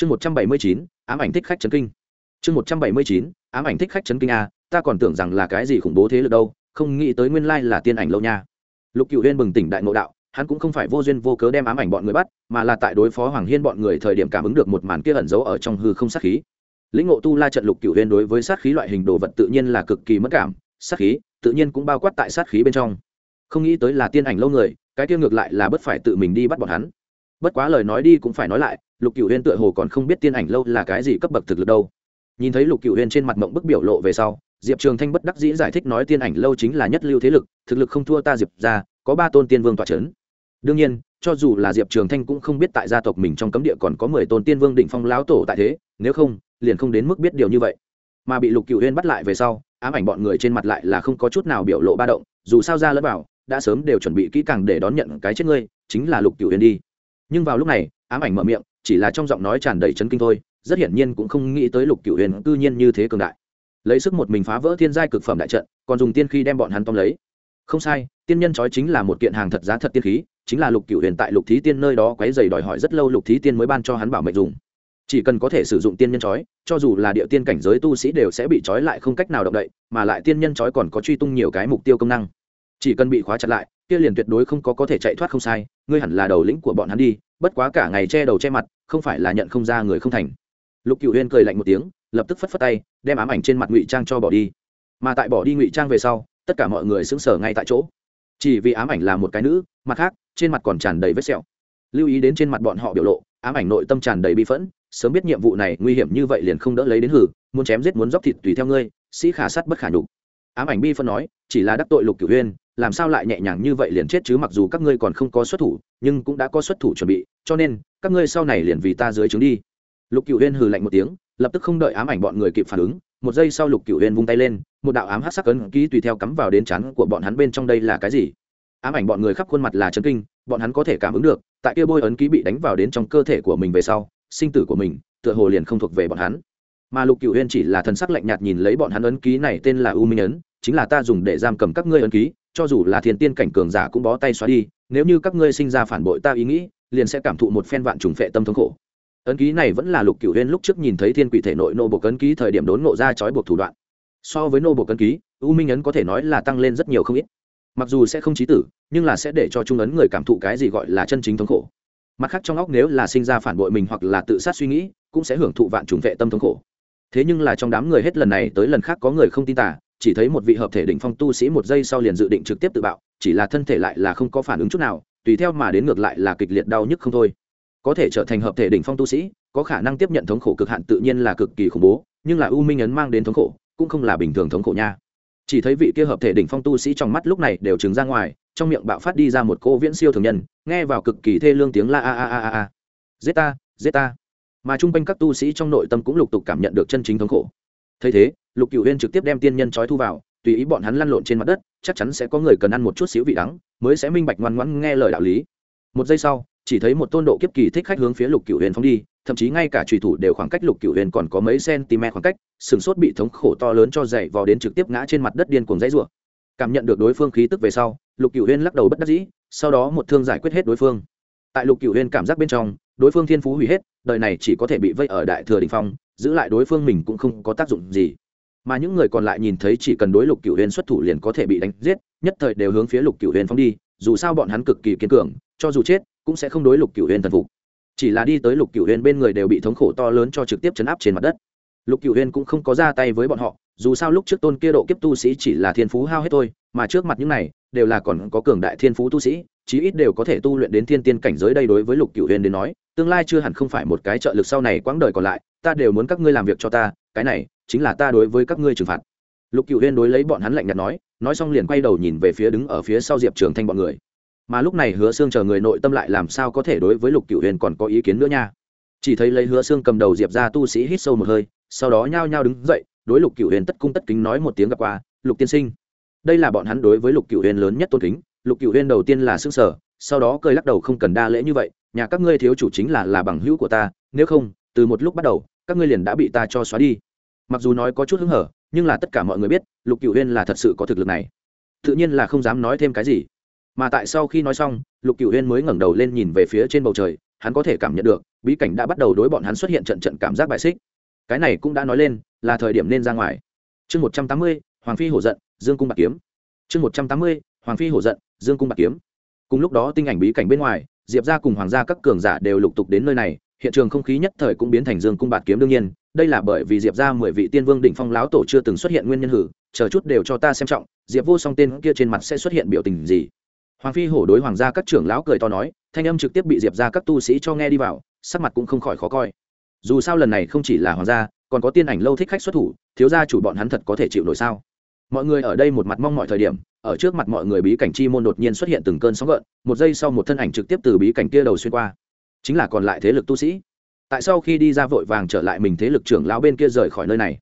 chương một trăm bảy mươi chín, ám ảnh thích khách chấn kinh. Chương một trăm bảy mươi chín, ám ảnh thích khách chấn kinh a, ta còn tưởng rằng là cái gì khủng bố thế lực đâu, không nghĩ tới nguyên lai là tiên ảnh lâu nha. Lục cựu huyên bừng tỉnh đại ngộ đạo, hắn cũng không phải vô duyên vô cớ đem ám ảnh bọn người bắt, mà là tại đối phó hoàng hiên bọn người thời điểm cảm ứng được một màn kia ẩn giấu ở trong hư không sát khí. Lĩnh ngộ tu la trận lục cựu huyên đối với sát khí loại hình đồ vật tự nhiên là cực kỳ mất cảm, sát khí tự nhiên cũng bao quát tại sát khí bên trong. Không nghĩ tới là tiên ảnh lâu người, cái kia ngược lại là bất phải tự mình đi bắt bọn hắn. Bất quá lời nói đi cũng phải nói lại lục cựu huyên tựa hồ còn không biết tiên ảnh lâu là cái gì cấp bậc thực lực đâu. Nhìn thấy lục cựu huyên trên mặt mộng bức biểu lộ về sau, diệp trường thanh bất đắc dĩ giải thích nói tiên ảnh lâu chính là nhất lưu thế lực, thực lực không thua ta diệp ra có ba tôn tiên vương tọa c h ấ n đương nhiên, cho dù là diệp trường thanh cũng không biết tại gia tộc mình trong cấm địa còn có mười tôn tiên vương đỉnh phong láo tổ tại thế, nếu không, liền không đến mức biết điều như vậy. Mà bị lục cựu huyên bắt lại về sau, ám ảnh bọn người trên mặt lại là không có chút nào biểu lộ ba động, dù sao ra lẫn vào, đã sớm đều chuẩn bị kỹ càng để đón nhận cái chết ngươi, chính là lục cựu huyên đi. Nhưng vào lúc này, ám ảnh mở miệng chỉ là trong giọng nói tràn đầy chấn kinh thôi, rất hiển nhiên cũng không nghĩ tới lục cựu huyền cư nhiên như thế cường đại. Lấy sức một mình phá vỡ thiên giai cực phẩm đại trận, còn dùng tiên khí đem bọn hắn tóm lấy. Không sai, tiên nhân trói chính là một kiện hàng thật giá thật tiên khí, chính là lục cựu huyền tại lục thí tiên nơi đó quấy dày đòi hỏi rất lâu lục thí tiên mới ban cho hắn bảo mệnh dùng. Chỉ cần có thể sử dụng tiên nhân trói, cho dù là địa tiên cảnh giới tu sĩ đều sẽ bị trói lại không cách nào động đậy, mà lại tiên nhân trói còn có truy tung nhiều cái mục tiêu công năng. Chỉ cần bị khóa chặt lại, kia liền tuyệt đối không có có thể chạy thoát không sai, ngươi hẳn là đầu lĩnh của bọn hắn đi, bất quá cả ngày che đầu che mặt không phải là nhận không ra người không thành. Lục cựu huyên cười lạnh một tiếng, lập tức phất phất tay, đem ám ảnh trên mặt ngụy trang cho bỏ đi. Mà tại bỏ đi ngụy trang về sau, tất cả mọi người sững sờ ngay tại chỗ. Chỉ vì ám ảnh là một cái nữ, mặt khác, trên mặt còn tràn đầy vết sẹo. Lưu ý đến trên mặt bọn họ biểu lộ, ám ảnh nội tâm tràn đầy bi phẫn, sớm biết nhiệm vụ này nguy hiểm như vậy liền không đỡ lấy đến hử, muốn chém giết muốn dóc thịt tùy theo ngươi, sĩ khả sát bất khả nhục. Ám ảnh bi phân nói, chỉ là đắc tội lục cửu huyên làm sao lại nhẹ nhàng như vậy liền chết chứ mặc dù các ngươi còn không có xuất thủ, nhưng cũng đã có xuất thủ chuẩn bị, cho nên, các ngươi sau này liền vì ta dưới trướng đi. Lục cựu huyên hừ lạnh một tiếng, lập tức không đợi ám ảnh bọn người kịp phản ứng, một giây sau lục cựu huyên vung tay lên, một đạo ám hát sắc ấn ký tùy theo cắm vào đến chắn của bọn hắn bên trong đây là cái gì? Ám ảnh bọn người khắp khuôn mặt là chấn kinh, bọn hắn có thể cảm ứng được, tại kia bôi ấn ký bị đánh vào đến trong cơ thể của mình về sau, sinh tử của mình, tựa hồ liền không thuộc về bọn hắn. Mà lục cựu huyên chỉ là thần sắc lạnh nhạt nhìn lấy bọn hắn ấn ký này tên là u minh ấn, chính là ta dùng để giam cầm các ngươi ấn ký cho dù là thiên tiên cảnh cường giả cũng bó tay xóa đi, nếu như các ngươi sinh ra phản bội ta ý nghĩ, liền sẽ cảm thụ một phen vạn trùng phệ tâm thống khổ. Ấn ký này vẫn là lục cửu huyên lúc trước nhìn thấy thiên quỷ thể nội nô bộ ấn ký thời điểm đốn ngộ ra trói buộc thủ đoạn. So với nô bộ ấn ký, u minh ấn có thể nói là tăng lên rất nhiều không ít. Mặc dù sẽ không trí tử, nhưng là sẽ để cho trung ấn người cảm thụ cái gì gọi là chân chính thống khổ. Mặt khác trong óc nếu là sinh ra phản bội mình hoặc là tự sát suy nghĩ, cũng sẽ hưởng thụ vạn trùng vệ tâm thống khổ. Thế nhưng là trong đám người hết lần này tới lần khác có người không tin tả chỉ thấy một vị hợp thể đỉnh phong tu sĩ một giây sau liền dự định trực tiếp tự bạo, chỉ là thân thể lại là không có phản ứng chút nào, tùy theo mà đến ngược lại là kịch liệt đau nhức không thôi. Có thể trở thành hợp thể đỉnh phong tu sĩ, có khả năng tiếp nhận thống khổ cực hạn tự nhiên là cực kỳ khủng bố, nhưng là u minh ấn mang đến thống khổ, cũng không là bình thường thống khổ nha. Chỉ thấy vị kia hợp thể đỉnh phong tu sĩ trong mắt lúc này đều trừng ra ngoài, trong miệng bạo phát đi ra một cô viễn siêu thường nhân, nghe vào cực kỳ thê lương tiếng la a a a a a. Giết ta giết ta. Mà chung quanh các tu sĩ trong nội tâm cũng lục tục cảm nhận được chân chính thống khổ thấy thế, lục cửu huyên trực tiếp đem tiên nhân trói thu vào, tùy ý bọn hắn lăn lộn trên mặt đất, chắc chắn sẽ có người cần ăn một chút xíu vị đắng, mới sẽ minh bạch ngoan ngoãn nghe lời đạo lý. Một giây sau, chỉ thấy một tôn độ kiếp kỳ thích khách hướng phía lục cửu huyền phóng đi, thậm chí ngay cả trùy thủ đều khoảng cách lục cửu huyền còn có mấy cm khoảng cách, sừng sốt bị thống khổ to lớn cho dậy vào đến trực tiếp ngã trên mặt đất điên cuồng dãy rủa. Cảm nhận được đối phương khí tức về sau, lục cửu huyền lắc đầu bất đắc dĩ, sau đó một thương giải quyết hết đối phương. Tại lục cửu huyền cảm giác bên trong, đối phương thiên phú hủy hết, đời này chỉ có thể bị vây ở đại thừa đình phong giữ lại đối phương mình cũng không có tác dụng gì. Mà những người còn lại nhìn thấy chỉ cần đối lục cửu huyền xuất thủ liền có thể bị đánh giết, nhất thời đều hướng phía lục cửu huyền phóng đi, dù sao bọn hắn cực kỳ kiên cường, cho dù chết, cũng sẽ không đối lục cửu huyền thần phục. Chỉ là đi tới lục cửu huyền bên người đều bị thống khổ to lớn cho trực tiếp chấn áp trên mặt đất. Lục cửu huyền cũng không có ra tay với bọn họ, dù sao lúc trước tôn kia độ kiếp tu sĩ chỉ là thiên phú hao hết thôi, mà trước mặt những này, đều là còn có cường đại thiên phú tu sĩ, chí ít đều có thể tu luyện đến thiên tiên cảnh giới đây đối với lục cửu huyền đến nói, tương lai chưa hẳn không phải một cái trợ lực sau này quãng đời còn lại ta đều muốn các ngươi làm việc cho ta, cái này chính là ta đối với các ngươi trừng phạt. Lục cửu huyền đối lấy bọn hắn lạnh nhạt nói nói xong liền quay đầu nhìn về phía đứng ở phía sau diệp trường thanh bọn người. Mà lúc này hứa xương chờ người nội tâm lại làm sao có thể đối với lục cựu huyền còn có ý kiến nữa nha. Chỉ thấy lấy hứa xương cầm đầu diệp ra tu sĩ hít sâu một hơi, sau đó nhao nhao đứng dậy, đối lục cựu huyền tất cung tất kính nói một tiếng gặp qua, lục tiên sinh. Đây là bọn hắn đối với lục cựu huyền lớn nhất tôn kính. Lục cựu huyền đầu tiên là xương sở sau đó cười lắc đầu không cần đa lễ như vậy, nhà các ngươi thiếu chủ chính là là bằng hữu của ta, nếu không từ một lúc bắt đầu, các ngươi liền đã bị ta cho xóa đi. Mặc dù nói có chút hứng hở, nhưng là tất cả mọi người biết, lục cựu huyên là thật sự có thực lực này. Tự nhiên là không dám nói thêm cái gì. Mà tại sau khi nói xong, lục cựu huyên mới ngẩng đầu lên nhìn về phía trên bầu trời, hắn có thể cảm nhận được, bí cảnh đã bắt đầu đối bọn hắn xuất hiện trận trận cảm giác bại xích. Cái này cũng đã nói lên, là thời điểm nên ra ngoài. Chương một trăm tám mươi, hoàng phi hổ giận, dương cung bạc kiếm. Chương một trăm tám mươi, hoàng phi hổ giận, dương cung bạc kiếm. Cùng lúc đó tinh ảnh bí cảnh bên ngoài, diệp ra cùng hoàng gia các cường giả đều lục tục đến nơi này hiện trường không khí nhất thời cũng biến thành dương cung bạt kiếm đương nhiên, đây là bởi vì diệp ra mười vị tiên vương đỉnh phong láo tổ chưa từng xuất hiện nguyên nhân hử, chờ chút đều cho ta xem trọng, diệp vô song tên kia trên mặt sẽ xuất hiện biểu tình gì? Hoàng phi hổ đối hoàng gia các trưởng lão cười to nói, thanh âm trực tiếp bị diệp ra các tu sĩ cho nghe đi vào, sắc mặt cũng không khỏi khó coi. Dù sao lần này không chỉ là hoàng gia, còn có tiên ảnh lâu thích khách xuất thủ, thiếu gia chủ bọn hắn thật có thể chịu nổi sao? Mọi người ở đây một mặt mong mọi thời điểm, ở trước mặt mọi người bí cảnh chi môn đột nhiên xuất hiện từng cơn sóng gợn, một giây sau một thân ảnh trực tiếp từ bí cảnh kia đầu xuyên qua chính là còn lại thế lực tu sĩ. Tại sau khi đi ra vội vàng trở lại mình thế lực trưởng lão bên kia rời khỏi nơi này,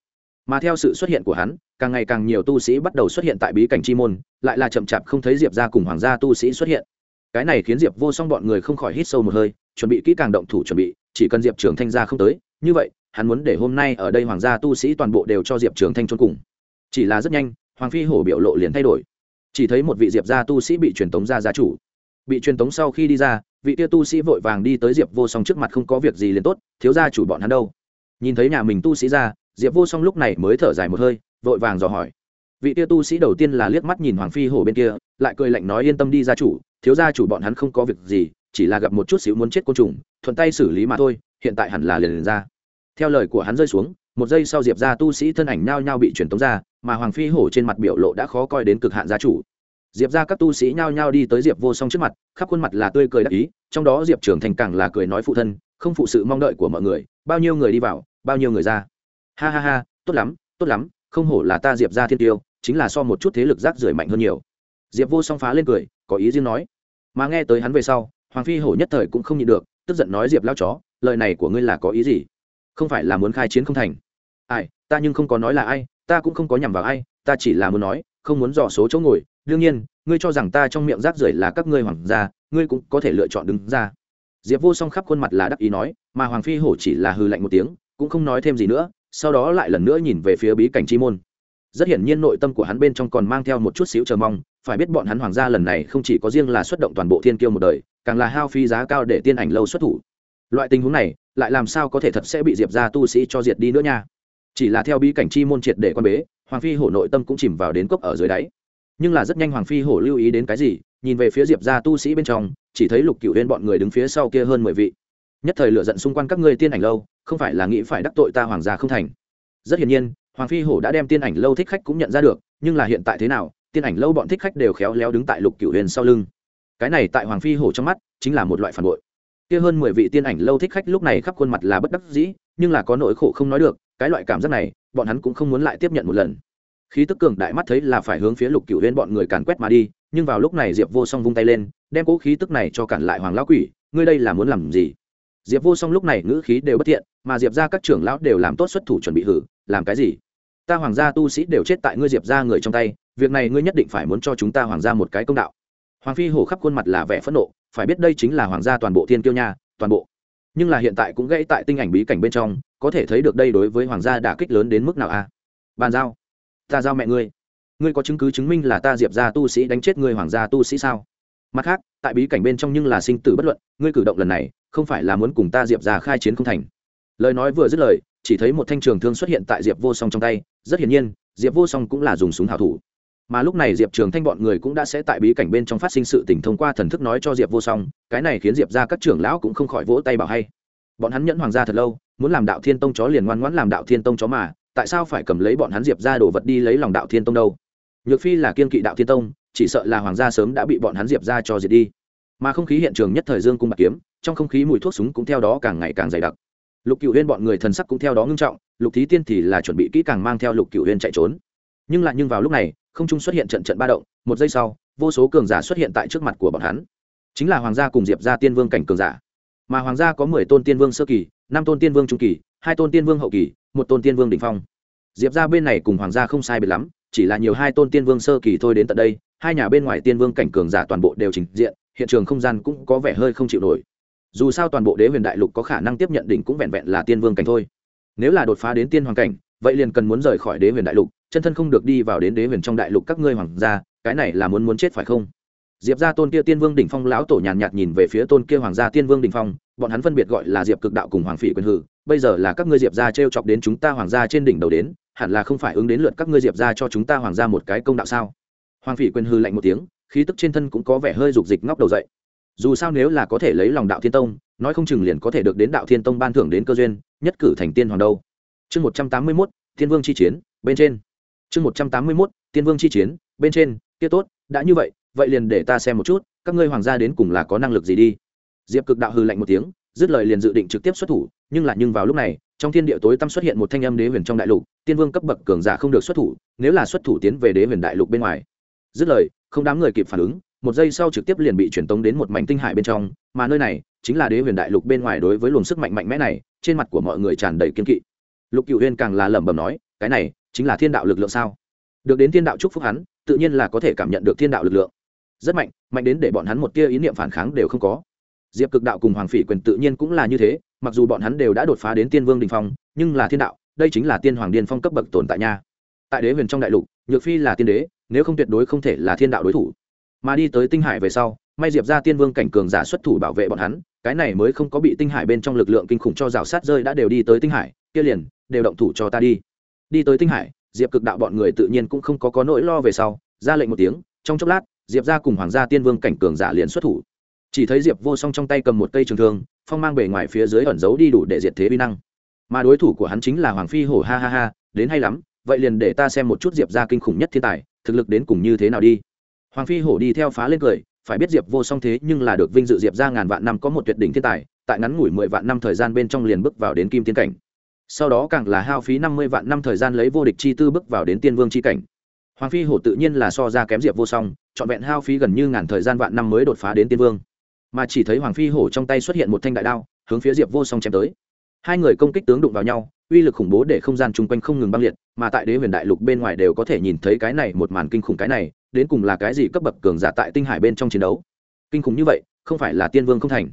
mà theo sự xuất hiện của hắn, càng ngày càng nhiều tu sĩ bắt đầu xuất hiện tại bí cảnh chi môn, lại là chậm chạp không thấy diệp ra cùng hoàng gia tu sĩ xuất hiện. Cái này khiến diệp vô song bọn người không khỏi hít sâu một hơi, chuẩn bị kỹ càng động thủ chuẩn bị, chỉ cần diệp trưởng thanh gia không tới, như vậy, hắn muốn để hôm nay ở đây hoàng gia tu sĩ toàn bộ đều cho diệp trưởng thanh trốn cùng. Chỉ là rất nhanh, hoàng phi hổ biểu lộ liền thay đổi. Chỉ thấy một vị diệp gia tu sĩ bị truyền tống ra gia chủ. Bị truyền tống sau khi đi ra vị tia tu sĩ vội vàng đi tới diệp vô song trước mặt không có việc gì liền tốt, thiếu gia chủ bọn hắn đâu? Nhìn thấy nhà mình tu sĩ ra, diệp vô song lúc này mới thở dài một hơi, vội vàng dò hỏi. Vị tia tu sĩ đầu tiên là liếc mắt nhìn hoàng phi hổ bên kia, lại cười lạnh nói yên tâm đi gia chủ, thiếu gia chủ bọn hắn không có việc gì, chỉ là gặp một chút xíu muốn chết côn trùng, thuận tay xử lý mà thôi, hiện tại hẳn là liền liền ra. Theo lời của hắn rơi xuống, một giây sau diệp ra tu sĩ thân ảnh nhao nhao bị truyền tống ra, mà hoàng phi hổ trên mặt biểu lộ đã khó coi đến cực hạn gia chủ diệp ra các tu sĩ nhao nhao đi tới diệp vô song trước mặt, khắp khuôn mặt là tươi cười đắc ý, trong đó diệp trưởng thành càng là cười nói phụ thân, không phụ sự mong đợi của mọi người, bao nhiêu người đi vào, bao nhiêu người ra. Ha ha ha, tốt lắm tốt lắm, không hổ là ta diệp ra thiên tiêu, chính là so một chút thế lực rác rưởi mạnh hơn nhiều. Diệp vô song phá lên cười, có ý riêng nói. Mà nghe tới hắn về sau, hoàng phi hổ nhất thời cũng không nhịn được, tức giận nói diệp lao chó, lời này của ngươi là có ý gì? Không phải là muốn khai chiến không thành. Ai, ta nhưng không có nói là ai, ta cũng không có nhằm vào ai, ta chỉ là muốn nói, không muốn dò số chỗ ngồi đương nhiên, ngươi cho rằng ta trong miệng rác rưởi là các ngươi hoàng gia, ngươi cũng có thể lựa chọn đứng ra. Diệp vô song khắp khuôn mặt là đắc ý nói, mà hoàng phi hổ chỉ là hư lạnh một tiếng, cũng không nói thêm gì nữa, sau đó lại lần nữa nhìn về phía bí cảnh chi môn. Rất hiển nhiên nội tâm của hắn bên trong còn mang theo một chút xíu chờ mong, phải biết bọn hắn hoàng gia lần này không chỉ có riêng là xuất động toàn bộ thiên kiêu một đời, càng là hao phi giá cao để tiên ảnh lâu xuất thủ. Loại tình huống này, lại làm sao có thể thật sẽ bị diệp ra tu sĩ cho diệt đi nữa nha. Chỉ là theo bí cảnh chi môn triệt để quan bế, hoàng phi hổ nội tâm cũng chìm vào đến cốc ở dưới đáy nhưng là rất nhanh hoàng phi hổ lưu ý đến cái gì, nhìn về phía diệp ra tu sĩ bên trong, chỉ thấy lục cựu huyên bọn người đứng phía sau kia hơn mười vị. Nhất thời lựa giận xung quanh các ngươi tiên ảnh lâu, không phải là nghĩ phải đắc tội ta hoàng gia không thành. Rất hiển nhiên, hoàng phi hổ đã đem tiên ảnh lâu thích khách cũng nhận ra được, nhưng là hiện tại thế nào, tiên ảnh lâu bọn thích khách đều khéo léo đứng tại lục cựu huyền sau lưng. Cái này tại hoàng phi hổ trong mắt, chính là một loại phản bội. Kia hơn mười vị tiên ảnh lâu thích khách lúc này khắp khuôn mặt là bất đắc dĩ, nhưng là có nỗi khổ không nói được, cái loại cảm giác này, bọn hắn cũng không muốn lại tiếp nhận một lần khí tức cường đại mắt thấy là phải hướng phía lục cựu huyên bọn người càn quét mà đi, nhưng vào lúc này diệp vô song vung tay lên, đem cỗ khí tức này cho cản lại hoàng lão quỷ, ngươi đây là muốn làm gì? Diệp vô song lúc này ngữ khí đều bất thiện, mà diệp ra các trưởng lão đều làm tốt xuất thủ chuẩn bị hử, làm cái gì? Ta hoàng gia tu sĩ đều chết tại ngươi diệp ra người trong tay, việc này ngươi nhất định phải muốn cho chúng ta hoàng gia một cái công đạo. Hoàng phi hổ khắp khuôn mặt là vẻ phẫn nộ, phải biết đây chính là hoàng gia toàn bộ thiên kiêu nha, toàn bộ. Nhưng là hiện tại cũng gãy tại tinh ảnh bí cảnh bên trong, có thể thấy được đây đối với hoàng gia đả kích lớn đến mức nào a? Bàn giao ta giao mẹ ngươi. Ngươi có chứng cứ chứng minh là ta diệp gia tu sĩ đánh chết ngươi hoàng gia tu sĩ sao? Mặt khác, tại bí cảnh bên trong nhưng là sinh tử bất luận, ngươi cử động lần này, không phải là muốn cùng ta diệp gia khai chiến không thành. Lời nói vừa dứt lời, chỉ thấy một thanh trường thương xuất hiện tại diệp vô song trong tay, rất hiển nhiên, diệp vô song cũng là dùng súng hảo thủ. Mà lúc này diệp trường thanh bọn người cũng đã sẽ tại bí cảnh bên trong phát sinh sự tình thông qua thần thức nói cho diệp vô song, cái này khiến diệp ra các trưởng lão cũng không khỏi vỗ tay bảo hay. Bọn hắn nhẫn hoàng gia thật lâu, muốn làm đạo thiên tông chó liền ngoan ngoãn làm đạo thiên tông chó mà tại sao phải cầm lấy bọn hắn diệp ra đồ vật đi lấy lòng đạo thiên tông đâu? Nhược phi là kiên kỵ đạo thiên tông, chỉ sợ là hoàng gia sớm đã bị bọn hắn diệp ra cho diệt đi. Mà không khí hiện trường nhất thời dương cung bạc kiếm, trong không khí mùi thuốc súng cũng theo đó càng ngày càng dày đặc. Lục cựu huyên bọn người thần sắc cũng theo đó ngưng trọng, lục thí tiên thì là chuẩn bị kỹ càng mang theo lục cựu huyên chạy trốn. Nhưng lại nhưng vào lúc này, không trung xuất hiện trận trận ba động, một giây sau, vô số cường giả xuất hiện tại trước mặt của bọn hắn. Chính là hoàng gia cùng diệp gia tiên vương cảnh cường giả. Mà hoàng gia có mười tôn tiên vương sơ kỳ, năm tôn tiên vương trung kỳ hai tôn tiên vương hậu kỳ một tôn tiên vương đ ỉ n h phong. Diệp gia bên này cùng hoàng gia không sai biệt lắm chỉ là nhiều hai tôn tiên vương sơ kỳ thôi đến tận đây hai nhà bên ngoài tiên vương cảnh cường giả toàn bộ đều trình diện hiện trường không gian cũng có vẻ hơi không chịu nổi. Dù sao toàn bộ đế huyền đại lục có khả năng tiếp nhận đỉnh cũng vẹn vẹn là tiên vương cảnh thôi. Nếu là đột phá đến tiên hoàng cảnh vậy liền cần muốn rời khỏi đế huyền đại lục chân thân không được đi vào đến đế huyền trong đại lục các ngươi hoàng gia cái này là muốn muốn chết phải không? Diệp ra tôn kia tiên vương đỉnh phong lão tổ nhàn nhạt, nhìn về phía tôn kia hoàng gia tiên vương đỉnh phong bọn hắn phân biệt gọi là diệp cực đạo cùng hoàng phỉ quyền hử bây giờ là các ngươi diệp gia t r e o chọc đến chúng ta hoàng gia trên đỉnh đầu đến, hẳn là không phải ứng đến lượt các ngươi diệp gia cho chúng ta hoàng gia một cái công đạo sao? Hoàng phỉ quyền hư lạnh một tiếng, khí tức trên thân cũng có vẻ hơi rục dịch ngóc đầu dậy. Dù sao nếu là có thể lấy lòng đạo thiên tông, nói không chừng liền có thể được đến đạo thiên tông ban thưởng đến cơ duyên, nhất cử thành tiên hoàng đâu. Chương một trăm tám mươi mốt, thiên vương chi chiến, bên trên. Chương một trăm tám mươi mốt tiên vương chi chiến, bên trên. Kia tốt, đã như vậy vậy liền để ta xem một chút, các ngươi hoàng gia đến cùng là có năng lực gì đi. Diệp cực đạo hư lạnh một tiếng, dứt lời liền dự định trực tiếp xuất thủ nhưng lại nhưng vào lúc này, trong thiên địa tối tăm xuất hiện một thanh âm đế huyền trong đại lục, tiên vương cấp bậc cường giả không được xuất thủ, nếu là xuất thủ tiến về đế huyền đại lục bên ngoài. Dứt lời, không đám người kịp phản ứng, một giây sau trực tiếp liền bị truyền tống đến một mảnh tinh hải bên trong, mà nơi này chính là đế huyền đại lục bên ngoài đối với luồng sức mạnh mạnh mẽ này, trên mặt của mọi người tràn đầy kiên kỵ. Lục cựu huyên càng là lẩm bẩm nói, cái này chính là thiên đạo lực lượng sao? Được đến thiên đạo chúc phúc hắn, tự nhiên là có thể cảm nhận được thiên đạo lực lượng. Rất mạnh mạnh đến để bọn hắn một tia ý niệm phản kháng đều không có diệp cực đạo cùng hoàng phỉ quyền tự nhiên cũng là như thế, mặc dù bọn hắn đều đã đột phá đến tiên vương đình phong, nhưng là thiên đạo, đây chính là tiên hoàng điên phong cấp bậc tồn tại nha. Tại đế huyền trong đại lục, nhược phi là tiên đế, nếu không tuyệt đối không thể là thiên đạo đối thủ. Mà đi tới tinh hải về sau, may diệp ra tiên vương cảnh cường giả xuất thủ bảo vệ bọn hắn, cái này mới không có bị tinh hải bên trong lực lượng kinh khủng cho rào sát rơi đã đều đi tới tinh hải, kia liền, đều động thủ cho ta đi. Đi tới tinh hải, diệp cực đạo bọn người tự nhiên cũng không có có nỗi lo về sau, ra lệnh một tiếng, trong chốc lát, diệp ra cùng hoàng gia tiên vương cảnh cường giả liền xuất thủ chỉ thấy diệp vô song trong tay cầm một cây trường thương, phong mang bề ngoài phía dưới ẩn giấu đi đủ để diệt thế vi năng. Mà đối thủ của hắn chính là hoàng phi hổ, ha ha ha, đến hay lắm, vậy liền để ta xem một chút diệp ra kinh khủng nhất thiên tài, thực lực đến cùng như thế nào đi. Hoàng phi hổ đi theo phá lên cười, phải biết diệp vô song thế nhưng là được vinh dự diệp ra ngàn vạn năm có một tuyệt đỉnh thiên tài, tại ngắn ngủi mười vạn năm thời gian bên trong liền bước vào đến kim tiên cảnh. Sau đó càng là hao phí năm mươi vạn năm thời gian lấy vô địch chi tư bước vào đến tiên vương chi cảnh. Hoàng phi hổ tự nhiên là so ra kém diệp vô song, trọn vẹn hao phí gần như ngàn thời gian vạn năm mới đột phá đến tiên vương mà chỉ thấy hoàng phi hổ trong tay xuất hiện một thanh đại đao, hướng phía diệp vô song chém tới. Hai người công kích tướng đụng vào nhau, uy lực khủng bố để không gian chung quanh không ngừng băng liệt, mà tại đế huyền đại lục bên ngoài đều có thể nhìn thấy cái này một màn kinh khủng cái này, đến cùng là cái gì cấp bậc cường giả tại tinh hải bên trong chiến đấu. Kinh khủng như vậy, không phải là tiên vương không thành.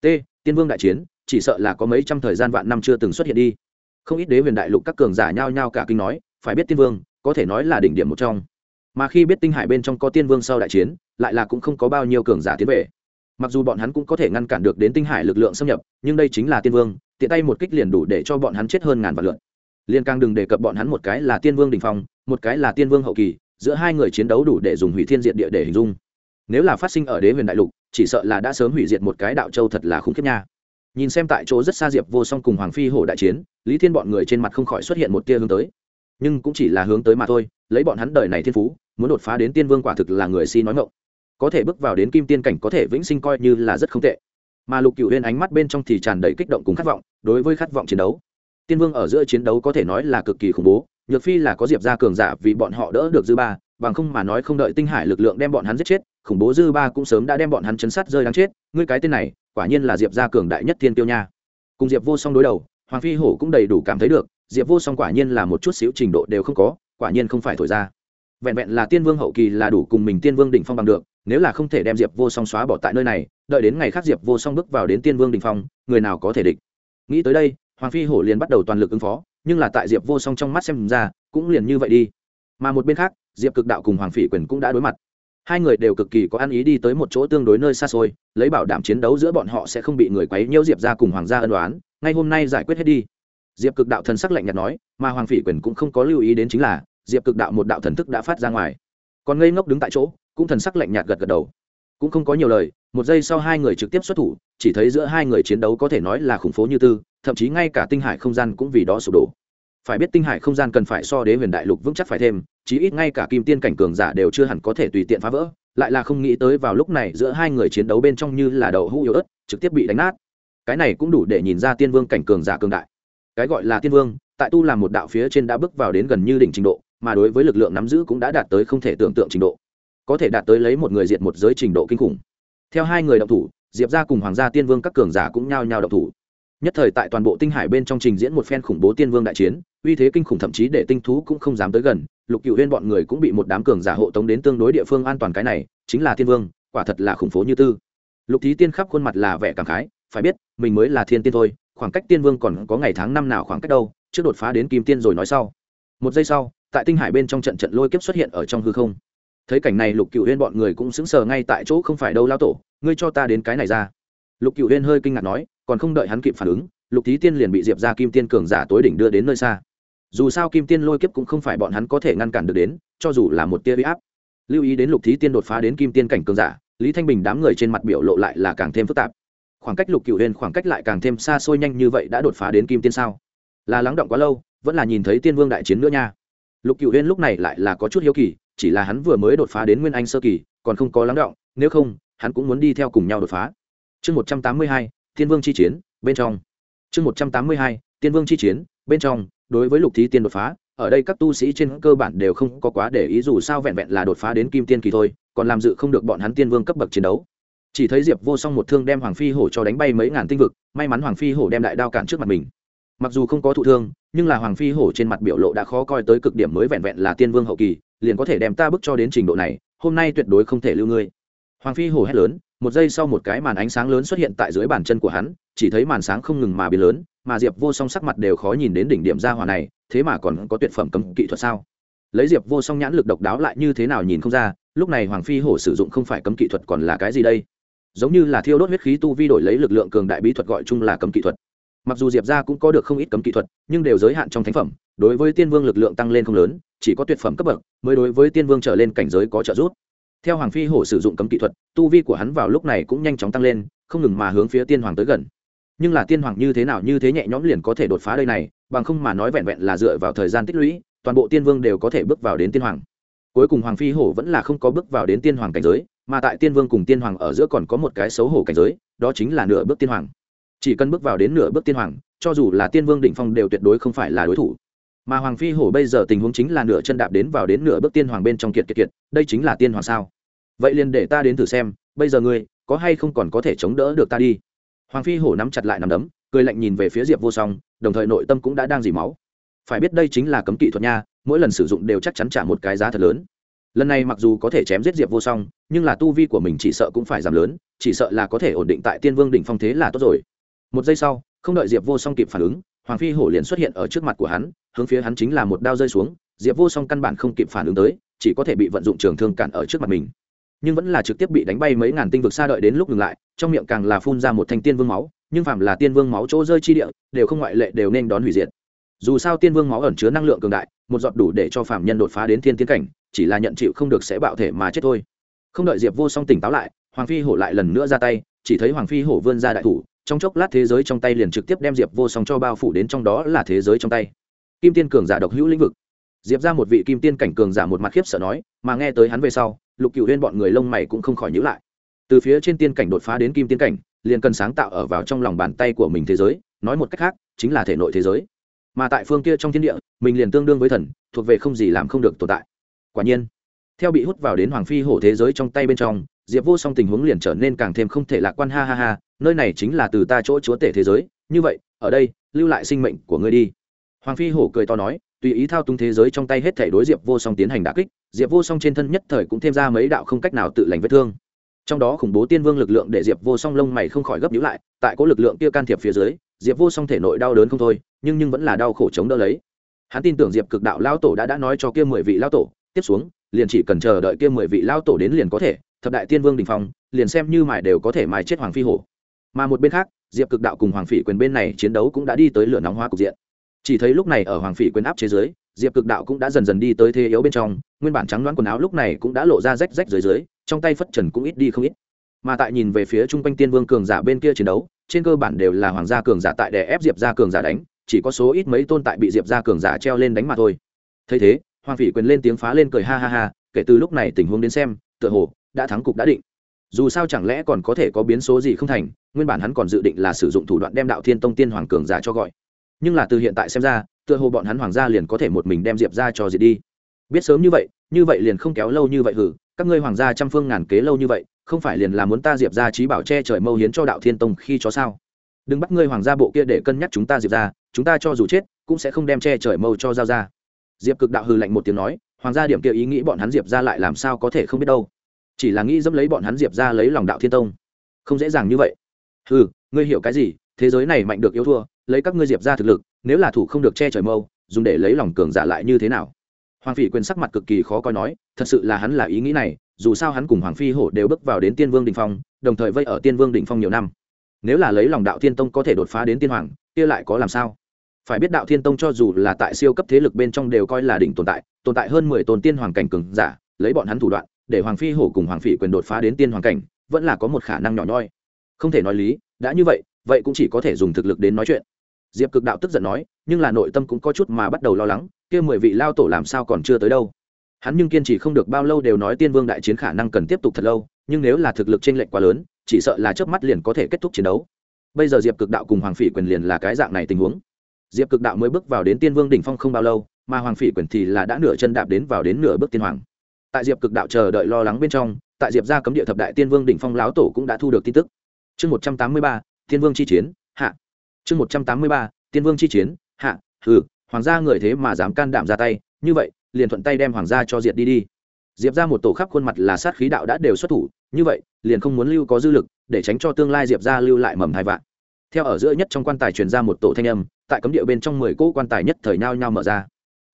T, tiên vương đại chiến, chỉ sợ là có mấy trăm thời gian vạn năm chưa từng xuất hiện đi. Không ít đế huyền đại lục các cường giả nhao nhao cả kinh nói, phải biết tiên vương, có thể nói là đỉnh điểm một trong. Mà khi biết tinh hải bên trong có tiên vương sau đại chiến, lại là cũng không có bao nhiêu cường giả tiến về mặc dù bọn hắn cũng có thể ngăn cản được đến tinh hải lực lượng xâm nhập, nhưng đây chính là tiên vương, tiện tay một kích liền đủ để cho bọn hắn chết hơn ngàn vạn lượt. liên càng đừng đề cập bọn hắn một cái là tiên vương đình phong, một cái là tiên vương hậu kỳ, giữa hai người chiến đấu đủ để dùng hủy thiên diện địa để hình dung. Nếu là phát sinh ở đế huyền đại lục, chỉ sợ là đã sớm hủy diệt một cái đạo châu thật là khủng khiếp nha. Nhìn xem tại chỗ rất xa diệp vô song cùng hoàng phi hổ đại chiến, lý thiên bọn người trên mặt không khỏi xuất hiện một tia hướng tới. Nhưng cũng chỉ là hướng tới mà thôi, lấy bọn hắn đời này thiên phú, muốn đột phá đến tiên vương quả thực là người si nói ngộng có thể bước vào đến kim tiên cảnh có thể vĩnh sinh coi như là rất không tệ. Mà lục cựu huyên ánh mắt bên trong thì tràn đầy kích động cùng khát vọng, đối với khát vọng chiến đấu. Tiên vương ở giữa chiến đấu có thể nói là cực kỳ khủng bố, nhược phi là có diệp ra cường giả vì bọn họ đỡ được dư ba, bằng không mà nói không đợi tinh hải lực lượng đem bọn hắn giết chết, khủng bố dư ba cũng sớm đã đem bọn hắn chấn sát rơi đáng chết, ngươi cái tên này, quả nhiên là diệp ra cường đại nhất thiên tiêu nha. Cùng diệp vô song đối đầu, hoàng phi hổ cũng đầy đủ cảm thấy được, diệp vô song quả nhiên là một chút xíu trình độ đều không có, quả nhiên không phải thổi ra. Vẹn vẹn là tiên vương hậu kỳ là đủ cùng mình tiên vương đỉnh phong bằng được nếu là không thể đem diệp vô song xóa bỏ tại nơi này, đợi đến ngày khác diệp vô song bước vào đến tiên vương đỉnh phong, người nào có thể địch? Nghĩ tới đây, hoàng phi hổ liền bắt đầu toàn lực ứng phó, nhưng là tại diệp vô song trong mắt xem ra, cũng liền như vậy đi. Mà một bên khác, diệp cực đạo cùng hoàng phỉ quyền cũng đã đối mặt. Hai người đều cực kỳ có ăn ý đi tới một chỗ tương đối nơi xa xôi, lấy bảo đảm chiến đấu giữa bọn họ sẽ không bị người quấy nhiễu diệp ra cùng hoàng gia ân đoán ngay hôm nay giải quyết hết đi. Diệp cực đạo thần sắc lạnh nhạt nói, mà hoàng phỉ quyền cũng không có lưu ý đến chính là, diệp cực đạo một đạo thần thức đã phát ra ngoài. Còn ngây ngốc đứng tại chỗ cũng thần sắc lạnh nhạt gật gật đầu. Cũng không có nhiều lời, một giây sau hai người trực tiếp xuất thủ, chỉ thấy giữa hai người chiến đấu có thể nói là khủng phố như tư, thậm chí ngay cả tinh hải không gian cũng vì đó sụp đổ. Phải biết tinh hải không gian cần phải so đế huyền đại lục vững chắc phải thêm, chí ít ngay cả kim tiên cảnh cường giả đều chưa hẳn có thể tùy tiện phá vỡ, lại là không nghĩ tới vào lúc này giữa hai người chiến đấu bên trong như là đậu hũ yếu ớt, trực tiếp bị đánh nát. Cái này cũng đủ để nhìn ra tiên vương cảnh cường giả cường đại. Cái gọi là tiên vương, tại tu làm một đạo phía trên đã bước vào đến gần như đỉnh trình độ, mà đối với lực lượng nắm giữ cũng đã đạt tới không thể tưởng tượng trình độ có thể đạt tới lấy một người diện một giới trình độ kinh khủng. Theo hai người động thủ, diệp ra cùng hoàng gia tiên vương các cường giả cũng nhao nhao động thủ. Nhất thời tại toàn bộ tinh hải bên trong trình diễn một phen khủng bố tiên vương đại chiến, uy thế kinh khủng thậm chí để tinh thú cũng không dám tới gần, lục cựu huyên bọn người cũng bị một đám cường giả hộ tống đến tương đối địa phương an toàn cái này, chính là tiên vương, quả thật là khủng phố như tư. Lục thí tiên khắp khuôn mặt là vẻ cảm khái, phải biết, mình mới là thiên tiên thôi, khoảng cách tiên vương còn có ngày tháng năm nào khoảng cách đâu, trước đột phá đến kim tiên rồi nói sau. Một giây sau, tại tinh hải bên trong trận trận lôi kiếp xuất hiện ở trong hư không thấy cảnh này lục cựu huyên bọn người cũng sững sờ ngay tại chỗ không phải đâu lao tổ, ngươi cho ta đến cái này ra. Lục cựu huyên hơi kinh ngạc nói, còn không đợi hắn kịp phản ứng, lục thí tiên liền bị diệp ra kim tiên cường giả tối đỉnh đưa đến nơi xa. Dù sao kim tiên lôi kiếp cũng không phải bọn hắn có thể ngăn cản được đến, cho dù là một tia huy áp. Lưu ý đến lục thí tiên đột phá đến kim tiên cảnh cường giả, lý thanh bình đám người trên mặt biểu lộ lại là càng thêm phức tạp. Khoảng cách lục cựu huyên khoảng cách lại càng thêm xa xôi nhanh như vậy đã đột phá đến kim tiên sao? Là lắng động quá lâu, vẫn là nhìn thấy tiên vương đại chiến nữa nha. Lục cựu huyên lúc này lại là có chút hiếu kỳ chỉ là hắn vừa mới đột phá đến nguyên anh sơ kỳ, còn không có lắng động, nếu không, hắn cũng muốn đi theo cùng nhau đột phá. Chương một trăm tám mươi hai, thiên vương chi chiến, bên trong. Chương một trăm tám mươi hai tiên vương chi chiến, bên trong, đối với lục thí tiên đột phá, ở đây các tu sĩ trên cơ bản đều không có quá để ý dù sao vẹn vẹn là đột phá đến kim tiên kỳ thôi, còn làm dự không được bọn hắn tiên vương cấp bậc chiến đấu. Chỉ thấy diệp vô song một thương đem hoàng phi hổ cho đánh bay mấy ngàn tinh vực, may mắn hoàng phi hổ đem đại đao cản trước mặt mình. Mặc dù không có thụ thương, nhưng là hoàng phi hổ trên mặt biểu lộ đã khó coi tới cực điểm mới vẹn vẹn là tiên vương hậu kỳ liền có thể đem ta bức cho đến trình độ này, hôm nay tuyệt đối không thể lưu ngươi. Hoàng phi hổ hét lớn, một giây sau một cái màn ánh sáng lớn xuất hiện tại dưới bàn chân của hắn, chỉ thấy màn sáng không ngừng mà biến lớn, mà diệp vô song sắc mặt đều khó nhìn đến đỉnh điểm ra hòa này, thế mà còn có tuyệt phẩm cấm kỹ thuật sao? Lấy diệp vô song nhãn lực độc đáo lại như thế nào nhìn không ra, lúc này hoàng phi hổ sử dụng không phải cấm kỹ thuật còn là cái gì đây? Giống như là thiêu đốt huyết khí tu vi đổi lấy lực lượng cường đại bí thuật gọi chung là cấm kỹ thuật. Mặc dù diệp ra cũng có được không ít cấm kỹ thuật, nhưng đều giới hạn trong thánh phẩm đối với tiên vương lực lượng tăng lên không lớn, chỉ có tuyệt phẩm cấp bậc mới đối với tiên vương trở lên cảnh giới có trợ giúp. Theo hoàng phi hổ sử dụng cấm kỹ thuật, tu vi của hắn vào lúc này cũng nhanh chóng tăng lên, không ngừng mà hướng phía tiên hoàng tới gần. Nhưng là tiên hoàng như thế nào như thế nhẹ nhõm liền có thể đột phá đây này, bằng không mà nói vẹn vẹn là dựa vào thời gian tích lũy, toàn bộ tiên vương đều có thể bước vào đến tiên hoàng. Cuối cùng hoàng phi hổ vẫn là không có bước vào đến tiên hoàng cảnh giới, mà tại tiên vương cùng tiên hoàng ở giữa còn có một cái xấu hổ cảnh giới, đó chính là nửa bước tiên hoàng. Chỉ cần bước vào đến nửa bước tiên hoàng, cho dù là tiên vương đỉnh phong đều tuyệt đối không phải là đối thủ mà hoàng phi hổ bây giờ tình huống chính là nửa chân đạp đến vào đến nửa bước tiên hoàng bên trong kiệt kiệt kiệt, đây chính là tiên hoàng sao? Vậy liền để ta đến thử xem, bây giờ ngươi có hay không còn có thể chống đỡ được ta đi? Hoàng phi hổ nắm chặt lại nằm đấm, cười lạnh nhìn về phía diệp vô song, đồng thời nội tâm cũng đã đang dỉ máu. Phải biết đây chính là cấm kỵ thuật nha, mỗi lần sử dụng đều chắc chắn trả một cái giá thật lớn. Lần này mặc dù có thể chém giết diệp vô song, nhưng là tu vi của mình chỉ sợ cũng phải giảm lớn, chỉ sợ là có thể ổn định tại tiên vương đỉnh phong thế là tốt rồi. Một giây sau, không đợi diệp vô song kịp phản ứng hoàng phi hổ liền xuất hiện ở trước mặt của hắn, hướng phía hắn chính là một đao rơi xuống, diệp vô song căn bản không kịp phản ứng tới, chỉ có thể bị vận dụng trường thương cản ở trước mặt mình. Nhưng vẫn là trực tiếp bị đánh bay mấy ngàn tinh vực xa đợi đến lúc ngừng lại, trong miệng càng là phun ra một thanh tiên vương máu, nhưng phạm là tiên vương máu chỗ rơi chi địa, đều không ngoại lệ đều nên đón hủy diệt. Dù sao tiên vương máu ẩn chứa năng lượng cường đại, một giọt đủ để cho phạm nhân đột phá đến thiên tiến cảnh, chỉ là nhận chịu không được sẽ bạo thể mà chết thôi. Không đợi diệp vô song tỉnh táo lại, hoàng phi hổ lại lần nữa ra tay, chỉ thấy hoàng phi hổ vươn ra đại thủ trong chốc lát thế giới trong tay liền trực tiếp đem diệp vô song cho bao phủ đến trong đó là thế giới trong tay. Kim tiên cường giả độc hữu lĩnh vực. Diệp ra một vị kim tiên cảnh cường giả một mặt khiếp sợ nói, mà nghe tới hắn về sau, lục cựu huyên bọn người lông mày cũng không khỏi nhữ lại. Từ phía trên tiên cảnh đột phá đến kim tiên cảnh, liền cần sáng tạo ở vào trong lòng bàn tay của mình thế giới, nói một cách khác, chính là thể nội thế giới. Mà tại phương kia trong thiên địa, mình liền tương đương với thần, thuộc về không gì làm không được tồn tại. Quả nhiên, theo bị hút vào đến hoàng phi hổ thế giới trong tay bên trong diệp vô song tình huống liền trở nên càng thêm không thể lạc quan, ha ha ha, nơi này chính là từ ta chỗ chúa tể thế giới, như vậy, ở đây, lưu lại sinh mệnh của ngươi đi. Hoàng phi hổ cười to nói, tùy ý thao túng thế giới trong tay hết thể đối diệp vô song tiến hành đà kích, diệp vô song trên thân nhất thời cũng thêm ra mấy đạo không cách nào tự lành vết thương. Trong đó khủng bố tiên vương lực lượng để diệp vô song lông mày không khỏi gấp nhữ lại, tại có lực lượng kia can thiệp phía dưới, diệp vô song thể nội đau đớn không thôi, nhưng nhưng vẫn là đau khổ chống đỡ lấy. Hắn tin tưởng diệp cực đạo lao tổ đã đã nói cho kia mười vị lao tổ, tiếp xuống, liền chỉ cần chờ đợi kia mười vị lao tổ đến liền có thể thập đại tiên vương đình phong, liền xem như mài đều có thể mài chết hoàng phi hổ. Mà một bên khác, diệp cực đạo cùng hoàng phỉ quyền bên này chiến đấu cũng đã đi tới lửa nóng hoa cục diện. Chỉ thấy lúc này ở hoàng phỉ quyền áp chế giới diệp cực đạo cũng đã dần dần đi tới thế yếu bên trong, nguyên bản trắng đoán quần áo lúc này cũng đã lộ ra rách rách dưới dưới, trong tay phất trần cũng ít đi không ít. Mà tại nhìn về phía chung quanh tiên vương cường giả bên kia chiến đấu, trên cơ bản đều là hoàng gia cường giả tại đè ép diệp ra cường giả đánh, chỉ có số ít mấy tôn tại bị diệp ra cường giả treo lên đánh mà thôi. Thấy thế, hoàng phỉ quyền lên tiếng phá lên cười ha ha ha, kể từ lúc này tình huống đến xem, tựa hồ đã thắng cục đã định. Dù sao chẳng lẽ còn có thể có biến số gì không thành, nguyên bản hắn còn dự định là sử dụng thủ đoạn đem đạo thiên tông tiên hoàng cường giả cho gọi. Nhưng là từ hiện tại xem ra, tựa hồ bọn hắn hoàng gia liền có thể một mình đem diệp ra cho diệt đi. Biết sớm như vậy như vậy liền không kéo lâu như vậy hử, các ngươi hoàng gia trăm phương ngàn kế lâu như vậy, không phải liền là muốn ta diệp ra trí bảo che trời mâu hiến cho đạo thiên tông khi cho sao? Đừng bắt ngươi hoàng gia bộ kia để cân nhắc chúng ta diệp ra chúng ta cho dù chết, cũng sẽ không đem che trời mâu cho giao ra diệp cực đạo hư lạnh một tiếng nói, hoàng gia điểm kia ý nghĩ bọn hắn diệp ra lại làm sao có thể không biết đâu chỉ là nghĩ dẫm lấy bọn hắn diệp ra lấy lòng đạo thiên tông. Không dễ dàng như vậy. Ừ ngươi hiểu cái gì? Thế giới này mạnh được yếu thua, lấy các ngươi diệp ra thực lực, nếu là thủ không được che trời mâu, dùng để lấy lòng cường giả lại như thế nào? Hoàng phỉ quyền sắc mặt cực kỳ khó coi nói, thật sự là hắn là ý nghĩ này, dù sao hắn cùng hoàng phi hổ đều bước vào đến tiên vương đình phong, đồng thời vây ở tiên vương đình phong nhiều năm. Nếu là lấy lòng đạo thiên tông có thể đột phá đến tiên hoàng, kia lại có làm sao? Phải biết đạo thiên tông cho dù là tại siêu cấp thế lực bên trong đều coi là đỉnh tồn tại tồn tại hơn mười tôn tiên hoàng cảnh cường giả, lấy bọn hắn thủ đoạn để hoàng phi hổ cùng hoàng phỉ quyền đột phá đến tiên hoàng cảnh, vẫn là có một khả năng nhỏ nhoi. Không thể nói lý, đã như vậy vậy cũng chỉ có thể dùng thực lực đến nói chuyện. Diệp cực đạo tức giận nói, nhưng là nội tâm cũng có chút mà bắt đầu lo lắng, kia mười vị lao tổ làm sao còn chưa tới đâu. Hắn nhưng kiên trì không được bao lâu đều nói tiên vương đại chiến khả năng cần tiếp tục thật lâu, nhưng nếu là thực lực t r ê n lệch quá lớn, chỉ sợ là trước mắt liền có thể kết thúc chiến đấu. Bây giờ diệp cực đạo cùng hoàng phỉ quyền liền là cái dạng này tình huống. Diệp cực đạo mới bước vào đến tiên vương đỉnh phong không bao lâu, mà hoàng phỉ quyền thì là đã nửa chân đạp đến vào đến nửa bước tiên hoàng tại diệp cực đạo chờ đợi lo lắng bên trong, tại diệp ra cấm địa thập đại tiên vương đỉnh phong láo tổ cũng đã thu được tin tức. Chương một trăm tám mươi ba, tiên vương chi chiến, hạ. Chương một trăm tám mươi ba, tiên vương chi chiến, hạ. Hừ, hoàng gia người thế mà dám can đảm ra tay, như vậy, liền thuận tay đem hoàng gia cho diệt đi đi. Diệp ra một tổ khắp khuôn mặt là sát khí đạo đã đều xuất thủ, như vậy, liền không muốn lưu có dư lực, để tránh cho tương lai diệp ra lưu lại mầm hai vạn. Theo ở giữa nhất trong quan tài truyền ra một tổ thanh âm, tại cấm địa bên trong mười cỗ quan tài nhất thời nhao nhao mở ra.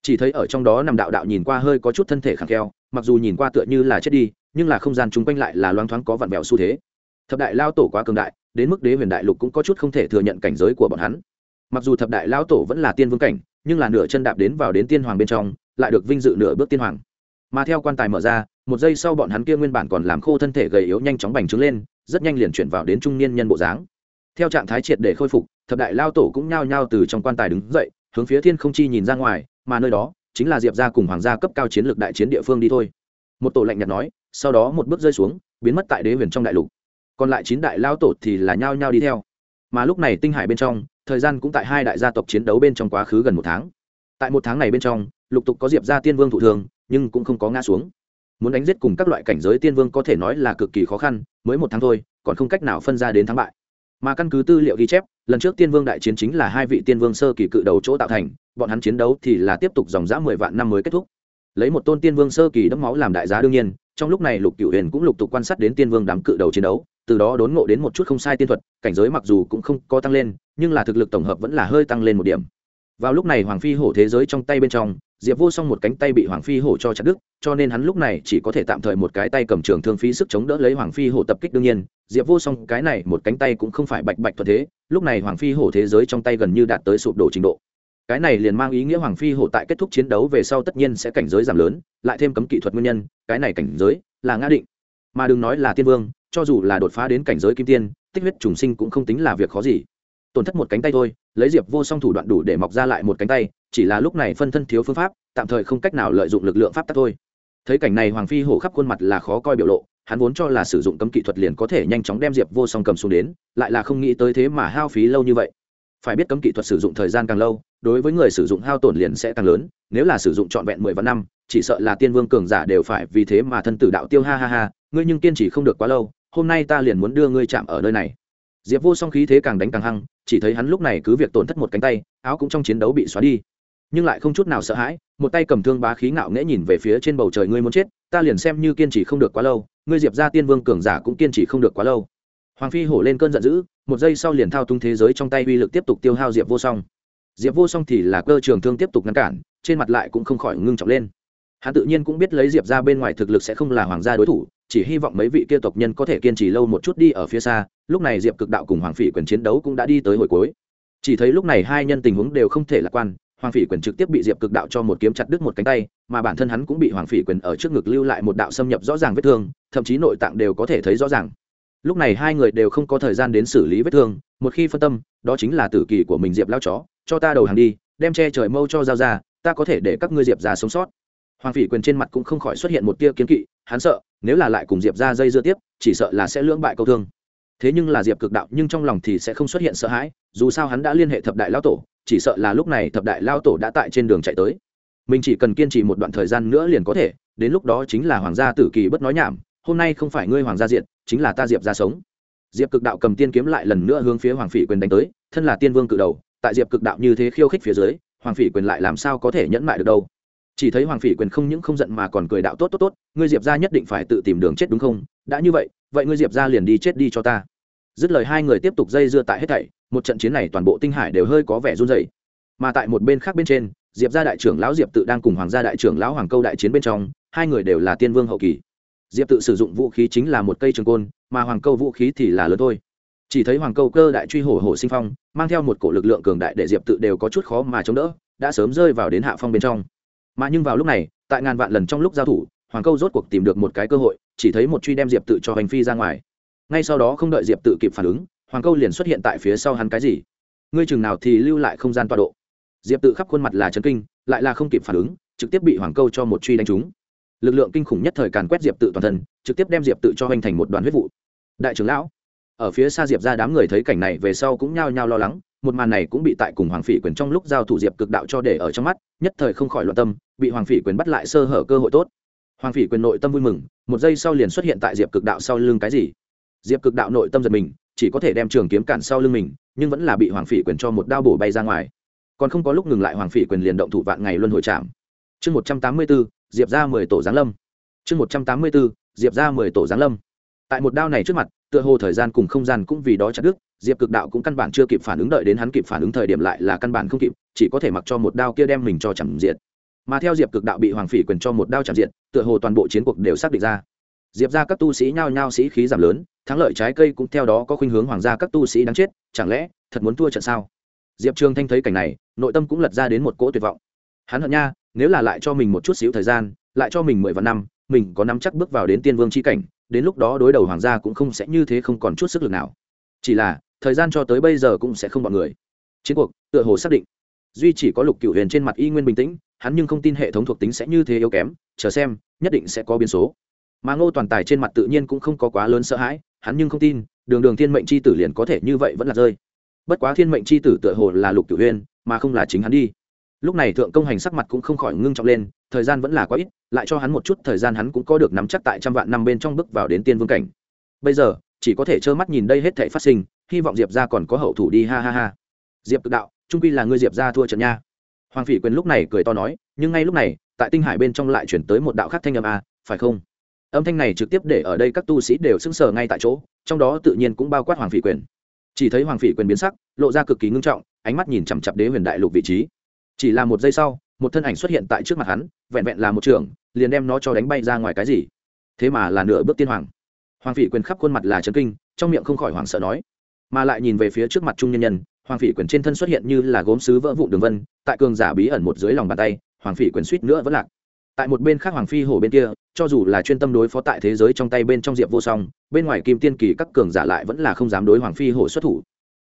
Chỉ thấy ở trong đó nằm đạo đạo nhìn qua hơi có chút thân thể khẳng kheo mặc dù nhìn qua tựa như là chết đi, nhưng là không gian chung quanh lại là loáng thoáng có vặn vẹo xu thế. Thập đại lao tổ quá cường đại, đến mức đế huyền đại lục cũng có chút không thể thừa nhận cảnh giới của bọn hắn. Mặc dù thập đại lao tổ vẫn là tiên vương cảnh, nhưng là nửa chân đạp đến vào đến tiên hoàng bên trong, lại được vinh dự nửa bước tiên hoàng. Mà theo quan tài mở ra, một giây sau bọn hắn kia nguyên bản còn làm khô thân thể gầy yếu nhanh chóng bành trướng lên, rất nhanh liền chuyển vào đến trung niên nhân bộ dáng. Theo trạng thái triệt để khôi phục, thập đại lao tổ cũng nhao nhao từ trong quan tài đứng dậy, hướng phía thiên không chi nhìn ra ngoài, mà nơi đó chính là diệp gia cùng hoàng gia cấp cao chiến lược đại chiến địa phương đi thôi. Một tổ lạnh nhạt nói, sau đó một bước rơi xuống, biến mất tại đế huyền trong đại lục. Còn lại chín đại lao tổ thì là nhao nhao đi theo. Mà lúc này tinh hải bên trong, thời gian cũng tại hai đại gia tộc chiến đấu bên trong quá khứ gần một tháng. Tại một tháng này bên trong, lục tục có diệp ra tiên vương thụ thường nhưng cũng không có ngã xuống. Muốn đánh giết cùng các loại cảnh giới tiên vương có thể nói là cực kỳ khó khăn, mới một tháng thôi, còn không cách nào phân ra đến thắng bại mà căn cứ tư liệu ghi chép, lần trước tiên vương đại chiến chính là hai vị tiên vương sơ kỳ cự đầu chỗ tạo thành, bọn hắn chiến đấu thì là tiếp tục dòng dã mười vạn năm mới kết thúc. Lấy một tôn tiên vương sơ kỳ đẫm máu làm đại giá đương nhiên, trong lúc này lục cựu huyền cũng lục tục quan sát đến tiên vương đám cự đầu chiến đấu, từ đó đốn ngộ đến một chút không sai tiên thuật, cảnh giới mặc dù cũng không có tăng lên, nhưng là thực lực tổng hợp vẫn là hơi tăng lên một điểm. Vào lúc này hoàng phi hổ thế giới trong tay bên trong diệp vô song một cánh tay bị hoàng phi hổ cho chặt đứt, cho nên hắn lúc này chỉ có thể tạm thời một cái tay cầm trường thương phí sức chống đỡ lấy hoàng phi hổ tập kích đương nhiên. Diệp vô song cái này một cánh tay cũng không phải bạch bạch thuận thế, lúc này hoàng phi hổ thế giới trong tay gần như đạt tới sụp đổ trình độ. Cái này liền mang ý nghĩa hoàng phi hổ tại kết thúc chiến đấu về sau tất nhiên sẽ cảnh giới giảm lớn, lại thêm cấm kỹ thuật nguyên nhân, cái này cảnh giới là ngã định. Mà đừng nói là tiên vương, cho dù là đột phá đến cảnh giới kim tiên, tích huyết trùng sinh cũng không tính là việc khó gì. Tổn thất một cánh tay thôi, lấy diệp vô song thủ đoạn đủ để mọc ra lại một cánh tay chỉ là lúc này phân thân thiếu phương pháp, tạm thời không cách nào lợi dụng lực lượng pháp tắc thôi. Thấy cảnh này hoàng phi hổ khắp khuôn mặt là khó coi biểu lộ, hắn vốn cho là sử dụng cấm kỹ thuật liền có thể nhanh chóng đem diệp vô song cầm xuống đến, lại là không nghĩ tới thế mà hao phí lâu như vậy. Phải biết cấm kỹ thuật sử dụng thời gian càng lâu, đối với người sử dụng hao tổn liền sẽ càng lớn, nếu là sử dụng trọn vẹn mười vạn năm, chỉ sợ là tiên vương cường giả đều phải vì thế mà thân tử đạo tiêu ha ha ha, ngươi nhưng kiên trì không được quá lâu, hôm nay ta liền muốn đưa ngươi chạm ở nơi này. Diệp vô song khí thế càng đánh càng hăng, chỉ thấy hắn lúc này cứ việc tổn thất một cánh tay, áo cũng trong chiến đấu bị xóa đi nhưng lại không chút nào sợ hãi, một tay cầm thương bá khí ngạo nghễ nhìn về phía trên bầu trời ngươi muốn chết, ta liền xem như kiên trì không được quá lâu, ngươi diệp ra tiên vương cường giả cũng kiên trì không được quá lâu. Hoàng phi hổ lên cơn giận dữ, một giây sau liền thao tung thế giới trong tay uy lực tiếp tục tiêu hao diệp vô song. Diệp vô song thì là cơ trường thương tiếp tục ngăn cản, trên mặt lại cũng không khỏi ngưng trọng lên. Hắn tự nhiên cũng biết lấy diệp ra bên ngoài thực lực sẽ không là hoàng gia đối thủ, chỉ hy vọng mấy vị kia tộc nhân có thể kiên trì lâu một chút đi ở phía xa, lúc này diệp cực đạo cùng hoàng phỉ quyền chiến đấu cũng đã đi tới hồi cuối. Chỉ thấy lúc này hai nhân tình huống đều không thể lạc quan hoàng phỉ quyền trực tiếp bị diệp cực đạo cho một kiếm chặt đứt một cánh tay, mà bản thân hắn cũng bị hoàng phỉ quyền ở trước ngực lưu lại một đạo xâm nhập rõ ràng vết thương, thậm chí nội tạng đều có thể thấy rõ ràng. Lúc này hai người đều không có thời gian đến xử lý vết thương, một khi phân tâm, đó chính là tử kỳ của mình diệp lao chó, cho ta đầu hàng đi, đem che trời mâu cho giao ra, ta có thể để các ngươi diệp ra sống sót. Hoàng phỉ quyền trên mặt cũng không khỏi xuất hiện một tia kiến kỵ, hắn sợ, nếu là lại cùng diệp ra dây dưa tiếp, chỉ sợ là sẽ lưỡng bại câu thương. Thế nhưng là diệp cực đạo nhưng trong lòng thì sẽ không xuất hiện sợ hãi, dù sao hắn đã liên hệ thập đại lao tổ chỉ sợ là lúc này thập đại lao tổ đã tại trên đường chạy tới. Mình chỉ cần kiên trì một đoạn thời gian nữa liền có thể, đến lúc đó chính là hoàng gia tử kỳ bất nói nhảm, hôm nay không phải ngươi hoàng gia diện chính là ta diệp ra sống. Diệp cực đạo cầm tiên kiếm lại lần nữa hướng phía hoàng phỉ quyền đánh tới, thân là tiên vương cự đầu, tại diệp cực đạo như thế khiêu khích phía dưới, hoàng phỉ quyền lại làm sao có thể nhẫn mại được đâu? Chỉ thấy hoàng phỉ quyền không những không giận mà còn cười đạo tốt tốt tốt, ngươi diệp ra nhất định phải tự tìm đường chết đúng không? Đã như vậy vậy ngươi diệp ra liền đi chết đi cho ta dứt lời hai người tiếp tục dây dưa tại hết thảy, một trận chiến này toàn bộ tinh hải đều hơi có vẻ run dày mà tại một bên khác bên trên, diệp gia đại trưởng lão diệp tự đang cùng hoàng gia đại trưởng lão hoàng câu đại chiến bên trong, hai người đều là tiên vương hậu kỳ. Diệp tự sử dụng vũ khí chính là một cây trường côn, mà hoàng câu vũ khí thì là lớn thôi. Chỉ thấy hoàng câu cơ đại truy hổ hổ sinh phong, mang theo một cổ lực lượng cường đại để diệp tự đều có chút khó mà chống đỡ, đã sớm rơi vào đến hạ phong bên trong. Mà nhưng vào lúc này, tại ngàn vạn lần trong lúc giao thủ, hoàng câu rốt cuộc tìm được một cái cơ hội, chỉ thấy một truy đem diệp tự cho hành phi ra ngoài ngay sau đó không đợi diệp tự kịp phản ứng, hoàng câu liền xuất hiện tại phía sau hắn cái gì? Ngươi chừng nào thì lưu lại không gian tọa độ? Diệp tự khắp khuôn mặt là trấn kinh, lại là không kịp phản ứng, trực tiếp bị hoàng câu cho một truy đánh trúng. Lực lượng kinh khủng nhất thời càn quét diệp tự toàn thân, trực tiếp đem diệp tự cho hoành thành một đoàn huyết vụ. Đại trưởng lão, ở phía xa diệp ra đám người thấy cảnh này về sau cũng nhao nhao lo lắng, một màn này cũng bị tại cùng hoàng phỉ quyền trong lúc giao thủ diệp cực đạo cho để ở trong mắt, nhất thời không khỏi loạn tâm, bị hoàng phỉ quyền bắt lại sơ hở cơ hội tốt. Hoàng phỉ quyền nội tâm vui mừng, một giây sau liền xuất hiện tại diệp cực đạo sau lưng cái gì? Diệp cực đạo nội tâm giật mình, chỉ có thể đem trường kiếm cản sau lưng mình, nhưng vẫn là bị hoàng phỉ quyền cho một đao bổ bay ra ngoài. Còn không có lúc ngừng lại, hoàng phỉ quyền liền động thủ vạn ngày luân hồi chạm chương một trăm tám mươi bốn, diệp ra mười tổ giáng lâm. Chương một trăm tám mươi bốn, diệp ra mười tổ giáng lâm. Tại một đao này trước mặt, tựa hồ thời gian cùng không gian cũng vì đó chặt đứt, diệp cực đạo cũng căn bản chưa kịp phản ứng đợi đến hắn kịp phản ứng thời điểm lại là căn bản không kịp, chỉ có thể mặc cho một đao kia đem mình cho chẳng diện mà theo diệp cực đạo bị hoàng phỉ quyền cho một đao chẳng diện tựa hồ toàn bộ chiến cuộc đều xác định ra diệp ra các tu sĩ nhao nhao sĩ khí giảm lớn, thắng lợi trái cây cũng theo đó có khuynh hướng hoàng gia các tu sĩ đáng chết, chẳng lẽ thật muốn thua trận sao? Diệp trường thanh thấy cảnh này, nội tâm cũng lật ra đến một cỗ tuyệt vọng. Hắn hận nha, nếu là lại cho mình một chút xíu thời gian, lại cho mình mười vạn năm, mình có nắm chắc bước vào đến tiên vương c h i cảnh, đến lúc đó đối đầu hoàng gia cũng không sẽ như thế không còn chút sức lực nào. Chỉ là, thời gian cho tới bây giờ cũng sẽ không bọn người. Chiến cuộc, tựa hồ xác định. Duy chỉ có lục cựu huyền trên mặt y nguyên bình tĩnh, hắn nhưng không tin hệ thống thuộc tính sẽ như thế yếu kém, chờ xem, nhất định sẽ có biến số mà ngô toàn tài trên mặt tự nhiên cũng không có quá lớn sợ hãi, hắn nhưng không tin, đường đường thiên mệnh c h i tử liền có thể như vậy vẫn là rơi. Bất quá thiên mệnh c h i tử tựa hồ là lục cửu huyên mà không là chính hắn đi. Lúc này thượng công hành sắc mặt cũng không khỏi ngưng trọng lên, thời gian vẫn là quá ít, lại cho hắn một chút thời gian hắn cũng có được nắm chắc tại trăm vạn năm bên trong bước vào đến tiên vương cảnh. Bây giờ, chỉ có thể trơ mắt nhìn đây hết thể phát sinh, hy vọng diệp ra còn có hậu thủ đi, ha ha ha. Diệp tự đạo, trung quy là ngươi diệp ra thua trận nha. Hoàng phỉ quyền lúc này cười to nói, nhưng ngay lúc này, tại tinh hải bên trong lại chuyển tới một đạo khắc thanh âm a, phải không? Âm thanh này trực tiếp để ở đây các tu sĩ đều sững sờ ngay tại chỗ, trong đó tự nhiên cũng bao quát hoàng phỉ quyền. Chỉ thấy hoàng phỉ quyền biến sắc, lộ ra cực kỳ ngưng trọng, ánh mắt nhìn chằm chặp đế huyền đại lục vị trí. Chỉ là một giây sau, một thân ảnh xuất hiện tại trước mặt hắn, vẹn vẹn là một trường, liền đem nó cho đánh bay ra ngoài cái gì. Thế mà là nửa bước tiên hoàng. Hoàng phỉ quyền khắp khuôn mặt là trấn kinh, trong miệng không khỏi hoảng sợ nói. Mà lại nhìn về phía trước mặt trung nhân nhân, hoàng phỉ quyền trên thân xuất hiện như là gốm sứ vỡ vụn đường vân, tại cường giả bí ẩn một dưới lòng bàn tay, hoàng phỉ quyền suýt nữa vẫn lạc tại một bên khác hoàng phi hổ bên kia, cho dù là chuyên tâm đối phó tại thế giới trong tay bên trong diệp vô song, bên ngoài kim tiên kỳ các cường giả lại vẫn là không dám đối hoàng phi hổ xuất thủ.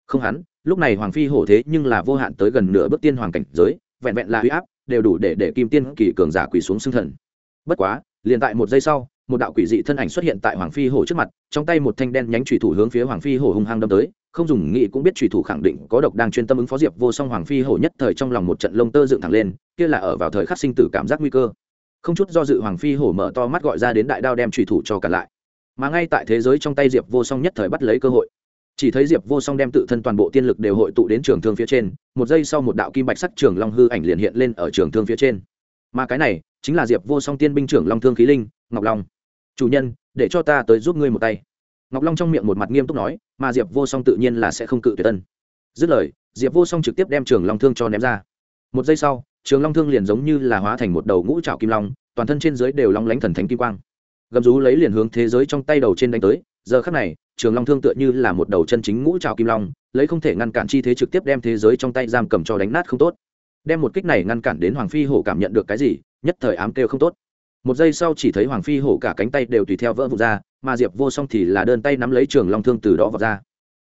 Không hắn, lúc này hoàng phi hổ thế nhưng là vô hạn tới gần nửa bước tiên hoàng cảnh giới, vẹn vẹn là huy áp, đều đủ để để kim tiên kỳ cường giả quỳ xuống xưng thần. Bất quá, liền tại một giây sau, một đạo quỷ dị thân ảnh xuất hiện tại hoàng phi hổ trước mặt, trong tay một thanh đen nhánh thủy thủ hướng phía hoàng phi hổ hung hăng đâm tới, không dùng nghị cũng biết thủy thủ khẳng định có độc đang chuyên tâm ứng phó diệp vô song, hoàng phi hổ nhất thời trong lòng một trận lông tơ dựng thẳng lên, kia là ở vào thời khắc sinh tử cảm giác nguy cơ không chút do dự hoàng phi hổ mở to mắt gọi ra đến đại đao đem trùy thủ cho cả lại. Mà ngay tại thế giới trong tay diệp vô song nhất thời bắt lấy cơ hội. Chỉ thấy diệp vô song đem tự thân toàn bộ tiên lực đều hội tụ đến trường thương phía trên, một giây sau một đạo kim bạch sắc trường long hư ảnh liền hiện lên ở trường thương phía trên. Mà cái này chính là diệp vô song tiên binh trưởng long thương khí linh, ngọc long. Chủ nhân, để cho ta tới giúp ngươi một tay. Ngọc long trong miệng một mặt nghiêm túc nói, mà diệp vô song tự nhiên là sẽ không cự tuyệt tân dứt lời, diệp vô song trực tiếp đem trường long thương cho ném ra. Một giây sau trường long thương liền giống như là hóa thành một đầu ngũ trào kim long, toàn thân trên dưới đều long lánh thần thánh kim quang. Gầm rú lấy liền hướng thế giới trong tay đầu trên đánh tới, giờ khắc này, trường long thương tựa như là một đầu chân chính ngũ trào kim long, lấy không thể ngăn cản chi thế trực tiếp đem thế giới trong tay giam cầm cho đánh nát không tốt. Đem một kích này ngăn cản đến hoàng phi hổ cảm nhận được cái gì, nhất thời ám kêu không tốt. Một giây sau chỉ thấy hoàng phi hổ cả cánh tay đều tùy theo vỡ vụt ra, mà diệp vô song thì là đơn tay nắm lấy trường long thương từ đó vọt ra.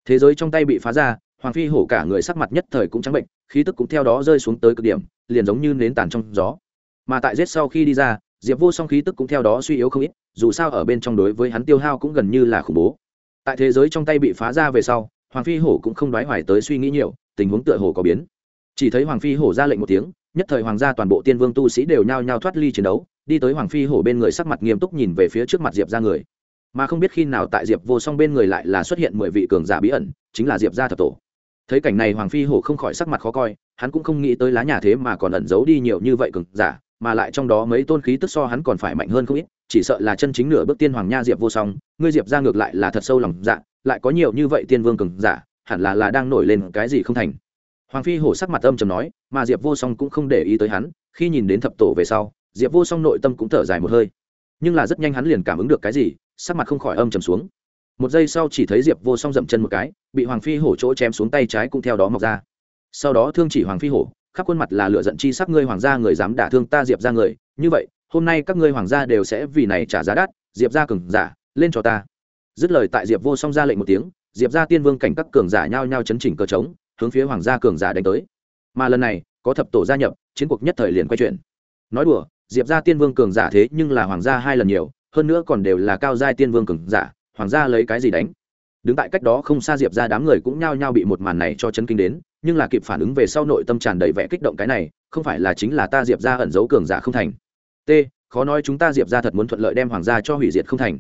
Thế giới trong tay bị phá ra hoàng phi hổ cả người sắc mặt nhất thời cũng trắng bệnh, khí tức cũng theo đó rơi xuống tới cực điểm, liền giống như nến tàn trong gió. Mà tại giết sau khi đi ra, diệp vô song khí tức cũng theo đó suy yếu không ít, dù sao ở bên trong đối với hắn tiêu hao cũng gần như là khủng bố. Tại thế giới trong tay bị phá ra về sau, hoàng phi hổ cũng không đoái hoài tới suy nghĩ nhiều, tình huống tựa hồ có biến. Chỉ thấy hoàng phi hổ ra lệnh một tiếng, nhất thời hoàng gia toàn bộ tiên vương tu sĩ đều nhao nhao thoát ly chiến đấu, đi tới hoàng phi hổ bên người sắc mặt nghiêm túc nhìn về phía trước mặt diệp ra người. Mà không biết khi nào tại diệp vô song bên người lại là xuất hiện mười vị cường giả bí ẩn, chính là diệp gia thập tổ thấy cảnh này hoàng phi hổ không khỏi sắc mặt khó coi, hắn cũng không nghĩ tới lá nhà thế mà còn ẩn giấu đi nhiều như vậy cường giả, mà lại trong đó mấy tôn khí tức so hắn còn phải mạnh hơn không ít, chỉ sợ là chân chính nửa bước tiên hoàng nha diệp vô song, ngươi diệp ra ngược lại là thật sâu lòng dạ lại có nhiều như vậy tiên vương cường giả, hẳn là là đang nổi lên cái gì không thành. Hoàng phi hổ sắc mặt âm trầm nói, mà diệp vô song cũng không để ý tới hắn, khi nhìn đến thập tổ về sau, diệp vô song nội tâm cũng thở dài một hơi. Nhưng là rất nhanh hắn liền cảm ứng được cái gì, sắc mặt không khỏi âm trầm xuống một giây sau chỉ thấy diệp vô song dậm chân một cái bị hoàng phi hổ chỗ chém xuống tay trái cũng theo đó mọc ra sau đó thương chỉ hoàng phi hổ khắp khuôn mặt là lựa giận chi sắc ngươi hoàng gia người dám đả thương ta diệp ra người như vậy hôm nay các ngươi hoàng gia đều sẽ vì này trả giá đắt diệp ra cừng giả lên cho ta dứt lời tại diệp vô song ra lệnh một tiếng diệp ra tiên vương cảnh các cường giả nhao nhao chấn chỉnh cờ trống hướng phía hoàng gia cường giả đánh tới mà lần này có thập tổ gia nhập chiến cuộc nhất thời liền quay chuyển nói đùa diệp ra tiên vương cường giả thế nhưng là hoàng gia hai lần nhiều hơn nữa còn đều là cao giai tiên vương cường giả hoàng gia lấy cái gì đánh? Đứng tại cách đó không xa diệp ra đám người cũng nhao nhao bị một màn này cho chấn kinh đến, nhưng là kịp phản ứng về sau nội tâm tràn đầy vẻ kích động cái này, không phải là chính là ta diệp ra ẩn giấu cường giả không thành. T, khó nói chúng ta diệp ra thật muốn thuận lợi đem hoàng gia cho hủy diệt không thành.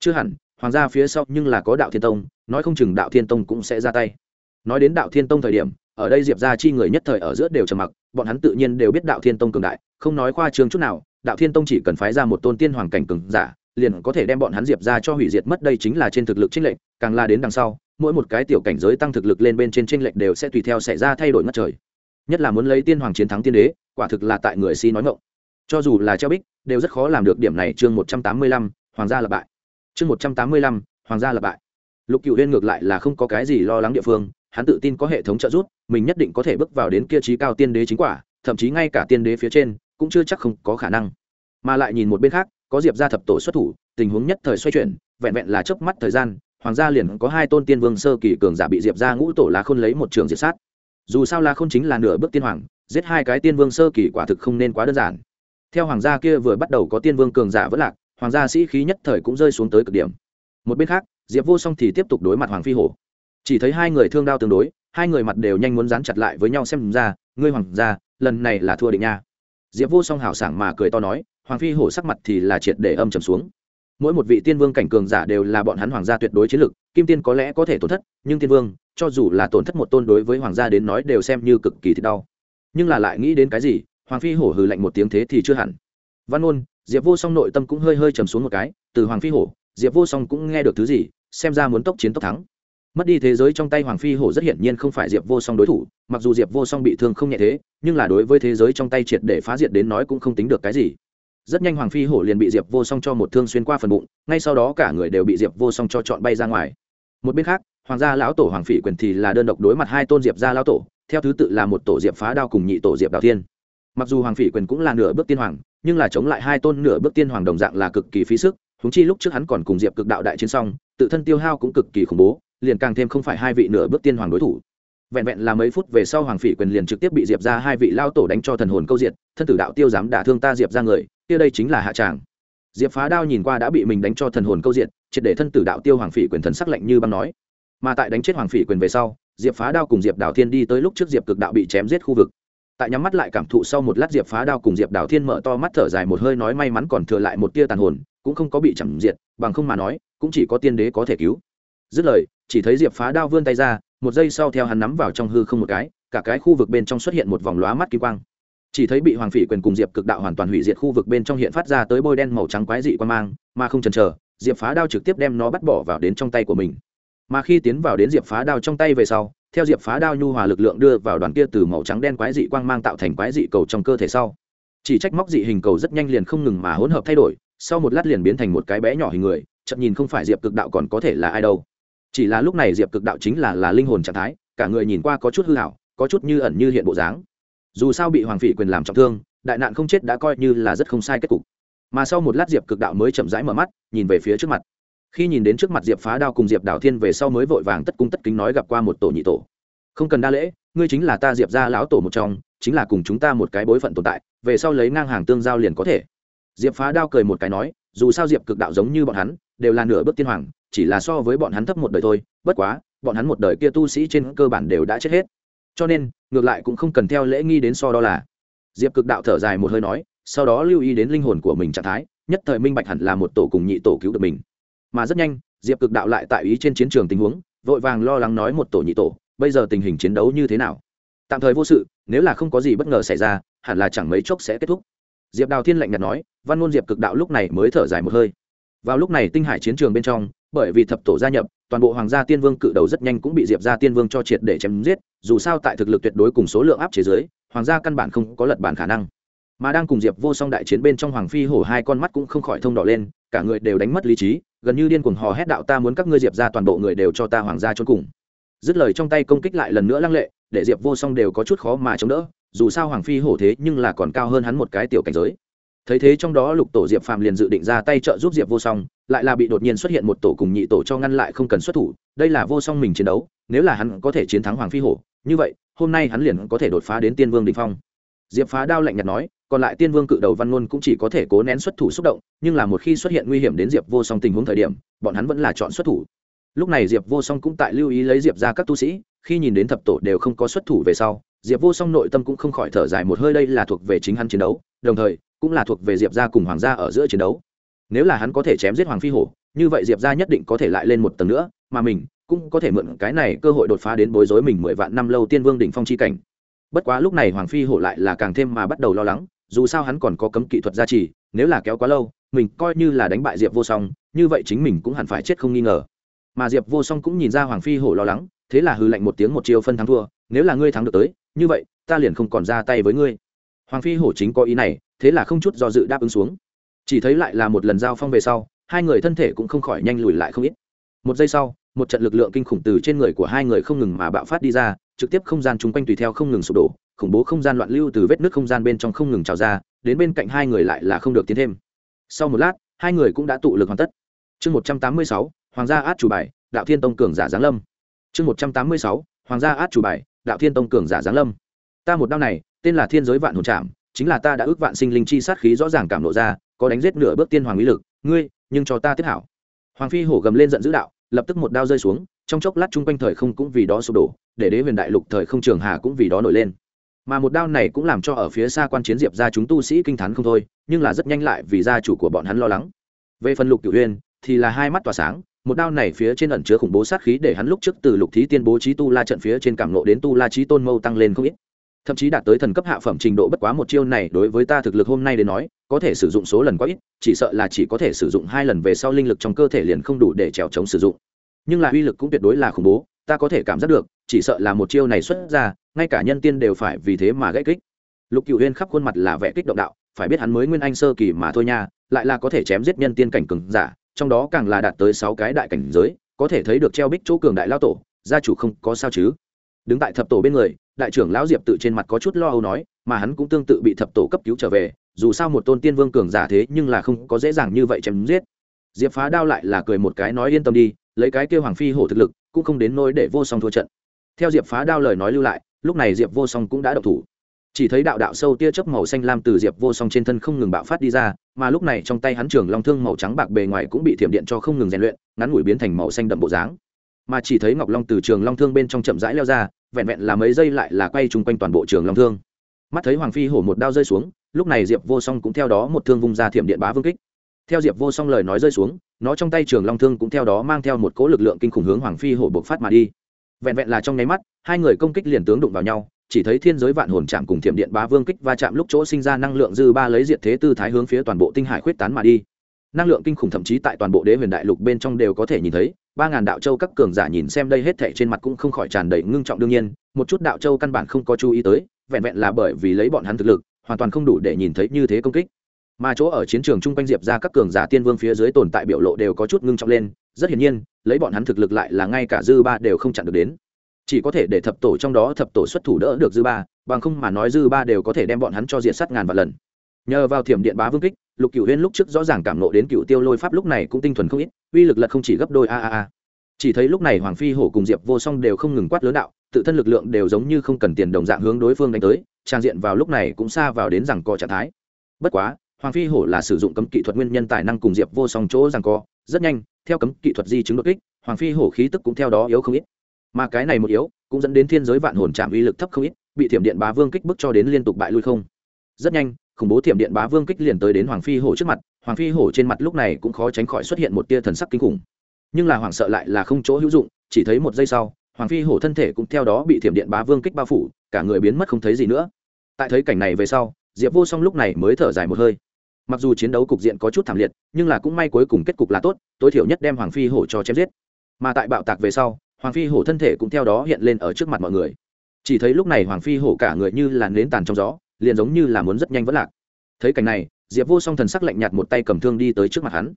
Chưa hẳn, hoàng gia phía sau nhưng là có đạo thiên tông, nói không chừng đạo thiên tông cũng sẽ ra tay. Nói đến đạo thiên tông thời điểm, ở đây diệp ra chi người nhất thời ở giữa đều trầm mặc, bọn hắn tự nhiên đều biết đạo thiên tông cường đại, không nói khoa trương chút nào, đạo thiên tông chỉ cần phái ra một tôn tiên hoàng cảnh cường giả liền có thể đem bọn hắn diệp ra cho hủy diệt mất đây chính là trên thực lực chênh lệch, càng là đến đằng sau, mỗi một cái tiểu cảnh giới tăng thực lực lên bên trên chênh lệch đều sẽ tùy theo xảy ra thay đổi ngất trời. Nhất là muốn lấy tiên hoàng chiến thắng tiên đế, quả thực là tại người si nói ngộng cho dù là treo bích, đều rất khó làm được điểm này. Chương một trăm tám mươi lăm, hoàng gia lập bại. Chương một trăm tám mươi lăm, hoàng gia lập bại. Lục cựu huyên ngược lại là không có cái gì lo lắng địa phương, hắn tự tin có hệ thống trợ giúp, mình nhất định có thể bước vào đến kia trí cao tiên đế chính quả, thậm chí ngay cả tiên đế phía trên cũng chưa chắc không có khả năng. Mà lại nhìn một bên khác có diệp gia thập tổ xuất thủ, tình huống nhất thời xoay chuyển, vẹn vẹn là chớp mắt thời gian, hoàng gia liền có hai tôn tiên vương sơ kỳ cường giả bị diệp gia ngũ tổ lá khôn lấy một trường diệt sát. Dù sao lá khôn chính là nửa bước tiên hoàng, giết hai cái tiên vương sơ kỳ quả thực không nên quá đơn giản. Theo hoàng gia kia vừa bắt đầu có tiên vương cường giả vất lạc, hoàng gia sĩ khí nhất thời cũng rơi xuống tới cực điểm. Một bên khác, diệp vô song thì tiếp tục đối mặt hoàng phi hổ. Chỉ thấy hai người thương đao tương đối, hai người mặt đều nhanh muốn dán chặt lại với nhau xem ra, ngươi hoàng gia, lần này là thua định nha. Diệp vô song hảo sảng mà cười to nói hoàng phi hổ sắc mặt thì là triệt để âm trầm xuống. Mỗi một vị tiên vương cảnh cường giả đều là bọn hắn hoàng gia tuyệt đối chiến lực, kim tiên có lẽ có thể tổn thất, nhưng tiên vương, cho dù là tổn thất một tôn đối với hoàng gia đến nói đều xem như cực kỳ thiệt đau. Nhưng là lại nghĩ đến cái gì, hoàng phi hổ hừ lạnh một tiếng thế thì chưa hẳn. Văn ôn diệp vô song nội tâm cũng hơi hơi trầm xuống một cái, từ hoàng phi hổ, diệp vô song cũng nghe được thứ gì, xem ra muốn tốc chiến tốc thắng. Mất đi thế giới trong tay hoàng phi hổ rất hiển nhiên không phải diệp vô song đối thủ, mặc dù diệp vô song bị thương không nhẹ thế, nhưng là đối với thế giới trong tay triệt để phá diệt đến nói cũng không tính được cái gì rất nhanh hoàng phi hổ liền bị diệp vô song cho một thương xuyên qua phần bụng, ngay sau đó cả người đều bị diệp vô song cho chọn bay ra ngoài. Một bên khác, hoàng gia lão tổ hoàng phỉ quyền thì là đơn độc đối mặt hai tôn diệp gia lão tổ, theo thứ tự là một tổ diệp phá đao cùng nhị tổ diệp đào thiên. Mặc dù hoàng phỉ quyền cũng là nửa bước tiên hoàng, nhưng là chống lại hai tôn nửa bước tiên hoàng đồng dạng là cực kỳ phí sức húng chi lúc trước hắn còn cùng diệp cực đạo đại chiến xong, tự thân tiêu hao cũng cực kỳ khủng bố, liền càng thêm không phải hai vị nửa bước tiên hoàng đối thủ vẹn vẹn là mấy phút về sau hoàng phỉ quyền liền trực tiếp bị diệp ra hai vị lao tổ đánh cho thần hồn câu diệt, thân tử đạo tiêu dám đả thương ta diệp ra người, kia đây chính là hạ tràng. Diệp phá đao nhìn qua đã bị mình đánh cho thần hồn câu diệt, triệt để thân tử đạo tiêu hoàng phỉ quyền thần sắc lạnh như băng nói. Mà tại đánh chết hoàng phỉ quyền về sau, diệp phá đao cùng diệp đào thiên đi tới lúc trước diệp cực đạo bị chém giết khu vực. Tại nhắm mắt lại cảm thụ sau một lát diệp phá đao cùng diệp đào thiên mở to mắt thở dài một hơi nói may mắn còn thừa lại một tia tàn hồn, cũng không có bị chẳng diệt, bằng không mà nói, cũng chỉ có tiên đế có thể cứu. Dứt lời, chỉ thấy diệp phá đao vươn tay ra một giây sau theo hắn nắm vào trong hư không một cái, cả cái khu vực bên trong xuất hiện một vòng lóa mắt kỳ quang. Chỉ thấy bị hoàng phỉ quyền cùng diệp cực đạo hoàn toàn hủy diệt khu vực bên trong hiện phát ra tới bôi đen màu trắng quái dị quan mang, mà không chần chờ, diệp phá đao trực tiếp đem nó bắt bỏ vào đến trong tay của mình. Mà khi tiến vào đến diệp phá đao trong tay về sau, theo diệp phá đao nhu hòa lực lượng đưa vào đoàn kia từ màu trắng đen quái dị quang mang tạo thành quái dị cầu trong cơ thể sau. Chỉ trách móc dị hình cầu rất nhanh liền không ngừng mà hỗn hợp thay đổi, sau một lát liền biến thành một cái bé nhỏ hình người, chậm nhìn không phải diệp cực đạo còn có thể là ai đâu chỉ là lúc này diệp cực đạo chính là là linh hồn trạng thái, cả người nhìn qua có chút hư hảo có chút như ẩn như hiện bộ dáng. Dù sao bị hoàng phỉ quyền làm trọng thương, đại nạn không chết đã coi như là rất không sai kết cục. Mà sau một lát diệp cực đạo mới chậm rãi mở mắt, nhìn về phía trước mặt. Khi nhìn đến trước mặt diệp phá đao cùng diệp đào thiên về sau mới vội vàng tất cung tất kính nói gặp qua một tổ nhị tổ. Không cần đa lễ, ngươi chính là ta diệp ra lão tổ một trong, chính là cùng chúng ta một cái bối phận tồn tại, về sau lấy ngang hàng tương giao liền có thể. Diệp phá đao cười một cái nói, dù sao diệp cực đạo giống như bọn hắn, đều là nửa bước tiên hoàng chỉ là so với bọn hắn thấp một đời thôi, bất quá, bọn hắn một đời kia tu sĩ trên cơ bản đều đã chết hết. Cho nên, ngược lại cũng không cần theo lễ nghi đến so đo là. Diệp cực đạo thở dài một hơi nói, sau đó lưu ý đến linh hồn của mình trạng thái, nhất thời minh bạch hẳn là một tổ cùng nhị tổ cứu được mình. Mà rất nhanh, diệp cực đạo lại tại ý trên chiến trường tình huống, vội vàng lo lắng nói một tổ nhị tổ, bây giờ tình hình chiến đấu như thế nào? Tạm thời vô sự, nếu là không có gì bất ngờ xảy ra, hẳn là chẳng mấy chốc sẽ kết thúc. Diệp đào thiên lạnh nhạt nói, văn ngôn diệp cực đạo lúc này mới thở dài một hơi. Vào lúc này tinh hải chiến trường bên trong bởi vì thập tổ gia nhập, toàn bộ hoàng gia tiên vương cự đầu rất nhanh cũng bị diệp gia tiên vương cho triệt để chém giết, dù sao tại thực lực tuyệt đối cùng số lượng áp chế giới hoàng gia căn bản không có lật bản khả năng. Mà đang cùng diệp vô song đại chiến bên trong hoàng phi hổ hai con mắt cũng không khỏi thông đỏ lên, cả người đều đánh mất lý trí, gần như điên cuồng hò hét đạo ta muốn các ngươi diệp ra toàn bộ người đều cho ta hoàng gia trốn cùng. Dứt lời trong tay công kích lại lần nữa lăng lệ, để diệp vô song đều có chút khó mà chống đỡ, dù sao hoàng phi hổ thế nhưng là còn cao hơn hắn một cái tiểu cảnh giới. Thấy thế trong đó lục tổ diệp phạm liền dự định ra tay trợ giúp diệp vô song lại là bị đột nhiên xuất hiện một tổ cùng nhị tổ cho ngăn lại không cần xuất thủ, đây là vô song mình chiến đấu, nếu là hắn có thể chiến thắng hoàng phi hổ, như vậy, hôm nay hắn liền có thể đột phá đến tiên vương đình phong. Diệp phá đao lạnh nhạt nói, còn lại tiên vương cự đầu văn ngôn cũng chỉ có thể cố nén xuất thủ xúc động, nhưng là một khi xuất hiện nguy hiểm đến diệp vô song tình huống thời điểm, bọn hắn vẫn là chọn xuất thủ. Lúc này diệp vô song cũng tại lưu ý lấy diệp ra các tu sĩ, khi nhìn đến thập tổ đều không có xuất thủ về sau, diệp vô song nội tâm cũng không khỏi thở dài một hơi, đây là thuộc về chính hắn chiến đấu, đồng thời, cũng là thuộc về diệp ra cùng hoàng gia ở giữa chiến đấu nếu là hắn có thể chém giết hoàng phi hổ, như vậy diệp ra nhất định có thể lại lên một tầng nữa, mà mình cũng có thể mượn cái này cơ hội đột phá đến bối rối mình mười vạn năm lâu tiên vương đỉnh phong chi cảnh. Bất quá lúc này hoàng phi hổ lại là càng thêm mà bắt đầu lo lắng, dù sao hắn còn có cấm kỹ thuật gia trì, nếu là kéo quá lâu, mình coi như là đánh bại diệp vô song, như vậy chính mình cũng hẳn phải chết không nghi ngờ. Mà diệp vô song cũng nhìn ra hoàng phi hổ lo lắng, thế là hư lạnh một tiếng một chiều phân thắng thua, nếu là ngươi thắng được tới, như vậy, ta liền không còn ra tay với ngươi. Hoàng phi hổ chính có ý này, thế là không chút do dự đáp ứng xuống chỉ thấy lại là một lần giao phong về sau, hai người thân thể cũng không khỏi nhanh lùi lại không ít. Một giây sau, một trận lực lượng kinh khủng từ trên người của hai người không ngừng mà bạo phát đi ra, trực tiếp không gian chung quanh tùy theo không ngừng sụp đổ, khủng bố không gian loạn lưu từ vết nước không gian bên trong không ngừng trào ra, đến bên cạnh hai người lại là không được tiến thêm. Sau một lát, hai người cũng đã tụ lực hoàn tất. Chương một trăm tám mươi sáu, hoàng gia át chủ bài, đạo thiên tông cường giả giáng lâm. Chương một trăm tám mươi sáu, hoàng gia át chủ bài, đạo thiên tông cường giả giáng lâm. Ta một đao này, tên là thiên giới vạn hồn trạm chính là ta đã ước vạn sinh linh chi sát khí rõ ràng cảm lộ ra có đánh giết nửa bước tiên hoàng uy lực, ngươi, nhưng cho ta tiếp hảo. Hoàng phi hổ gầm lên giận dữ đạo, lập tức một đao rơi xuống, trong chốc lát chung quanh thời không cũng vì đó sụp đổ, để đế huyền đại lục thời không trường hà cũng vì đó nổi lên. Mà một đao này cũng làm cho ở phía xa quan chiến diệp ra chúng tu sĩ kinh t h n không thôi, nhưng là rất nhanh lại vì gia chủ của bọn hắn lo lắng. Về phần lục cửu huyền thì là hai mắt tỏa sáng, một đao này phía trên ẩn chứa khủng bố sát khí để hắn lúc trước từ lục thí tiên bố trí tu la trận phía trên cảm nộ đến tu la trí tôn mâu tăng lên không ít thậm chí đạt tới thần cấp hạ phẩm trình độ bất quá một chiêu này đối với ta thực lực hôm nay đến nói, có thể sử dụng số lần quá ít, chỉ sợ là chỉ có thể sử dụng hai lần về sau linh lực trong cơ thể liền không đủ để trèo chống sử dụng. Nhưng là uy lực cũng tuyệt đối là khủng bố, ta có thể cảm giác được, chỉ sợ là một chiêu này xuất ra, ngay cả nhân tiên đều phải vì thế mà gãy kích. Lục cựu huyên khắp khuôn mặt là vẻ kích động đạo, phải biết hắn mới nguyên anh sơ kỳ mà thôi nha, lại là có thể chém giết nhân tiên cảnh cường giả, trong đó càng là đạt tới sáu cái đại cảnh giới, có thể thấy được treo bích chỗ cường đại lao tổ, gia chủ không có sao chứ đứng tại thập tổ bên người, đại trưởng lão diệp tự trên mặt có chút lo âu nói, mà hắn cũng tương tự bị thập tổ cấp cứu trở về, dù sao một tôn tiên vương cường giả thế nhưng là không có dễ dàng như vậy chém giết. Diệp phá đao lại là cười một cái nói yên tâm đi, lấy cái kêu hoàng phi hổ thực lực, cũng không đến nỗi để vô song thua trận. Theo diệp phá đao lời nói lưu lại, lúc này diệp vô song cũng đã độc thủ. Chỉ thấy đạo đạo sâu tia chớp màu xanh lam từ diệp vô song trên thân không ngừng bạo phát đi ra, mà lúc này trong tay hắn trường long thương màu trắng bạc bề ngoài cũng bị thiểm điện cho không ngừng rèn luyện, ngắn ngủi biến thành màu xanh đậm bộ dáng mà chỉ thấy ngọc long từ trường long thương bên trong chậm rãi leo ra, vẹn vẹn là mấy giây lại là quay chung quanh toàn bộ trường long thương. Mắt thấy hoàng phi hổ một đao rơi xuống, lúc này diệp vô song cũng theo đó một thương vung ra thiểm điện bá vương kích. Theo diệp vô song lời nói rơi xuống, nó trong tay trường long thương cũng theo đó mang theo một cỗ lực lượng kinh khủng hướng hoàng phi hổ buộc phát mà đi. Vẹn vẹn là trong nháy mắt, hai người công kích liền tướng đụng vào nhau, chỉ thấy thiên giới vạn hồn chạm cùng thiểm điện bá vương kích va chạm lúc chỗ sinh ra năng lượng dư ba lấy diệt thế tư thái hướng phía toàn bộ tinh hải khuyết tán mà đi. Năng lượng kinh khủng thậm chí tại toàn bộ đế huyền đại lục bên trong đều có thể nhìn thấy ba ngàn đạo châu các cường giả nhìn xem đây hết thảy trên mặt cũng không khỏi tràn đầy ngưng trọng đương nhiên, một chút đạo châu căn bản không có chú ý tới, vẹn vẹn là bởi vì lấy bọn hắn thực lực, hoàn toàn không đủ để nhìn thấy như thế công kích. Mà chỗ ở chiến trường chung quanh diệp ra các cường giả tiên vương phía dưới tồn tại biểu lộ đều có chút ngưng trọng lên, rất hiển nhiên, lấy bọn hắn thực lực lại là ngay cả dư ba đều không chặn được đến. Chỉ có thể để thập tổ trong đó thập tổ xuất thủ đỡ được dư ba, bằng không mà nói dư ba đều có thể đem bọn hắn cho diện sát ngàn vạn lần. Nhờ vào thiểm điện bá vương kích lục cựu huyên lúc trước rõ ràng cảm nộ đến cựu tiêu lôi pháp lúc này cũng tinh thuần không ít, uy lực lật không chỉ gấp đôi, a a a. Chỉ thấy lúc này hoàng phi, hổ cùng diệp vô song đều không ngừng quát lớn đạo, tự thân lực lượng đều giống như không cần tiền đồng dạng hướng đối phương đánh tới, trang diện vào lúc này cũng xa vào đến rằng co trạng thái. Bất quá, hoàng phi, hổ là sử dụng cấm kỹ thuật nguyên nhân tài năng cùng diệp vô song chỗ rằng co, rất nhanh, theo cấm kỹ thuật di chứng đột kích, hoàng phi, hổ khí tức cũng theo đó yếu không ít. Mà cái này một yếu, cũng dẫn đến thiên giới vạn hồn chạm uy lực thấp không ít, bị thiểm điện bá vương kích bức cho đến liên tục bại lui không. Rất nhanh khủng bố thiểm điện bá vương kích liền tới đến hoàng phi hổ trước mặt, hoàng phi hổ trên mặt lúc này cũng khó tránh khỏi xuất hiện một tia thần sắc kinh khủng. Nhưng là hoàng sợ lại là không chỗ hữu dụng, chỉ thấy một giây sau, hoàng phi hổ thân thể cũng theo đó bị thiểm điện bá vương kích bao phủ, cả người biến mất không thấy gì nữa. Tại thấy cảnh này về sau, diệp vô song lúc này mới thở dài một hơi. Mặc dù chiến đấu cục diện có chút thảm liệt, nhưng là cũng may cuối cùng kết cục là tốt, tối thiểu nhất đem hoàng phi hổ cho chém giết. Mà tại bạo tạc về sau, hoàng phi hổ thân thể cũng theo đó hiện lên ở trước mặt mọi người. Chỉ thấy lúc này hoàng phi hổ cả người như là nến tàn trong gió liền giống như là muốn rất nhanh vẫn lạc. Thấy cảnh này, diệp vô song thần sắc lạnh nhạt một tay cầm thương đi tới trước mặt hắn.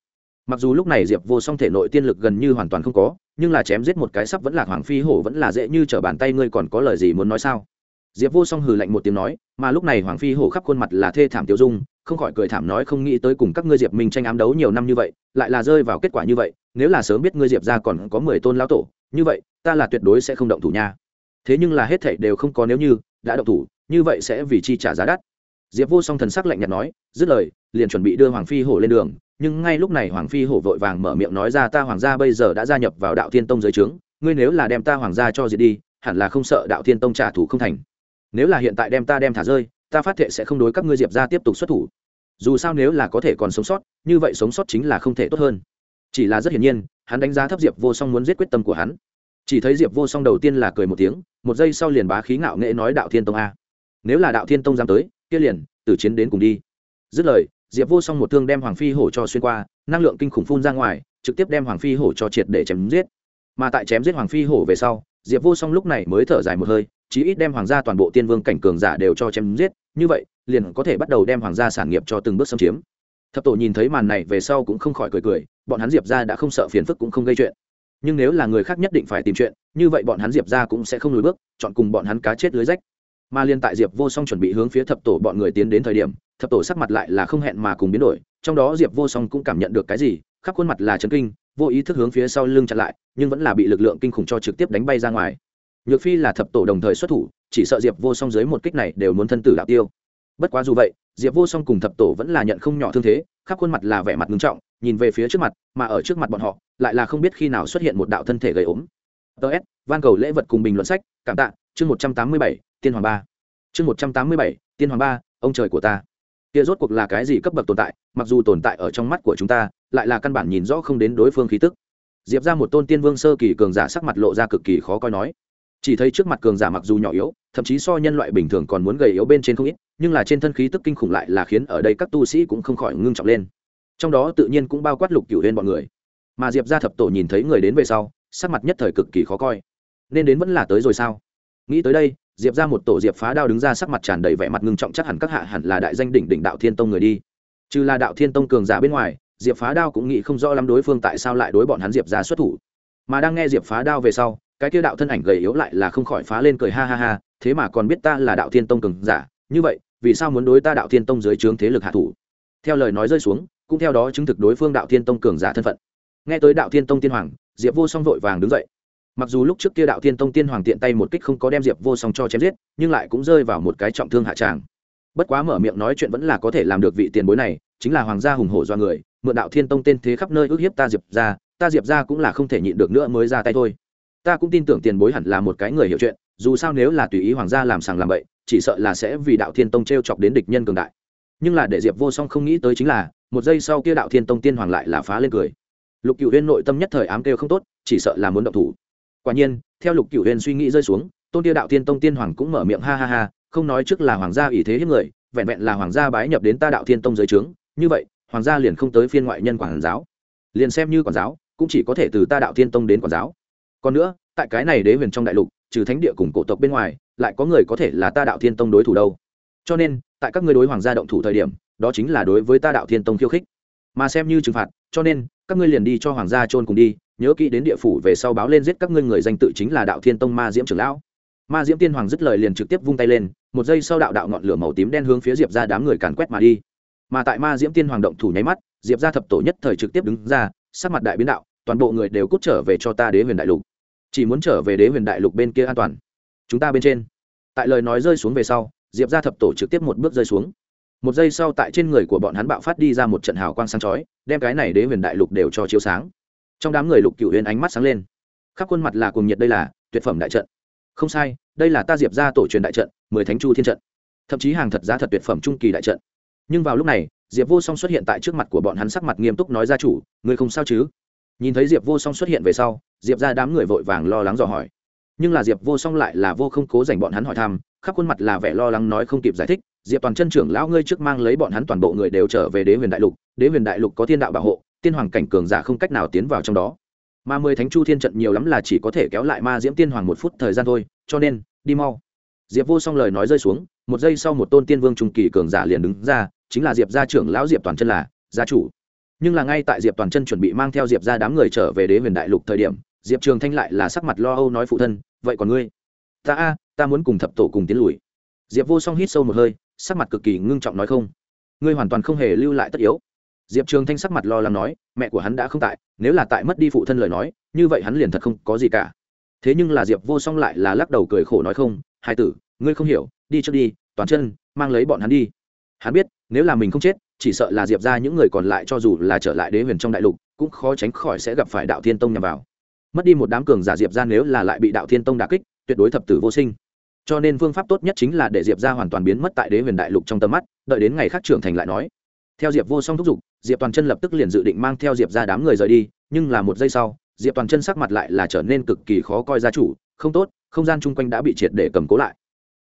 Mặc dù lúc này diệp vô song thể nội tiên lực gần như hoàn toàn không có, nhưng là chém giết một cái sắp vẫn là hoàng phi hổ vẫn là dễ như t r ở bàn tay ngươi còn có lời gì muốn nói sao? Diệp vô song hừ lạnh một tiếng nói, mà lúc này hoàng phi hổ khắp khuôn mặt là thê thảm tiêu dung, không khỏi cười thảm nói không nghĩ tới cùng các ngươi diệp minh tranh ám đấu nhiều năm như vậy, lại là rơi vào kết quả như vậy, nếu là sớm biết ngươi diệp ra còn có mười tôn lão tổ, như vậy, ta là tuyệt đối sẽ không động thủ nha. Thế nhưng là hết thảy đều không có nếu như, đã động thủ như vậy sẽ vì chi trả giá đắt. Diệp vô song thần sắc lạnh nhạt nói, dứt lời, liền chuẩn bị đưa hoàng phi hổ lên đường. Nhưng ngay lúc này hoàng phi hổ vội vàng mở miệng nói ra, ta hoàng gia bây giờ đã gia nhập vào đạo thiên tông dưới trướng, ngươi nếu là đem ta hoàng gia cho diệt đi, hẳn là không sợ đạo thiên tông trả thù không thành. Nếu là hiện tại đem ta đem thả rơi, ta phát thệ sẽ không đối các ngươi diệp ra tiếp tục xuất thủ. Dù sao nếu là có thể còn sống sót, như vậy sống sót chính là không thể tốt hơn. Chỉ là rất hiển nhiên, hắn đánh giá thấp diệp vô song muốn giết quyết tâm của hắn. Chỉ thấy diệp vô song đầu tiên là cười một tiếng, một giây sau liền bá khí ngạo nghệ nói đạo thiên tông a nếu là đạo thiên tông dám tới, kia liền, từ chiến đến cùng đi. Dứt lời, diệp vô song một thương đem hoàng phi hổ cho xuyên qua, năng lượng kinh khủng phun ra ngoài, trực tiếp đem hoàng phi hổ cho triệt để chém giết. Mà tại chém giết hoàng phi hổ về sau, diệp vô song lúc này mới thở dài một hơi, chí ít đem hoàng gia toàn bộ tiên vương cảnh cường giả đều cho chém giết, như vậy, liền có thể bắt đầu đem hoàng gia sản nghiệp cho từng bước xâm chiếm. Thập tổ nhìn thấy màn này về sau cũng không khỏi cười cười, bọn hắn diệp ra đã không sợ phiền phức cũng không gây chuyện. Nhưng nếu là người khác nhất định phải tìm chuyện, như vậy bọn hắn diệp ra cũng sẽ không lùi bước, chọn cùng bọn hắn cá chết lưới rách mà liên tại diệp vô song chuẩn bị hướng phía thập tổ bọn người tiến đến thời điểm, thập tổ sắc mặt lại là không hẹn mà cùng biến đổi, trong đó diệp vô song cũng cảm nhận được cái gì, khắp khuôn mặt là chấn kinh, vô ý thức hướng phía sau lưng chặn lại, nhưng vẫn là bị lực lượng kinh khủng cho trực tiếp đánh bay ra ngoài. Nhược phi là thập tổ đồng thời xuất thủ, chỉ sợ diệp vô song dưới một kích này đều muốn thân tử đạo tiêu. Bất quá dù vậy, diệp vô song cùng thập tổ vẫn là nhận không nhỏ thương thế, khắp khuôn mặt là vẻ mặt ngưng trọng, nhìn về phía trước mặt, mà ở trước mặt bọn họ, lại là không biết khi nào xuất hiện một đạo thân thể gầy ốm. Ts van cầu lễ vật cùng bình luận sách, cảm tạ, chương một trăm tám mươi bảy tiên hoàng ba. Chương một trăm tám mươi bảy, tiên hoàng ba, ông trời của ta. Kia rốt cuộc là cái gì cấp bậc tồn tại, mặc dù tồn tại ở trong mắt của chúng ta, lại là căn bản nhìn rõ không đến đối phương khí tức. Diệp ra một tôn tiên vương sơ kỳ cường giả sắc mặt lộ ra cực kỳ khó coi nói. Chỉ thấy trước mặt cường giả mặc dù nhỏ yếu, thậm chí so nhân loại bình thường còn muốn gầy yếu bên trên không ít, nhưng là trên thân khí tức kinh khủng lại là khiến ở đây các tu sĩ cũng không khỏi ngưng trọng lên. Trong đó tự nhiên cũng bao quát lục cửu lên bọn người. Mà diệp ra thập tổ nhìn thấy người đến về sau, sắc mặt nhất thời cực kỳ khó coi. Nên đến vẫn là tới rồi sao? Nghĩ tới đây diệp ra một tổ diệp phá đao đứng ra sắc mặt tràn đầy vẻ mặt ngưng trọng, chắc hẳn các hạ hẳn là đại danh đỉnh đỉnh đạo thiên tông người đi. Trừ là đạo thiên tông cường giả bên ngoài, diệp phá đao cũng nghĩ không rõ lắm đối phương tại sao lại đối bọn hắn diệp ra xuất thủ. Mà đang nghe diệp phá đao về sau, cái kia đạo thân ảnh gầy yếu lại là không khỏi phá lên cười ha ha ha, thế mà còn biết ta là đạo thiên tông cường giả, như vậy, vì sao muốn đối ta đạo thiên tông dưới trướng thế lực hạ thủ? Theo lời nói rơi xuống, cũng theo đó chứng thực đối phương đạo thiên tông cường giả thân phận. Nghe tới đạo thiên tông tiên hoàng, diệp vô song vội vàng đứng dậy mặc dù lúc trước kia đạo thiên tông tiên hoàng tiện tay một kích không có đem diệp vô song cho chém giết, nhưng lại cũng rơi vào một cái trọng thương hạ tràng. Bất quá mở miệng nói chuyện vẫn là có thể làm được vị tiền bối này, chính là hoàng gia hùng hổ do người, mượn đạo thiên tông tên thế khắp nơi ước hiếp ta diệp ra ta diệp ra cũng là không thể nhịn được nữa mới ra tay thôi. Ta cũng tin tưởng tiền bối hẳn là một cái người hiểu chuyện, dù sao nếu là tùy ý hoàng gia làm sàng làm bậy, chỉ sợ là sẽ vì đạo thiên tông t r e o chọc đến địch nhân cường đại. Nhưng là để diệp vô song không nghĩ tới chính là, một giây sau kia đạo thiên tông tiên hoàng lại là phá lên cười. Lục cựu huyên nội tâm nhất thời ám kêu không tốt, chỉ sợ là muốn động thủ quả nhiên, theo lục cựu huyền suy nghĩ rơi xuống, tôn tiêu đạo thiên tông tiên hoàng cũng mở miệng ha ha ha, không nói trước là hoàng gia ủy thế hiếp người, vẹn vẹn là hoàng gia bái nhập đến ta đạo thiên tông giới trướng, như vậy, hoàng gia liền không tới phiên ngoại nhân quản giáo. Liền xem như quản giáo, cũng chỉ có thể từ ta đạo thiên tông đến quản giáo. Còn nữa, tại cái này đế huyền trong đại lục, trừ thánh địa cùng cổ tộc bên ngoài, lại có người có thể là ta đạo thiên tông đối thủ đâu. Cho nên, tại các ngươi đối hoàng gia động thủ thời điểm, đó chính là đối với ta đạo thiên tông khiêu khích. Mà xem như trừng phạt, cho nên, các ngươi liền đi cho hoàng gia trôn cùng đi nhớ kỹ đến địa phủ về sau báo lên giết các ngươi người danh tự chính là đạo thiên tông ma diễm trưởng lão. Ma diễm tiên hoàng dứt lời liền trực tiếp vung tay lên, một giây sau đạo đạo ngọn lửa màu tím đen hướng phía diệp ra đám người càn quét mà đi. Mà tại ma diễm tiên hoàng động thủ nháy mắt, diệp ra thập tổ nhất thời trực tiếp đứng ra, sắc mặt đại biến đạo, toàn bộ người đều cút trở về cho ta đế huyền đại lục. Chỉ muốn trở về đế huyền đại lục bên kia an toàn. Chúng ta bên trên. Tại lời nói rơi xuống về sau, diệp ra thập tổ trực tiếp một bước rơi xuống. Một giây sau tại trên người của bọn hắn bạo phát đi ra một trận hào quang sáng chói, đem cái này đế huyền đại lục đều cho chiếu sáng trong đám người lục cựu huyền ánh mắt sáng lên. Khắp khuôn mặt là cùng nhiệt đây là tuyệt phẩm đại trận. Không sai, đây là ta diệp ra tổ truyền đại trận, mười thánh chu thiên trận. Thậm chí hàng thật giá thật tuyệt phẩm trung kỳ đại trận. Nhưng vào lúc này, diệp vô song xuất hiện tại trước mặt của bọn hắn sắc mặt nghiêm túc nói ra chủ người không sao chứ? Nhìn thấy diệp vô song xuất hiện về sau, diệp ra đám người vội vàng lo lắng dò hỏi. Nhưng là diệp vô song lại là vô không cố dành bọn hắn hỏi thăm, khắp khuôn mặt là vẻ lo lắng nói không kịp giải thích, diệp toàn chân trưởng lão ngươi trước mang lấy bọn hắn toàn bộ người đều trở về đế huyền đại lục, đế huyền đại lục có thiên đạo bảo hộ tiên hoàng cảnh cường giả không cách nào tiến vào trong đó. Mà mười thánh chu thiên trận nhiều lắm là chỉ có thể kéo lại ma diễm tiên hoàng một phút thời gian thôi, cho nên, đi mau. Diệp vô song lời nói rơi xuống, một giây sau một tôn tiên vương trung kỳ cường giả liền đứng ra, chính là diệp gia trưởng lão diệp toàn chân là gia chủ. Nhưng là ngay tại diệp toàn chân chuẩn bị mang theo diệp ra đám người trở về đế huyền đại lục thời điểm, diệp trường thanh lại là sắc mặt lo âu nói phụ thân, vậy còn ngươi? Ta a, ta muốn cùng thập tổ cùng tiến lùi. Diệp vô song hít sâu một hơi, sắc mặt cực kỳ ngưng trọng nói không. Ngươi hoàn toàn không hề lưu lại tất yếu diệp trường thanh sắc mặt lo lắng nói, mẹ của hắn đã không tại, nếu là tại mất đi phụ thân lời nói, như vậy hắn liền thật không có gì cả. Thế nhưng là diệp vô song lại là lắc đầu cười khổ nói không, hai tử, ngươi không hiểu, đi trước đi, toàn chân, mang lấy bọn hắn đi. Hắn biết, nếu là mình không chết, chỉ sợ là diệp ra những người còn lại cho dù là trở lại đế huyền trong đại lục, cũng khó tránh khỏi sẽ gặp phải đạo thiên tông nhằm vào. Mất đi một đám cường giả diệp ra nếu là lại bị đạo thiên tông đà kích, tuyệt đối thập tử vô sinh. Cho nên phương pháp tốt nhất chính là để diệp ra hoàn toàn biến mất tại đế huyền đại lục trong tầm mắt, đợi đến ngày khác trưởng thành lại nói theo diệp vô song thúc giục, diệp toàn chân lập tức liền dự định mang theo diệp ra đám người rời đi, nhưng là một giây sau, diệp toàn chân sắc mặt lại là trở nên cực kỳ khó coi gia chủ, không tốt, không gian chung quanh đã bị triệt để cầm cố lại.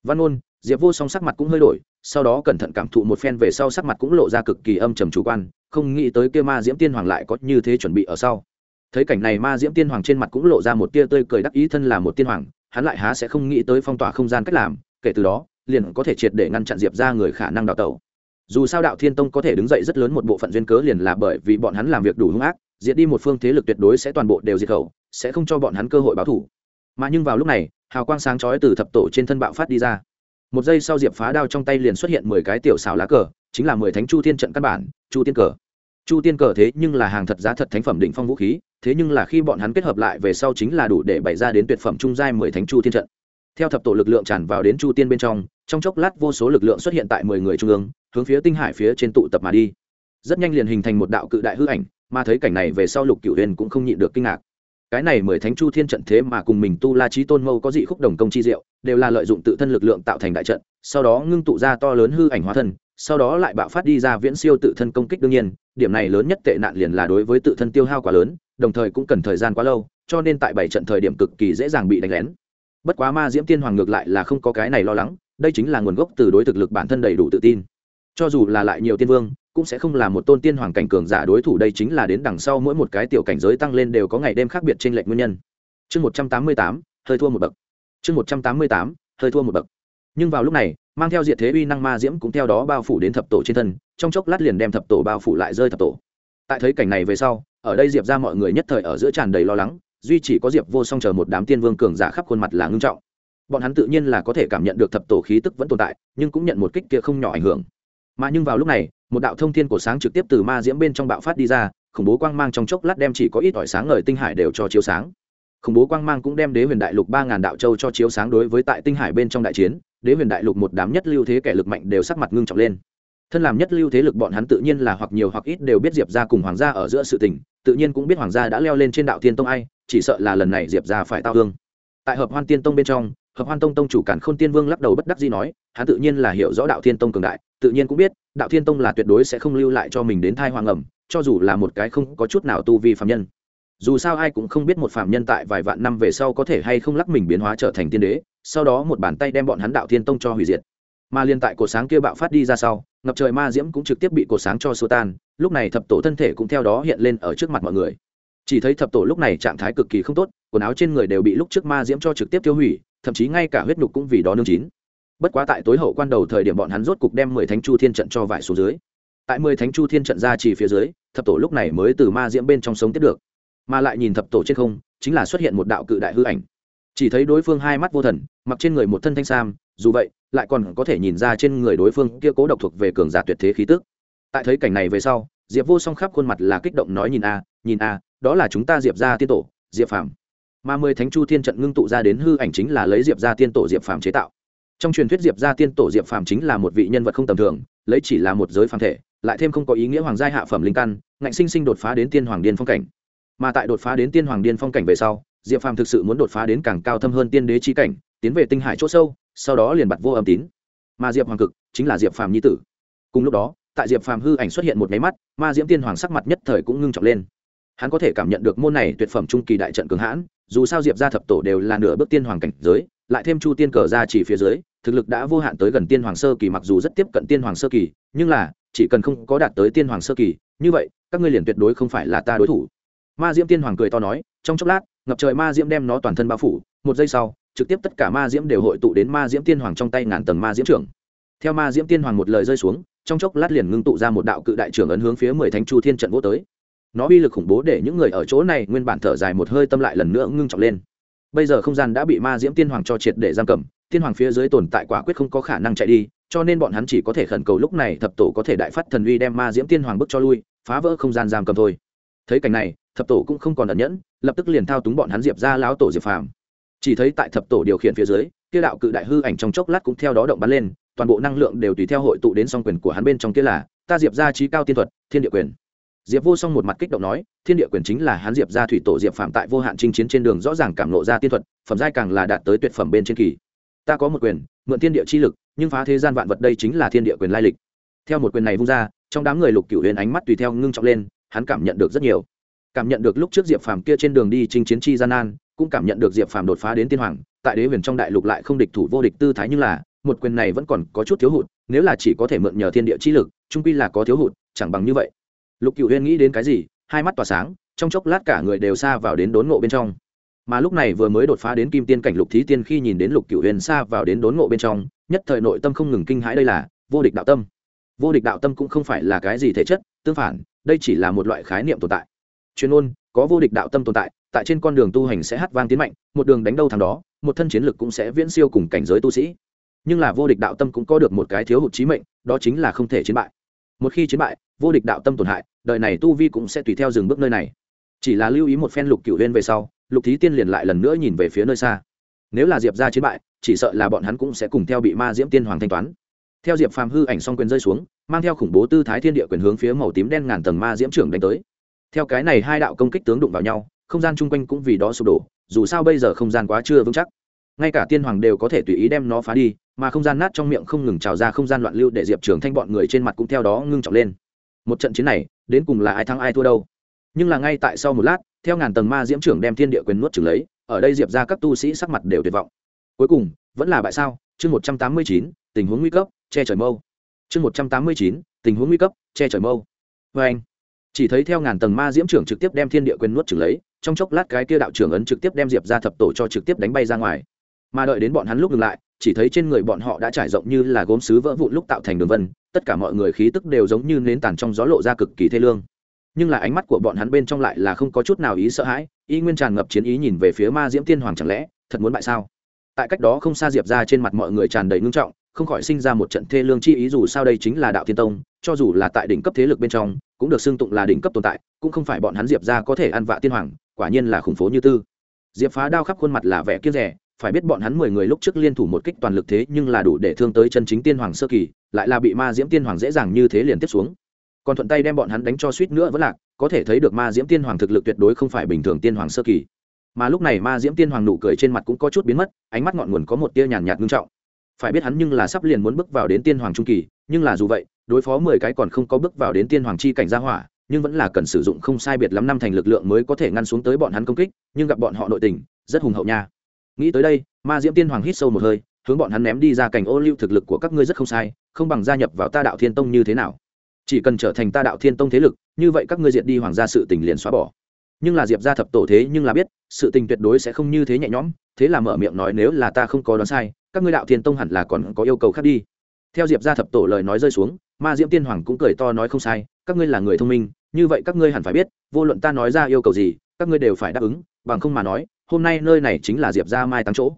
Văn ôn diệp vô song sắc mặt cũng hơi đổi, sau đó cẩn thận cảm thụ một phen về sau sắc mặt cũng lộ ra cực kỳ âm trầm chủ quan, không nghĩ tới kia ma diễm tiên hoàng lại có như thế chuẩn bị ở sau. Thấy cảnh này ma diễm tiên hoàng trên mặt cũng lộ ra một tia tươi cười đắc ý thân là một tiên hoàng, hắn lại há sẽ không nghĩ tới phong tỏa không gian cách làm, kể từ đó, liền có thể triệt để ngăn chặn diệp ra người khả năng đào tẩu dù sao đạo thiên tông có thể đứng dậy rất lớn một bộ phận duyên cớ liền là bởi vì bọn hắn làm việc đủ hung ác, diệt đi một phương thế lực tuyệt đối sẽ toàn bộ đều diệt khẩu, sẽ không cho bọn hắn cơ hội báo thủ. Mà nhưng vào lúc này, hào quang sáng chói từ thập tổ trên thân bạo phát đi ra. Một giây sau diệp phá đao trong tay liền xuất hiện mười cái tiểu xảo lá cờ, chính là mười thánh chu thiên trận căn bản, chu tiên cờ. Chu tiên cờ thế nhưng là hàng thật giá thật thánh phẩm định phong vũ khí, thế nhưng là khi bọn hắn kết hợp lại về sau chính là đủ để bày ra đến tuyệt phẩm trung giai mười thánh chu thiên trận. Theo thập tổ lực lượng tràn vào đến chu tiên bên trong trong chốc lát vô số lực lượng xuất hiện tại mười người trung ương, hướng phía tinh hải phía trên tụ tập mà đi. Rất nhanh liền hình thành một đạo cự đại hư ảnh, mà thấy cảnh này về sau lục cửu huyền cũng không nhịn được kinh ngạc. Cái này mười thánh chu thiên trận thế mà cùng mình tu la trí tôn mâu có dị khúc đồng công chi diệu, đều là lợi dụng tự thân lực lượng tạo thành đại trận, sau đó ngưng tụ ra to lớn hư ảnh hóa thân, sau đó lại bạo phát đi ra viễn siêu tự thân công kích đương nhiên, điểm này lớn nhất tệ nạn liền là đối với tự thân tiêu hao quá lớn, đồng thời cũng cần thời gian quá lâu, cho nên tại bảy trận thời điểm cực kỳ dễ dàng bị đánh lén. Bất quá ma diễm tiên hoàng ngược lại là không có cái này lo lắng đây chính là nguồn gốc từ đối thực lực bản thân đầy đủ tự tin. Cho dù là lại nhiều tiên vương, cũng sẽ không là một tôn tiên hoàng cảnh cường giả đối thủ, đây chính là đến đằng sau mỗi một cái tiểu cảnh giới tăng lên đều có ngày đêm khác biệt trên lệnh nguyên nhân. Chương một trăm tám mươi tám, hơi thua một bậc. Chương một trăm tám mươi tám, hơi thua một bậc. Nhưng vào lúc này, mang theo diệt thế uy năng ma diễm cũng theo đó bao phủ đến thập tổ trên thân, trong chốc lát liền đem thập tổ bao phủ lại rơi thập tổ. Tại thấy cảnh này về sau, ở đây diệp ra mọi người nhất thời ở giữa tràn đầy lo lắng, duy chỉ có diệp vô song chờ một đám tiên vương cường giả khắp khuôn mặt là ngưng trọng bọn hắn tự nhiên là có thể cảm nhận được thập tổ khí tức vẫn tồn tại, nhưng cũng nhận một kích kia không nhỏ ảnh hưởng. Mà nhưng vào lúc này, một đạo thông thiên của sáng trực tiếp từ ma diễm bên trong bạo phát đi ra, khủng bố quang mang trong chốc lát đem chỉ có ít ỏi sáng ngời tinh hải đều cho chiếu sáng. Khủng bố quang mang cũng đem đế huyền đại lục ba ngàn đạo châu cho chiếu sáng đối với tại tinh hải bên trong đại chiến, đế huyền đại lục một đám nhất lưu thế kẻ lực mạnh đều sắc mặt ngưng trọng lên. Thân làm nhất lưu thế lực bọn hắn tự nhiên là hoặc nhiều hoặc ít đều biết diệp ra cùng hoàng gia ở giữa sự tình, tự nhiên cũng biết hoàng gia đã leo lên trên đạo thiên tông ai, chỉ sợ là lần này diệp ra phải tao hương tại hợp hoan tiên tông bên trong hợp hoan tông tông chủ cản khôn tiên vương lắc đầu bất đắc dĩ nói, hắn tự nhiên là hiểu rõ đạo thiên tông cường đại, tự nhiên cũng biết, đạo thiên tông là tuyệt đối sẽ không lưu lại cho mình đến thai hoàng ẩm, cho dù là một cái không có chút nào tu vi phạm nhân. Dù sao ai cũng không biết một phạm nhân tại vài vạn năm về sau có thể hay không lắc mình biến hóa trở thành tiên đế, sau đó một bàn tay đem bọn hắn đạo thiên tông cho hủy diệt. Mà liên tại cổ sáng kia bạo phát đi ra sau, ngập trời ma diễm cũng trực tiếp bị cổ sáng cho xua tan, lúc này thập tổ thân thể cũng theo đó hiện lên ở trước mặt mọi người. Chỉ thấy thập tổ lúc này trạng thái cực kỳ không tốt, quần áo trên người đều bị lúc trước ma diễm cho trực tiếp tiêu hủy thậm chí ngay cả huyết nhục cũng vì đó nương chín. Bất quá tại tối hậu quan đầu thời điểm bọn hắn rốt cục đem mười thánh chu thiên trận cho vải xuống dưới. Tại mười thánh chu thiên trận ra chỉ phía dưới, thập tổ lúc này mới từ ma diễm bên trong sống tiếp được. Mà lại nhìn thập tổ trên không, chính là xuất hiện một đạo cự đại hư ảnh. Chỉ thấy đối phương hai mắt vô thần, mặc trên người một thân thanh sam, dù vậy, lại còn có thể nhìn ra trên người đối phương kia cố độc thuộc về cường giả tuyệt thế khí tức. Tại thấy cảnh này về sau, diệp vô song khắp khuôn mặt là kích động nói nhìn a nhìn a, đó là chúng ta diệp ra tiên tổ, diệp phàm mà mười thánh chu thiên trận ngưng tụ ra đến hư ảnh chính là lấy diệp ra tiên tổ diệp phàm chế tạo. Trong truyền thuyết diệp ra tiên tổ diệp phàm chính là một vị nhân vật không tầm thường, lấy chỉ là một giới phàm thể, lại thêm không có ý nghĩa hoàng gia hạ phẩm linh căn, ngạnh sinh sinh đột phá đến tiên hoàng điên phong cảnh. Mà tại đột phá đến tiên hoàng điên phong cảnh về sau, diệp phàm thực sự muốn đột phá đến càng cao thâm hơn tiên đế chi cảnh, tiến về tinh hải c h ỗ sâu, sau đó liền bặt vô âm tín. Mà diệp hoàng cực chính là diệp phàm nhi tử. Cùng lúc đó, tại diệp phàm hư ảnh xuất hiện một máy mắt, ma diễm tiên hoàng sắc mặt nhất thời cũng ngưng trọng lên hắn có thể cảm nhận được môn này tuyệt phẩm trung kỳ đại trận cường hãn, dù sao diệp gia thập tổ đều là nửa bước tiên hoàng cảnh giới, lại thêm chu tiên cờ ra chỉ phía dưới, thực lực đã vô hạn tới gần tiên hoàng sơ kỳ mặc dù rất tiếp cận tiên hoàng sơ kỳ, nhưng là, chỉ cần không có đạt tới tiên hoàng sơ kỳ, như vậy, các ngươi liền tuyệt đối không phải là ta đối thủ. Ma diễm tiên hoàng cười to nói, trong chốc lát, ngập trời ma diễm đem nó toàn thân bao phủ, một giây sau, trực tiếp tất cả ma diễm đều hội tụ đến ma diễm tiên hoàng trong tay ngàn tầng ma diễm trưởng. Theo ma diễm tiên hoàng một lời rơi xuống, trong chốc lát liền ngưng tụ ra một đạo cự đại trưởng ấn hướng phía mười thánh chu thiên trận vô tới nó uy lực khủng bố để những người ở chỗ này nguyên bản thở dài một hơi tâm lại lần nữa ngưng trọng lên. Bây giờ không gian đã bị ma diễm tiên hoàng cho triệt để giam cầm, tiên hoàng phía dưới tồn tại quả quyết không có khả năng chạy đi, cho nên bọn hắn chỉ có thể khẩn cầu lúc này thập tổ có thể đại phát thần uy đem ma diễm tiên hoàng bức cho lui, phá vỡ không gian giam cầm thôi. Thấy cảnh này, thập tổ cũng không còn ẩn nhẫn, lập tức liền thao túng bọn hắn diệp ra lão tổ diệp phàm. Chỉ thấy tại thập tổ điều khiển phía dưới, kia đạo cự đại hư ảnh trong chốc lát cũng theo đó động bắn lên, toàn bộ năng lượng đều tùy theo hội tụ đến song quyền của hắn bên trong kia là, ta diệp ra trí cao tiên thuật, thiên địa quyền diệp vô song một mặt kích động nói, thiên địa quyền chính là hắn diệp ra thủy tổ diệp phạm tại vô hạn chinh chiến trên đường rõ ràng cảm lộ ra tiên thuật, phẩm giai càng là đạt tới tuyệt phẩm bên trên kỳ. Ta có một quyền, mượn thiên địa chi lực, nhưng phá thế gian vạn vật đây chính là thiên địa quyền lai lịch. Theo một quyền này vung ra, trong đám người lục cửu huyền ánh mắt tùy theo ngưng trọng lên, hắn cảm nhận được rất nhiều. Cảm nhận được lúc trước diệp phàm kia trên đường đi chinh chiến chi gian nan, cũng cảm nhận được diệp phàm đột phá đến tiên hoàng, tại đế huyền trong đại lục lại không địch thủ vô địch tư thái nhưng là, một quyền này vẫn còn có chút thiếu hụt, nếu là chỉ có thể mượn nhờ thiên địa chi lực, trung quy là có thiếu hụt, chẳng bằng như vậy lục cựu huyên nghĩ đến cái gì, hai mắt tỏa sáng, trong chốc lát cả người đều xa vào đến đốn ngộ bên trong. Mà lúc này vừa mới đột phá đến kim tiên cảnh lục thí tiên khi nhìn đến lục cựu huyền xa vào đến đốn ngộ bên trong, nhất thời nội tâm không ngừng kinh hãi đây là vô địch đạo tâm. Vô địch đạo tâm cũng không phải là cái gì thể chất, tương phản, đây chỉ là một loại khái niệm tồn tại. Chuyên ôn có vô địch đạo tâm tồn tại tại trên con đường tu hành sẽ hát vang tiến mạnh, một đường đánh đâu thằng đó, một thân chiến lực cũng sẽ viễn siêu cùng cảnh giới tu sĩ. Nhưng là vô địch đạo tâm cũng có được một cái thiếu hụt trí mệnh, đó chính là không thể chiến bại một khi chiến bại, vô địch đạo tâm tổn hại, đời này tu vi cũng sẽ tùy theo dừng bước nơi này. Chỉ là lưu ý một phen lục cựu huyên về sau, lục thí tiên liền lại lần nữa nhìn về phía nơi xa. Nếu là diệp ra chiến bại, chỉ sợ là bọn hắn cũng sẽ cùng theo bị ma diễm tiên hoàng thanh toán. Theo diệp phàm hư ảnh song quyền rơi xuống, mang theo khủng bố tư thái thiên địa quyền hướng phía màu tím đen ngàn tầng ma diễm trưởng đánh tới. Theo cái này hai đạo công kích tướng đụng vào nhau, không gian chung quanh cũng vì đó sụp đổ, dù sao bây giờ không gian quá chưa vững chắc. Ngay cả tiên hoàng đều có thể tùy ý đem nó phá đi mà không gian nát trong miệng không ngừng trào ra không gian loạn lưu để diệp trường thanh bọn người trên mặt cũng theo đó ngưng trọng lên. Một trận chiến này, đến cùng là ai thắng ai thua đâu. Nhưng là ngay tại sau một lát, theo ngàn tầng ma diễm trưởng đem thiên địa quyền nuốt trừng lấy, ở đây diệp ra các tu sĩ sắc mặt đều tuyệt vọng. Cuối cùng, vẫn là bại sao? Chương một trăm tám mươi chín, tình huống nguy cấp, che trời mâu. Chương một trăm tám mươi chín, tình huống nguy cấp, che trời mâu. Vê anh, chỉ thấy theo ngàn tầng ma diễm trưởng trực tiếp đem thiên địa quyền nuốt trừng lấy, trong chốc lát cái kia đạo trưởng ấn trực tiếp đem diệp ra thập tổ cho trực tiếp đánh bay ra ngoài. Mà đợi đến bọn hắn lúc ngừng lại chỉ thấy trên người bọn họ đã trải rộng như là gốm sứ vỡ vụn lúc tạo thành đường vân, tất cả mọi người khí tức đều giống như nến tàn trong gió lộ ra cực kỳ thê lương. Nhưng là ánh mắt của bọn hắn bên trong lại là không có chút nào ý sợ hãi, y nguyên tràn ngập chiến ý nhìn về phía ma diễm tiên hoàng chẳng lẽ, thật muốn bại sao? Tại cách đó không xa diệp ra trên mặt mọi người tràn đầy ngưng trọng, không khỏi sinh ra một trận thê lương chi ý dù sao đây chính là đạo thiên tông, cho dù là tại đỉnh cấp thế lực bên trong, cũng được xưng tụng là đỉnh cấp tồn tại, cũng không phải bọn hắn diệp ra có thể ăn vạ tiên hoàng, quả nhiên là khủng phố như tư. Diệp phá đao khắp khuôn mặt là vẻ kiếp rẻ phải biết bọn hắn mười người lúc trước liên thủ một kích toàn lực thế nhưng là đủ để thương tới chân chính tiên hoàng sơ kỳ, lại là bị ma diễm tiên hoàng dễ dàng như thế liền tiếp xuống. Còn thuận tay đem bọn hắn đánh cho suýt nữa vẫn lạc, có thể thấy được ma diễm tiên hoàng thực lực tuyệt đối không phải bình thường tiên hoàng sơ kỳ. Mà lúc này ma diễm tiên hoàng nụ cười trên mặt cũng có chút biến mất, ánh mắt ngọn nguồn có một tia nhàn nhạt ngưng trọng. Phải biết hắn nhưng là sắp liền muốn bước vào đến tiên hoàng trung kỳ, nhưng là dù vậy, đối phó mười cái còn không có bước vào đến tiên hoàng chi cảnh gia hỏa, nhưng vẫn là cần sử dụng không sai biệt lắm năm thành lực lượng mới có thể ngăn xuống tới bọn hắn công kích, nhưng gặp bọn họ nội tình, rất hùng hậu nha nghĩ tới đây, ma diễm tiên hoàng hít sâu một hơi, hướng bọn hắn ném đi ra cảnh ô lưu thực lực của các ngươi rất không sai, không bằng gia nhập vào ta đạo thiên tông như thế nào? Chỉ cần trở thành ta đạo thiên tông thế lực, như vậy các ngươi diệt đi hoàng gia sự tình liền xóa bỏ. Nhưng là diệp gia thập tổ thế nhưng là biết, sự tình tuyệt đối sẽ không như thế nhẹ nhõm, thế là mở miệng nói nếu là ta không có đoán sai, các ngươi đạo thiên tông hẳn là còn có yêu cầu khác đi. Theo diệp gia thập tổ lời nói rơi xuống, ma diễm tiên hoàng cũng cười to nói không sai, các ngươi là người thông minh, như vậy các ngươi hẳn phải biết, vô luận ta nói ra yêu cầu gì, các ngươi đều phải đáp ứng, bằng không mà nói hôm nay nơi này chính là diệp ra mai tăng chỗ.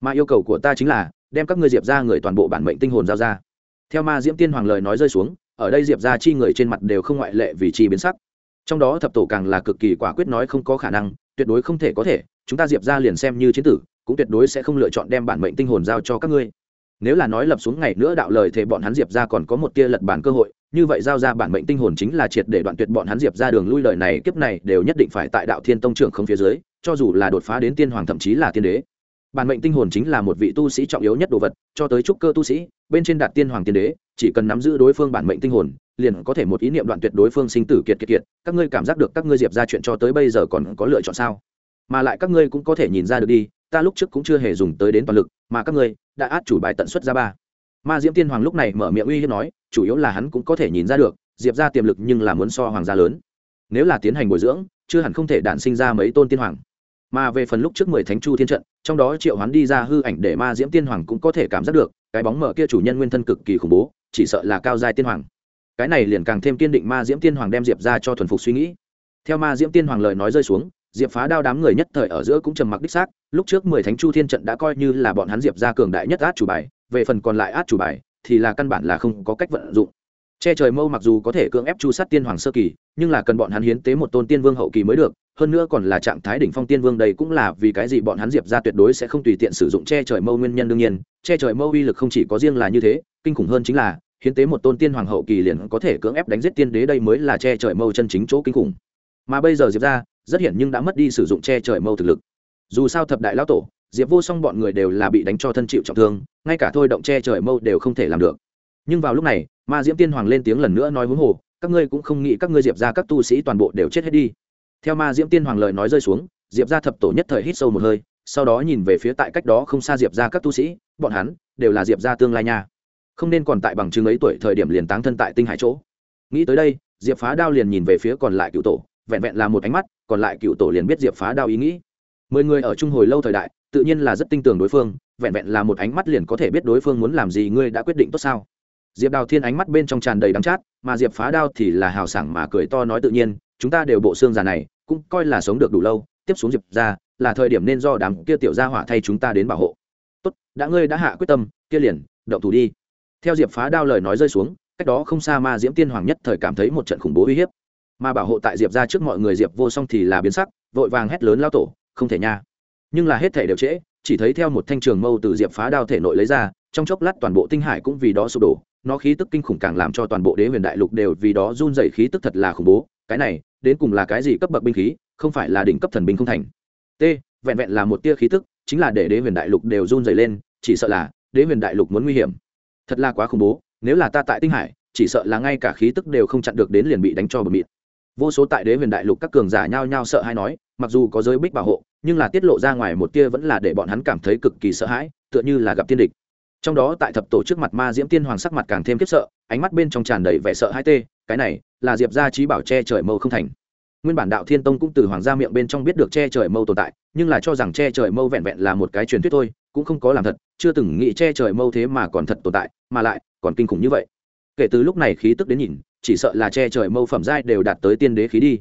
Mà yêu cầu của ta chính là, đem các ngươi diệp ra người toàn bộ bản mệnh tinh hồn giao ra. Theo ma diễm tiên hoàng lời nói rơi xuống, ở đây diệp ra chi người trên mặt đều không ngoại lệ vì chi biến sắc. Trong đó thập tổ càng là cực kỳ quả quyết nói không có khả năng, tuyệt đối không thể có thể, chúng ta diệp ra liền xem như chiến tử, cũng tuyệt đối sẽ không lựa chọn đem bản mệnh tinh hồn giao cho các ngươi. Nếu là nói lập xuống ngày nữa đạo lời thì bọn hắn diệp ra còn có một tia lật bản cơ hội, như vậy giao ra bản mệnh tinh hồn chính là triệt để đoạn tuyệt bọn hắn diệp ra đường lui lời này, kiếp này đều nhất định phải tại đạo thiên tông trưởng không phía dưới cho dù là đột phá đến tiên hoàng thậm chí là tiên đế. Bản mệnh tinh hồn chính là một vị tu sĩ trọng yếu nhất đồ vật, cho tới trúc cơ tu sĩ, bên trên đạt tiên hoàng tiên đế, chỉ cần nắm giữ đối phương bản mệnh tinh hồn, liền có thể một ý niệm đoạn tuyệt đối phương sinh tử kiệt kiệt kiệt, các ngươi cảm giác được các ngươi diệp ra chuyện cho tới bây giờ còn có lựa chọn sao? Mà lại các ngươi cũng có thể nhìn ra được đi, ta lúc trước cũng chưa hề dùng tới đến toàn lực, mà các ngươi đã át chủ bài tận xuất ra ba. Ma diễm tiên hoàng lúc này mở miệng uy hiếp nói, chủ yếu là hắn cũng có thể nhìn ra được, diệp ra tiềm lực nhưng là muốn so hoàng gia lớn. Nếu là tiến hành bồi dưỡng, chưa hẳn không thể đản sinh ra mấy tôn tiên hoàng mà về phần lúc trước mười thánh chu thiên trận, trong đó triệu hoán đi ra hư ảnh để ma diễm tiên hoàng cũng có thể cảm giác được, cái bóng mở kia chủ nhân nguyên thân cực kỳ khủng bố, chỉ sợ là cao giai tiên hoàng. Cái này liền càng thêm kiên định ma diễm tiên hoàng đem diệp ra cho thuần phục suy nghĩ. Theo ma diễm tiên hoàng lời nói rơi xuống, diệp phá đao đám người nhất thời ở giữa cũng trầm mặc đích xác, lúc trước mười thánh chu thiên trận đã coi như là bọn hắn diệp ra cường đại nhất át chủ bài, về phần còn lại át chủ bài thì là căn bản là không có cách vận dụng che trời mâu mặc dù có thể cưỡng ép chu sát tiên hoàng sơ kỳ, nhưng là cần bọn hắn hiến tế một tôn tiên vương hậu kỳ mới được, hơn nữa còn là trạng thái đỉnh phong tiên vương đây cũng là vì cái gì bọn hắn diệp ra tuyệt đối sẽ không tùy tiện sử dụng che trời mâu nguyên nhân đương nhiên, che trời mâu uy lực không chỉ có riêng là như thế, kinh khủng hơn chính là, hiến tế một tôn tiên hoàng hậu kỳ liền có thể cưỡng ép đánh giết tiên đế đây mới là che trời mâu chân chính chỗ kinh khủng. Mà bây giờ diệp ra, rất hiển nhưng đã mất đi sử dụng che trời mâu thực lực. Dù sao thập đại lão tổ, diệp vô song bọn người đều là bị đánh cho thân chịu trọng thương, ngay cả thôi động che trời mâu đều không thể làm được nhưng vào lúc này, ma diễm tiên hoàng lên tiếng lần nữa nói huống hồ, các ngươi cũng không nghĩ các ngươi diệp ra các tu sĩ toàn bộ đều chết hết đi. Theo ma diễm tiên hoàng lời nói rơi xuống, diệp ra thập tổ nhất thời hít sâu một hơi, sau đó nhìn về phía tại cách đó không xa diệp ra các tu sĩ, bọn hắn đều là diệp ra tương lai nha. Không nên còn tại bằng chứng ấy tuổi thời điểm liền táng thân tại tinh hải chỗ. Nghĩ tới đây, diệp phá đao liền nhìn về phía còn lại cựu tổ, vẹn vẹn là một ánh mắt, còn lại cựu tổ liền biết diệp phá đao ý nghĩ. Mười người ở chung hồi lâu thời đại, tự nhiên là rất tin tưởng đối phương, vẹn vẹn là một ánh mắt liền có thể biết đối phương muốn làm gì, ngươi đã quyết định tốt sao? Diệp đào thiên ánh mắt bên trong tràn đầy đắng chát, mà diệp phá đao thì là hào sảng mà cười to nói tự nhiên, chúng ta đều bộ xương già này, cũng coi là sống được đủ lâu, tiếp xuống diệp ra, là thời điểm nên do đám kia tiểu gia hỏa thay chúng ta đến bảo hộ. Tốt, đã ngươi đã hạ quyết tâm, kia liền, động thủ đi. Theo diệp phá đao lời nói rơi xuống, cách đó không xa ma diễm tiên hoàng nhất thời cảm thấy một trận khủng bố uy hiếp. Mà bảo hộ tại diệp ra trước mọi người diệp vô song thì là biến sắc, vội vàng hét lớn lao tổ, không thể nha. Nhưng là hết thể đều trễ, chỉ thấy theo một thanh trường mâu từ diệp phá đao thể nội lấy ra, trong chốc lát toàn bộ tinh hải cũng vì đó sụp đổ nó khí tức kinh khủng càng làm cho toàn bộ đế huyền đại lục đều vì đó run dày khí tức thật là khủng bố, cái này, đến cùng là cái gì cấp bậc binh khí, không phải là đỉnh cấp thần binh không thành. T, vẹn vẹn là một tia khí tức, chính là để đế huyền đại lục đều run dày lên, chỉ sợ là đế huyền đại lục muốn nguy hiểm. Thật là quá khủng bố, nếu là ta tại tinh hải, chỉ sợ là ngay cả khí tức đều không chặn được đến liền bị đánh cho bờ mịt. Vô số tại đế huyền đại lục các cường giả nhao nhao sợ hay nói, mặc dù có giới bích bảo hộ, nhưng là tiết lộ ra ngoài một tia vẫn là để bọn hắn cảm thấy cực kỳ sợ hãi, tựa như là gặp tiên địch trong đó tại thập tổ trước mặt ma diễm tiên hoàng sắc mặt càng thêm khiếp sợ, ánh mắt bên trong tràn đầy vẻ sợ hai tê, cái này, là diệp gia trí bảo che trời mâu không thành. Nguyên bản đạo thiên tông cũng từ hoàng gia miệng bên trong biết được che trời mâu tồn tại, nhưng là cho rằng che trời mâu vẹn vẹn là một cái truyền thuyết thôi, cũng không có làm thật, chưa từng nghĩ che trời mâu thế mà còn thật tồn tại, mà lại, còn kinh khủng như vậy. Kể từ lúc này khí tức đến nhìn, chỉ sợ là che trời mâu phẩm giai đều đạt tới tiên đế khí đi.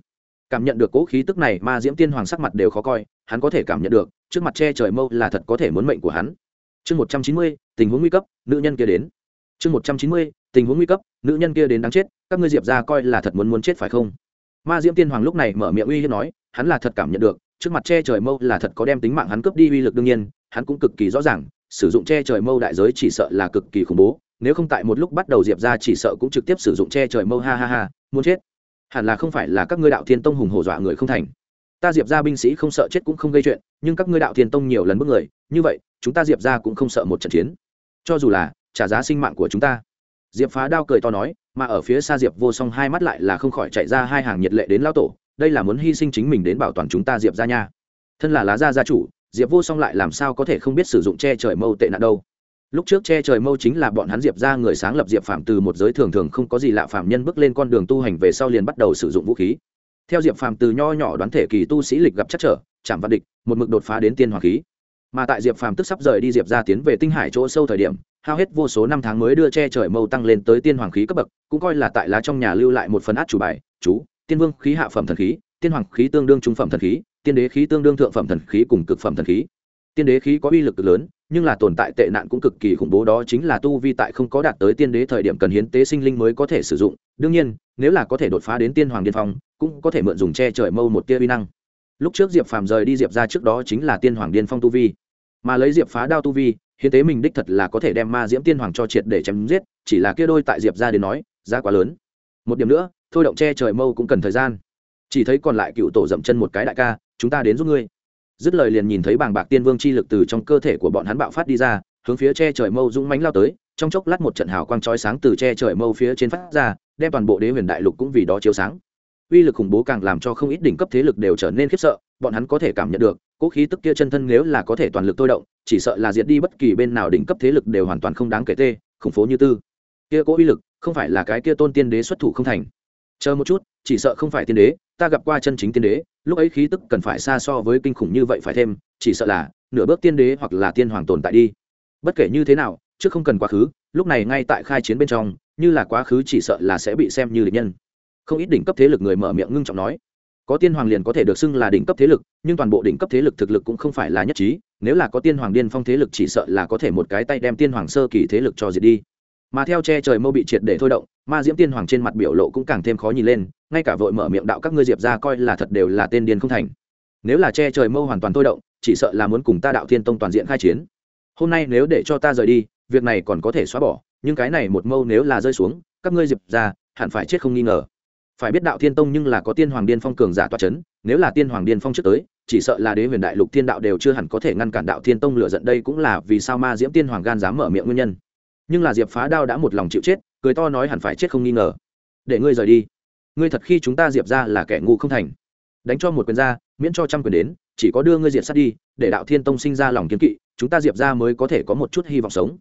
Cảm nhận được cỗ khí tức này, ma diễm tiên hoàng sắc mặt đều khó coi, hắn có thể cảm nhận được, trước mặt che trời mâu là thật có thể muốn mệnh của hắn chương một trăm chín mươi, tình huống nguy cấp, nữ nhân kia đến. chương một trăm chín mươi, tình huống nguy cấp, nữ nhân kia đến đáng chết, các ngươi diệp ra coi là thật muốn muốn chết phải không? Ma diễm tiên hoàng lúc này mở miệng uy hiếp nói, hắn là thật cảm nhận được, trước mặt che trời mâu là thật có đem tính mạng hắn cướp đi uy lực đương nhiên, hắn cũng cực kỳ rõ ràng, sử dụng che trời mâu đại giới chỉ sợ là cực kỳ khủng bố, nếu không tại một lúc bắt đầu diệp ra chỉ sợ cũng trực tiếp sử dụng che trời mâu, ha ha ha, muốn chết. Hẳn là không phải là các ngươi đạo thiên tông hùng hổ dọa người không thành. Ta diệp ra binh sĩ không sợ chết cũng không gây chuyện, nhưng các ngươi đạo thiên tông nhiều lần bước người, như vậy chúng ta diệp ra cũng không sợ một trận chiến cho dù là trả giá sinh mạng của chúng ta diệp phá đao cười to nói mà ở phía xa diệp vô song hai mắt lại là không khỏi chạy ra hai hàng nhiệt lệ đến lao tổ đây là muốn hy sinh chính mình đến bảo toàn chúng ta diệp ra nha thân là lá gia gia chủ diệp vô song lại làm sao có thể không biết sử dụng che trời mâu tệ nạn đâu lúc trước che trời mâu chính là bọn hắn diệp ra người sáng lập diệp phạm từ một giới thường thường không có gì lạ phạm nhân bước lên con đường tu hành về sau liền bắt đầu sử dụng vũ khí theo diệp phạm từ nho nhỏ đoán thể kỳ tu sĩ lịch gặp chắc trở chạm văn địch một mực đột phá đến tiên hoàng khí mà tại diệp phàm tức sắp rời đi diệp ra tiến về tinh hải chỗ sâu thời điểm, hao hết vô số năm tháng mới đưa che trời mâu tăng lên tới tiên hoàng khí cấp bậc, cũng coi là tại lá trong nhà lưu lại một phần át chủ bài, chú, tiên vương khí hạ phẩm thần khí, tiên hoàng khí tương đương trung phẩm thần khí, tiên đế khí tương đương thượng phẩm thần khí cùng cực phẩm thần khí. Tiên đế khí có uy lực cực lớn, nhưng là tồn tại tệ nạn cũng cực kỳ khủng bố, đó chính là tu vi tại không có đạt tới tiên đế thời điểm cần hiến tế sinh linh mới có thể sử dụng. Đương nhiên, nếu là có thể đột phá đến tiên hoàng điên phong, cũng có thể mượn dùng che trời mâu một tia uy năng lúc trước diệp phàm rời đi diệp ra trước đó chính là tiên hoàng điên phong tu vi. Mà lấy diệp phá đao tu vi, hiến tế mình đích thật là có thể đem ma diễm tiên hoàng cho triệt để chém giết, chỉ là kia đôi tại diệp ra đến nói, giá quá lớn. Một điểm nữa, thôi động che trời mâu cũng cần thời gian. Chỉ thấy còn lại cựu tổ dậm chân một cái đại ca, chúng ta đến giúp ngươi. Dứt lời liền nhìn thấy bàng bạc tiên vương chi lực từ trong cơ thể của bọn hắn bạo phát đi ra, hướng phía che trời mâu dũng mánh lao tới, trong chốc lát một trận hào quang trói sáng từ che trời mâu phía trên phát ra, đem toàn bộ đế huyền đại lục cũng vì đó chiếu sáng uy lực khủng bố càng làm cho không ít đỉnh cấp thế lực đều trở nên khiếp sợ, bọn hắn có thể cảm nhận được cỗ khí tức kia chân thân nếu là có thể toàn lực thôi động, chỉ sợ là diệt đi bất kỳ bên nào đỉnh cấp thế lực đều hoàn toàn không đáng kể tê, khủng phố như tư. Kia cỗ uy lực, không phải là cái kia tôn tiên đế xuất thủ không thành. Chờ một chút, chỉ sợ không phải tiên đế, ta gặp qua chân chính tiên đế, lúc ấy khí tức cần phải xa so với kinh khủng như vậy phải thêm, chỉ sợ là nửa bước tiên đế hoặc là tiên hoàng tồn tại đi. Bất kể như thế nào, trước không cần quá khứ, lúc này ngay tại khai chiến bên trong, như là quá khứ chỉ sợ là sẽ bị xem như địch nhân không ít đỉnh cấp thế lực người mở miệng ngưng trọng nói. Có tiên hoàng liền có thể được xưng là đỉnh cấp thế lực, nhưng toàn bộ đỉnh cấp thế lực thực lực cũng không phải là nhất trí, nếu là có tiên hoàng điên phong thế lực chỉ sợ là có thể một cái tay đem tiên hoàng sơ kỳ thế lực cho diệt đi. Mà theo che trời mâu bị triệt để thôi động, ma diễm tiên hoàng trên mặt biểu lộ cũng càng thêm khó nhìn lên, ngay cả vội mở miệng đạo các ngươi diệp ra coi là thật đều là tên điên không thành. Nếu là che trời mâu hoàn toàn thôi động, chỉ sợ là muốn cùng ta đạo thiên tông toàn diện khai chiến. Hôm nay nếu để cho ta rời đi, việc này còn có thể xóa bỏ, nhưng cái này một mâu nếu là rơi xuống, các ngươi diệp ra, hẳn phải chết không nghi ngờ phải biết đạo thiên tông nhưng là có tiên hoàng điên phong cường giả toa c h ấ n nếu là tiên hoàng điên phong trước tới chỉ sợ là đế huyền đại lục thiên đạo đều chưa hẳn có thể ngăn cản đạo thiên tông lựa giận đây cũng là vì sao ma diễm tiên hoàng gan dám mở miệng nguyên nhân nhưng là diệp phá đao đã một lòng chịu chết cười to nói hẳn phải chết không nghi ngờ để ngươi rời đi ngươi thật khi chúng ta diệp ra là kẻ ngu không thành đánh cho một quyền ra miễn cho trăm quyền đến chỉ có đưa ngươi diệp sát đi để đạo thiên tông sinh ra lòng kiếm kỵ chúng ta diệp ra mới có thể có một chút hy vọng sống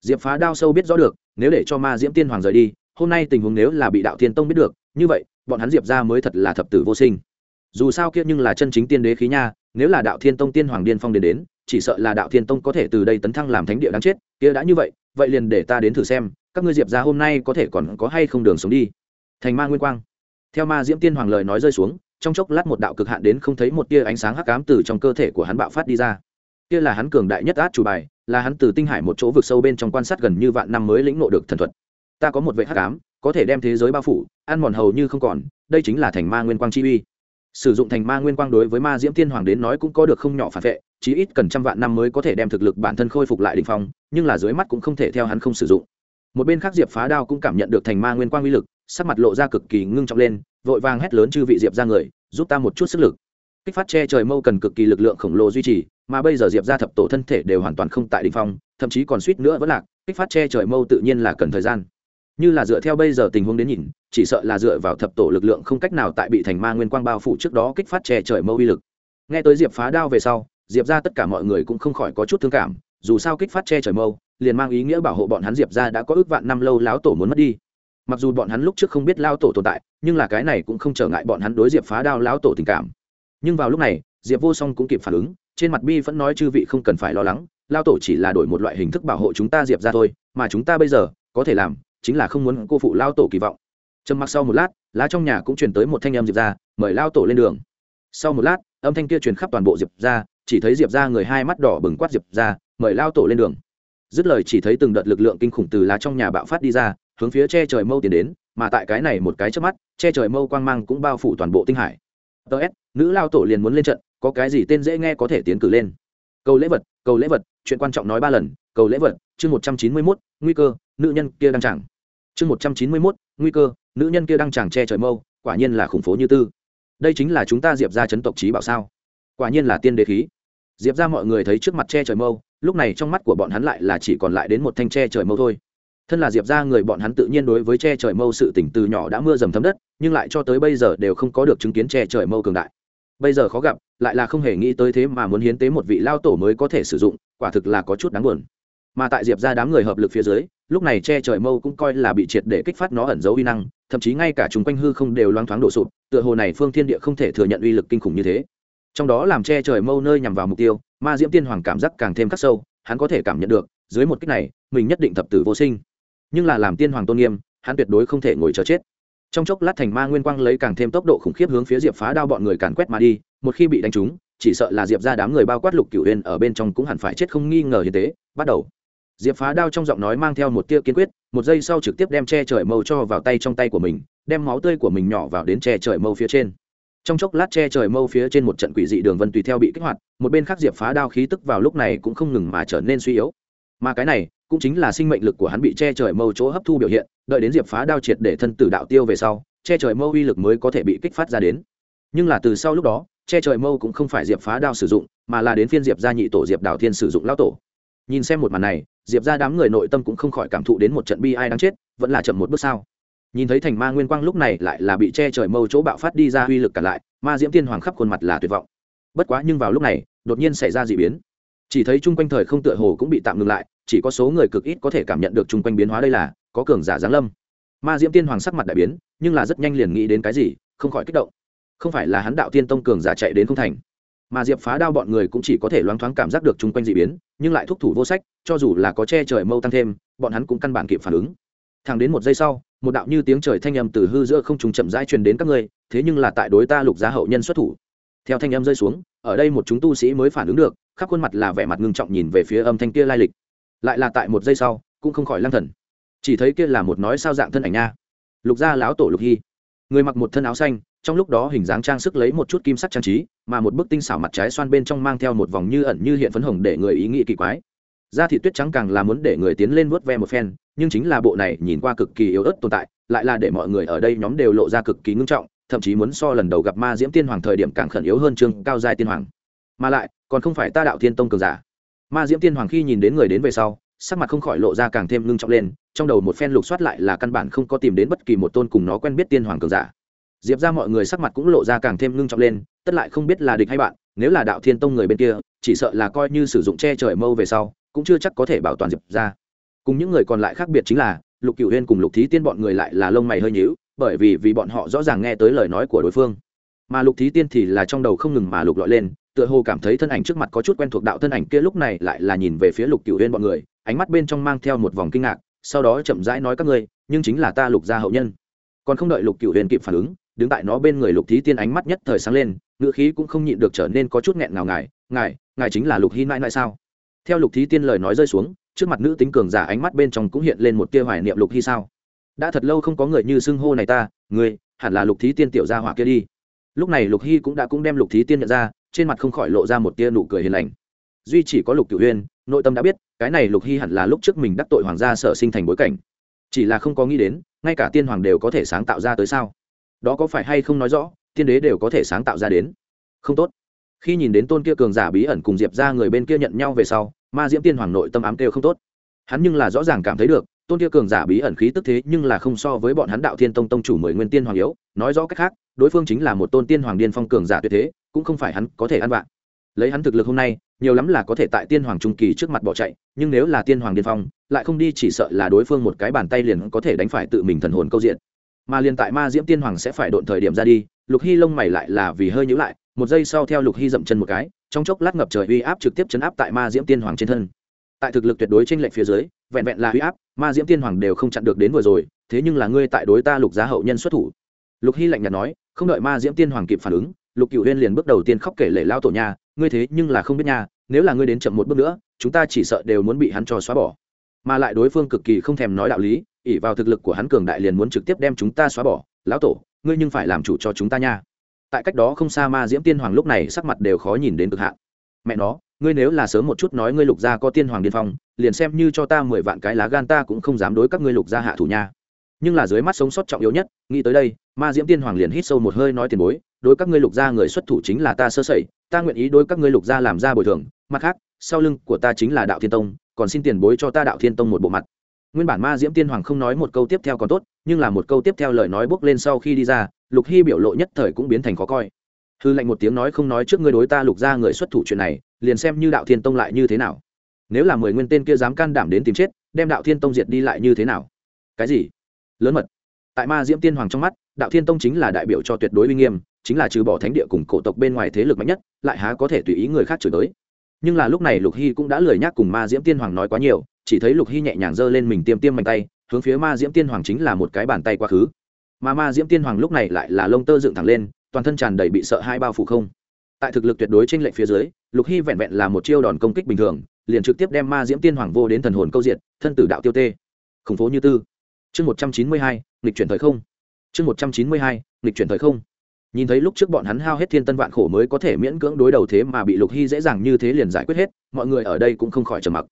diệp phá đao sâu biết rõ được nếu để cho ma diễm tiên hoàng rời đi hôm nay tình huống nếu là bị đạo thiên tông biết được như vậy, bọn hắn diệp ra mới thật là thập tử vô sinh. Dù sao kia nhưng là chân chính tiên đế khí nha, nếu là đạo thiên tông tiên hoàng điên phong đến đến, chỉ sợ là đạo thiên tông có thể từ đây tấn thăng làm thánh địa đáng chết, kia đã như vậy vậy liền để ta đến thử xem, các ngươi diệp ra hôm nay có thể còn có hay không đường sống đi. Thành ma nguyên quang. Theo ma diễm tiên hoàng lời nói rơi xuống, trong chốc lát một đạo cực hạn đến không thấy một tia ánh sáng hắc ám từ trong cơ thể của hắn bạo phát đi ra. Kia là hắn cường đại nhất át chủ bài, là hắn từ tinh hải một chỗ vực sâu bên trong quan sát gần như vạn năm mới lĩnh ngộ được thần thuật. Ta có một vệ hắc ám có thể đem thế giới bao phủ, ăn mòn hầu như không còn, đây chính là thành ma nguyên quang chi uy. Sử dụng thành ma nguyên quang đối với ma diễm tiên hoàng đến nói cũng có được không nhỏ phản vệ, chí ít cần trăm vạn năm mới có thể đem thực lực bản thân khôi phục lại đỉnh phong, nhưng là dưới mắt cũng không thể theo hắn không sử dụng. Một bên khác diệp phá đao cũng cảm nhận được thành ma nguyên quang uy lực, sắc mặt lộ ra cực kỳ ngưng trọng lên, vội vàng hét lớn chư vị diệp ra người, giúp ta một chút sức lực. Kích phát che trời mâu cần cực kỳ lực lượng khổng lồ duy trì, mà bây giờ diệp ra thập tổ thân thể đều hoàn toàn không tại đỉnh phong, thậm chí còn suýt nữa vẫn lạc, kích phát che trời mâu tự nhiên là cần thời gian như là dựa theo bây giờ tình huống đến nhìn, chỉ sợ là dựa vào thập tổ lực lượng không cách nào tại bị thành ma nguyên quang bao phủ trước đó kích phát che trời mâu uy lực. Nghe tới diệp phá đao về sau, diệp ra tất cả mọi người cũng không khỏi có chút thương cảm, dù sao kích phát che trời mâu liền mang ý nghĩa bảo hộ bọn hắn diệp ra đã có ước vạn năm lâu láo tổ muốn mất đi. Mặc dù bọn hắn lúc trước không biết lao tổ tồn tại, nhưng là cái này cũng không trở ngại bọn hắn đối diệp phá đao láo tổ tình cảm. Nhưng vào lúc này, diệp vô song cũng kịp phản ứng, trên mặt bi vẫn nói chư vị không cần phải lo lắng lao tổ chỉ là đổi một loại hình thức bảo hộ chúng ta diệp ra thôi, mà chúng ta bây giờ có thể làm chính là không muốn cô phụ lao tổ kỳ vọng. Trầm mặc sau một lát, lá trong nhà cũng truyền tới một thanh âm diệp ra mời lao tổ lên đường. Sau một lát, âm thanh kia truyền khắp toàn bộ diệp ra chỉ thấy diệp ra người hai mắt đỏ bừng quát diệp ra mời lao tổ lên đường. Dứt lời chỉ thấy từng đợt lực lượng kinh khủng từ lá trong nhà bạo phát đi ra, hướng phía che trời mâu tiến đến, mà tại cái này một cái trước mắt, che trời mâu quang mang cũng bao phủ toàn bộ tinh hải. Ts nữ lao tổ liền muốn lên trận, có cái gì tên dễ nghe có thể tiến cử lên. Cầu lễ vật, cầu lễ vật, chuyện quan trọng nói ba lần, cầu lễ vật, chương một trăm chín mươi mốt, nguy cơ, nữ nhân kia đang chẳng chương một trăm chín mươi mốt, nguy cơ, nữ nhân kia đang chàng che trời mâu, quả nhiên là khủng phố như tư. Đây chính là chúng ta diệp ra chấn tộc trí bảo sao? Quả nhiên là tiên đế khí. Diệp ra mọi người thấy trước mặt che trời mâu, lúc này trong mắt của bọn hắn lại là chỉ còn lại đến một thanh tre trời mâu thôi. Thân là diệp ra người bọn hắn tự nhiên đối với tre trời mâu sự tỉnh từ nhỏ đã mưa dầm thấm đất, nhưng lại cho tới bây giờ đều không có được chứng kiến tre trời mâu cường đại. Bây giờ khó gặp, lại là không hề nghĩ tới thế mà muốn hiến tế một vị lao tổ mới có thể sử dụng, quả thực là có chút đáng buồn. Mà tại diệp ra đám người hợp lực phía dưới lúc này che trời mâu cũng coi là bị triệt để kích phát nó ẩn giấu uy năng, thậm chí ngay cả chúng quanh hư không đều loang thoáng đổ sụp, tựa hồ này phương thiên địa không thể thừa nhận uy lực kinh khủng như thế. Trong đó làm che trời mâu nơi nhằm vào mục tiêu, ma diễm tiên hoàng cảm giác càng thêm khắc sâu, hắn có thể cảm nhận được, dưới một cách này, mình nhất định thập tử vô sinh. Nhưng là làm tiên hoàng tôn nghiêm, hắn tuyệt đối không thể ngồi chờ chết. Trong chốc lát thành ma nguyên quang lấy càng thêm tốc độ khủng khiếp hướng phía diệp phá đao bọn người càn quét mà đi, một khi bị đánh trúng, chỉ sợ là diệp ra đám người bao quát lục cửu huyền ở bên trong cũng hẳn phải chết không nghi ngờ như thế, bắt đầu diệp phá đao trong giọng nói mang theo một tia kiên quyết, một giây sau trực tiếp đem che trời mâu cho vào tay trong tay của mình, đem máu tươi của mình nhỏ vào đến che trời mâu phía trên. Trong chốc lát che trời mâu phía trên một trận quỷ dị đường vân tùy theo bị kích hoạt, một bên khác diệp phá đao khí tức vào lúc này cũng không ngừng mà trở nên suy yếu. Mà cái này cũng chính là sinh mệnh lực của hắn bị che trời mâu chỗ hấp thu biểu hiện, đợi đến diệp phá đao triệt để thân tử đạo tiêu về sau, che trời mâu uy lực mới có thể bị kích phát ra đến. Nhưng là từ sau lúc đó, che trời mâu cũng không phải diệp phá đao sử dụng, mà là đến phiên diệp gia nhị tổ diệp đào thiên sử dụng lao tổ. Nhìn xem một màn này diệp ra đám người nội tâm cũng không khỏi cảm thụ đến một trận bi ai đáng chết, vẫn là chậm một bước sao nhìn thấy thành ma nguyên quang lúc này lại là bị che trời mâu chỗ bạo phát đi ra uy lực cả lại, ma diễm tiên hoàng khắp khuôn mặt là tuyệt vọng. Bất quá nhưng vào lúc này, đột nhiên xảy ra d ị biến. Chỉ thấy chung quanh thời không tựa hồ cũng bị tạm ngừng lại, chỉ có số người cực ít có thể cảm nhận được chung quanh biến hóa đây là, có cường giả giáng lâm. Ma diễm tiên hoàng sắc mặt đại biến, nhưng là rất nhanh liền nghĩ đến cái gì, không khỏi kích động. Không phải là hắn đạo tiên tông cường giả chạy đến không thành mà diệp phá đao bọn người cũng chỉ có thể loáng thoáng cảm giác được chung quanh d ị biến, nhưng lại thúc thủ vô sách, cho dù là có che trời mâu tăng thêm, bọn hắn cũng căn bản kịp phản ứng. Thẳng đến một giây sau, một đạo như tiếng trời thanh âm từ hư giữa không trùng chậm rãi truyền đến các ngươi, thế nhưng là tại đối ta lục giá hậu nhân xuất thủ. Theo thanh âm rơi xuống, ở đây một chúng tu sĩ mới phản ứng được, khắp khuôn mặt là vẻ mặt ngưng trọng nhìn về phía âm thanh kia lai lịch. Lại là tại một giây sau, cũng không khỏi lang thần. Chỉ thấy kia là một nói sao dạng thân ảnh nha. Lục gia lão tổ lục hy. Người mặc một thân áo xanh trong lúc đó hình dáng trang sức lấy một chút kim sắc trang trí, mà một bức tinh xảo mặt trái xoan bên trong mang theo một vòng như ẩn như hiện phấn hồng để người ý nghĩ kỳ quái. Da thị tuyết trắng càng là muốn để người tiến lên vớt ve một phen, nhưng chính là bộ này nhìn qua cực kỳ yếu ớt tồn tại, lại là để mọi người ở đây nhóm đều lộ ra cực kỳ ngưng trọng, thậm chí muốn so lần đầu gặp ma diễm tiên hoàng thời điểm càng khẩn yếu hơn trương cao giai tiên hoàng. Mà lại, còn không phải ta đạo thiên tông cường giả. Ma diễm tiên hoàng khi nhìn đến người đến về sau, sắc mặt không khỏi lộ ra càng thêm ngưng trọng lên, trong đầu một phen lục soát lại là căn bản không có tìm đến bất kỳ một tôn cùng nó quen biết tiên hoàng cường giả diệp ra mọi người sắc mặt cũng lộ ra càng thêm ngưng trọng lên, tất lại không biết là địch hay bạn, nếu là đạo thiên tông người bên kia, chỉ sợ là coi như sử dụng che trời mâu về sau, cũng chưa chắc có thể bảo toàn diệp ra. Cùng những người còn lại khác biệt chính là, lục cửu huyên cùng lục thí tiên bọn người lại là lông mày hơi nhíu, bởi vì vì bọn họ rõ ràng nghe tới lời nói của đối phương. Mà lục thí tiên thì là trong đầu không ngừng mà lục lọi lên, tựa hồ cảm thấy thân ảnh trước mặt có chút quen thuộc đạo thân ảnh kia lúc này lại là nhìn về phía lục cửu huyên bọn người, ánh mắt bên trong mang theo một vòng kinh ngạc, sau đó chậm rãi nói các ngươi, nhưng chính là ta lục gia hậu nhân. Còn không đợi lục cửu huyên kịp phản ứng đứng tại nó bên người lục thí tiên ánh mắt nhất thời sáng lên, ngữ khí cũng không nhịn được trở nên có chút nghẹn ngào, ngài ngài ngài chính là lục hy mãi mãi sao? Theo lục thí tiên lời nói rơi xuống, trước mặt nữ tính cường giả ánh mắt bên trong cũng hiện lên một tia hoài niệm, lục hy sao? Đã thật lâu không có người như xưng hô này ta người hẳn là lục thí tiên tiểu gia hỏa kia đi. Lúc này lục hy cũng đã cũng đem lục thí tiên nhận ra, trên mặt không khỏi lộ ra một tia nụ cười hiền lành. Duy chỉ có lục cửu huyên nội tâm đã biết, cái này lục hy hẳn là lúc trước mình đắc tội hoàng gia sở sinh thành bối cảnh. Chỉ là không có nghĩ đến, ngay cả tiên hoàng đều có thể sáng tạo ra tới sao? Đó có phải hay không nói rõ, tiên đế đều có thể sáng tạo ra đến. Không tốt. Khi nhìn đến tôn kia cường giả bí ẩn cùng diệp ra người bên kia nhận nhau về sau, ma diễm tiên hoàng nội tâm ám kêu không tốt. Hắn nhưng là rõ ràng cảm thấy được, tôn kia cường giả bí ẩn khí tức thế nhưng là không so với bọn hắn đạo thiên tông tông chủ mười nguyên tiên hoàng yếu, nói rõ cách khác, đối phương chính là một tôn tiên hoàng điên phong cường giả tuyệt thế, cũng không phải hắn có thể ăn vạ. Lấy hắn thực lực hôm nay, nhiều lắm là có thể tại tiên hoàng trung kỳ trước mặt bỏ chạy, nhưng nếu là tiên hoàng điên phong, lại không đi chỉ sợ là đối phương một cái bàn tay liền có thể đánh phải tự mình thần hồn câu diện mà liền tại ma diễm tiên hoàng sẽ phải độn thời điểm ra đi, lục hy lông mày lại là vì hơi nhữ lại, một giây sau theo lục hy dậm chân một cái, trong chốc lát ngập trời uy áp trực tiếp chấn áp tại ma diễm tiên hoàng trên thân. Tại thực lực tuyệt đối trên lệnh phía dưới, vẹn vẹn là uy áp, ma diễm tiên hoàng đều không chặn được đến vừa rồi, thế nhưng là ngươi tại đối ta lục giá hậu nhân xuất thủ. Lục hy lạnh nhạt nói, không đợi ma diễm tiên hoàng kịp phản ứng, lục cựu huyên liền bước đầu tiên khóc kể lệ lao tổ nhà, ngươi thế nhưng là không biết nhà, nếu là ngươi đến chậm một bước nữa, chúng ta chỉ sợ đều muốn bị hắn cho xóa bỏ. Mà lại đối phương cực kỳ không thèm nói đạo lý ỉ vào thực lực của hắn cường đại liền muốn trực tiếp đem chúng ta xóa bỏ. Lão tổ, ngươi nhưng phải làm chủ cho chúng ta nha. Tại cách đó không xa ma diễm tiên hoàng lúc này sắc mặt đều khó nhìn đến cực hạn. Mẹ nó, ngươi nếu là sớm một chút nói ngươi lục gia có tiên hoàng điên phong, liền xem như cho ta mười vạn cái lá gan ta cũng không dám đối các ngươi lục gia hạ thủ nha. Nhưng là dưới mắt sống sót trọng yếu nhất, nghĩ tới đây, ma diễm tiên hoàng liền hít sâu một hơi nói tiền bối, đối các ngươi lục gia người xuất thủ chính là ta sơ sẩy, ta nguyện ý đối các ngươi lục gia làm ra bồi thường. Mặt khác, sau lưng của ta chính là đạo thiên tông, còn xin tiền bối cho ta đạo thiên tông một bộ mặt nguyên bản ma diễm tiên hoàng không nói một câu tiếp theo còn tốt, nhưng là một câu tiếp theo lời nói bốc lên sau khi đi ra, lục hy biểu lộ nhất thời cũng biến thành khó coi. Hư lệnh một tiếng nói không nói trước ngươi đối ta lục ra người xuất thủ chuyện này, liền xem như đạo thiên tông lại như thế nào. Nếu là mười nguyên tên kia dám can đảm đến tìm chết, đem đạo thiên tông diệt đi lại như thế nào? Cái gì? Lớn mật. Tại ma diễm tiên hoàng trong mắt, đạo thiên tông chính là đại biểu cho tuyệt đối uy nghiêm, chính là trừ bỏ thánh địa cùng cổ tộc bên ngoài thế lực mạnh nhất, lại há có thể tùy ý người khác chửi tới nhưng là lúc này lục hy cũng đã lười nhắc cùng ma diễm tiên hoàng nói quá nhiều chỉ thấy lục hy nhẹ nhàng giơ lên mình tiêm tiêm mạnh tay, hướng phía ma diễm tiên hoàng chính là một cái bàn tay quá khứ. Mà ma diễm tiên hoàng lúc này lại là lông tơ dựng thẳng lên, toàn thân tràn đầy bị sợ hai bao phủ không. Tại thực lực tuyệt đối trên lệnh phía dưới, lục hy vẹn vẹn là một chiêu đòn công kích bình thường, liền trực tiếp đem ma diễm tiên hoàng vô đến thần hồn câu diệt, thân tử đạo tiêu tê. Khủng phố như tư. Chương một trăm chín mươi hai lịch chuyển thời không. Chương một trăm chín mươi hai lịch chuyển thời không. Nhìn thấy lúc trước bọn hắn hao hết thiên tân vạn khổ mới có thể miễn cưỡng đối đầu thế mà bị lục hy dễ dàng như thế liền giải quyết hết, mọi người ở đây cũng không khỏi trầm mặc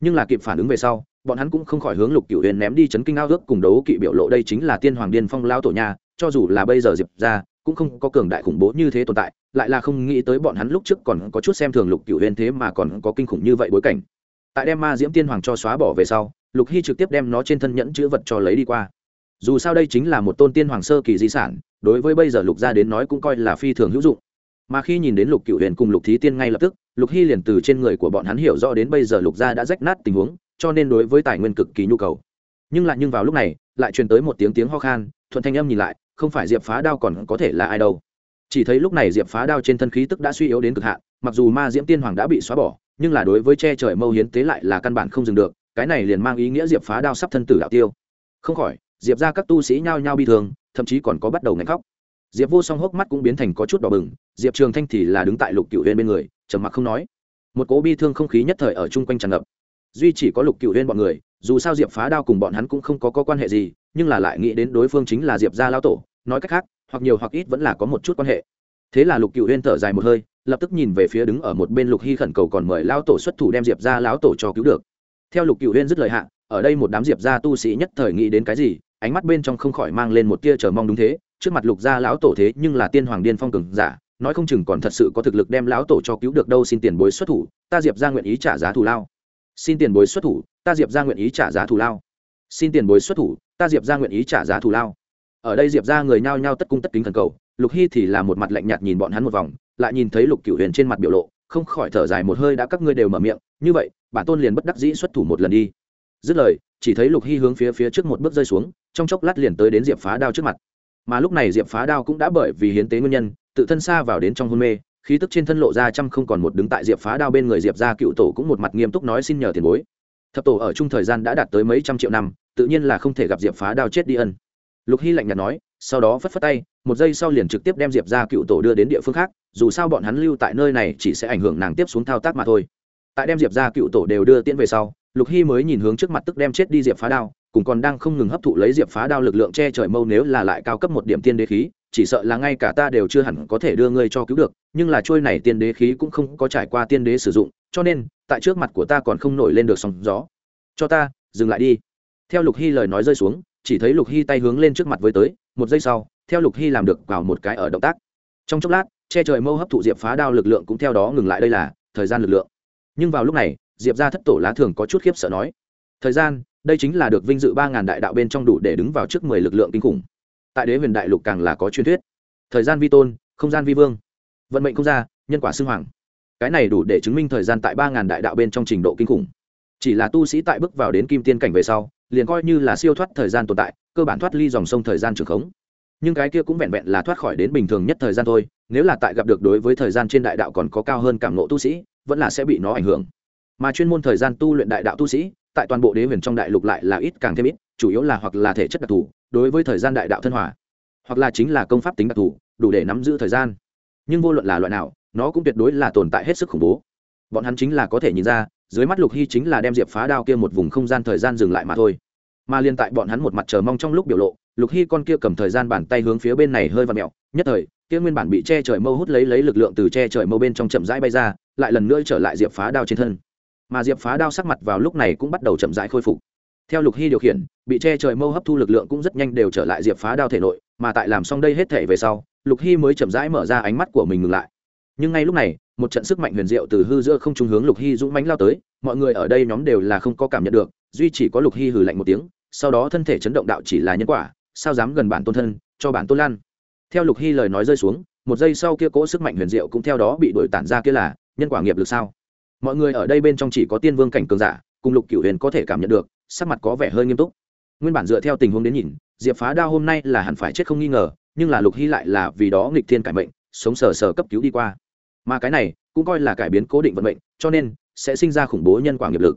nhưng là kịp phản ứng về sau, bọn hắn cũng không khỏi hướng lục cựu huyền ném đi chấn kinh ao ước cùng đấu kỵ biểu lộ đây chính là tiên hoàng điên phong lao tổ nhà cho dù là bây giờ diệp ra cũng không có cường đại khủng bố như thế tồn tại, lại là không nghĩ tới bọn hắn lúc trước còn có chút xem thường lục cựu huyền thế mà còn có kinh khủng như vậy bối cảnh. Tại đem ma diễm tiên hoàng cho xóa bỏ về sau, lục hy trực tiếp đem nó trên thân nhẫn chữ vật cho lấy đi qua. Dù sao đây chính là một tôn tiên hoàng sơ kỳ di sản, đối với bây giờ lục gia đến nói cũng coi là phi thường hữu dụng mà khi nhìn đến lục cựu huyền cùng lục thí tiên ngay lập tức, lục hy liền từ trên người của bọn hắn hiểu rõ đến bây giờ lục gia đã rách nát tình huống, cho nên đối với tài nguyên cực kỳ nhu cầu. Nhưng lại nhưng vào lúc này, lại truyền tới một tiếng tiếng ho khan, thuận thanh âm nhìn lại, không phải diệp phá đao còn có thể là ai đâu. Chỉ thấy lúc này diệp phá đao trên thân khí tức đã suy yếu đến cực hạn, mặc dù ma diễm tiên hoàng đã bị xóa bỏ, nhưng là đối với che trời mâu hiến tế lại là căn bản không dừng được, cái này liền mang ý nghĩa diệp phá đao sắp thân tử đạo tiêu. Không khỏi, diệp ra các tu sĩ nhao nhao bi thương, thậm chí còn có bắt đầu ngạch khóc diệp vô song hốc mắt cũng biến thành có chút đỏ bừng diệp trường thanh thì là đứng tại lục cựu huyên bên người trầm mặc không nói. Một cố bi thương không khí nhất thời ở chung quanh tràn ngập. Duy chỉ có lục cựu huyên bọn người dù sao diệp phá đao cùng bọn hắn cũng không có, có quan hệ gì nhưng là lại nghĩ đến đối phương chính là diệp gia lao tổ nói cách khác hoặc nhiều hoặc ít vẫn là có một chút quan hệ. Thế là lục cựu huyên thở dài một hơi lập tức nhìn về phía đứng ở một bên lục hy khẩn cầu còn mời lao tổ xuất thủ đem diệp ra lão tổ cho cứu được. Theo lục cựu huyên dứt lời hạ ở đây một đám diệp gia tu sĩ nhất thời nghĩ đến cái gì ánh mắt bên trong không khỏi mang lên một tia chờ mong đúng thế trước mặt lục gia lão tổ thế nhưng là tiên hoàng điên phong cường giả, nói không chừng còn thật sự có thực lực đem lão tổ cho cứu được đâu, xin tiền bối xuất thủ, ta diệp ra nguyện ý trả giá thù lao. Xin tiền bối xuất thủ, ta diệp ra nguyện ý trả giá thù lao. Xin tiền bối xuất thủ, ta diệp ra nguyện ý trả giá thù lao. Ở đây diệp ra người nhao nhao tất cung tất kính thần cầu, lục hy thì là một mặt lạnh nhạt nhìn bọn hắn một vòng, lại nhìn thấy lục cựu huyền trên mặt biểu lộ, không khỏi thở dài một hơi đã các ngươi đều mở miệng, như vậy, bản tôn liền bất đắc dĩ xuất thủ một lần đi. Dứt lời, chỉ thấy lục hy hướng phía phía trước một bước rơi xuống, trong chốc lát liền tới đến diệp phá đao trước mặt mà lúc này diệp phá đao cũng đã bởi vì hiến tế nguyên nhân, tự thân xa vào đến trong hôn mê, khí tức trên thân lộ ra trăm không còn một đứng tại diệp phá đao bên người diệp ra cựu tổ cũng một mặt nghiêm túc nói xin nhờ tiền bối. Thập tổ ở chung thời gian đã đạt tới mấy trăm triệu năm, tự nhiên là không thể gặp diệp phá đao chết đi ân. Lục hy lạnh nhạt nói, sau đó phất phất tay, một giây sau liền trực tiếp đem diệp ra cựu tổ đưa đến địa phương khác, dù sao bọn hắn lưu tại nơi này chỉ sẽ ảnh hưởng nàng tiếp xuống thao tác mà thôi. Tại đem diệp ra cựu tổ đều đưa tiễn về sau, lục hy mới nhìn hướng trước mặt tức đem chết đi diệp phá đao cùng còn đang không ngừng hấp thụ lấy diệp phá đao lực lượng che trời mâu nếu là lại cao cấp một điểm tiên đế khí, chỉ sợ là ngay cả ta đều chưa hẳn có thể đưa ngươi cho cứu được, nhưng là trôi này tiên đế khí cũng không có trải qua tiên đế sử dụng, cho nên, tại trước mặt của ta còn không nổi lên được sóng gió. Cho ta, dừng lại đi. Theo lục hy lời nói rơi xuống, chỉ thấy lục hy tay hướng lên trước mặt với tới, một giây sau, theo lục hy làm được vào một cái ở động tác. Trong chốc lát, che trời mâu hấp thụ diệp phá đao lực lượng cũng theo đó ngừng lại đây là, thời gian lực lượng. Nhưng vào lúc này, diệp ra thất tổ lá thường có chút khiếp sợ nói, thời gian đây chính là được vinh dự ba ngàn đại đạo bên trong đủ để đứng vào trước mười lực lượng kinh khủng. Tại đế huyền đại lục càng là có truyền thuyết. Thời gian vi tôn, không gian vi vương. Vận mệnh không ra, nhân quả xưng hoàng. Cái này đủ để chứng minh thời gian tại ba ngàn đại đạo bên trong trình độ kinh khủng. Chỉ là tu sĩ tại bước vào đến kim tiên cảnh về sau, liền coi như là siêu thoát thời gian tồn tại, cơ bản thoát ly dòng sông thời gian trường khống. Nhưng cái kia cũng vẹn vẹn là thoát khỏi đến bình thường nhất thời gian thôi, nếu là tại gặp được đối với thời gian trên đại đạo còn có cao hơn cảm nộ tu sĩ, vẫn là sẽ bị nó ảnh hưởng. Mà chuyên môn thời gian tu luyện đại đạo tu sĩ tại toàn bộ đế huyền trong đại lục lại là ít càng thêm ít, chủ yếu là hoặc là thể chất đặc thù, đối với thời gian đại đạo thân hòa, hoặc là chính là công pháp tính đặc thù, đủ để nắm giữ thời gian. Nhưng vô luận là loại nào, nó cũng tuyệt đối là tồn tại hết sức khủng bố. Bọn hắn chính là có thể nhìn ra, dưới mắt lục hy chính là đem diệp phá đao kia một vùng không gian thời gian dừng lại mà thôi. Mà liên tại bọn hắn một mặt chờ mong trong lúc biểu lộ, lục hy con kia cầm thời gian bàn tay hướng phía bên này hơi và mẹo, nhất thời, kia nguyên bản bị che trời mâu hút lấy lấy lực lượng từ che trời mâu bên trong chậm rãi bay ra, lại lần nữa trở lại diệp phá đao trên thân mà diệp phá đao sắc mặt vào lúc này cũng bắt đầu chậm rãi khôi phục. Theo lục hy điều khiển, bị che trời mâu hấp thu lực lượng cũng rất nhanh đều trở lại diệp phá đao thể nội, mà tại làm xong đây hết thể về sau, lục hy mới chậm rãi mở ra ánh mắt của mình ngừng lại. Nhưng ngay lúc này, một trận sức mạnh huyền diệu từ hư giữa không trung hướng lục hy dũng mánh lao tới, mọi người ở đây nhóm đều là không có cảm nhận được, duy chỉ có lục hy hừ lạnh một tiếng, sau đó thân thể chấn động đạo chỉ là nhân quả, sao dám gần bản tôn thân, cho bản tôn lan. Theo lục hy lời nói rơi xuống, một giây sau kia cỗ sức mạnh huyền diệu cũng theo đó bị đổi tản ra kia là, nhân quả nghiệp lực sao? Mọi người ở đây bên trong chỉ có tiên vương cảnh cường giả, cùng lục cửu huyền có thể cảm nhận được, sắc mặt có vẻ hơi nghiêm túc. Nguyên bản dựa theo tình huống đến nhìn, diệp phá đao hôm nay là hẳn phải chết không nghi ngờ, nhưng là lục hy lại là vì đó nghịch thiên cải mệnh, sống sờ sờ cấp cứu đi qua. Mà cái này cũng coi là cải biến cố định vận mệnh, cho nên sẽ sinh ra khủng bố nhân quả nghiệp lực.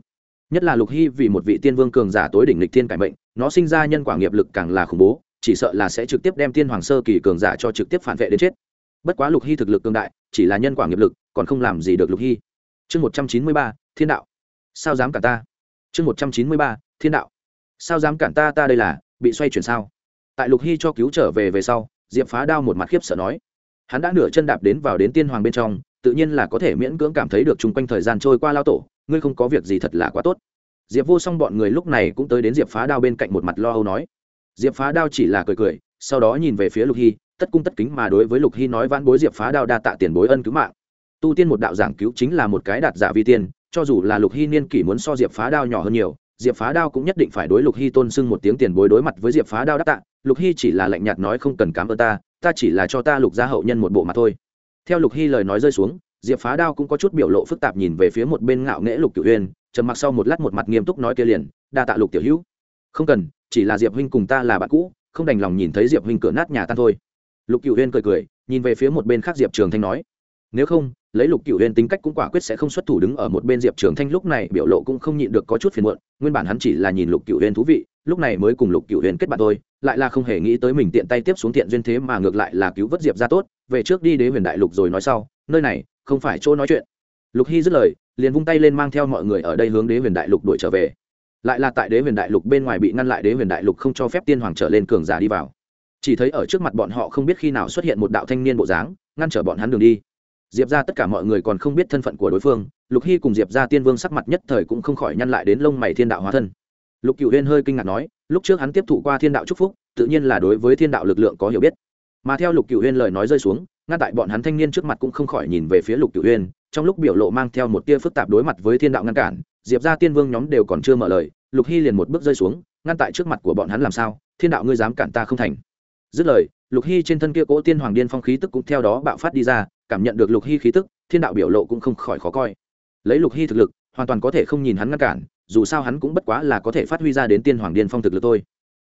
Nhất là lục hy vì một vị tiên vương cường giả tối đỉnh lịch thiên cải mệnh, nó sinh ra nhân quả nghiệp lực càng là khủng bố, chỉ sợ là sẽ trực tiếp đem tiên hoàng sơ kỳ cường giả cho trực tiếp phản vệ đến chết. Bất quá lục hy thực lực cường đại, chỉ là nhân quả nghiệp lực, còn không làm gì được lục hy chương một trăm chín mươi ba, thiên đạo. Sao dám cản ta? Chương một trăm chín mươi ba, thiên đạo. Sao dám cản ta? Ta đây là, bị xoay chuyển sao? Tại lục hy cho cứu trở về về sau, diệp phá đao một mặt khiếp sợ nói. Hắn đã nửa chân đạp đến vào đến tiên hoàng bên trong, tự nhiên là có thể miễn cưỡng cảm thấy được chung quanh thời gian trôi qua lao tổ, ngươi không có việc gì thật là quá tốt. Diệp vô song bọn người lúc này cũng tới đến diệp phá đao bên cạnh một mặt lo âu nói. Diệp phá đao chỉ là cười cười, sau đó nhìn về phía lục hy, tất cung tất kính mà đối với lục hy nói vãn bối diệp phá đao đa tạ tiền bối ân cứu mạng tu tiên một đạo giảng cứu chính là một cái đạt giả vi tiên, cho dù là lục hy niên kỷ muốn so diệp phá đao nhỏ hơn nhiều, diệp phá đao cũng nhất định phải đối lục hy tôn sưng một tiếng tiền bối đối mặt với diệp phá đao đắc tạ, lục hy chỉ là lạnh nhạt nói không cần cám ơn ta ta chỉ là cho ta lục gia hậu nhân một bộ mà thôi. Theo lục hy lời nói rơi xuống, diệp phá đao cũng có chút biểu lộ phức tạp nhìn về phía một bên ngạo nghễ lục cửu huyên trầm mặc sau một lát một mặt nghiêm túc nói kia liền, đa tạ lục tiểu hữu. Không cần, chỉ là diệp huynh cùng ta là bạn cũ, không đành lòng nhìn thấy diệp huynh cửa nát nhà tan thôi. Lục cửu huyên cười cười, nhìn về phía một bên khác diệp trường thanh nói nếu không, lấy lục cựu huyền tính cách cũng quả quyết sẽ không xuất thủ đứng ở một bên diệp trường thanh lúc này biểu lộ cũng không nhịn được có chút phiền muộn, nguyên bản hắn chỉ là nhìn lục cựu huyền thú vị, lúc này mới cùng lục cựu huyền kết bạn thôi, lại là không hề nghĩ tới mình tiện tay tiếp xuống tiện duyên thế mà ngược lại là cứu vớt diệp ra tốt, về trước đi đế huyền đại lục rồi nói sau, nơi này không phải chỗ nói chuyện. Lục hy dứt lời, liền vung tay lên mang theo mọi người ở đây hướng đế huyền đại lục đuổi trở về. Lại là tại đế huyền đại lục bên ngoài bị ngăn lại đế huyền đại lục không cho phép tiên hoàng trở lên cường giả đi vào. Chỉ thấy ở trước mặt bọn họ không biết khi nào xuất hiện một đạo thanh niên bộ dáng, ngăn trở bọn hắn đường đi diệp ra tất cả mọi người còn không biết thân phận của đối phương, lục hy cùng diệp ra tiên vương sắc mặt nhất thời cũng không khỏi nhăn lại đến lông mày thiên đạo hóa thân. Lục cựu huyên hơi kinh ngạc nói, lúc trước hắn tiếp thụ qua thiên đạo c phúc, tự nhiên là đối với thiên đạo lực lượng có hiểu biết. Mà theo lục cựu huyên lời nói rơi xuống, ngăn tại bọn hắn thanh niên trước mặt cũng không khỏi nhìn về phía lục cựu huyên, trong lúc biểu lộ mang theo một tia phức tạp đối mặt với thiên đạo ngăn cản, diệp ra tiên vương nhóm đều còn chưa mở lời, lục hy liền một bước rơi xuống, ngăn tại trước mặt của bọn hắn làm sao, thiên đạo ngươi dám cản ta không thành. Dứt lời lục hy trên thân kia cỗ tiên hoàng điên phong khí tức cũng theo đó bạo phát đi ra, cảm nhận được lục hy khí tức, thiên đạo biểu lộ cũng không khỏi khó coi. Lấy lục hy thực lực, hoàn toàn có thể không nhìn hắn ngăn cản, dù sao hắn cũng bất quá là có thể phát huy ra đến tiên hoàng điên phong thực lực thôi.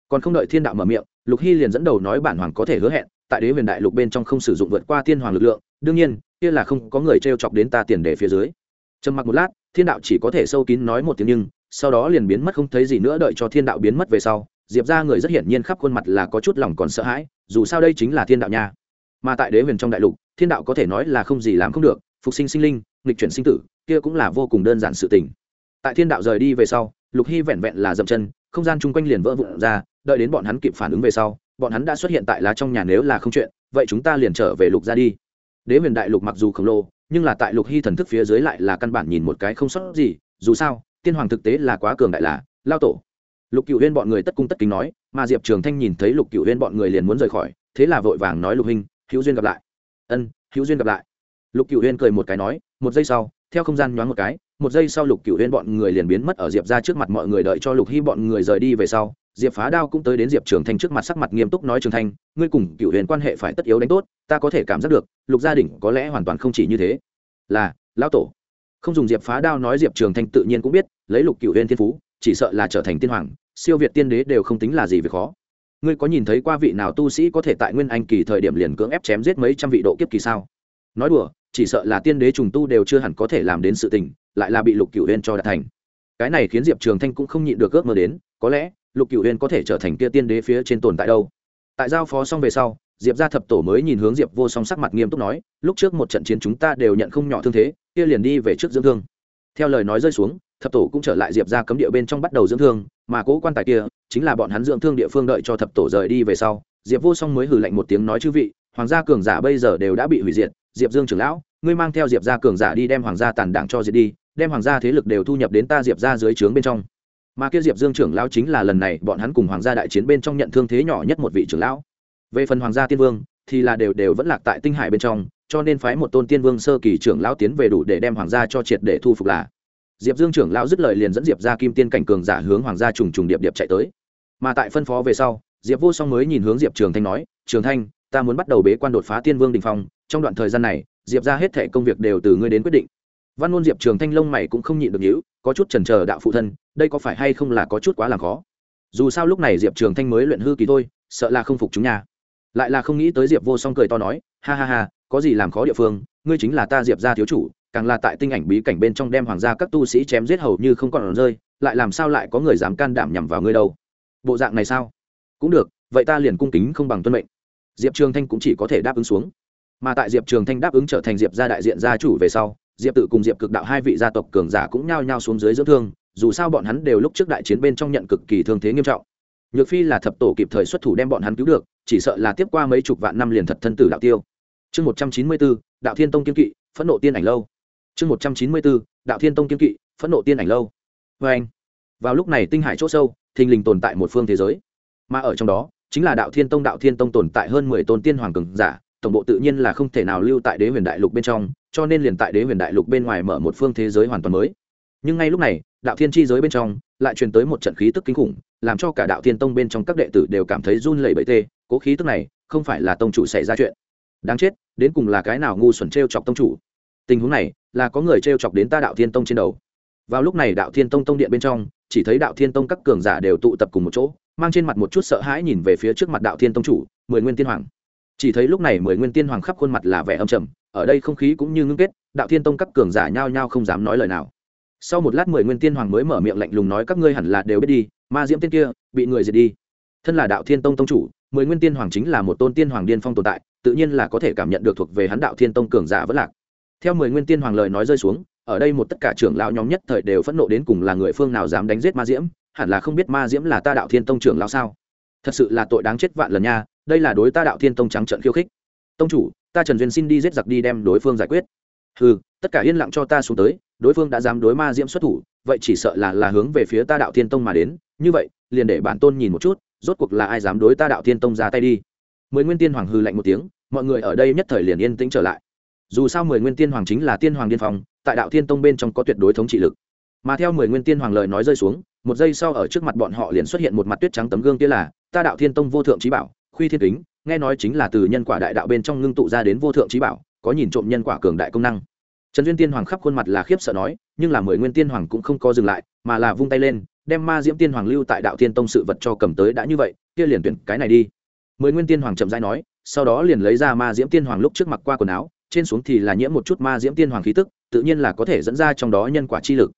Còn không đợi thiên đạo mở miệng, lục hy liền dẫn đầu nói bản hoàng có thể hứa hẹn, tại đế huyền đại lục bên trong không sử dụng vượt qua tiên hoàng lực lượng, đương nhiên, kia là không có người t r e o chọc đến ta tiền đề phía dưới. Trầm mặc một lát, thiên đạo chỉ có thể sâu kín nói một tiếng nhưng, sau đó liền biến mất không thấy gì nữa, đợi cho thiên đạo biến mất về sau diệp ra người rất hiển nhiên khắp khuôn mặt là có chút lòng còn sợ hãi, dù sao đây chính là thiên đạo nha. Mà tại đế huyền trong đại lục, thiên đạo có thể nói là không gì làm không được, phục sinh sinh linh, nghịch chuyển sinh tử, kia cũng là vô cùng đơn giản sự tình. Tại thiên đạo rời đi về sau, lục hy vẹn vẹn là dậm chân, không gian chung quanh liền vỡ vụn ra, đợi đến bọn hắn kịp phản ứng về sau, bọn hắn đã xuất hiện tại lá trong nhà nếu là không chuyện, vậy chúng ta liền trở về lục ra đi. Đế huyền đại lục mặc dù khổng lồ, nhưng là tại lục hy thần thức phía dưới lại là căn bản nhìn một cái không sót gì, dù sao, tiên hoàng thực tế là quá cường đại là, lao tổ lục cựu huyên bọn người tất cung tất kính nói, mà diệp trường thanh nhìn thấy lục cựu huyên bọn người liền muốn rời khỏi, thế là vội vàng nói lục hình hữu duyên gặp lại. Ân, hữu duyên gặp lại. Lục cựu huyên cười một cái nói, một giây sau, theo không gian nhoáng một cái, một giây sau lục cựu huyên bọn người liền biến mất ở diệp ra trước mặt mọi người đợi cho lục hy bọn người rời đi về sau, diệp phá đao cũng tới đến diệp trường thanh trước mặt sắc mặt nghiêm túc nói trường thanh, ngươi cùng cựu huyền quan hệ phải tất yếu đánh tốt, ta có thể cảm giác được, lục gia đình có lẽ hoàn toàn không chỉ như thế. Là, lão tổ. Không dùng diệp phá đao nói diệp trường thanh tự nhiên cũng biết, lấy lục cựu huyền thiên phú chỉ sợ là trở thành tiên hoàng, siêu việt tiên đế đều không tính là gì về khó. Ngươi có nhìn thấy qua vị nào tu sĩ có thể tại nguyên anh kỳ thời điểm liền cưỡng ép chém giết mấy trăm vị độ kiếp kỳ sao? Nói đùa, chỉ sợ là tiên đế trùng tu đều chưa hẳn có thể làm đến sự tình, lại là bị lục cựu huyên cho đạt thành. Cái này khiến diệp trường thanh cũng không nhịn được ước mơ đến, có lẽ, lục cựu huyên có thể trở thành kia tiên đế phía trên tồn tại đâu. Tại giao phó xong về sau, diệp ra thập tổ mới nhìn hướng diệp vô song sắc mặt nghiêm túc nói, lúc trước một trận chiến chúng ta đều nhận không nhỏ thương thế, kia liền đi về trước dưỡng thương. Theo lời nói rơi xuống thập tổ cũng trở lại diệp ra cấm địa bên trong bắt đầu dưỡng thương, mà cố quan tài kia chính là bọn hắn dưỡng thương địa phương đợi cho thập tổ rời đi về sau. Diệp vô song mới hử lạnh một tiếng nói chư vị, hoàng gia cường giả bây giờ đều đã bị hủy diệt, diệp dương trưởng lão, ngươi mang theo diệp gia cường giả đi đem hoàng gia tàn đảng cho diệt đi, đem hoàng gia thế lực đều thu nhập đến ta diệp ra dưới trướng bên trong. Mà kia diệp dương trưởng lão chính là lần này bọn hắn cùng hoàng gia đại chiến bên trong nhận thương thế nhỏ nhất một vị trưởng lão. Về phần hoàng gia tiên vương, thì là đều đều vẫn lạc tại tinh hải bên trong, cho nên phái một tôn tiên vương sơ kỳ trưởng lão tiến về đủ để đem hoàng gia cho triệt để thu phục là diệp dương trưởng lão dứt lời liền dẫn diệp ra kim tiên cảnh cường giả hướng hoàng gia trùng trùng điệp điệp chạy tới. Mà tại phân phó về sau, diệp vô song mới nhìn hướng diệp trường thanh nói, trường thanh, ta muốn bắt đầu bế quan đột phá tiên vương đình phong, trong đoạn thời gian này, diệp ra hết thảy công việc đều từ ngươi đến quyết định. Văn ngôn diệp trường thanh lông mày cũng không nhịn được nhữ có chút trần trờ đạo phụ thân, đây có phải hay không là có chút quá làm khó? Dù sao lúc này diệp trường thanh mới luyện hư kỳ thôi, sợ là không phục chúng nhà. Lại là không nghĩ tới diệp vô song cười to nói, ha ha ha, có gì làm khó địa phương, ngươi chính là ta diệp gia thiếu chủ càng là tại tinh ảnh bí cảnh bên trong đem hoàng gia các tu sĩ chém giết hầu như không còn rơi, lại làm sao lại có người dám can đảm nhằm vào ngươi đâu? Bộ dạng này sao? Cũng được, vậy ta liền cung kính không bằng tuân mệnh. Diệp trường thanh cũng chỉ có thể đáp ứng xuống. Mà tại diệp trường thanh đáp ứng trở thành diệp gia đại diện gia chủ về sau, diệp tự cùng diệp cực đạo hai vị gia tộc cường giả cũng nhao nhao xuống dưới dưỡng thương, dù sao bọn hắn đều lúc trước đại chiến bên trong nhận cực kỳ thương thế nghiêm trọng. Nhược phi là thập tổ kịp thời xuất thủ đem bọn hắn cứu được, chỉ sợ là tiếp qua mấy chục vạn năm liền thật thân tử đạo tiêu. Chương một trăm chín mươi bốn, đạo thiên tông kiên kỵ, phẫn nộ tiên ảnh lâu chương một trăm chín mươi bốn đạo thiên tông kiên kỵ, phẫn nộ tiên ảnh lâu. Vê anh, vào lúc này tinh hải c h ỗ sâu, thình lình tồn tại một phương thế giới. Mà ở trong đó, chính là đạo thiên tông, đạo thiên tông tồn tại hơn mười tôn tiên hoàng cường giả, tổng bộ tự nhiên là không thể nào lưu tại đế huyền đại lục bên trong, cho nên liền tại đế huyền đại lục bên ngoài mở một phương thế giới hoàn toàn mới. Nhưng ngay lúc này, đạo thiên chi giới bên trong, lại truyền tới một trận khí tức kinh khủng, làm cho cả đạo thiên tông bên trong các đệ tử đều cảm thấy run lẩy bẩy tê, cố khí tức này không phải là tông chủ xảy ra chuyện. Đáng chết, đến cùng là cái nào ngu xuẩn t r e o chọc tông chủ? Tình huống này là có người t r e o chọc đến ta đạo thiên tông trên đầu. Vào lúc này đạo thiên tông tông điện bên trong, chỉ thấy đạo thiên tông các cường giả đều tụ tập cùng một chỗ, mang trên mặt một chút sợ hãi nhìn về phía trước mặt đạo thiên tông chủ, mười nguyên tiên hoàng. Chỉ thấy lúc này mười nguyên tiên hoàng khắp khuôn mặt là vẻ âm trầm, ở đây không khí cũng như ngưng kết, đạo thiên tông các cường giả nhao nhao không dám nói lời nào. Sau một lát mười nguyên tiên hoàng mới mở miệng lạnh lùng nói, các ngươi hẳn là đều biết đi, ma diễm tiên kia, bị người diệt đi. Thân là đạo thiên tông tông chủ, mười nguyên tiên hoàng chính là một tôn tiên hoàng điên phong tồn tại, tự nhiên là có thể cảm nhận được thuộc về hắn đạo thiên tông cường giả vẫn lạc theo mười nguyên tiên hoàng lời nói rơi xuống, ở đây một tất cả trưởng lão nhóm nhất thời đều phẫn nộ đến cùng là người phương nào dám đánh giết ma diễm, hẳn là không biết ma diễm là ta đạo thiên tông trưởng lão sao? Thật sự là tội đáng chết vạn lần nha, đây là đối ta đạo thiên tông trắng trận khiêu khích. Tông chủ, ta trần duyên xin đi giết giặc đi đem đối phương giải quyết. Ừ tất cả yên lặng cho ta xuống tới, đối phương đã dám đối ma diễm xuất thủ, vậy chỉ sợ là là hướng về phía ta đạo thiên tông mà đến. Như vậy, liền để bản tôn nhìn một chút, rốt cuộc là ai dám đối ta đạo thiên tông ra tay đi? Mười nguyên tiên hoàng hư lạnh một tiếng, mọi người ở đây nhất thời liền yên tĩnh trở lại dù sao mười nguyên tiên hoàng chính là tiên hoàng điên phòng tại đạo thiên tông bên trong có tuyệt đối thống trị lực. Mà theo mười nguyên tiên hoàng lời nói rơi xuống, một giây sau ở trước mặt bọn họ liền xuất hiện một mặt tuyết trắng tấm gương kia là, ta đạo thiên tông vô thượng trí bảo, khuy thiên kính, nghe nói chính là từ nhân quả đại đạo bên trong ngưng tụ ra đến vô thượng trí bảo, có nhìn trộm nhân quả cường đại công năng. Trần duyên tiên hoàng khắp khuôn mặt là khiếp sợ nói, nhưng là mười nguyên tiên hoàng cũng không có dừng lại, mà là vung tay lên, đem ma diễm tiên hoàng lưu tại đạo thiên tông sự vật cho cầm tới đã như vậy, kia liền tuyển cái này đi. Mười nguyên tiên hoàng chậm rãi nói, sau đó liền lấy ra ma diễm tiên hoàng lúc trước mặt qua quần áo trên xuống thì là nhiễm một chút ma diễm tiên hoàng khí tức, tự nhiên là có thể dẫn ra trong đó nhân quả chi lực.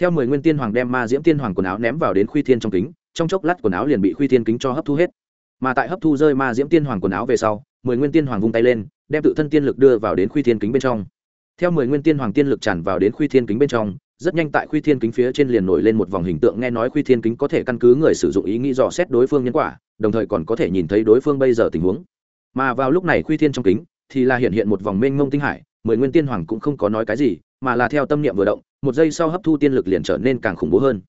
Theo mười nguyên tiên hoàng đem ma diễm tiên hoàng quần áo ném vào đến khuy thiên trong kính, trong chốc lát quần áo liền bị khuy thiên kính cho hấp thu hết. Mà tại hấp thu rơi ma diễm tiên hoàng quần áo về sau, mười nguyên tiên hoàng vung tay lên, đem tự thân tiên lực đưa vào đến khuy thiên kính bên trong. Theo mười nguyên tiên hoàng tiên lực tràn vào đến khuy thiên kính bên trong, rất nhanh tại khuy thiên kính phía trên liền nổi lên một vòng hình tượng nghe nói khuy thiên kính có thể căn cứ người sử dụng ý nghĩ dò xét đối phương nhân quả, đồng thời còn có thể nhìn thấy đối phương bây giờ tình huống. Mà vào lúc này khuy thiên trong kính thì là hiện hiện một vòng mênh mông tinh hải, mười nguyên tiên hoàng cũng không có nói cái gì, mà là theo tâm niệm vừa động, một giây sau hấp thu tiên lực liền trở nên càng khủng bố hơn.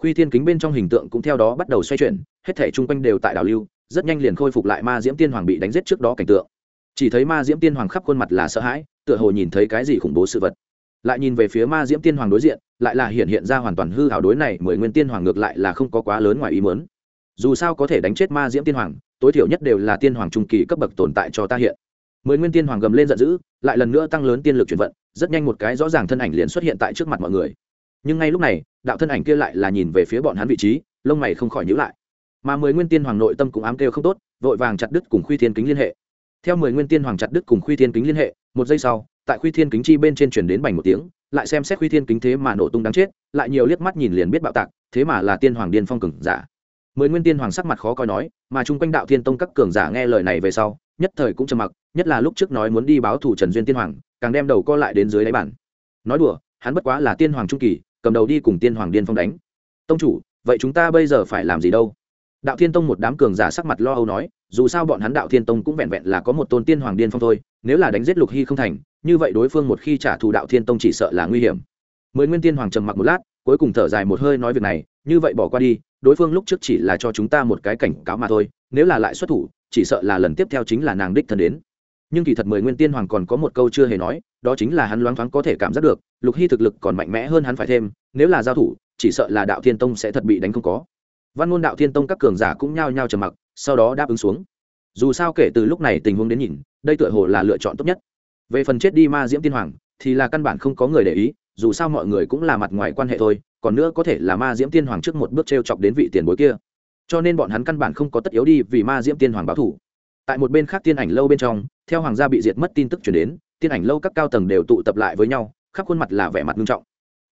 Khuy thiên kính bên trong hình tượng cũng theo đó bắt đầu xoay chuyển, hết thể chung quanh đều tại đảo lưu, rất nhanh liền khôi phục lại ma diễm tiên hoàng bị đánh giết trước đó cảnh tượng. Chỉ thấy ma diễm tiên hoàng khắp khuôn mặt là sợ hãi, tựa hồ nhìn thấy cái gì khủng bố sự vật. Lại nhìn về phía ma diễm tiên hoàng đối diện, lại là hiện hiện ra hoàn toàn hư hảo đối này, mười nguyên tiên hoàng ngược lại là không có quá lớn ngoài ý mớn dù sao có thể đánh chết ma diễm tiên hoàng, tối thiểu nhất đều là tiên hoàng trung kỳ cấp bậc tồn tại cho ta hiện mười nguyên tiên hoàng gầm lên giận dữ, lại lần nữa tăng lớn tiên lực chuyển vận, rất nhanh một cái rõ ràng thân ảnh liền xuất hiện tại trước mặt mọi người. Nhưng ngay lúc này, đạo thân ảnh kia lại là nhìn về phía bọn hắn vị trí, lông mày không khỏi nhữ lại. Mà mười nguyên tiên hoàng nội tâm cũng ám kêu không tốt, vội vàng chặt đứt cùng khuy thiên kính liên hệ. Theo mười nguyên tiên hoàng chặt đứt cùng khuy thiên kính liên hệ, một giây sau, tại khuy thiên kính chi bên trên chuyển đến bành một tiếng, lại xem xét khuy thiên kính thế mà nổ tung đáng chết, lại nhiều liếc mắt nhìn liền biết bạo tạc, thế mà là tiên hoàng điên phong cường giả. Mười nguyên tiên hoàng sắc mặt khó coi nói, mà chung quanh đạo thiên tông các cường giả nghe lời này về sau nhất thời cũng trầm mặc, nhất là lúc trước nói muốn đi báo thủ trần duyên tiên hoàng, càng đem đầu co lại đến dưới đáy bản nói đùa, hắn bất quá là tiên hoàng trung kỳ, cầm đầu đi cùng tiên hoàng điên phong đánh. Tông chủ, vậy chúng ta bây giờ phải làm gì đâu? Đạo thiên tông một đám cường giả sắc mặt lo âu nói, dù sao bọn hắn đạo thiên tông cũng vẹn vẹn là có một tôn tiên hoàng điên phong thôi, nếu là đánh giết lục hy không thành, như vậy đối phương một khi trả thù đạo thiên tông chỉ sợ là nguy hiểm. Mười nguyên tiên hoàng trầm mặc một lát, cuối cùng thở dài một hơi nói việc này, như vậy bỏ qua đi đối phương lúc trước chỉ là cho chúng ta một cái cảnh cáo mà thôi, nếu là lại xuất thủ, chỉ sợ là lần tiếp theo chính là nàng đích thân đến. Nhưng kỳ thật mười nguyên tiên hoàng còn có một câu chưa hề nói, đó chính là hắn loáng thoáng có thể cảm giác được, lục hy thực lực còn mạnh mẽ hơn hắn phải thêm, nếu là giao thủ, chỉ sợ là đạo thiên tông sẽ thật bị đánh không có. Văn ngôn đạo thiên tông các cường giả cũng nhao nhao trầm mặc, sau đó đáp ứng xuống. Dù sao kể từ lúc này tình huống đến nhìn, đây tựa hồ là lựa chọn tốt nhất. Về phần chết đi ma diễm tiên hoàng, thì là căn bản không có người để ý, dù sao mọi người cũng là mặt ngoài quan hệ thôi còn nữa có thể là ma diễm tiên hoàng trước một bước t r e o chọc đến vị tiền bối kia. Cho nên bọn hắn căn bản không có tất yếu đi vì ma diễm tiên hoàng báo thủ tại một bên khác tiên ảnh lâu bên trong, theo hoàng gia bị diệt mất tin tức chuyển đến, tiên ảnh lâu các cao tầng đều tụ tập lại với nhau, khắp khuôn mặt là vẻ mặt nghiêm trọng.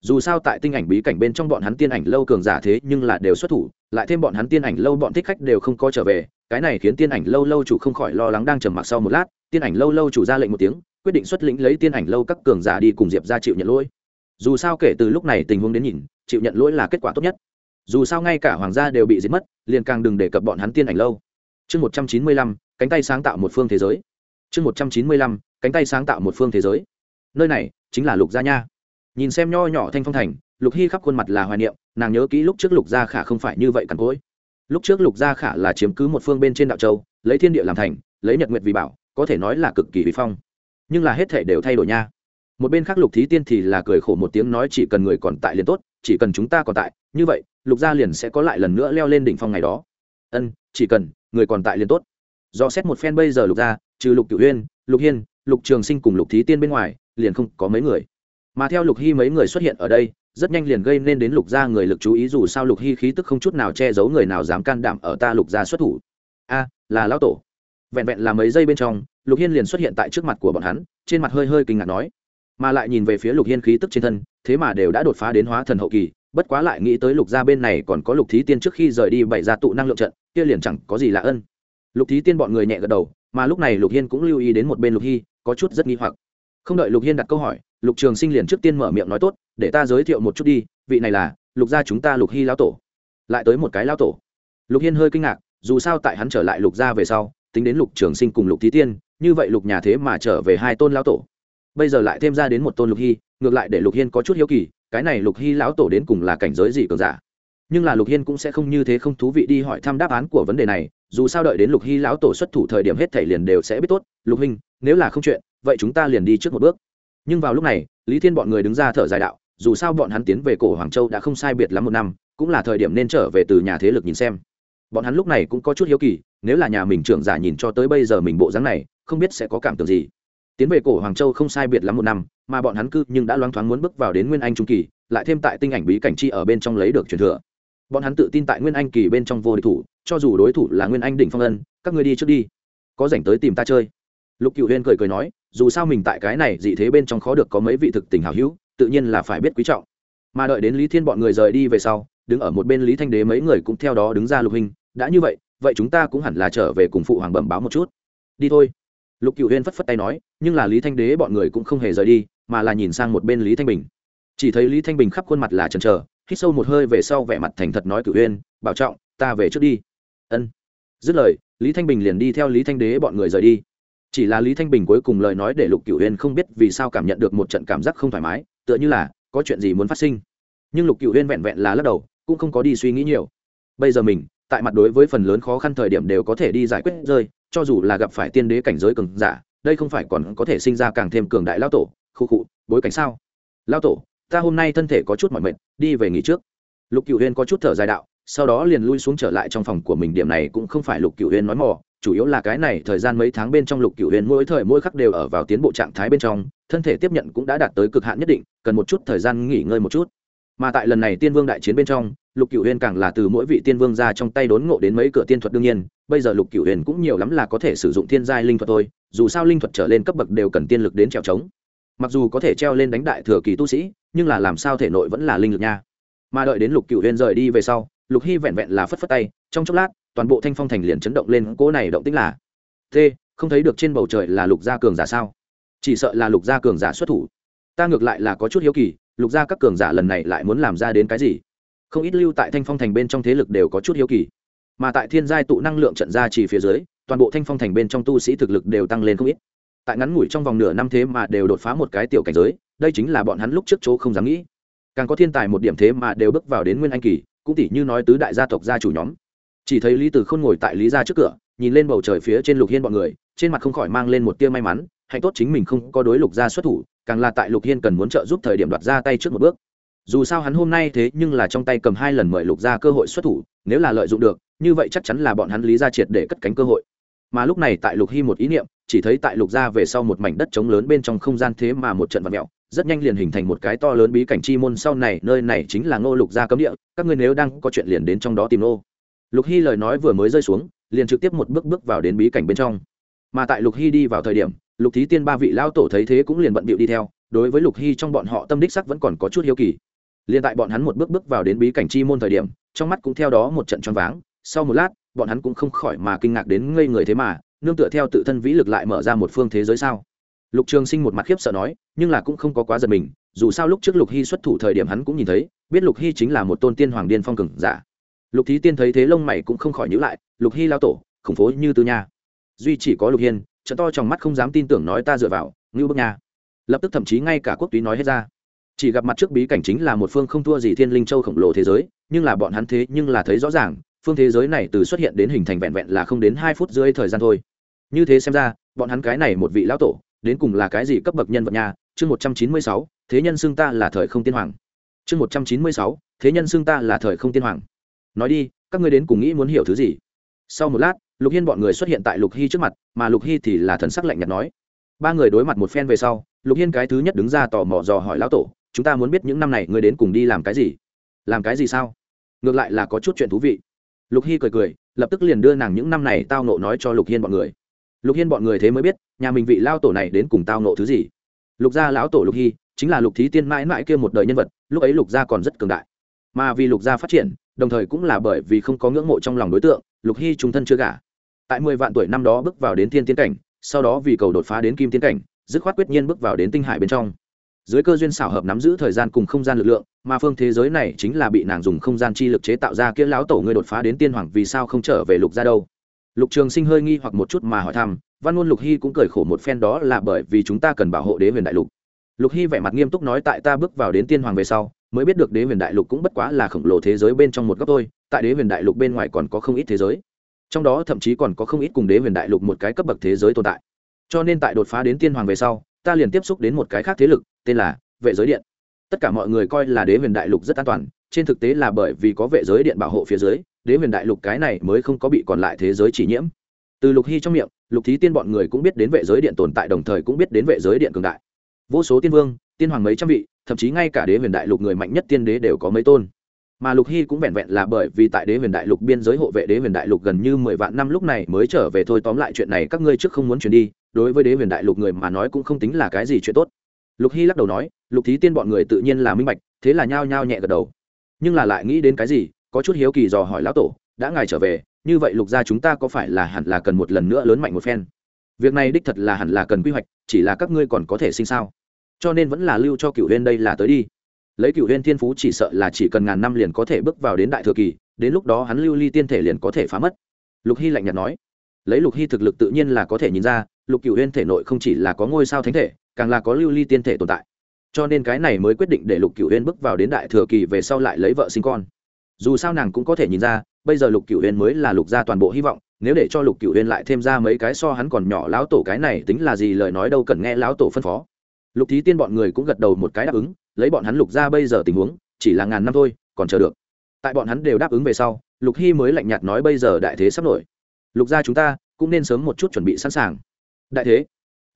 Dù sao tại tinh ảnh bí cảnh bên trong bọn hắn tiên ảnh lâu cường giả thế nhưng là đều xuất thủ, lại thêm bọn hắn tiên ảnh lâu bọn thích khách đều không có trở về, cái này khiến tiên ảnh lâu lâu chủ không khỏi lo lắng đang trầm mặc sau một lát, tiên ảnh lâu lâu chủ ra lệnh một tiếng, quyết định xuất lĩnh lấy tiên ảnh lâu các cường giả đi cùng diệp ra chịu nhận lỗi dù sao kể từ lúc này tình huống đến nhìn, chịu nhận lỗi là kết quả tốt nhất. Dù sao ngay cả hoàng gia đều bị giết mất, liền càng đừng đề cập bọn hắn tiên ảnh lâu. Chương một trăm chín mươi lăm, cánh tay sáng tạo một phương thế giới. Chương một trăm chín mươi lăm, cánh tay sáng tạo một phương thế giới. Nơi này chính là lục gia nha. Nhìn xem nho nhỏ thanh phong thành, lục hy khắp khuôn mặt là hoài niệm, nàng nhớ kỹ lúc trước lục gia khả không phải như vậy cằn cỗi. Lúc trước lục gia khả là chiếm cứ một phương bên trên đạo châu, lấy thiên địa làm thành, lấy nhật nguyệt vì bảo, có thể nói là cực kỳ vi phong. Nhưng là hết thể đều thay đổi nha một bên khác lục thí tiên thì là cười khổ một tiếng nói chỉ cần người còn tại liền tốt, chỉ cần chúng ta còn tại, như vậy, lục gia liền sẽ có lại lần nữa leo lên đỉnh phong ngày đó. Ân, chỉ cần người còn tại liền tốt. Do xét một phen bây giờ lục gia, trừ lục cửu huyên, lục hiên, lục trường sinh cùng lục thí tiên bên ngoài, liền không có mấy người. Mà theo lục hy mấy người xuất hiện ở đây, rất nhanh liền gây nên đến lục gia người lực chú ý dù sao lục hy khí tức không chút nào che giấu người nào dám can đảm ở ta lục gia xuất thủ. A, là lão tổ. Vẹn vẹn là mấy giây bên trong, lục hiên liền xuất hiện tại trước mặt của bọn hắn, trên mặt hơi hơi kinh ngạc nói mà lại nhìn về phía lục hiên khí tức trên thân, thế mà đều đã đột phá đến hóa thần hậu kỳ, bất quá lại nghĩ tới lục gia bên này còn có lục thí tiên trước khi rời đi bày ra tụ năng lượng trận, kia liền chẳng có gì lạ ân. Lục thí tiên bọn người nhẹ gật đầu, mà lúc này lục hiên cũng lưu ý đến một bên lục hy, có chút rất nghi hoặc. Không đợi lục hiên đặt câu hỏi, lục trường sinh liền trước tiên mở miệng nói tốt, để ta giới thiệu một chút đi, vị này là, lục gia chúng ta lục hy lão tổ. Lại tới một cái lão tổ. Lục hiên hơi kinh ngạc, dù sao tại hắn trở lại lục gia về sau, tính đến lục trường sinh cùng lục thí tiên, như vậy lục nhà thế mà trở về hai tôn lão tổ bây giờ lại thêm ra đến một tôn lục hy, ngược lại để lục hiên có chút hiếu kỳ, cái này lục hy lão tổ đến cùng là cảnh giới gì cường giả? Nhưng là lục hiên cũng sẽ không như thế không thú vị đi hỏi thăm đáp án của vấn đề này, dù sao đợi đến lục hy lão tổ xuất thủ thời điểm hết thể liền đều sẽ biết tốt. Lục huynh nếu là không chuyện, vậy chúng ta liền đi trước một bước. Nhưng vào lúc này, lý thiên bọn người đứng ra thở dài đạo, dù sao bọn hắn tiến về cổ hoàng châu đã không sai biệt lắm một năm, cũng là thời điểm nên trở về từ nhà thế lực nhìn xem. Bọn hắn lúc này cũng có chút hiếu kỳ, nếu là nhà mình trưởng giả nhìn cho tới bây giờ mình bộ dáng này, không biết sẽ có cảm tưởng gì tiến về cổ hoàng châu không sai biệt lắm một năm, mà bọn hắn cư nhưng đã loáng thoáng muốn bước vào đến nguyên anh trung kỳ, lại thêm tại tinh ảnh bí cảnh chi ở bên trong lấy được truyền thừa. Bọn hắn tự tin tại nguyên anh kỳ bên trong vô địch thủ, cho dù đối thủ là nguyên anh đỉnh phong ân, các ngươi đi trước đi. Có dành tới tìm ta chơi. Lục cựu huyên cười cười nói, dù sao mình tại cái này dị thế bên trong khó được có mấy vị thực tình hào hữu, tự nhiên là phải biết quý trọng. Mà đợi đến lý thiên bọn người rời đi về sau, đứng ở một bên lý thanh đế mấy người cũng theo đó đứng ra lục hình, đã như vậy vậy chúng ta cũng hẳn là trở về cùng phụ hoàng bẩm báo một chút. Đi thôi lục cựu huyên phất phất tay nói, nhưng là lý thanh đế bọn người cũng không hề rời đi, mà là nhìn sang một bên lý thanh bình. Chỉ thấy lý thanh bình khắp khuôn mặt là chần chờ, hít sâu một hơi về sau vẻ mặt thành thật nói cựu huyên bảo trọng, ta về trước đi. Ân. Dứt lời, lý thanh bình liền đi theo lý thanh đế bọn người rời đi. Chỉ là lý thanh bình cuối cùng lời nói để lục cựu huyên không biết vì sao cảm nhận được một trận cảm giác không thoải mái, tựa như là có chuyện gì muốn phát sinh. Nhưng lục cựu huyên vẹn vẹn là lắc đầu, cũng không có đi suy nghĩ nhiều. Bây giờ mình, tại mặt đối với phần lớn khó khăn thời điểm đều có thể đi giải quyết rơi cho dù là gặp phải tiên đế cảnh giới cường giả, đây không phải còn có thể sinh ra càng thêm cường đại lao tổ, khu cụ bối cảnh sao? Lao tổ, ta hôm nay thân thể có chút mỏi mệt, đi về nghỉ trước. Lục cựu huyên có chút thở dài đạo, sau đó liền lui xuống trở lại trong phòng của mình, điểm này cũng không phải lục cựu huyên nói mò, chủ yếu là cái này thời gian mấy tháng bên trong lục cựu huyền mỗi thời mỗi khắc đều ở vào tiến bộ trạng thái bên trong, thân thể tiếp nhận cũng đã đạt tới cực hạn nhất định, cần một chút thời gian nghỉ ngơi một chút mà tại lần này tiên vương đại chiến bên trong, lục cựu huyền càng là từ mỗi vị tiên vương ra trong tay đốn ngộ đến mấy cửa tiên thuật đương nhiên, bây giờ lục cựu huyền cũng nhiều lắm là có thể sử dụng thiên giai linh thuật thôi, dù sao linh thuật trở lên cấp bậc đều cần tiên lực đến trèo trống. Mặc dù có thể treo lên đánh đại thừa kỳ tu sĩ, nhưng là làm sao thể nội vẫn là linh lực nha. Mà đợi đến lục cựu huyền rời đi về sau, lục hy vẹn vẹn là phất phất tay, trong chốc lát, toàn bộ thanh phong thành liền chấn động lên cỗ này động tĩnh là t không thấy được trên bầu trời là lục gia cường giả sao? Chỉ sợ là lục gia cường giả xuất thủ. Ta ngược lại là có chút hiếu kỳ lục gia các cường giả lần này lại muốn làm ra đến cái gì? Không ít lưu tại thanh phong thành bên trong thế lực đều có chút hiếu kỳ. Mà tại thiên giai tụ năng lượng trận ra chỉ phía dưới, toàn bộ thanh phong thành bên trong tu sĩ thực lực đều tăng lên không ít. Tại ngắn ngủi trong vòng nửa năm thế mà đều đột phá một cái tiểu cảnh giới, đây chính là bọn hắn lúc trước chỗ không dám nghĩ. Càng có thiên tài một điểm thế mà đều bước vào đến nguyên anh kỳ, cũng tỷ như nói tứ đại gia tộc gia chủ nhóm. Chỉ thấy lý tử k h ô n ngồi tại lý gia trước cửa, nhìn lên bầu trời phía trên lục hiên b ọ n người, trên mặt không khỏi mang lên một tia may mắn, hạnh tốt chính mình không có đối lục gia xuất thủ càng là tại lục hiên cần muốn trợ giúp thời điểm đoạt ra tay trước một bước. Dù sao hắn hôm nay thế nhưng là trong tay cầm hai lần mời lục gia cơ hội xuất thủ, nếu là lợi dụng được, như vậy chắc chắn là bọn hắn lý ra triệt để cất cánh cơ hội. Mà lúc này tại lục hy một ý niệm, chỉ thấy tại lục gia về sau một mảnh đất trống lớn bên trong không gian thế mà một trận vật mẹo rất nhanh liền hình thành một cái to lớn bí cảnh chi môn sau này, nơi này chính là ngô lục gia cấm địa, các ngươi nếu đang có chuyện liền đến trong đó tìm nô lục hy lời nói vừa mới rơi xuống, liền trực tiếp một bước bước vào đến bí cảnh bên trong. Mà tại lục hy đi vào thời điểm lục thí tiên ba vị lao tổ thấy thế cũng liền bận bịu đi theo, đối với lục hy trong bọn họ tâm đích sắc vẫn còn có chút hiếu kỳ. Liền tại bọn hắn một bước bước vào đến bí cảnh chi môn thời điểm, trong mắt cũng theo đó một trận choáng váng. Sau một lát, bọn hắn cũng không khỏi mà kinh ngạc đến ngây người thế mà, nương tựa theo tự thân vĩ lực lại mở ra một phương thế giới sao? Lục trường sinh một mặt khiếp sợ nói, nhưng là cũng không có quá giật mình, dù sao lúc trước lục hy xuất thủ thời điểm hắn cũng nhìn thấy, biết lục hy chính là một tôn tiên hoàng điên phong cừng giả. Lục thí tiên thấy thế lông mày cũng không khỏi nhữ lại, lục hy lao tổ, khủng phố như tư nha. Duy chỉ có lục hiên trận to trong mắt không dám tin tưởng nói ta dựa vào, ngưu bức nha. Lập tức thậm chí ngay cả quốc túy nói hết ra. Chỉ gặp mặt trước bí cảnh chính là một phương không thua gì thiên linh châu khổng lồ thế giới, nhưng là bọn hắn thế nhưng là thấy rõ ràng, phương thế giới này từ xuất hiện đến hình thành vẹn vẹn là không đến hai phút dưới thời gian thôi. Như thế xem ra, bọn hắn cái này một vị lão tổ, đến cùng là cái gì cấp bậc nhân vật nha? Chương một trăm chín mươi sáu, thế nhân xưng ta là thời không tiên hoàng. Chương một trăm chín mươi sáu, thế nhân xưng ta là thời không tiên hoàng. Nói đi, các ngươi đến cùng nghĩ muốn hiểu thứ gì? Sau một lát lục hiên bọn người xuất hiện tại lục hy trước mặt, mà lục hy thì là thần sắc lạnh nhạt nói. Ba người đối mặt một phen về sau, lục hiên cái thứ nhất đứng ra tò mò dò hỏi lão tổ, chúng ta muốn biết những năm này ngươi đến cùng đi làm cái gì? Làm cái gì sao? Ngược lại là có chút chuyện thú vị. Lục hy cười cười, lập tức liền đưa nàng những năm này tao nộ nói cho lục hiên bọn người. Lục hiên bọn người thế mới biết, nhà mình vị lao tổ này đến cùng tao nộ thứ gì. Lục gia lão tổ lục hy, chính là lục thí tiên mãi mãi kia một đời nhân vật, lúc ấy lục gia còn rất cường đại. Mà vì lục gia phát triển, đồng thời cũng là bởi vì không có ngưỡng mộ trong lòng đối tượng, lục hy trung thân chưa gả tại mười vạn tuổi năm đó bước vào đến thiên tiến cảnh, sau đó vì cầu đột phá đến kim tiến cảnh, dứt khoát quyết nhiên bước vào đến tinh hải bên trong. Dưới cơ duyên xảo hợp nắm giữ thời gian cùng không gian lực lượng, mà phương thế giới này chính là bị nàng dùng không gian chi lực chế tạo ra kia lão tổ ngươi đột phá đến tiên hoàng vì sao không trở về lục gia đâu? Lục trường sinh hơi nghi hoặc một chút mà hỏi thăm, văn ngôn lục hy cũng cười khổ một phen đó là bởi vì chúng ta cần bảo hộ đế huyền đại lục. Lục hy vẻ mặt nghiêm túc nói tại ta bước vào đến tiên hoàng về sau, mới biết được đế huyền đại lục cũng bất quá là khổng lồ thế giới bên trong một góc thôi, tại đế huyền đại lục bên ngoài còn có không ít thế giới trong đó thậm chí còn có không ít cùng đế huyền đại lục một cái cấp bậc thế giới tồn tại. Cho nên tại đột phá đến tiên hoàng về sau, ta liền tiếp xúc đến một cái khác thế lực, tên là vệ giới điện. Tất cả mọi người coi là đế huyền đại lục rất an toàn, trên thực tế là bởi vì có vệ giới điện bảo hộ phía dưới, đế huyền đại lục cái này mới không có bị còn lại thế giới chỉ nhiễm. Từ lục hy trong miệng, lục thí tiên bọn người cũng biết đến vệ giới điện tồn tại, đồng thời cũng biết đến vệ giới điện cường đại. Vô số tiên vương, tiên hoàng mấy trăm vị, thậm chí ngay cả đế huyền đại lục người mạnh nhất tiên đế đều có mấy tôn mà lục hy cũng vẹn vẹn là bởi vì tại đế huyền đại lục biên giới hộ vệ đế huyền đại lục gần như mười vạn năm lúc này mới trở về thôi. Tóm lại chuyện này các ngươi trước không muốn chuyển đi, đối với đế huyền đại lục người mà nói cũng không tính là cái gì chuyện tốt. Lục hy lắc đầu nói, lục thí tiên bọn người tự nhiên là minh bạch, thế là nhao nhao nhẹ gật đầu. Nhưng là lại nghĩ đến cái gì, có chút hiếu kỳ dò hỏi lão tổ, đã ngài trở về, như vậy lục gia chúng ta có phải là hẳn là cần một lần nữa lớn mạnh một phen? Việc này đích thật là hẳn là cần quy hoạch, chỉ là các ngươi còn có thể sinh sao? Cho nên vẫn là lưu cho cựu huyên đây là tới đi lấy cựu huyên thiên phú chỉ sợ là chỉ cần ngàn năm liền có thể bước vào đến đại thừa kỳ, đến lúc đó hắn lưu ly tiên thể liền có thể phá mất. Lục hy lạnh nhạt nói. Lấy lục hy thực lực tự nhiên là có thể nhìn ra, lục cựu huyên thể nội không chỉ là có ngôi sao thánh thể, càng là có lưu ly tiên thể tồn tại. Cho nên cái này mới quyết định để lục cựu huyên bước vào đến đại thừa kỳ về sau lại lấy vợ sinh con. Dù sao nàng cũng có thể nhìn ra, bây giờ lục cựu huyên mới là lục gia toàn bộ hy vọng, nếu để cho lục cựu huyên lại thêm ra mấy cái so hắn còn nhỏ lão tổ cái này tính là gì lời nói đâu cần nghe lão tổ phân phó. Lục thí tiên bọn người cũng gật đầu một cái đáp ứng lấy bọn hắn lục ra bây giờ tình huống, chỉ là ngàn năm thôi, còn chờ được. Tại bọn hắn đều đáp ứng về sau, lục hy mới lạnh nhạt nói bây giờ đại thế sắp nổi. Lục gia chúng ta, cũng nên sớm một chút chuẩn bị sẵn sàng. Đại thế?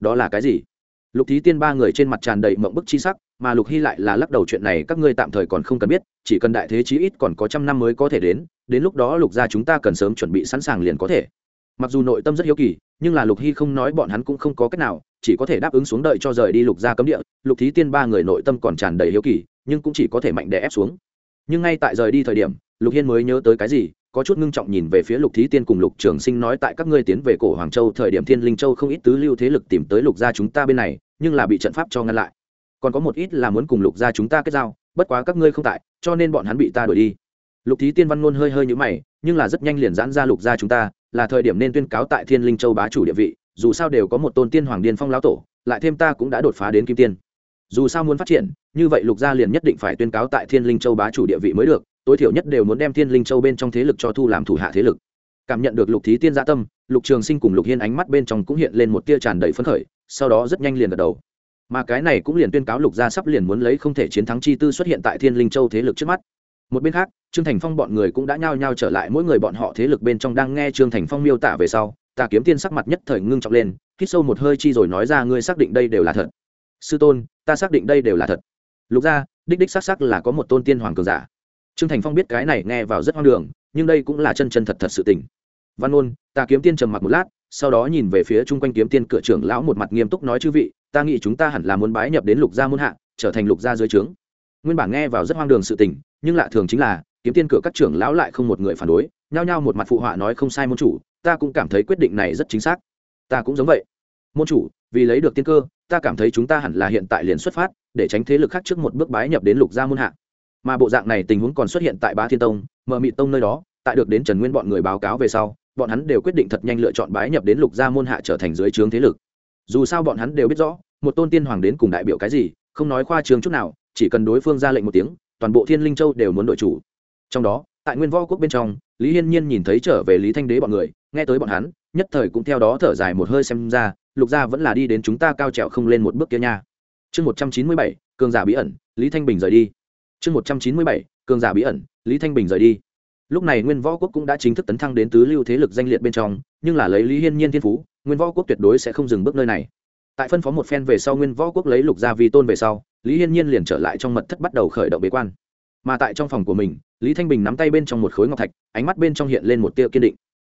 Đó là cái gì? Lục thí tiên ba người trên mặt tràn đầy mộng bức chi sắc, mà lục hy lại là lắc đầu chuyện này các ngươi tạm thời còn không cần biết, chỉ cần đại thế chí ít còn có trăm năm mới có thể đến đến lúc đó lục gia chúng ta cần sớm chuẩn bị sẵn sàng liền có thể. Mặc dù nội tâm rất hiếu kỳ nhưng là lục hy không nói bọn hắn cũng không có cách nào, chỉ có thể đáp ứng xuống đợi cho rời đi lục gia cấm địa. Lục thí tiên ba người nội tâm còn tràn đầy hiếu kỳ, nhưng cũng chỉ có thể mạnh đè ép xuống. Nhưng ngay tại rời đi thời điểm, lục hiên mới nhớ tới cái gì, có chút ngưng trọng nhìn về phía lục thí tiên cùng lục trường sinh nói tại các ngươi tiến về cổ hoàng châu thời điểm thiên linh châu không ít tứ lưu thế lực tìm tới lục gia chúng ta bên này, nhưng là bị trận pháp cho ngăn lại. Còn có một ít là muốn cùng lục gia chúng ta kết giao, bất quá các ngươi không tại, cho nên bọn hắn bị ta đuổi đi. Lục thí tiên văn ngôn hơi hơi nhữ mày, nhưng là rất nhanh liền giãn ra lục gia chúng ta là thời điểm nên tuyên cáo tại thiên linh châu bá chủ địa vị, dù sao đều có một tôn tiên hoàng điên phong lão tổ, lại thêm ta cũng đã đột phá đến kim tiên. Dù sao muốn phát triển, như vậy lục gia liền nhất định phải tuyên cáo tại thiên linh châu bá chủ địa vị mới được, tối thiểu nhất đều muốn đem thiên linh châu bên trong thế lực cho thu làm thủ hạ thế lực. Cảm nhận được lục thí tiên gia tâm, lục trường sinh cùng lục hiên ánh mắt bên trong cũng hiện lên một tia tràn đầy phấn khởi, sau đó rất nhanh liền gật đầu. Mà cái này cũng liền tuyên cáo lục gia sắp liền muốn lấy không thể chiến thắng chi tư xuất hiện tại thiên linh châu thế lực trước mắt một bên khác, trương thành phong bọn người cũng đã nhao nhao trở lại mỗi người bọn họ thế lực bên trong đang nghe trương thành phong miêu tả về sau, tà kiếm tiên sắc mặt nhất thời ngưng trọng lên, hít sâu một hơi chi rồi nói ra ngươi xác định đây đều là thật. Sư tôn, ta xác định đây đều là thật. Lục gia đích đích xác xác là có một tôn tiên hoàng cường giả. Trương thành phong biết cái này nghe vào rất hoang đường, nhưng đây cũng là chân chân thật thật sự tình. Văn ôn ta kiếm tiên trầm mặc một lát, sau đó nhìn về phía chung quanh kiếm tiên cửa trưởng lão một mặt nghiêm túc nói chư vị, ta nghĩ chúng ta hẳn là muốn bái nhập đến lục gia muôn hạ, trở thành lục gia dưới trướng nguyên bản nghe vào rất hoang đường sự tình, nhưng lạ thường chính là, kiếm tiên cửa các trưởng lão lại không một người phản đối, nhao nhao một mặt phụ họa nói không sai môn chủ, ta cũng cảm thấy quyết định này rất chính xác. Ta cũng giống vậy. Môn chủ, vì lấy được tiên cơ, ta cảm thấy chúng ta hẳn là hiện tại liền xuất phát, để tránh thế lực khác trước một bước bái nhập đến lục gia môn hạ. Mà bộ dạng này tình huống còn xuất hiện tại bá thiên tông mờ mị tông nơi đó, tại được đến trần nguyên bọn người báo cáo về sau, bọn hắn đều quyết định thật nhanh lựa chọn bái nhập đến lục gia môn hạ trở thành dưới trướng thế lực. Dù sao bọn hắn đều biết rõ, một tôn tiên hoàng đến cùng đại biểu cái gì, không nói khoa trương chút nào chỉ cần đối phương ra lệnh một tiếng, toàn bộ thiên linh châu đều muốn đội chủ. Trong đó, tại nguyên võ quốc bên trong, lý hiên nhiên nhìn thấy trở về lý thanh đế bọn người, nghe tới bọn hắn, nhất thời cũng theo đó thở dài một hơi xem ra, lục gia vẫn là đi đến chúng ta cao trèo không lên một bước kia nha. Chương một trăm chín mươi bảy, cường giả bí ẩn, lý thanh bình rời đi. Chương một trăm chín mươi bảy, cường giả bí ẩn, lý thanh bình rời đi. Lúc này nguyên võ quốc cũng đã chính thức tấn thăng đến tứ lưu thế lực danh liệt bên trong, nhưng là lấy lý hiên nhiên thiên phú, nguyên võ quốc tuyệt đối sẽ không dừng bước nơi này. Tại phân phó một phen về sau nguyên võ quốc lấy lục gia vi tôn về sau lý hiên nhiên liền trở lại trong mật thất bắt đầu khởi động bế quan. Mà tại trong phòng của mình, lý thanh bình nắm tay bên trong một khối ngọc thạch, ánh mắt bên trong hiện lên một tia kiên định.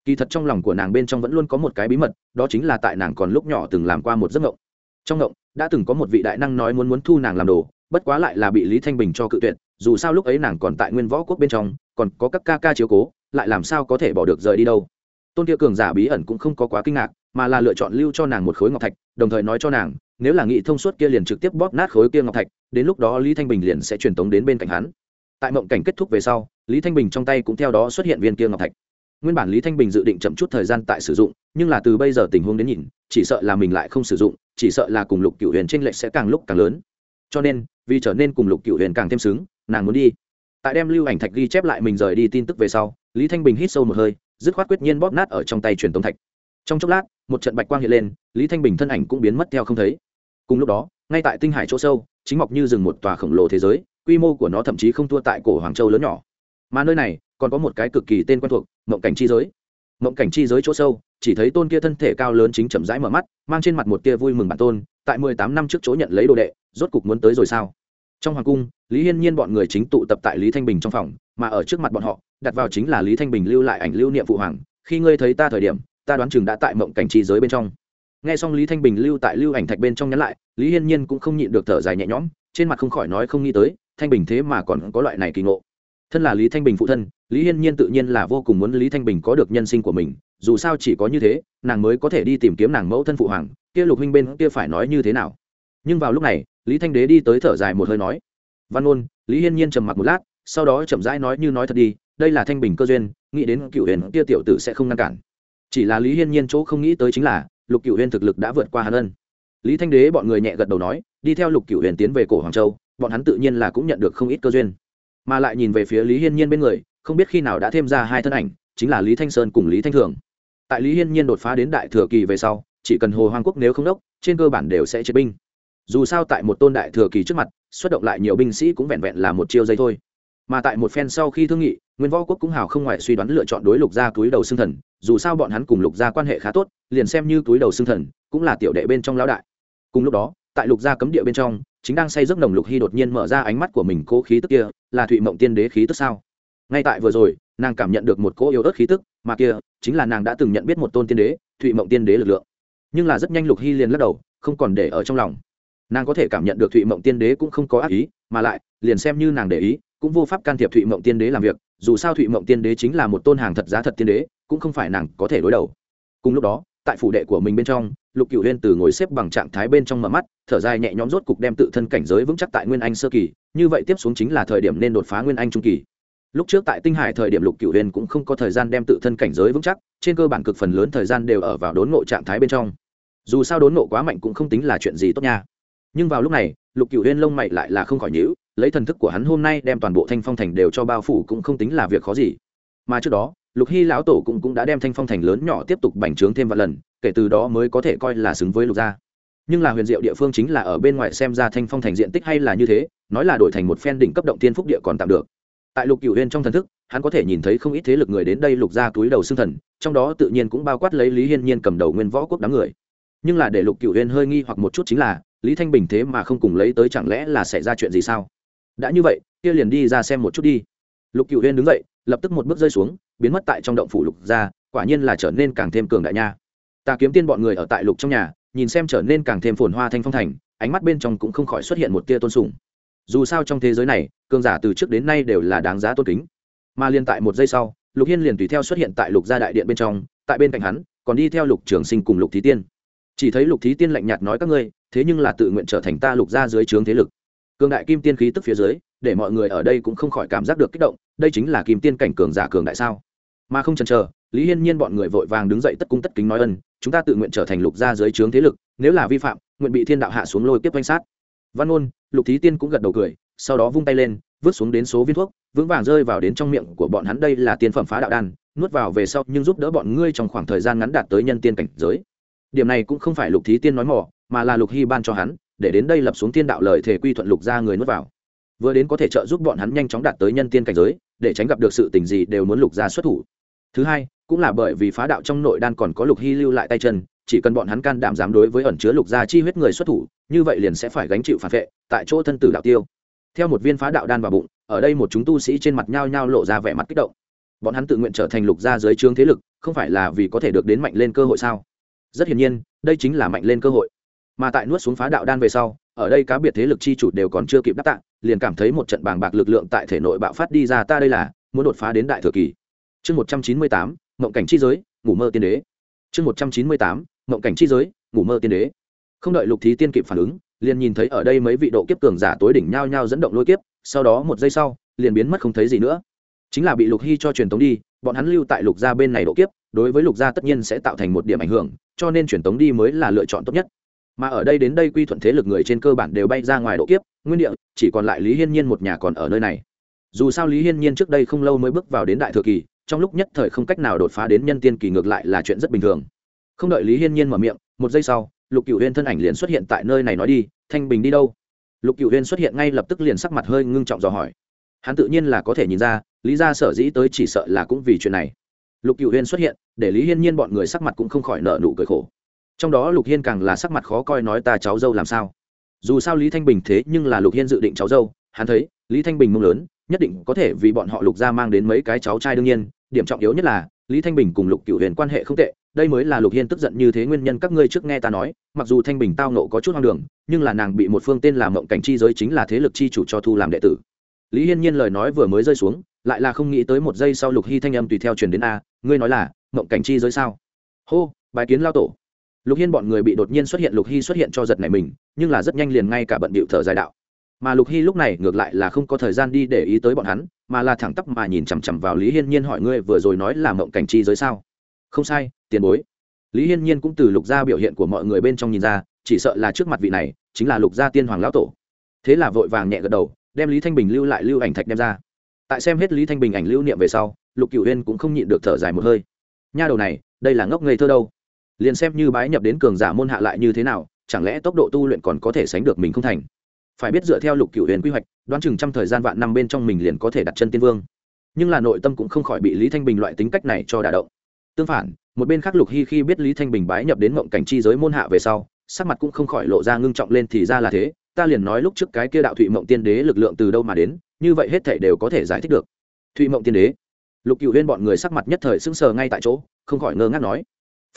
Kỳ thật trong lòng của nàng bên trong vẫn luôn có một cái bí mật, đó chính là tại nàng còn lúc nhỏ từng làm qua một giấc ngộng. trong ngộng đã từng có một vị đại năng nói muốn muốn thu nàng làm đồ, bất quá lại là bị lý thanh bình cho cự tuyệt, dù sao lúc ấy nàng còn tại nguyên võ quốc bên trong, còn có các ca ca chiếu cố, lại làm sao có thể bỏ được rời đi đâu. Tôn kia cường giả bí ẩn cũng không có quá kinh ngạc, mà là lựa chọn lưu cho nàng một khối ngọc thạch, đồng thời nói cho nàng nếu là nghị thông suốt kia liền trực tiếp bóp nát khối kia ngọc thạch, đến lúc đó lý thanh bình liền sẽ truyền tống đến bên cạnh hắn. Tại mộng cảnh kết thúc về sau, lý thanh bình trong tay cũng theo đó xuất hiện viên kia ngọc thạch. Nguyên bản lý thanh bình dự định chậm chút thời gian tại sử dụng, nhưng là từ bây giờ tình huống đến nhìn, chỉ sợ là mình lại không sử dụng, chỉ sợ là cùng lục cựu huyền tranh lệch sẽ càng lúc càng lớn. Cho nên, vì trở nên cùng lục cựu huyền càng thêm xứng, nàng muốn đi. Tại đem lưu ảnh thạch ghi chép lại mình rời đi tin tức về sau, lý thanh bình hít sâu một hơi, dứt khoát quyết nhiên bóp nát ở trong tay truyền tống thạch. Trong chốc lát, một trận bạch quang hiện lên, lý thanh bình thân ảnh cũng biến mất theo không thấy cùng lúc đó, ngay tại tinh hải chỗ sâu, chính mọc như rừng một tòa khổng lồ thế giới, quy mô của nó thậm chí không thua tại cổ hoàng châu lớn nhỏ. Mà nơi này, còn có một cái cực kỳ tên quen thuộc, mộng cảnh chi giới. Mộng cảnh chi giới chỗ sâu, chỉ thấy tôn kia thân thể cao lớn chính chậm rãi mở mắt, mang trên mặt một tia vui mừng bản tôn, tại mười tám năm trước chỗ nhận lấy đồ đệ, rốt cục muốn tới rồi sao? Trong hoàng cung, lý hiên nhiên bọn người chính tụ tập tại lý thanh bình trong phòng, mà ở trước mặt bọn họ, đặt vào chính là lý thanh bình lưu lại ảnh lưu niệm phụ hoàng, khi ngươi thấy ta thời điểm, ta đoán chừng đã tại mộng cảnh chi giới bên trong nghe xong lý thanh bình lưu tại lưu ảnh thạch bên trong nhắn lại, lý hiên nhiên cũng không nhịn được thở dài nhẹ nhõm, trên mặt không khỏi nói không nghĩ tới, thanh bình thế mà còn có loại này kỳ ngộ. Thân là lý thanh bình phụ thân, lý hiên nhiên tự nhiên là vô cùng muốn lý thanh bình có được nhân sinh của mình, dù sao chỉ có như thế, nàng mới có thể đi tìm kiếm nàng mẫu thân phụ hoàng, kia lục huynh bên kia phải nói như thế nào. Nhưng vào lúc này, lý thanh đế đi tới thở dài một hơi nói, văn ôn lý hiên nhiên trầm mặc một lát, sau đó chậm rãi nói như nói thật đi, đây là thanh bình cơ duyên, nghĩ đến cựu huyền kia tiểu tử sẽ không ngăn cản. Chỉ là lý hiên nhiên chỗ không nghĩ tới chính là lục cựu huyền thực lực đã vượt qua hàn ân. Lý thanh đế bọn người nhẹ gật đầu nói, đi theo lục cựu huyền tiến về cổ hoàng châu, bọn hắn tự nhiên là cũng nhận được không ít cơ duyên. Mà lại nhìn về phía lý hiên nhiên bên người, không biết khi nào đã thêm ra hai thân ảnh, chính là lý thanh sơn cùng lý thanh thường. Tại lý hiên nhiên đột phá đến đại thừa kỳ về sau, chỉ cần hồ hoàng quốc nếu không đốc, trên cơ bản đều sẽ chế binh. Dù sao tại một tôn đại thừa kỳ trước mặt, xuất động lại nhiều binh sĩ cũng vẹn vẹn là một chiêu giây thôi. Mà tại một phen sau khi thương nghị nguyên võ quốc cũng hào không ngoại suy đoán lựa chọn đối lục gia túi đầu xương thần, dù sao bọn hắn cùng lục gia quan hệ khá tốt, liền xem như túi đầu xương thần, cũng là tiểu đệ bên trong lão đại. Cùng lúc đó, tại lục gia cấm địa bên trong, chính đang say giấc nồng lục hy đột nhiên mở ra ánh mắt của mình cố khí tức kia, là thụy mộng tiên đế khí tức sao? Ngay tại vừa rồi, nàng cảm nhận được một cỗ yếu ớt khí tức, mà kia chính là nàng đã từng nhận biết một tôn tiên đế, thụy mộng tiên đế lực lượng. Nhưng là rất nhanh lục hy liền lắc đầu, không còn để ở trong lòng. Nàng có thể cảm nhận được thụy mộng tiên đế cũng không có ác ý, mà lại, liền xem như nàng để ý cũng vô pháp can thiệp thụy mộng tiên đế làm việc, dù sao thụy mộng tiên đế chính là một tôn hàng thật giá thật tiên đế, cũng không phải nàng có thể đối đầu. Cùng lúc đó, tại phủ đệ của mình bên trong, lục cựu huyên từ ngồi xếp bằng trạng thái bên trong mở mắt, thở dài nhẹ nhõm rốt cục đem tự thân cảnh giới vững chắc tại nguyên anh sơ kỳ, như vậy tiếp xuống chính là thời điểm nên đột phá nguyên anh trung kỳ. Lúc trước tại tinh hải thời điểm lục cựu huyên cũng không có thời gian đem tự thân cảnh giới vững chắc, trên cơ bản cực phần lớn thời gian đều ở vào đốn ngộ trạng thái bên trong. Dù sao đốn ngộ quá mạnh cũng không tính là chuyện gì tốt nha. Nhưng vào lúc này, lục cựu huyên lông mày lại là không khỏi nhữ lấy thần thức của hắn hôm nay đem toàn bộ thanh phong thành đều cho bao phủ cũng không tính là việc khó gì. Mà trước đó lục hy lão tổ cũng, cũng đã đem thanh phong thành lớn nhỏ tiếp tục bành trướng thêm vài lần kể từ đó mới có thể coi là xứng với lục gia. Nhưng là huyền diệu địa phương chính là ở bên ngoài xem ra thanh phong thành diện tích hay là như thế nói là đổi thành một phen đỉnh cấp động tiên phúc địa còn tạm được. Tại lục cựu huyền trong thần thức hắn có thể nhìn thấy không ít thế lực người đến đây lục ra túi đầu xương thần trong đó tự nhiên cũng bao quát lấy lý hiên nhiên cầm đầu nguyên võ quốc đám người. Nhưng là để lục cựu huyền hơi nghi hoặc một chút chính là lý thanh bình thế mà không cùng lấy tới chẳng lẽ là xảy ra chuyện gì sao? Đã như vậy, kia liền đi ra xem một chút đi. Lục cựu huyên đứng dậy, lập tức một bước rơi xuống, biến mất tại trong động phủ lục ra quả nhiên là trở nên càng thêm cường đại nha. Ta kiếm tiên bọn người ở tại lục trong nhà, nhìn xem trở nên càng thêm phồn hoa thanh phong thành, ánh mắt bên trong cũng không khỏi xuất hiện một tia tôn sùng. Dù sao trong thế giới này, cường giả từ trước đến nay đều là đáng giá tôn kính. Mà liên tại một giây sau, lục hiên liền tùy theo xuất hiện tại lục gia đại điện bên trong, tại bên cạnh hắn, còn đi theo lục trường sinh cùng lục thí tiên. Chỉ thấy lục thí tiên lạnh nhạt nói các ngươi, thế nhưng là tự nguyện trở thành ta lục gia dưới trướng thế lực cường đại kim tiên khí tức phía dưới, để mọi người ở đây cũng không khỏi cảm giác được kích động, đây chính là kim tiên cảnh cường giả cường đại sao? Mà không chần chờ, lý hiên nhiên bọn người vội vàng đứng dậy tất cung tất kính nói ân, chúng ta tự nguyện trở thành lục gia dưới trướng thế lực, nếu là vi phạm, nguyện bị thiên đạo hạ xuống lôi tiếp danh sát. Văn ôn lục thí tiên cũng gật đầu cười, sau đó vung tay lên, vứt xuống đến số viên thuốc, vững vàng rơi vào đến trong miệng của bọn hắn, đây là tiên phẩm phá đạo đan, nuốt vào về sau nhưng giúp đỡ bọn ngươi trong khoảng thời gian ngắn đạt tới nhân tiên cảnh giới. Điểm này cũng không phải lục thí tiên nói mỏ mà là lục hy ban cho hắn để đến đây lập xuống tiên đạo lời thể quy thuận lục ra người nuốt vào. Vừa đến có thể trợ giúp bọn hắn nhanh chóng đạt tới nhân tiên cảnh giới, để tránh gặp được sự tình gì đều muốn lục ra xuất thủ. Thứ hai, cũng là bởi vì phá đạo trong nội đan còn có lục hy lưu lại tay chân, chỉ cần bọn hắn can đảm dám đối với ẩn chứa lục gia chi huyết người xuất thủ, như vậy liền sẽ phải gánh chịu phản vệ tại chỗ thân tử đạo tiêu. Theo một viên phá đạo đan vào bụng, ở đây một chúng tu sĩ trên mặt nhao nhao lộ ra vẻ mặt kích động. Bọn hắn tự nguyện trở thành lục gia dưới trướng thế lực, không phải là vì có thể được đến mạnh lên cơ hội sao? Rất hiển nhiên, đây chính là mạnh lên cơ hội mà tại nuốt xuống phá đạo đan về sau, ở đây cá biệt thế lực chi chủ đều còn chưa kịp đáp tạ, liền cảm thấy một trận bàng bạc lực lượng tại thể nội bạo phát đi ra ta đây là, muốn đột phá đến đại thừa kỳ. Chương một trăm chín mươi tám, mộng cảnh chi giới, ngủ mơ tiên đế. Chương một trăm chín mươi tám, mộng cảnh chi giới, ngủ mơ tiên đế. Không đợi lục thí tiên kịp phản ứng, liền nhìn thấy ở đây mấy vị độ kiếp cường giả tối đỉnh nhao nhao dẫn động lôi kiếp, sau đó một giây sau, liền biến mất không thấy gì nữa. Chính là bị lục hy cho truyền tống đi, bọn hắn lưu tại lục gia bên này độ kiếp, đối với lục gia tất nhiên sẽ tạo thành một điểm ảnh hưởng, cho nên truyền tống đi mới là lựa chọn tốt nhất mà ở đây đến đây quy thuận thế lực người trên cơ bản đều bay ra ngoài độ kiếp, nguyên địa, chỉ còn lại lý hiên nhiên một nhà còn ở nơi này. Dù sao lý hiên nhiên trước đây không lâu mới bước vào đến đại thừa kỳ, trong lúc nhất thời không cách nào đột phá đến nhân tiên kỳ ngược lại là chuyện rất bình thường. Không đợi lý hiên nhiên mở miệng, một giây sau, lục cựu huyên thân ảnh liền xuất hiện tại nơi này nói đi, thanh bình đi đâu? Lục cựu huyên xuất hiện ngay lập tức liền sắc mặt hơi ngưng trọng dò hỏi. Hắn tự nhiên là có thể nhìn ra, lý ra sở dĩ tới chỉ sợ là cũng vì chuyện này. Lục cựu huyên xuất hiện, để lý hiên nhiên bọn người sắc mặt cũng không khỏi nợ nụ cười khổ trong đó lục hiên càng là sắc mặt khó coi nói ta cháu dâu làm sao? Dù sao lý thanh bình thế nhưng là lục hiên dự định cháu dâu, hắn thấy, lý thanh bình mông lớn, nhất định có thể vì bọn họ lục gia mang đến mấy cái cháu trai đương nhiên, điểm trọng yếu nhất là, lý thanh bình cùng lục cựu huyền quan hệ không tệ, đây mới là lục hiên tức giận như thế nguyên nhân các ngươi trước nghe ta nói, mặc dù thanh bình tao nộ có chút hoang đường, nhưng là nàng bị một phương tên làm mộng cảnh chi giới chính là thế lực chi chủ cho thu làm đệ tử. Lý hiên nhiên lời nói vừa mới rơi xuống, lại là không nghĩ tới một giây sau lục hy thanh âm tùy theo truyền đến a, ngươi nói là, mộng cảnh chi giới sao? Hô bài kiến lao tổ lục hiên bọn người bị đột nhiên xuất hiện, lục hy xuất hiện cho giật này mình, nhưng là rất nhanh liền ngay cả bận bịu thở dài đạo. Mà lục hy lúc này ngược lại là không có thời gian đi để ý tới bọn hắn, mà là thẳng tắp mà nhìn chằm chằm vào lý hiên nhiên hỏi ngươi vừa rồi nói là mộng cảnh chi giới sao? Không sai, tiền bối. Lý hiên nhiên cũng từ lục gia biểu hiện của mọi người bên trong nhìn ra, chỉ sợ là trước mặt vị này, chính là lục gia tiên hoàng lão tổ. Thế là vội vàng nhẹ gật đầu, đem lý thanh bình lưu lại lưu ảnh thạch đem ra. Tại xem hết lý thanh bình ảnh lưu niệm về sau, lục cựu huyên cũng không nhịn được thở dài một hơi. Nha đầu này, đây là ngốc ngây thơ đâu? Liền xem như bái nhập đến cường giả môn hạ lại như thế nào, chẳng lẽ tốc độ tu luyện còn có thể sánh được mình không thành? Phải biết dựa theo lục cựu huyền quy hoạch, đoán chừng trăm thời gian vạn năm bên trong mình liền có thể đặt chân tiên vương. Nhưng là nội tâm cũng không khỏi bị lý thanh bình loại tính cách này cho đả động. Tương phản, một bên khác lục hy khi biết lý thanh bình bái nhập đến mộng cảnh chi giới môn hạ về sau, sắc mặt cũng không khỏi lộ ra ngưng trọng lên thì ra là thế, ta liền nói lúc trước cái kia đạo thụy mộng tiên đế lực lượng từ đâu mà đến, như vậy hết thể đều có thể giải thích được. Thụy mộng tiên đế. Lục cựu huyên bọn người sắc mặt nhất thời sững sờ ngay tại chỗ, không khỏi ngơ ngác nói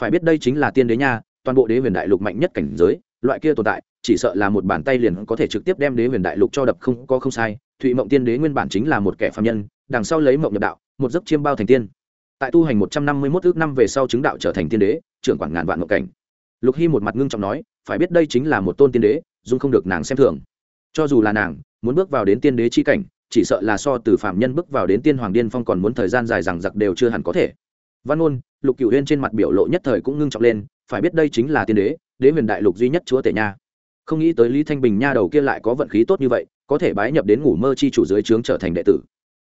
phải biết đây chính là tiên đế nha, toàn bộ đế huyền đại lục mạnh nhất cảnh giới, loại kia tồn tại, chỉ sợ là một bàn tay liền có thể trực tiếp đem đế huyền đại lục cho đập không có không sai. Thụy mộng tiên đế nguyên bản chính là một kẻ phạm nhân, đằng sau lấy mộng nhập đạo, một giấc chiêm bao thành tiên. Tại tu hành một trăm năm mươi mốt ước năm về sau chứng đạo trở thành tiên đế, trưởng quản ngàn vạn mộng cảnh. Lục hy một mặt ngưng trọng nói, phải biết đây chính là một tôn tiên đế, dung không được nàng xem thường. Cho dù là nàng, muốn bước vào đến tiên đế chi cảnh, chỉ sợ là so từ phạm nhân bước vào đến tiên hoàng điên phong còn muốn thời gian dài rằng giặc đều chưa hẳn có thể văn ôn lục cửu huyên trên mặt biểu lộ nhất thời cũng ngưng trọng lên, phải biết đây chính là tiên đế đế huyền đại lục duy nhất chúa tể nha. Không nghĩ tới lý thanh bình nha đầu kia lại có vận khí tốt như vậy, có thể bái nhập đến ngủ mơ chi chủ dưới trướng trở thành đệ tử.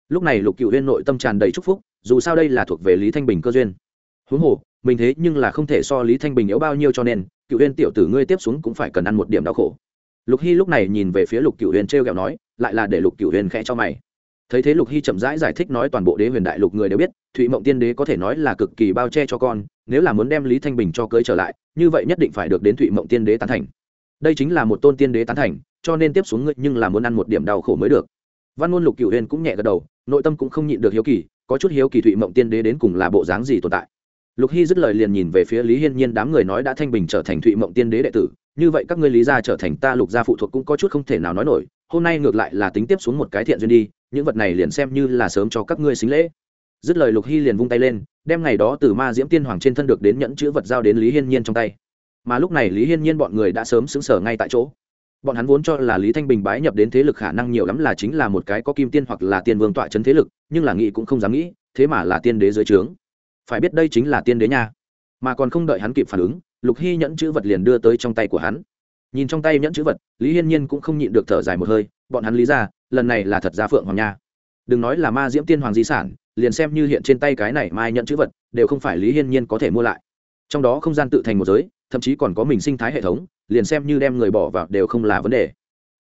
Lúc này lục cựu huyên nội tâm tràn đầy chúc phúc, dù sao đây là thuộc về lý thanh bình cơ duyên. Huống hồ, mình thế nhưng là không thể so lý thanh bình yếu bao nhiêu cho nên cựu huyên tiểu tử ngươi tiếp xuống cũng phải cần ăn một điểm đau khổ. Lục hy lúc này nhìn về phía lục cựu huyên t r e o g ẹ o nói, lại là để lục cựu huyên khẽ cho mày thấy thế lục hy chậm rãi giải, giải thích nói toàn bộ đế huyền đại lục người đều biết thụy mộng tiên đế có thể nói là cực kỳ bao che cho con nếu là muốn đem lý thanh bình cho cưới trở lại như vậy nhất định phải được đến thụy mộng tiên đế tán thành. Đây chính là một tôn tiên đế tán thành cho nên tiếp xuống ngươi nhưng là muốn ăn một điểm đau khổ mới được. Văn ngôn lục cựu huyền cũng nhẹ gật đầu nội tâm cũng không nhịn được hiếu kỳ có chút hiếu kỳ thụy mộng tiên đế đến cùng là bộ dáng gì tồn tại. Lục hy dứt lời liền nhìn về phía lý hiên nhiên đám người nói đã thanh bình trở thành thụy mộng tiên đế đệ tử như vậy các ngươi lý gia trở thành ta lục gia phụ thuộc cũng có chút không thể nào nói nổi hôm nay ngược lại là tính tiếp xuống một cái thiện duyên đi những vật này liền xem như là sớm cho các ngươi xính lễ. Dứt lời lục hy liền vung tay lên, đem ngày đó từ ma diễm tiên hoàng trên thân được đến nhẫn chữ vật giao đến lý hiên nhiên trong tay. Mà lúc này lý hiên nhiên bọn người đã sớm xứng sở ngay tại chỗ. Bọn hắn vốn cho là lý thanh bình bái nhập đến thế lực khả năng nhiều lắm là chính là một cái có kim tiên hoặc là tiên vương tọa c h ấ n thế lực, nhưng là nghĩ cũng không dám nghĩ, thế mà là tiên đế dưới trướng. Phải biết đây chính là tiên đế nha. Mà còn không đợi hắn kịp phản ứng, lục hy nhẫn chữ vật liền đưa tới trong tay của hắn nhìn trong tay nhẫn chữ vật, lý hiên nhiên cũng không nhịn được thở dài một hơi, bọn hắn lý ra, lần này là thật ra phượng hoàng nha. Đừng nói là ma diễm tiên hoàng di sản, liền xem như hiện trên tay cái này mai nhẫn chữ vật, đều không phải lý hiên nhiên có thể mua lại. Trong đó không gian tự thành một giới, thậm chí còn có mình sinh thái hệ thống, liền xem như đem người bỏ vào đều không là vấn đề.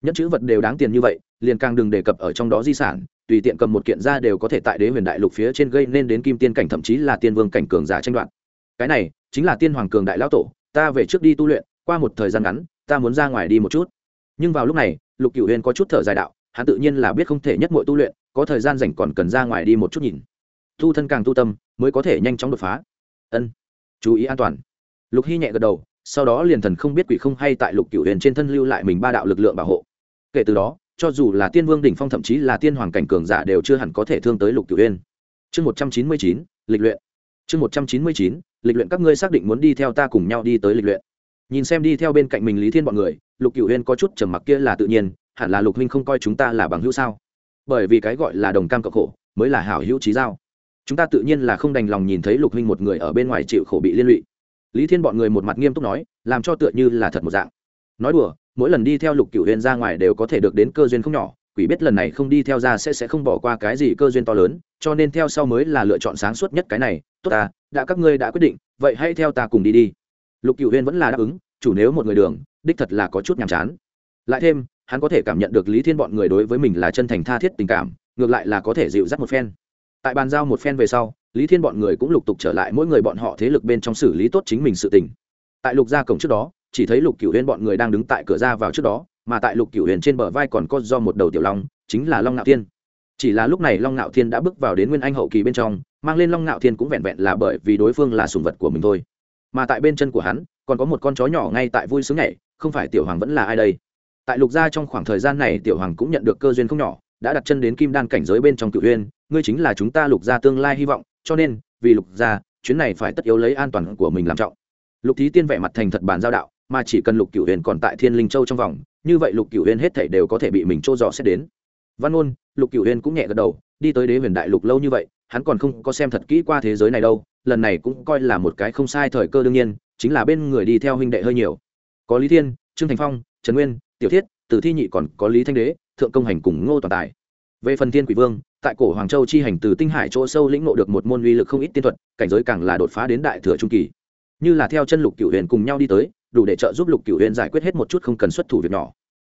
Nhất chữ vật đều đáng tiền như vậy, liền càng đừng đề cập ở trong đó di sản, tùy tiện cầm một kiện ra đều có thể tại đế huyền đại lục phía trên gây nên đến kim tiên cảnh thậm chí là tiên vương cảnh cường giả tranh đoạt. Cái này, chính là tiên hoàng cường đại lão tổ, ta về trước đi tu luyện, qua một thời gian ngắn ta muốn ra ngoài đi một chút. Nhưng vào lúc này, lục cửu huyền có chút thở dài đạo, hắn tự nhiên là biết không thể nhất mọi tu luyện, có thời gian rảnh còn cần ra ngoài đi một chút nhìn. Tu thân càng tu tâm, mới có thể nhanh chóng đột phá. Ân, chú ý an toàn. Lục hy nhẹ gật đầu, sau đó liền thần không biết quỷ không hay tại lục cửu huyền trên thân lưu lại mình ba đạo lực lượng bảo hộ. Kể từ đó, cho dù là tiên vương đỉnh phong thậm chí là tiên hoàng cảnh cường giả đều chưa hẳn có thể thương tới lục cửu huyền chương một trăm chín mươi chín, lịch luyện. Chương một trăm chín mươi chín, lịch luyện các ngươi xác định muốn đi theo ta cùng nhau đi tới lịch luyện nhìn xem đi theo bên cạnh mình lý thiên bọn người, lục cửu Huyên có chút trầm mặc kia là tự nhiên, hẳn là lục huynh không coi chúng ta là bằng hữu sao? Bởi vì cái gọi là đồng cam cộng khổ mới là hảo hữu trí giao. Chúng ta tự nhiên là không đành lòng nhìn thấy lục huynh một người ở bên ngoài chịu khổ bị liên lụy. Lý thiên bọn người một mặt nghiêm túc nói, làm cho tựa như là thật một dạng. Nói đùa, mỗi lần đi theo lục cửu Huyên ra ngoài đều có thể được đến cơ duyên không nhỏ, quỷ biết lần này không đi theo ra sẽ sẽ không bỏ qua cái gì cơ duyên to lớn, cho nên theo sau mới là lựa chọn sáng suốt nhất cái này. Tốt ta, đã các ngươi đã quyết định, vậy hãy theo ta cùng đi đi lục cửu huyên vẫn là đáp ứng, chủ nếu một người đường, đích thật là có chút nhàm chán. Lại thêm, hắn có thể cảm nhận được lý thiên bọn người đối với mình là chân thành tha thiết tình cảm, ngược lại là có thể dịu dắt một phen. Tại bàn giao một phen về sau, lý thiên bọn người cũng lục tục trở lại mỗi người bọn họ thế lực bên trong xử lý tốt chính mình sự tình. Tại lục gia cổng trước đó, chỉ thấy lục cửu huyên bọn người đang đứng tại cửa ra vào trước đó, mà tại lục cửu huyền trên bờ vai còn có do một đầu tiểu long, chính là long ngạo thiên. Chỉ là lúc này long ngạo thiên đã bước vào đến nguyên anh hậu kỳ bên trong, mang lên long ngạo thiên cũng vẹn vẹn là bởi vì đối phương là sùng vật của mình thôi mà tại bên chân của hắn, còn có một con chó nhỏ ngay tại vui sướng nhảy, không phải tiểu hoàng vẫn là ai đây? Tại lục gia trong khoảng thời gian này, tiểu hoàng cũng nhận được cơ duyên không nhỏ, đã đặt chân đến kim đan cảnh giới bên trong cựu huyên ngươi chính là chúng ta lục gia tương lai hy vọng, cho nên, vì lục gia, chuyến này phải tất yếu lấy an toàn của mình làm trọng. Lục thí tiên vẻ mặt thành thật bàn giao đạo, mà chỉ cần lục cựu huyền còn tại thiên linh châu trong vòng, như vậy lục cựu huyền hết thể đều có thể bị mình trô dò xét đến. Văn ôn lục cựu huyền cũng nhẹ gật đầu, đi tới đế huyền đại lục lâu như vậy hắn còn không có xem thật kỹ qua thế giới này đâu, lần này cũng coi là một cái không sai thời cơ đương nhiên, chính là bên người đi theo huynh đệ hơi nhiều. Có lý thiên, trương thành phong, trần nguyên, tiểu thiết từ thi nhị còn có lý thanh đế, thượng công hành cùng ngô toàn tài. Về phần Thiên quỷ vương, tại cổ hoàng châu chi hành từ tinh hải chỗ sâu lĩnh ngộ được một môn uy lực không ít tiên thuật, cảnh giới càng là đột phá đến đại thừa trung kỳ. Như là theo chân lục cửu huyền cùng nhau đi tới, đủ để trợ giúp lục cửu huyền giải quyết hết một chút không cần xuất thủ việc nhỏ.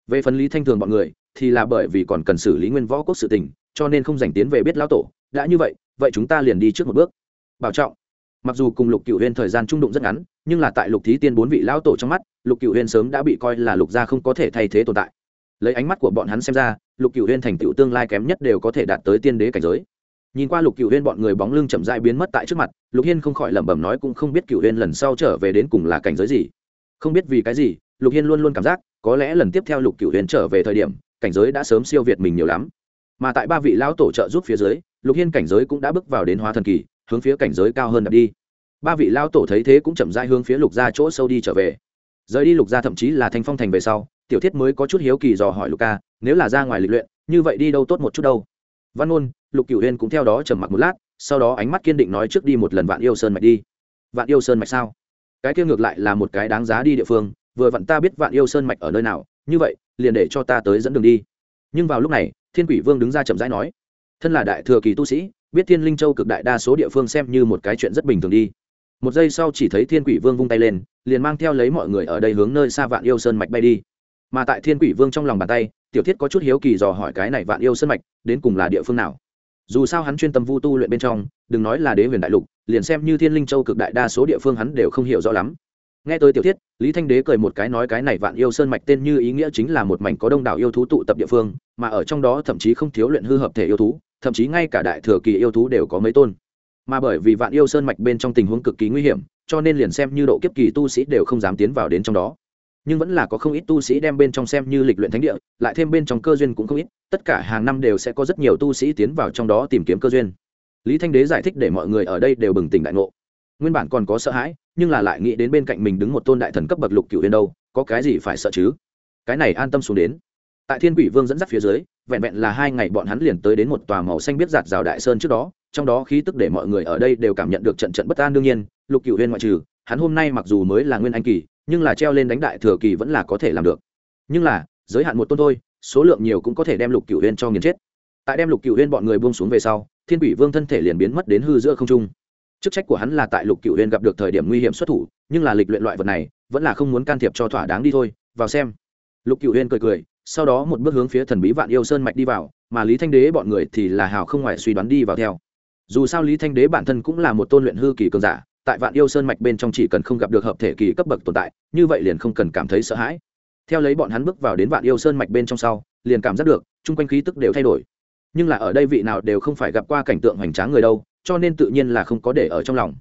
Về phần lý thanh thường bọn người, thì là bởi vì còn cần xử lý nguyên võ Quốc sự tình, cho nên không dành tiến về biết lão tổ đã như vậy vậy chúng ta liền đi trước một bước. Bảo trọng. Mặc dù cùng lục cựu huyên thời gian trung đụng rất ngắn, nhưng là tại lục thí tiên bốn vị lão tổ trong mắt, lục cựu huyên sớm đã bị coi là lục gia không có thể thay thế tồn tại. Lấy ánh mắt của bọn hắn xem ra, lục cựu huyên thành tựu tương lai kém nhất đều có thể đạt tới tiên đế cảnh giới. Nhìn qua lục cựu huyên bọn người bóng lưng chậm dại biến mất tại trước mặt, lục hiên không khỏi lẩm bẩm nói cũng không biết cựu huyên lần sau trở về đến cùng là cảnh giới gì. Không biết vì cái gì, lục hiên luôn luôn cảm giác, có lẽ lần tiếp theo lục cựu huyên trở về thời điểm, cảnh giới đã sớm siêu việt mình nhiều lắm. Mà tại ba vị lão tổ trợ giúp phía dưới lục hiên cảnh giới cũng đã bước vào đến hóa thần kỳ, hướng phía cảnh giới cao hơn đặt đi. Ba vị lao tổ thấy thế cũng chậm dai hướng phía lục gia chỗ sâu đi trở về. Rời đi lục gia thậm chí là thanh phong thành về sau, tiểu thiết mới có chút hiếu kỳ dò hỏi lục ca, nếu là ra ngoài lịch luyện, như vậy đi đâu tốt một chút đâu? Văn ôn lục cửu huyên cũng theo đó trầm mặc một lát, sau đó ánh mắt kiên định nói trước đi một lần vạn yêu sơn mạch đi. Vạn yêu sơn mạch sao? Cái kia ngược lại là một cái đáng giá đi địa phương, vừa vặn ta biết vạn yêu sơn mạch ở nơi nào, như vậy, liền để cho ta tới dẫn đường đi. Nhưng vào lúc này, thiên quỷ vương đứng ra chậm rãi nói thân là đại thừa kỳ tu sĩ, biết thiên linh châu cực đại đa số địa phương xem như một cái chuyện rất bình thường đi. Một giây sau chỉ thấy thiên quỷ vương vung tay lên, liền mang theo lấy mọi người ở đây hướng nơi xa vạn yêu sơn mạch bay đi. Mà tại thiên quỷ vương trong lòng bàn tay, tiểu thiết có chút hiếu kỳ dò hỏi cái này vạn yêu sơn mạch, đến cùng là địa phương nào? Dù sao hắn chuyên tâm vu tu luyện bên trong, đừng nói là đế huyền đại lục, liền xem như thiên linh châu cực đại đa số địa phương hắn đều không hiểu rõ lắm. Nghe tới tiểu thiết, lý thanh đế cười một cái nói cái này vạn yêu sơn mạch tên như ý nghĩa chính là một mảnh có đông đảo yêu thú tụ tập địa phương, mà ở trong đó thậm chí không thiếu luyện hư hợp thể yêu thú thậm chí ngay cả đại thừa kỳ yêu thú đều có mấy tôn. Mà bởi vì vạn yêu sơn mạch bên trong tình huống cực kỳ nguy hiểm, cho nên liền xem như độ kiếp kỳ tu sĩ đều không dám tiến vào đến trong đó. Nhưng vẫn là có không ít tu sĩ đem bên trong xem như lịch luyện thánh địa, lại thêm bên trong cơ duyên cũng không ít, tất cả hàng năm đều sẽ có rất nhiều tu sĩ tiến vào trong đó tìm kiếm cơ duyên. Lý thanh đế giải thích để mọi người ở đây đều bừng tỉnh đại ngộ. Nguyên bản còn có sợ hãi, nhưng là lại nghĩ đến bên cạnh mình đứng một tôn đại thần cấp bậc lục cựu huyền đâu, có cái gì phải sợ chứ? Cái này an tâm xuống đến. Tại thiên quỷ vương dẫn dắt phía dưới vẹn vẹn là hai ngày bọn hắn liền tới đến một tòa màu xanh biết giạt rào đại sơn trước đó, trong đó khí tức để mọi người ở đây đều cảm nhận được trận trận bất an đương nhiên, lục cựu huyên ngoại trừ, hắn hôm nay mặc dù mới là nguyên anh kỳ, nhưng là treo lên đánh đại thừa kỳ vẫn là có thể làm được. Nhưng là, giới hạn một tôn thôi, số lượng nhiều cũng có thể đem lục cựu huyên cho nghiền chết. Tại đem lục cựu huyên bọn người buông xuống về sau, thiên quỷ vương thân thể liền biến mất đến hư giữa không trung. Chức trách của hắn là tại lục cựu huyên gặp được thời điểm nguy hiểm xuất thủ, nhưng là lịch luyện loại vật này, vẫn là không muốn can thiệp cho thỏa đáng đi thôi. Vào xem. Lục cựu huyên cười cười sau đó một bước hướng phía thần bí vạn yêu sơn mạch đi vào, mà lý thanh đế bọn người thì là hào không ngoài suy đoán đi vào theo. Dù sao lý thanh đế bản thân cũng là một tôn luyện hư kỳ cường giả, tại vạn yêu sơn mạch bên trong chỉ cần không gặp được hợp thể kỳ cấp bậc tồn tại, như vậy liền không cần cảm thấy sợ hãi. Theo lấy bọn hắn bước vào đến vạn yêu sơn mạch bên trong sau, liền cảm giác được, chung quanh khí tức đều thay đổi. Nhưng là ở đây vị nào đều không phải gặp qua cảnh tượng hoành tráng người đâu, cho nên tự nhiên là không có để ở trong lòng.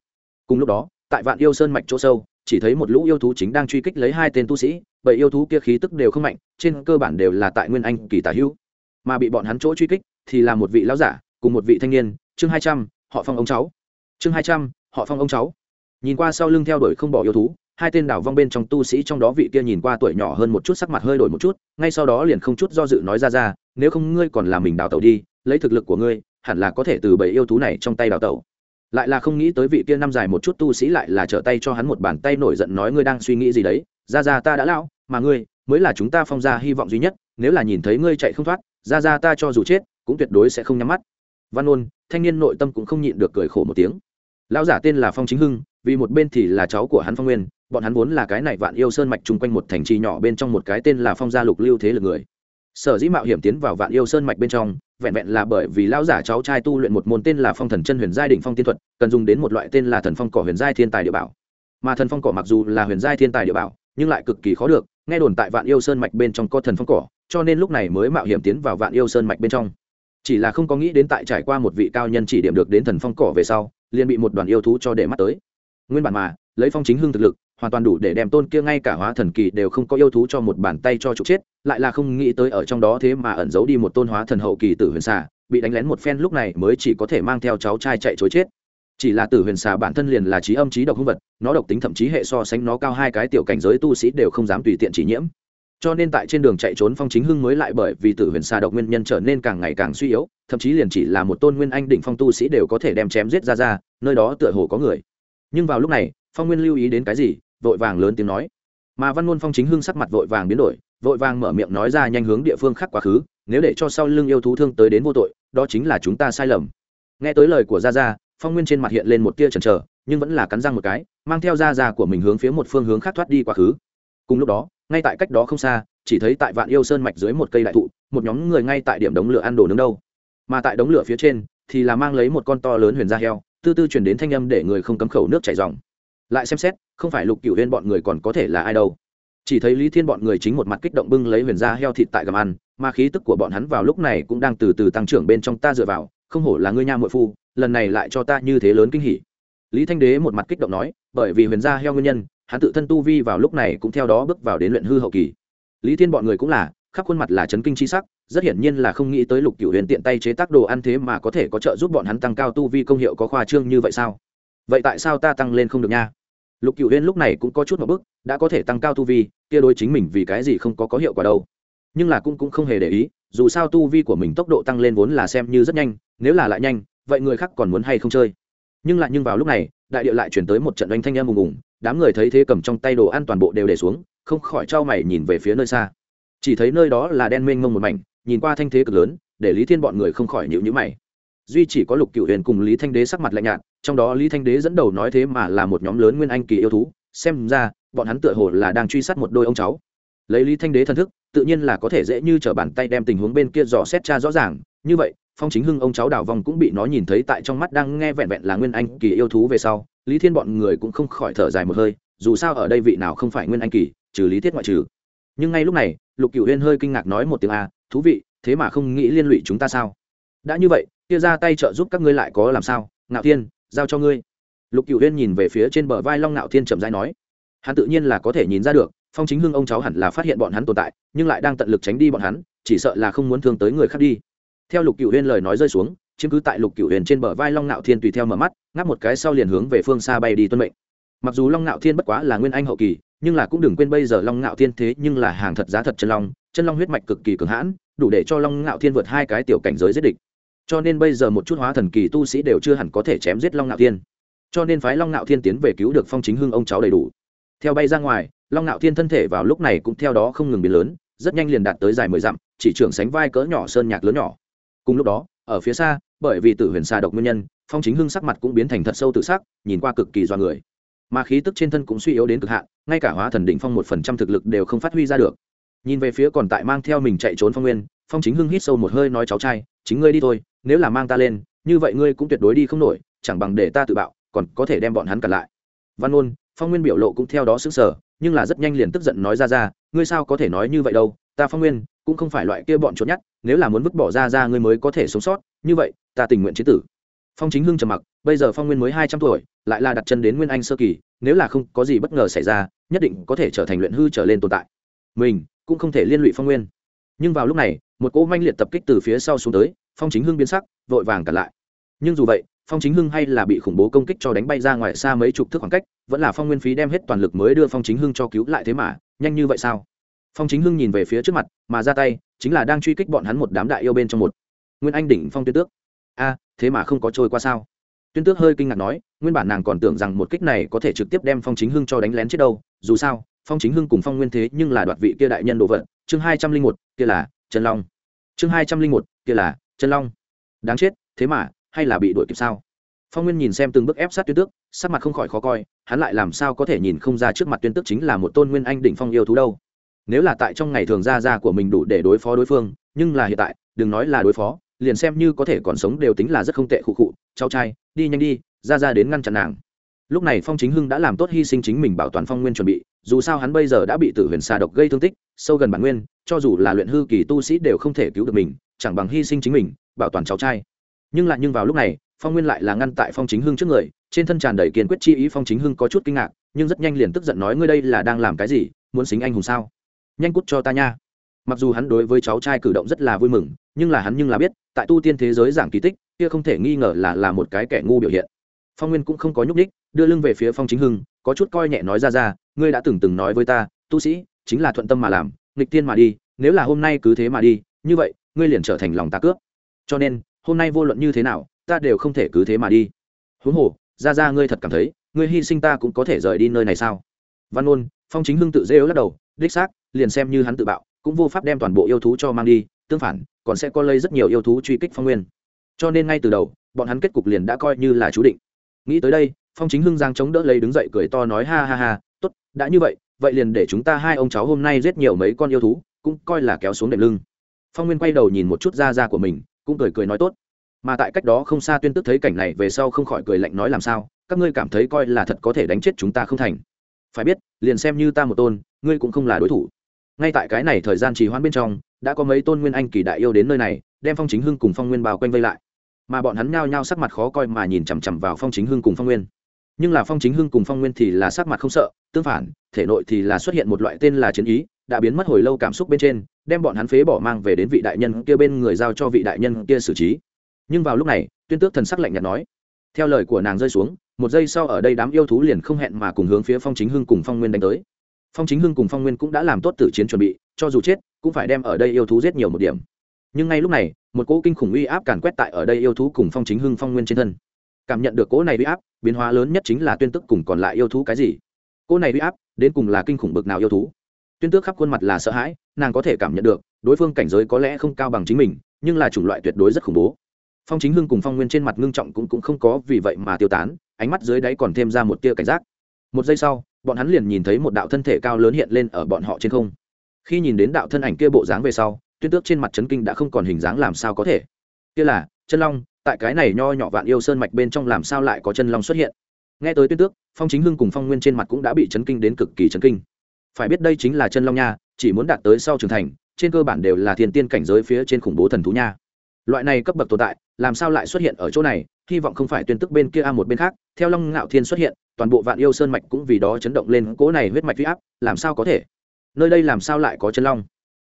Cùng lúc đó, tại vạn yêu sơn mạch chỗ sâu, chỉ thấy một lũ yêu thú chính đang truy kích lấy hai tên tu sĩ bởi yêu thú kia khí tức đều không mạnh, trên cơ bản đều là tại nguyên anh kỳ tả hữu. Mà bị bọn hắn chỗ truy kích thì là một vị lão giả cùng một vị thanh niên, chương hai trăm, họ phong ông cháu. Chương hai trăm, họ phong ông cháu. Nhìn qua sau lưng theo đuổi không bỏ yêu thú, hai tên đảo vong bên trong tu sĩ trong đó vị kia nhìn qua tuổi nhỏ hơn một chút sắc mặt hơi đổi một chút, ngay sau đó liền không chút do dự nói ra ra, nếu không ngươi còn làm mình đào tẩu đi, lấy thực lực của ngươi, hẳn là có thể từ bảy yêu thú này trong tay đào tẩu lại là không nghĩ tới vị kia năm dài một chút tu sĩ lại là trở tay cho hắn một bàn tay nổi giận nói ngươi đang suy nghĩ gì đấy, ra ra ta đã lão, mà ngươi mới là chúng ta phong ra hy vọng duy nhất, nếu là nhìn thấy ngươi chạy không thoát, ra ra ta cho dù chết, cũng tuyệt đối sẽ không nhắm mắt. Văn ôn thanh niên nội tâm cũng không nhịn được cười khổ một tiếng. Lão giả tên là phong chính hưng, vì một bên thì là cháu của hắn phong nguyên, bọn hắn vốn là cái này vạn yêu sơn mạch chung quanh một thành trì nhỏ bên trong một cái tên là phong gia lục lưu thế lực người. Sở dĩ mạo hiểm tiến vào vạn yêu sơn mạch bên trong vẹn vẹn là bởi vì lão giả cháu trai tu luyện một môn tên là phong thần chân huyền giai đỉnh phong tiên thuật, cần dùng đến một loại tên là thần phong cỏ huyền giai thiên tài địa bảo. Mà thần phong cỏ mặc dù là huyền giai thiên tài địa bảo, nhưng lại cực kỳ khó được, nghe đồn tại vạn yêu sơn mạch bên trong có thần phong cỏ, cho nên lúc này mới mạo hiểm tiến vào vạn yêu sơn mạch bên trong. Chỉ là không có nghĩ đến tại trải qua một vị cao nhân chỉ điểm được đến thần phong cỏ về sau, liền bị một đoàn yêu thú cho để mắt tới. Nguyên bản mà, lấy phong chính hưng thực lực, hoàn toàn đủ để đem tôn kia ngay cả hóa thần kỳ đều không có yêu thú cho một bàn tay cho trục chết lại là không nghĩ tới ở trong đó thế mà ẩn giấu đi một tôn hóa thần hậu kỳ tử huyền xà, bị đánh lén một phen lúc này mới chỉ có thể mang theo cháu trai chạy chối chết. Chỉ là tử huyền xà bản thân liền là trí âm trí độc hung vật, nó độc tính thậm chí hệ so sánh nó cao hai cái tiểu cảnh giới tu sĩ đều không dám tùy tiện chỉ nhiễm. Cho nên tại trên đường chạy trốn phong chính hưng mới lại bởi vì tử huyền xà độc nguyên nhân trở nên càng ngày càng suy yếu, thậm chí liền chỉ là một tôn nguyên anh đỉnh phong tu sĩ đều có thể đem chém giết ra ra, nơi đó tựa hồ có người. Nhưng vào lúc này, phong nguyên lưu ý đến cái gì, vội vàng lớn tiếng nói mà văn ngôn phong chính hưng sắc mặt vội vàng biến đổi, vội vàng mở miệng nói ra nhanh hướng địa phương khác quá khứ, nếu để cho sau lưng yêu thú thương tới đến vô tội, đó chính là chúng ta sai lầm. Nghe tới lời của gia gia, phong nguyên trên mặt hiện lên một tia chần chờ, nhưng vẫn là cắn răng một cái, mang theo gia gia của mình hướng phía một phương hướng khác thoát đi quá khứ. Cùng lúc đó, ngay tại cách đó không xa, chỉ thấy tại vạn yêu sơn mạch dưới một cây đại thụ, một nhóm người ngay tại điểm đống lửa ăn đồ nướng đâu. Mà tại đống lửa phía trên, thì là mang lấy một con to lớn huyền da heo tư tư chuyển đến thanh âm để người không cấm khẩu nước chảy dòng lại xem xét, không phải lục cựu huyên bọn người còn có thể là ai đâu. Chỉ thấy lý thiên bọn người chính một mặt kích động bưng lấy huyền da heo thịt tại gầm ăn, mà khí tức của bọn hắn vào lúc này cũng đang từ từ tăng trưởng bên trong ta dựa vào, không hổ là ngươi nha muội phu, lần này lại cho ta như thế lớn kinh hỉ. Lý thanh đế một mặt kích động nói, bởi vì huyền da heo nguyên nhân, hắn tự thân tu vi vào lúc này cũng theo đó bước vào đến luyện hư hậu kỳ. Lý thiên bọn người cũng là, khắp khuôn mặt là chấn kinh chi sắc, rất hiển nhiên là không nghĩ tới lục cửu huyền tiện tay chế tác đồ ăn thế mà có thể có trợ giúp bọn hắn tăng cao tu vi công hiệu có khoa trương như vậy sao? Vậy tại sao ta tăng lên không được nha? Lục cửu huyền lúc này cũng có chút một bức, đã có thể tăng cao tu vi, kia đối chính mình vì cái gì không có có hiệu quả đâu. Nhưng là cũng cũng không hề để ý, dù sao tu vi của mình tốc độ tăng lên vốn là xem như rất nhanh, nếu là lại nhanh, vậy người khác còn muốn hay không chơi. Nhưng lại nhưng vào lúc này, đại điệu lại chuyển tới một trận oanh thanh em ùng ùng, đám người thấy thế cầm trong tay đồ ăn toàn bộ đều để xuống, không khỏi trao mày nhìn về phía nơi xa. Chỉ thấy nơi đó là đen mênh mông một mảnh, nhìn qua thanh thế cực lớn, để lý thiên bọn người không khỏi nhịu nhữ mày. Duy chỉ có lục cựu huyền cùng lý thanh đế sắc mặt lạnh nhạt trong đó lý thanh đế dẫn đầu nói thế mà là một nhóm lớn nguyên anh kỳ yêu thú, xem ra, bọn hắn tựa hồ là đang truy sát một đôi ông cháu. Lấy lý thanh đế thân thức, tự nhiên là có thể dễ như t r ở bàn tay đem tình huống bên kia dò xét cha rõ ràng. Như vậy, phong chính hưng ông cháu đào vòng cũng bị nó nhìn thấy tại trong mắt đang nghe vẹn vẹn là nguyên anh kỳ yêu thú về sau, lý thiên bọn người cũng không khỏi thở dài một hơi, dù sao ở đây vị nào không phải nguyên anh kỳ, trừ lý thiết ngoại trừ. Nhưng ngay lúc này, lục cựu huyên hơi kinh ngạc nói một tiếng a, thú vị, thế mà không nghĩ liên lụy chúng ta sao? Đã như vậy, kia ra tay trợ giúp các ngươi lại có làm sao? Ngạo thiên giao cho ngươi. Lục cựu huyên nhìn về phía trên bờ vai long Nạo thiên chậm dai nói, hắn tự nhiên là có thể nhìn ra được, phong chính hưng ông cháu hẳn là phát hiện bọn hắn tồn tại, nhưng lại đang tận lực tránh đi bọn hắn, chỉ sợ là không muốn thương tới người khác đi. Theo lục cựu huyên lời nói rơi xuống, chiếm cứ tại lục cựu huyền trên bờ vai long Nạo thiên tùy theo mở mắt, ngáp một cái sau liền hướng về phương xa bay đi tuân mệnh. Mặc dù long Nạo thiên bất quá là nguyên anh hậu kỳ, nhưng là cũng đừng quên bây giờ long Nạo thiên thế nhưng là hàng thật giá thật chân long chân long huyết mạch cực kỳ cường hãn, đủ để cho long Nạo thiên vượt hai cái tiểu cảnh giới giết địch cho nên bây giờ một chút hóa thần kỳ tu sĩ đều chưa hẳn có thể chém giết long ngạo thiên. Cho nên phái long ngạo thiên tiến về cứu được phong chính hưng ông cháu đầy đủ. Theo bay ra ngoài, long ngạo thiên thân thể vào lúc này cũng theo đó không ngừng biến lớn, rất nhanh liền đạt tới dài mười dặm, chỉ trưởng sánh vai cỡ nhỏ sơn nhạc lớn nhỏ. Cùng lúc đó, ở phía xa, bởi vì tử huyền xà độc nguyên nhân, phong chính hưng sắc mặt cũng biến thành thật sâu tự sắc, nhìn qua cực kỳ do người. Mà khí tức trên thân cũng suy yếu đến cực hạn, ngay cả hóa thần đỉnh phong một phần trăm thực lực đều không phát huy ra được. Nhìn về phía còn tại mang theo mình chạy trốn phong nguyên, phong chính hưng hít sâu một hơi nói cháu trai chính ngươi đi thôi, nếu là mang ta lên, như vậy ngươi cũng tuyệt đối đi không nổi, chẳng bằng để ta tự bạo, còn có thể đem bọn hắn cản lại. Văn ôn phong nguyên biểu lộ cũng theo đó xứng sở nhưng là rất nhanh liền tức giận nói ra ra, ngươi sao có thể nói như vậy đâu? Ta phong nguyên cũng không phải loại kia bọn trốn nhát nếu là muốn vứt bỏ ra ra ngươi mới có thể sống sót, như vậy, ta tình nguyện chế tử. Phong chính hưng trầm mặc, bây giờ phong nguyên mới hai trăm tuổi, lại là đặt chân đến nguyên anh sơ kỳ, nếu là không có gì bất ngờ xảy ra, nhất định có thể trở thành luyện hư trở lên tồn tại. Mình cũng không thể liên lụy phong nguyên nhưng vào lúc này, một cỗ manh liệt tập kích từ phía sau xuống tới, phong chính hưng biến sắc, vội vàng cản lại. Nhưng dù vậy, phong chính hưng hay là bị khủng bố công kích cho đánh bay ra ngoài xa mấy chục thước khoảng cách, vẫn là phong nguyên phí đem hết toàn lực mới đưa phong chính hưng cho cứu lại thế mà, nhanh như vậy sao? Phong chính hưng nhìn về phía trước mặt, mà ra tay, chính là đang truy kích bọn hắn một đám đại yêu bên trong một. Nguyên anh đỉnh phong tuyên tước. A, thế mà không có trôi qua sao? Tuyên tước hơi kinh ngạc nói, nguyên bản nàng còn tưởng rằng một kích này có thể trực tiếp đem phong chính hưng cho đánh lén chết đâu, dù sao, phong chính hưng cùng phong nguyên thế nhưng là đoạt vị kia đại nhân đồ vật chương hai trăm linh một, kia là trần long. Chương hai trăm linh một, kia là trần long. Đáng chết, thế mà, hay là bị đuổi kịp sao? Phong nguyên nhìn xem từng bước ép sát tuyên tước, sắc mặt không khỏi khó coi, hắn lại làm sao có thể nhìn không ra trước mặt tuyên tước chính là một tôn nguyên anh đỉnh phong yêu thú đâu? Nếu là tại trong ngày thường ra ra của mình đủ để đối phó đối phương, nhưng là hiện tại, đừng nói là đối phó, liền xem như có thể còn sống đều tính là rất không tệ khụ khụ. Cháu trai, đi nhanh đi ra ra đến ngăn chặn nàng lúc này phong chính hưng đã làm tốt hy sinh chính mình bảo toàn phong nguyên chuẩn bị, dù sao hắn bây giờ đã bị tử huyền xà độc gây thương tích, sâu gần bản nguyên, cho dù là luyện hư kỳ tu sĩ đều không thể cứu được mình, chẳng bằng hy sinh chính mình, bảo toàn cháu trai. Nhưng lại nhưng vào lúc này, phong nguyên lại là ngăn tại phong chính hưng trước người, trên thân tràn đầy kiên quyết chi ý phong chính hưng có chút kinh ngạc, nhưng rất nhanh liền tức giận nói ngươi đây là đang làm cái gì, muốn xính anh hùng sao? Nhanh cút cho ta nha. Mặc dù hắn đối với cháu trai cử động rất là vui mừng, nhưng là hắn nhưng là biết, tại tu tiên thế giới giảng kỳ tích, kia không thể nghi ngờ là là một cái kẻ ngu biểu hiện. Phong nguyên cũng không có nhúc ních đưa lưng về phía phong chính hưng, có chút coi nhẹ nói ra ra, ngươi đã từng từng nói với ta, tu sĩ, chính là thuận tâm mà làm, nghịch tiên mà đi, nếu là hôm nay cứ thế mà đi, như vậy, ngươi liền trở thành lòng ta cướp. Cho nên, hôm nay vô luận như thế nào, ta đều không thể cứ thế mà đi. Huống hồ, ra ra ngươi thật cảm thấy, ngươi hy sinh ta cũng có thể rời đi nơi này sao? Văn ôn phong chính hưng tự dễ dê lắc đầu, đích xác, liền xem như hắn tự bạo, cũng vô pháp đem toàn bộ yêu thú cho mang đi, tương phản, còn sẽ có lây rất nhiều yêu thú truy kích phong nguyên. Cho nên ngay từ đầu, bọn hắn kết cục liền đã coi như là chú định. Nghĩ tới đây phong chính hưng giang chống đỡ lấy đứng dậy cười to nói, ha ha ha t ố t đã như vậy vậy liền để chúng ta hai ông cháu hôm nay giết nhiều mấy con yêu thú, cũng coi là kéo xuống đệm lưng. Phong nguyên quay đầu nhìn một chút da da của mình, cũng cười cười nói, tốt. Mà tại cách đó không xa tuyên tức thấy cảnh này về sau không khỏi cười lạnh nói, làm sao? Các ngươi cảm thấy coi là thật có thể đánh chết chúng ta không thành? Phải biết, liền xem như ta một tôn, ngươi cũng không là đối thủ. Ngay tại cái này thời gian trì hoãn bên trong, đã có mấy tôn nguyên anh kỳ đại yêu đến nơi này, đem phong chính hưng cùng phong nguyên bao quanh vây lại. Mà bọn hắn nhao nhao sắc mặt khó coi mà nhìn chằm chằm vào phong chính hưng cùng phong nguyên nhưng là phong chính hưng cùng phong nguyên thì là sắc mặt không sợ, tương phản, thể nội thì là xuất hiện một loại tên là chiến ý, đã biến mất hồi lâu cảm xúc bên trên, đem bọn hắn phế bỏ mang về đến vị đại nhân kia bên người giao cho vị đại nhân kia xử trí. Nhưng vào lúc này, tuyên tước thần sắc lạnh nhạt nói, theo lời của nàng rơi xuống, một giây sau ở đây đám yêu thú liền không hẹn mà cùng hướng phía phong chính hưng cùng phong nguyên đánh tới. Phong chính hưng cùng phong nguyên cũng đã làm tốt tử chiến chuẩn bị, cho dù chết, cũng phải đem ở đây yêu thú giết nhiều một điểm. Nhưng ngay lúc này, một cỗ kinh khủng uy áp càn quét tại ở đây yêu thú cùng phong chính hưng phong nguyên trên thân cảm nhận được cỗ này uy áp biến hóa lớn nhất chính là tuyên tức cùng còn lại yêu thú cái gì. Cỗ này uy áp đến cùng là kinh khủng bực nào yêu thú? Tuyên tước khắp khuôn mặt là sợ hãi nàng có thể cảm nhận được đối phương cảnh giới có lẽ không cao bằng chính mình nhưng là chủng loại tuyệt đối rất khủng bố. Phong chính hưng cùng phong nguyên trên mặt ngưng trọng cũng, cũng không có vì vậy mà tiêu tán ánh mắt dưới đáy còn thêm ra một tia cảnh giác. Một giây sau bọn hắn liền nhìn thấy một đạo thân thể cao lớn hiện lên ở bọn họ trên không. Khi nhìn đến đạo thân ảnh kia bộ dáng về sau tuyên tước trên mặt trấn kinh đã không còn hình dáng làm sao có thể. Kia là chân long tại cái này nho nhỏ vạn yêu sơn mạch bên trong làm sao lại có chân long xuất hiện? Nghe tới tuyên tước, phong chính hưng cùng phong nguyên trên mặt cũng đã bị chấn kinh đến cực kỳ chấn kinh. Phải biết đây chính là chân long nha, chỉ muốn đạt tới sau trưởng thành, trên cơ bản đều là thiên tiên cảnh giới phía trên khủng bố thần thú nha. Loại này cấp bậc tồn tại, làm sao lại xuất hiện ở chỗ này? Hy vọng không phải tuyên tức bên kia a một bên khác, theo long ngạo thiên xuất hiện, toàn bộ vạn yêu sơn mạch cũng vì đó chấn động lên cỗ này huyết mạch huy áp, làm sao có thể? Nơi đây làm sao lại có chân long?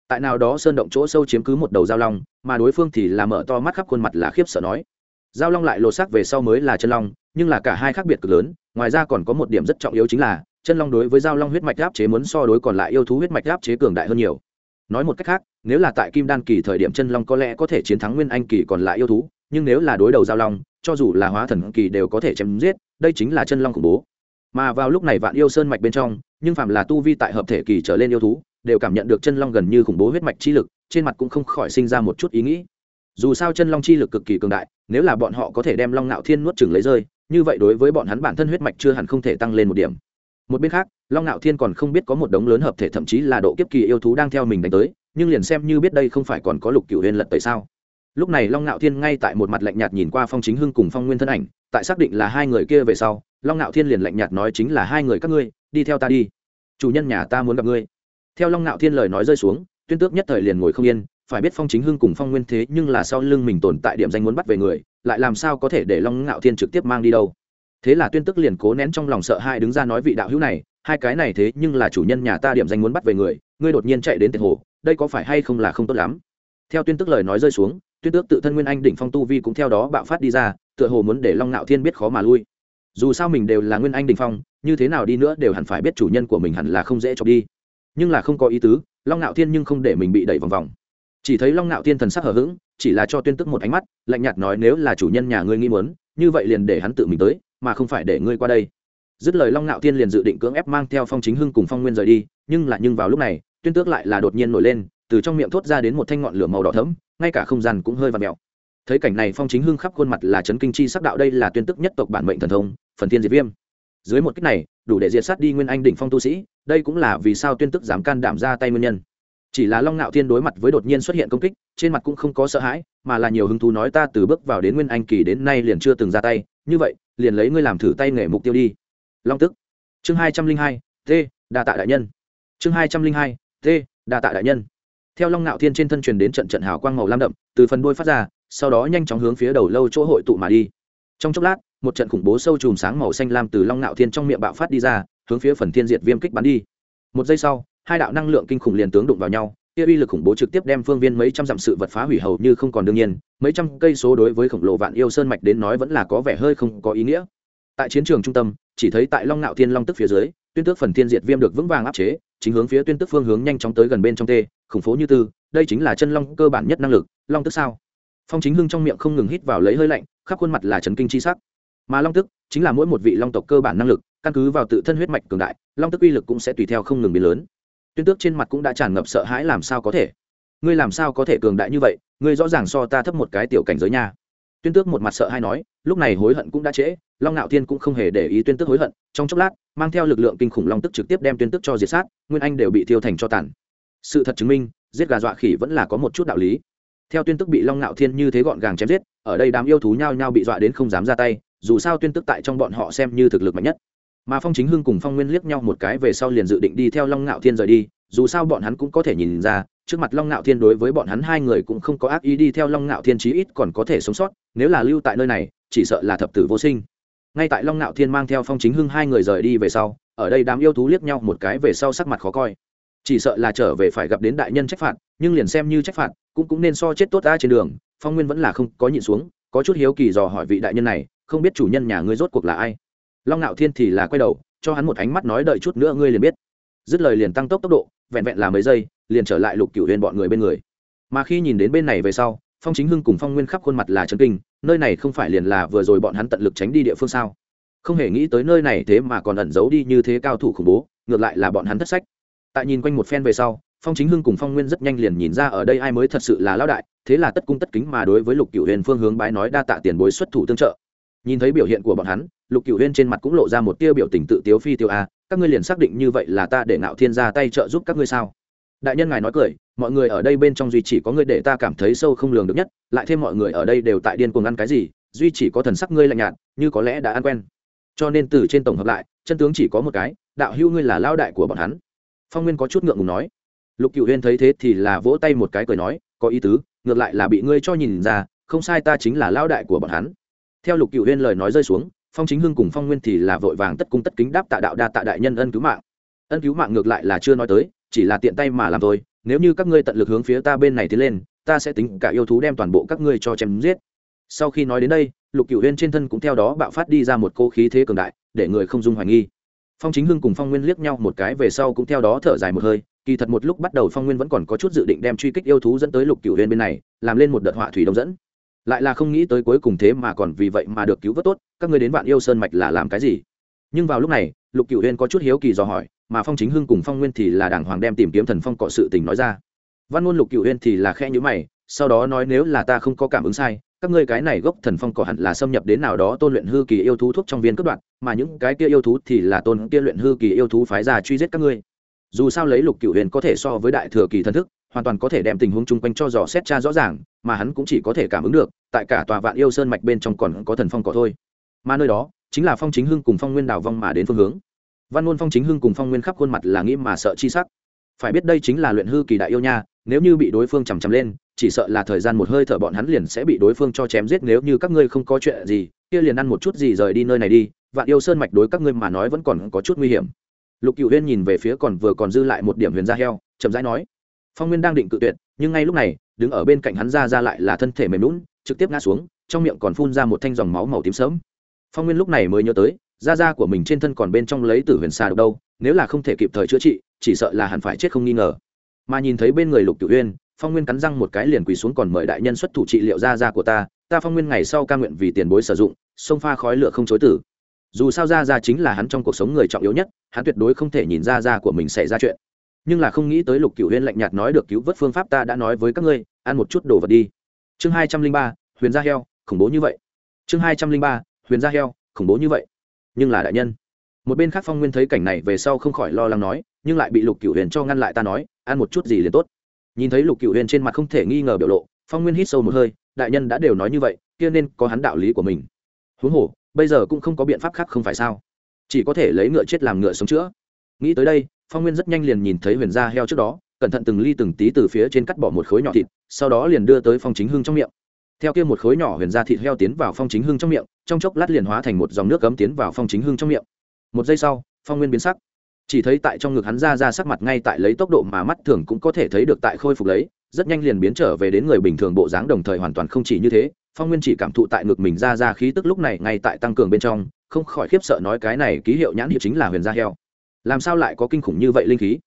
Tại nào đó sơn động chỗ sâu chiếm cứ một đầu giao long, mà đối phương thì làm mở to mắt khắp khuôn mặt là khiếp sợ nói. Giao long lại lột xác về sau mới là chân long, nhưng là cả hai khác biệt cực lớn, ngoài ra còn có một điểm rất trọng yếu chính là, chân long đối với giao long huyết mạch áp chế muốn so đối còn lại yêu thú huyết mạch áp chế cường đại hơn nhiều. Nói một cách khác, nếu là tại kim đan kỳ thời điểm chân long có lẽ có thể chiến thắng nguyên anh kỳ còn lại yêu thú, nhưng nếu là đối đầu giao long, cho dù là hóa thần kỳ đều có thể chém giết, đây chính là chân long khủng bố. Mà vào lúc này vạn yêu sơn mạch bên trong, nhưng phạm là tu vi tại hợp thể kỳ trở lên yêu thú đều cảm nhận được chân long gần như khủng bố huyết mạch chi lực, trên mặt cũng không khỏi sinh ra một chút ý nghĩ. Dù sao chân long chi lực cực kỳ cường đại, nếu là bọn họ có thể đem long ngạo thiên nuốt chừng lấy rơi, như vậy đối với bọn hắn bản thân huyết mạch chưa hẳn không thể tăng lên một điểm. Một bên khác, long ngạo thiên còn không biết có một đống lớn hợp thể thậm chí là độ kiếp kỳ yêu thú đang theo mình đánh tới, nhưng liền xem như biết đây không phải còn có lục cựu huyền lật tại sao. Lúc này long ngạo thiên ngay tại một mặt lạnh nhạt nhìn qua phong chính hưng cùng phong nguyên thân ảnh, tại xác định là hai người kia về sau, long ngạo thiên liền lạnh nhạt nói chính là hai người các ngươi, đi theo ta đi. Chủ nhân nhà ta muốn gặp ngươi theo long ngạo thiên lời nói rơi xuống, tuyên tước nhất thời liền ngồi không yên, phải biết phong chính hưng cùng phong nguyên thế nhưng là sau lưng mình tồn tại điểm danh muốn bắt về người, lại làm sao có thể để long ngạo thiên trực tiếp mang đi đâu. Thế là tuyên tức liền cố nén trong lòng sợ hãi đứng ra nói vị đạo hữu này, hai cái này thế nhưng là chủ nhân nhà ta điểm danh muốn bắt về người, ngươi đột nhiên chạy đến tiền hồ, đây có phải hay không là không tốt lắm? Theo tuyên tức lời nói rơi xuống, tuyên tước tự thân nguyên anh đỉnh phong tu vi cũng theo đó bạo phát đi ra, tựa hồ muốn để long ngạo thiên biết khó mà lui. Dù sao mình đều là nguyên anh đỉnh phong, như thế nào đi nữa đều hẳn phải biết chủ nhân của mình hẳn là không dễ cho đi nhưng là không có ý tứ, long ngạo thiên nhưng không để mình bị đẩy vòng vòng. Chỉ thấy long ngạo thiên thần sắc hờ hững, chỉ là cho tuyên tức một ánh mắt, lạnh nhạt nói nếu là chủ nhân nhà ngươi nghĩ muốn, như vậy liền để hắn tự mình tới, mà không phải để ngươi qua đây. Dứt lời long ngạo thiên liền dự định cưỡng ép mang theo phong chính hưng cùng phong nguyên rời đi, nhưng là nhưng vào lúc này, tuyên tước lại là đột nhiên nổi lên, từ trong miệng thốt ra đến một thanh ngọn lửa màu đỏ thẫm, ngay cả không gian cũng hơi và mèo. Thấy cảnh này phong chính hưng khắp khuôn mặt là chấn kinh chi sắc đạo đây là tuyên tức nhất tộc bản mệnh thần thông, phần thiên diệt viêm. Dưới một cách này, đủ để diệt sát đi nguyên anh đỉnh phong tu sĩ đây cũng là vì sao tuyên tức dám can đảm ra tay nguyên nhân. Chỉ là long ngạo thiên đối mặt với đột nhiên xuất hiện công kích, trên mặt cũng không có sợ hãi, mà là nhiều hứng thú nói ta từ bước vào đến nguyên anh kỳ đến nay liền chưa từng ra tay, như vậy, liền lấy ngươi làm thử tay nghề mục tiêu đi. Long tức. Chương hai trăm linh hai, t, đa tạ đại nhân. Chương hai trăm linh hai, t, đa tạ đại nhân. Theo long ngạo thiên trên thân truyền đến trận trận hào quang màu lam đậm, từ phần đuôi phát ra, sau đó nhanh chóng hướng phía đầu lâu chỗ hội tụ mà đi. Trong chốc lát, một trận khủng bố sâu chùm sáng màu xanh lam từ long ngạo thiên trong miệng bạo phát đi ra hướng phía phần thiên diệt viêm kích bắn đi. Một giây sau, hai đạo năng lượng kinh khủng liền tướng đụng vào nhau kia uy lực khủng bố trực tiếp đem phương viên mấy trăm dặm sự vật phá hủy hầu như không còn đương nhiên, mấy trăm cây số đối với khổng lồ vạn yêu sơn mạch đến nói vẫn là có vẻ hơi không có ý nghĩa. Tại chiến trường trung tâm, chỉ thấy tại long nạo thiên long tức phía dưới, tuyên tước phần thiên diệt viêm được vững vàng áp chế, chính hướng phía tuyên tước phương hướng nhanh chóng tới gần bên trong tê, khủng phố như tư, đây chính là chân long cơ bản nhất năng lực, long tức sao? Phong chính hưng trong miệng không ngừng hít vào lấy hơi lạnh, khắp khuôn mặt là trấn kinh chi sắc. Mà long tức chính là mỗi một vị long tộc cơ bản năng lực căn cứ vào tự thân huyết mạch cường đại, long tức uy lực cũng sẽ tùy theo không ngừng biến lớn. Tuyên tước trên mặt cũng đã tràn ngập sợ hãi làm sao có thể? Ngươi làm sao có thể cường đại như vậy? Ngươi rõ ràng so ta thấp một cái tiểu cảnh giới nha. Tuyên tước một mặt sợ hãi nói, lúc này hối hận cũng đã trễ, long ngạo thiên cũng không hề để ý tuyên tước hối hận, trong chốc lát, mang theo lực lượng kinh khủng long tức trực tiếp đem tuyên tước cho diệt sát, nguyên anh đều bị thiêu thành cho tàn. Sự thật chứng minh, giết gà dọa khỉ vẫn là có một chút đạo lý. Theo tuyên tức bị long ngạo thiên như thế gọn gàng chém giết, ở đây đám yêu thú nhao nhao bị dọa đến không dám ra tay, dù sao tuyên tức tại trong bọn họ xem như thực lực mạnh nhất mà phong chính hưng cùng phong nguyên liếc nhau một cái về sau liền dự định đi theo long ngạo thiên rời đi, dù sao bọn hắn cũng có thể nhìn ra, trước mặt long ngạo thiên đối với bọn hắn hai người cũng không có ác ý đi theo long ngạo thiên chí ít còn có thể sống sót, nếu là lưu tại nơi này, chỉ sợ là thập tử vô sinh. Ngay tại long ngạo thiên mang theo phong chính hưng hai người rời đi về sau, ở đây đám yêu thú liếc nhau một cái về sau sắc mặt khó coi. Chỉ sợ là trở về phải gặp đến đại nhân trách phạt, nhưng liền xem như trách phạt, cũng cũng nên so chết tốt ta trên đường, phong nguyên vẫn là không có nhịn xuống, có chút hiếu kỳ dò hỏi vị đại nhân này, không biết chủ nhân nhà ngươi rốt cuộc là ai long ngạo thiên thì là quay đầu, cho hắn một ánh mắt nói đợi chút nữa ngươi liền biết. Dứt lời liền tăng tốc tốc độ, vẹn vẹn là mấy giây, liền trở lại lục cựu huyền bọn người bên người. Mà khi nhìn đến bên này về sau, phong chính hưng cùng phong nguyên khắp khuôn mặt là trấn kinh, nơi này không phải liền là vừa rồi bọn hắn tận lực tránh đi địa phương sao? Không hề nghĩ tới nơi này thế mà còn ẩn giấu đi như thế cao thủ khủng bố, ngược lại là bọn hắn thất sách. Tại nhìn quanh một phen về sau, phong chính hưng cùng phong nguyên rất nhanh liền nhìn ra ở đây ai mới thật sự là lão đại, thế là tất cung tất kính mà đối với lục cựu huyền phương hướng bái nói đa tạ tiền bối xuất thủ tương trợ nhìn thấy biểu hiện của bọn hắn, lục cựu huyên trên mặt cũng lộ ra một tia biểu tình tự tiếu phi tiêu a, các ngươi liền xác định như vậy là ta để ngạo thiên ra tay trợ giúp các ngươi sao? Đại nhân ngài nói cười, mọi người ở đây bên trong duy chỉ có ngươi để ta cảm thấy sâu không lường được nhất, lại thêm mọi người ở đây đều tại điên cuồng ăn cái gì, duy chỉ có thần sắc ngươi lạnh nhạt, như có lẽ đã ăn quen. Cho nên từ trên tổng hợp lại, chân tướng chỉ có một cái, đạo hữu ngươi là lao đại của bọn hắn. Phong nguyên có chút ngượng ngùng nói. Lục cựu huyên thấy thế thì là vỗ tay một cái cười nói, có ý tứ, ngược lại là bị ngươi cho nhìn ra, không sai ta chính là lao đại của bọn hắn theo lục cựu huyên lời nói rơi xuống, phong chính hưng cùng phong nguyên thì là vội vàng tất cung tất kính đáp tạ đạo đa tạ đại nhân ân cứu mạng. Ân cứu mạng ngược lại là chưa nói tới, chỉ là tiện tay mà làm thôi. Nếu như các ngươi tận lực hướng phía ta bên này tiến lên, ta sẽ tính cả yêu thú đem toàn bộ các ngươi cho chém giết. Sau khi nói đến đây, lục cựu huyên trên thân cũng theo đó bạo phát đi ra một cô khí thế cường đại, để người không dung hoài nghi. Phong chính hưng cùng phong nguyên liếc nhau một cái về sau cũng theo đó thở dài một hơi, kỳ thật một lúc bắt đầu phong nguyên vẫn còn có chút dự định đem truy kích yêu thú dẫn tới lục cựu huyên bên này, làm lên một đợt họa thủy đông dẫn lại là không nghĩ tới cuối cùng thế mà còn vì vậy mà được cứu vớt tốt, các ngươi đến vạn yêu sơn mạch là làm cái gì? Nhưng vào lúc này, lục cựu huyên có chút hiếu kỳ dò hỏi, mà phong chính hưng cùng phong nguyên thì là đảng hoàng đem tìm kiếm thần phong cọ sự tình nói ra. Văn ngôn lục cựu huyên thì là khe nhữ mày, sau đó nói nếu là ta không có cảm ứng sai, các ngươi cái này gốc thần phong cỏ hẳn là xâm nhập đến nào đó tôn luyện hư kỳ yêu thú thuốc trong viên cấp đoạn, mà những cái kia yêu thú thì là tôn kia luyện hư kỳ yêu thú phái ra truy giết các ngươi. Dù sao lấy lục cựu huyền có thể so với đại thừa kỳ thần thức hoàn toàn có thể đem tình huống chung quanh cho dò xét cha rõ ràng, mà hắn cũng chỉ có thể cảm ứng được, tại cả tòa vạn yêu sơn mạch bên trong còn có thần phong cỏ thôi. Mà nơi đó, chính là phong chính hưng cùng phong nguyên đào vong mà đến phương hướng. Văn ngôn phong chính hưng cùng phong nguyên khắp khuôn mặt là nghĩ mà sợ chi sắc. Phải biết đây chính là luyện hư kỳ đại yêu nha, nếu như bị đối phương chằm chằm lên, chỉ sợ là thời gian một hơi thở bọn hắn liền sẽ bị đối phương cho chém giết nếu như các ngươi không có chuyện gì, kia liền ăn một chút gì rời đi nơi này đi, vạn yêu sơn mạch đối các ngươi mà nói vẫn còn có chút nguy hiểm. Lục cựu huyên nhìn về phía còn vừa còn dư lại một điểm huyền da heo, chậm rãi nói phong nguyên đang định cự tuyệt, nhưng ngay lúc này, đứng ở bên cạnh hắn ra ra lại là thân thể mềm lún trực tiếp ngã xuống, trong miệng còn phun ra một thanh dòng máu màu tím sớm phong nguyên lúc này mới nhớ tới da da của mình trên thân còn bên trong lấy tử huyền xà độc đâu, nếu là không thể kịp thời chữa trị, chỉ sợ là hẳn phải chết không nghi ngờ. Mà nhìn thấy bên người lục cửu uyên, phong nguyên cắn răng một cái liền quỳ xuống còn mời đại nhân xuất thủ trị liệu da da của ta ta phong nguyên ngày sau ca nguyện vì tiền bối sử dụng, sông pha khói lửa không chối tử. Dù sao da da chính là hắn trong cuộc sống người trọng yếu nhất, hắn tuyệt đối không thể nhìn ra da của mình xảy ra chuyện nhưng là không nghĩ tới lục cửu huyên lạnh nhạt nói được cứu vớt phương pháp ta đã nói với các ngươi, ăn một chút đồ vật đi. Chương hai trăm linh ba, huyền gia heo, khủng bố như vậy. Chương hai trăm linh ba, huyền gia heo, khủng bố như vậy. Nhưng là đại nhân, một bên khác phong nguyên thấy cảnh này về sau không khỏi lo lắng nói, nhưng lại bị lục cửu huyền cho ngăn lại ta nói, ăn một chút gì liền tốt. Nhìn thấy lục cửu huyền trên mặt không thể nghi ngờ biểu lộ, phong nguyên hít sâu một hơi, đại nhân đã đều nói như vậy, kia nên có hắn đạo lý của mình. Huống hồ, bây giờ cũng không có biện pháp khác không phải sao? Chỉ có thể lấy ngựa chết làm ngựa sống chữa. Nghĩ tới đây phong nguyên rất nhanh liền nhìn thấy huyền da heo trước đó, cẩn thận từng ly từng tí từ phía trên cắt bỏ một khối nhỏ thịt, sau đó liền đưa tới phong chính hưng trong miệng. Theo kia một khối nhỏ huyền da thịt heo tiến vào phong chính hưng trong miệng, trong chốc lát liền hóa thành một dòng nước cấm tiến vào phong chính hưng trong miệng. Một giây sau, phong nguyên biến sắc. Chỉ thấy tại trong ngực hắn ra ra sắc mặt ngay tại lấy tốc độ mà mắt thường cũng có thể thấy được tại khôi phục lấy, rất nhanh liền biến trở về đến người bình thường bộ dáng đồng thời hoàn toàn không chỉ như thế, phong nguyên chỉ cảm thụ tại ngực mình ra ra khí tức lúc này ngay tại tăng cường bên trong, không khỏi khiếp sợ nói cái này ký hiệu nhãn hiệu chính là huyền da heo làm sao lại có kinh khủng như vậy linh khí?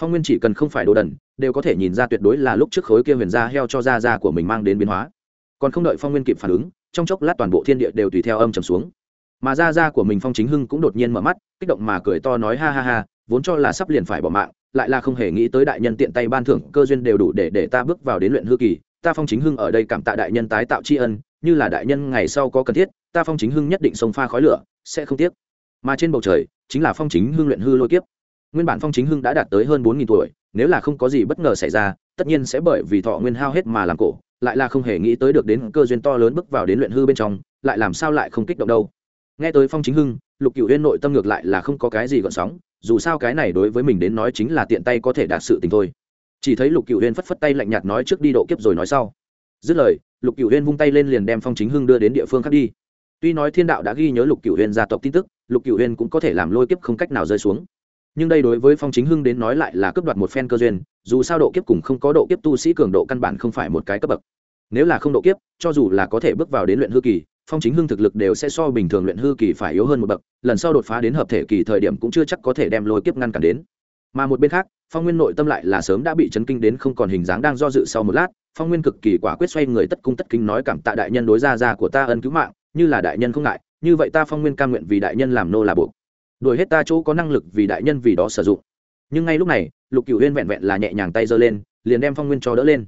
Phong nguyên chỉ cần không phải đồ đần, đều có thể nhìn ra tuyệt đối là lúc trước khối kia huyền da heo cho da da của mình mang đến biến hóa. Còn không đợi phong nguyên kịp phản ứng, trong chốc lát toàn bộ thiên địa đều tùy theo âm trầm xuống. Mà da da của mình phong chính hưng cũng đột nhiên mở mắt, kích động mà cười to nói ha ha ha, vốn cho là sắp liền phải bỏ mạng, lại là không hề nghĩ tới đại nhân tiện tay ban thưởng cơ duyên đều đủ để để ta bước vào đến luyện hư kỳ. Ta phong chính hưng ở đây cảm tạ đại nhân tái tạo tri ân, như là đại nhân ngày sau có cần thiết, ta phong chính hưng nhất định sông pha khói lửa, sẽ không tiếc. Mà trên bầu trời chính là phong chính hưng luyện hư lôi kiếp. Nguyên bản phong chính hưng đã đạt tới hơn bốn nghìn tuổi, nếu là không có gì bất ngờ xảy ra, tất nhiên sẽ bởi vì thọ nguyên hao hết mà làm cổ, lại là không hề nghĩ tới được đến cơ duyên to lớn bước vào đến luyện hư bên trong, lại làm sao lại không kích động đâu. Nghe tới phong chính hưng, lục cựu huyên nội tâm ngược lại là không có cái gì gọn sóng, dù sao cái này đối với mình đến nói chính là tiện tay có thể đạt sự tình thôi. Chỉ thấy lục cựu huyên phất phất tay lạnh nhạt nói trước đi độ kiếp rồi nói sau. Dứt lời, lục cựu huyên vung tay lên liền đem phong chính hưng đưa đến địa phương khác đi. Tuy nói thiên đạo đã ghi nhớ lục cựu huyên gia tộc tin tức lục cựu huyên cũng có thể làm lôi kiếp không cách nào rơi xuống. Nhưng đây đối với phong chính hưng đến nói lại là cướp đoạt một phen cơ duyên, dù sao độ kiếp cùng không có độ kiếp tu sĩ cường độ căn bản không phải một cái cấp bậc. Nếu là không độ kiếp, cho dù là có thể bước vào đến luyện hư kỳ, phong chính hưng thực lực đều sẽ so bình thường luyện hư kỳ phải yếu hơn một bậc, lần sau đột phá đến hợp thể kỳ thời điểm cũng chưa chắc có thể đem lôi kiếp ngăn cản đến. Mà một bên khác, phong nguyên nội tâm lại là sớm đã bị chấn kinh đến không còn hình dáng đang do dự sau một lát, phong nguyên cực kỳ quả quyết xoay người tất cung tất kính nói cảm tạ đại nhân đối ra ra của ta ân cứu mạng, như là đại nhân không ngại như vậy ta phong nguyên cam nguyện vì đại nhân làm nô là buộc. Đuổi hết ta chỗ có năng lực vì đại nhân vì đó sử dụng. Nhưng ngay lúc này, lục cửu huyên vẹn vẹn là nhẹ nhàng tay giơ lên, liền đem phong nguyên cho đỡ lên.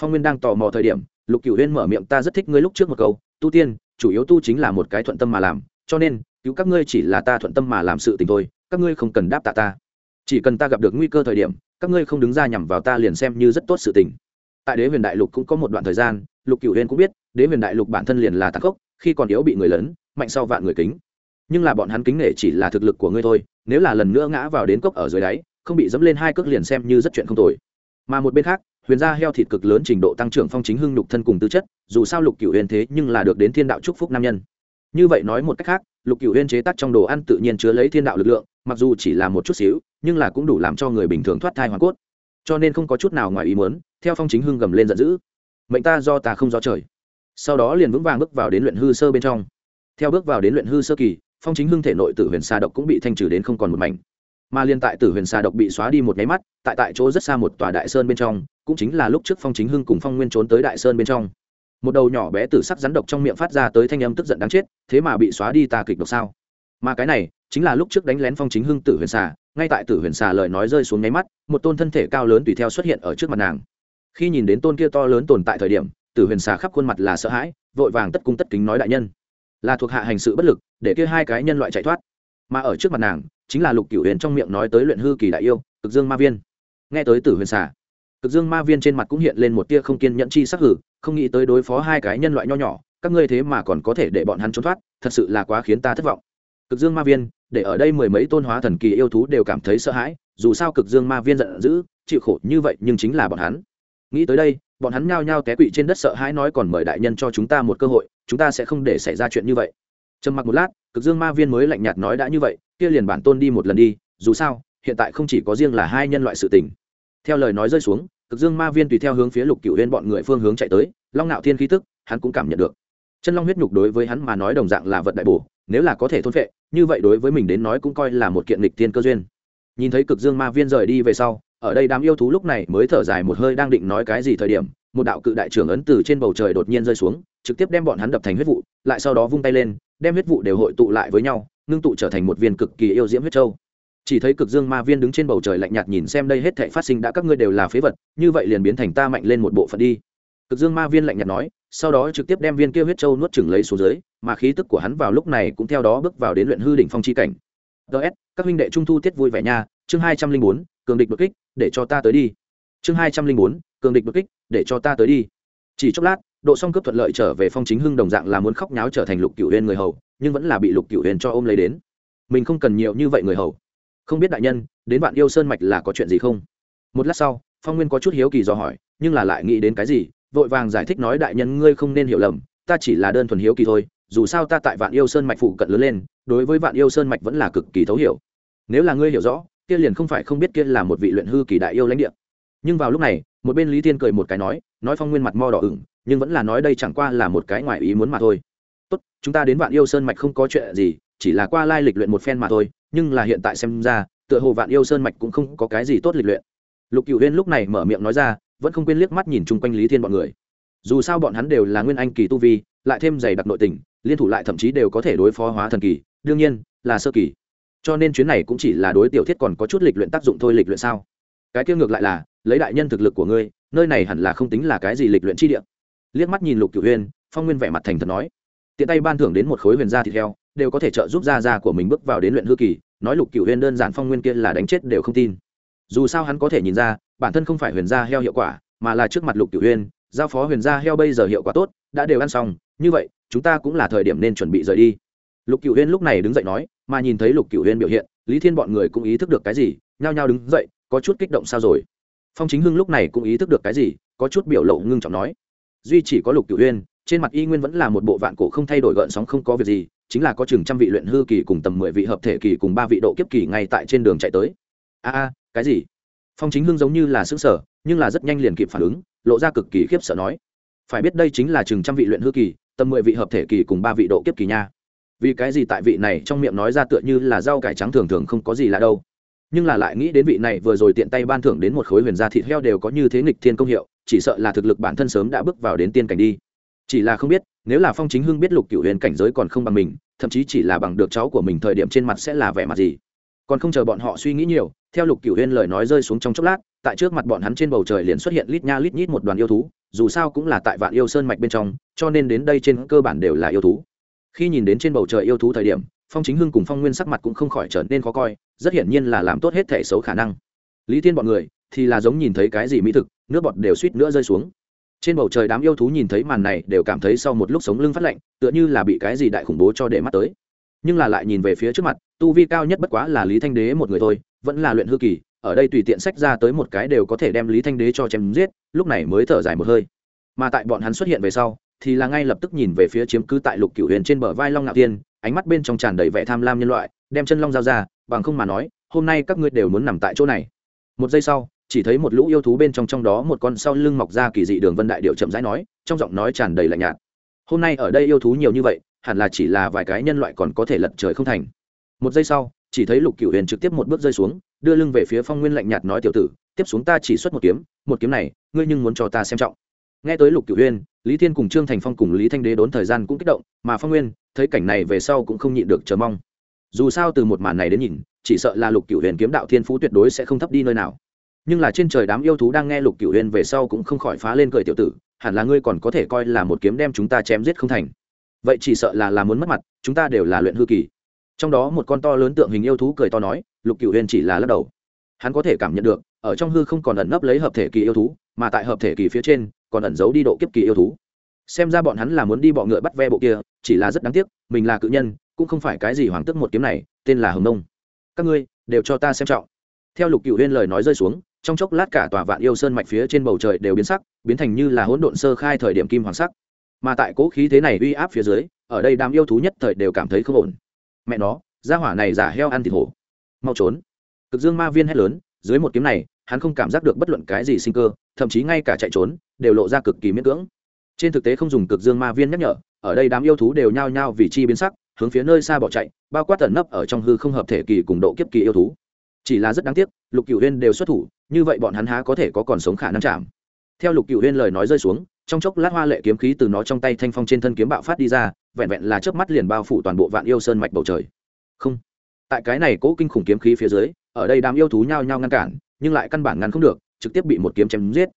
Phong nguyên đang tò mò thời điểm, lục cửu huyên mở miệng, ta rất thích ngươi lúc trước một câu, tu tiên, chủ yếu tu chính là một cái thuận tâm mà làm, cho nên, cứu các ngươi chỉ là ta thuận tâm mà làm sự tình thôi, các ngươi không cần đáp tạ ta. Chỉ cần ta gặp được nguy cơ thời điểm, các ngươi không đứng ra nhằm vào ta liền xem như rất tốt sự tình. Tại đế huyền đại lục cũng có một đoạn thời gian, lục cửu huyên cũng biết, đế huyền đại lục bản thân liền là tàn khốc, khi còn yếu bị người lớn mạnh sau vạn người kính. Nhưng là bọn hắn kính nể chỉ là thực lực của ngươi thôi, nếu là lần nữa ngã vào đến cốc ở dưới đáy, không bị dẫm lên hai cước liền xem như rất chuyện không tồi. Mà một bên khác, huyền gia heo thịt cực lớn trình độ tăng trưởng phong chính hưng lục thân cùng tư chất, dù sao lục cửu huyền thế nhưng là được đến thiên đạo chúc phúc nam nhân. Như vậy nói một cách khác, lục cửu huyền chế tác trong đồ ăn tự nhiên chứa lấy thiên đạo lực lượng, mặc dù chỉ là một chút xíu, nhưng là cũng đủ làm cho người bình thường thoát thai hoàn cốt. Cho nên không có chút nào ngoài ý muốn, theo phong chính hưng gầm lên giận dữ. Mệnh ta do ta không do trời. Sau đó liền vững vàng bước vào đến luyện hư sơ bên trong theo bước vào đến luyện hư sơ kỳ, phong chính hưng thể nội tử huyền xà độc cũng bị thanh trừ đến không còn một mảnh. Mà liên tại tử huyền xà độc bị xóa đi một nháy mắt, tại tại chỗ rất xa một tòa đại sơn bên trong, cũng chính là lúc trước phong chính hưng cùng phong nguyên trốn tới đại sơn bên trong. Một đầu nhỏ bé tử sắc rắn độc trong miệng phát ra tới thanh âm tức giận đáng chết, thế mà bị xóa đi tà kịch độc sao? Mà cái này, chính là lúc trước đánh lén phong chính hưng tử huyền xà ngay tại tử huyền xà lời nói rơi xuống nháy mắt, một tôn thân thể cao lớn tùy theo xuất hiện ở trước mặt nàng. Khi nhìn đến tôn kia to lớn tồn tại thời điểm, tử huyền xà khắp khuôn mặt là sợ hãi, vội vàng tất cung tất kính nói đại nhân là thuộc hạ hành sự bất lực, để kia hai cái nhân loại chạy thoát. Mà ở trước mặt nàng, chính là lục cửu huyền trong miệng nói tới luyện hư kỳ đại yêu, cực dương ma viên. Nghe tới tử huyền xà, cực dương ma viên trên mặt cũng hiện lên một tia không kiên nhẫn chi sắc hử, không nghĩ tới đối phó hai cái nhân loại nho nhỏ, các ngươi thế mà còn có thể để bọn hắn trốn thoát, thật sự là quá khiến ta thất vọng. Cực dương ma viên, để ở đây mười mấy tôn hóa thần kỳ yêu thú đều cảm thấy sợ hãi, dù sao cực dương ma viên giận dữ, chịu khổ như vậy nhưng chính là bọn hắn. Nghĩ tới đây, bọn hắn nhao nhao té quỵ trên đất sợ hãi nói còn mời đại nhân cho chúng ta một cơ hội chúng ta sẽ không để xảy ra chuyện như vậy. Trầm mặc một lát, cực dương ma viên mới lạnh nhạt nói đã như vậy, kia liền bản tôn đi một lần đi, dù sao, hiện tại không chỉ có riêng là hai nhân loại sự tình. Theo lời nói rơi xuống, cực dương ma viên tùy theo hướng phía lục cựu huyên bọn người phương hướng chạy tới, long nạo thiên khí tức, hắn cũng cảm nhận được. Chân long huyết nhục đối với hắn mà nói đồng dạng là vật đại bổ, nếu là có thể thôn vệ như vậy đối với mình đến nói cũng coi là một kiện lịch thiên cơ duyên. Nhìn thấy cực dương ma viên rời đi về sau, ở đây đám yêu thú lúc này mới thở dài một hơi đang định nói cái gì thời điểm một đạo cự đại trưởng ấn từ trên bầu trời đột nhiên rơi xuống, trực tiếp đem bọn hắn đập thành huyết vụ, lại sau đó vung tay lên, đem huyết vụ đều hội tụ lại với nhau, ngưng tụ trở thành một viên cực kỳ yêu diễm huyết châu. Chỉ thấy cực dương ma viên đứng trên bầu trời lạnh nhạt nhìn xem đây hết thảy phát sinh đã các ngươi đều là phế vật, như vậy liền biến thành ta mạnh lên một bộ phận đi. Cực dương ma viên lạnh nhạt nói, sau đó trực tiếp đem viên kia huyết châu nuốt chửng lấy xuống dưới, mà khí tức của hắn vào lúc này cũng theo đó bước vào đến luyện hư đỉnh phong chi cảnh. Ts các huynh đệ trung thu tiết vui vẻ nha, chương hai trăm linh bốn, cường địch bất kích, để cho ta tới đi. Chương hai trăm linh bốn cường địch đột kích, để cho ta tới đi. Chỉ chốc lát, độ song cướp thuận lợi trở về phong chính hưng đồng dạng là muốn khóc nháo trở thành lục cửu huyền người hầu, nhưng vẫn là bị lục cửu huyền cho ôm lấy đến. Mình không cần nhiều như vậy người hầu. Không biết đại nhân, đến bạn yêu sơn mạch là có chuyện gì không? Một lát sau, phong nguyên có chút hiếu kỳ do hỏi, nhưng là lại nghĩ đến cái gì, vội vàng giải thích nói đại nhân ngươi không nên hiểu lầm, ta chỉ là đơn thuần hiếu kỳ thôi, dù sao ta tại vạn yêu sơn mạch phụ cận lớn lên, đối với vạn yêu sơn mạch vẫn là cực kỳ thấu hiểu. Nếu là ngươi hiểu rõ, kia liền không phải không biết kia là một vị luyện hư kỳ đại yêu lãnh địa. Nhưng vào lúc này một bên lý thiên cười một cái nói nói phong nguyên mặt mo đỏ ửng, nhưng vẫn là nói đây chẳng qua là một cái ngoài ý muốn mà thôi. Tốt, chúng ta đến vạn yêu sơn mạch không có chuyện gì, chỉ là qua lai lịch luyện một phen mà thôi, nhưng là hiện tại xem ra, tựa hồ vạn yêu sơn mạch cũng không có cái gì tốt lịch luyện. Lục cựu huyên lúc này mở miệng nói ra, vẫn không quên liếc mắt nhìn chung quanh lý thiên bọn người. Dù sao bọn hắn đều là nguyên anh kỳ tu vi, lại thêm dày đặc nội tình, liên thủ lại thậm chí đều có thể đối phó hóa thần kỳ, đương nhiên, là sơ kỳ. Cho nên chuyến này cũng chỉ là đối tiểu thiết còn có chút lịch luyện tác dụng thôi lịch luyện sao. Cái kia ngược lại là lấy đại nhân thực lực của ngươi, nơi này hẳn là không tính là cái gì lịch luyện chi địa. Liếc mắt nhìn lục cửu huyên phong nguyên vẻ mặt thành thật nói. Tiện tay ban thưởng đến một khối huyền gia thịt heo, đều có thể trợ giúp gia gia của mình bước vào đến luyện hư kỳ. Nói lục cửu huyên đơn giản phong nguyên kia là đánh chết đều không tin. Dù sao hắn có thể nhìn ra, bản thân không phải huyền gia heo hiệu quả, mà là trước mặt lục cửu huyên giao phó huyền gia heo bây giờ hiệu quả tốt, đã đều ăn xong. Như vậy, chúng ta cũng là thời điểm nên chuẩn bị rời đi. Lục cửu huyên lúc này đứng dậy nói, mà nhìn thấy lục cửu huyên biểu hiện, lý thiên bọn người cũng ý thức được cái gì, nhao nhao đứng dậy, có chút kích động sao rồi phong chính hưng lúc này cũng ý thức được cái gì, có chút biểu lộ ngưng trọng nói. Duy chỉ có lục cửu huyên trên mặt y nguyên vẫn là một bộ vạn cổ không thay đổi gợn sóng không có việc gì, chính là có chừng trăm vị luyện hư kỳ cùng tầm mười vị hợp thể kỳ cùng ba vị độ kiếp kỳ ngay tại trên đường chạy tới. A a, cái gì? Phong chính hưng giống như là xứng sở nhưng là rất nhanh liền kịp phản ứng, lộ ra cực kỳ khiếp sợ nói. Phải biết đây chính là chừng trăm vị luyện hư kỳ, tầm mười vị hợp thể kỳ cùng ba vị độ kiếp kỳ nha. Vì cái gì tại vị này trong miệng nói ra tựa như là rau cải trắng thường thường không có gì là đâu nhưng là lại nghĩ đến vị này vừa rồi tiện tay ban thưởng đến một khối huyền gia thịt heo đều có như thế nghịch thiên công hiệu, chỉ sợ là thực lực bản thân sớm đã bước vào đến tiên cảnh đi. Chỉ là không biết, nếu là phong chính hưng biết lục cựu huyền cảnh giới còn không bằng mình, thậm chí chỉ là bằng được cháu của mình thời điểm trên mặt sẽ là vẻ mặt gì? Còn không chờ bọn họ suy nghĩ nhiều, theo lục cựu huyền lời nói rơi xuống trong chốc lát, tại trước mặt bọn hắn trên bầu trời liền xuất hiện lít nha lít nhít một đoàn yêu thú, dù sao cũng là tại vạn yêu sơn mạch bên trong, cho nên đến đây trên cơ bản đều là yêu thú. Khi nhìn đến trên bầu trời yêu thú thời điểm phong chính hưng cùng phong nguyên sắc mặt cũng không khỏi trở nên khó coi, rất hiển nhiên là làm tốt hết thể xấu khả năng. Lý thiên bọn người thì là giống nhìn thấy cái gì mỹ thực, nước bọt đều suýt nữa rơi xuống. Trên bầu trời đám yêu thú nhìn thấy màn này đều cảm thấy sau một lúc sống lưng phát lạnh, tựa như là bị cái gì đại khủng bố cho để mắt tới. Nhưng là lại nhìn về phía trước mặt, tu vi cao nhất bất quá là lý thanh đế một người thôi, vẫn là luyện hư kỳ, ở đây tùy tiện sách ra tới một cái đều có thể đem lý thanh đế cho chém giết, lúc này mới thở dài một hơi. Mà tại bọn hắn xuất hiện về sau, thì là ngay lập tức nhìn về phía chiếm cứ tại lục cửu huyền trên bờ vai long ngạo tiên ánh mắt bên trong tràn đầy vẻ tham lam nhân loại, đem chân long giao ra, bằng không mà nói, hôm nay các ngươi đều muốn nằm tại chỗ này. Một giây sau, chỉ thấy một lũ yêu thú bên trong trong đó một con sau lưng mọc ra kỳ dị đường vân đại điệu chậm rãi nói, trong giọng nói tràn đầy lạnh nhạt. Hôm nay ở đây yêu thú nhiều như vậy, hẳn là chỉ là vài cái nhân loại còn có thể lật trời không thành. Một giây sau, chỉ thấy lục cửu huyền trực tiếp một bước rơi xuống, đưa lưng về phía phong nguyên lạnh nhạt nói tiểu tử, tiếp xuống ta chỉ xuất một kiếm một kiếm này, ngươi nhưng muốn cho ta xem trọng. Nghe tới lục cửu huyền, lý thiên cùng trương thành phong cùng lý thanh đế đốn thời gian cũng kích động, mà phong nguyên thấy cảnh này về sau cũng không nhịn được chờ mong. Dù sao từ một màn này đến nhìn, chỉ sợ là lục cửu huyền kiếm đạo thiên phú tuyệt đối sẽ không thấp đi nơi nào. Nhưng là trên trời đám yêu thú đang nghe lục cửu huyền về sau cũng không khỏi phá lên cười tiểu tử, hẳn là ngươi còn có thể coi là một kiếm đem chúng ta chém giết không thành. Vậy chỉ sợ là là muốn mất mặt, chúng ta đều là luyện hư kỳ. Trong đó một con to lớn tượng hình yêu thú cười to nói, lục cửu huyền chỉ là lắc đầu. Hắn có thể cảm nhận được, ở trong hư không còn ẩn nấp lấy hợp thể kỳ yêu thú, mà tại hợp thể kỳ phía trên, còn ẩn giấu đi độ kiếp kỳ yêu thú xem ra bọn hắn là muốn đi bọ ngựa bắt ve bộ kia, chỉ là rất đáng tiếc, mình là cự nhân, cũng không phải cái gì hoàng tức một kiếm này, tên là hồng nông. Các ngươi, đều cho ta xem trọng. Theo lục cựu huyên lời nói rơi xuống, trong chốc lát cả tòa vạn yêu sơn mạch phía trên bầu trời đều biến sắc, biến thành như là hỗn độn sơ khai thời điểm kim hoàng sắc. Mà tại cố khí thế này uy áp phía dưới, ở đây đám yêu thú nhất thời đều cảm thấy không ổn. Mẹ nó ra hỏa này giả heo ăn thịt hổ. Mau trốn. Cực dương ma viên hét lớn, dưới một kiếm này, hắn không cảm giác được bất luận cái gì sinh cơ, thậm chí ngay cả chạy trốn, đều lộ ra cực kỳ miễn cưỡng trên thực tế không dùng cực dương ma viên nhắc nhở, ở đây đám yêu thú đều nhao nhao vì chi biến sắc, hướng phía nơi xa bỏ chạy, bao quát tẩn nấp ở trong hư không hợp thể kỳ cùng độ kiếp kỳ yêu thú. Chỉ là rất đáng tiếc, lục cựu huyên đều xuất thủ, như vậy bọn hắn há có thể có còn sống khả năng chạm. Theo lục cựu huyên lời nói rơi xuống, trong chốc lát hoa lệ kiếm khí từ nó trong tay thanh phong trên thân kiếm bạo phát đi ra, vẹn vẹn là chớp mắt liền bao phủ toàn bộ vạn yêu sơn mạch bầu trời. Không. Tại cái này cố kinh khủng kiếm khí phía dưới, ở đây đám yêu thú nhao nhao ngăn cản, nhưng lại căn bản ngăn không được, trực tiếp bị một kiếm chém giết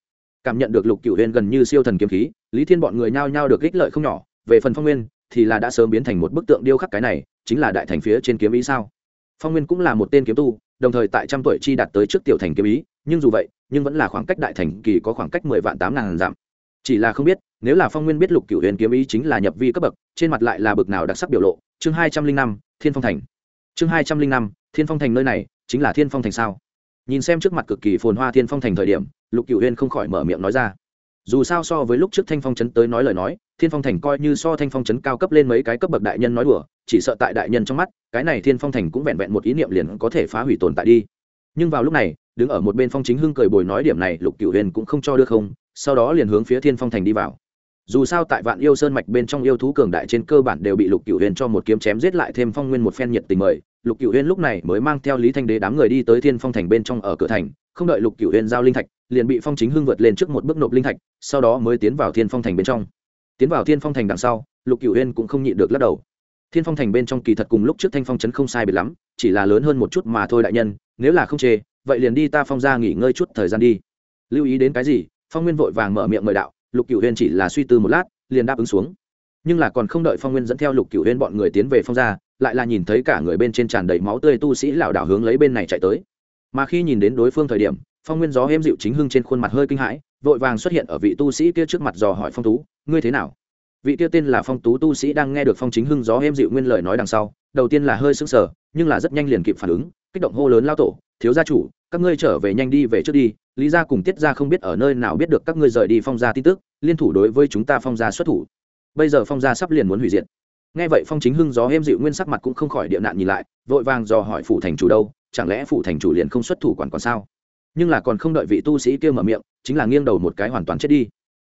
cảm nhận được lục cựu huyền gần như siêu thần kiếm khí, lý thiên bọn người nhao nhao được ích lợi không nhỏ, về phần phong nguyên, thì là đã sớm biến thành một bức tượng điêu khắc cái này, chính là đại thành phía trên kiếm ý sao? Phong nguyên cũng là một tên kiếm tu, đồng thời tại trăm tuổi chi đạt tới trước tiểu thành kiếm ý, nhưng dù vậy, nhưng vẫn là khoảng cách đại thành kỳ có khoảng cách mười vạn tám ngàn dặm. Chỉ là không biết, nếu là phong nguyên biết lục cựu huyền kiếm ý chính là nhập vi cấp bậc, trên mặt lại là bậc nào đặc sắc biểu lộ. Chương hai trăm linh năm, thiên phong thành. Chương hai trăm linh năm, thiên phong thành nơi này, chính là thiên phong thành sao? Nhìn xem trước mặt cực kỳ phồn hoa thiên phong thành thời điểm, lục cựu huyên không khỏi mở miệng nói ra. Dù sao so với lúc trước thanh phong trấn tới nói lời nói, thiên phong thành coi như so thanh phong trấn cao cấp lên mấy cái cấp bậc đại nhân nói đùa, chỉ sợ tại đại nhân trong mắt, cái này thiên phong thành cũng vẹn vẹn một ý niệm liền có thể phá hủy tồn tại đi. Nhưng vào lúc này, đứng ở một bên phong chính hưng cười bồi nói điểm này, lục cựu huyền cũng không cho được không, sau đó liền hướng phía thiên phong thành đi vào. Dù sao tại vạn yêu sơn mạch bên trong yêu thú cường đại trên cơ bản đều bị lục cựu huyền cho một kiếm chém giết lại thêm phong nguyên một phen nhiệt tình mời lục cựu Huyên lúc này mới mang theo lý thanh đế đám người đi tới thiên phong thành bên trong ở cửa thành, không đợi lục cựu Huyên giao linh thạch, liền bị phong chính hưng vượt lên trước một bước nộp linh thạch, sau đó mới tiến vào thiên phong thành bên trong. Tiến vào thiên phong thành đằng sau, lục cựu Huyên cũng không nhịn được lắc đầu. Thiên phong thành bên trong kỳ thật cùng lúc trước thanh phong trấn không sai biệt lắm, chỉ là lớn hơn một chút mà thôi đại nhân, nếu là không chê, vậy liền đi ta phong ra nghỉ ngơi chút thời gian đi. Lưu ý đến cái gì? Phong nguyên vội vàng mở miệng mời đạo, lục cựu Huyên chỉ là suy tư một lát, liền đáp ứng xuống. Nhưng là còn không đợi phong nguyên dẫn theo lục cựu Huyên bọn người tiến về phong ra lại là nhìn thấy cả người bên trên tràn đầy máu tươi tu sĩ lảo đảo hướng lấy bên này chạy tới. Mà khi nhìn đến đối phương thời điểm, phong nguyên gió êm dịu chính hưng trên khuôn mặt hơi kinh hãi, vội vàng xuất hiện ở vị tu sĩ kia trước mặt dò hỏi phong tú, ngươi thế nào? Vị kia tên là phong tú tu sĩ đang nghe được phong chính hưng gió êm dịu nguyên lời nói đằng sau, đầu tiên là hơi sững sờ, nhưng là rất nhanh liền kịp phản ứng, kích động hô lớn lao tổ, thiếu gia chủ, các ngươi trở về nhanh đi về trước đi, lý gia cùng tiết gia không biết ở nơi nào biết được các ngươi rời đi phong gia tin tức, liên thủ đối với chúng ta phong gia xuất thủ. Bây giờ phong gia sắp liền muốn hủy diệt nghe vậy phong chính hưng gió êm dịu nguyên sắc mặt cũng không khỏi địa nạn nhìn lại, vội vàng dò hỏi phủ thành chủ đâu, chẳng lẽ phủ thành chủ liền không xuất thủ quản còn sao? Nhưng là còn không đợi vị tu sĩ kia mở miệng, chính là nghiêng đầu một cái hoàn toàn chết đi.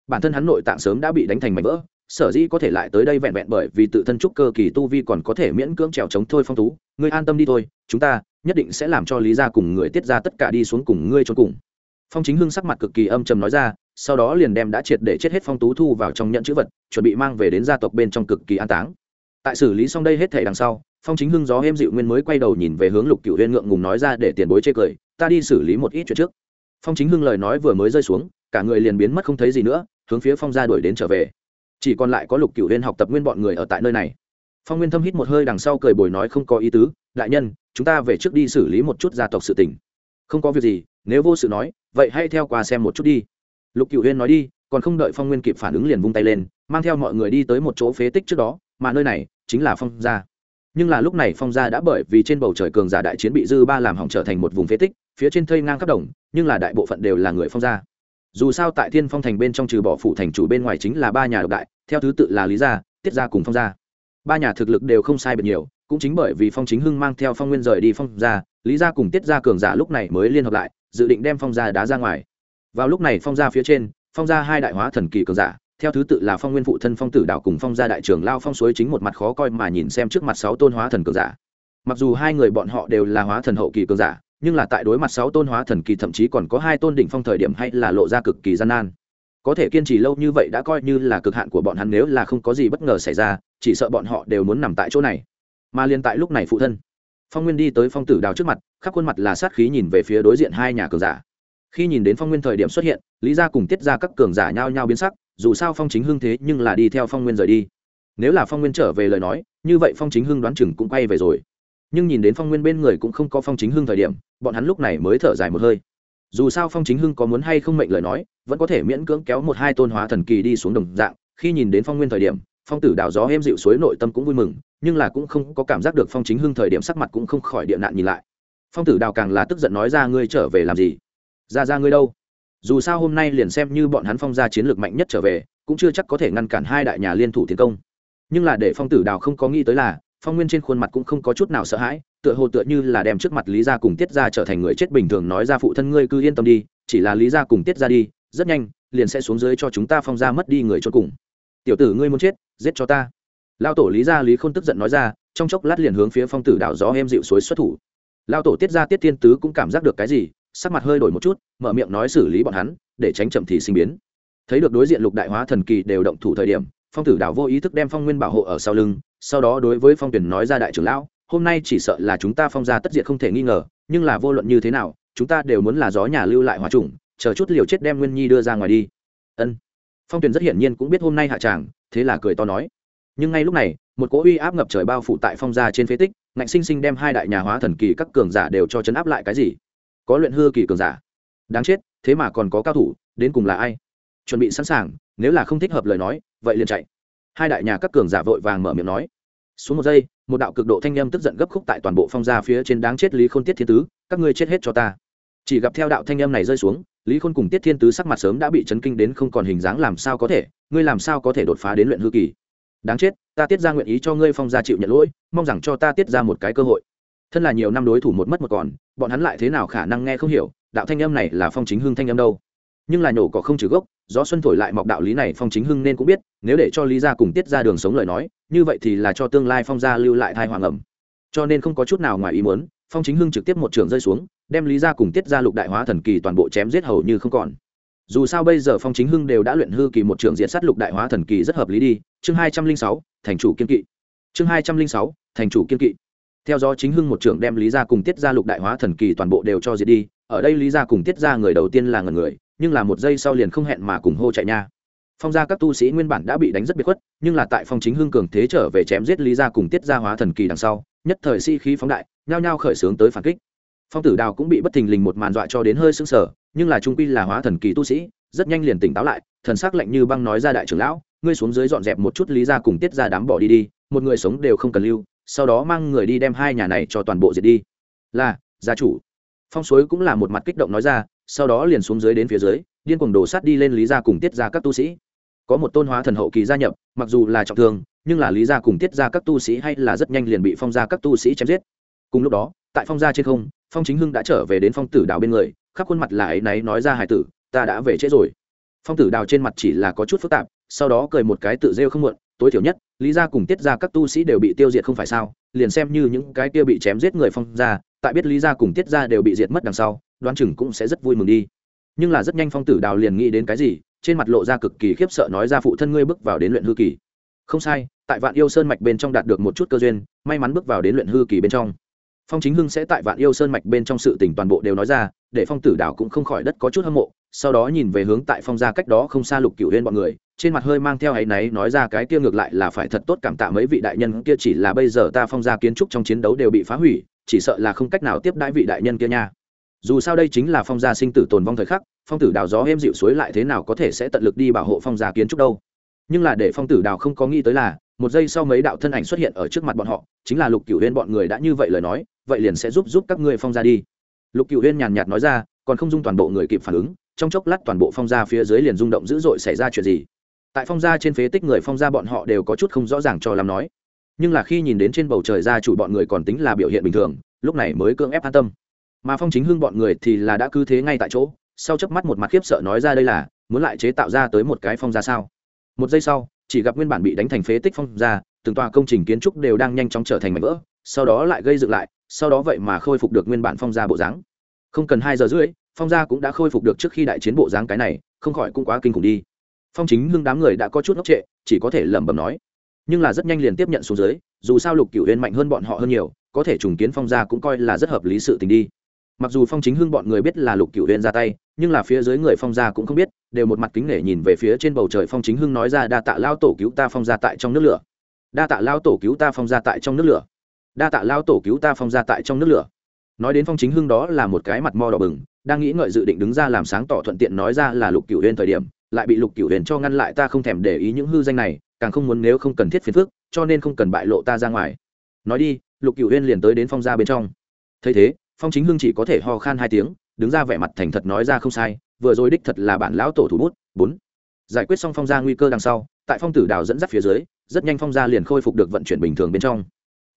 Bản thân hắn nội tạng sớm đã bị đánh thành mảnh vỡ, sở dĩ có thể lại tới đây vẹn vẹn bởi vì tự thân trúc cơ kỳ tu vi còn có thể miễn cưỡng trèo chống thôi phong tú, ngươi an tâm đi thôi, chúng ta nhất định sẽ làm cho lý gia cùng người tiết ra tất cả đi xuống cùng ngươi trốn cùng. Phong chính hưng sắc mặt cực kỳ âm trầm nói ra, sau đó liền đem đã triệt để chết hết phong tú thu vào trong nhận chữ vật, chuẩn bị mang về đến gia tộc bên trong cực kỳ an táng tại xử lý xong đây hết thể đằng sau, phong chính hưng gió êm dịu nguyên mới quay đầu nhìn về hướng lục cựu huyên ngượng ngùng nói ra để tiền bối chê cười, ta đi xử lý một ít chuyện trước. Phong chính hưng lời nói vừa mới rơi xuống, cả người liền biến mất không thấy gì nữa, hướng phía phong ra đuổi đến trở về. Chỉ còn lại có lục cựu huyên học tập nguyên bọn người ở tại nơi này. Phong nguyên thâm hít một hơi đằng sau cười bồi nói không có ý tứ, đại nhân, chúng ta về trước đi xử lý một chút gia tộc sự tình. Không có việc gì, nếu vô sự nói, vậy hãy theo qua xem một chút đi. Lục cựu huyên nói đi, còn không đợi phong nguyên kịp phản ứng liền vung tay lên, mang theo mọi người đi tới một chỗ phế tích trước đó mà nơi này chính là phong gia. Nhưng là lúc này phong gia đã bởi vì trên bầu trời cường giả đại chiến bị dư ba làm hỏng trở thành một vùng phế tích, phía trên thây ngang khắp đồng, nhưng là đại bộ phận đều là người phong gia. Dù sao tại thiên phong thành bên trong trừ bỏ phủ thành chủ bên ngoài chính là ba nhà độc đại, theo thứ tự là lý gia, tiết gia cùng phong gia. Ba nhà thực lực đều không sai biệt nhiều, cũng chính bởi vì phong chính hưng mang theo phong nguyên rời đi phong gia, lý gia cùng tiết gia cường giả lúc này mới liên hợp lại, dự định đem phong gia đá ra ngoài. Vào lúc này phong gia phía trên, phong gia hai đại hóa thần kỳ cường giả theo thứ tự là phong nguyên phụ thân phong tử đạo cùng phong gia đại trưởng lao phong suối chính một mặt khó coi mà nhìn xem trước mặt sáu tôn hóa thần cường giả. Mặc dù hai người bọn họ đều là hóa thần hậu kỳ cường giả, nhưng là tại đối mặt sáu tôn hóa thần kỳ thậm chí còn có hai tôn đỉnh phong thời điểm hay là lộ ra cực kỳ gian nan. Có thể kiên trì lâu như vậy đã coi như là cực hạn của bọn hắn nếu là không có gì bất ngờ xảy ra, chỉ sợ bọn họ đều muốn nằm tại chỗ này. Mà liền tại lúc này phụ thân, phong nguyên đi tới phong tử đào trước mặt, khắp khuôn mặt là sát khí nhìn về phía đối diện hai nhà cường giả. Khi nhìn đến phong nguyên thời điểm xuất hiện, lý gia cùng tiết ra các cường giả nhao nhao biến sắc dù sao phong chính hưng thế nhưng là đi theo phong nguyên rời đi. Nếu là phong nguyên trở về lời nói, như vậy phong chính hưng đoán chừng cũng quay về rồi. Nhưng nhìn đến phong nguyên bên người cũng không có phong chính hưng thời điểm, bọn hắn lúc này mới thở dài một hơi. Dù sao phong chính hưng có muốn hay không mệnh lời nói, vẫn có thể miễn cưỡng kéo một hai tôn hóa thần kỳ đi xuống đồng dạng. Khi nhìn đến phong nguyên thời điểm, phong tử đào gió êm dịu suối nội tâm cũng vui mừng, nhưng là cũng không có cảm giác được phong chính hưng thời điểm sắc mặt cũng không khỏi địa nạn nhìn lại. Phong tử đào càng là tức giận nói ra, ngươi trở về làm gì? Ra ra ngươi đâu? Dù sao hôm nay liền xem như bọn hắn phong ra chiến lược mạnh nhất trở về, cũng chưa chắc có thể ngăn cản hai đại nhà liên thủ tiến công. Nhưng là để phong tử đào không có nghĩ tới là, phong nguyên trên khuôn mặt cũng không có chút nào sợ hãi, tựa hồ tựa như là đem trước mặt lý gia cùng tiết ra trở thành người chết bình thường nói ra phụ thân ngươi cứ yên tâm đi, chỉ là lý gia cùng tiết ra đi, rất nhanh, liền sẽ xuống dưới cho chúng ta phong ra mất đi người cho cùng. Tiểu tử ngươi muốn chết, giết cho ta. Lao tổ lý gia lý k h ô n tức giận nói ra, trong chốc lát liền hướng phía phong tử đảo gió em dịu suối xuất thủ. Lao tổ tiết ra tiết thiên tứ cũng cảm giác được cái gì sắc mặt hơi đổi một chút, mở miệng nói xử lý bọn hắn, để tránh chậm thì sinh biến. Thấy được đối diện lục đại hóa thần kỳ đều động thủ thời điểm, phong tử đảo vô ý thức đem phong nguyên bảo hộ ở sau lưng, sau đó đối với phong tuyển nói ra đại trưởng lão, hôm nay chỉ sợ là chúng ta phong ra tất diệt không thể nghi ngờ, nhưng là vô luận như thế nào, chúng ta đều muốn là gió nhà lưu lại hòa trùng, chờ chút liều chết đem nguyên nhi đưa ra ngoài đi. Ân. Phong tuyền rất hiển nhiên cũng biết hôm nay hạ tràng, thế là cười to nói. Nhưng ngay lúc này, một cỗ uy áp ngập trời bao phủ tại phong gia trên phế tích, ngạnh sinh sinh đem hai đại nhà hóa thần kỳ các cường giả đều cho chấn áp lại cái gì? Có luyện hư kỳ cường giả. Đáng chết, thế mà còn có cao thủ, đến cùng là ai? Chuẩn bị sẵn sàng, nếu là không thích hợp lời nói, vậy liền chạy. Hai đại nhà các cường giả vội vàng mở miệng nói. Xuống một giây, một đạo cực độ thanh â m tức giận gấp khúc tại toàn bộ phong gia phía trên đáng chết lý k h ô n tiết thiên tứ, các ngươi chết hết cho ta. Chỉ gặp theo đạo thanh â m này rơi xuống, lý khôn cùng tiết thiên tứ sắc mặt sớm đã bị chấn kinh đến không còn hình dáng làm sao có thể, ngươi làm sao có thể đột phá đến luyện hư kỳ? Đáng chết, ta tiết ra nguyện ý cho ngươi phong gia chịu nhận lỗi, mong rằng cho ta tiết ra một cái cơ hội thân là nhiều năm đối thủ một mất một còn, bọn hắn lại thế nào khả năng nghe không hiểu, đạo thanh âm này là phong chính hưng thanh âm đâu? Nhưng là nhổ cỏ không trừ gốc, gió xuân thổi lại mọc đạo lý này phong chính hưng nên cũng biết, nếu để cho lý gia cùng tiết ra đường sống lời nói, như vậy thì là cho tương lai phong gia lưu lại thai hoàng ẩm. Cho nên không có chút nào ngoài ý muốn, phong chính hưng trực tiếp một trường rơi xuống, đem lý gia cùng tiết ra lục đại hóa thần kỳ toàn bộ chém giết hầu như không còn. Dù sao bây giờ phong chính hưng đều đã luyện hư kỳ một trường diện sát lục đại hóa thần kỳ rất hợp lý đi. Chương hai trăm linh sáu, thành chủ kiên kỵ. Chương hai trăm linh sáu, thành chủ kiên kỵ theo do chính hưng một trưởng đem lý gia cùng tiết ra lục đại hóa thần kỳ toàn bộ đều cho diệt đi, ở đây lý gia cùng tiết ra người đầu tiên là ngần người, nhưng là một giây sau liền không hẹn mà cùng hô chạy nha. Phong gia các tu sĩ nguyên bản đã bị đánh rất biệt khuất, nhưng là tại phong chính hưng cường thế trở về chém giết lý gia cùng tiết gia hóa thần kỳ đằng sau, nhất thời si khí phóng đại, nhao nhao khởi xướng tới phản kích. Phong tử đào cũng bị bất thình lình một màn dọa cho đến hơi sững sờ, nhưng là trung quy là hóa thần kỳ tu sĩ, rất nhanh liền tỉnh táo lại, thần sắc lạnh như băng nói ra đại trưởng lão, ngươi xuống dưới dọn dẹp một chút lý gia cùng tiết gia đám bỏ đi đi, một người sống đều không cần lưu sau đó mang người đi đem hai nhà này cho toàn bộ diệt đi. Là, gia chủ. Phong suối cũng là một mặt kích động nói ra, sau đó liền xuống dưới đến phía dưới, điên cuồng đổ sát đi lên lý gia cùng tiết ra các tu sĩ. Có một tôn hóa thần hậu kỳ gia nhập, mặc dù là trọng thương, nhưng là lý gia cùng tiết ra các tu sĩ hay là rất nhanh liền bị phong gia các tu sĩ chém giết. Cùng lúc đó, tại phong gia trên không, phong chính hưng đã trở về đến phong tử đào bên người, khắp khuôn mặt là ấy náy nói ra hải tử, ta đã về trễ rồi. Phong tử đào trên mặt chỉ là có chút phức tạp, sau đó cười một cái tự rêu không muộn tối thiểu nhất, lý gia cùng tiết ra các tu sĩ đều bị tiêu diệt không phải sao? Liền xem như những cái kia bị chém giết người phong gia, tại biết lý gia cùng tiết gia đều bị diệt mất đằng sau, đoán chừng cũng sẽ rất vui mừng đi. Nhưng là rất nhanh phong tử đào liền nghĩ đến cái gì, trên mặt lộ ra cực kỳ khiếp sợ nói ra phụ thân ngươi bước vào đến luyện hư kỳ. Không sai, tại vạn yêu sơn mạch bên trong đạt được một chút cơ duyên, may mắn bước vào đến luyện hư kỳ bên trong. Phong chính hưng sẽ tại vạn yêu sơn mạch bên trong sự tỉnh toàn bộ đều nói ra, để phong tử đào cũng không khỏi đất có chút hâm mộ, sau đó nhìn về hướng tại phong gia cách đó không xa lục cửu huyên bọn người trên mặt hơi mang theo ấy náy, nói ra cái kia ngược lại là phải thật tốt cảm tạ mấy vị đại nhân kia, chỉ là bây giờ ta phong gia kiến trúc trong chiến đấu đều bị phá hủy, chỉ sợ là không cách nào tiếp đãi vị đại nhân kia nha. Dù sao đây chính là phong gia sinh tử tồn vong thời khắc, phong tử đào gió êm dịu suối lại thế nào có thể sẽ tận lực đi bảo hộ phong gia kiến trúc đâu. Nhưng là để phong tử đào không có nghĩ tới là, một giây sau mấy đạo thân ảnh xuất hiện ở trước mặt bọn họ, chính là lục cửu huyên bọn người đã như vậy lời nói, vậy liền sẽ giúp giúp các ngươi phong gia đi. Lục cửu huyên nhàn nhạt nói ra, còn không dung toàn bộ người kịp phản ứng, trong chốc lát toàn bộ phong gia phía dưới liền rung động dữ dội xảy ra chuyện gì tại phong gia trên phế tích người phong gia bọn họ đều có chút không rõ ràng cho làm nói. Nhưng là khi nhìn đến trên bầu trời gia chủ bọn người còn tính là biểu hiện bình thường lúc này mới cưỡng ép an tâm. Mà phong chính hưng bọn người thì là đã cứ thế ngay tại chỗ sau chớp mắt một mặt khiếp sợ nói ra đây là muốn lại chế tạo ra tới một cái phong gia sao? Một giây sau chỉ gặp nguyên bản bị đánh thành phế tích phong gia, từng tòa công trình kiến trúc đều đang nhanh chóng trở thành mảnh vỡ sau đó lại gây dựng lại sau đó vậy mà khôi phục được nguyên bản phong gia bộ dáng. Không cần hai giờ rưỡi phong gia cũng đã khôi phục được trước khi đại chiến bộ dáng cái này không khỏi cũng quá kinh khủng đi phong chính hưng đám người đã có chút ngốc trệ, chỉ có thể lẩm bẩm nói. Nhưng là rất nhanh liền tiếp nhận xuống dưới, dù sao lục cửu huyên mạnh hơn bọn họ hơn nhiều, có thể trùng kiến phong gia cũng coi là rất hợp lý sự tình đi. Mặc dù phong chính hưng bọn người biết là lục cửu huyên ra tay, nhưng là phía dưới người phong gia cũng không biết, đều một mặt kính nể nhìn về phía trên bầu trời phong chính hưng nói ra, đa tạ lao tổ cứu ta phong gia tại trong nước lửa. Đa tạ lao tổ cứu ta phong gia tại trong nước lửa. Đa tạ lao tổ cứu ta phong gia tại trong nước lửa. Nói đến phong chính hưng đó là một cái mặt mo đỏ bừng, đang nghĩ ngợi dự định đứng ra làm sáng tỏ thuận tiện nói ra là lục cửu huyên thời điểm lại bị lục cửu huyền cho ngăn lại, ta không thèm để ý những hư danh này, càng không muốn nếu không cần thiết phiền phức, cho nên không cần bại lộ ta ra ngoài. Nói đi, lục cửu huyền liền tới đến phong gia bên trong. Thấy thế, phong chính hưng chỉ có thể ho khan hai tiếng, đứng ra vẻ mặt thành thật nói ra không sai, vừa rồi đích thật là bản lão tổ thủ bút, bốn. Giải quyết xong phong gia nguy cơ đằng sau, tại phong tử đào dẫn dắt phía dưới, rất nhanh phong gia liền khôi phục được vận chuyển bình thường bên trong.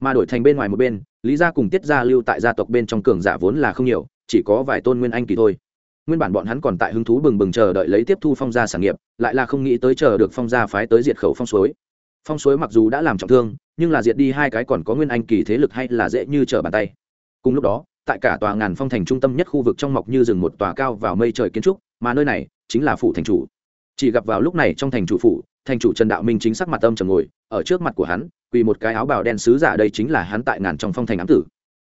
Mà đổi thành bên ngoài một bên, lý gia cùng tiết gia lưu tại gia tộc bên trong cường giả vốn là không nhiều, chỉ có vài tôn nguyên anh kỳ thôi nguyên bản bọn hắn còn tại hứng thú bừng bừng chờ đợi lấy tiếp thu phong gia sản nghiệp, lại là không nghĩ tới chờ được phong gia phái tới diệt khẩu phong suối. Phong suối mặc dù đã làm trọng thương, nhưng là diệt đi hai cái còn có nguyên anh kỳ thế lực hay là dễ như trở bàn tay. Cùng lúc đó, tại cả tòa ngàn phong thành trung tâm nhất khu vực trong mọc như rừng một tòa cao vào mây trời kiến trúc, mà nơi này chính là phủ thành chủ. Chỉ gặp vào lúc này trong thành chủ phủ, thành chủ trần đạo minh chính sắc mặt âm trầm ngồi, ở trước mặt của hắn, quỳ một cái áo bào đen sứ giả đây chính là hắn tại ngàn trong phong thành ám tử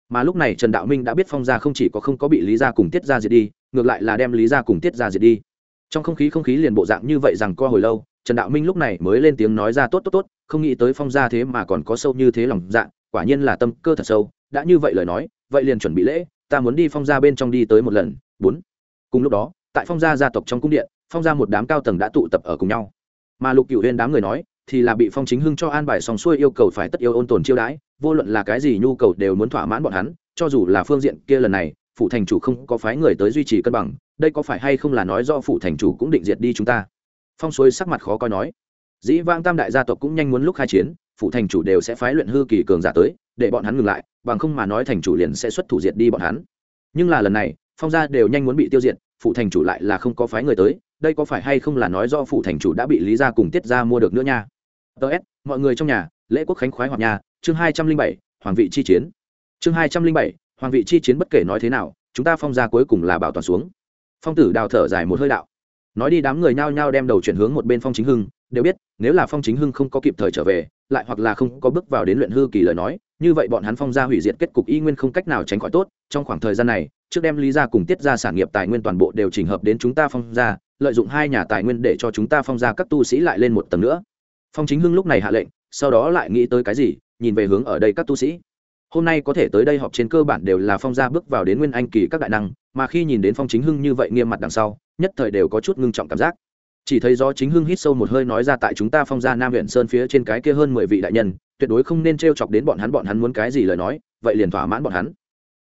mà lúc này trần đạo minh đã biết phong gia không chỉ có không có bị lý gia cùng tiết gia diệt đi ngược lại là đem lý gia cùng tiết gia diệt đi. Trong không khí không khí liền bộ dạng như vậy rằng co hồi lâu trần đạo minh lúc này mới lên tiếng nói ra tốt tốt tốt không nghĩ tới phong gia thế mà còn có sâu như thế lòng dạng, quả nhiên là tâm cơ thật sâu. Đã như vậy lời nói vậy liền chuẩn bị lễ ta muốn đi phong gia bên trong đi tới một lần. Bốn. Cùng lúc đó tại phong gia gia tộc trong cung điện phong gia một đám cao tầng đã tụ tập ở cùng nhau. Mà lục cựu huyên đám người nói thì là bị phong chính hưng cho an bài xong xuôi yêu cầu phải tất yêu ôn tồn chiêu đãi, vô luận là cái gì nhu cầu đều muốn thỏa mãn bọn hắn, cho dù là phương diện kia lần này phụ thành chủ không có phái người tới duy trì cân bằng, đây có phải hay không là nói do phụ thành chủ cũng định diệt đi chúng ta? Phong xuôi sắc mặt khó coi nói. Dĩ vang tam đại gia tộc cũng nhanh muốn lúc khai chiến phụ thành chủ đều sẽ phái luyện hư kỳ cường giả tới, để bọn hắn ngừng lại, bằng không mà nói thành chủ liền sẽ xuất thủ diệt đi bọn hắn. Nhưng là lần này, phong gia đều nhanh muốn bị tiêu diệt phụ thành chủ lại là không có phái người tới, đây có phải hay không là nói do phụ thành chủ đã bị lý gia cùng tiết gia mua được nữa nha? Ts mọi người trong nhà, lễ quốc khánh khoái hoặc nhà, chương hai trăm linh bảy, hoàng vị chi chiến. Chương hai trăm linh bảy, hoàng vị chi chiến bất kể nói thế nào, chúng ta phong gia cuối cùng là bảo toàn xuống. Phong tử đào thở dài một hơi đạo. Nói đi đám người nhao nhao đem đầu chuyển hướng một bên phong chính hưng, đều biết, nếu là phong chính hưng không có kịp thời trở về, lại hoặc là không có bước vào đến luyện hư kỳ lời nói, như vậy bọn hắn phong gia hủy diệt kết cục y nguyên không cách nào tránh khỏi tốt. Trong khoảng thời gian này, trước đem lý ra cùng tiết ra sản nghiệp tài nguyên toàn bộ đều trình hợp đến chúng ta phong gia, lợi dụng hai nhà tài nguyên để cho chúng ta phong gia các tu sĩ lại lên một tầng nữa phong chính hưng lúc này hạ lệnh, sau đó lại nghĩ tới cái gì, nhìn về hướng ở đây các tu sĩ. Hôm nay có thể tới đây họp trên cơ bản đều là phong gia bước vào đến nguyên anh kỳ các đại năng, mà khi nhìn đến phong chính hưng như vậy nghiêm mặt đằng sau, nhất thời đều có chút ngưng trọng cảm giác. Chỉ thấy do chính hưng hít sâu một hơi nói ra tại chúng ta phong gia nam huyện sơn phía trên cái kia hơn mười vị đại nhân, tuyệt đối không nên t r e o chọc đến bọn hắn bọn hắn muốn cái gì lời nói, vậy liền thỏa mãn bọn hắn.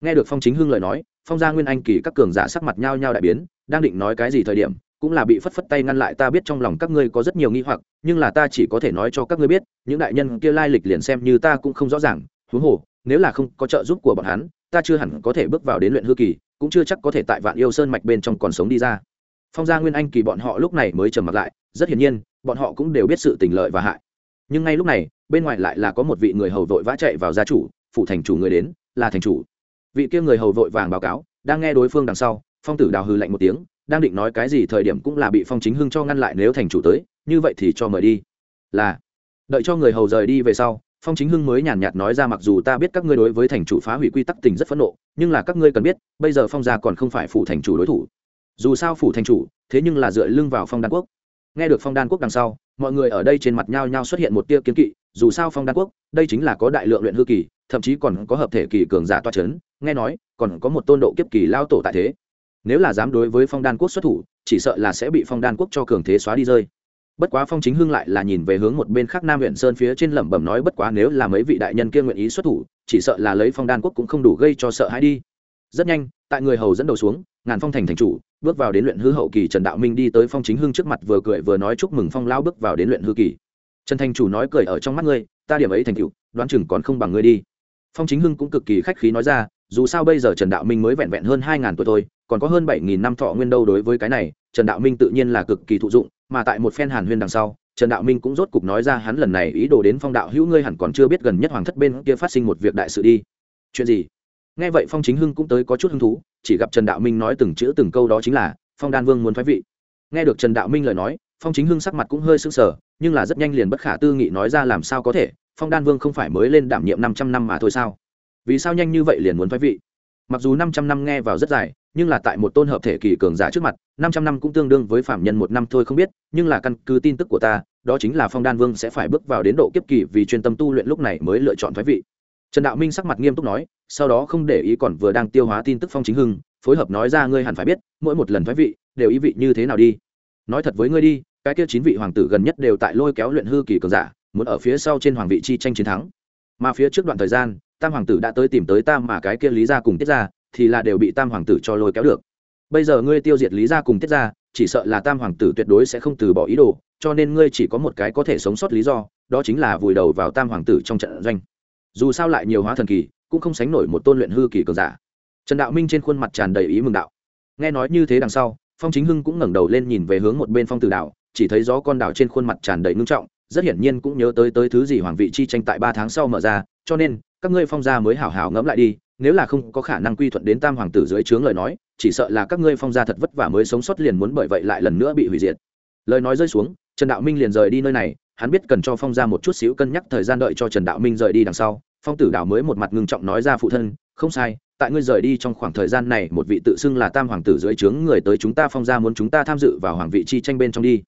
Nghe được phong chính hưng lời nói, phong gia nguyên anh kỳ các cường giả sắc mặt nhao nhao đại biến, đang định nói cái gì thời điểm cũng là bị phất phất tay ngăn lại, ta biết trong lòng các ngươi có rất nhiều nghi hoặc, nhưng là ta chỉ có thể nói cho các ngươi biết, những đại nhân kia lai lịch liền xem như ta cũng không rõ ràng, huống hồ, nếu là không có trợ giúp của bọn hắn, ta chưa hẳn có thể bước vào đến luyện hư kỳ, cũng chưa chắc có thể tại vạn yêu sơn mạch bên trong còn sống đi ra. Phong gia nguyên anh kỳ bọn họ lúc này mới trầm mặt lại, rất hiển nhiên, bọn họ cũng đều biết sự tình lợi và hại. Nhưng ngay lúc này, bên ngoài lại là có một vị người hầu vội vã chạy vào gia chủ phụ thành chủ người đến, là thành chủ. Vị kia người hầu vội vàng báo cáo, đang nghe đối phương đằng sau, phong tử đào hư lạnh một tiếng đang định nói cái gì thời điểm cũng là bị phong chính hưng cho ngăn lại nếu thành chủ tới, như vậy thì cho mời đi. Là. Đợi cho người hầu rời đi về sau, phong chính hưng mới nhàn nhạt nói ra mặc dù ta biết các ngươi đối với thành chủ phá hủy quy tắc tình rất phẫn nộ, nhưng là các ngươi cần biết, bây giờ phong gia còn không phải phủ thành chủ đối thủ. Dù sao phủ thành chủ, thế nhưng là dựa lưng vào phong đan quốc. Nghe được phong đan quốc đằng sau, mọi người ở đây trên mặt nhao nhao xuất hiện một tia kiến kỵ, dù sao phong đan quốc, đây chính là có đại lượng luyện hư kỳ, thậm chí còn có hợp thể kỳ cường giả toa c h ấ n nghe nói, còn có một tôn độ kiếp kỳ lao tổ tại thế nếu là dám đối với phong đan quốc xuất thủ, chỉ sợ là sẽ bị phong đan quốc cho cường thế xóa đi rơi. Bất quá phong chính hưng lại là nhìn về hướng một bên khác nam huyện sơn phía trên lẩm bẩm nói, bất quá nếu là mấy vị đại nhân kia nguyện ý xuất thủ, chỉ sợ là lấy phong đan quốc cũng không đủ gây cho sợ hãi đi. Rất nhanh, tại người hầu dẫn đầu xuống, ngàn phong thành thành chủ, bước vào đến luyện hư hậu kỳ trần đạo minh đi tới phong chính hưng trước mặt vừa cười vừa nói chúc mừng phong lao bước vào đến luyện hư kỳ. Trần thành chủ nói cười ở trong mắt ngươi, ta điểm ấy thành cựu đoán chừng còn không bằng ngươi đi. Phong chính hưng cũng cực kỳ khách khí nói ra dù sao bây giờ trần đạo minh mới vẹn vẹn hơn hai ngàn tuổi thôi, còn có hơn bảy nghìn năm thọ nguyên đâu đối với cái này, trần đạo minh tự nhiên là cực kỳ thụ dụng, mà tại một phen hàn huyên đằng sau, trần đạo minh cũng rốt cục nói ra hắn lần này ý đồ đến phong đạo hữu ngươi hẳn còn chưa biết gần nhất hoàng thất bên kia phát sinh một việc đại sự đi. Chuyện gì? Nghe vậy phong chính hưng cũng tới có chút hứng thú, chỉ gặp trần đạo minh nói từng chữ từng câu đó chính là, phong đan vương muốn thoái vị. Nghe được trần đạo minh lời nói, phong chính hưng sắc mặt cũng hơi sưng sờ, nhưng là rất nhanh liền bất khả tư nghị nói ra làm sao có thể, phong đan vương không phải mới lên đảm nhiệm năm trăm năm mà thôi sao? Vì sao nhanh như vậy liền muốn thoái vị? Mặc dù năm trăm năm nghe vào rất dài, nhưng là tại một tôn hợp thể kỳ cường giả trước mặt, năm trăm năm cũng tương đương với phạm nhân một năm thôi không biết, nhưng là căn cứ tin tức của ta, đó chính là phong đan vương sẽ phải bước vào đến độ kiếp kỳ vì chuyên tâm tu luyện lúc này mới lựa chọn thoái vị. Trần đạo minh sắc mặt nghiêm túc nói, sau đó không để ý còn vừa đang tiêu hóa tin tức phong chính hưng, phối hợp nói ra ngươi hẳn phải biết, mỗi một lần thoái vị, đều ý vị như thế nào đi. Nói thật với ngươi đi, cái kia chín vị hoàng tử gần nhất đều tại lôi kéo luyện hư kỳ cường giả, muốn ở phía sau trên hoàng vị chi tranh chiến thắng. Mà phía trước đoạn thời gian tam hoàng tử đã tới tìm tới ta mà cái kia lý ra cùng tiết ra thì là đều bị tam hoàng tử cho lôi kéo được. Bây giờ ngươi tiêu diệt lý gia cùng tiết gia, chỉ sợ là tam hoàng tử tuyệt đối sẽ không từ bỏ ý đồ, cho nên ngươi chỉ có một cái có thể sống sót lý do, đó chính là vùi đầu vào tam hoàng tử trong trận doanh. Dù sao lại nhiều hóa thần kỳ, cũng không sánh nổi một tôn luyện hư kỳ cường giả. Trần đạo minh trên khuôn mặt tràn đầy ý mừng đạo. Nghe nói như thế đằng sau, phong chính hưng cũng ngẩng đầu lên nhìn về hướng một bên phong tử đạo chỉ thấy gió con đảo trên khuôn mặt tràn đầy ngưng trọng, rất hiển nhiên cũng nhớ tới tới thứ gì hoàng vị chi tranh tại ba tháng sau mở ra, cho nên các ngươi phong gia mới hảo hảo ngẫm lại đi, nếu là không có khả năng quy thuận đến tam hoàng tử dưới trướng lời nói, chỉ sợ là các ngươi phong gia thật vất vả mới sống sót liền muốn bởi vậy lại lần nữa bị hủy diệt. Lời nói rơi xuống, trần đạo minh liền rời đi nơi này, hắn biết cần cho phong gia một chút xíu cân nhắc thời gian đợi cho trần đạo minh rời đi đằng sau, phong tử đảo mới một mặt ngưng trọng nói ra phụ thân, không sai, tại ngươi rời đi trong khoảng thời gian này, một vị tự xưng là tam hoàng tử dưới trướng người tới chúng ta phong gia muốn chúng ta tham dự vào hoàng vị chi tranh bên trong đi.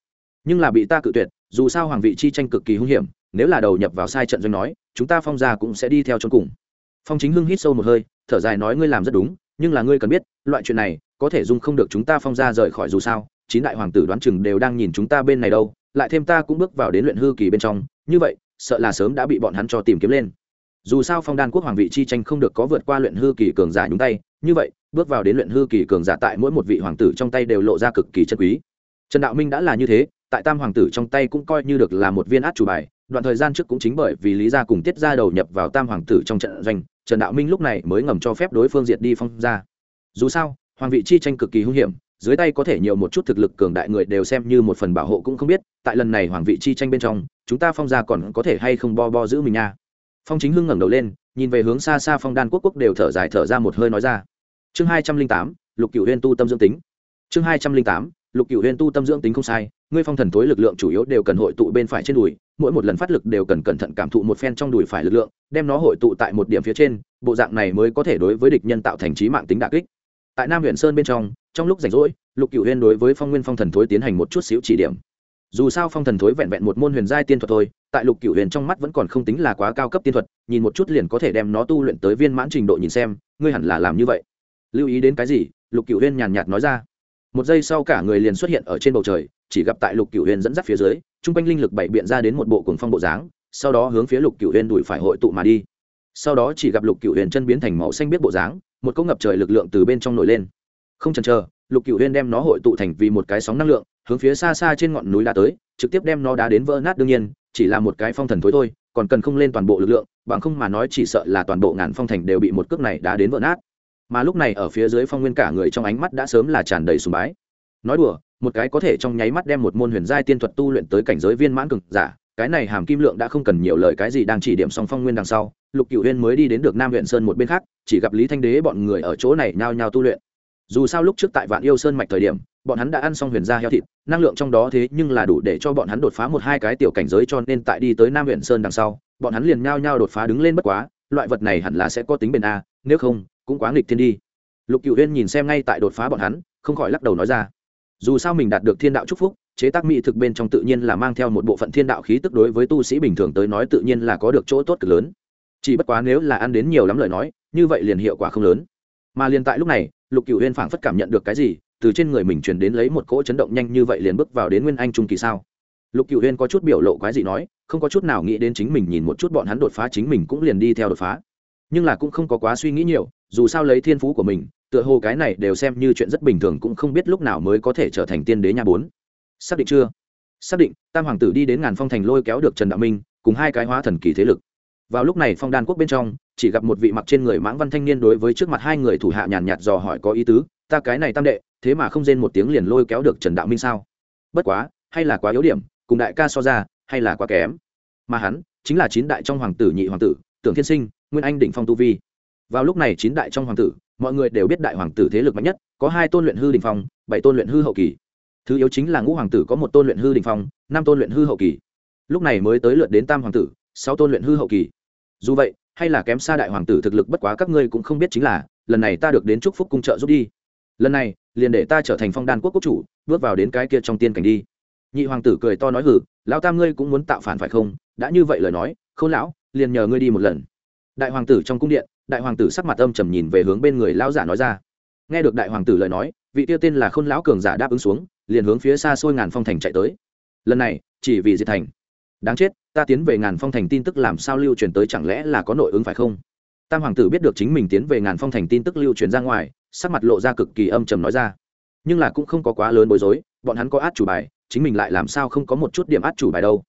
Nhưng là bị ta cự tuyệt, dù sao hoàng vị chi tranh cực kỳ hung hiểm, nếu là đầu nhập vào sai trận doanh nói chúng ta phong gia cũng sẽ đi theo chôn cùng. Phong chính hưng hít sâu một hơi, thở dài nói ngươi làm rất đúng, nhưng là ngươi cần biết, loại chuyện này, có thể dung không được chúng ta phong gia rời khỏi dù sao, chín đại hoàng tử đoán chừng đều đang nhìn chúng ta bên này đâu, lại thêm ta cũng bước vào đến luyện hư kỳ bên trong, như vậy, sợ là sớm đã bị bọn hắn cho tìm kiếm lên. Dù sao phong đan quốc hoàng vị chi tranh không được có vượt qua luyện hư kỳ cường giả nhúng tay, như vậy, bước vào đến luyện hư kỳ cường giả tại mỗi một vị hoàng tử trong tay đều lộ ra cực kỳ chân quý. Trần đạo minh đã là như thế, tại tam hoàng tử trong tay cũng coi như được là một viên át chủ bài đoạn thời gian trước cũng chính bởi vì lý gia cùng tiết Gia đầu nhập vào tam hoàng tử trong trận doanh, trần đạo minh lúc này mới ngầm cho phép đối phương diệt đi phong gia. dù sao, hoàng vị chi tranh cực kỳ hung hiểm, dưới tay có thể nhiều một chút thực lực cường đại người đều xem như một phần bảo hộ cũng không biết, tại lần này hoàng vị chi tranh bên trong, chúng ta phong gia còn có thể hay không bo bo giữ mình nha. Phong chính hưng ngẩng đầu lên, nhìn về hướng xa xa phong đan quốc quốc đều thở dài thở ra một hơi nói ra. Chương hai trăm linh tám, lục cựu huyên tu tâm dưỡng tính. Chương hai trăm linh tám, lục cựu huyên tu tâm dưỡng tính không sai, ngươi phong thần tối lực lượng chủ yếu đều cần hội tụ bên phải trên đùi mỗi một lần phát lực đều cần cẩn thận cảm thụ một phen trong đùi phải lực lượng, đem nó hội tụ tại một điểm phía trên, bộ dạng này mới có thể đối với địch nhân tạo thành trí mạng tính đà kích. Tại nam huyện sơn bên trong trong lúc rảnh rỗi, lục cựu huyên đối với phong nguyên phong thần thối tiến hành một chút xíu chỉ điểm. Dù sao phong thần thối vẹn vẹn một môn huyền giai tiên thuật thôi, tại lục cựu huyền trong mắt vẫn còn không tính là quá cao cấp tiên thuật, nhìn một chút liền có thể đem nó tu luyện tới viên mãn trình độ nhìn xem, ngươi hẳn là làm như vậy. Lưu ý đến cái gì? Lục cựu huyền nhàn nhạt nói ra một giây sau cả người liền xuất hiện ở trên bầu trời, chỉ gặp tại lục cửu huyền dẫn dắt phía dưới chung quanh linh lực bảy biện ra đến một bộ cuồng phong bộ dáng, sau đó hướng phía lục cửu huyền đuổi phải hội tụ mà đi. Sau đó chỉ gặp lục cửu huyền chân biến thành màu xanh biết bộ dáng, một cỗ ngập trời lực lượng từ bên trong nổi lên. Không chần chờ, lục cửu huyền đem nó hội tụ thành vì một cái sóng năng lượng, hướng phía xa xa trên ngọn núi đá tới, trực tiếp đem nó đá đến vỡ nát đương nhiên, chỉ là một cái phong thần thối thôi, còn cần không lên toàn bộ lực lượng, bằng không mà nói chỉ sợ là toàn bộ ngàn phong thành đều bị một cước này đá đến vỡ nát mà lúc này ở phía dưới phong nguyên cả người trong ánh mắt đã sớm là tràn đầy sùng bái. Nói đùa, một cái có thể trong nháy mắt đem một môn huyền giai tiên thuật tu luyện tới cảnh giới viên mãn cực giả, cái này hàm kim lượng đã không cần nhiều lời, cái gì đang chỉ điểm song phong nguyên đằng sau, lục cựu huyên mới đi đến được nam huyện sơn một bên khác, chỉ gặp lý thanh đế bọn người ở chỗ này nhao nhao tu luyện. Dù sao lúc trước tại vạn yêu sơn mạch thời điểm, bọn hắn đã ăn xong huyền gia heo thịt, năng lượng trong đó thế nhưng là đủ để cho bọn hắn đột phá một hai cái tiểu cảnh giới, cho nên tại đi tới nam huyện sơn đằng sau, bọn hắn liền nhao nhao đột phá đứng lên bất quá, loại vật này hẳn là sẽ có tính bền a, nếu không cũng quá nghịch thiên đi. Lục cựu huyên nhìn xem ngay tại đột phá bọn hắn, không khỏi lắc đầu nói ra. Dù sao mình đạt được thiên đạo chúc phúc, chế tác mỹ thực bên trong tự nhiên là mang theo một bộ phận thiên đạo khí tức đối với tu sĩ bình thường tới nói tự nhiên là có được chỗ tốt cực lớn. Chỉ bất quá nếu là ăn đến nhiều lắm lời nói, như vậy liền hiệu quả không lớn. Mà liền tại lúc này, lục cựu huyên phảng phất cảm nhận được cái gì, từ trên người mình truyền đến lấy một cỗ chấn động nhanh như vậy liền bước vào đến nguyên anh trung kỳ sao? Lục cựu huyên có chút biểu lộ quái gì nói, không có chút nào nghĩ đến chính mình nhìn một chút bọn hắn đột phá chính mình cũng liền đi theo đột phá nhưng là cũng không có quá suy nghĩ nhiều, dù sao lấy thiên phú của mình, tựa hồ cái này đều xem như chuyện rất bình thường cũng không biết lúc nào mới có thể trở thành tiên đế nhà bốn. Xác định chưa? Xác định, tam hoàng tử đi đến ngàn phong thành lôi kéo được trần đạo minh, cùng hai cái hóa thần kỳ thế lực. Vào lúc này phong đan quốc bên trong, chỉ gặp một vị mặc trên người mãng văn thanh niên đối với trước mặt hai người thủ hạ nhàn nhạt dò hỏi có ý tứ, ta cái này tam đệ, thế mà không rên một tiếng liền lôi kéo được trần đạo minh sao? Bất quá, hay là quá yếu điểm, cùng đại ca so ra, hay là quá kém. Mà hắn, chính là chín đại trong hoàng tử nhị hoàng tử, tưởng thiên sinh nguyên anh đỉnh phong tu vi. Vào lúc này chín đại trong hoàng tử, mọi người đều biết đại hoàng tử thế lực mạnh nhất, có hai tôn luyện hư đình phong, bảy tôn luyện hư hậu kỳ. Thứ yếu chính là ngũ hoàng tử có một tôn luyện hư đình phong, năm tôn luyện hư hậu kỳ. Lúc này mới tới lượt đến tam hoàng tử, sáu tôn luyện hư hậu kỳ. Dù vậy, hay là kém xa đại hoàng tử thực lực bất quá các ngươi cũng không biết chính là, lần này ta được đến chúc phúc cung trợ giúp đi. Lần này, liền để ta trở thành phong đan quốc quốc chủ, bước vào đến cái kia trong tiên cảnh đi. Nhị hoàng tử cười to nói hử lão tam ngươi cũng muốn tạo phản phải không? Đã như vậy lời nói, khôn lão, liền nhờ ngươi đi một lần đại hoàng tử trong cung điện, đại hoàng tử sắc mặt âm trầm nhìn về hướng bên người lão giả nói ra. Nghe được đại hoàng tử lời nói, vị tiêu tên là khôn lão cường giả đáp ứng xuống, liền hướng phía xa xôi ngàn phong thành chạy tới. Lần này, chỉ vì diệt thành. Đáng chết, ta tiến về ngàn phong thành tin tức làm sao lưu truyền tới chẳng lẽ là có nội ứng phải không? Tam hoàng tử biết được chính mình tiến về ngàn phong thành tin tức lưu truyền ra ngoài, sắc mặt lộ ra cực kỳ âm trầm nói ra. Nhưng là cũng không có quá lớn bối rối, bọn hắn có át chủ bài, chính mình lại làm sao không có một chút điểm át chủ bài đâu.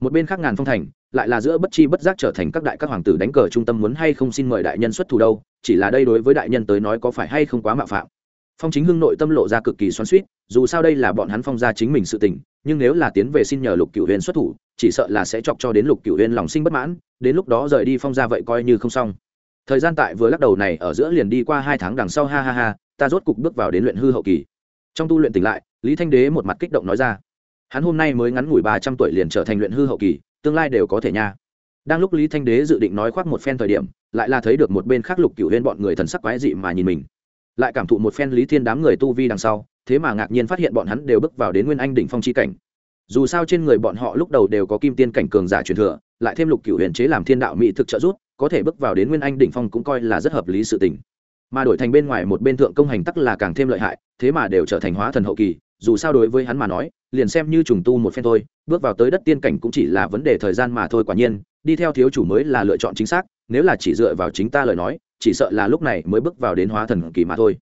Một bên khác ngàn phong thành lại là giữa bất chi bất giác trở thành các đại các hoàng tử đánh cờ trung tâm muốn hay không xin mời đại nhân xuất thủ đâu, chỉ là đây đối với đại nhân tới nói có phải hay không quá mạo phạm. Phong chính hưng nội tâm lộ ra cực kỳ xoắn suýt dù sao đây là bọn hắn phong ra chính mình sự tình, nhưng nếu là tiến về xin nhờ lục cửu huyền xuất thủ, chỉ sợ là sẽ chọc cho đến lục cửu huyền lòng sinh bất mãn, đến lúc đó rời đi phong ra vậy coi như không xong. Thời gian tại vừa lắc đầu này ở giữa liền đi qua hai tháng đằng sau ha ha ha, ta rốt cục bước vào đến luyện hư hậu kỳ. Trong tu luyện tỉnh lại, lý thanh đế một mặt kích động nói ra, hắn hôm nay mới ngắn ngủi ba trăm tuổi liền trở thành luyện hư hậu kỳ tương lai đều có thể nha. Đang lúc lý thanh đế dự định nói khoác một phen thời điểm, lại là thấy được một bên khác lục cửu huyên bọn người thần sắc quái dị mà nhìn mình. Lại cảm thụ một phen lý thiên đám người tu vi đằng sau, thế mà ngạc nhiên phát hiện bọn hắn đều bước vào đến nguyên anh đỉnh phong chi cảnh. Dù sao trên người bọn họ lúc đầu đều có kim tiên cảnh cường giả truyền thừa, lại thêm lục cửu huyền chế làm thiên đạo mỹ thực trợ giúp, có thể bước vào đến nguyên anh đỉnh phong cũng coi là rất hợp lý sự tình. Mà đổi thành bên ngoài một bên thượng công hành tắc là càng thêm lợi hại, thế mà đều trở thành hóa thần hậu kỳ dù sao đối với hắn mà nói, liền xem như trùng tu một phen thôi, bước vào tới đất tiên cảnh cũng chỉ là vấn đề thời gian mà thôi quả nhiên, đi theo thiếu chủ mới là lựa chọn chính xác, nếu là chỉ dựa vào chính ta lời nói, chỉ sợ là lúc này mới bước vào đến hóa thần kỳ mà thôi.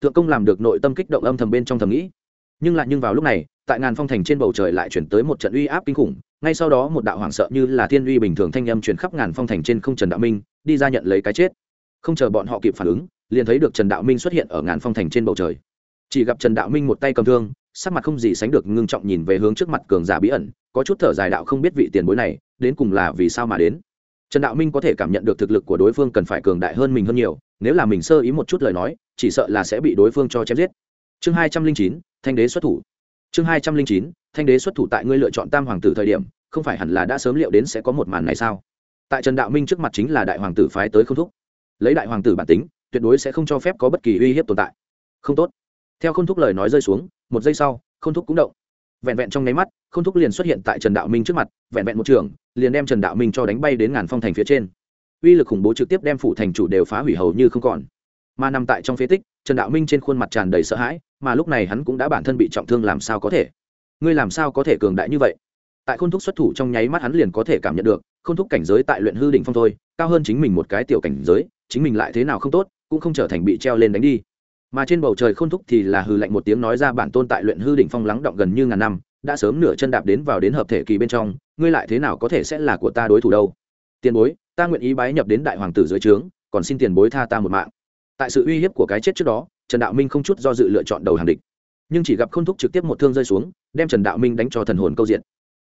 Thượng công làm được nội tâm kích động âm thầm bên trong thầm nghĩ. Nhưng lại nhưng vào lúc này, tại ngàn phong thành trên bầu trời lại chuyển tới một trận uy áp kinh khủng, ngay sau đó một đạo hoảng sợ như là thiên uy bình thường thanh âm chuyển khắp ngàn phong thành trên không trần đạo minh, đi ra nhận lấy cái chết. Không chờ bọn họ kịp phản ứng, liền thấy được trần đạo minh xuất hiện ở ngàn phong thành trên bầu trời chỉ gặp trần đạo minh một tay cầm thương, sắc mặt không gì sánh được ngưng trọng nhìn về hướng trước mặt cường giả bí ẩn, có chút thở dài đạo không biết vị tiền bối này, đến cùng là vì sao mà đến. Trần đạo minh có thể cảm nhận được thực lực của đối phương cần phải cường đại hơn mình hơn nhiều, nếu là mình sơ ý một chút lời nói, chỉ sợ là sẽ bị đối phương cho chém giết. Chương hai trăm linh chín, thanh đế xuất thủ. Chương hai trăm linh chín, thanh đế xuất thủ tại ngươi lựa chọn tam hoàng tử thời điểm, không phải hẳn là đã sớm liệu đến sẽ có một màn này sao? Tại trần đạo minh trước mặt chính là đại hoàng tử phái tới không thúc. Lấy đại hoàng tử bản tính, tuyệt đối sẽ không cho phép có bất kỳ uy hiếp tồn tại. Không tốt theo k h ô n thúc lời nói rơi xuống, một giây sau k h ô n thúc cũng động. Vẹn vẹn trong nháy mắt k h ô n thúc liền xuất hiện tại trần đạo minh trước mặt, vẹn vẹn một trường, liền đem trần đạo minh cho đánh bay đến ngàn phong thành phía trên. Uy lực khủng bố trực tiếp đem phủ thành chủ đều phá hủy hầu như không còn. Mà nằm tại trong phế tích, trần đạo minh trên khuôn mặt tràn đầy sợ hãi, mà lúc này hắn cũng đã bản thân bị trọng thương làm sao có thể? Ngươi làm sao có thể cường đại như vậy? Tại khôn thúc xuất thủ trong nháy mắt hắn liền có thể cảm nhận được, khôn thúc cảnh giới tại luyện hư đỉnh phong thôi, cao hơn chính mình một cái tiểu cảnh giới, chính mình lại thế nào không tốt, cũng không trở thành bị treo lên đánh đi mà trên bầu trời khôn thúc thì là hư lạnh một tiếng nói ra bản tôn tại luyện hư đỉnh phong lắng động gần như ngàn năm, đã sớm nửa chân đạp đến vào đến hợp thể kỳ bên trong, ngươi lại thế nào có thể sẽ là của ta đối thủ đâu? Tiền bối, ta nguyện ý bái nhập đến đại hoàng tử dưới trướng, còn xin tiền bối tha ta một mạng. Tại sự uy hiếp của cái chết trước đó, trần đạo minh không chút do dự lựa chọn đầu hàng địch. Nhưng chỉ gặp khôn thúc trực tiếp một thương rơi xuống, đem trần đạo minh đánh cho thần hồn câu diện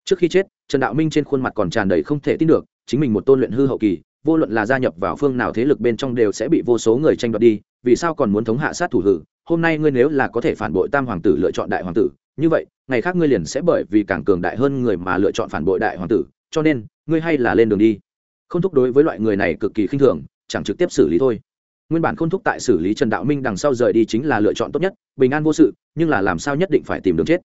trước khi chết, trần đạo minh trên khuôn mặt còn tràn đầy không thể tin được, chính mình một tôn luyện hư hậu kỳ, vô luận là gia nhập vào phương nào thế lực bên trong đều sẽ bị vô số người tranh đoạt đi vì sao còn muốn thống hạ sát thủ hử? Hôm nay ngươi nếu là có thể phản bội tam hoàng tử lựa chọn đại hoàng tử, như vậy, ngày khác ngươi liền sẽ bởi vì càng cường đại hơn người mà lựa chọn phản bội đại hoàng tử, cho nên, ngươi hay là lên đường đi. Không thúc đối với loại người này cực kỳ khinh thường, chẳng trực tiếp xử lý thôi. Nguyên bản không thúc tại xử lý trần đạo minh đằng sau rời đi chính là lựa chọn tốt nhất, bình an vô sự, nhưng là làm sao nhất định phải tìm đường chết.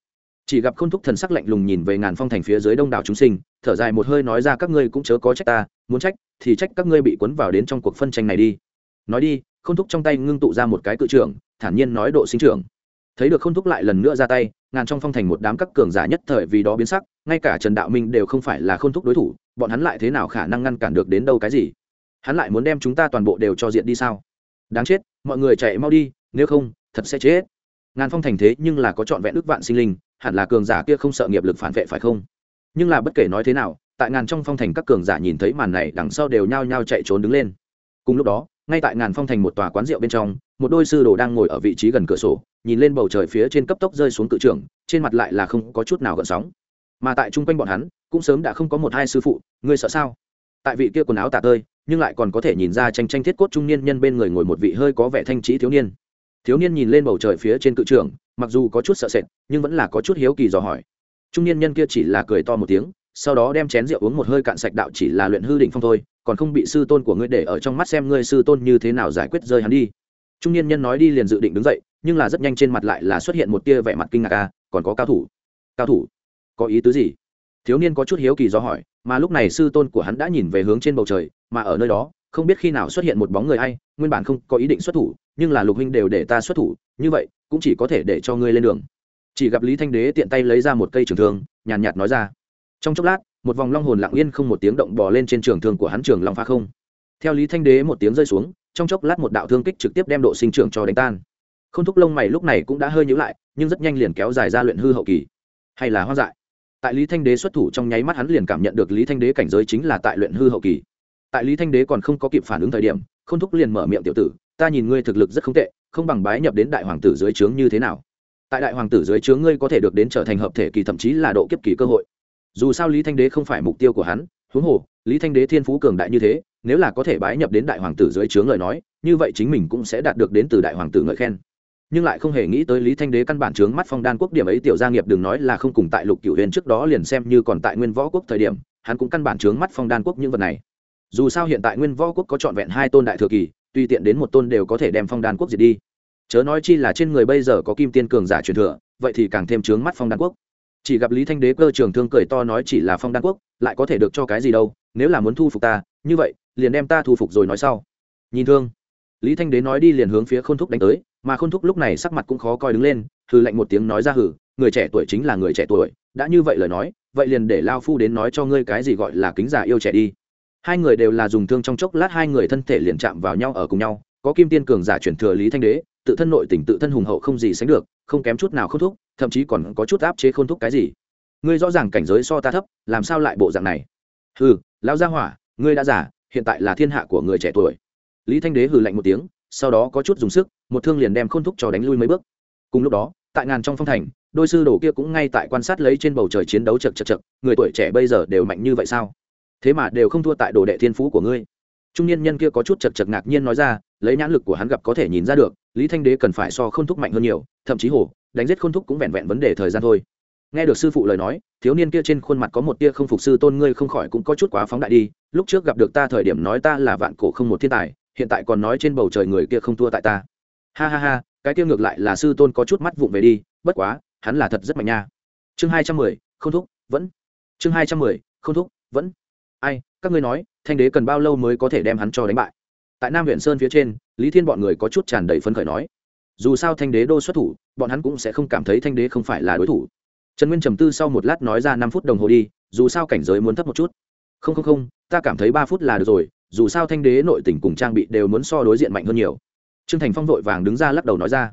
Chỉ gặp không thúc thần sắc lạnh lùng nhìn về ngàn phong thành phía dưới đông đảo chúng sinh, thở dài một hơi nói ra các ngươi cũng chớ có trách ta, muốn trách thì trách các ngươi bị cuốn vào đến trong cuộc phân tranh này đi. Nói đi khôn thúc trong tay ngưng tụ ra một cái cự trưởng, thản nhiên nói độ sinh trưởng. Thấy được khôn thúc lại lần nữa ra tay, ngàn trong phong thành một đám các cường giả nhất thời vì đó biến sắc, ngay cả trần đạo minh đều không phải là khôn thúc đối thủ, bọn hắn lại thế nào khả năng ngăn cản được đến đâu cái gì? Hắn lại muốn đem chúng ta toàn bộ đều cho diện đi sao? Đáng chết, mọi người chạy mau đi, nếu không, thật sẽ chết. Ngàn phong thành thế nhưng là có trọn vẹn ước vạn sinh linh, hẳn là cường giả kia không sợ nghiệp lực phản vệ phải không? Nhưng là bất kể nói thế nào, tại ngàn trong phong thành các cường giả nhìn thấy màn này đằng sau đều nhao nhao chạy trốn đứng lên. Cùng lúc đó ngay tại ngàn phong thành một tòa quán rượu bên trong, một đôi sư đồ đang ngồi ở vị trí gần cửa sổ, nhìn lên bầu trời phía trên cấp tốc rơi xuống cự trưởng, trên mặt lại là không có chút nào gợn sóng. Mà tại chung quanh bọn hắn, cũng sớm đã không có một hai sư phụ, ngươi sợ sao? Tại vị kia quần áo tả tơi, nhưng lại còn có thể nhìn ra tranh tranh thiết cốt trung niên nhân bên người ngồi một vị hơi có vẻ thanh trí thiếu niên. Thiếu niên nhìn lên bầu trời phía trên cự trưởng, mặc dù có chút sợ sệt, nhưng vẫn là có chút hiếu kỳ dò hỏi. Trung niên nhân kia chỉ là cười to một tiếng, sau đó đem chén rượu uống một hơi cạn sạch đạo chỉ là luyện hư đỉnh phong thôi còn không bị sư tôn của ngươi để ở trong mắt xem ngươi sư tôn như thế nào giải quyết rơi hắn đi. Trung niên nhân nói đi liền dự định đứng dậy nhưng là rất nhanh trên mặt lại là xuất hiện một tia vẻ mặt kinh ngạc ca còn có cao thủ. Cao thủ? Có ý tứ gì? Thiếu niên có chút hiếu kỳ do hỏi mà lúc này sư tôn của hắn đã nhìn về hướng trên bầu trời mà ở nơi đó không biết khi nào xuất hiện một bóng người hay nguyên bản không có ý định xuất thủ nhưng là lục huynh đều để ta xuất thủ như vậy cũng chỉ có thể để cho ngươi lên đường. Chỉ gặp lý thanh đế tiện tay lấy ra một cây trường thương nhàn nhạt, nhạt nói ra. Trong chốc lát một vòng long hồn lặng yên không một tiếng động bò lên trên trường thương của hắn trường long pha không. Theo lý thanh đế một tiếng rơi xuống, trong chốc lát một đạo thương kích trực tiếp đem độ sinh trưởng cho đánh tan. K h ô n thúc lông mày lúc này cũng đã hơi nhữ lại, nhưng rất nhanh liền kéo dài ra luyện hư hậu kỳ. Hay là hoang dại? Tại lý thanh đế xuất thủ trong nháy mắt hắn liền cảm nhận được lý thanh đế cảnh giới chính là tại luyện hư hậu kỳ. Tại lý thanh đế còn không có kịp phản ứng thời điểm k h ô n thúc liền mở miệng tiểu tử, ta nhìn ngươi thực lực rất không tệ, không bằng bái nhập đến đại hoàng tử dưới trướng như thế nào? Tại đại hoàng tử dưới trướng ngươi có thể được đến trở thành hợp thể kỳ thậm chí là độ kiếp kỳ cơ hội dù sao lý thanh đế không phải mục tiêu của hắn, huống hồ, lý thanh đế thiên phú cường đại như thế, nếu là có thể bái nhập đến đại hoàng tử dưới trướng lời nói, như vậy chính mình cũng sẽ đạt được đến từ đại hoàng tử ngợi khen. Nhưng lại không hề nghĩ tới lý thanh đế căn bản trướng mắt phong đan quốc điểm ấy tiểu gia nghiệp đừng nói là không cùng tại lục cửu huyền trước đó liền xem như còn tại nguyên võ quốc thời điểm, hắn cũng căn bản trướng mắt phong đan quốc những vật này. Dù sao hiện tại nguyên võ quốc có trọn vẹn hai tôn đại thừa kỳ tuy tiện đến một tôn đều có thể đem phong đan quốc diệt đi. Chớ nói chi là trên người bây giờ có kim tiên cường giả truyền thừa, vậy thì càng thêm trướng mắt phong đan quốc chỉ gặp lý thanh đế cơ trường thương cười to nói chỉ là phong đan quốc, lại có thể được cho cái gì đâu, nếu là muốn thu phục ta, như vậy, liền đem ta thu phục rồi nói sau. Nhìn thương, lý thanh đế nói đi liền hướng phía k h ô n thúc đánh tới, mà k h ô n thúc lúc này sắc mặt cũng khó coi đứng lên, hừ lạnh một tiếng nói ra hử, người trẻ tuổi chính là người trẻ tuổi, đã như vậy lời nói, vậy liền để lao phu đến nói cho ngươi cái gì gọi là kính giả yêu trẻ đi. Hai người đều là dùng thương trong chốc lát hai người thân thể liền chạm vào nhau ở cùng nhau, có kim tiên cường giả chuyển thừa lý thanh đế tự thân nội tình tự thân hùng hậu không gì sánh được, không kém chút nào khôn thúc, thậm chí còn có chút áp chế khôn thúc cái gì. Ngươi rõ ràng cảnh giới so ta thấp, làm sao lại bộ dạng này? Hừ, lão gia hỏa, ngươi đã giả hiện tại là thiên hạ của người trẻ tuổi. Lý thanh đế hừ lạnh một tiếng, sau đó có chút dùng sức, một thương liền đem khôn thúc cho đánh lui mấy bước. Cùng lúc đó, tại ngàn trong phong thành, đôi sư đồ kia cũng ngay tại quan sát lấy trên bầu trời chiến đấu chật chật chật, người tuổi trẻ bây giờ đều mạnh như vậy sao? Thế mà đều không thua tại đồ đệ thiên phú của ngươi. Trung niên nhân kia có chút chật chật ngạc nhiên nói ra, lấy nhãn lực của hắn gặp có thể nhìn ra được lý thanh đế cần phải so k h ô n thúc mạnh hơn nhiều, thậm chí hồ, đánh giết k h ô n thúc cũng vẹn vẹn vấn đề thời gian thôi. Nghe được sư phụ lời nói, thiếu niên kia trên khuôn mặt có một tia không phục sư tôn ngươi không khỏi cũng có chút quá phóng đại đi, lúc trước gặp được ta thời điểm nói ta là vạn cổ không một thiên tài, hiện tại còn nói trên bầu trời người kia không thua tại ta. Ha ha ha, cái kia ngược lại là sư tôn có chút mắt vụng về đi, bất quá, hắn là thật rất mạnh nha. Chương hai trăm mười không thúc, vẫn. Chương hai trăm mười không thúc, vẫn. Ai, các ngươi nói, thanh đế cần bao lâu mới có thể đem hắn cho đánh bại? Tại nam huyện sơn phía trên lý thiên bọn người có chút tràn đầy phấn khởi nói, dù sao thanh đế đô xuất thủ, bọn hắn cũng sẽ không cảm thấy thanh đế không phải là đối thủ. Trần nguyên trầm tư sau một lát nói ra năm phút đồng hồ đi, dù sao cảnh giới muốn thấp một chút. Không không không, ta cảm thấy ba phút là được rồi, dù sao thanh đế nội tỉnh cùng trang bị đều muốn so đối diện mạnh hơn nhiều. Trương thành phong vội vàng đứng ra lắc đầu nói ra,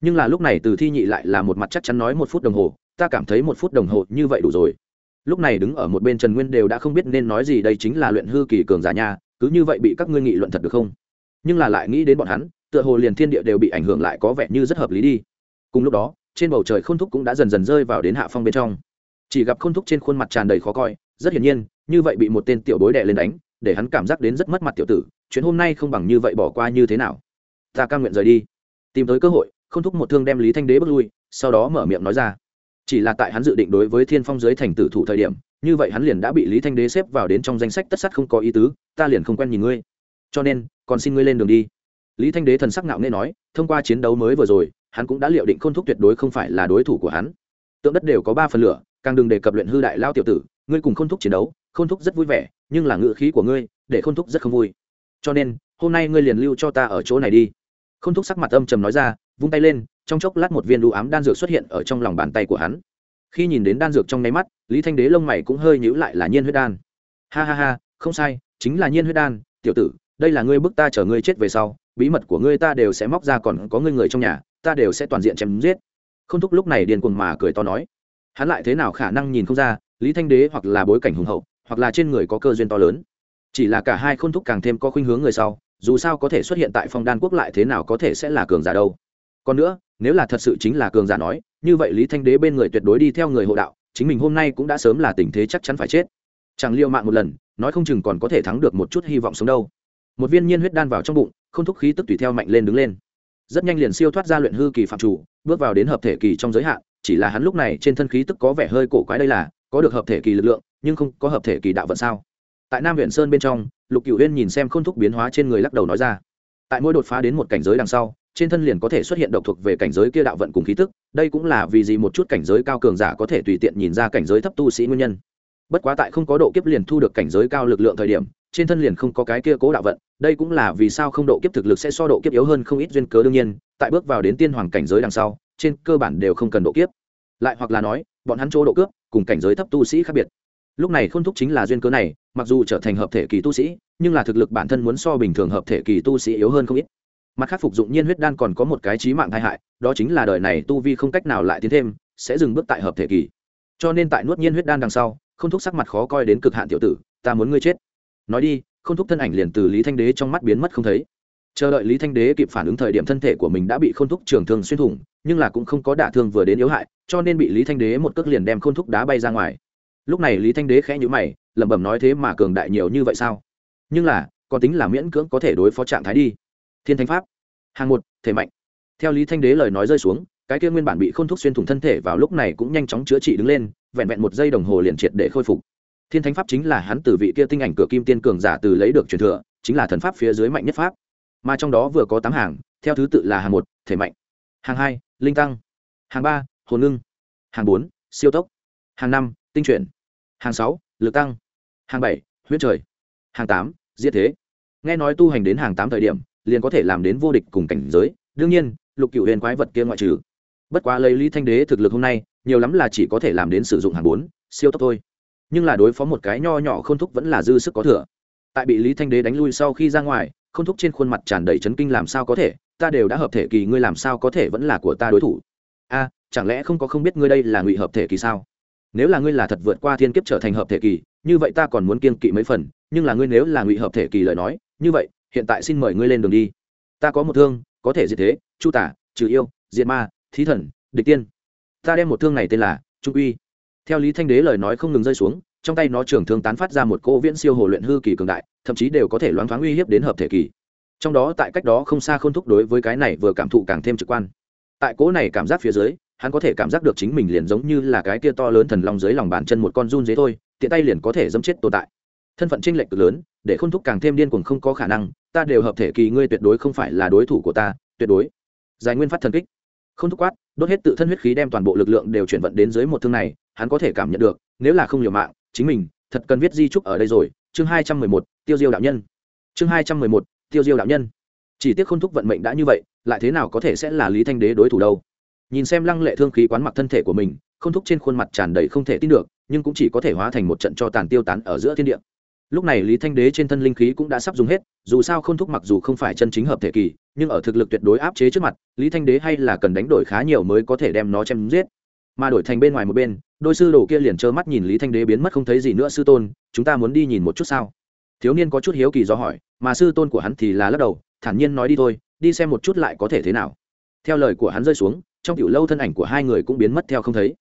nhưng là lúc này từ thi nhị lại là một mặt chắc chắn nói một phút đồng hồ, ta cảm thấy một phút đồng hồ như vậy đủ rồi. Lúc này đứng ở một bên trần nguyên đều đã không biết nên nói gì, đây chính là luyện hư kỳ cường giả nha, cứ như vậy bị các ngươi nghị luận thật được không? Nhưng là lại nghĩ đến bọn hắn, tựa hồ liền thiên địa đều bị ảnh hưởng lại có vẻ như rất hợp lý đi. Cùng lúc đó, trên bầu trời khôn thúc cũng đã dần dần rơi vào đến hạ phong bên trong. Chỉ gặp khôn thúc trên khuôn mặt tràn đầy khó coi, rất hiển nhiên, như vậy bị một tên tiểu bối đè lên đánh, để hắn cảm giác đến rất mất mặt tiểu tử, chuyện hôm nay không bằng như vậy bỏ qua như thế nào. Ta cam nguyện rời đi. Tìm tới cơ hội, khôn thúc một thương đem lý thanh đế bước lui, sau đó mở miệng nói ra. Chỉ là tại hắn dự định đối với thiên phong giới thành tử thủ thời điểm, như vậy hắn liền đã bị lý thanh đế xếp vào đến trong danh sách tất sắt không có ý tứ, ta liền không quen nhìn ngươi. Cho nên còn xin ngươi lên đường đi. Lý thanh đế thần sắc ngạo nghe nói, thông qua chiến đấu mới vừa rồi, hắn cũng đã liệu định khôn thúc tuyệt đối không phải là đối thủ của hắn. Tượng đất đều có ba phần lửa, càng đừng đề cập luyện hư đại lao tiểu tử, ngươi cùng khôn thúc chiến đấu, khôn thúc rất vui vẻ, nhưng là ngự khí của ngươi, để khôn thúc rất không vui. Cho nên, hôm nay ngươi liền lưu cho ta ở chỗ này đi. Khôn thúc sắc mặt âm trầm nói ra, vung tay lên, trong chốc lát một viên đũ ám đan dược xuất hiện ở trong lòng bàn tay của hắn. Khi nhìn đến đan dược trong nháy mắt, lý thanh đế lông mày cũng hơi nhíu lại là nhiên huyết đan. Ha ha ha, không sai, chính là nhiên huyết đan, tiểu tử đây là ngươi bức ta chở ngươi chết về sau, bí mật của ngươi ta đều sẽ móc ra còn có ngươi người trong nhà, ta đều sẽ toàn diện chém giết. Không thúc lúc này điên cuồng mà cười to nói. Hắn lại thế nào khả năng nhìn không ra, lý thanh đế hoặc là bối cảnh hùng hậu, hoặc là trên người có cơ duyên to lớn. Chỉ là cả hai k h ô n thúc càng thêm có khuynh hướng người sau, dù sao có thể xuất hiện tại phong đan quốc lại thế nào có thể sẽ là cường giả đâu. Còn nữa, nếu là thật sự chính là cường giả nói, như vậy lý thanh đế bên người tuyệt đối đi theo người hộ đạo, chính mình hôm nay cũng đã sớm là tình thế chắc chắn phải chết. Chẳng liệu mạng một lần, nói không chừng còn có thể thắng được một chút hy vọng sống đâu một viên nhiên huyết đan vào trong bụng, không thúc khí tức tùy theo mạnh lên đứng lên. Rất nhanh liền siêu thoát ra luyện hư kỳ phạm chủ, bước vào đến hợp thể kỳ trong giới hạn, chỉ là hắn lúc này trên thân khí tức có vẻ hơi cổ quái đây là, có được hợp thể kỳ lực lượng, nhưng không có hợp thể kỳ đạo vận sao? Tại nam huyện sơn bên trong, lục cửu huyên nhìn xem k h ô n thúc biến hóa trên người lắc đầu nói ra. Tại mỗi đột phá đến một cảnh giới đằng sau, trên thân liền có thể xuất hiện độc thuộc về cảnh giới kia đạo vận cùng khí tức, đây cũng là vì gì một chút cảnh giới cao cường giả có thể tùy tiện nhìn ra cảnh giới thấp tu sĩ nguyên nhân. Bất quá tại không có độ kiếp liền thu được cảnh giới cao lực lượng thời điểm trên thân liền không có cái kia cố đạo vận, đây cũng là vì sao không độ kiếp thực lực sẽ so độ kiếp yếu hơn không ít duyên cớ đương nhiên, tại bước vào đến tiên hoàng cảnh giới đằng sau, trên cơ bản đều không cần độ kiếp. Lại hoặc là nói, bọn hắn chỗ độ cướp, cùng cảnh giới thấp tu sĩ khác biệt. Lúc này khôn thúc chính là duyên cớ này, mặc dù trở thành hợp thể kỳ tu sĩ, nhưng là thực lực bản thân muốn so bình thường hợp thể kỳ tu sĩ yếu hơn không ít. Mặt khác phục dụng nhiên huyết đan còn có một cái trí mạng tai hại, đó chính là đời này tu vi không cách nào lại tiến thêm, sẽ dừng bước tại hợp thể kỳ. Cho nên tại nuốt nhiên huyết đan đằng sau không thúc sắc mặt khó coi đến cực hạn tiểu tử, ta muốn ngươi chết nói đi, không thúc thân ảnh liền từ lý thanh đế trong mắt biến mất không thấy. Chờ đợi lý thanh đế kịp phản ứng thời điểm thân thể của mình đã bị k h ô n thúc trường thương xuyên thủng, nhưng là cũng không có đả thương vừa đến yếu hại, cho nên bị lý thanh đế một cước liền đem k h ô n thúc đá bay ra ngoài. Lúc này lý thanh đế khẽ nhữ mày, lẩm bẩm nói thế mà cường đại nhiều như vậy sao? Nhưng là, còn tính là miễn cưỡng có thể đối phó trạng thái đi. Thiên thanh pháp. Hàng một, thể mạnh. Theo lý thanh đế lời nói rơi xuống, cái kia nguyên bản bị k h ô n thúc xuyên thủng thân thể vào lúc này cũng nhanh chóng chữa trị đứng lên, vẹn vẹn một giây đồng hồ liền triệt để khôi phục thiên thánh pháp chính là hắn từ vị kia tinh ảnh cửa kim tiên cường giả từ lấy được truyền thừa, chính là thần pháp phía dưới mạnh nhất pháp. Mà trong đó vừa có tám hàng, theo thứ tự là hàng một, thể mạnh, hàng hai, linh tăng, hàng ba, hồn ngưng, hàng bốn, siêu tốc, hàng năm, tinh chuyển, hàng sáu, lực tăng, hàng bảy, huyết trời, hàng tám, diệt thế. Nghe nói tu hành đến hàng tám thời điểm, liền có thể làm đến vô địch cùng cảnh giới. Đương nhiên, lục cựu huyền quái vật kia ngoại trừ. Bất quá lấy lý thanh đế thực lực hôm nay, nhiều lắm là chỉ có thể làm đến sử dụng hàng bốn, siêu tốc thôi nhưng là đối phó một cái nho nhỏ k h ô n thúc vẫn là dư sức có thừa. Tại bị lý thanh đế đánh lui sau khi ra ngoài không thúc trên khuôn mặt tràn đầy chấn kinh làm sao có thể, ta đều đã hợp thể kỳ ngươi làm sao có thể vẫn là của ta đối thủ. A, chẳng lẽ không có không biết ngươi đây là ngụy hợp thể kỳ sao? Nếu là ngươi là thật vượt qua thiên kiếp trở thành hợp thể kỳ, như vậy ta còn muốn kiên kỵ mấy phần, nhưng là ngươi nếu là ngụy hợp thể kỳ lời nói, như vậy, hiện tại xin mời ngươi lên đường đi. Ta có một thương, có thể diệt thế, chu tả, trừ yêu, diệt ma, thí thần, địch tiên. Ta đem một thương này tên là trung uy theo lý thanh đế lời nói không ngừng rơi xuống, trong tay nó trường thương tán phát ra một cỗ viễn siêu hồ luyện hư kỳ cường đại, thậm chí đều có thể loáng thoáng uy hiếp đến hợp thể kỳ. Trong đó tại cách đó không xa k h ô n thúc đối với cái này vừa cảm thụ càng thêm trực quan. Tại cỗ này cảm giác phía dưới, hắn có thể cảm giác được chính mình liền giống như là cái kia to lớn thần long dưới lòng bàn chân một con run dế thôi, tiện tay liền có thể dẫm chết tồn tại. Thân phận tranh lệch cực lớn, để k h ô n thúc càng thêm điên cuồng không có khả năng, ta đều hợp thể kỳ ngươi tuyệt đối không phải là đối thủ của ta, tuyệt đối. Giải nguyên phát thần kích. Không thúc quát, đốt hết tự thân huyết khí đem toàn bộ lực lượng đều chuyển vận đến dưới một thương này hắn có thể cảm nhận được, nếu là không liều mạng, chính mình thật cần viết di trúc ở đây rồi. Chương hai trăm mười một, tiêu diêu đạo nhân. Chương hai trăm mười một, tiêu diêu đạo nhân. Chỉ tiếc k h ô n thúc vận mệnh đã như vậy, lại thế nào có thể sẽ là lý thanh đế đối thủ đâu? Nhìn xem lăng lệ thương khí quán mặc thân thể của mình k h ô n thúc trên khuôn mặt tràn đầy không thể tin được, nhưng cũng chỉ có thể hóa thành một trận cho tàn tiêu tán ở giữa thiên địa. Lúc này lý thanh đế trên thân linh khí cũng đã sắp dùng hết, dù sao k h ô n thúc mặc dù không phải chân chính hợp thể kỳ, nhưng ở thực lực tuyệt đối áp chế trước mặt, lý thanh đế hay là cần đánh đổi khá nhiều mới có thể đem nó chém giết mà đổi thành bên ngoài một bên, đôi sư đồ kia liền trơ mắt nhìn lý thanh đế biến mất không thấy gì nữa sư tôn, chúng ta muốn đi nhìn một chút sao? Thiếu niên có chút hiếu kỳ do hỏi, mà sư tôn của hắn thì là lắc đầu, thản nhiên nói đi thôi, đi xem một chút lại có thể thế nào. Theo lời của hắn rơi xuống, trong tiểu lâu thân ảnh của hai người cũng biến mất theo không thấy.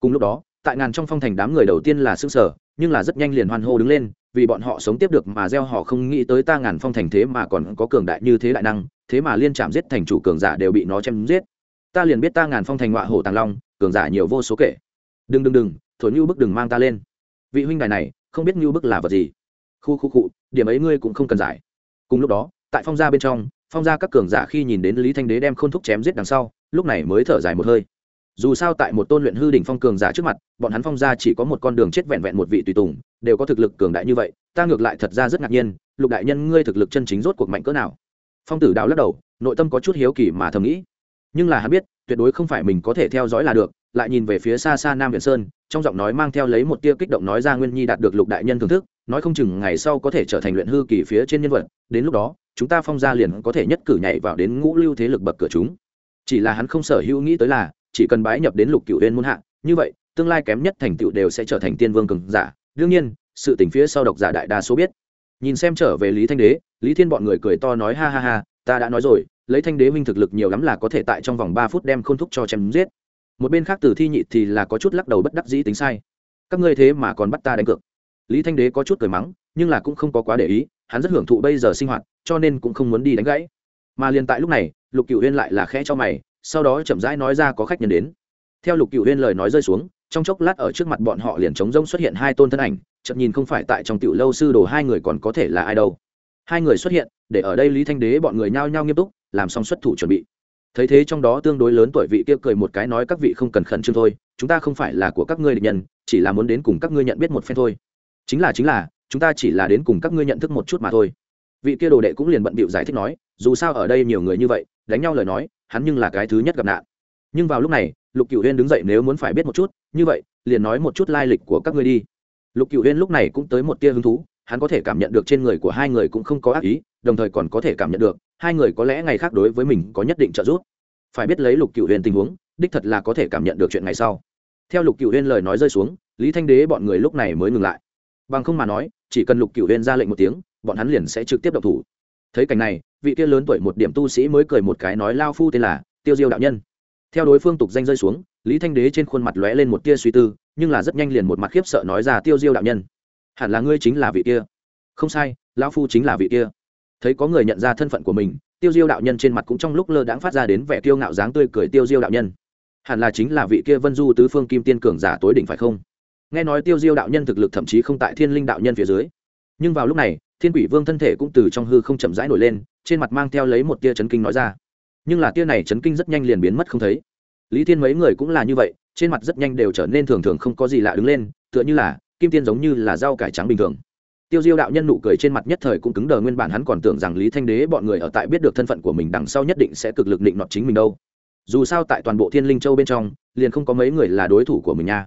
Cùng lúc đó, tại ngàn trong phong thành đám người đầu tiên là xương sở nhưng là rất nhanh liền hoan hô đứng lên, vì bọn họ sống tiếp được mà gieo họ không nghĩ tới ta ngàn phong thành thế mà còn có cường đại như thế đại năng, thế mà liên chạm giết thành chủ cường giả đều bị nó chém giết. Ta liền biết ta ngàn phong thành ngọa hổ tàng long cường giả nhiều vô số kể. Đừng đừng đừng, thổi như bức đừng mang ta lên. Vị huynh đài này, không biết như bức là vật gì. Khu khu cụ điểm ấy ngươi cũng không cần giải. Cùng lúc đó, tại phong gia bên trong, phong gia các cường giả khi nhìn đến lý thanh đế đem khôn thúc chém giết đằng sau, lúc này mới thở dài một hơi. Dù sao tại một tôn luyện hư đỉnh phong cường giả trước mặt, bọn hắn phong gia chỉ có một con đường chết vẹn vẹn một vị tùy tùng, đều có thực lực cường đại như vậy, ta ngược lại thật ra rất ngạc nhiên, lục đại nhân ngươi thực lực chân chính rốt cuộc mạnh cỡ nào? Phong tử đạo lắc đầu, nội tâm có chút hiếu kỳ mà thầm nghĩ. Nhưng là hắn biết tuyệt đối không phải mình có thể theo dõi là được, lại nhìn về phía xa xa nam viện sơn, trong giọng nói mang theo lấy một tia kích động nói ra nguyên nhi đạt được lục đại nhân thưởng thức, nói không chừng ngày sau có thể trở thành luyện hư kỳ phía trên nhân vật, đến lúc đó, chúng ta phong gia liền có thể nhất cử nhảy vào đến ngũ lưu thế lực bậc cửa chúng. Chỉ là hắn không sở hữu nghĩ tới là, chỉ cần bái nhập đến lục cựu huyên muôn hạ, như vậy, tương lai kém nhất thành tựu đều sẽ trở thành tiên vương cường giả. Đương nhiên, sự tình phía sau độc giả đại đa số biết. Nhìn xem trở về lý thanh đế, lý thiên bọn người cười to nói ha ha ha, ta đã nói rồi lấy thanh đế minh thực lực nhiều lắm là có thể tại trong vòng ba phút đem khôn thúc cho chém giết. Một bên khác từ thi nhị thì là có chút lắc đầu bất đắc dĩ tính sai. Các ngươi thế mà còn bắt ta đánh cược. Lý thanh đế có chút cười mắng, nhưng là cũng không có quá để ý, hắn rất hưởng thụ bây giờ sinh hoạt, cho nên cũng không muốn đi đánh gãy. Mà liền tại lúc này, lục cựu huyên lại là khẽ cho mày, sau đó chậm rãi nói ra có khách nhân đến. Theo lục cựu huyên lời nói rơi xuống, trong chốc lát ở trước mặt bọn họ liền trống rông xuất hiện hai tôn thân ảnh chậm nhìn không phải tại trong tiểu lâu sư đồ hai người còn có thể là ai đâu. Hai người xuất hiện, để ở đây lý thanh đế bọn người nhao nhao nghiêm túc làm xong xuất thủ chuẩn bị. Thấy thế trong đó tương đối lớn tuổi vị kia cười một cái nói các vị không cần khẩn trương thôi, chúng ta không phải là của các ngươi địch nhân, chỉ là muốn đến cùng các ngươi nhận biết một phen thôi. Chính là chính là, chúng ta chỉ là đến cùng các ngươi nhận thức một chút mà thôi. Vị kia đồ đệ cũng liền bận bịu giải thích nói, dù sao ở đây nhiều người như vậy, đánh nhau lời nói, hắn nhưng là cái thứ nhất gặp nạn. Nhưng vào lúc này, lục cựu huyên đứng dậy nếu muốn phải biết một chút, như vậy, liền nói một chút lai lịch của các ngươi đi. Lục cựu huyên lúc này cũng tới một tia hứng thú, hắn có thể cảm nhận được trên người của hai người cũng không có ác ý đồng thời còn có thể cảm nhận được, hai người có lẽ ngày khác đối với mình có nhất định trợ giúp. Phải biết lấy lục cựu huyền tình huống, đích thật là có thể cảm nhận được chuyện ngày sau. Theo lục cựu huyền lời nói rơi xuống, lý thanh đế bọn người lúc này mới ngừng lại. Bằng không mà nói, chỉ cần lục cựu huyền ra lệnh một tiếng, bọn hắn liền sẽ trực tiếp độc thủ. Thấy cảnh này, vị kia lớn tuổi một điểm tu sĩ mới cười một cái nói lao phu tên là tiêu diêu đạo nhân. Theo đối phương tục danh rơi xuống, lý thanh đế trên khuôn mặt lóe lên một tia suy tư, nhưng là rất nhanh liền một mặt khiếp sợ nói ra tiêu diêu đạo nhân. Hẳn là ngươi chính là vị kia. Không sai, lão phu chính là vị kia thấy có người nhận ra thân phận của mình, tiêu diêu đạo nhân trên mặt cũng trong lúc lơ đãng phát ra đến vẻ kiêu ngạo dáng tươi cười tiêu diêu đạo nhân. Hẳn là chính là vị kia vân du tứ phương kim tiên cường giả tối đỉnh phải không? Nghe nói tiêu diêu đạo nhân thực lực thậm chí không tại thiên linh đạo nhân phía dưới. Nhưng vào lúc này, thiên quỷ vương thân thể cũng từ trong hư không chậm rãi nổi lên, trên mặt mang theo lấy một tia chấn kinh nói ra. Nhưng là tia này chấn kinh rất nhanh liền biến mất không thấy. Lý thiên mấy người cũng là như vậy, trên mặt rất nhanh đều trở nên thường thường không có gì lạ đứng lên, tựa như là, kim tiên giống như là rau cải trắng bình thường tiêu diêu đạo nhân nụ cười trên mặt nhất thời cũng cứng đờ, nguyên bản hắn còn tưởng rằng lý thanh đế bọn người ở tại biết được thân phận của mình đằng sau nhất định sẽ cực lực định nọt chính mình đâu. Dù sao tại toàn bộ thiên linh châu bên trong, liền không có mấy người là đối thủ của mình nha.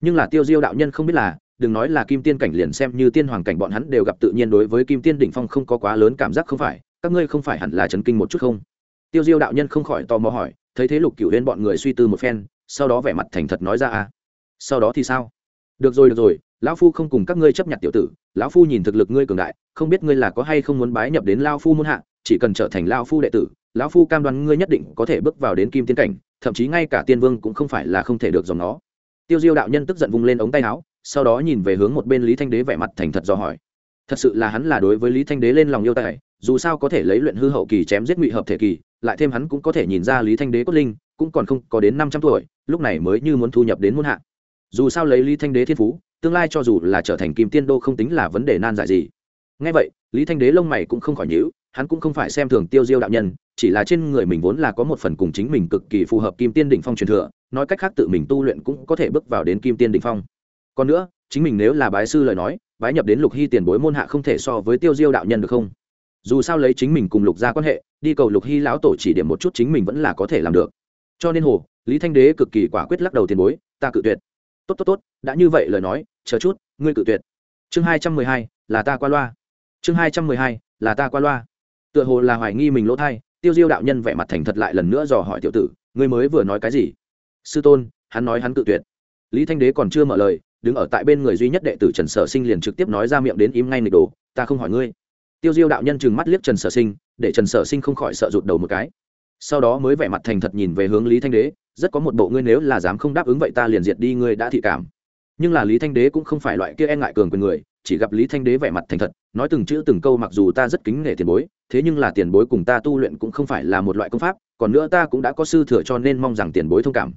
Nhưng là tiêu diêu đạo nhân không biết là, đừng nói là kim tiên cảnh liền xem như tiên hoàng cảnh bọn hắn đều gặp tự nhiên đối với kim tiên đỉnh phong không có quá lớn cảm giác không phải, các ngươi không phải hẳn là chấn kinh một chút không? Tiêu diêu đạo nhân không khỏi tò mò hỏi, thấy thế lục cửu huyên bọn người suy tư một phen, sau đó vẻ mặt thành thật nói ra à sau đó thì sao? Được rồi được rồi lão phu không cùng các ngươi chấp nhận tiểu tử, lão phu nhìn thực lực ngươi cường đại, không biết ngươi là có hay không muốn bái nhập đến lao phu muôn hạ, chỉ cần trở thành lao phu đệ tử, lão phu cam đoan ngươi nhất định có thể bước vào đến kim tiên cảnh, thậm chí ngay cả tiên vương cũng không phải là không thể được dòng nó. Tiêu diêu đạo nhân tức giận vung lên ống tay áo, sau đó nhìn về hướng một bên lý thanh đế vẻ mặt thành thật do hỏi. Thật sự là hắn là đối với lý thanh đế lên lòng yêu tài, dù sao có thể lấy luyện hư hậu kỳ chém giết ngụy hợp thể kỳ, lại thêm hắn cũng có thể nhìn ra lý thanh đế cốt linh, cũng còn không có đến năm trăm tuổi, lúc này mới như muốn thu nhập đến muôn hạ. Dù sao lấy lý thanh đế thiên phú tương lai cho dù là trở thành kim tiên đô không tính là vấn đề nan giải gì. Ngay vậy, lý thanh đế lông mày cũng không khỏi nhữ hắn cũng không phải xem thường tiêu diêu đạo nhân, chỉ là trên người mình vốn là có một phần cùng chính mình cực kỳ phù hợp kim tiên đỉnh phong truyền thừa, nói cách khác tự mình tu luyện cũng có thể bước vào đến kim tiên đỉnh phong. Còn nữa, chính mình nếu là bái sư lời nói, bái nhập đến lục hy tiền bối môn hạ không thể so với tiêu diêu đạo nhân được không? Dù sao lấy chính mình cùng lục ra quan hệ, đi cầu lục hy lão tổ chỉ điểm một chút chính mình vẫn là có thể làm được. Cho nên hồ, lý thanh đế cực kỳ quả quyết lắc đầu tiền bối, ta cự tuyệt tốt tốt tốt, đã như vậy lời nói, chờ chút, ngươi cự tuyệt. Chương hai trăm mười hai, là ta qua loa. Chương hai trăm mười hai, là ta qua loa. Tựa hồ là hoài nghi mình lỗ thai, tiêu diêu đạo nhân vẻ mặt thành thật lại lần nữa dò hỏi tiểu tử, ngươi mới vừa nói cái gì? Sư tôn, hắn nói hắn cự tuyệt. Lý thanh đế còn chưa mở lời, đứng ở tại bên người duy nhất đệ tử trần sở sinh liền trực tiếp nói ra miệng đến im ngay nịch đồ, ta không hỏi ngươi. Tiêu diêu đạo nhân chừng mắt liếc trần sở sinh, để trần sở sinh không khỏi sợ rụt đầu một cái. Sau đó mới vẻ mặt thành thật nhìn về hướng lý thanh đế rất có một bộ ngươi nếu là dám không đáp ứng vậy ta liền diệt đi ngươi đã thị cảm. Nhưng là lý thanh đế cũng không phải loại kia e ngại cường quyền người, chỉ gặp lý thanh đế vẻ mặt thành thật, nói từng chữ từng câu mặc dù ta rất kính nể tiền bối, thế nhưng là tiền bối cùng ta tu luyện cũng không phải là một loại công pháp, còn nữa ta cũng đã có sư thừa cho nên mong rằng tiền bối thông cảm.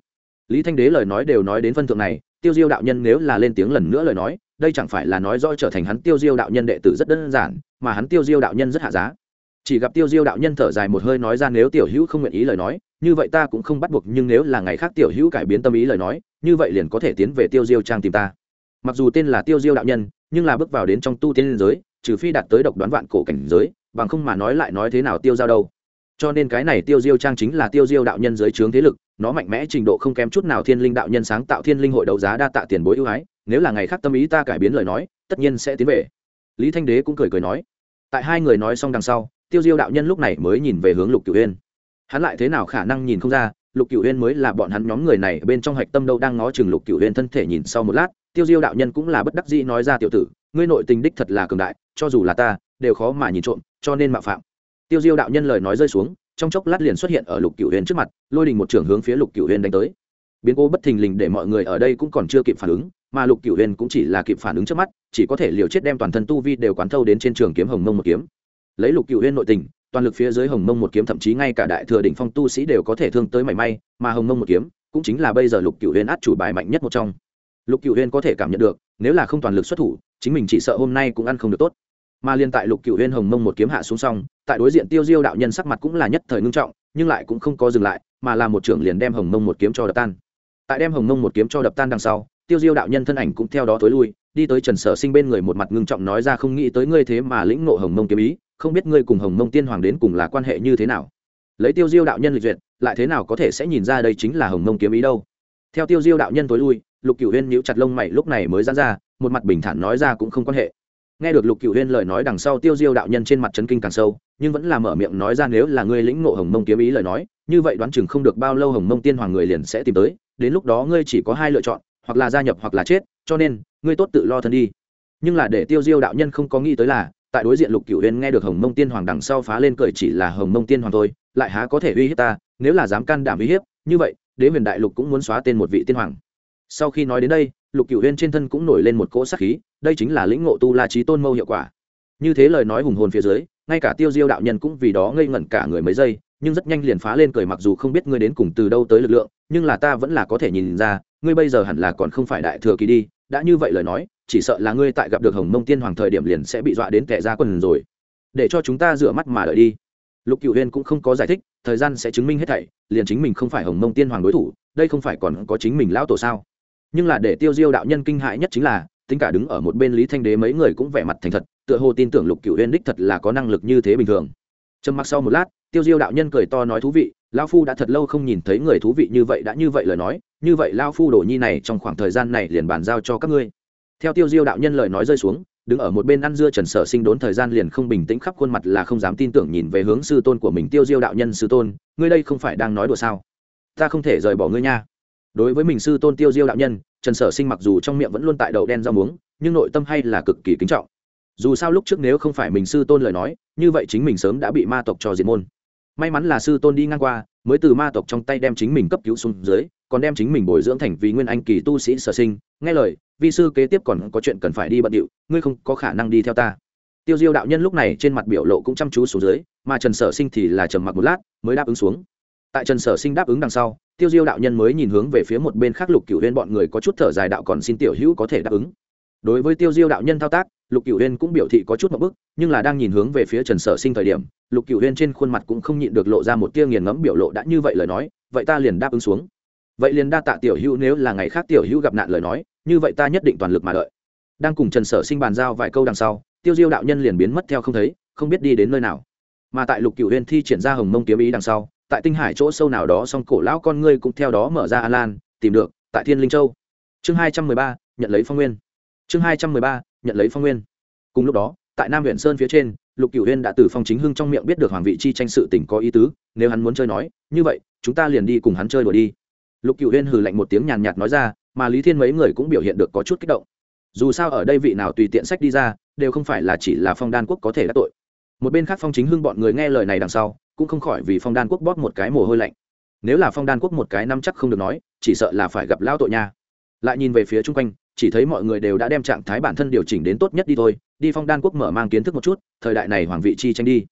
Lý thanh đế lời nói đều nói đến phân thượng này, tiêu diêu đạo nhân nếu là lên tiếng lần nữa lời nói, đây chẳng phải là nói rõ trở thành hắn tiêu diêu đạo nhân đệ tử rất đơn giản, mà hắn tiêu diêu đạo nhân rất hạ giá. Chỉ gặp tiêu diêu đạo nhân thở dài một hơi nói ra nếu tiểu hữu không nguyện ý lời nói như vậy ta cũng không bắt buộc, nhưng nếu là ngày khác tiểu hữu cải biến tâm ý lời nói, như vậy liền có thể tiến về tiêu diêu trang tìm ta. Mặc dù tên là tiêu diêu đạo nhân, nhưng là bước vào đến trong tu tiên giới, trừ phi đạt tới độc đoán vạn cổ cảnh giới, bằng không mà nói lại nói thế nào tiêu giao đâu. Cho nên cái này tiêu diêu trang chính là tiêu diêu đạo nhân giới trướng thế lực, nó mạnh mẽ trình độ không kém chút nào thiên linh đạo nhân sáng tạo thiên linh hội đấu giá đa tạ tiền bối ưu ái, nếu là ngày khác tâm ý ta cải biến lời nói, tất nhiên sẽ tiến về. Lý thanh đế cũng cười cười nói. Tại hai người nói xong đằng sau, tiêu diêu đạo nhân lúc này mới nhìn về hướng lục cửu yên hắn lại thế nào khả năng nhìn không ra, lục cửu huyên mới là bọn hắn nhóm người này bên trong hạch tâm đâu đang ngó chừng lục cửu huyên thân thể nhìn sau một lát, tiêu diêu đạo nhân cũng là bất đắc dĩ nói ra tiểu tử, ngươi nội tình đích thật là cường đại, cho dù là ta, đều khó mà nhìn trộm, cho nên mạo phạm. Tiêu diêu đạo nhân lời nói rơi xuống, trong chốc lát liền xuất hiện ở lục cửu huyên trước mặt, lôi đình một trường hướng phía lục cửu huyên đánh tới. Biến cố bất thình lình để mọi người ở đây cũng còn chưa kịp phản ứng, mà lục cửu huyên cũng chỉ là kịp phản ứng trước mắt, chỉ có thể liều chết đem toàn thân tu vi đều quán thâu đến trên trường kiếm hồng mông một kiếm. Lấy lục cửu huyên nội tình toàn lực phía dưới hồng mông một kiếm, thậm chí ngay cả đại thừa đỉnh phong tu sĩ đều có thể thương tới mảy may, mà hồng mông một kiếm cũng chính là bây giờ lục cựu huyên át chủ bài mạnh nhất một trong. Lục cựu huyên có thể cảm nhận được, nếu là không toàn lực xuất thủ, chính mình chỉ sợ hôm nay cũng ăn không được tốt. Mà liên tại lục cựu huyên hồng mông một kiếm hạ xuống xong, tại đối diện tiêu diêu đạo nhân sắc mặt cũng là nhất thời ngưng trọng, nhưng lại cũng không có dừng lại, mà là một trưởng liền đem hồng mông một kiếm cho đập tan. Tại đem hồng mông một kiếm cho đập tan đằng sau, tiêu diêu đạo nhân thân ảnh cũng theo đó tối lui, đi tới trần sở sinh bên người một mặt ngưng trọng nói ra không nghĩ tới ngươi thế mà lĩnh nộ hồng mông kiếm ý không biết ngươi cùng hồng mông tiên hoàng đến cùng là quan hệ như thế nào. Lấy tiêu diêu đạo nhân lịch duyệt, lại thế nào có thể sẽ nhìn ra đây chính là hồng mông kiếm ý đâu? Theo tiêu diêu đạo nhân tối lui, lục cửu huyên nhíu chặt lông mày, lúc này mới dán ra, một mặt bình thản nói ra cũng không quan hệ. Nghe được lục cựu huyên lời nói đằng sau, tiêu diêu đạo nhân trên mặt trấn kinh càng sâu, nhưng vẫn là mở miệng nói ra nếu là ngươi lĩnh ngộ hồng mông kiếm ý lời nói, như vậy đoán chừng không được bao lâu hồng mông tiên hoàng người liền sẽ tìm tới, đến lúc đó ngươi chỉ có hai lựa chọn, hoặc là gia nhập hoặc là chết, cho nên, ngươi tốt tự lo thân đi. Nhưng là để tiêu diêu đạo nhân không có nghĩ tới là tại đối diện lục cựu huyên nghe được hồng mông tiên hoàng đằng sau phá lên cười chỉ là hồng mông tiên hoàng thôi, lại há có thể uy hiếp ta, nếu là dám can đảm uy hiếp, như vậy, đế huyền đại lục cũng muốn xóa tên một vị tiên hoàng. Sau khi nói đến đây, lục cựu huyên trên thân cũng nổi lên một cỗ sắc khí, đây chính là lĩnh ngộ tu la trí tôn mâu hiệu quả. Như thế lời nói hùng hồn phía dưới, ngay cả tiêu diêu đạo nhân cũng vì đó ngây ngẩn cả người mấy giây, nhưng rất nhanh liền phá lên cười mặc dù không biết ngươi đến cùng từ đâu tới lực lượng, nhưng là ta vẫn là có thể nhìn ra, ngươi bây giờ hẳn là còn không phải đại thừa kỳ đi, đã như vậy lời nói chỉ sợ là ngươi tại gặp được hồng mông tiên hoàng thời điểm liền sẽ bị dọa đến kẻ ra quần rồi. Để cho chúng ta rửa mắt mà đợi đi. Lục cựu huyên cũng không có giải thích, thời gian sẽ chứng minh hết thảy, liền chính mình không phải hồng mông tiên hoàng đối thủ, đây không phải còn có chính mình lão tổ sao? Nhưng là để tiêu diêu đạo nhân kinh hại nhất chính là, tính cả đứng ở một bên lý thanh đế mấy người cũng vẻ mặt thành thật, tựa hồ tin tưởng lục cựu huyên đích thật là có năng lực như thế bình thường. Trầm mặc sau một lát, tiêu diêu đạo nhân cười to nói thú vị lao phu đã thật lâu không nhìn thấy người thú vị như vậy đã như vậy lời nói, như vậy lao phu đồ nhi này trong khoảng thời gian này liền bàn giao cho các ngươi theo tiêu diêu đạo nhân lời nói rơi xuống, đứng ở một bên ăn dưa trần sở sinh đốn thời gian liền không bình tĩnh khắp khuôn mặt là không dám tin tưởng nhìn về hướng sư tôn của mình. Tiêu diêu đạo nhân sư tôn, ngươi đây không phải đang nói đùa sao? Ta không thể rời bỏ ngươi nha. Đối với mình sư tôn tiêu diêu đạo nhân, trần sở sinh mặc dù trong miệng vẫn luôn tại đầu đen rau muống, nhưng nội tâm hay là cực kỳ kính trọng. Dù sao lúc trước nếu không phải mình sư tôn lời nói, như vậy chính mình sớm đã bị ma tộc cho diệt môn. May mắn là sư tôn đi ngang qua, mới từ ma tộc trong tay đem chính mình cấp cứu xuống dưới, còn đem chính mình bồi dưỡng thành vì nguyên anh kỳ tu sĩ sở sinh. Nghe lời vi sư kế tiếp còn có chuyện cần phải đi bận điệu, ngươi không có khả năng đi theo ta. Tiêu diêu đạo nhân lúc này trên mặt biểu lộ cũng chăm chú xuống dưới, mà trần sở sinh thì là trầm mặc một lát, mới đáp ứng xuống. Tại trần sở sinh đáp ứng đằng sau, tiêu diêu đạo nhân mới nhìn hướng về phía một bên khác lục cửu huyên bọn người có chút thở dài đạo còn xin tiểu hữu có thể đáp ứng. Đối với tiêu diêu đạo nhân thao tác, lục cửu huyên cũng biểu thị có chút một bức, nhưng là đang nhìn hướng về phía trần sở sinh thời điểm, lục cửu huyên trên khuôn mặt cũng không nhịn được lộ ra một tia nghiền ngẫm biểu lộ đã như vậy lời nói, vậy ta liền đáp ứng xuống. Vậy liền đa tạ tiểu hữu nếu là ngày khác tiểu hữu gặp nạn lời nói như vậy ta nhất định toàn lực mà đợi. Đang cùng trần sở sinh bàn giao vài câu đằng sau, tiêu diêu đạo nhân liền biến mất theo không thấy, không biết đi đến nơi nào. Mà tại lục cửu huyên thi triển ra hồng mông kiếm ý đằng sau, tại tinh hải chỗ sâu nào đó song cổ lão con ngươi cũng theo đó mở ra an lan, tìm được, tại thiên linh châu. Chương hai trăm mười ba, nhận lấy phong nguyên. Chương hai trăm mười ba, nhận lấy phong nguyên. Cùng lúc đó, tại nam huyện sơn phía trên, lục cửu huyên đã từ phong chính hưng trong miệng biết được hoàng vị chi tranh sự tình có ý tứ, nếu hắn muốn chơi nói, như vậy, chúng ta liền đi cùng hắn chơi đùa đi. Lục cửu huyên hừ lạnh một tiếng nhàn nhạt nói ra mà lý thiên mấy người cũng biểu hiện được có chút kích động. Dù sao ở đây vị nào tùy tiện sách đi ra, đều không phải là chỉ là phong đan quốc có thể đã tội. Một bên khác phong chính hưng bọn người nghe lời này đằng sau, cũng không khỏi vì phong đan quốc bóp một cái mồ hôi lạnh. Nếu là phong đan quốc một cái năm chắc không được nói, chỉ sợ là phải gặp lao tội nha. Lại nhìn về phía chung quanh, chỉ thấy mọi người đều đã đem trạng thái bản thân điều chỉnh đến tốt nhất đi thôi, đi phong đan quốc mở mang kiến thức một chút, thời đại này hoàng vị chi tranh đi.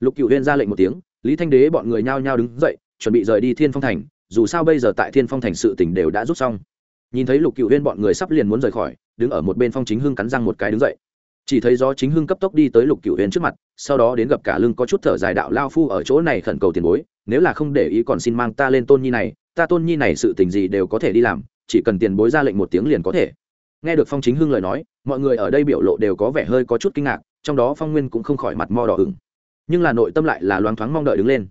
Lục cựu huyên ra lệnh một tiếng, lý thanh đế bọn người nhao nhao đứng dậy, chuẩn bị rời đi thiên phong thành, dù sao bây giờ tại thiên phong thành sự tỉnh đều đã rút xong nhìn thấy lục cựu huyên bọn người sắp liền muốn rời khỏi, đứng ở một bên phong chính hưng cắn răng một cái đứng dậy. Chỉ thấy gió chính hưng cấp tốc đi tới lục cựu huyên trước mặt, sau đó đến gặp cả lưng có chút thở dài đạo lao phu ở chỗ này khẩn cầu tiền bối, nếu là không để ý còn xin mang ta lên tôn nhi này, ta tôn nhi này sự tình gì đều có thể đi làm, chỉ cần tiền bối ra lệnh một tiếng liền có thể. Nghe được phong chính hưng lời nói, mọi người ở đây biểu lộ đều có vẻ hơi có chút kinh ngạc, trong đó phong nguyên cũng không khỏi mặt mo đỏ ửng. Nhưng là nội tâm lại là loáng thoáng mong đợi đứng lên.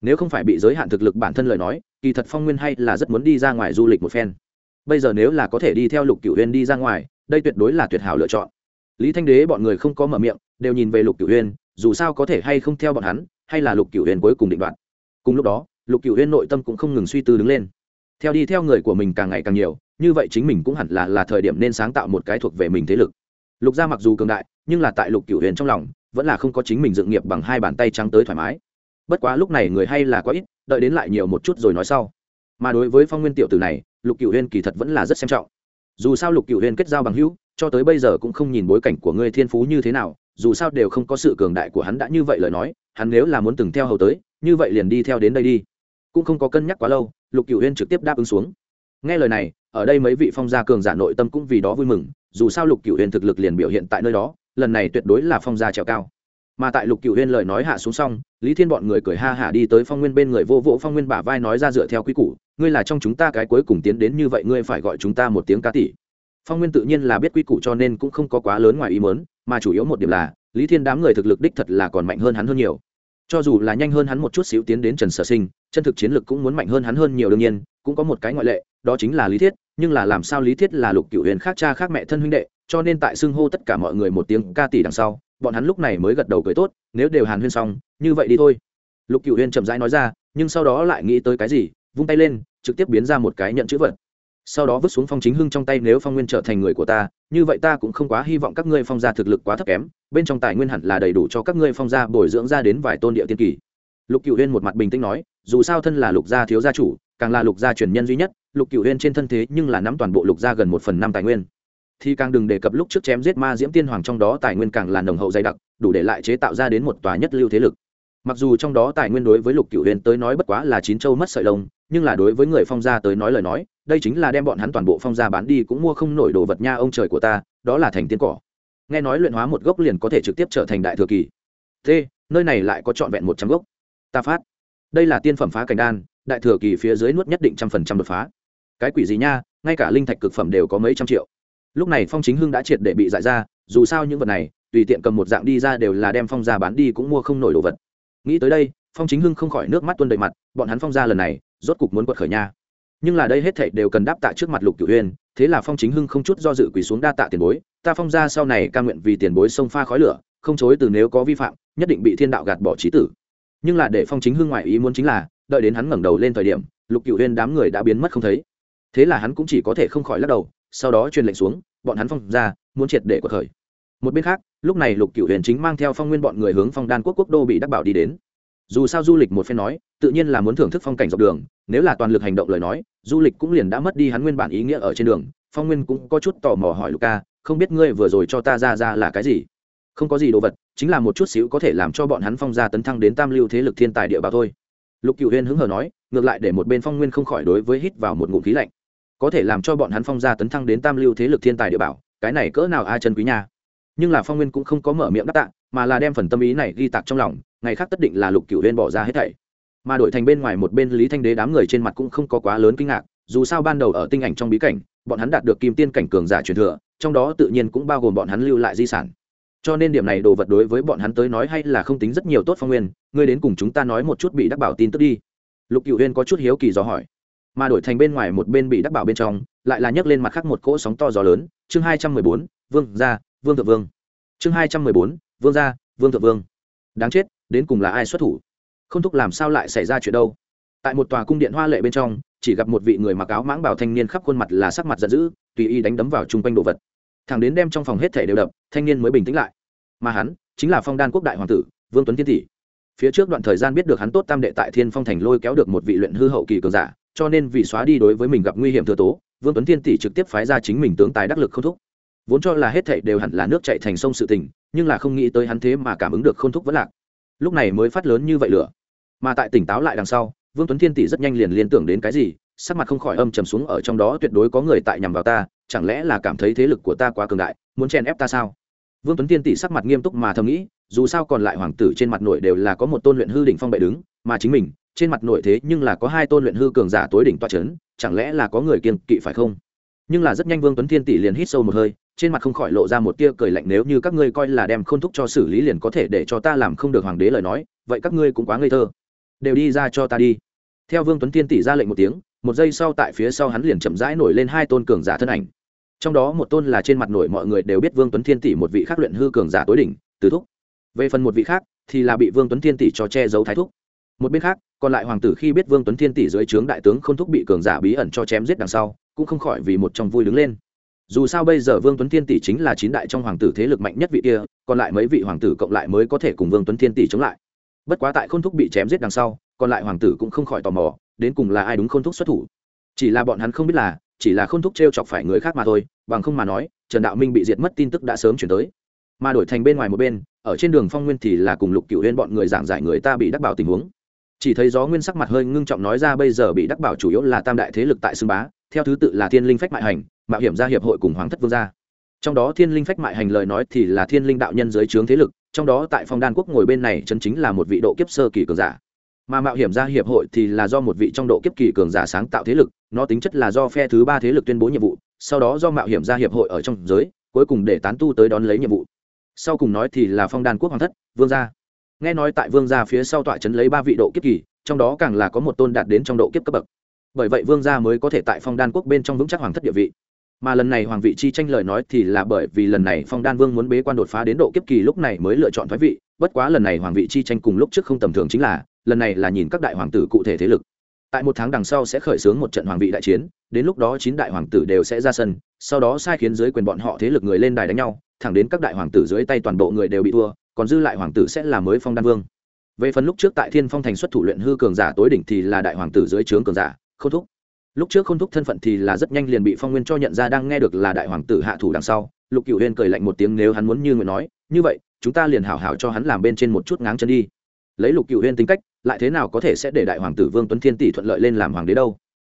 Nếu không phải bị giới hạn thực lực bản thân lời nói, kỳ thật phong nguyên hay là rất muốn đi ra ngoài du lịch một phen bây giờ nếu là có thể đi theo lục cửu huyên đi ra ngoài, đây tuyệt đối là tuyệt hảo lựa chọn. Lý thanh đế bọn người không có mở miệng, đều nhìn về lục cửu huyên dù sao có thể hay không theo bọn hắn, hay là lục cửu huyên cuối cùng định đoạt. Cùng lúc đó, lục cửu huyên nội tâm cũng không ngừng suy tư đứng lên. Theo đi theo người của mình càng ngày càng nhiều, như vậy chính mình cũng hẳn là là thời điểm nên sáng tạo một cái thuộc về mình thế lực. Lục gia mặc dù cường đại, nhưng là tại lục cửu huyền trong lòng, vẫn là không có chính mình dựng nghiệp bằng hai bàn tay trắng tới thoải mái. Bất quá lúc này người hay là quá ít, đợi đến lại nhiều một chút rồi nói sau. Mà đối với phong nguyên tiểu tử này lục cửu Huyên kỳ thật vẫn là rất xem trọng. Dù sao lục cửu Huyên kết giao bằng hữu, cho tới bây giờ cũng không nhìn bối cảnh của ngươi thiên phú như thế nào, dù sao đều không có sự cường đại của hắn đã như vậy lời nói, hắn nếu là muốn từng theo hầu tới, như vậy liền đi theo đến đây đi. Cũng không có cân nhắc quá lâu, lục cửu huyên trực tiếp đáp ứng xuống. Nghe lời này, ở đây mấy vị phong gia cường giả nội tâm cũng vì đó vui mừng, dù sao lục cửu huyên thực lực liền biểu hiện tại nơi đó, lần này tuyệt đối là phong gia trèo cao. Mà tại lục cửu huyên lời nói hạ xuống xong, lý thiên bọn người cười ha hả đi tới phong nguyên bên người vô vỗ phong nguyên bả vai nói ra dựa theo quy củ ngươi là trong chúng ta cái cuối cùng tiến đến như vậy, ngươi phải gọi chúng ta một tiếng ca tỷ. Phong nguyên tự nhiên là biết quy củ cho nên cũng không có quá lớn ngoài ý mớn mà chủ yếu một điểm là, lý thiên đám người thực lực đích thật là còn mạnh hơn hắn hơn nhiều. Cho dù là nhanh hơn hắn một chút xíu tiến đến trần sở sinh, chân thực chiến lực cũng muốn mạnh hơn hắn hơn nhiều đương nhiên, cũng có một cái ngoại lệ, đó chính là lý thiết, nhưng là làm sao lý thiết là lục cựu huyền khác cha khác mẹ thân huynh đệ, cho nên tại xưng hô tất cả mọi người một tiếng ca tỷ đằng sau, bọn hắn lúc này mới gật đầu cười tốt, nếu đều hàn huyên xong, như vậy đi thôi. Lục cựu huyền chậm rãi nói ra, nhưng sau đó lại nghĩ tới cái gì vung tay lên, trực tiếp biến ra một cái nhận chữ vật. Sau đó vứt xuống phong chính hưng trong tay nếu phong nguyên trở thành người của ta, như vậy ta cũng không quá hy vọng các ngươi phong gia thực lực quá thấp kém, bên trong tài nguyên hẳn là đầy đủ cho các ngươi phong gia bồi dưỡng ra đến vài tôn địa tiên kỳ. Lục cựu huyên một mặt bình tĩnh nói, dù sao thân là lục gia thiếu gia chủ, càng là lục gia truyền nhân duy nhất, lục cựu huyên trên thân thế nhưng là nắm toàn bộ lục gia gần một phần năm tài nguyên. Thì càng đừng đề cập lúc trước chém giết ma diễm tiên hoàng trong đó tài nguyên càng là nồng hậu dày đặc, đủ để lại chế tạo ra đến một tòa nhất lưu thế lực. Mặc dù trong đó tài nguyên đối với lục cựu huyên tới nói bất quá là chín châu mất sợi lông nhưng là đối với người phong gia tới nói lời nói, đây chính là đem bọn hắn toàn bộ phong gia bán đi cũng mua không nổi đồ vật nha ông trời của ta, đó là thành tiên cỏ. Nghe nói luyện hóa một gốc liền có thể trực tiếp trở thành đại thừa kỳ. T nơi này lại có trọn vẹn một trăm gốc. Ta phát. Đây là tiên phẩm phá cảnh đan, đại thừa kỳ phía dưới nuốt nhất định trăm phần trăm đột phá. Cái quỷ gì nha, ngay cả linh thạch cực phẩm đều có mấy trăm triệu. Lúc này phong chính hưng đã triệt để bị dại ra, dù sao những vật này, tùy tiện cầm một dạng đi ra đều là đem phong ra bán đi cũng mua không nổi đồ vật. Nghĩ tới đây, phong chính hưng không khỏi nước mắt tuôn đầy mặt, bọn hắn phong ra lần này rốt cục muốn quật khởi nha. Nhưng là đây hết thảy đều cần đáp tạ trước mặt lục cửu huyên thế là phong chính hưng không chút do dự quỳ xuống đa tạ tiền bối, ta phong ra sau này ca nguyện vì tiền bối sông pha khói lửa, không chối từ nếu có vi phạm, nhất định bị thiên đạo gạt bỏ trí tử. Nhưng là để phong chính hưng ngoại ý muốn chính là, đợi đến hắn ngẩng đầu lên thời điểm, lục cửu huyên đám người đã biến mất không thấy. Thế là hắn cũng chỉ có thể không khỏi lắc đầu, sau đó truyền lệnh xuống, bọn hắn phong ra muốn triệt để quật khởi. Một bên khác, lúc này lục cửu huyền chính mang theo phong nguyên bọn người hướng phong đan quốc quốc đô bị đắc bảo đi đến dù sao du lịch một phen nói, tự nhiên là muốn thưởng thức phong cảnh dọc đường, nếu là toàn lực hành động lời nói, du lịch cũng liền đã mất đi hắn nguyên bản ý nghĩa ở trên đường. Phong nguyên cũng có chút tò mò hỏi luka, không biết ngươi vừa rồi cho ta ra ra là cái gì? Không có gì đồ vật, chính là một chút xíu có thể làm cho bọn hắn phong gia tấn thăng đến tam lưu thế lực thiên tài địa bảo thôi. Lục cựu huyên hứng hờ nói, ngược lại để một bên phong nguyên không khỏi đối với hít vào một ngụm khí lạnh. Có thể làm cho bọn hắn phong gia tấn thăng đến tam lưu thế lực thiên tài địa bảo, cái này cỡ nào ai chân quý nha. Nhưng là phong nguyên cũng không có mở miệng đáp tạ, mà là đem phần tâm ý này ghi tạc trong lòng ngày khác tất định là lục cửu huyên bỏ ra hết thảy. Mà đổi thành bên ngoài một bên lý thanh đế đám người trên mặt cũng không có quá lớn kinh ngạc, dù sao ban đầu ở tinh ảnh trong bí cảnh, bọn hắn đạt được kim tiên cảnh cường giả truyền thừa, trong đó tự nhiên cũng bao gồm bọn hắn lưu lại di sản. Cho nên điểm này đồ vật đối với bọn hắn tới nói hay là không tính rất nhiều tốt phong nguyên, ngươi đến cùng chúng ta nói một chút bị đắc bảo tin tức đi. Lục cựu huyên có chút hiếu kỳ dò hỏi. Mà đổi thành bên ngoài một bên bị đắc bảo bên trong, lại là nhấc lên mặt khác một cỗ sóng to gió lớn, chương hai trăm mười bốn, vương gia, vương thượng vương. Chương hai trăm mười bốn, vương gia, vương thượng vương. Đáng chết đến cùng là ai xuất thủ? Không thúc làm sao lại xảy ra chuyện đâu? Tại một tòa cung điện hoa lệ bên trong, chỉ gặp một vị người mặc áo mãng bảo thanh niên khắp khuôn mặt là sắc mặt giận dữ, tùy y đánh đấm vào chung quanh đồ vật. Thằng đến đem trong phòng hết thể đều đập, thanh niên mới bình tĩnh lại. Mà hắn chính là phong đan quốc đại hoàng tử, vương tuấn thiên tỷ. Phía trước đoạn thời gian biết được hắn tốt tam đệ tại thiên phong thành lôi kéo được một vị luyện hư hậu kỳ cường giả, cho nên vì xóa đi đối với mình gặp nguy hiểm thừa tố, vương tuấn thiên tỷ trực tiếp phái ra chính mình tướng tài đắc lực không thúc. Vốn cho là hết thảy đều hẳn là nước chạy thành sông sự tình, nhưng là không nghĩ tới hắn thế mà cảm ứng được k h ô n thúc vẫn lạc lúc này mới phát lớn như vậy lửa. Mà tại tỉnh táo lại đằng sau, vương tuấn thiên tỷ rất nhanh liền liên tưởng đến cái gì, sắc mặt không khỏi âm trầm xuống ở trong đó tuyệt đối có người tại nhằm vào ta, chẳng lẽ là cảm thấy thế lực của ta quá cường đại, muốn chen ép ta sao? Vương tuấn thiên tỷ sắc mặt nghiêm túc mà thầm nghĩ, dù sao còn lại hoàng tử trên mặt nội đều là có một tôn luyện hư đỉnh phong bệ đứng, mà chính mình, trên mặt nội thế nhưng là có hai tôn luyện hư cường giả tối đỉnh toa c h ấ n chẳng lẽ là có người kiên kỵ phải không? Nhưng là rất nhanh vương tuấn thiên tỷ liền hít sâu một hơi trên mặt không khỏi lộ ra một tia cười lạnh, nếu như các ngươi coi là đem khôn thúc cho xử lý liền có thể để cho ta làm không được hoàng đế lời nói, vậy các ngươi cũng quá ngây thơ. Đều đi ra cho ta đi. Theo vương tuấn tiên tỷ ra lệnh một tiếng, một giây sau tại phía sau hắn liền chậm rãi nổi lên hai tôn cường giả thân ảnh. Trong đó một tôn là trên mặt nổi mọi người đều biết vương tuấn thiên tỷ một vị khác luyện hư cường giả tối đỉnh, từ thúc. Về phần một vị khác thì là bị vương tuấn thiên tỷ cho che giấu thái thúc. Một bên khác, còn lại hoàng tử khi biết vương tuấn thiên tỷ dưới trướng đại tướng k h ô n thúc bị cường giả bí ẩn cho chém giết đằng sau, cũng không khỏi vì một trong vui đứng lên dù sao bây giờ vương tuấn thiên tỷ chính là chín đại trong hoàng tử thế lực mạnh nhất vị kia, còn lại mấy vị hoàng tử cộng lại mới có thể cùng vương tuấn thiên tỷ chống lại. Bất quá tại k h ô n thúc bị chém giết đằng sau, còn lại hoàng tử cũng không khỏi tò mò, đến cùng là ai đúng k h ô n thúc xuất thủ. Chỉ là bọn hắn không biết là, chỉ là k h ô n thúc t r e o chọc phải người khác mà thôi, bằng không mà nói, trần đạo minh bị diệt mất tin tức đã sớm chuyển tới. Mà đổi thành bên ngoài một bên, ở trên đường phong nguyên thì là cùng lục cựu huyên bọn người giảng giải người ta bị đắc bảo tình huống. Chỉ thấy gió nguyên sắc mặt hơi ngưng trọng nói ra bây giờ bị đắc bảo chủ yếu là tam đại thế lực tại xưng bá, theo thứ tự là thiên linh phách mại hành mạo hiểm gia hiệp hội cùng hoàng thất vương gia. Trong đó thiên linh phách mại hành lời nói thì là thiên linh đạo nhân dưới trướng thế lực, trong đó tại phong đan quốc ngồi bên này chân chính là một vị độ kiếp sơ kỳ cường giả. Mà mạo hiểm gia hiệp hội thì là do một vị trong độ kiếp kỳ cường giả sáng tạo thế lực, nó tính chất là do phe thứ ba thế lực tuyên bố nhiệm vụ, sau đó do mạo hiểm gia hiệp hội ở trong giới, cuối cùng để tán tu tới đón lấy nhiệm vụ. Sau cùng nói thì là phong đan quốc hoàng thất, vương gia. Nghe nói tại vương gia phía sau tọa trấn lấy ba vị độ kiếp kỳ, trong đó càng là có một tôn đạt đến trong độ kiếp cấp bậc. Bởi vậy vương gia mới có thể tại phong đan quốc bên trong vững chắc hoàng thất địa vị mà lần này hoàng vị chi tranh lời nói thì là bởi vì lần này phong đan vương muốn bế quan đột phá đến độ kiếp kỳ lúc này mới lựa chọn thoái vị, bất quá lần này hoàng vị chi tranh cùng lúc trước không tầm thường chính là, lần này là nhìn các đại hoàng tử cụ thể thế lực. Tại một tháng đằng sau sẽ khởi xướng một trận hoàng vị đại chiến, đến lúc đó chín đại hoàng tử đều sẽ ra sân, sau đó sai khiến dưới quyền bọn họ thế lực người lên đài đánh nhau, thẳng đến các đại hoàng tử dưới tay toàn bộ người đều bị thua, còn dư lại hoàng tử sẽ là mới phong đan vương. Về phần lúc trước tại thiên phong thành xuất thủ luyện hư cường giả tối đỉnh thì là đại hoàng tử dưới trướng cường giả không thúc lúc trước không thúc thân phận thì là rất nhanh liền bị phong nguyên cho nhận ra đang nghe được là đại hoàng tử hạ thủ đằng sau. Lục cựu huyên cười lạnh một tiếng nếu hắn muốn như nguyện nói, như vậy, chúng ta liền hảo hảo cho hắn làm bên trên một chút ngáng chân đi. Lấy lục cựu huyên tính cách, lại thế nào có thể sẽ để đại hoàng tử vương tuấn thiên tỷ thuận lợi lên làm hoàng đế đâu?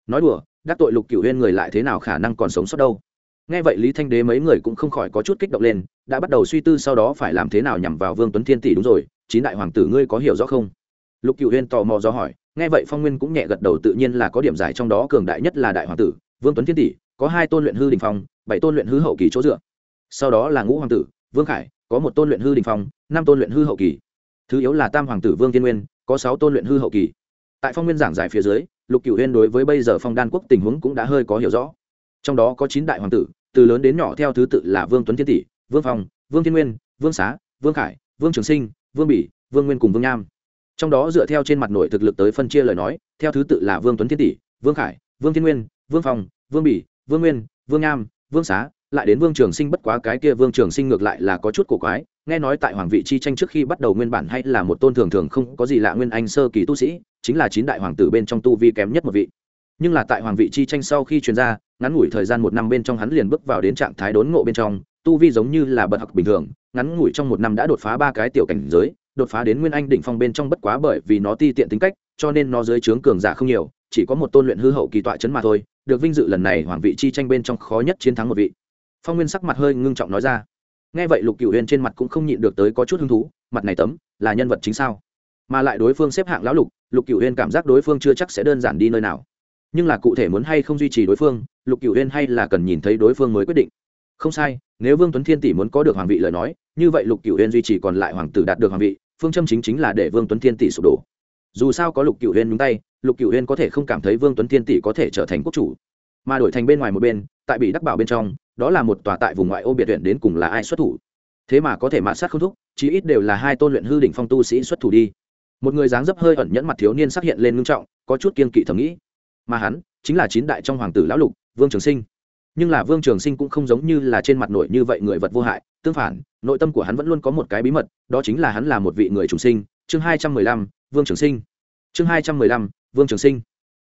Nói đùa, đắc tội lục cựu huyên người lại thế nào khả năng còn sống sót đâu? Nghe vậy lý thanh đế mấy người cũng không khỏi có chút kích động lên, đã bắt đầu suy tư sau đó phải làm thế nào nhằm vào vương tuấn thiên tỷ đúng rồi, chín đại hoàng tử ngươi có hiểu rõ không? Lục cựu huyên tò mò do hỏi, nghe vậy phong nguyên cũng nhẹ gật đầu tự nhiên là có điểm giải trong đó cường đại nhất là đại hoàng tử, vương tuấn thiên tỷ, có hai tôn luyện hư đình phong, bảy tôn luyện hư hậu kỳ chỗ dựa. Sau đó là ngũ hoàng tử, vương khải, có một tôn luyện hư đình phong, năm tôn luyện hư hậu kỳ. Thứ yếu là tam hoàng tử vương tiên nguyên, có sáu tôn luyện hư hậu kỳ. Tại phong nguyên giảng giải phía dưới, lục cựu huyên đối với bây giờ phong đan quốc tình huống cũng đã hơi có hiểu rõ. Trong đó có chín đại hoàng tử, từ lớn đến nhỏ theo thứ tự là vương tuấn thiên tỷ, vương phong, vương thiên nguyên, vương xá, vương khải, vương trường sinh, vương bỉ, vương nguyên cùng vương nham trong đó dựa theo trên mặt nội thực lực tới phân chia lời nói, theo thứ tự là vương tuấn thiên tỷ, vương khải, vương thiên nguyên, vương phong, vương bỉ, vương nguyên, vương nham, vương xá, lại đến vương trường sinh bất quá cái kia vương trường sinh ngược lại là có chút cổ quái, nghe nói tại hoàng vị chi tranh trước khi bắt đầu nguyên bản hay là một tôn thường thường không có gì lạ nguyên anh sơ kỳ tu sĩ, chính là chín đại hoàng tử bên trong tu vi kém nhất một vị. Nhưng là tại hoàng vị chi tranh sau khi chuyên ra, ngắn ngủi thời gian một năm bên trong hắn liền bước vào đến trạng thái đốn ngộ bên trong, tu vi giống như là bậc học bình thường, ngắn ngủi trong một năm đã đột phá ba cái tiểu cảnh giới đột phá đến nguyên anh đỉnh phong bên trong bất quá bởi vì nó ti tiện tính cách, cho nên nó dưới trướng cường giả không nhiều, chỉ có một tôn luyện hư hậu kỳ tọa chấn mà thôi, được vinh dự lần này hoàng vị chi tranh bên trong khó nhất chiến thắng một vị. Phong nguyên sắc mặt hơi ngưng trọng nói ra. Nghe vậy lục cửu huyền trên mặt cũng không nhịn được tới có chút hứng thú, mặt này tấm, là nhân vật chính sao? Mà lại đối phương xếp hạng lão lục lục cửu huyền cảm giác đối phương chưa chắc sẽ đơn giản đi nơi nào. Nhưng là cụ thể muốn hay không duy trì đối phương, lục cửu huyền hay là cần nhìn thấy đối phương mới quyết định. Không sai, nếu vương tuấn thiên tỷ muốn có được hoàng vị lời nói, như vậy lục cửu huyền duy trì còn lại hoàng tử đạt được hoàng vị phương châm chính chính là để vương tuấn thiên tỷ sụp đổ. Dù sao có lục cửu Huyên nhúng tay, lục cửu Huyên có thể không cảm thấy vương tuấn thiên tỷ có thể trở thành quốc chủ. Mà đổi thành bên ngoài một bên, tại bị đắc bảo bên trong, đó là một tòa tại vùng ngoại ô biệt huyện đến cùng là ai xuất thủ. Thế mà có thể mạ sát không thúc, chí ít đều là hai tôn luyện hư đỉnh phong tu sĩ xuất thủ đi. Một người dáng dấp hơi ẩn nhẫn mặt thiếu niên xác hiện lên ngưng trọng, có chút kiên kỵ thầm nghĩ. Mà hắn, chính là chín đại trong hoàng tử lão lục, vương trường sinh nhưng là vương trường sinh cũng không giống như là trên mặt nổi như vậy người vật vô hại, tương phản, nội tâm của hắn vẫn luôn có một cái bí mật, đó chính là hắn là một vị người trùng sinh. Chương hai trăm mười lăm, vương trường sinh. Chương hai trăm mười lăm, vương trường sinh.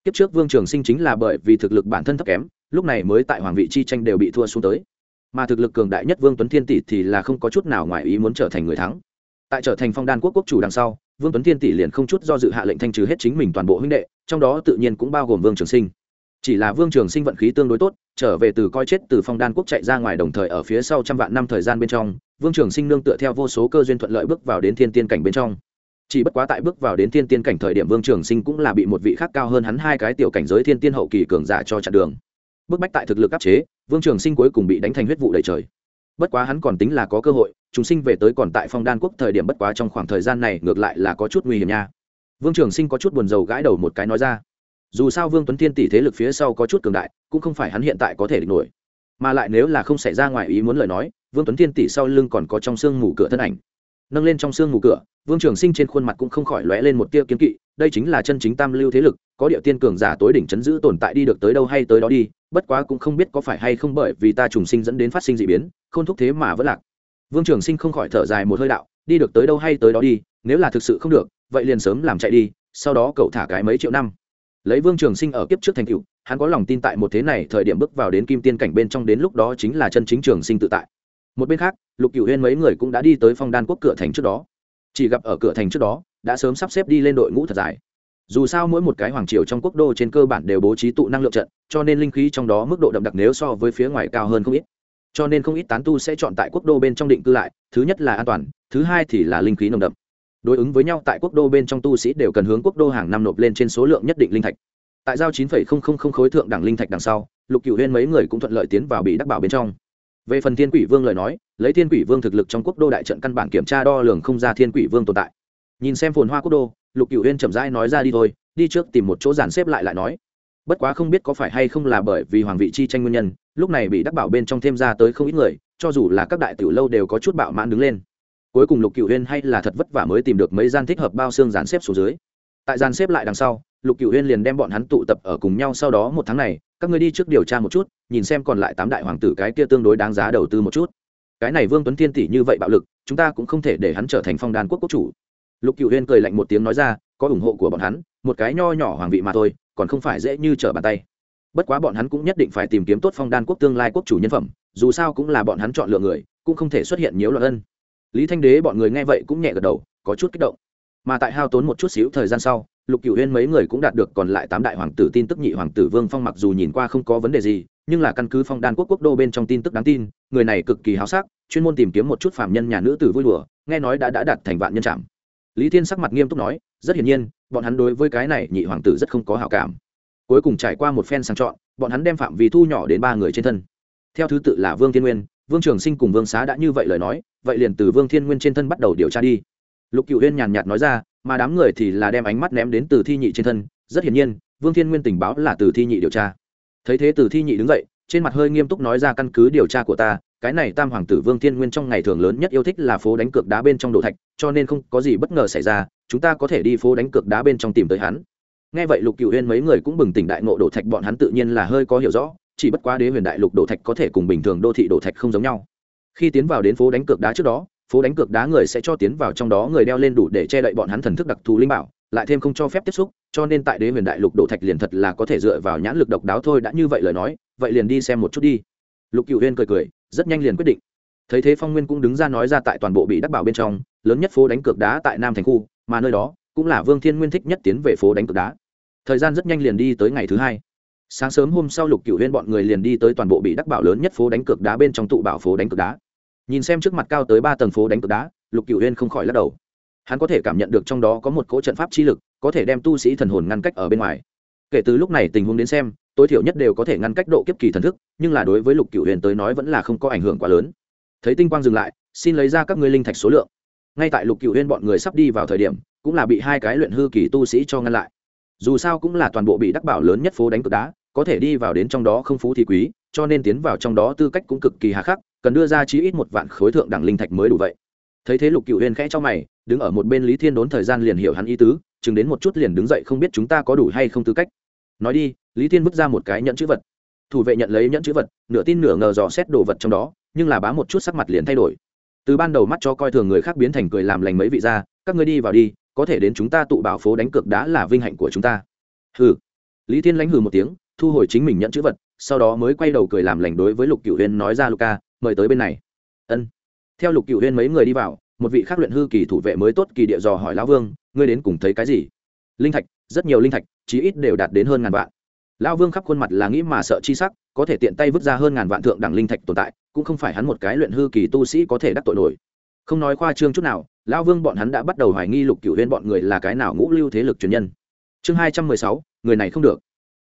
Kiếp trước vương trường sinh chính là bởi vì thực lực bản thân thấp kém, lúc này mới tại hoàng vị chi tranh đều bị thua xuống tới. Mà thực lực cường đại nhất vương tuấn thiên tỷ thì là không có chút nào ngoài ý muốn trở thành người thắng. Tại trở thành phong đan quốc quốc chủ đằng sau, vương tuấn thiên tỷ liền không chút do dự hạ lệnh thanh trừ hết chính mình toàn bộ huynh đệ, trong đó tự nhiên cũng bao gồm vương trường sinh chỉ là vương trường sinh vận khí tương đối tốt, trở về từ coi chết từ phong đan quốc chạy ra ngoài đồng thời ở phía sau trăm vạn năm thời gian bên trong, vương trường sinh nương tựa theo vô số cơ duyên thuận lợi bước vào đến thiên tiên cảnh bên trong. Chỉ bất quá tại bước vào đến thiên tiên cảnh thời điểm vương trường sinh cũng là bị một vị khác cao hơn hắn hai cái tiểu cảnh giới thiên tiên hậu kỳ cường giả cho chặn đường. Bức bách tại thực lực áp chế, vương trường sinh cuối cùng bị đánh thành huyết vụ đầy trời. Bất quá hắn còn tính là có cơ hội, chúng sinh về tới còn tại phong đan quốc thời điểm bất quá trong khoảng thời gian này ngược lại là có chút nguy hiểm nha. Vương trường sinh có chút buồn rầu gãi đầu một cái nói ra dù sao vương tuấn thiên tỷ thế lực phía sau có chút cường đại, cũng không phải hắn hiện tại có thể địch nổi. Mà lại nếu là không xảy ra ngoài ý muốn lời nói, vương tuấn thiên tỷ sau lưng còn có trong xương mù cửa thân ảnh. Nâng lên trong xương mù cửa, vương trường sinh trên khuôn mặt cũng không khỏi lóe lên một tia kiếm kỵ, đây chính là chân chính tam lưu thế lực, có địa tiên cường giả tối đỉnh chấn giữ tồn tại đi được tới đâu hay tới đó đi, bất quá cũng không biết có phải hay không bởi vì ta trùng sinh dẫn đến phát sinh d ị biến k h ô n thúc thế mà vẫn lạc. Vương trường sinh không khỏi thở dài một hơi đạo, đi được tới đâu hay tới đó đi, nếu là thực sự không được, vậy liền sớm làm chạy đi, sau đó cậu thả cái mấy triệu năm lấy vương trường sinh ở kiếp trước thành cựu hắn có lòng tin tại một thế này thời điểm bước vào đến kim tiên cảnh bên trong đến lúc đó chính là chân chính trường sinh tự tại. Một bên khác, lục cựu huyên mấy người cũng đã đi tới phong đan quốc cửa thành trước đó. Chỉ gặp ở cửa thành trước đó, đã sớm sắp xếp đi lên đội ngũ thật dài. Dù sao mỗi một cái hoàng triều trong quốc đô trên cơ bản đều bố trí tụ năng lượng trận, cho nên linh khí trong đó mức độ đậm đặc nếu so với phía ngoài cao hơn không ít. Cho nên không ít tán tu sẽ chọn tại quốc đô bên trong định cư lại, thứ nhất là an toàn, thứ hai thì là linh khí nồng đậm đối ứng với nhau tại quốc đô bên trong tu sĩ đều cần hướng quốc đô hàng năm nộp lên trên số lượng nhất định linh thạch. Tại giao 9.000 khối thượng đẳng linh thạch đằng sau, lục cựu huyên mấy người cũng thuận lợi tiến vào bị đắc bảo bên trong. Về phần thiên quỷ vương lời nói, lấy thiên quỷ vương thực lực trong quốc đô đại trận căn bản kiểm tra đo lường không ra thiên quỷ vương tồn tại. Nhìn xem phồn hoa quốc đô, lục cựu huyên chậm rãi nói ra đi thôi, đi trước tìm một chỗ dàn xếp lại lại nói. Bất quá không biết có phải hay không là bởi vì hoàng vị chi tranh nguyên nhân, lúc này bị đắc bảo bên trong thêm ra tới không ít người, cho dù là các đại tiểu lâu đều có chút bạo mãn đứng lên cuối cùng lục cựu huyên hay là thật vất vả mới tìm được mấy gian thích hợp bao xương dàn xếp xuống dưới. Tại gian xếp lại đằng sau, lục cựu huyên liền đem bọn hắn tụ tập ở cùng nhau sau đó một tháng này, các ngươi đi trước điều tra một chút, nhìn xem còn lại tám đại hoàng tử cái kia tương đối đáng giá đầu tư một chút. Cái này vương tuấn thiên tỷ như vậy bạo lực, chúng ta cũng không thể để hắn trở thành phong đan quốc quốc chủ. Lục cựu huyên cười lạnh một tiếng nói ra, có ủng hộ của bọn hắn, một cái nho nhỏ hoàng vị mà thôi, còn không phải dễ như trở bàn tay. Bất quá bọn hắn cũng nhất định phải tìm kiếm tốt phong đan quốc tương lai quốc chủ nhân phẩm, dù sao cũng là bọn hắn chọn lựa người, cũng không thể xuất hiện nhiều loạn ân lý thanh đế bọn người nghe vậy cũng nhẹ gật đầu, có chút kích động. Mà tại hao tốn một chút xíu thời gian sau, lục cựu huyên mấy người cũng đạt được còn lại tám đại hoàng tử tin tức nhị hoàng tử vương phong mặc dù nhìn qua không có vấn đề gì, nhưng là căn cứ phong đan quốc quốc đô bên trong tin tức đáng tin, người này cực kỳ háo sắc, chuyên môn tìm kiếm một chút phạm nhân nhà nữ tử vui đùa, nghe nói đã đã đặt thành vạn nhân trạm lý thiên sắc mặt nghiêm túc nói, rất hiển nhiên, bọn hắn đối với cái này nhị hoàng tử rất không có hảo cảm. Cuối cùng trải qua một phen sang chọn, bọn hắn đem phạm vi thu nhỏ đến ba người trên thân. Theo thứ tự là vương thiên nguyên vương trường sinh cùng vương xá đã như vậy lời nói, vậy liền từ vương thiên nguyên trên thân bắt đầu điều tra đi. Lục cựu huyên nhàn nhạt nói ra, mà đám người thì là đem ánh mắt ném đến từ thi nhị trên thân. Rất hiển nhiên, vương thiên nguyên tình báo là từ thi nhị điều tra. Thấy thế từ thi nhị đứng dậy, trên mặt hơi nghiêm túc nói ra căn cứ điều tra của ta, cái này tam hoàng tử vương thiên nguyên trong ngày thường lớn nhất yêu thích là phố đánh cược đá bên trong đồ thạch, cho nên không có gì bất ngờ xảy ra, chúng ta có thể đi phố đánh cược đá bên trong tìm tới hắn. Nghe vậy lục cựu huyên mấy người cũng bừng tỉnh đại ngộ, đồ thạch bọn hắn tự nhiên là hơi có hiểu rõ chỉ bất quá đế huyền đại lục đồ thạch có thể cùng bình thường đô thị đồ thạch không giống nhau. Khi tiến vào đến phố đánh cược đá trước đó, phố đánh cược đá người sẽ cho tiến vào trong đó người đeo lên đủ để che đậy bọn hắn thần thức đặc thù linh bảo, lại thêm không cho phép tiếp xúc, cho nên tại đế huyền đại lục đồ thạch liền thật là có thể dựa vào nhãn lực độc đáo thôi, đã như vậy lời nói, vậy liền đi xem một chút đi. Lục cựu huyên cười cười, rất nhanh liền quyết định. Thấy thế phong nguyên cũng đứng ra nói ra tại toàn bộ bị đắc bảo bên trong, lớn nhất phố đánh cược đá tại nam thành khu, mà nơi đó cũng là vương thiên nguyên thích nhất tiến về phố đánh cược đá. Thời gian rất nhanh liền đi tới ngày thứ hai sáng sớm hôm sau lục cựu huyên bọn người liền đi tới toàn bộ bị đắc bảo lớn nhất phố đánh cược đá bên trong tụ bảo phố đánh cược đá. Nhìn xem trước mặt cao tới ba tầng phố đánh cược đá, lục cựu huyên không khỏi lắc đầu. Hắn có thể cảm nhận được trong đó có một cỗ trận pháp chi lực, có thể đem tu sĩ thần hồn ngăn cách ở bên ngoài. Kể từ lúc này tình huống đến xem, tối thiểu nhất đều có thể ngăn cách độ kiếp kỳ thần thức, nhưng là đối với lục cựu huyền tới nói vẫn là không có ảnh hưởng quá lớn. Thấy tinh quang dừng lại, xin lấy ra các ngươi linh thạch số lượng. Ngay tại lục cựu huyền bọn người sắp đi vào thời điểm, cũng là bị hai cái luyện hư kỳ tu sĩ cho ngăn lại dù sao cũng là toàn bộ bị đắc bảo lớn nhất phố đánh cực đá, có thể đi vào đến trong đó không phú thì quý, cho nên tiến vào trong đó tư cách cũng cực kỳ hà khắc, cần đưa ra chí ít một vạn khối thượng đẳng linh thạch mới đủ vậy. Thấy thế lục cựu huyền khẽ cho mày, đứng ở một bên lý thiên đốn thời gian liền hiểu hắn ý tứ, chừng đến một chút liền đứng dậy không biết chúng ta có đủ hay không tư cách. Nói đi, lý thiên vứt ra một cái nhẫn chữ vật. Thủ vệ nhận lấy nhẫn chữ vật, nửa tin nửa ngờ dò xét đồ vật trong đó, nhưng là bá một chút sắc mặt liền thay đổi. Từ ban đầu mắt cho coi thường người khác biến thành cười làm lành mấy vị ra các ngươi đi vào đi có thể đến chúng ta tụ bảo phố đánh cược đã là vinh hạnh của chúng ta. Hừ. Lý thiên lãnh hừ một tiếng, thu hồi chính mình nhận chữ vật, sau đó mới quay đầu cười làm lành đối với lục cựu huyên nói ra luca mời tới bên này. Ân. Theo lục cựu huyên mấy người đi vào, một vị khác luyện hư kỳ thủ vệ mới tốt kỳ địa dò hỏi lão vương, ngươi đến cùng thấy cái gì? Linh thạch, rất nhiều linh thạch, chí ít đều đạt đến hơn ngàn vạn. Lão vương khắp khuôn mặt là nghĩ mà sợ chi sắc, có thể tiện tay vứt ra hơn ngàn vạn thượng đẳng linh thạch tồn tại, cũng không phải hắn một cái luyện hư kỳ tu sĩ có thể đắc tội nổi. Không nói khoa trương chút nào lão vương bọn hắn đã bắt đầu hoài nghi lục cửu huyên bọn người là cái nào ngũ lưu thế lực truyền nhân. Chương hai trăm mười sáu, người này không được.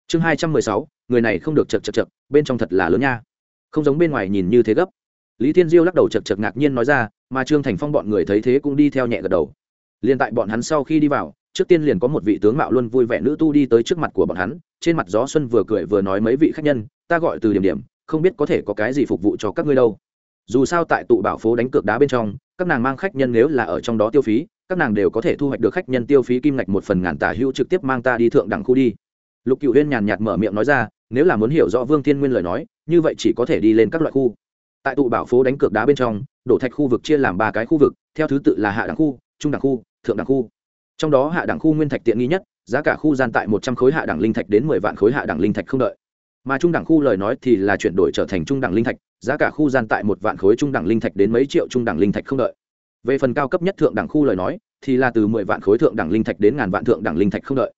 Chương hai trăm mười sáu, người này không được chật chật chật, bên trong thật là lớn nha. Không giống bên ngoài nhìn như thế gấp. Lý thiên diêu lắc đầu chật chật ngạc nhiên nói ra, mà trương thành phong bọn người thấy thế cũng đi theo nhẹ gật đầu. Liền tại bọn hắn sau khi đi vào, trước tiên liền có một vị tướng mạo luôn vui vẻ nữ tu đi tới trước mặt của bọn hắn, trên mặt gió xuân vừa cười vừa nói mấy vị khách nhân, ta gọi từ điểm điểm, không biết có thể có cái gì phục vụ cho các ngươi đâu. Dù sao tại tụ bảo phố đánh cược đá bên trong các nàng mang khách nhân nếu là ở trong đó tiêu phí, các nàng đều có thể thu hoạch được khách nhân tiêu phí kim ngạch một phần ngàn tả hữu trực tiếp mang ta đi thượng đẳng khu đi. Lục cựu huyên nhàn nhạt mở miệng nói ra, nếu là muốn hiểu rõ vương thiên nguyên lời nói, như vậy chỉ có thể đi lên các loại khu. Tại tụ bảo phố đánh cược đá bên trong, đổ thạch khu vực chia làm ba cái khu vực, theo thứ tự là hạ đẳng khu, trung đẳng khu, thượng đẳng khu. Trong đó hạ đẳng khu nguyên thạch tiện nghi nhất, giá cả khu gian tại một trăm khối hạ đẳng linh thạch đến mười vạn khối hạ đẳng linh thạch không đợi mà trung đẳng khu lời nói thì là chuyển đổi trở thành trung đẳng linh thạch, giá cả khu gian tại một vạn khối trung đẳng linh thạch đến mấy triệu trung đẳng linh thạch không đợi. Về phần cao cấp nhất thượng đẳng khu lời nói, thì là từ mười vạn khối thượng đẳng linh thạch đến ngàn vạn thượng đẳng linh thạch không đợi.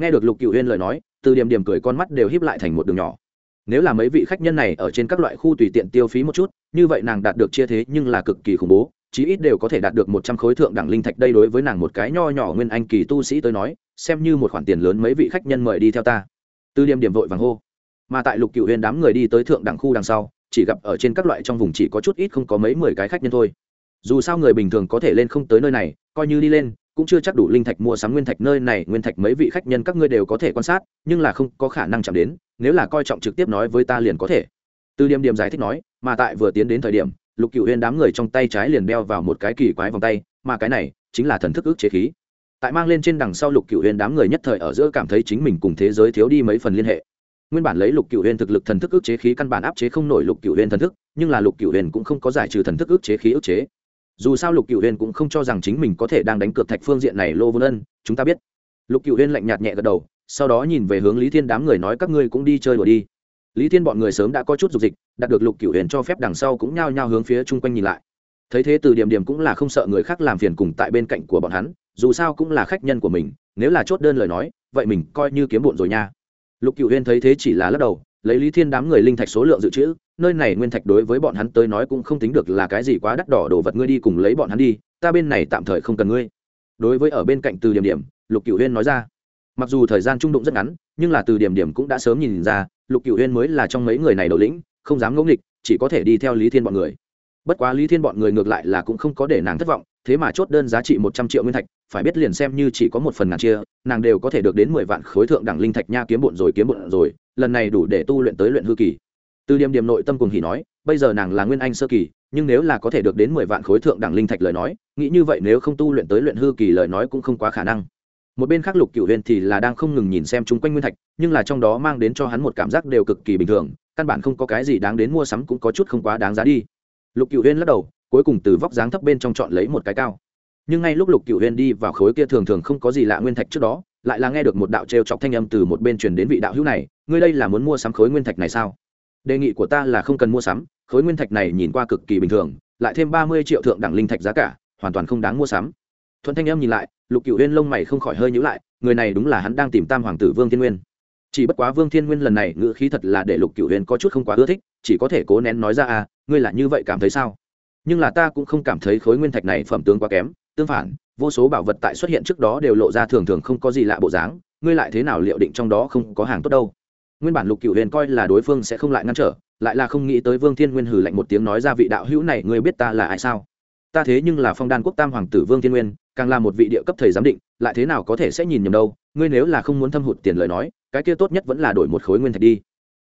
Nghe được lục cựu huyên lời nói, từ điểm điểm cười con mắt đều híp lại thành một đường nhỏ. Nếu là mấy vị khách nhân này ở trên các loại khu tùy tiện tiêu phí một chút, như vậy nàng đạt được chia thế nhưng là cực kỳ khủng bố, chí ít đều có thể đạt được một trăm khối thượng đẳng linh thạch đây đối với nàng một cái nho nhỏ nguyên anh kỳ tu sĩ tới nói, xem như một khoản tiền lớn mấy vị khách nhân mời đi theo ta. Từ điểm điểm vội vàng hô mà tại lục cựu huyền đám người đi tới thượng đẳng khu đằng sau, chỉ gặp ở trên các loại trong vùng chỉ có chút ít không có mấy mười cái khách nhân thôi. Dù sao người bình thường có thể lên không tới nơi này, coi như đi lên, cũng chưa chắc đủ linh thạch mua sắm nguyên thạch nơi này, nguyên thạch mấy vị khách nhân các ngươi đều có thể quan sát, nhưng là không có khả năng chạm đến, nếu là coi trọng trực tiếp nói với ta liền có thể. Từ điểm điểm giải thích nói, mà tại vừa tiến đến thời điểm, lục cựu huyền đám người trong tay trái liền đeo vào một cái kỳ quái vòng tay, mà cái này chính là thần thức ức chế khí. Tại mang lên trên đằng sau lục cựu huyền đám người nhất thời ở giữa cảm thấy chính mình cùng thế giới thiếu đi mấy phần liên hệ nguyên bản lấy lục cựu huyền thực lực thần thức ức chế khí căn bản áp chế không nổi lục cựu huyền thần thức, nhưng là lục cựu huyền cũng không có giải trừ thần thức ức chế khí ức chế. Dù sao lục cựu huyền cũng không cho rằng chính mình có thể đang đánh cược thạch phương diện này, lô vân ân, chúng ta biết. Lục cựu huyền lạnh nhạt nhẹ gật đầu, sau đó nhìn về hướng lý thiên đám người nói các ngươi cũng đi chơi đùa đi. Lý thiên bọn người sớm đã có chút dục dịch, đạt được lục cựu huyền cho phép đằng sau cũng nhao nhao hướng phía chung quanh nhìn lại. Thấy thế từ điểm điểm cũng là không sợ người khác làm phiền cùng tại bên cạnh của bọn hắn, dù sao cũng là khách nhân của mình, nếu là chốt đơn lời nói, vậy mình coi như kiếm bụn rồi nha lục cựu huyên thấy thế chỉ là lắc đầu, lấy lý thiên đám người linh thạch số lượng dự trữ, nơi này nguyên thạch đối với bọn hắn tới nói cũng không tính được là cái gì quá đắt đỏ đồ vật, ngươi đi cùng lấy bọn hắn đi, ta bên này tạm thời không cần ngươi. Đối với ở bên cạnh từ điểm điểm, lục cựu huyên nói ra, mặc dù thời gian trung đụng rất ngắn, nhưng là từ điểm điểm cũng đã sớm nhìn ra, lục cựu huyên mới là trong mấy người này đầu lĩnh, không dám ngẫu nghịch, chỉ có thể đi theo lý thiên bọn người bất quá lý thiên bọn người ngược lại là cũng không có để nàng thất vọng, thế mà chốt đơn giá trị một trăm triệu nguyên thạch, phải biết liền xem như chỉ có một phần ngàn chia, nàng đều có thể được đến mười vạn khối thượng đẳng linh thạch nha kiếm bụn rồi, kiếm bụn rồi, lần này đủ để tu luyện tới luyện hư kỳ. Từ điểm điểm nội tâm cùng hỉ nói, bây giờ nàng là nguyên anh sơ kỳ, nhưng nếu là có thể được đến mười vạn khối thượng đẳng linh thạch lời nói, nghĩ như vậy nếu không tu luyện tới luyện hư kỳ lời nói cũng không quá khả năng. Một bên khác lục cựu huyền thì là đang không ngừng nhìn xem chung quanh nguyên thạch, nhưng là trong đó mang đến cho hắn một cảm giác đều cực kỳ bình thường, căn bản không có cái gì đáng đến mua sắm cũng có chút không quá đáng giá đi lục cựu huyên lắc đầu, cuối cùng từ vóc dáng thấp bên trong chọn lấy một cái cao. Nhưng ngay lúc lục cựu huyên đi vào khối kia thường thường không có gì lạ nguyên thạch trước đó, lại là nghe được một đạo trêu chọc thanh âm từ một bên truyền đến vị đạo hữu này, ngươi đây là muốn mua sắm khối nguyên thạch này sao? Đề nghị của ta là không cần mua sắm, khối nguyên thạch này nhìn qua cực kỳ bình thường, lại thêm ba mươi triệu thượng đẳng linh thạch giá cả, hoàn toàn không đáng mua sắm. Thuận thanh âm nhìn lại, lục cựu huyên lông mày không khỏi hơi nhữ lại, người này đúng là hắn đang tìm tam hoàng tử vương thiên nguyên. Chỉ bất quá vương thiên nguyên lần này ngữ khí thật là để lục cựu huyên có chút không quá ưa thích chỉ có thể cố nén nói ra à ngươi là như vậy cảm thấy sao? Nhưng là ta cũng không cảm thấy khối nguyên thạch này phẩm tướng quá kém, tương phản, vô số bảo vật tại xuất hiện trước đó đều lộ ra thường thường không có gì lạ bộ dáng, ngươi lại thế nào liệu định trong đó không có hàng tốt đâu? Nguyên bản lục cựu huyền coi là đối phương sẽ không lại ngăn trở, lại là không nghĩ tới vương thiên nguyên hừ lạnh một tiếng nói ra vị đạo hữu này, ngươi biết ta là ai sao? Ta thế nhưng là phong đan quốc tam hoàng tử vương thiên nguyên, càng là một vị địa cấp thầy giám định, lại thế nào có thể sẽ nhìn nhầm đâu? Ngươi nếu là không muốn thâm hụt tiền lời nói, cái kia tốt nhất vẫn là đổi một khối nguyên thạch đi.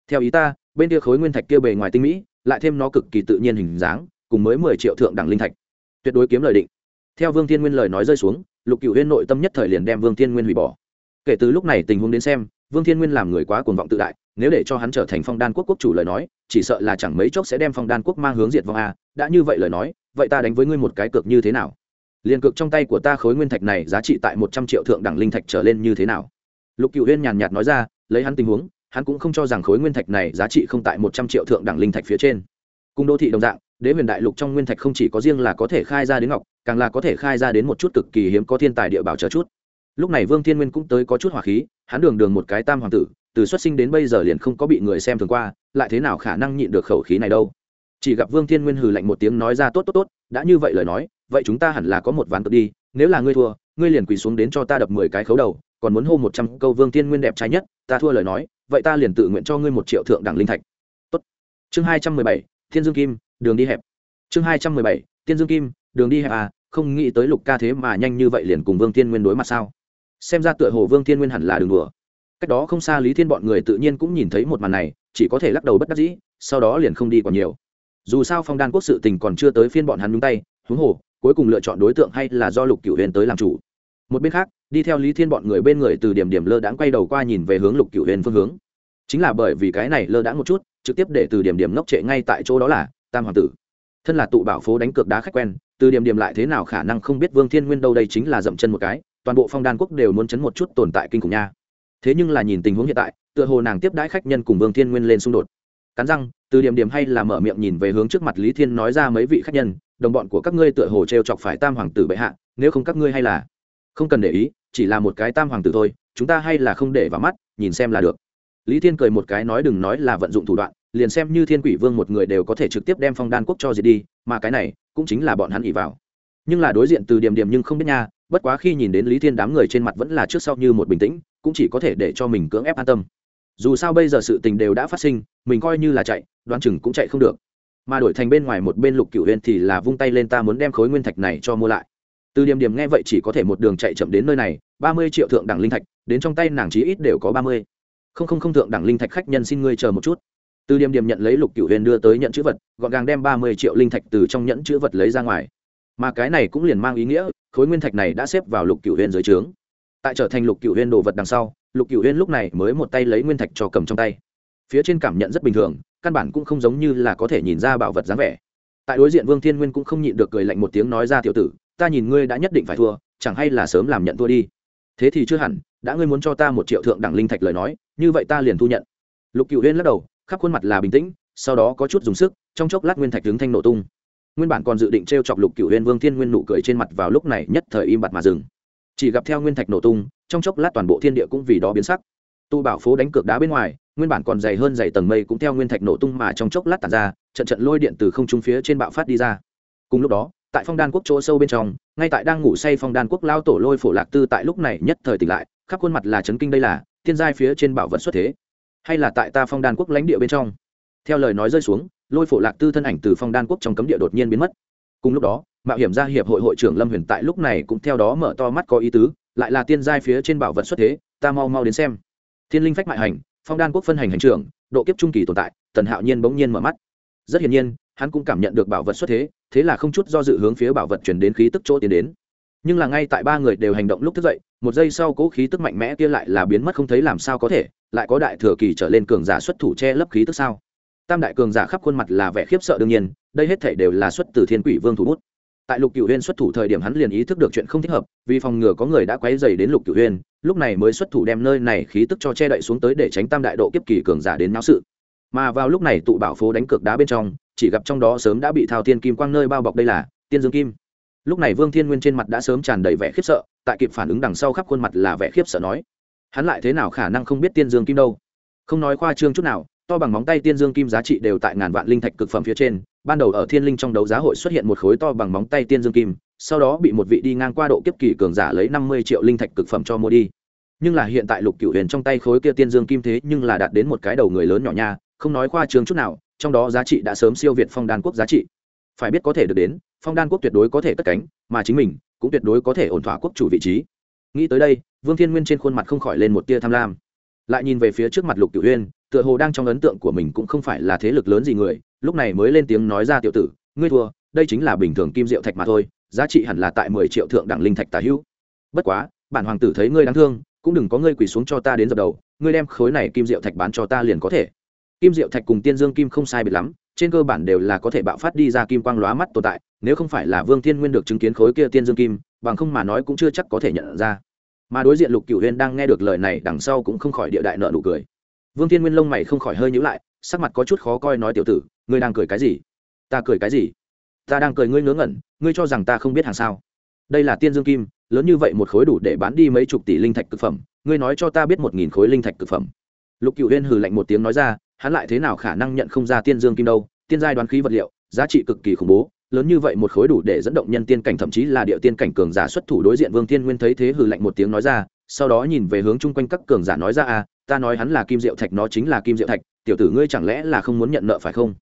Theo ý ta bên kia khối nguyên thạch kia bề ngoài tinh mỹ, lại thêm nó cực kỳ tự nhiên hình dáng, cùng mới mười triệu thượng đẳng linh thạch. Tuyệt đối kiếm lời định. Theo vương thiên nguyên lời nói rơi xuống, lục cựu huyên nội tâm nhất thời liền đem vương thiên nguyên hủy bỏ. Kể từ lúc này tình huống đến xem, vương thiên nguyên làm người quá cuồng vọng tự đại, nếu để cho hắn trở thành phong đan quốc quốc chủ lời nói, chỉ sợ là chẳng mấy chốc sẽ đem phong đan quốc mang hướng diệt vong a. Đã như vậy lời nói, vậy ta đánh với ngươi một cái cược như thế nào? Liền cược trong tay của ta khối nguyên thạch này giá trị tại một trăm triệu thượng đẳng linh thạch trở lên như thế nào? Lục cựu huyên nhàn nhạt nói ra, lấy hắn tình huống hắn cũng không cho rằng khối nguyên thạch này giá trị không tại một trăm triệu thượng đẳng linh thạch phía trên. Cùng đô thị đồng dạng, đế huyền đại lục trong nguyên thạch không chỉ có riêng là có thể khai ra đến ngọc, càng là có thể khai ra đến một chút cực kỳ hiếm có thiên tài địa bảo chờ chút. Lúc này vương thiên nguyên cũng tới có chút hỏa khí, hắn đường đường một cái tam hoàng tử, từ xuất sinh đến bây giờ liền không có bị người xem thường qua, lại thế nào khả năng nhịn được khẩu khí này đâu? Chỉ gặp vương thiên nguyên hừ lạnh một tiếng nói ra, tốt tốt tốt, đã như vậy lời nói, vậy chúng ta hẳn là có một ván tự đi, nếu là ngươi thua, ngươi liền quỳ xuống đến cho ta đập mười cái khấu đầu, còn muốn hô một trăm câu vương thiên nguyên đẹp trai nhất, ta thua lời nói vậy ta liền tự nguyện cho ngươi một triệu thượng đẳng linh thạch. Tốt. chương hai trăm mười bảy, thiên dương kim, đường đi hẹp. Chương hai trăm mười bảy, thiên dương kim, đường đi hẹp à không nghĩ tới lục ca thế mà nhanh như vậy liền cùng vương tiên nguyên đối mặt sao? Xem ra tựa hồ vương tiên nguyên hẳn là đường đùa. Cách đó không xa lý thiên bọn người tự nhiên cũng nhìn thấy một màn này, chỉ có thể lắc đầu bất đắc dĩ, sau đó liền không đi còn nhiều. Dù sao phong đan quốc sự tình còn chưa tới phiên bọn hắn nhúng tay, huống hồ, cuối cùng lựa chọn đối tượng hay là do lục cửu huyền tới làm chủ. Một bên khác đi theo lý thiên bọn người bên người từ điểm điểm lơ đãng quay đầu qua nhìn về hướng lục cửu huyền phương hướng. Chính là bởi vì cái này lơ đãng một chút, trực tiếp để từ điểm điểm ngốc trệ ngay tại chỗ đó là tam hoàng tử. Thân là tụ bảo phố đánh cược đá khách quen, từ điểm điểm lại thế nào khả năng không biết vương thiên nguyên đâu đây chính là dậm chân một cái, toàn bộ phong đan quốc đều muốn chấn một chút tồn tại kinh khủng nha. Thế nhưng là nhìn tình huống hiện tại, tựa hồ nàng tiếp đãi khách nhân cùng vương thiên nguyên lên xung đột. Cắn răng, từ điểm điểm hay là mở miệng nhìn về hướng trước mặt lý thiên nói ra mấy vị khách nhân, đồng bọn của các ngươi tựa hồ t r e o chọc phải tam hoàng tử bệ hạ, nếu không các ngươi hay là không cần để ý chỉ là một cái tam hoàng tử thôi, chúng ta hay là không để vào mắt, nhìn xem là được. Lý thiên cười một cái nói đừng nói là vận dụng thủ đoạn, liền xem như thiên quỷ vương một người đều có thể trực tiếp đem phong đan quốc cho diệt đi, mà cái này cũng chính là bọn hắn ỉ vào. Nhưng là đối diện từ điểm điểm nhưng không biết nha, bất quá khi nhìn đến lý thiên đám người trên mặt vẫn là trước sau như một bình tĩnh, cũng chỉ có thể để cho mình cưỡng ép an tâm. Dù sao bây giờ sự tình đều đã phát sinh, mình coi như là chạy, đoán chừng cũng chạy không được. Mà đổi thành bên ngoài một bên lục cựu huyên thì là vung tay lên ta muốn đem khối nguyên thạch này cho mua lại từ điểm điểm nghe vậy chỉ có thể một đường chạy chậm đến nơi này, ba mươi triệu thượng đẳng linh thạch, đến trong tay nàng chí ít đều có ba mươi. Không không không thượng đẳng linh thạch khách nhân xin ngươi chờ một chút. Từ điểm điểm nhận lấy lục cửu huyền đưa tới nhận chữ vật, gọn gàng đem ba mươi triệu linh thạch từ trong nhẫn chữ vật lấy ra ngoài. Mà cái này cũng liền mang ý nghĩa, khối nguyên thạch này đã xếp vào lục cửu huyền dưới trướng. Tại trở thành lục cửu huyền đồ vật đằng sau, lục cửu huyền lúc này mới một tay lấy nguyên thạch cho cầm trong tay. Phía trên cảm nhận rất bình thường, căn bản cũng không giống như là có thể nhìn ra bảo vật dáng vẻ. Tại đối diện vương thiên nguyên cũng không nhịn được cười lạnh một tiếng nói ra tiểu tử ta nhìn ngươi đã nhất định phải thua, chẳng hay là sớm làm nhận thua đi. Thế thì chưa hẳn, đã ngươi muốn cho ta một triệu thượng đẳng linh thạch lời nói, như vậy ta liền thu nhận. Lục cựu huyên lắc đầu, khắp khuôn mặt là bình tĩnh, sau đó có chút dùng sức, trong chốc lát nguyên thạch đứng thanh nổ tung. Nguyên bản còn dự định t r e o chọc lục cựu huyên vương thiên nguyên nụ cười trên mặt vào lúc này nhất thời im bặt mà dừng. Chỉ gặp theo nguyên thạch nổ tung, trong chốc lát toàn bộ thiên địa cũng vì đó biến sắc. Tu bảo phố đánh cược đá bên ngoài, nguyên bản còn dày hơn dày tầng mây cũng theo nguyên thạch nổ tung mà trong chốc lát tàn ra, trận trận lôi điện từ không trung phía trên bạo phát đi ra. Cùng lúc đó tại phong đan quốc chỗ sâu bên trong, ngay tại đang ngủ say phong đan quốc lao tổ lôi phổ lạc tư tại lúc này nhất thời tỉnh lại, khắp khuôn mặt là chấn kinh đây là, thiên giai phía trên bảo vật xuất thế. Hay là tại ta phong đan quốc lãnh địa bên trong? Theo lời nói rơi xuống, lôi phổ lạc tư thân ảnh từ phong đan quốc trong cấm địa đột nhiên biến mất. Cùng lúc đó, mạo hiểm gia hiệp hội hội trưởng lâm huyền tại lúc này cũng theo đó mở to mắt có ý tứ, lại là tiên giai phía trên bảo vật xuất thế, ta mau mau đến xem. Thiên linh phách mại hành, phong đan quốc phân hành hành trưởng, độ kiếp trung kỳ tồn tại, tần hạo nhiên bỗng nhiên mở mắt. Rất hiển nhiên, hắn cũng cảm nhận được bảo vật xuất thế thế là không chút do dự hướng phía bảo vật chuyển đến khí tức chỗ tiến đến. Nhưng là ngay tại ba người đều hành động lúc thức dậy, một giây sau cỗ khí tức mạnh mẽ kia lại là biến mất không thấy làm sao có thể, lại có đại thừa kỳ trở lên cường giả xuất thủ che lấp khí tức sao? Tam đại cường giả khắp khuôn mặt là vẻ khiếp sợ đương nhiên, đây hết thể đều là xuất từ thiên quỷ vương thủ bút. Tại lục cửu huyên xuất thủ thời điểm hắn liền ý thức được chuyện không thích hợp, vì phòng ngừa có người đã quấy dày đến lục cửu huyên lúc này mới xuất thủ đem nơi này khí tức cho che đậy xuống tới để tránh tam đại độ kiếp kỳ cường giả đến náo sự. Mà vào lúc này tụ bảo phố đánh cược đá bên trong chỉ gặp trong đó sớm đã bị thao thiên kim quang nơi bao bọc đây là tiên dương kim. Lúc này vương thiên nguyên trên mặt đã sớm tràn đầy vẻ khiếp sợ, tại kịp phản ứng đằng sau khắp khuôn mặt là vẻ khiếp sợ nói, hắn lại thế nào khả năng không biết tiên dương kim đâu? Không nói khoa trương chút nào, to bằng móng tay tiên dương kim giá trị đều tại ngàn vạn linh thạch cực phẩm phía trên, ban đầu ở thiên linh trong đấu giá hội xuất hiện một khối to bằng móng tay tiên dương kim, sau đó bị một vị đi ngang qua độ kiếp kỳ cường giả lấy năm mươi triệu linh thạch cực phẩm cho mua đi. Nhưng là hiện tại lục cửu huyền trong tay khối kia tiên dương kim thế nhưng là đạt đến một cái đầu người lớn nhỏ nha không nói khoa trương chút nào, trong đó giá trị đã sớm siêu việt phong đan quốc giá trị. Phải biết có thể được đến, phong đan quốc tuyệt đối có thể cất cánh, mà chính mình cũng tuyệt đối có thể ổn thỏa quốc chủ vị trí. Nghĩ tới đây, vương thiên nguyên trên khuôn mặt không khỏi lên một tia tham lam. Lại nhìn về phía trước mặt lục tiểu huyên tựa hồ đang trong ấn tượng của mình cũng không phải là thế lực lớn gì người, lúc này mới lên tiếng nói ra tiểu tử, ngươi thua, đây chính là bình thường kim diệu thạch mà thôi, giá trị hẳn là tại mười triệu thượng đẳng linh thạch tà hữu. Bất quá, bản hoàng tử thấy ngươi đáng thương, cũng đừng có ngươi quỳ xuống cho ta đến dập đầu, ngươi đem khối này kim diệu thạch bán cho ta liền có thể kim diệu thạch cùng tiên dương kim không sai biệt lắm, trên cơ bản đều là có thể bạo phát đi ra kim quang lóa mắt tồn tại, nếu không phải là vương thiên nguyên được chứng kiến khối kia tiên dương kim, bằng không mà nói cũng chưa chắc có thể nhận ra. Mà đối diện lục cửu huyên đang nghe được lời này, đằng sau cũng không khỏi địa đại nợ nụ cười. Vương thiên nguyên lông mày không khỏi hơi nhữ lại, sắc mặt có chút khó coi nói tiểu tử, ngươi đang cười cái gì? Ta cười cái gì? Ta đang cười ngươi ngớ ngẩn, ngươi cho rằng ta không biết hàng sao? Đây là tiên dương kim, lớn như vậy một khối đủ để bán đi mấy chục tỷ linh thạch cực phẩm, ngươi nói cho ta biết một nghìn khối linh thạch cực phẩm. Lục cửu huyên hừ lạnh một tiếng nói ra hắn lại thế nào khả năng nhận không ra tiên dương kim đâu? Tiên giai đoán khí vật liệu, giá trị cực kỳ khủng bố, lớn như vậy một khối đủ để dẫn động nhân tiên cảnh, thậm chí là địa tiên cảnh cường giả xuất thủ đối diện vương thiên nguyên thấy thế hừ lạnh một tiếng nói ra, sau đó nhìn về hướng chung quanh các cường giả nói ra à ta nói hắn là kim diệu thạch, nó chính là kim diệu thạch, tiểu tử ngươi chẳng lẽ là không muốn nhận nợ phải không?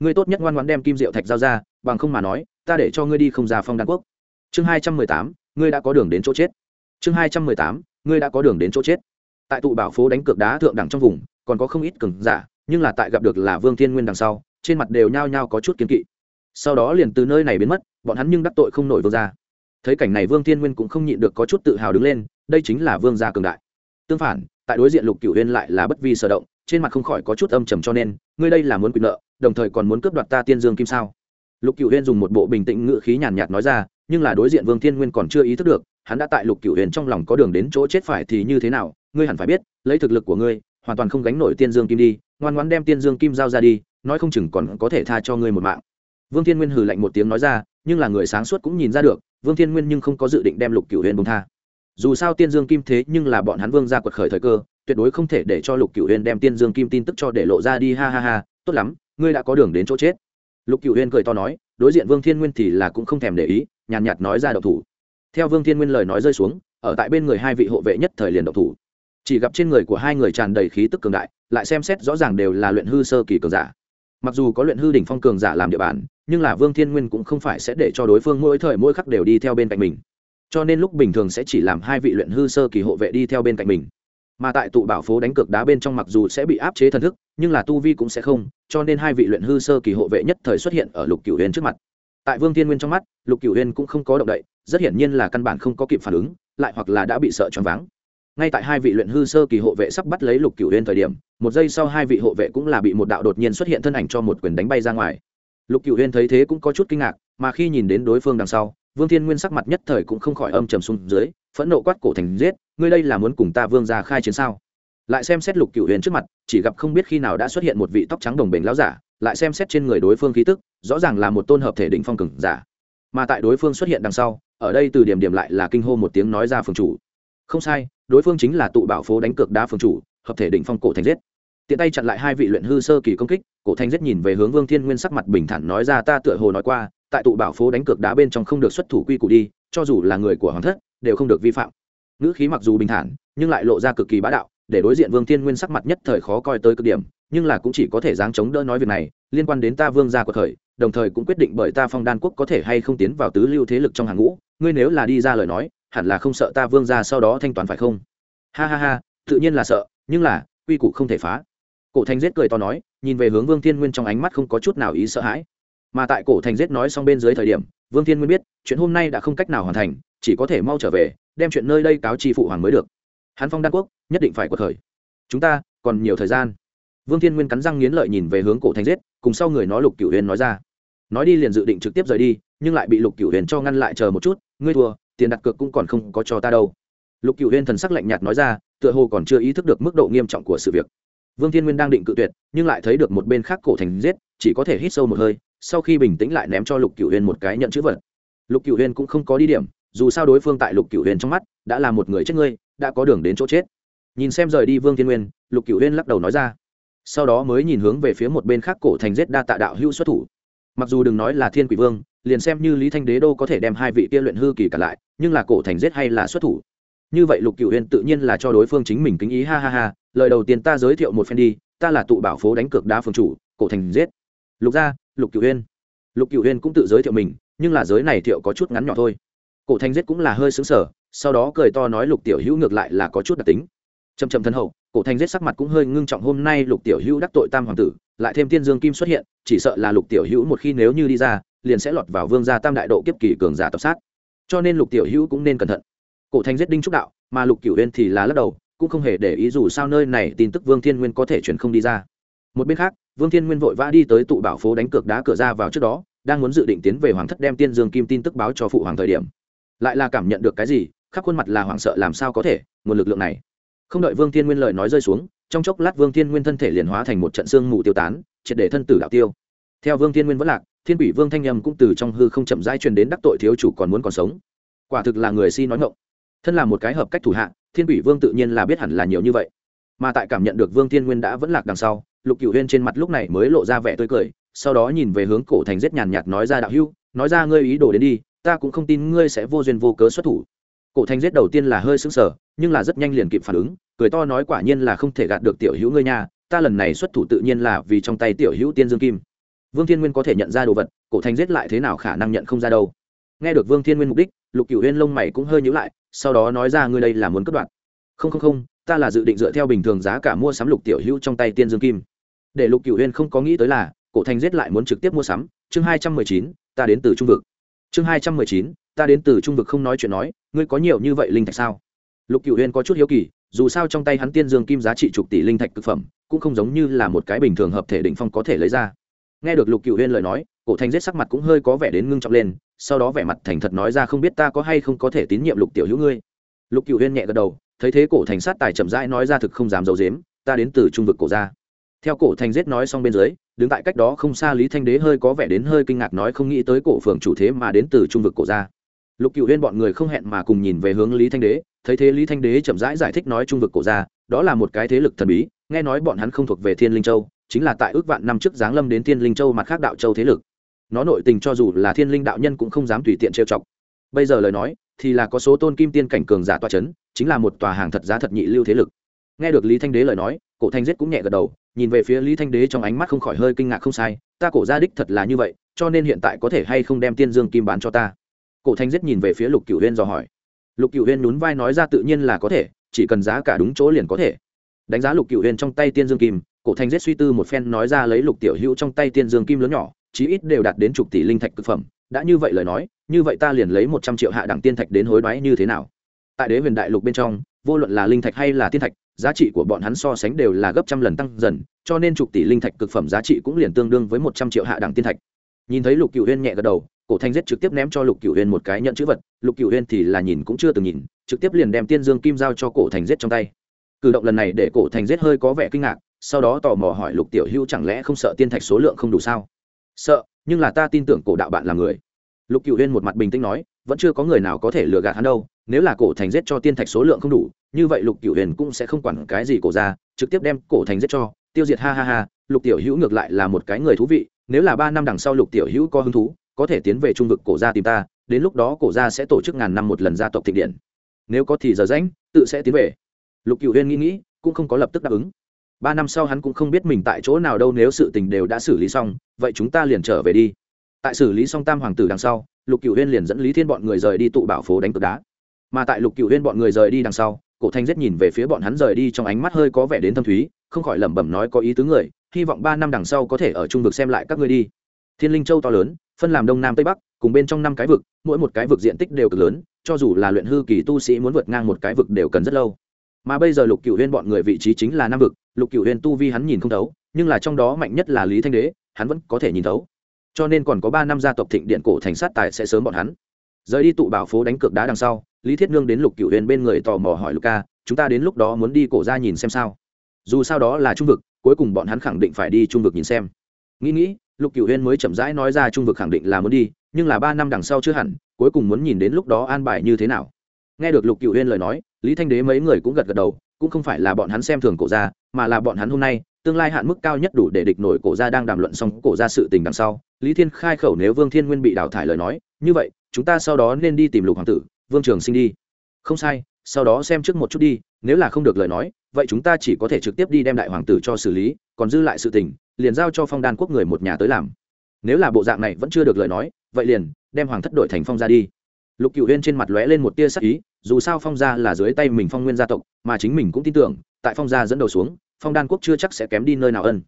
Ngươi tốt nhất ngoan ngoãn đem kim diệu thạch giao ra, bằng không mà nói, ta để cho ngươi đi không ra phong đan quốc. Chương hai trăm mười tám, ngươi đã có đường đến chỗ chết. Chương hai trăm mười tám, ngươi đã có đường đến chỗ chết. Tại tụ bảo phố đánh cược đá thượng đẳng trong vùng, còn có không ít cường giả nhưng là tại gặp được là vương thiên nguyên đằng sau, trên mặt đều nhao nhao có chút kiến kỵ. Sau đó liền từ nơi này biến mất, bọn hắn nhưng đắc tội không nổi vương gia. Thấy cảnh này vương thiên nguyên cũng không nhịn được có chút tự hào đứng lên, đây chính là vương gia cường đại. Tương phản, tại đối diện lục cửu huyên lại là bất vi sở động, trên mặt không khỏi có chút âm trầm cho nên, ngươi đây là muốn quyền nợ, đồng thời còn muốn cướp đoạt ta tiên dương kim sao? Lục cửu huyên dùng một bộ bình tĩnh ngự khí nhàn nhạt nói ra, nhưng là đối diện vương thiên nguyên còn chưa ý thức được, hắn đã tại lục cửu huyền trong lòng có đường đến chỗ chết phải thì như thế nào, ngươi hẳn phải biết, lấy thực lực của ngươi, hoàn toàn không gánh nổi tiên dương kim đi ngoan ngoãn đem tiên dương kim giao ra đi, nói không chừng còn có thể tha cho ngươi một mạng. Vương thiên nguyên hừ lạnh một tiếng nói ra, nhưng là người sáng suốt cũng nhìn ra được, vương thiên nguyên nhưng không có dự định đem lục cửu huyền bông tha. Dù sao tiên dương kim thế nhưng là bọn hắn vương ra quật khởi thời cơ, tuyệt đối không thể để cho lục cửu huyền đem tiên dương kim tin tức cho để lộ ra đi, ha ha ha, tốt lắm, ngươi đã có đường đến chỗ chết. Lục cửu huyền cười to nói, đối diện vương thiên nguyên thì là cũng không thèm để ý, nhàn nhạt nói ra độc thủ. Theo vương thiên nguyên lời nói rơi xuống, ở tại bên người hai vị hộ vệ nhất thời liền độc thủ. Chỉ gặp trên người của hai người tràn đầy khí tức cường đại lại xem xét rõ ràng đều là luyện hư sơ kỳ cường giả. Mặc dù có luyện hư đỉnh phong cường giả làm địa bàn, nhưng là vương thiên nguyên cũng không phải sẽ để cho đối phương mỗi thời mỗi khắc đều đi theo bên cạnh mình. Cho nên lúc bình thường sẽ chỉ làm hai vị luyện hư sơ kỳ hộ vệ đi theo bên cạnh mình. Mà tại tụ bảo phố đánh cược đá bên trong mặc dù sẽ bị áp chế thần thức, nhưng là tu vi cũng sẽ không, cho nên hai vị luyện hư sơ kỳ hộ vệ nhất thời xuất hiện ở lục cửu huyền trước mặt. Tại vương thiên nguyên trong mắt, lục cửu huyền cũng không có động đậy, rất hiển nhiên là căn bản không có kịp phản ứng, lại hoặc là đã bị sợ choáng váng ngay tại hai vị luyện hư sơ kỳ hộ vệ sắp bắt lấy lục cửu huyên thời điểm, một giây sau hai vị hộ vệ cũng là bị một đạo đột nhiên xuất hiện thân ảnh cho một quyền đánh bay ra ngoài. Lục cửu huyên thấy thế cũng có chút kinh ngạc, mà khi nhìn đến đối phương đằng sau, vương thiên nguyên sắc mặt nhất thời cũng không khỏi âm trầm xuống dưới, phẫn nộ quát cổ thành giết, ngươi đây là muốn cùng ta vương ra khai chiến sao? Lại xem xét lục cửu huyền trước mặt, chỉ gặp không biết khi nào đã xuất hiện một vị tóc trắng đồng bền lão giả, lại xem xét trên người đối phương khí tức, rõ ràng là một tôn hợp thể đỉnh phong cường giả. Mà tại đối phương xuất hiện đằng sau, ở đây từ điểm điểm lại là kinh hô một tiếng nói ra phường chủ. Không sai đối phương chính là tụ bảo phố đánh cược đá phương chủ, hợp thể đỉnh phong cổ thành giết. Tiện tay chặn lại hai vị luyện hư sơ kỳ công kích, cổ thành giết nhìn về hướng vương thiên nguyên sắc mặt bình thản nói ra ta tựa hồ nói qua, tại tụ bảo phố đánh cược đá bên trong không được xuất thủ quy củ đi, cho dù là người của hoàng thất, đều không được vi phạm. Ngữ khí mặc dù bình thản, nhưng lại lộ ra cực kỳ bá đạo, để đối diện vương thiên nguyên sắc mặt nhất thời khó coi tới cực điểm, nhưng là cũng chỉ có thể dáng chống đỡ nói việc này, liên quan đến ta vương gia của thời, đồng thời cũng quyết định bởi ta phong đan quốc có thể hay không tiến vào tứ lưu thế lực trong hàng ngũ, ngươi nếu là đi ra lời nói hẳn là không sợ ta vương ra sau đó thanh toán phải không? Ha ha ha, tự nhiên là sợ, nhưng là, quy củ không thể phá. Cổ thành giết cười to nói, nhìn về hướng vương thiên nguyên trong ánh mắt không có chút nào ý sợ hãi. Mà tại cổ thành giết nói xong bên dưới thời điểm, vương thiên nguyên biết, chuyện hôm nay đã không cách nào hoàn thành, chỉ có thể mau trở về, đem chuyện nơi đây cáo chi phụ hoàng mới được. Hắn phong đan quốc, nhất định phải cuộc khởi. Chúng ta, còn nhiều thời gian. Vương thiên nguyên cắn răng nghiến lợi nhìn về hướng cổ thành giết, cùng sau người nói lục cửu huyền nói ra. Nói đi liền dự định trực tiếp rời đi, nhưng lại bị lục cửu huyền cho ngăn lại chờ một chút, ngươi thua tiền đặt cược cũng còn không có cho ta đâu. Lục cửu huyên thần sắc lạnh nhạt nói ra, tựa hồ còn chưa ý thức được mức độ nghiêm trọng của sự việc. Vương thiên nguyên đang định cự tuyệt, nhưng lại thấy được một bên khác cổ thành giết, chỉ có thể hít sâu một hơi, sau khi bình tĩnh lại ném cho lục cửu huyên một cái nhận chữ vật. Lục cửu huyên cũng không có đi điểm, dù sao đối phương tại lục cửu huyên trong mắt, đã là một người chết ngươi, đã có đường đến chỗ chết. Nhìn xem rời đi vương thiên nguyên, lục cửu huyên lắc đầu nói ra. Sau đó mới nhìn hướng về phía một bên khác cổ thành giết đa tạ đạo hữu xuất thủ. Mặc dù đừng nói là thiên quỷ vương liền xem như lý thanh đế đô có thể đem hai vị kia luyện hư kỳ cả lại, nhưng là cổ thành giết hay là xuất thủ. Như vậy lục cựu huyền tự nhiên là cho đối phương chính mình kính ý, ha ha ha, lời đầu tiên ta giới thiệu một phen đi, ta là tụ bảo phố đánh cược đá phương chủ, cổ thành giết. Lục gia, lục cựu huyền lục cựu huyền cũng tự giới thiệu mình, nhưng là giới này thiệu có chút ngắn nhỏ thôi. Cổ thành giết cũng là hơi xứng sở sau đó cười to nói lục tiểu hữu ngược lại là có chút đặc tính. Trầm trầm thân hậu, cổ thành giết sắc mặt cũng hơi ngưng trọng hôm nay lục tiểu hữu đắc tội tam hoàng tử, lại thêm tiên dương kim xuất hiện, chỉ sợ là lục tiểu hữu một khi nếu như đi ra liền sẽ lọt vào vương gia tam đại độ kiếp kỳ cường giả tập sát. Cho nên lục tiểu hữu cũng nên cẩn thận. Cổ thành giết đinh trúc đạo, mà lục cửu huyên thì là lắc đầu, cũng không hề để ý dù sao nơi này tin tức vương thiên nguyên có thể chuyển không đi ra. Một bên khác, vương thiên nguyên vội vã đi tới tụ bảo phố đánh cược đá cửa ra vào trước đó, đang muốn dự định tiến về hoàng thất đem tiên dương kim tin tức báo cho phụ hoàng thời điểm. Lại là cảm nhận được cái gì, khắp khuôn mặt là hoảng sợ làm sao có thể, nguồn lực lượng này. Không đợi vương thiên nguyên lời nói rơi xuống, trong chốc lát vương thiên nguyên thân thể liền hóa thành một trận xương mù tiêu tán, triệt để thân tử đạo tiêu. Theo vương thiên nguyên vẫn lạc thiên quỷ vương thanh nhầm cũng từ trong hư không chậm dai truyền đến đắc tội thiếu chủ còn muốn còn sống. Quả thực là người si nói ngộng thân là một cái hợp cách thủ hạ, thiên quỷ vương tự nhiên là biết hẳn là nhiều như vậy. Mà tại cảm nhận được vương thiên nguyên đã vẫn lạc đằng sau, lục cựu huyên trên mặt lúc này mới lộ ra vẻ tươi cười, sau đó nhìn về hướng cổ thành rất nhàn nhạt nói ra đạo hưu nói ra ngươi ý đồ đến đi, ta cũng không tin ngươi sẽ vô duyên vô cớ xuất thủ. Cổ thành giết đầu tiên là hơi sững sờ, nhưng là rất nhanh liền kịp phản ứng, cười to nói quả nhiên là không thể gạt được tiểu hữu ngươi nha, ta lần này xuất thủ tự nhiên là vì trong tay tiểu hữu tiên dương kim vương thiên nguyên có thể nhận ra đồ vật, cổ thành giết lại thế nào khả năng nhận không ra đâu. Nghe được vương thiên nguyên mục đích, lục cửu huyên lông mày cũng hơi nhữ lại, sau đó nói ra ngươi đây là muốn cất đoạn. Không không không, ta là dự định dựa theo bình thường giá cả mua sắm lục tiểu hữu trong tay tiên dương kim. Để lục cửu huyên không có nghĩ tới là, cổ thành giết lại muốn trực tiếp mua sắm. Chương hai trăm mười chín, ta đến từ trung vực. Chương hai trăm mười chín, ta đến từ trung vực không nói chuyện nói, ngươi có nhiều như vậy linh thạch sao? Lục cửu huyên có chút hiếu kỳ, dù sao trong tay hắn tiên dương kim giá trị chục tỷ linh thạch thực phẩm, cũng không giống như là một cái bình thường hợp thể định phong có thể lấy ra nghe được lục cửu huyên lời nói cổ thành giết sắc mặt cũng hơi có vẻ đến ngưng trọng lên sau đó vẻ mặt thành thật nói ra không biết ta có hay không có thể tín nhiệm lục tiểu hữu ngươi. Lục cửu huyên nhẹ gật đầu thấy thế cổ thành sát tài chậm rãi nói ra thực không dám giấu dếm ta đến từ trung vực cổ ra theo cổ thành giết nói xong bên dưới đứng tại cách đó không xa lý thanh đế hơi có vẻ đến hơi kinh ngạc nói không nghĩ tới cổ phường chủ thế mà đến từ trung vực cổ ra lục cựu huyên bọn người không hẹn mà cùng nhìn về hướng lý thanh đế thấy thế lý thanh đế chậm rãi giải, giải thích nói trung vực cổ ra đó là một cái thế lực thần bí nghe nói bọn hắn không thuộc về thiên linh châu chính là tại ước vạn năm trước giáng lâm đến thiên linh châu mặt khác đạo châu thế lực. Nó nội tình cho dù là thiên linh đạo nhân cũng không dám tùy tiện trêu chọc. Bây giờ lời nói, thì là có số tôn kim tiên cảnh cường giả toa c h ấ n chính là một tòa hàng thật giá thật nhị lưu thế lực. Nghe được lý thanh đế lời nói, cổ thanh giết cũng nhẹ gật đầu, nhìn về phía lý thanh đế trong ánh mắt không khỏi hơi kinh ngạc không sai, ta cổ gia đích thật là như vậy, cho nên hiện tại có thể hay không đem tiên dương kim bán cho ta? Cổ thanh giết nhìn về phía lục cửu huyên dò hỏi. Lục cựu huyên nhún vai nói ra tự nhiên là có thể, chỉ cần giá cả đúng chỗ liền có thể. Đánh giá lục cựu huyên trong tay tiên dương kim cổ thành giết suy tư một phen nói ra lấy lục tiểu hữu trong tay tiên dương kim lớn nhỏ, chí ít đều đạt đến chục tỷ linh thạch cực phẩm. Đã như vậy lời nói, như vậy ta liền lấy một trăm triệu hạ đẳng tiên thạch đến hối đoái như thế nào? Tại đế huyền đại lục bên trong, vô luận là linh thạch hay là tiên thạch, giá trị của bọn hắn so sánh đều là gấp trăm lần tăng dần, cho nên chục tỷ linh thạch cực phẩm giá trị cũng liền tương đương với một trăm triệu hạ đẳng tiên thạch. Nhìn thấy lục cựu huyên nhẹ gật đầu, cổ thanh giết trực tiếp ném cho lục cựu huyên một cái nhận chữ vật, lục cựu huyên thì là nhìn cũng chưa từng nhìn, trực tiếp liền đem tiên dương kim giao cho cổ thành giết trong tay. Cử động lần này để cổ thành giết hơi có vẻ kinh ngạc sau đó tò mò hỏi lục tiểu hữu chẳng lẽ không sợ tiên thạch số lượng không đủ sao? Sợ, nhưng là ta tin tưởng cổ đạo bạn là người. Lục cựu huyên một mặt bình tĩnh nói, vẫn chưa có người nào có thể lừa gạt hắn đâu, nếu là cổ thành giết cho tiên thạch số lượng không đủ, như vậy lục cựu huyền cũng sẽ không quản cái gì cổ ra, trực tiếp đem cổ thành giết cho, tiêu diệt ha ha ha, lục tiểu hữu ngược lại là một cái người thú vị, nếu là ba năm đằng sau lục tiểu hữu có hứng thú, có thể tiến về trung vực cổ gia tìm ta, đến lúc đó cổ gia sẽ tổ chức ngàn năm một lần gia tộc thịnh điện. Nếu có thì giờ rãnh tự sẽ tiến về. Lục cựu huyên nghĩ nghĩ, cũng không có lập tức đáp ứng ba năm sau hắn cũng không biết mình tại chỗ nào đâu, nếu sự tình đều đã xử lý xong, vậy chúng ta liền trở về đi. Tại xử lý xong tam hoàng tử đằng sau, lục cựu huyên liền dẫn lý thiên bọn người rời đi tụ bảo phố đánh cược đá. Mà tại lục cựu huyên bọn người rời đi đằng sau, cổ thanh rất nhìn về phía bọn hắn rời đi trong ánh mắt hơi có vẻ đến thâm thúy, không khỏi lẩm bẩm nói có ý tứ người, hy vọng ba năm đằng sau có thể ở trung vực xem lại các ngươi đi. Thiên linh châu to lớn, phân làm đông nam tây bắc, cùng bên trong năm cái vực, mỗi một cái vực diện tích đều cực lớn, cho dù là luyện hư kỳ tu sĩ muốn vượt ngang một cái vực đều cần rất lâu mà bây giờ lục cựu huyên bọn người vị trí chính là nam vực, lục cựu huyên tu vi hắn nhìn không thấu, nhưng là trong đó mạnh nhất là lý thanh đế, hắn vẫn có thể nhìn thấu. Cho nên còn có ba năm gia tộc thịnh điện cổ thành sát tài sẽ sớm bọn hắn. Rời đi tụ bảo phố đánh cược đá đằng sau, lý thiết nương đến lục cựu huyên bên người tò mò hỏi lục ca, chúng ta đến lúc đó muốn đi cổ ra nhìn xem sao? Dù sao đó là trung vực, cuối cùng bọn hắn khẳng định phải đi trung vực nhìn xem. Nghĩ nghĩ, lục cựu huyên mới chậm rãi nói ra trung vực khẳng định là muốn đi, nhưng là ba năm đằng sau chưa hẳn, cuối cùng muốn nhìn đến lúc đó an bài như thế nào nghe được lục cựu huyên lời nói, lý thanh đế mấy người cũng gật gật đầu, cũng không phải là bọn hắn xem thường cổ ra mà là bọn hắn hôm nay, tương lai hạn mức cao nhất đủ để địch nổi cổ ra đang đàm luận xong cổ ra sự tình đằng sau. Lý thiên khai khẩu nếu vương thiên nguyên bị đào thải lời nói, như vậy, chúng ta sau đó nên đi tìm lục hoàng tử, vương trường sinh đi. Không sai, sau đó xem trước một chút đi, nếu là không được lời nói, vậy chúng ta chỉ có thể trực tiếp đi đem đại hoàng tử cho xử lý, còn dư lại sự tình, liền giao cho phong đan quốc người một nhà tới làm. Nếu là bộ dạng này vẫn chưa được lời nói, vậy liền, đem hoàng thất đội thành phong ra đi. Lục cựu huyên trên mặt lóe lên một tia sắc ý dù sao phong gia là dưới tay mình phong nguyên gia tộc, mà chính mình cũng tin tưởng, tại phong gia dẫn đầu xuống, phong đan quốc chưa chắc sẽ kém đi nơi nào ân.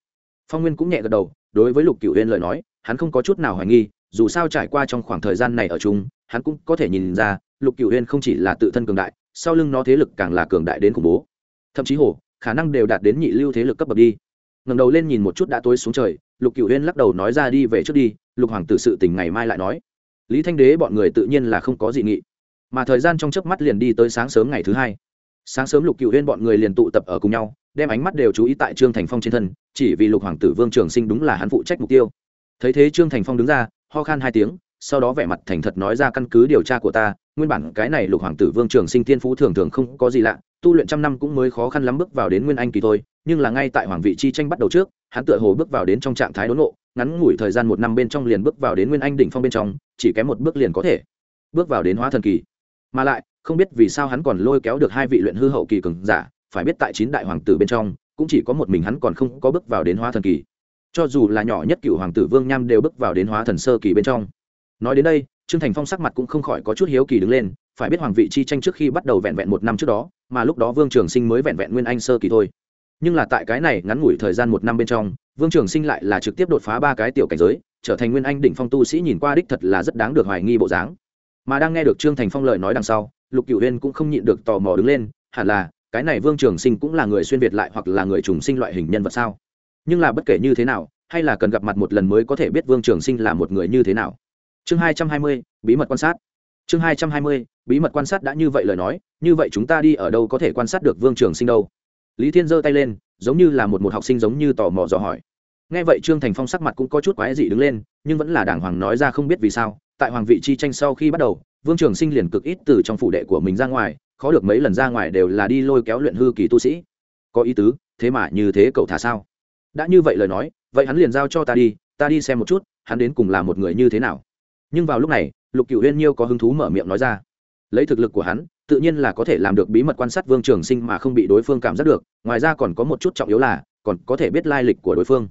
Phong nguyên cũng nhẹ gật đầu, đối với lục cựu huyên lời nói, hắn không có chút nào hoài nghi, dù sao trải qua trong khoảng thời gian này ở chung, hắn cũng có thể nhìn ra, lục cựu huyên không chỉ là tự thân cường đại, sau lưng nó thế lực càng là cường đại đến khủng bố. Thậm chí hồ, khả năng đều đạt đến nhị lưu thế lực cấp bậc đi. Ngầm đầu lên nhìn một chút đã tối xuống trời, lục cựu huyên lắc đầu nói ra đi về trước đi, lục hoàng tử sự tình ngày mai lại nói. Lý thanh đế bọn người tự nhiên là không có dị nghị mà thời gian trong chớp mắt liền đi tới sáng sớm ngày thứ hai. Sáng sớm lục cựu huyên bọn người liền tụ tập ở cùng nhau, đem ánh mắt đều chú ý tại trương thành phong trên thân, chỉ vì lục hoàng tử vương trường sinh đúng là hắn phụ trách mục tiêu. Thấy thế trương thành phong đứng ra, ho khan hai tiếng, sau đó vẻ mặt thành thật nói ra căn cứ điều tra của ta, nguyên bản cái này lục hoàng tử vương trường sinh thiên phú thường thường không có gì lạ, tu luyện trăm năm cũng mới khó khăn lắm bước vào đến nguyên anh kỳ thôi, nhưng là ngay tại hoàng vị chi tranh bắt đầu trước, hắn tựa hồ bước vào đến trong trạng thái đốn nộ ngắn ngủi thời gian một năm bên trong liền bước vào đến nguyên anh đỉnh phong bên trong, chỉ kém một bước liền có thể bước vào đến hóa thần kỳ mà lại, không biết vì sao hắn còn lôi kéo được hai vị luyện hư hậu kỳ cường giả, phải biết tại chín đại hoàng tử bên trong, cũng chỉ có một mình hắn còn không có bước vào đến hóa thần kỳ. Cho dù là nhỏ nhất cựu hoàng tử vương nham đều bước vào đến hóa thần sơ kỳ bên trong. Nói đến đây, trương thành phong sắc mặt cũng không khỏi có chút hiếu kỳ đứng lên, phải biết hoàng vị chi tranh trước khi bắt đầu vẹn vẹn một năm trước đó, mà lúc đó vương trường sinh mới vẹn vẹn nguyên anh sơ kỳ thôi. Nhưng là tại cái này ngắn ngủi thời gian một năm bên trong, vương trường sinh lại là trực tiếp đột phá ba cái tiểu cảnh giới, trở thành nguyên anh đỉnh phong tu sĩ nhìn qua đích thật là rất đáng được hoài nghi bộ dáng mà đang nghe được trương thành phong lời nói đằng sau, lục cựu huyên cũng không nhịn được tò mò đứng lên, hẳn là, cái này vương trường sinh cũng là người xuyên việt lại hoặc là người trùng sinh loại hình nhân vật sao? Nhưng là bất kể như thế nào, hay là cần gặp mặt một lần mới có thể biết vương trường sinh là một người như thế nào? Chương hai trăm hai mươi, bí mật quan sát. Chương hai trăm hai mươi, bí mật quan sát đã như vậy lời nói, như vậy chúng ta đi ở đâu có thể quan sát được vương trường sinh đâu? Lý thiên giơ tay lên, giống như là một một học sinh giống như tò mò dò hỏi. Nghe vậy trương thành phong sắc mặt cũng có chút quái dị đứng lên, nhưng vẫn là đàng hoàng nói ra không biết vì sao tại hoàng vị chi tranh sau khi bắt đầu, vương trường sinh liền cực ít từ trong phủ đệ của mình ra ngoài, khó được mấy lần ra ngoài đều là đi lôi kéo luyện hư kỳ tu sĩ. Có ý tứ, thế mà như thế cậu thả sao? Đã như vậy lời nói, vậy hắn liền giao cho ta đi ta đi xem một chút, hắn đến cùng là một người như thế nào? Nhưng vào lúc này, lục cựu huyên nhiêu có hứng thú mở miệng nói ra. Lấy thực lực của hắn, tự nhiên là có thể làm được bí mật quan sát vương trường sinh mà không bị đối phương cảm giác được, ngoài ra còn có một chút trọng yếu là, còn có thể biết lai lịch của đối phương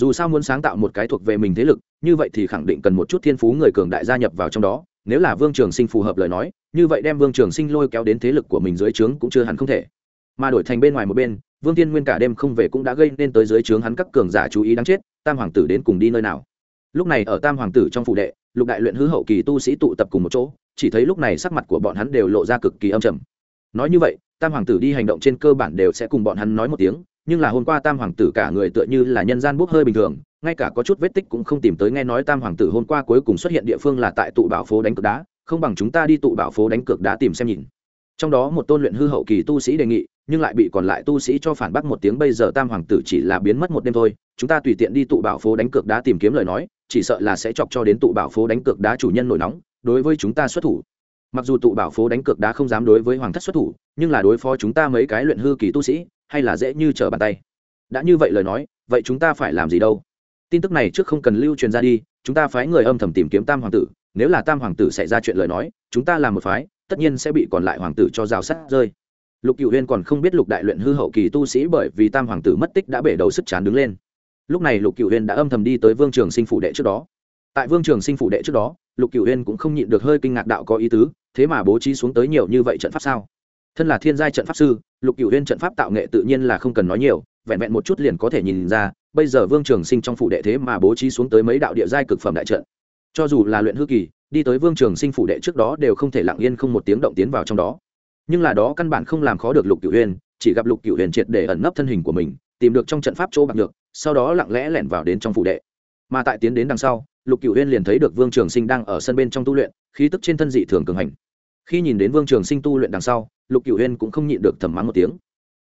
dù sao muốn sáng tạo một cái thuộc về mình thế lực, như vậy thì khẳng định cần một chút thiên phú người cường đại gia nhập vào trong đó. Nếu là vương trường sinh phù hợp lời nói, như vậy đem vương trường sinh lôi kéo đến thế lực của mình dưới trướng cũng chưa hẳn không thể. Mà đổi thành bên ngoài một bên, vương tiên nguyên cả đêm không về cũng đã gây nên tới dưới trướng hắn các cường giả chú ý đáng chết, tam hoàng tử đến cùng đi nơi nào? Lúc này ở tam hoàng tử trong phủ đệ, lục đại luyện hư hậu kỳ tu sĩ tụ tập cùng một chỗ, chỉ thấy lúc này sắc mặt của bọn hắn đều lộ ra cực kỳ âm trầm. Nói như vậy, tam hoàng tử đi hành động trên cơ bản đều sẽ cùng bọn hắn nói một tiếng nhưng là hôm qua tam hoàng tử cả người tựa như là nhân gian bốc hơi bình thường, ngay cả có chút vết tích cũng không tìm tới nghe nói tam hoàng tử hôm qua cuối cùng xuất hiện địa phương là tại tụ bảo phố đánh cược đá, không bằng chúng ta đi tụ bảo phố đánh cược đá tìm xem nhìn. Trong đó một tôn luyện hư hậu kỳ tu sĩ đề nghị, nhưng lại bị còn lại tu sĩ cho phản bác một tiếng bây giờ tam hoàng tử chỉ là biến mất một đêm thôi, chúng ta tùy tiện đi tụ bảo phố đánh cược đá tìm kiếm lời nói, chỉ sợ là sẽ chọc cho đến tụ bảo phố đánh cược đá chủ nhân nổi nóng, đối với chúng ta xuất thủ. Mặc dù tụ bảo phố đánh cược đá không dám đối với hoàng thất xuất thủ, nhưng là đối phó chúng ta mấy cái luyện hư kỳ tu sĩ hay là dễ như trở bàn tay? Đã như vậy lời nói, vậy chúng ta phải làm gì đâu? Tin tức này trước không cần lưu truyền ra đi, chúng ta phái người âm thầm tìm kiếm tam hoàng tử. Nếu là tam hoàng tử xảy ra chuyện lời nói, chúng ta làm một phái, tất nhiên sẽ bị còn lại hoàng tử cho rào sắt rơi. Lục cựu huyên còn không biết lục đại luyện hư hậu kỳ tu sĩ bởi vì tam hoàng tử mất tích đã bể đầu sức chán đứng lên. Lúc này lục cựu huyên đã âm thầm đi tới vương trường sinh phủ đệ trước đó. Tại vương trường sinh phủ đệ trước đó, lục cựu huyên cũng không nhịn được hơi kinh ngạc đạo có ý tứ, thế mà bố trí xuống tới nhiều như vậy trận pháp sao? Thân là thiên giai trận pháp sư, lục cựu huyên trận pháp tạo nghệ tự nhiên là không cần nói nhiều, vẹn vẹn một chút liền có thể nhìn ra, bây giờ vương trường sinh trong phủ đệ thế mà bố trí xuống tới mấy đạo địa giai cực phẩm đại trận. Cho dù là luyện hư kỳ, đi tới vương trường sinh phủ đệ trước đó đều không thể lặng yên không một tiếng động tiến vào trong đó. Nhưng là đó căn bản không làm khó được lục cửu huyên chỉ gặp lục cửu huyền triệt để ẩn nấp thân hình của mình, tìm được trong trận pháp chỗ bạc được sau đó lặng lẽ lẻn vào đến trong phủ đệ. Mà tại tiến đến đằng sau, lục cửu huyền liền thấy được vương trường sinh đang ở sân bên trong tu luyện, khí tức trên thân dị thường cường hành. Khi nhìn đến vương trường sinh tu luyện đằng sau lục cựu huyên cũng không nhịn được thầm mắng một tiếng.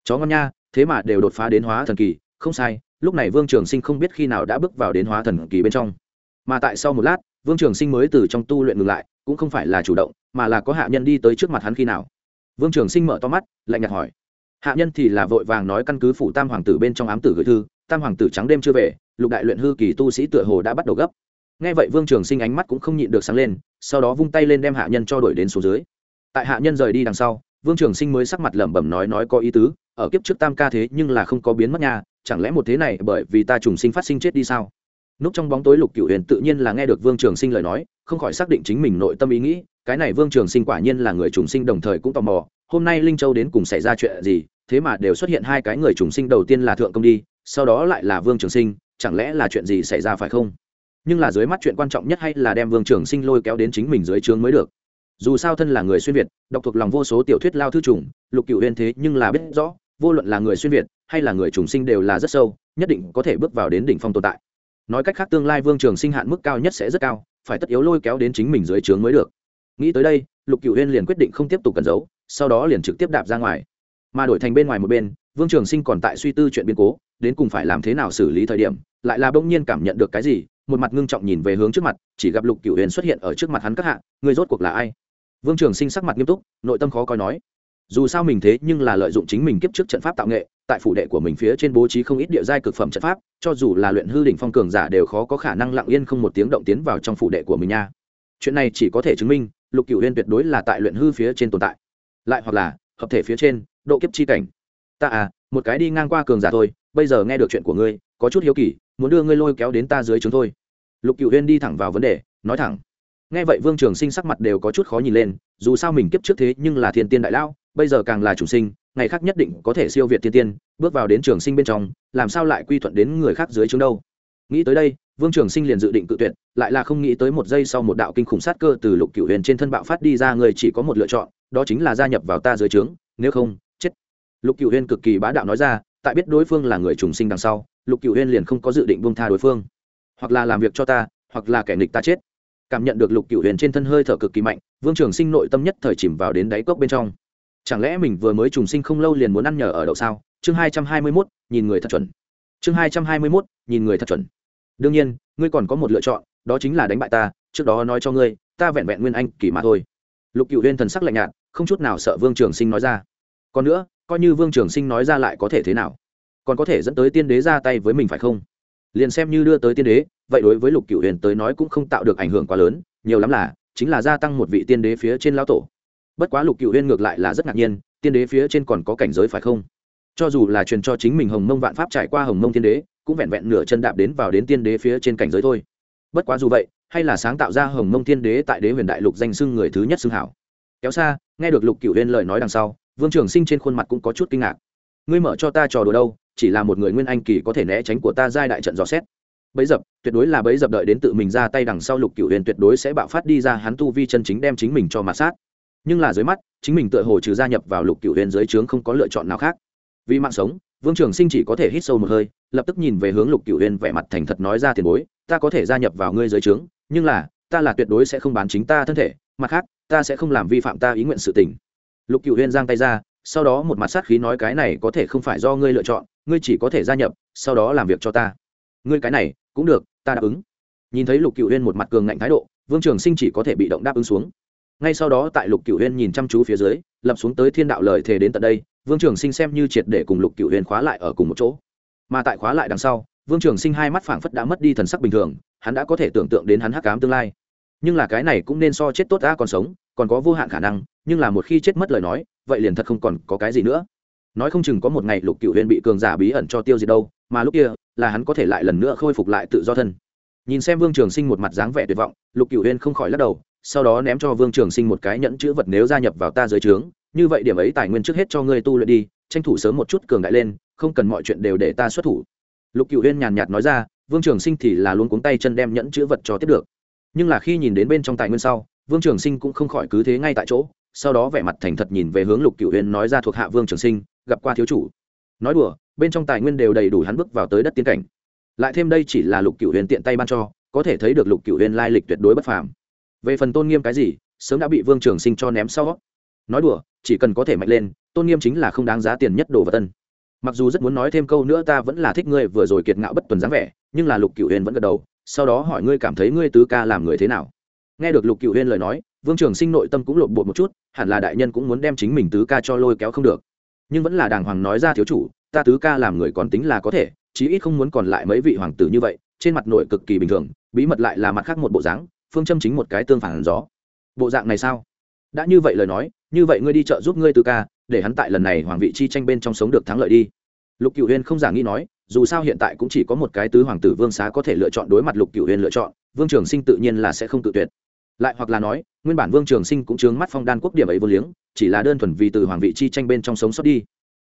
Chó ngon nha, thế mà đều đột phá đến hóa thần kỳ, không sai, lúc này vương trường sinh không biết khi nào đã bước vào đến hóa thần kỳ bên trong. Mà tại sau một lát, vương trường sinh mới từ trong tu luyện ngừng lại, cũng không phải là chủ động, mà là có hạ nhân đi tới trước mặt hắn khi nào. Vương trường sinh mở to mắt, lạnh nhạt hỏi. Hạ nhân thì là vội vàng nói căn cứ phủ tam hoàng tử bên trong ám tử gửi thư, tam hoàng tử trắng đêm chưa về, lục đại luyện hư kỳ tu sĩ tựa hồ đã bắt đầu gấp. Nghe vậy vương trường sinh ánh mắt cũng không nhịn được sáng lên, sau đó vung tay lên đem hạ nhân cho đổi đến số dưới. Tại hạ nhân rời đi đằng sau vương trường sinh mới sắc mặt lẩm bẩm nói nói có ý tứ, ở kiếp trước tam ca thế nhưng là không có biến mất nha, chẳng lẽ một thế này bởi vì ta trùng sinh phát sinh chết đi sao? Núp trong bóng tối lục cựu huyền tự nhiên là nghe được vương trường sinh lời nói, không khỏi xác định chính mình nội tâm ý nghĩ, cái này vương trường sinh quả nhiên là người trùng sinh đồng thời cũng tò mò, hôm nay linh châu đến cùng xảy ra chuyện gì, thế mà đều xuất hiện hai cái người trùng sinh đầu tiên là thượng công đi, sau đó lại là vương trường sinh, chẳng lẽ là chuyện gì xảy ra phải không? Nhưng là dưới mắt chuyện quan trọng nhất hay là đem vương trường sinh lôi kéo đến chính mình dưới trướng mới được dù sao thân là người xuyên việt, đọc thuộc lòng vô số tiểu thuyết lao thư trùng, lục cựu huyên thế nhưng là biết rõ, vô luận là người xuyên việt hay là người trùng sinh đều là rất sâu, nhất định có thể bước vào đến đỉnh phong tồn tại. Nói cách khác tương lai vương trường sinh hạn mức cao nhất sẽ rất cao, phải tất yếu lôi kéo đến chính mình dưới trướng mới được. Nghĩ tới đây, lục cựu huyên liền quyết định không tiếp tục cẩn giấu, sau đó liền trực tiếp đạp ra ngoài. Mà đổi thành bên ngoài một bên, vương trường sinh còn tại suy tư chuyện biến cố, đến cùng phải làm thế nào xử lý thời điểm, lại là bỗng nhiên cảm nhận được cái gì, một mặt ngưng trọng nhìn về hướng trước mặt, chỉ gặp lục cựu huyền xuất hiện ở trước mặt hắn các hạ, người rốt cuộc là ai? Vương trường sinh sắc mặt nghiêm túc, nội tâm khó coi nói, dù sao mình thế nhưng là lợi dụng chính mình kiếp trước trận pháp tạo nghệ, tại phủ đệ của mình phía trên bố trí không ít địa giai cực phẩm trận pháp, cho dù là luyện hư đỉnh phong cường giả đều khó có khả năng lặng yên không một tiếng động tiến vào trong phủ đệ của mình nha. Chuyện này chỉ có thể chứng minh, lục cửu huyên tuyệt đối là tại luyện hư phía trên tồn tại. Lại hoặc là, hợp thể phía trên, độ kiếp chi cảnh. Ta à một cái đi ngang qua cường giả thôi, bây giờ nghe được chuyện của ngươi, có chút hiếu kỳ, muốn đưa ngươi lôi kéo đến ta dưới chúng thôi. Lục cửu huyên đi thẳng vào vấn đề, nói thẳng nghe vậy vương trường sinh sắc mặt đều có chút khó nhìn lên, dù sao mình kiếp trước thế nhưng là thiên tiên đại lão, bây giờ càng là chủ sinh, ngày khác nhất định có thể siêu việt thiên tiên, bước vào đến trường sinh bên trong, làm sao lại quy thuận đến người khác dưới chúng đâu? Nghĩ tới đây, vương trường sinh liền dự định cự tuyệt, lại là không nghĩ tới một giây sau một đạo kinh khủng sát cơ từ lục cựu huyền trên thân bạo phát đi ra, người chỉ có một lựa chọn, đó chính là gia nhập vào ta dưới trướng, nếu không, chết. Lục cựu huyền cực kỳ bá đạo nói ra, tại biết đối phương là người trùng sinh đằng sau, lục cựu huyền liền không có dự định buông tha đối phương. Hoặc là làm việc cho ta, hoặc là kẻ nghịch ta chết cảm nhận được lục cửu huyền trên thân hơi thở cực kỳ mạnh, vương trường sinh nội tâm nhất thời chìm vào đến đáy cốc bên trong. Chẳng lẽ mình vừa mới trùng sinh không lâu liền muốn ăn nhờ ở đậu sao? Chương hai trăm hai mươi mốt, nhìn người thật chuẩn. Chương hai trăm hai mươi mốt, nhìn người thật chuẩn. Đương nhiên, ngươi còn có một lựa chọn, đó chính là đánh bại ta, trước đó nói cho ngươi, ta vẹn vẹn nguyên anh, kỳ mà thôi. Lục cựu huyên thần sắc lạnh nhạt, không chút nào sợ vương trường sinh nói ra. Còn nữa, coi như vương trường sinh nói ra lại có thể thế nào? Còn có thể dẫn tới tiên đế ra tay với mình phải không? Liền xem như đưa tới tiên đế, vậy đối với lục cựu huyền tới nói cũng không tạo được ảnh hưởng quá lớn, nhiều lắm là chính là gia tăng một vị tiên đế phía trên lão tổ. Bất quá lục cựu huyền ngược lại là rất ngạc nhiên, tiên đế phía trên còn có cảnh giới phải không? Cho dù là truyền cho chính mình hồng mông vạn pháp trải qua hồng mông tiên đế, cũng vẹn vẹn nửa chân đạp đến vào đến tiên đế phía trên cảnh giới thôi. Bất quá dù vậy, hay là sáng tạo ra hồng mông tiên đế tại đế huyền đại lục danh xưng người thứ nhất xưng hảo. Kéo xa, nghe được lục cựu huyền lời nói đằng sau, vương trường sinh trên khuôn mặt cũng có chút kinh ngạc ngươi mở cho ta trò đùa đâu, chỉ là một người nguyên anh kỳ có thể né tránh của ta giai đại trận dò xét. Bấy dập, tuyệt đối là bấy dập đợi đến tự mình ra tay đằng sau lục cựu huyền tuyệt đối sẽ bạo phát đi ra, hắn tu vi chân chính đem chính mình cho mà sát. Nhưng là dưới mắt, chính mình tựa hồ trừ gia nhập vào lục cựu huyền dưới trướng không có lựa chọn nào khác. Vì mạng sống, vương trường sinh chỉ có thể hít sâu một hơi, lập tức nhìn về hướng lục cựu huyền vẻ mặt thành thật nói ra tiền bối, ta có thể gia nhập vào ngươi dưới trướng, nhưng là, ta là tuyệt đối sẽ không bán chính ta thân thể, mặt khác, ta sẽ không làm vi phạm ta ý nguyện sự tình. Lục cựu huyền giang tay ra sau đó một mặt sát khí nói cái này có thể không phải do ngươi lựa chọn, ngươi chỉ có thể gia nhập, sau đó làm việc cho ta. Ngươi cái này, cũng được, ta đáp ứng. Nhìn thấy lục cựu huyên một mặt cường ngạnh thái độ, vương trường sinh chỉ có thể bị động đáp ứng xuống. Ngay sau đó tại lục cựu huyên nhìn chăm chú phía dưới, lập xuống tới thiên đạo lời thề đến tận đây, vương trường sinh xem như triệt để cùng lục cựu huyên khóa lại ở cùng một chỗ. Mà tại khóa lại đằng sau, vương trường sinh hai mắt phảng phất đã mất đi thần sắc bình thường, hắn đã có thể tưởng tượng đến hắn hắc cám tương lai nhưng là cái này cũng nên so chết tốt ta còn sống, còn có vô hạn khả năng, nhưng là một khi chết mất lời nói, vậy liền thật không còn có cái gì nữa. Nói không chừng có một ngày lục cựu huyền bị cường giả bí ẩn cho tiêu diệt đâu, mà lúc kia, là hắn có thể lại lần nữa khôi phục lại tự do thân. Nhìn xem vương trường sinh một mặt dáng vẻ tuyệt vọng, lục cựu huyền không khỏi lắc đầu, sau đó ném cho vương trường sinh một cái nhẫn chữ vật nếu gia nhập vào ta dưới trướng, như vậy điểm ấy tài nguyên trước hết cho ngươi tu luyện đi, tranh thủ sớm một chút cường đại lên, không cần mọi chuyện đều để ta xuất thủ. Lục cựu huyền nhàn nhạt nói ra, vương trường sinh thì là luôn cuống tay chân đem nhẫn chữ vật cho tiếp được nhưng là khi nhìn đến bên trong tài nguyên sau, vương trường sinh cũng không khỏi cứ thế ngay tại chỗ, sau đó vẻ mặt thành thật nhìn về hướng lục cựu huyền nói ra thuộc hạ vương trường sinh, gặp qua thiếu chủ. Nói đùa, bên trong tài nguyên đều đầy đủ hắn bước vào tới đất tiến cảnh. Lại thêm đây chỉ là lục cựu huyền tiện tay ban cho, có thể thấy được lục cựu huyền lai lịch tuyệt đối bất phàm. Về phần tôn nghiêm cái gì, sớm đã bị vương trường sinh cho ném sau. Nói đùa, chỉ cần có thể mạnh lên, tôn nghiêm chính là không đáng giá tiền nhất đồ vật tân. Mặc dù rất muốn nói thêm câu nữa ta vẫn là thích ngươi vừa rồi kiệt ngạo bất tuần dáng vẻ, nhưng là lục cựu huyền vẫn gật đầu sau đó hỏi ngươi cảm thấy ngươi tứ ca làm người thế nào? Nghe được lục cựu huyên lời nói, vương trường sinh nội tâm cũng lộn bột một chút, hẳn là đại nhân cũng muốn đem chính mình tứ ca cho lôi kéo không được. Nhưng vẫn là đàng hoàng nói ra thiếu chủ, ta tứ ca làm người còn tính là có thể, chí ít không muốn còn lại mấy vị hoàng tử như vậy, trên mặt nội cực kỳ bình thường, bí mật lại là mặt khác một bộ dáng, phương châm chính một cái tương phản gió. Bộ dạng này sao? Đã như vậy lời nói, như vậy ngươi đi chợ giúp ngươi tứ ca, để hắn tại lần này hoàng vị chi tranh bên trong sống được thắng lợi đi. Lục cựu huyên không giả nghĩ nói dù sao hiện tại cũng chỉ có một cái tứ hoàng tử vương xá có thể lựa chọn đối mặt lục cửu huyền lựa chọn, vương trường sinh tự nhiên là sẽ không tự tuyệt. Lại hoặc là nói, nguyên bản vương trường sinh cũng chướng mắt phong đan quốc điểm ấy vô liếng, chỉ là đơn thuần vì từ hoàng vị chi tranh bên trong sống sót đi.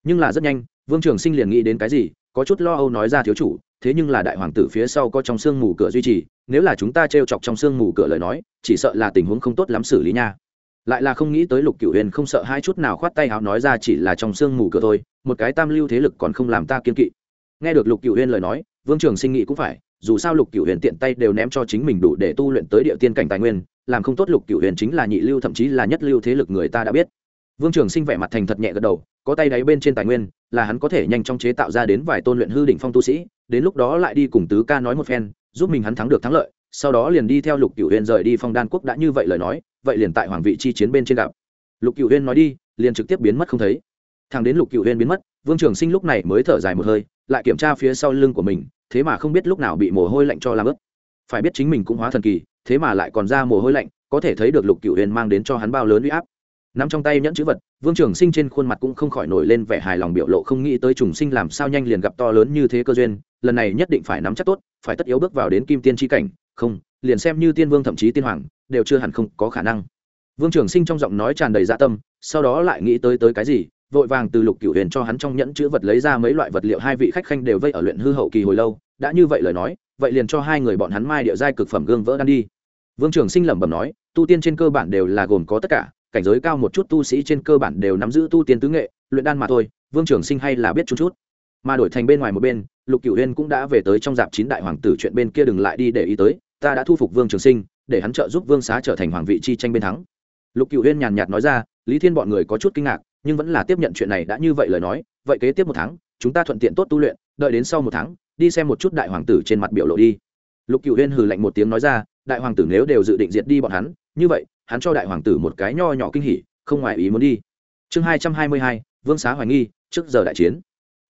Nhưng là rất nhanh, vương trường sinh liền nghĩ đến cái gì, có chút lo âu nói ra thiếu chủ, thế nhưng là đại hoàng tử phía sau có trong sương mù cửa duy trì, nếu là chúng ta t r e o chọc trong sương mù cửa lời nói, chỉ sợ là tình huống không tốt lắm xử lý nha. Lại là không nghĩ tới lục cửu huyền không sợ hai chút nào khoát tay áo nói ra chỉ là trong sương mù cửa thôi, một cái tam lưu thế lực còn không làm ta kiên kỵ nghe được lục cửu huyền lời nói, vương trường sinh nghĩ cũng phải, dù sao lục cửu huyền tiện tay đều ném cho chính mình đủ để tu luyện tới địa tiên cảnh tài nguyên, làm không tốt lục cửu huyền chính là nhị lưu thậm chí là nhất lưu thế lực người ta đã biết. Vương trường sinh vẻ mặt thành thật nhẹ gật đầu, có tay đáy bên trên tài nguyên, là hắn có thể nhanh chóng chế tạo ra đến vài tôn luyện hư đỉnh phong tu sĩ, đến lúc đó lại đi cùng tứ ca nói một phen, giúp mình hắn thắng được thắng lợi, sau đó liền đi theo lục cửu huyền rời đi phong đan quốc đã như vậy lời nói, vậy liền tại hoàng vị chi chiến bên trên gặp. Lục cửu huyền nói đi, liền trực tiếp biến mất không thấy. Thằng đến lục cửu huyền biến mất, vương trường sinh lúc này mới thở dài một hơi lại kiểm tra phía sau lưng của mình, thế mà không biết lúc nào bị mồ hôi lạnh cho làm ướt. Phải biết chính mình cũng hóa thần kỳ, thế mà lại còn ra mồ hôi lạnh, có thể thấy được lục cửu huyền mang đến cho hắn bao lớn uy áp. Nắm trong tay nhẫn chữ vật, vương trường sinh trên khuôn mặt cũng không khỏi nổi lên vẻ hài lòng biểu lộ không nghĩ tới trùng sinh làm sao nhanh liền gặp to lớn như thế cơ duyên, lần này nhất định phải nắm chắc tốt, phải tất yếu bước vào đến kim tiên tri cảnh, không, liền xem như tiên vương thậm chí tiên hoàng, đều chưa hẳn không có khả năng. Vương trường sinh trong giọng nói tràn đầy dạ tâm, sau đó lại nghĩ tới tới cái gì vội vàng từ lục cửu huyền cho hắn trong nhẫn chữ vật lấy ra mấy loại vật liệu hai vị khách khanh đều vây ở luyện hư hậu kỳ hồi lâu. Đã như vậy lời nói, vậy liền cho hai người bọn hắn mai địa giai cực phẩm gương vỡ đan đi. Vương trường sinh lẩm bẩm nói, tu tiên trên cơ bản đều là gồm có tất cả, cảnh giới cao một chút tu sĩ trên cơ bản đều nắm giữ tu tiên tứ nghệ, luyện đan mà thôi, vương trường sinh hay là biết chút chút. Mà đổi thành bên ngoài một bên, lục cửu huyên cũng đã về tới trong dạp chín đại hoàng tử chuyện bên kia đừng lại đi để ý tới, ta đã thu phục vương trường sinh, để hắn trợ giúp vương xá trở thành hoàng vị chi tranh bên thắng. Lục cửu huyên nhàn nhạt nói ra, lý thiên bọn người có chút kinh ngạc nhưng vẫn là tiếp nhận chuyện này đã như vậy lời nói, vậy kế tiếp một tháng, chúng ta thuận tiện tốt tu luyện, đợi đến sau một tháng, đi xem một chút đại hoàng tử trên mặt biểu lộ đi. Lục cửu huyên hừ lạnh một tiếng nói ra, đại hoàng tử nếu đều dự định diệt đi bọn hắn, như vậy, hắn cho đại hoàng tử một cái nho nhỏ kinh hỉ, không ngoài ý muốn đi. Chương hai trăm hai mươi hai, vương xá hoài nghi, trước giờ đại chiến.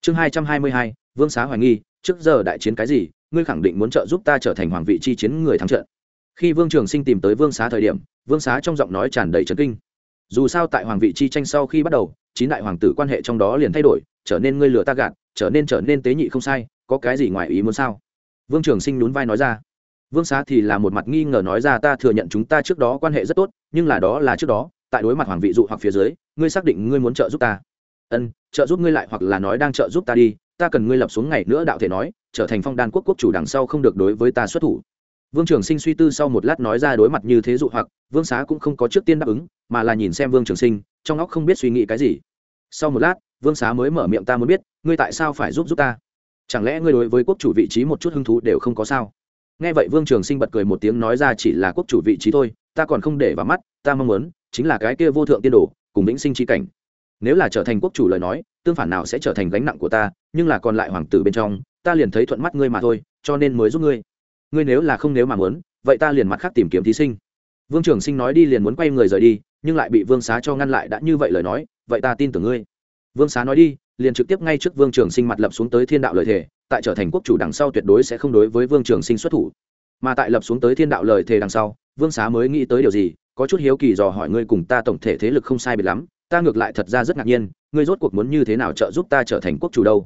Chương hai trăm hai mươi hai, vương xá hoài nghi, trước giờ đại chiến cái gì, ngươi khẳng định muốn trợ giúp ta trở thành hoàng vị chi chiến người thắng trận. Khi vương trường sinh tìm tới vương xá thời điểm, vương xá trong giọng nói tràn đầy trấn kinh dù sao tại hoàng vị chi tranh sau khi bắt đầu, chín đại hoàng tử quan hệ trong đó liền thay đổi, trở nên ngươi lừa ta gạt, trở nên trở nên tế nhị không sai, có cái gì ngoài ý muốn sao? Vương trường sinh nhún vai nói ra. Vương xá thì là một mặt nghi ngờ nói ra, ta thừa nhận chúng ta trước đó quan hệ rất tốt, nhưng là đó là trước đó, tại đối mặt hoàng vị dụ hoặc phía dưới, ngươi xác định ngươi muốn trợ giúp ta. Ân, trợ giúp ngươi lại hoặc là nói đang trợ giúp ta đi, ta cần ngươi lập xuống ngày nữa đạo thể nói, trở thành phong đan quốc quốc chủ đằng sau không được đối với ta xuất thủ vương trường sinh suy tư sau một lát nói ra đối mặt như thế dụ hoặc, vương xá cũng không có trước tiên đáp ứng, mà là nhìn xem vương trường sinh, trong óc không biết suy nghĩ cái gì. Sau một lát, vương xá mới mở miệng ta muốn biết, ngươi tại sao phải giúp giúp ta? Chẳng lẽ ngươi đối với quốc chủ vị trí một chút hứng thú đều không có sao? Nghe vậy vương trường sinh bật cười một tiếng nói ra chỉ là quốc chủ vị trí thôi, ta còn không để vào mắt, ta mong muốn, chính là cái kia vô thượng tiên đồ, cùng vĩnh sinh chi cảnh. Nếu là trở thành quốc chủ lời nói, tương phản nào sẽ trở thành gánh nặng của ta, nhưng là còn lại hoàng tử bên trong, ta liền thấy thuận mắt ngươi mà thôi, cho nên mới giúp ngươi ngươi nếu là không nếu mà muốn, vậy ta liền mặt khác tìm kiếm thí sinh. Vương trường sinh nói đi liền muốn quay người rời đi, nhưng lại bị vương xá cho ngăn lại đã như vậy lời nói, vậy ta tin tưởng ngươi. Vương xá nói đi, liền trực tiếp ngay trước vương trường sinh mặt lập xuống tới thiên đạo lời thề, tại trở thành quốc chủ đằng sau tuyệt đối sẽ không đối với vương trường sinh xuất thủ. Mà tại lập xuống tới thiên đạo lời thề đằng sau, vương xá mới nghĩ tới điều gì, có chút hiếu kỳ dò hỏi ngươi cùng ta tổng thể thế lực không sai biệt lắm, ta ngược lại thật ra rất ngạc nhiên, ngươi rốt cuộc muốn như thế nào trợ giúp ta trở thành quốc chủ đâu.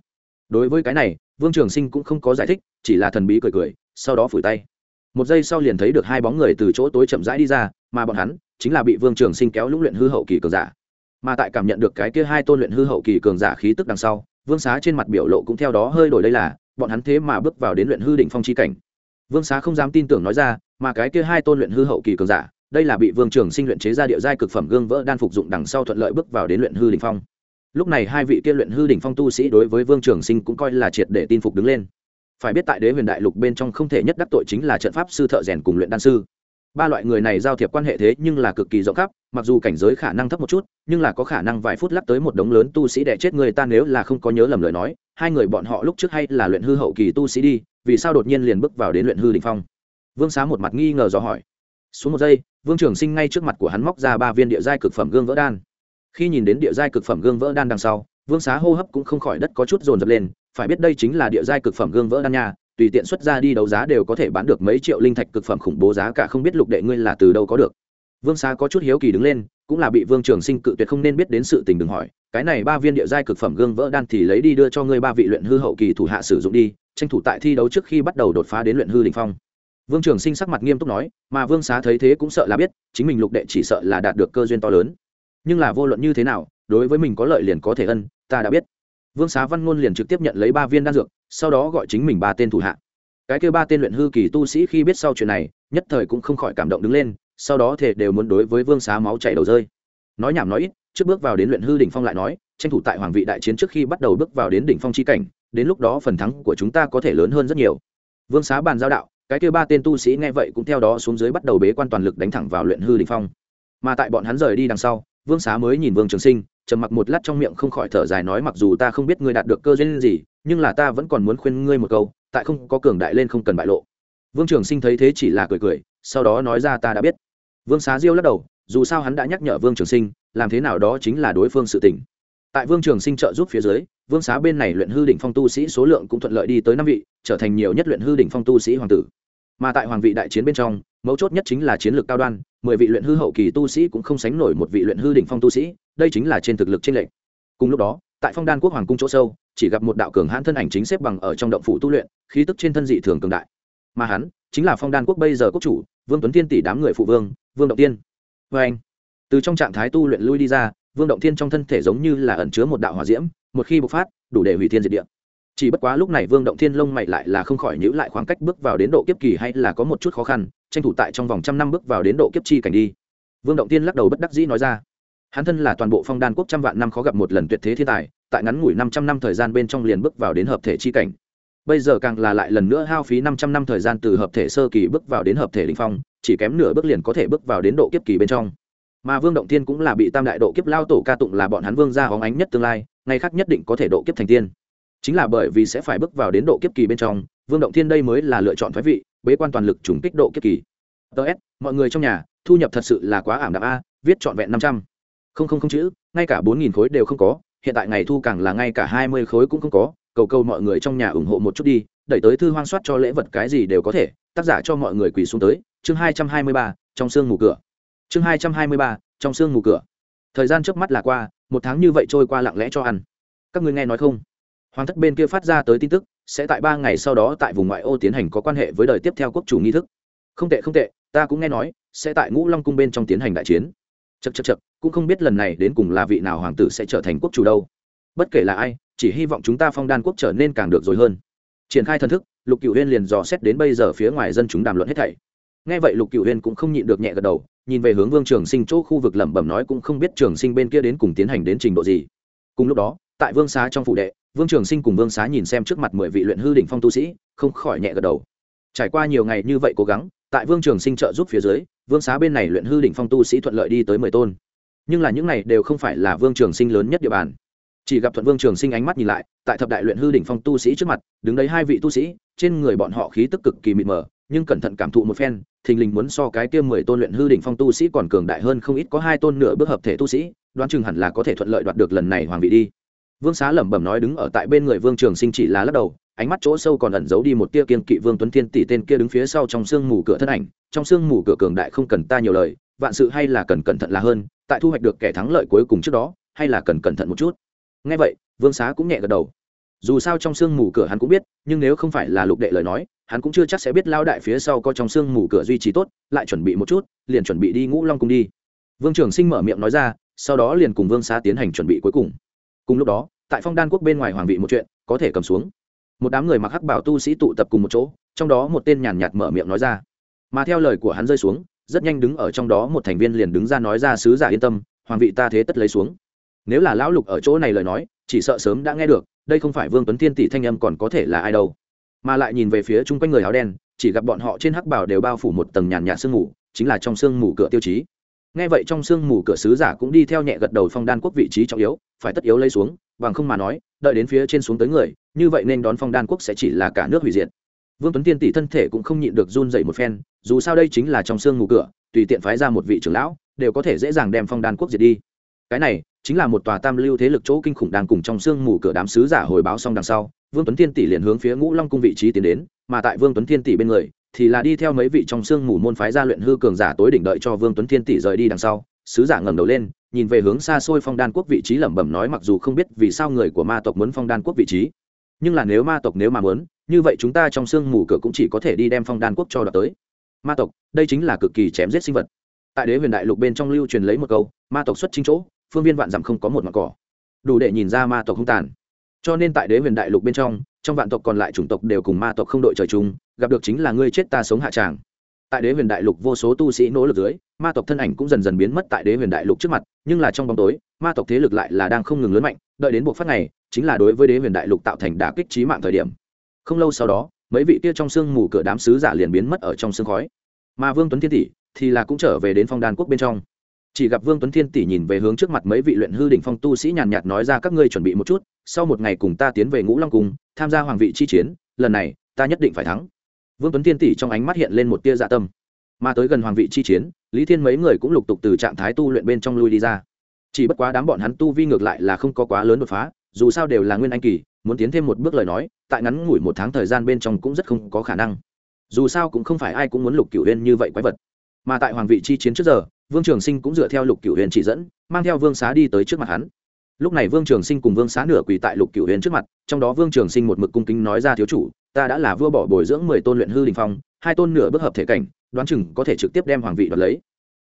Đối với cái này, vương trường sinh cũng không có giải thích, chỉ là thần bí cười cười sau đó phủi tay. Một giây sau liền thấy được hai bóng người từ chỗ tối chậm rãi đi ra, mà bọn hắn chính là bị vương trường sinh kéo lũng luyện hư hậu kỳ cường giả. Mà tại cảm nhận được cái kia hai tôn luyện hư hậu kỳ cường giả khí tức đằng sau, vương xá trên mặt biểu lộ cũng theo đó hơi đổi đây là, bọn hắn thế mà bước vào đến luyện hư đỉnh phong chi cảnh. Vương xá không dám tin tưởng nói ra, mà cái kia hai tôn luyện hư hậu kỳ cường giả, đây là bị vương trường sinh luyện chế ra địa giai cực phẩm gương vỡ đan phục dụng đằng sau thuận lợi bước vào đến luyện hư đỉnh phong. Lúc này hai vị kia luyện hư đỉnh phong tu sĩ đối với vương trường sinh cũng coi là triệt để tin phục đứng lên phải biết tại đế huyền đại lục bên trong không thể nhất đắc tội chính là trận pháp sư thợ rèn cùng luyện đan sư. Ba loại người này giao thiệp quan hệ thế nhưng là cực kỳ rộng khắp, mặc dù cảnh giới khả năng thấp một chút, nhưng là có khả năng vài phút lắp tới một đống lớn tu sĩ đẻ chết người ta nếu là không có nhớ lầm lời nói, hai người bọn họ lúc trước hay là luyện hư hậu kỳ tu sĩ đi, vì sao đột nhiên liền bước vào đến luyện hư đ phong? Vương xá một mặt nghi ngờ dò hỏi. Xuống một giây, vương trường sinh ngay trước mặt của hắn móc ra ba viên địa giai cực phẩm gương vỡ đan. Khi nhìn đến địa giai cực phẩm gương vỡ đan đằng sau, vương xá hô hấp cũng không khỏi đất có chút dồn dập lên phải biết đây chính là địa giai cực phẩm gương vỡ đan nha, tùy tiện xuất ra đi đấu giá đều có thể bán được mấy triệu linh thạch cực phẩm khủng bố giá cả không biết lục đệ ngươi là từ đâu có được. Vương xá có chút hiếu kỳ đứng lên, cũng là bị vương trường sinh cự tuyệt không nên biết đến sự tình đừng hỏi, cái này ba viên địa giai cực phẩm gương vỡ đan thì lấy đi đưa cho ngươi ba vị luyện hư hậu kỳ thủ hạ sử dụng đi, tranh thủ tại thi đấu trước khi bắt đầu đột phá đến luyện hư đình phong. Vương trường sinh sắc mặt nghiêm túc nói, mà vương xá thấy thế cũng sợ là biết, chính mình lục đệ chỉ sợ là đạt được cơ duyên to lớn. Nhưng là vô luận như thế nào, đối với mình có lợi liền có thể ân, ta đã biết vương xá văn ngôn liền trực tiếp nhận lấy ba viên đan dược, sau đó gọi chính mình ba tên thủ hạ. Cái kêu ba tên luyện hư kỳ tu sĩ khi biết sau chuyện này, nhất thời cũng không khỏi cảm động đứng lên, sau đó thể đều muốn đối với vương xá máu chảy đầu rơi. Nói nhảm nói ít, trước bước vào đến luyện hư đỉnh phong lại nói, tranh thủ tại hoàng vị đại chiến trước khi bắt đầu bước vào đến đỉnh phong chi cảnh, đến lúc đó phần thắng của chúng ta có thể lớn hơn rất nhiều. Vương xá bàn giao đạo, cái kêu ba tên tu sĩ nghe vậy cũng theo đó xuống dưới bắt đầu bế quan toàn lực đánh thẳng vào luyện hư đỉnh phong. Mà tại bọn hắn rời đi đằng sau, vương xá mới nhìn vương trường sinh trầm mặc một lát trong miệng không khỏi thở dài nói mặc dù ta không biết ngươi đạt được cơ duyên gì, nhưng là ta vẫn còn muốn khuyên ngươi một câu, tại không có cường đại lên không cần bại lộ. Vương trường sinh thấy thế chỉ là cười cười, sau đó nói ra ta đã biết. Vương xá diêu lắc đầu, dù sao hắn đã nhắc nhở vương trường sinh, làm thế nào đó chính là đối phương sự tình. Tại vương trường sinh trợ giúp phía dưới, vương xá bên này luyện hư đỉnh phong tu sĩ số lượng cũng thuận lợi đi tới năm vị, trở thành nhiều nhất luyện hư đỉnh phong tu sĩ hoàng tử mà tại hoàng vị đại chiến bên trong, mấu chốt nhất chính là chiến lược cao đoan, mười vị luyện hư hậu kỳ tu sĩ cũng không sánh nổi một vị luyện hư đỉnh phong tu sĩ, đây chính là trên thực lực trên lệnh cùng lúc đó, tại phong đan quốc hoàng cung chỗ sâu, chỉ gặp một đạo cường hãn thân ảnh chính xếp bằng ở trong động phủ tu luyện, khí tức trên thân dị thường cường đại. Mà hắn, chính là phong đan quốc bây giờ quốc chủ, vương tuấn thiên tỷ đám người phụ vương vương động tiên. Vê anh, từ trong trạng thái tu luyện lui đi ra, vương động thiên trong thân thể giống như là ẩn chứa một đạo hỏa diễm, một khi bộc phát, đủ để hủy thiên diệt địa chỉ bất quá lúc này vương động thiên lông mày lại là không khỏi nhữ lại khoảng cách bước vào đến độ kiếp kỳ hay là có một chút khó khăn, tranh thủ tại trong vòng trăm năm bước vào đến độ kiếp chi cảnh đi. Vương động thiên lắc đầu bất đắc dĩ nói ra. Hắn thân là toàn bộ phong đan quốc trăm vạn năm khó gặp một lần tuyệt thế thiên tài, tại ngắn ngủi năm trăm năm thời gian bên trong liền bước vào đến hợp thể chi cảnh. Bây giờ càng là lại lần nữa hao phí năm trăm năm thời gian từ hợp thể sơ kỳ bước vào đến hợp thể linh phong, chỉ kém nửa bước liền có thể bước vào đến độ kiếp kỳ bên trong. Mà vương động tiên cũng là bị tam đại độ kiếp lao tổ ca tụng là bọn hắn vương gia hóng ánh nhất tương lai ngay khác nhất định có thể độ kiếp thành tiên chính là bởi vì sẽ phải bước vào đến độ kiếp kỳ bên trong, vương động thiên đây mới là lựa chọn thoái vị, bế quan toàn lực trùng kích độ kiếp kỳ. Ts mọi người trong nhà, thu nhập thật sự là quá ảm đạm a, viết trọn vẹn năm trăm. Không không không chữ, ngay cả bốn nghìn khối đều không có, hiện tại ngày thu càng là ngay cả hai mươi khối cũng không có, cầu cầu mọi người trong nhà ủng hộ một chút đi, đẩy tới thư hoang soát cho lễ vật cái gì đều có thể, tác giả cho mọi người quỳ xuống tới, chương hai trăm hai mươi ba, trong sương mù cửa. Chương hai trăm hai mươi ba, trong sương mù cửa. Thời gian trước mắt là qua, một tháng như vậy trôi qua lặng lẽ cho ăn. Các ngươi nghe nói không? Hoàng thất bên kia phát ra tới tin tức, sẽ tại ba ngày sau đó tại vùng ngoại ô tiến hành có quan hệ với đời tiếp theo quốc chủ nghi thức. Không tệ không tệ, ta cũng nghe nói, sẽ tại ngũ long cung bên trong tiến hành đại chiến. Chật chật chật cũng không biết lần này đến cùng là vị nào hoàng tử sẽ trở thành quốc chủ đâu. Bất kể là ai, chỉ hy vọng chúng ta phong đan quốc trở nên càng được rồi hơn. Triển khai thần thức, lục cựu huyên liền dò xét đến bây giờ phía ngoài dân chúng đàm luận hết thảy. Nghe vậy lục cựu huyên cũng không nhịn được nhẹ gật đầu, nhìn về hướng vương trường sinh chỗ khu vực lẩm bẩm nói cũng không biết trường sinh bên kia đến cùng tiến hành đến trình độ gì. Cùng lúc đó, tại vương xá trong phụ đệ vương trường sinh cùng vương xá nhìn xem trước mặt mười vị luyện hư đỉnh phong tu sĩ, không khỏi nhẹ gật đầu. Trải qua nhiều ngày như vậy cố gắng, tại vương trường sinh trợ giúp phía dưới, vương xá bên này luyện hư đỉnh phong tu sĩ thuận lợi đi tới mười tôn. Nhưng là những này đều không phải là vương trường sinh lớn nhất địa bàn. Chỉ gặp thuận vương trường sinh ánh mắt nhìn lại, tại thập đại luyện hư đỉnh phong tu sĩ trước mặt, đứng đấy hai vị tu sĩ, trên người bọn họ khí tức cực kỳ mịt mờ, nhưng cẩn thận cảm thụ một phen, thình lình muốn so cái kia mười tôn luyện hư đỉnh phong tu sĩ còn cường đại hơn không ít, có hai tôn nửa bước hợp thể tu sĩ, đoán chừng hẳn là có thể thuận lợi đoạt được lần này hoàng vị đi vương xá lẩm bẩm nói đứng ở tại bên người vương trường sinh chỉ là lắc đầu, ánh mắt chỗ sâu còn ẩn giấu đi một tia kiên kỵ vương tuấn thiên tỷ tên kia đứng phía sau trong sương mù cửa thân ảnh. Trong sương mù cửa cường đại không cần ta nhiều lời, vạn sự hay là cần cẩn thận là hơn, tại thu hoạch được kẻ thắng lợi cuối cùng trước đó, hay là cần cẩn thận một chút. Ngay vậy, vương xá cũng nhẹ gật đầu. Dù sao trong sương mù cửa hắn cũng biết, nhưng nếu không phải là lục đệ lời nói, hắn cũng chưa chắc sẽ biết lao đại phía sau có trong sương mù cửa duy trì tốt, lại chuẩn bị một chút, liền chuẩn bị đi ngũ long cung đi. Vương trường sinh mở miệng nói ra, sau đó liền cùng vương xá tiến hành chuẩn bị cuối cùng cùng lúc đó, tại phong đan quốc bên ngoài hoàng vị một chuyện, có thể cầm xuống. Một đám người mặc hắc bảo tu sĩ tụ tập cùng một chỗ, trong đó một tên nhàn nhạt mở miệng nói ra. Mà theo lời của hắn rơi xuống, rất nhanh đứng ở trong đó một thành viên liền đứng ra nói ra, sứ giả yên tâm, hoàng vị ta thế tất lấy xuống. Nếu là lão lục ở chỗ này lời nói, chỉ sợ sớm đã nghe được, đây không phải vương tuấn thiên tỷ thanh âm còn có thể là ai đâu. Mà lại nhìn về phía chung quanh người áo đen, chỉ gặp bọn họ trên hắc bảo đều bao phủ một tầng nhàn nhạt sương mù, chính là trong sương mù cửa tiêu chí nghe vậy trong sương mù cửa sứ giả cũng đi theo nhẹ gật đầu phong đan quốc vị trí trọng yếu, phải tất yếu lấy xuống, bằng không mà nói, đợi đến phía trên xuống tới người, như vậy nên đón phong đan quốc sẽ chỉ là cả nước hủy diệt. Vương tuấn tiên tỷ thân thể cũng không nhịn được run dậy một phen, dù sao đây chính là trong sương mù cửa, tùy tiện phái ra một vị trưởng lão, đều có thể dễ dàng đem phong đan quốc diệt đi. Cái này, chính là một tòa tam lưu thế lực chỗ kinh khủng đang cùng trong sương mù cửa đám sứ giả hồi báo xong đằng sau, vương tuấn thiên tỷ liền hướng phía ngũ long cung vị trí tiến đến, mà tại vương tuấn thiên tỷ bên người thì là đi theo mấy vị trong xương mù môn phái gia luyện hư cường giả tối đỉnh đợi cho vương tuấn thiên tỷ rời đi đằng sau, sứ giả ngẩng đầu lên, nhìn về hướng xa xôi phong đan quốc vị trí lẩm bẩm nói mặc dù không biết vì sao người của ma tộc muốn phong đan quốc vị trí, nhưng là nếu ma tộc nếu mà muốn, như vậy chúng ta trong xương mù cửa cũng chỉ có thể đi đem phong đan quốc cho đợt tới. Ma tộc, đây chính là cực kỳ chém giết sinh vật. Tại đế huyền đại lục bên trong lưu truyền lấy một câu, ma tộc xuất chính chỗ, phương viên vạn dặm không có một mặt cỏ. Đủ để nhìn ra ma tộc không tàn. Cho nên tại đế huyền đại lục bên trong trong vạn tộc còn lại chủng tộc đều cùng ma tộc không đội trời chung gặp được chính là ngươi chết ta sống hạ tràng. Tại đế huyền đại lục vô số tu sĩ nỗ lực dưới, ma tộc thân ảnh cũng dần dần biến mất tại đế huyền đại lục trước mặt, nhưng là trong bóng tối, ma tộc thế lực lại là đang không ngừng lớn mạnh, đợi đến buộc phát này chính là đối với đế huyền đại lục tạo thành đả kích trí mạng thời điểm. Không lâu sau đó, mấy vị kia trong sương mù cửa đám sứ giả liền biến mất ở trong sương khói. Mà vương tuấn thiên tỷ thì là cũng trở về đến phong đan quốc bên trong. Chỉ gặp vương tuấn thiên tỷ nhìn về hướng trước mặt mấy vị luyện hư đỉnh phong tu sĩ nhàn nhạt nói ra, các ngươi chuẩn bị một chút, sau một ngày cùng ta tiến về ngũ long cung, tham gia hoàng vị chi chiến, lần này, ta nhất định phải thắng vương tuấn thiên tỷ trong ánh mắt hiện lên một tia dạ tâm. Mà tới gần hoàng vị chi chiến, lý thiên mấy người cũng lục tục từ trạng thái tu luyện bên trong lui đi ra. Chỉ bất quá đám bọn hắn tu vi ngược lại là không có quá lớn đột phá, dù sao đều là nguyên anh kỳ, muốn tiến thêm một bước lời nói, tại ngắn ngủi một tháng thời gian bên trong cũng rất không có khả năng. Dù sao cũng không phải ai cũng muốn lục cửu huyên như vậy quái vật. Mà tại hoàng vị chi chiến trước giờ, vương trường sinh cũng dựa theo lục cửu huyền chỉ dẫn, mang theo vương xá đi tới trước mặt hắn. Lúc này vương trường sinh cùng vương xá nửa quỳ tại lục cửu huyền trước mặt, trong đó vương trường sinh một mực cung kính nói ra thiếu chủ ta đã là vua bỏ bồi dưỡng mười tôn luyện hư đình phong, hai tôn nửa bước hợp thể cảnh, đoán chừng có thể trực tiếp đem hoàng vị đoạt lấy.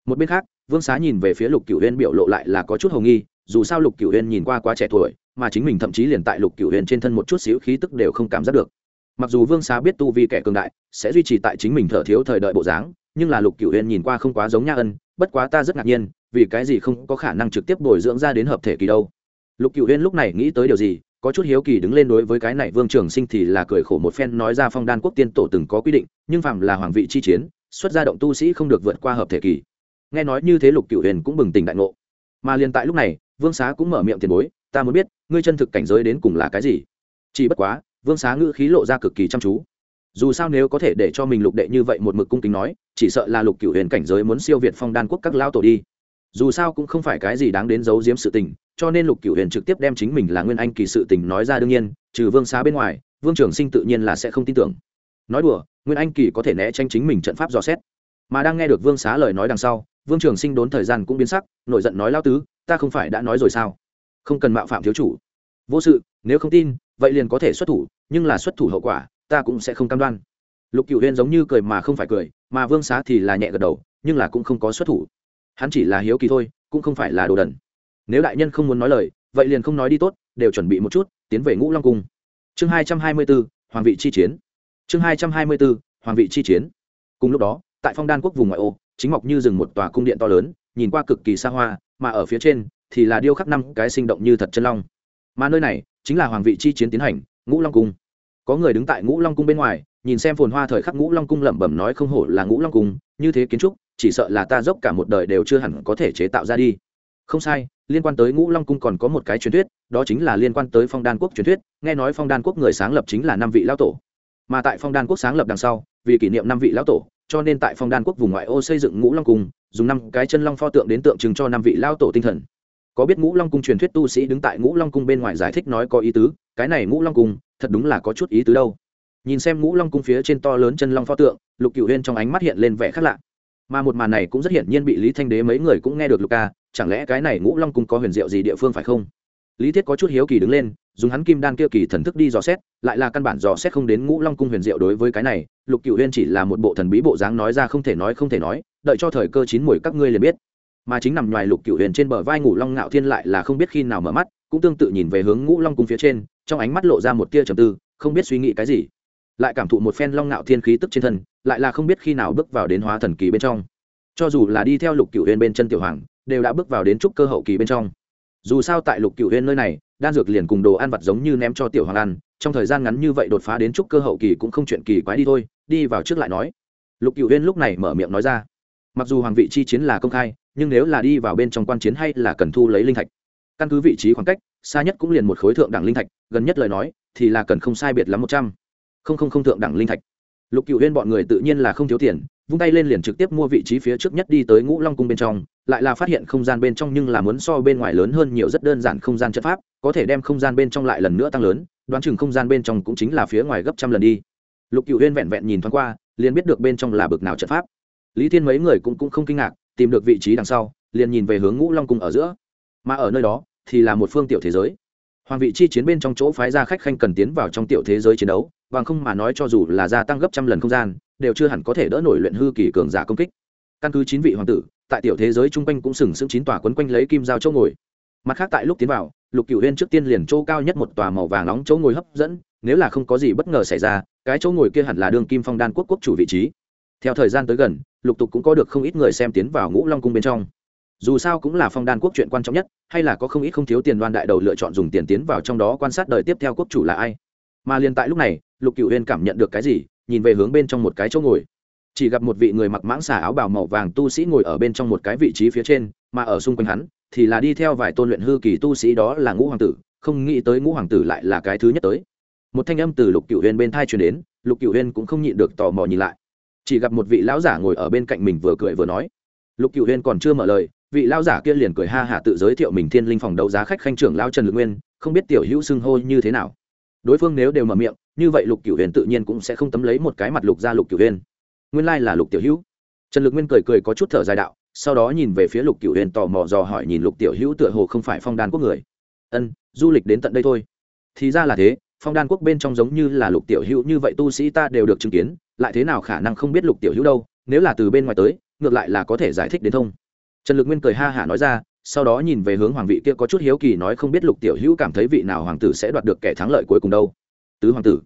Một bên khác, vương xá nhìn về phía lục cửu uyên biểu lộ lại là có chút hầu nghi, dù sao lục cửu uyên nhìn qua quá trẻ tuổi, mà chính mình thậm chí liền tại lục cửu huyền trên thân một chút xíu khí tức đều không cảm giác được. Mặc dù vương xá biết tu vi kẻ cường đại, sẽ duy trì tại chính mình thở thiếu thời đợi bộ dáng, nhưng là lục cửu huyền nhìn qua không quá giống nha ân, bất quá ta rất ngạc nhiên, vì cái gì không có khả năng trực tiếp bồi dưỡng ra đến hợp thể kỳ đâu. Lục cửu uyên lúc này nghĩ tới điều gì có chút hiếu kỳ đứng lên đối với cái này vương trường sinh thì là cười khổ một phen nói ra phong đan quốc tiên tổ từng có quy định, nhưng phạm là hoàng vị chi chiến, xuất gia động tu sĩ không được vượt qua hợp thể kỳ. Nghe nói như thế lục cửu huyền cũng bừng tỉnh đại ngộ. Mà liền tại lúc này, vương xá cũng mở miệng tiền bối, ta muốn biết, ngươi chân thực cảnh giới đến cùng là cái gì? Chỉ bất quá, vương xá ngữ khí lộ ra cực kỳ chăm chú. Dù sao nếu có thể để cho mình lục đệ như vậy một mực cung kính nói, chỉ sợ là lục cựu huyền cảnh giới muốn siêu việt phong đan quốc các lao tổ đi. Dù sao cũng không phải cái gì đáng đến giấu giếm sự tình cho nên lục cựu huyền trực tiếp đem chính mình là nguyên anh kỳ sự tình nói ra đương nhiên, trừ vương xá bên ngoài, vương trường sinh tự nhiên là sẽ không tin tưởng. Nói đùa, nguyên anh kỳ có thể né tranh chính mình trận pháp dò xét. Mà đang nghe được vương xá lời nói đằng sau, vương trường sinh đốn thời gian cũng biến sắc, nổi giận nói lao tứ, ta không phải đã nói rồi sao? Không cần mạo phạm thiếu chủ. Vô sự, nếu không tin, vậy liền có thể xuất thủ, nhưng là xuất thủ hậu quả, ta cũng sẽ không cam đoan. Lục cựu huyên giống như cười mà không phải cười, mà vương xá thì là nhẹ gật đầu, nhưng là cũng không có xuất thủ. Hắn chỉ là hiếu kỳ thôi, cũng không phải là đồ đần nếu đại nhân không muốn nói lời, vậy liền không nói đi tốt, đều chuẩn bị một chút, tiến về ngũ long cung. Chương hai trăm hai mươi bốn, hoàng vị chi chiến. Chương hai trăm hai mươi bốn, hoàng vị chi chiến. Cùng lúc đó, tại phong đan quốc vùng ngoại ô, chính mọc như rừng một tòa cung điện to lớn, nhìn qua cực kỳ xa hoa, mà ở phía trên thì là điêu khắc năm cái sinh động như thật chân long. Mà nơi này chính là hoàng vị chi chiến tiến hành, ngũ long cung. Có người đứng tại ngũ long cung bên ngoài, nhìn xem phồn hoa thời khắc ngũ long cung lẩm bẩm nói không hổ là ngũ long cung, như thế kiến trúc, chỉ sợ là ta dốc cả một đời đều chưa hẳn có thể chế tạo ra đi không sai, liên quan tới ngũ long cung còn có một cái truyền thuyết, đó chính là liên quan tới phong đan quốc truyền thuyết, nghe nói phong đan quốc người sáng lập chính là năm vị lão tổ. Mà tại phong đan quốc sáng lập đằng sau, vì kỷ niệm năm vị lão tổ, cho nên tại phong đan quốc vùng ngoại ô xây dựng ngũ long cung, dùng năm cái chân long pho tượng đến tượng trưng cho năm vị lão tổ tinh thần. Có biết ngũ long cung truyền thuyết tu sĩ đứng tại ngũ long cung bên ngoài giải thích nói có ý tứ, cái này ngũ long cung, thật đúng là có chút ý tứ đâu. Nhìn xem ngũ long cung phía trên to lớn chân long pho tượng, lục cựu huyên trong ánh mắt hiện lên vẻ khác lạ. Mà một màn này cũng rất hiển nhiên bị lý thanh đế mấy người cũng nghe được lục ca chẳng lẽ cái này ngũ long cung có huyền diệu gì địa phương phải không? Lý thiết có chút hiếu kỳ đứng lên, dùng hắn kim đan kia kỳ thần thức đi dò xét, lại là căn bản dò xét không đến ngũ long cung huyền diệu đối với cái này, lục cựu huyên chỉ là một bộ thần bí bộ dáng nói ra không thể nói, không thể nói, đợi cho thời cơ chín mùi các ngươi liền biết. Mà chính nằm ngoài lục cựu huyền trên bờ vai ngủ long ngạo thiên lại là không biết khi nào mở mắt, cũng tương tự nhìn về hướng ngũ long cung phía trên, trong ánh mắt lộ ra một tia trầm tư, không biết suy nghĩ cái gì. Lại cảm thụ một phen long ngạo thiên khí tức trên thân, lại là không biết khi nào bước vào đến hóa thần kỳ bên trong. Cho dù là đi theo lục cựu huyền bên chân tiểu hoàng đều đã bước vào đến trúc cơ hậu kỳ bên trong. Dù sao tại lục cựu huyên nơi này, đan dược liền cùng đồ ăn vặt giống như ném cho tiểu hoàng ăn trong thời gian ngắn như vậy đột phá đến trúc cơ hậu kỳ cũng không chuyện kỳ quái đi thôi, đi vào trước lại nói. Lục cựu huyên lúc này mở miệng nói ra. Mặc dù hoàng vị chi chiến là công khai, nhưng nếu là đi vào bên trong quan chiến hay là cần thu lấy linh thạch. Căn cứ vị trí khoảng cách, xa nhất cũng liền một khối thượng đẳng linh thạch, gần nhất lời nói, thì là cần không sai biệt lắm một trăm. Không không không thượng đẳng linh thạch. Lục cựu huyên bọn người tự nhiên là không thiếu tiền vung tay lên liền trực tiếp mua vị trí phía trước nhất đi tới ngũ long cung bên trong lại là phát hiện không gian bên trong nhưng là muốn so bên ngoài lớn hơn nhiều rất đơn giản không gian chất pháp có thể đem không gian bên trong lại lần nữa tăng lớn đoán chừng không gian bên trong cũng chính là phía ngoài gấp trăm lần đi. Lục cựu huyên vẹn vẹn nhìn thoáng qua liền biết được bên trong là bực nào trận pháp. Lý thiên mấy người cũng, cũng không kinh ngạc tìm được vị trí đằng sau liền nhìn về hướng ngũ long cung ở giữa. Mà ở nơi đó thì là một phương tiểu thế giới. Hoàng vị chi chiến bên trong chỗ phái ra khách khanh cần tiến vào trong tiểu thế giới chiến đấu bằng không mà nói cho dù là gia tăng gấp trăm lần không gian đều chưa hẳn có thể đỡ nổi luyện hư kỳ cường giả công kích. Căn cứ chín vị hoàng tử, tại tiểu thế giới chung quanh cũng sừng sững chín tòa quấn quanh lấy kim giao chỗ ngồi. Mặt khác tại lúc tiến vào, lục cửu huyên trước tiên liền chỗ cao nhất một tòa màu vàng nóng chỗ ngồi hấp dẫn, nếu là không có gì bất ngờ xảy ra, cái chỗ ngồi kia hẳn là đương kim phong đan quốc quốc chủ vị trí. Theo thời gian tới gần, lục tục cũng có được không ít người xem tiến vào ngũ long cung bên trong. Dù sao cũng là phong đan quốc chuyện quan trọng nhất, hay là có không ít không thiếu tiền đoan đại đầu lựa chọn dùng tiền tiến vào trong đó quan sát đời tiếp theo quốc chủ là ai. Mà liền tại lúc này, lục cựu huyên cảm nhận được cái gì nhìn về hướng bên trong một cái chỗ ngồi. Chỉ gặp một vị người mặc mãng xà áo bào màu vàng tu sĩ ngồi ở bên trong một cái vị trí phía trên, mà ở xung quanh hắn thì là đi theo vài tôn luyện hư kỳ tu sĩ đó là ngũ hoàng tử, không nghĩ tới ngũ hoàng tử lại là cái thứ nhất tới. Một thanh âm từ lục cựu huyên bên thai truyền đến, lục cựu huyên cũng không nhịn được tò mò nhìn lại. Chỉ gặp một vị lão giả ngồi ở bên cạnh mình vừa cười vừa nói. Lục cựu huyên còn chưa mở lời, vị lão giả kia liền cười ha hả tự giới thiệu mình thiên linh phòng đấu giá khách khanh trưởng lao trần lực nguyên, không biết tiểu hữu xưng hô như thế nào đối phương nếu đều mở miệng, như vậy lục cửu huyền tự nhiên cũng sẽ không tấm lấy một cái mặt lục ra lục cửu huyền. Nguyên lai、like、là lục tiểu hữu. Trần lực nguyên cười cười có chút thở dài đạo, sau đó nhìn về phía lục cửu huyền tò mò dò hỏi nhìn lục tiểu hữu tựa hồ không phải phong đan quốc người. Ân, du lịch đến tận đây thôi. Thì ra là thế, phong đan quốc bên trong giống như là lục tiểu hữu như vậy tu sĩ ta đều được chứng kiến, lại thế nào khả năng không biết lục tiểu hữu đâu, nếu là từ bên ngoài tới, ngược lại là có thể giải thích đến thông. Trần lực nguyên cười ha hả nói ra sau đó nhìn về hướng hoàng vị kia có chút hiếu kỳ nói không biết lục tiểu hữu cảm thấy vị nào hoàng tử sẽ đoạt được kẻ thắng lợi cuối cùng đâu. Tứ hoàng tử.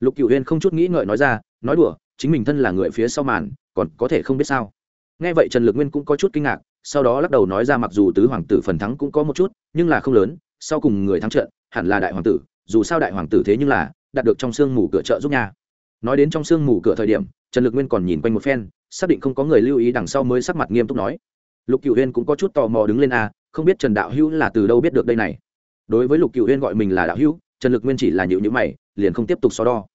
Lục cựu huyên không chút nghĩ ngợi nói ra, nói đùa, chính mình thân là người phía sau màn, còn có thể không biết sao. Nghe vậy trần lực nguyên cũng có chút kinh ngạc, sau đó lắc đầu nói ra mặc dù tứ hoàng tử phần thắng cũng có một chút, nhưng là không lớn, sau cùng người thắng trận, hẳn là đại hoàng tử, dù sao đại hoàng tử thế nhưng là, đạt được trong sương mù cửa chợ giúp nhà nói đến trong sương mù cửa thời điểm, trần lực nguyên còn nhìn quanh một phen, xác định không có người lưu ý đằng sau mới sắc mặt nghiêm túc nói lục cựu huyên cũng có chút tò mò đứng lên a, không biết trần đạo hữu là từ đâu biết được đây này. Đối với lục cựu huyên gọi mình là đạo hữu, trần lực nguyên chỉ là nhịu nhữ mày, liền không tiếp tục so đo.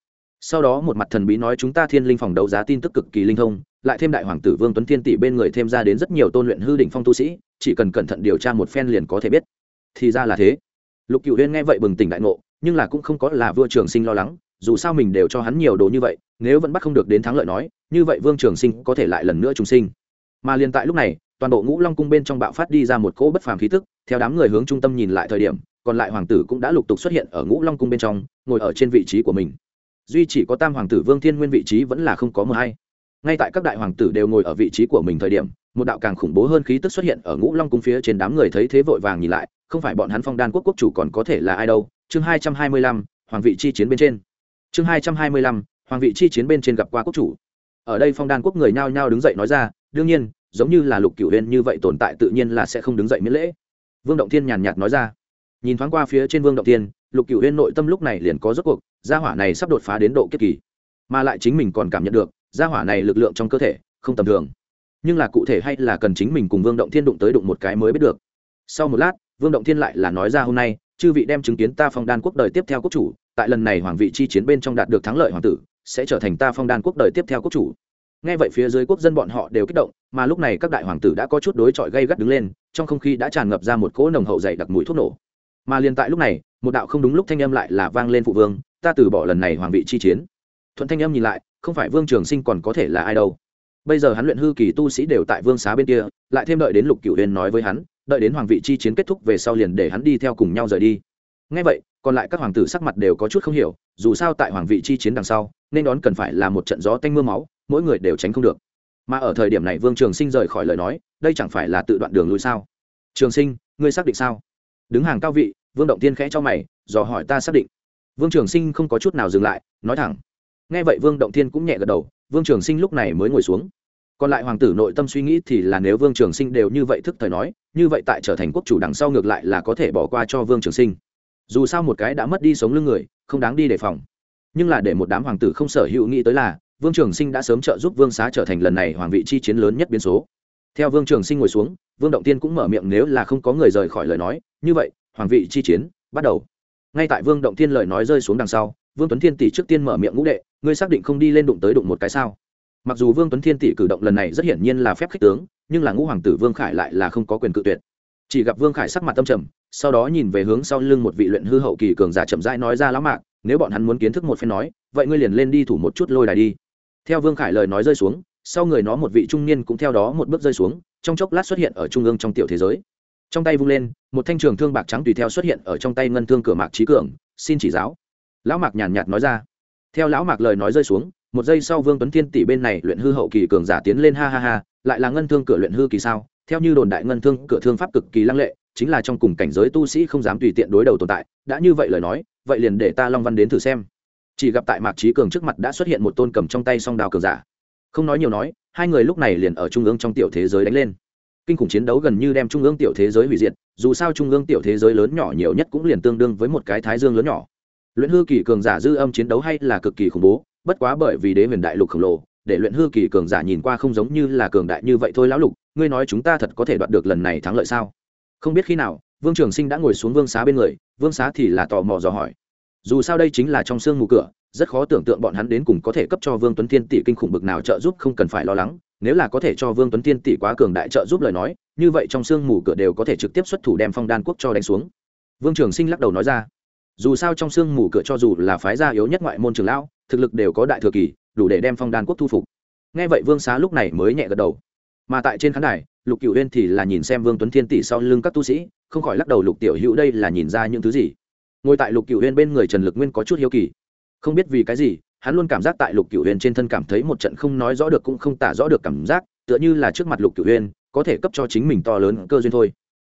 Sau đó một mặt thần bí nói chúng ta thiên linh phòng đấu giá tin tức cực kỳ linh thông, lại thêm đại hoàng tử vương tuấn thiên tỷ bên người thêm ra đến rất nhiều tôn luyện hư đỉnh phong tu sĩ, chỉ cần cẩn thận điều tra một phen liền có thể biết. Thì ra là thế. Lục cựu huyên nghe vậy bừng tỉnh đại ngộ, nhưng là cũng không có là vua trường sinh lo lắng, dù sao mình đều cho hắn nhiều đồ như vậy, nếu vẫn bắt không được đến thắng lợi nói, như vậy vương trường sinh có thể lại lần nữa trùng sinh. Mà liền tại lúc này toàn bộ ngũ long cung bên trong bạo phát đi ra một cỗ bất phàm khí tức, theo đám người hướng trung tâm nhìn lại thời điểm, còn lại hoàng tử cũng đã lục tục xuất hiện ở ngũ long cung bên trong, ngồi ở trên vị trí của mình. Duy chỉ có tam hoàng tử vương thiên nguyên vị trí vẫn là không có mờ hay. Ngay tại các đại hoàng tử đều ngồi ở vị trí của mình thời điểm, một đạo càng khủng bố hơn khí tức xuất hiện ở ngũ long cung phía trên đám người thấy thế vội vàng nhìn lại, không phải bọn hắn phong đan quốc quốc chủ còn có thể là ai đâu. Chương hai trăm hai mươi lăm, hoàng vị chi chiến bên trên. Chương hai trăm hai mươi lăm, hoàng vị chi chiến bên trên gặp qua quốc chủ. Ở đây phong đan quốc người nhao nhao đứng dậy nói ra, đương nhiên giống như là lục cửu huyên như vậy tồn tại tự nhiên là sẽ không đứng dậy miễn lễ. Vương động thiên nhàn nhạt nói ra. Nhìn thoáng qua phía trên vương động thiên, lục cửu huyên nội tâm lúc này liền có rốt cuộc, gia hỏa này sắp đột phá đến độ kiếp kỳ. Mà lại chính mình còn cảm nhận được, gia hỏa này lực lượng trong cơ thể không tầm thường. Nhưng là cụ thể hay là cần chính mình cùng vương động thiên đụng tới đụng một cái mới biết được. Sau một lát, vương động thiên lại là nói ra hôm nay, chư vị đem chứng kiến ta phong đan quốc đời tiếp theo quốc chủ, tại lần này hoàng vị chi chiến bên trong đạt được thắng lợi hoàng tử, sẽ trở thành ta phong đan quốc đời tiếp theo quốc chủ nghe vậy phía dưới quốc dân bọn họ đều kích động, mà lúc này các đại hoàng tử đã có chút đối chọi gây gắt đứng lên, trong không khí đã tràn ngập ra một cỗ nồng hậu dày đặc mùi thuốc nổ. Mà liền tại lúc này, một đạo không đúng lúc thanh âm lại là vang lên phụ vương, ta từ bỏ lần này hoàng vị chi chiến. Thuận thanh âm nhìn lại, không phải vương trường sinh còn có thể là ai đâu. Bây giờ hắn luyện hư kỳ tu sĩ đều tại vương xá bên kia, lại thêm đợi đến lục cựu huyền nói với hắn, đợi đến hoàng vị chi chiến kết thúc về sau liền để hắn đi theo cùng nhau rời đi. Ngay vậy, còn lại các hoàng tử sắc mặt đều có chút không hiểu, dù sao tại hoàng vị chi chiến đằng sau, nên đón cần phải là một trận gió tanh m ư a máu mỗi người đều tránh không được. Mà ở thời điểm này vương trường sinh rời khỏi lời nói, đây chẳng phải là tự đoạn đường lui sao? Trường sinh, ngươi xác định sao? Đứng hàng cao vị, vương động tiên khẽ cho mày, dò hỏi ta xác định. Vương trường sinh không có chút nào dừng lại, nói thẳng. Nghe vậy vương động thiên cũng nhẹ gật đầu, vương trường sinh lúc này mới ngồi xuống. Còn lại hoàng tử nội tâm suy nghĩ thì là nếu vương trường sinh đều như vậy thức thời nói, như vậy tại trở thành quốc chủ đằng sau ngược lại là có thể bỏ qua cho vương trường sinh. Dù sao một cái đã mất đi sống lưng người, không đáng đi đề phòng. Nhưng là để một đám hoàng tử không sở hữu nghĩ tới là vương trường sinh đã sớm trợ giúp vương xá trở thành lần này hoàng vị chi chiến lớn nhất biến số. Theo vương trường sinh ngồi xuống, vương động tiên cũng mở miệng nếu là không có người rời khỏi lời nói, như vậy, hoàng vị chi chiến bắt đầu. Ngay tại vương động tiên lời nói rơi xuống đằng sau, vương tuấn thiên tỷ trước tiên mở miệng ngũ đệ, ngươi xác định không đi lên đụng tới đụng một cái sao? Mặc dù vương tuấn thiên tỷ cử động lần này rất hiển nhiên là phép khích tướng, nhưng là ngũ hoàng tử vương khải lại là không có quyền cự tuyệt. Chỉ gặp vương khải sắc mặt tâm trầm, sau đó nhìn về hướng sau lưng một vị luyện hư hậu kỳ cường giả chậm rãi nói ra lão mạc, nếu bọn hắn muốn kiến thức một phen nói, vậy ngươi liền lên đi thủ một chút lôi đài đi theo vương khải lời nói rơi xuống, sau người nó một vị trung niên cũng theo đó một bước rơi xuống, trong chốc lát xuất hiện ở trung ương trong tiểu thế giới. Trong tay vung lên, một thanh trường thương bạc trắng tùy theo xuất hiện ở trong tay ngân thương cửa mạc trí cường, xin chỉ giáo. Lão mạc nhàn nhạt nói ra. Theo lão mạc lời nói rơi xuống, một giây sau vương tuấn thiên tỷ bên này luyện hư hậu kỳ cường giả tiến lên ha ha ha, lại là ngân thương cửa luyện hư kỳ sao? Theo như đồn đại ngân thương cửa thương pháp cực kỳ lăng lệ, chính là trong cùng cảnh giới tu sĩ không dám tùy tiện đối đầu tồn tại, đã như vậy lời nói, vậy liền để ta long văn đến thử xem chỉ gặp tại mạc trí cường trước mặt đã xuất hiện một tôn cầm trong tay song đào cường giả. Không nói nhiều nói, hai người lúc này liền ở trung ương trong tiểu thế giới đánh lên. Kinh khủng chiến đấu gần như đem trung ương tiểu thế giới hủy diệt, dù sao trung ương tiểu thế giới lớn nhỏ nhiều nhất cũng liền tương đương với một cái thái dương lớn nhỏ. Luyện hư kỳ cường giả dư âm chiến đấu hay là cực kỳ khủng bố, bất quá bởi vì đế huyền đại lục khổng lồ, để luyện hư kỳ cường giả nhìn qua không giống như là cường đại như vậy thôi lão lục, ngươi nói chúng ta thật có thể đoạt được lần này thắng lợi sao? Không biết khi nào, vương trường sinh đã ngồi xuống vương xá bên người, vương xá thì là tò mò dò hỏi dù sao đây chính là trong sương mù cửa, rất khó tưởng tượng bọn hắn đến cùng có thể cấp cho vương tuấn thiên tỷ kinh khủng bực nào trợ giúp, không cần phải lo lắng, nếu là có thể cho vương tuấn thiên tỷ quá cường đại trợ giúp lời nói, như vậy trong sương mù cửa đều có thể trực tiếp xuất thủ đem phong đan quốc cho đánh xuống. Vương trường sinh lắc đầu nói ra, dù sao trong sương mù cửa cho dù là phái gia yếu nhất ngoại môn trường lão, thực lực đều có đại thừa kỳ, đủ để đem phong đan quốc thu phục. Nghe vậy vương xá lúc này mới nhẹ gật đầu. Mà tại trên khán đài, lục cựu huyên thì là nhìn xem vương tuấn thiên tỷ sau lưng các tu sĩ, không khỏi lắc đầu lục tiểu hữu đây là nhìn ra những thứ gì ngồi tại lục cựu huyên bên người trần lực nguyên có chút hiếu kỳ. Không biết vì cái gì, hắn luôn cảm giác tại lục cựu huyên trên thân cảm thấy một trận không nói rõ được cũng không tả rõ được cảm giác, tựa như là trước mặt lục cựu huyên, có thể cấp cho chính mình to lớn cơ duyên thôi.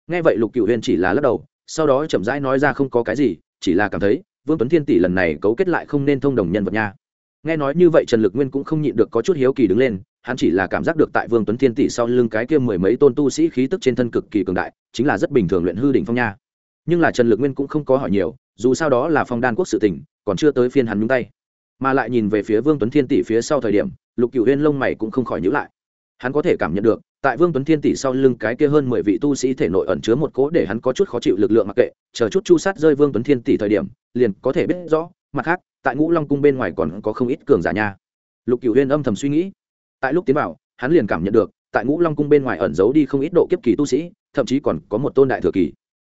Nghe vậy lục cựu huyên chỉ là lắc đầu, sau đó chậm rãi nói ra không có cái gì, chỉ là cảm thấy, vương tuấn thiên tỷ lần này cấu kết lại không nên thông đồng nhân vật nha. Nghe nói như vậy trần lực nguyên cũng không nhịn được có chút hiếu kỳ đứng lên, hắn chỉ là cảm giác được tại vương tuấn thiên tỷ sau lưng cái kia mười mấy tôn tu sĩ khí tức trên thân cực kỳ cường đại, chính là rất bình thường luyện hư đỉnh phong nha nhưng là trần lực nguyên cũng không có hỏi nhiều, dù sao đó là phong đan quốc sự tỉnh còn chưa tới phiên hắn nhúng tay. Mà lại nhìn về phía vương tuấn thiên tỷ phía sau thời điểm, lục cựu huyên lông mày cũng không khỏi nhữ lại. Hắn có thể cảm nhận được, tại vương tuấn thiên tỷ sau lưng cái kia hơn mười vị tu sĩ thể nội ẩn chứa một cỗ để hắn có chút khó chịu lực lượng mặc kệ, chờ chút chu sát rơi vương tuấn thiên tỷ thời điểm, liền có thể biết rõ, mặt khác, tại ngũ long cung bên ngoài còn có không ít cường giả nha. Lục cựu huyên âm thầm suy nghĩ. Tại lúc tiến vào, hắn liền cảm nhận được, tại ngũ long cung bên ngoài ẩn giấu đi không ít độ kiếp kỳ tu sĩ, thậm chí còn có một tôn đại thừa kỳ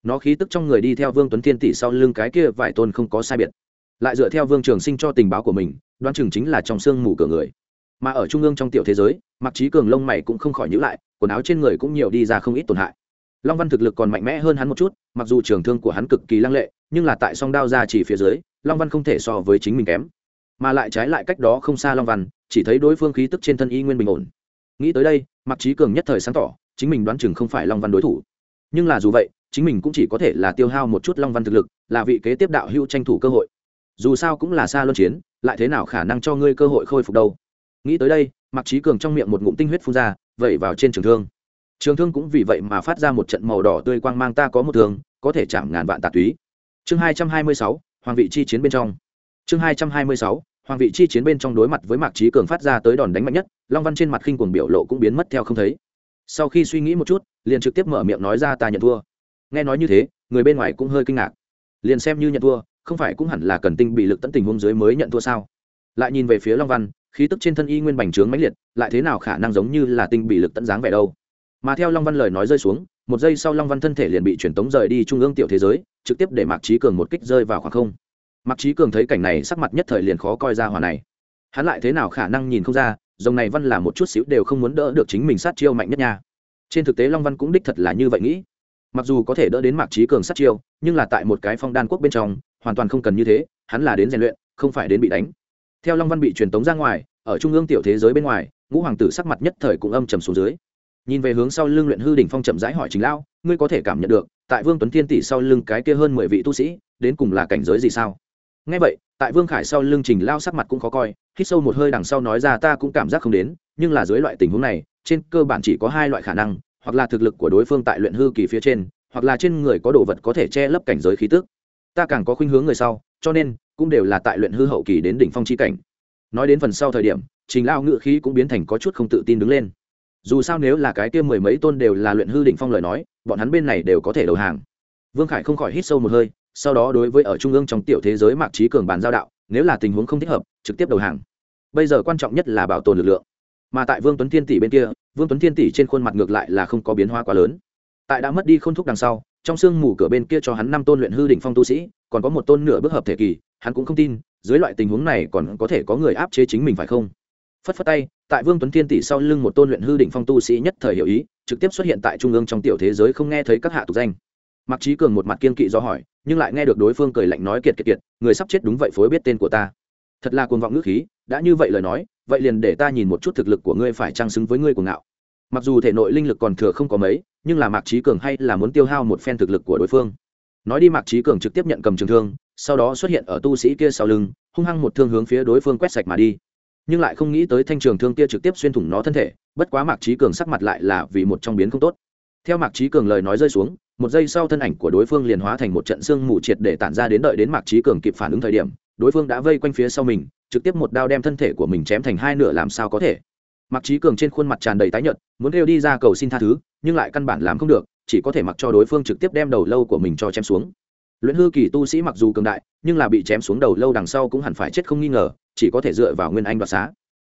nó khí tức trong người đi theo vương tuấn thiên tỷ sau lưng cái kia vài tôn không có sai biệt. Lại dựa theo vương trường sinh cho tình báo của mình, đoán chừng chính là trong sương mù cửa người. Mà ở trung ương trong tiểu thế giới, mặc trí cường lông mày cũng không khỏi nhữ lại, quần áo trên người cũng nhiều đi ra không ít tổn hại. Long văn thực lực còn mạnh mẽ hơn hắn một chút, mặc dù trường thương của hắn cực kỳ lăng lệ, nhưng là tại song đao ra chỉ phía dưới, long văn không thể so với chính mình kém. Mà lại trái lại cách đó không xa long văn, chỉ thấy đối phương khí tức trên thân y nguyên bình ổn. Nghĩ tới đây, mặc trí cường nhất thời sáng tỏ, chính mình đoán chừng không phải long văn đối thủ. Nhưng là dù vậy chính mình cũng chỉ có thể là tiêu hao một chút long văn thực lực, là vị kế tiếp đạo hữu tranh thủ cơ hội. Dù sao cũng là xa luân chiến, lại thế nào khả năng cho ngươi cơ hội khôi phục đâu? Nghĩ tới đây mặc trí cường trong miệng một ngụm tinh huyết phun ra, vẩy vào trên trường thương. Trường thương cũng vì vậy mà phát ra một trận màu đỏ tươi quang mang ta có một thường, có thể chạm ngàn vạn tạ túy. Chương hai trăm hai mươi sáu, hoàng vị chi chiến bên trong. Chương hai trăm hai mươi sáu, hoàng vị chi chiến bên trong đối mặt với mạc trí cường phát ra tới đòn đánh mạnh nhất, long văn trên mặt khinh cuồng biểu lộ cũng biến mất theo không thấy. Sau khi suy nghĩ một chút, liền trực tiếp mở miệng nói ra ta nhận thua nghe nói như thế, người bên ngoài cũng hơi kinh ngạc. Liền xem như nhận thua, không phải cũng hẳn là cần tinh bị lực tận tình hung dưới mới nhận thua sao? Lại nhìn về phía long văn, khí tức trên thân y nguyên bành trướng mãnh liệt, lại thế nào khả năng giống như là tinh bị lực tận dáng vẻ đâu? Mà theo long văn lời nói rơi xuống, một giây sau long văn thân thể liền bị truyền tống rời đi trung ương tiểu thế giới, trực tiếp để mạc trí cường một kích rơi vào khoảng không. Mạc trí cường thấy cảnh này sắc mặt nhất thời liền khó coi ra hòa này. Hắn lại thế nào khả năng nhìn không ra, dòng này văn là một chút xíu đều không muốn đỡ được chính mình sát chiêu mạnh nhất nha. Trên thực tế long văn cũng đích thật là như vậy nghĩ mặc dù có thể đỡ đến mạc trí cường sát chiêu, nhưng là tại một cái phong đan quốc bên trong, hoàn toàn không cần như thế, hắn là đến rèn luyện, không phải đến bị đánh. Theo long văn bị truyền tống ra ngoài, ở trung ương tiểu thế giới bên ngoài, ngũ hoàng tử sắc mặt nhất thời cũng âm trầm xuống dưới. Nhìn về hướng sau lưng luyện hư đỉnh phong chậm rãi hỏi chính lão, ngươi có thể cảm nhận được, tại vương tuấn thiên tỷ sau lưng cái kia hơn mười vị tu sĩ, đến cùng là cảnh giới gì sao? Ngay vậy, tại vương khải sau lưng trình lao sắc mặt cũng khó coi, hít sâu một hơi đằng sau nói ra, ta cũng cảm giác không đến, nhưng là dưới loại tình huống này, trên cơ bản chỉ có hai loại khả năng hoặc là thực lực của đối phương tại luyện hư kỳ phía trên, hoặc là trên người có đồ vật có thể che lấp cảnh giới khí tức. Ta càng có khuynh hướng người sau, cho nên cũng đều là tại luyện hư hậu kỳ đến đỉnh phong chi cảnh. Nói đến phần sau thời điểm, trình lao ngự khí cũng biến thành có chút không tự tin đứng lên. Dù sao nếu là cái kia mười mấy tôn đều là luyện hư đỉnh phong lời nói, bọn hắn bên này đều có thể đầu hàng. Vương khải không khỏi hít sâu một hơi, sau đó đối với ở trung ương trong tiểu thế giới mạc trí cường bàn giao đạo, nếu là tình huống không thích hợp, trực tiếp đầu hàng. Bây giờ quan trọng nhất là bảo tồn lực lượng mà tại vương tuấn thiên tỷ bên kia, vương tuấn thiên tỷ trên khuôn mặt ngược lại là không có biến hóa quá lớn. Tại đã mất đi k h ô n thúc đằng sau, trong sương mù cửa bên kia cho hắn năm tôn luyện hư đỉnh phong tu sĩ, còn có một tôn nửa bước hợp thể kỳ, hắn cũng không tin, dưới loại tình huống này còn có thể có người áp chế chính mình phải không? Phất phất tay, tại vương tuấn thiên tỷ sau lưng một tôn luyện hư đỉnh phong tu sĩ nhất thời hiểu ý, trực tiếp xuất hiện tại trung ương trong tiểu thế giới không nghe thấy các hạ tục danh. Mặc trí cường một mặt kiên kỵ do hỏi, nhưng lại nghe được đối phương cười lạnh nói kiệt kiệt kiệt, người sắp chết đúng vậy phối biết tên của ta. Thật là cuồng vọng ngữ khí, đã như vậy lời nói vậy liền để ta nhìn một chút thực lực của ngươi phải trang xứng với ngươi của ngạo. Mặc dù thể nội linh lực còn thừa không có mấy, nhưng là mạc trí cường hay là muốn tiêu hao một phen thực lực của đối phương. Nói đi mạc trí cường trực tiếp nhận cầm trường thương, sau đó xuất hiện ở tu sĩ kia sau lưng, hung hăng một thương hướng phía đối phương quét sạch mà đi. Nhưng lại không nghĩ tới thanh trường thương kia trực tiếp xuyên thủng nó thân thể, bất quá mạc trí cường sắc mặt lại là vì một trong biến không tốt. Theo mạc trí cường lời nói rơi xuống, một giây sau thân ảnh của đối phương liền hóa thành một trận xương mù triệt để tản ra đến đợi đến mạc trí cường kịp phản ứng thời điểm, đối phương đã vây quanh phía sau mình trực tiếp một đao đem thân thể của mình chém thành hai nửa làm sao có thể. Mặc trí cường trên khuôn mặt tràn đầy tái nhợt, muốn kêu đi ra cầu xin tha thứ, nhưng lại căn bản làm không được, chỉ có thể mặc cho đối phương trực tiếp đem đầu lâu của mình cho chém xuống. Luyện hư kỳ tu sĩ mặc dù cường đại, nhưng là bị chém xuống đầu lâu đằng sau cũng hẳn phải chết không nghi ngờ, chỉ có thể dựa vào nguyên anh đoạt xá.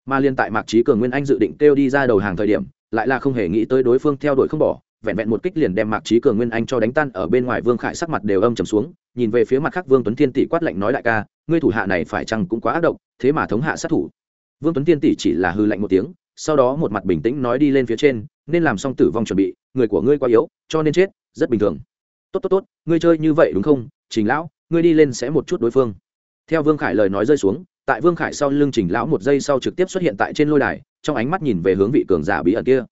Mà liên tại mạc trí cường nguyên anh dự định kêu đi ra đầu hàng thời điểm, lại là không hề nghĩ tới đối phương theo đuổi không bỏ, vẹn vẹn một kích liền đem mạc trí cường nguyên anh cho đánh tan ở bên ngoài vương khải sắc mặt đều âm trầm xuống nhìn về phía mặt khác vương tuấn thiên tỷ quát lạnh nói đại ca, ngươi thủ hạ này phải chăng cũng quá ác độc, thế mà thống hạ sát thủ. Vương tuấn thiên tỷ chỉ là hư lạnh một tiếng, sau đó một mặt bình tĩnh nói đi lên phía trên, nên làm xong tử vong chuẩn bị, người của ngươi quá yếu, cho nên chết, rất bình thường. Tốt tốt tốt, ngươi chơi như vậy đúng không, trình lão, ngươi đi lên sẽ một chút đối phương. Theo vương khải lời nói rơi xuống, tại vương khải sau lưng trình lão một giây sau trực tiếp xuất hiện tại trên lôi đài, trong ánh mắt nhìn về hướng vị cường giả bí ẩn kia.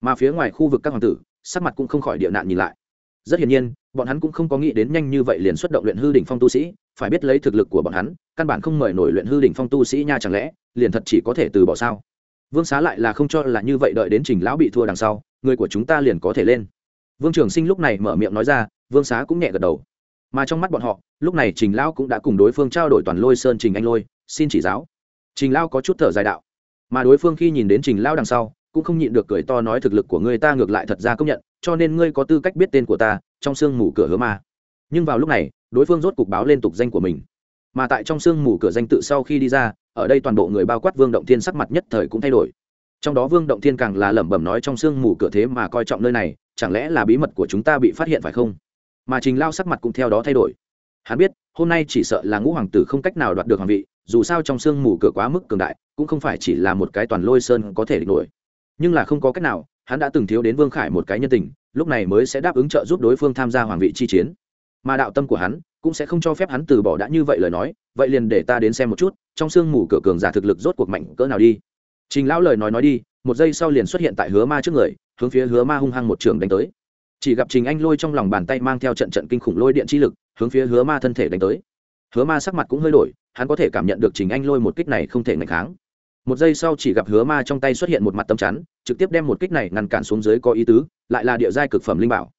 Mà phía ngoài khu vực các hoàng tử, sắc mặt cũng không khỏi địa nạn nhìn lại rất hiển nhiên, bọn hắn cũng không có nghĩ đến nhanh như vậy liền xuất động luyện hư đỉnh phong tu sĩ, phải biết lấy thực lực của bọn hắn, căn bản không mời nổi luyện hư đỉnh phong tu sĩ nha chẳng lẽ, liền thật chỉ có thể từ bỏ sao? Vương xá lại là không cho là như vậy đợi đến trình lão bị thua đằng sau, người của chúng ta liền có thể lên. Vương trường sinh lúc này mở miệng nói ra, vương xá cũng nhẹ gật đầu. Mà trong mắt bọn họ, lúc này trình lão cũng đã cùng đối phương trao đổi toàn lôi sơn trình anh lôi, xin chỉ giáo. Trình lão có chút thở dài đạo. Mà đối phương khi nhìn đến trình lão đằng sau, cũng không nhịn được cười to nói thực lực của người ta ngược lại thật ra công nhận cho nên ngươi có tư cách biết tên của ta, trong sương mù cửa hứa ma. Nhưng vào lúc này, đối phương rốt cục báo lên tục danh của mình. Mà tại trong sương mù cửa danh tự sau khi đi ra, ở đây toàn bộ người bao quát vương động thiên sắc mặt nhất thời cũng thay đổi. Trong đó vương động thiên càng là lẩm bẩm nói trong sương mù cửa thế mà coi trọng nơi này, chẳng lẽ là bí mật của chúng ta bị phát hiện phải không? Mà trình lao sắc mặt cũng theo đó thay đổi. Hắn biết, hôm nay chỉ sợ là ngũ hoàng tử không cách nào đoạt được hoàng vị, dù sao trong sương mù cửa quá mức cường đại, cũng không phải chỉ là một cái toàn lôi sơn có thể địch nổi. Nhưng là không có cách nào hắn đã từng thiếu đến vương khải một cái nhân tình, lúc này mới sẽ đáp ứng trợ giúp đối phương tham gia hoàng vị chi chiến. Mà đạo tâm của hắn cũng sẽ không cho phép hắn từ bỏ đã như vậy lời nói, vậy liền để ta đến xem một chút, trong sương mù cửa cường giả thực lực rốt cuộc mạnh cỡ nào đi. Trình lão lời nói nói đi, một giây sau liền xuất hiện tại hứa ma trước người, hướng phía hứa ma hung hăng một trường đánh tới. Chỉ gặp trình anh lôi trong lòng bàn tay mang theo trận trận kinh khủng lôi điện chi lực, hướng phía hứa ma thân thể đánh tới. Hứa ma sắc mặt cũng hơi đổi, hắn có thể cảm nhận được trình anh lôi một kích này không thể ngạch kháng. Một giây sau chỉ gặp hứa ma trong tay xuất hiện một mặt tấm chắn trực tiếp đem một kích này ngăn cản xuống dưới có ý tứ, lại là địa giai cực phẩm linh bảo.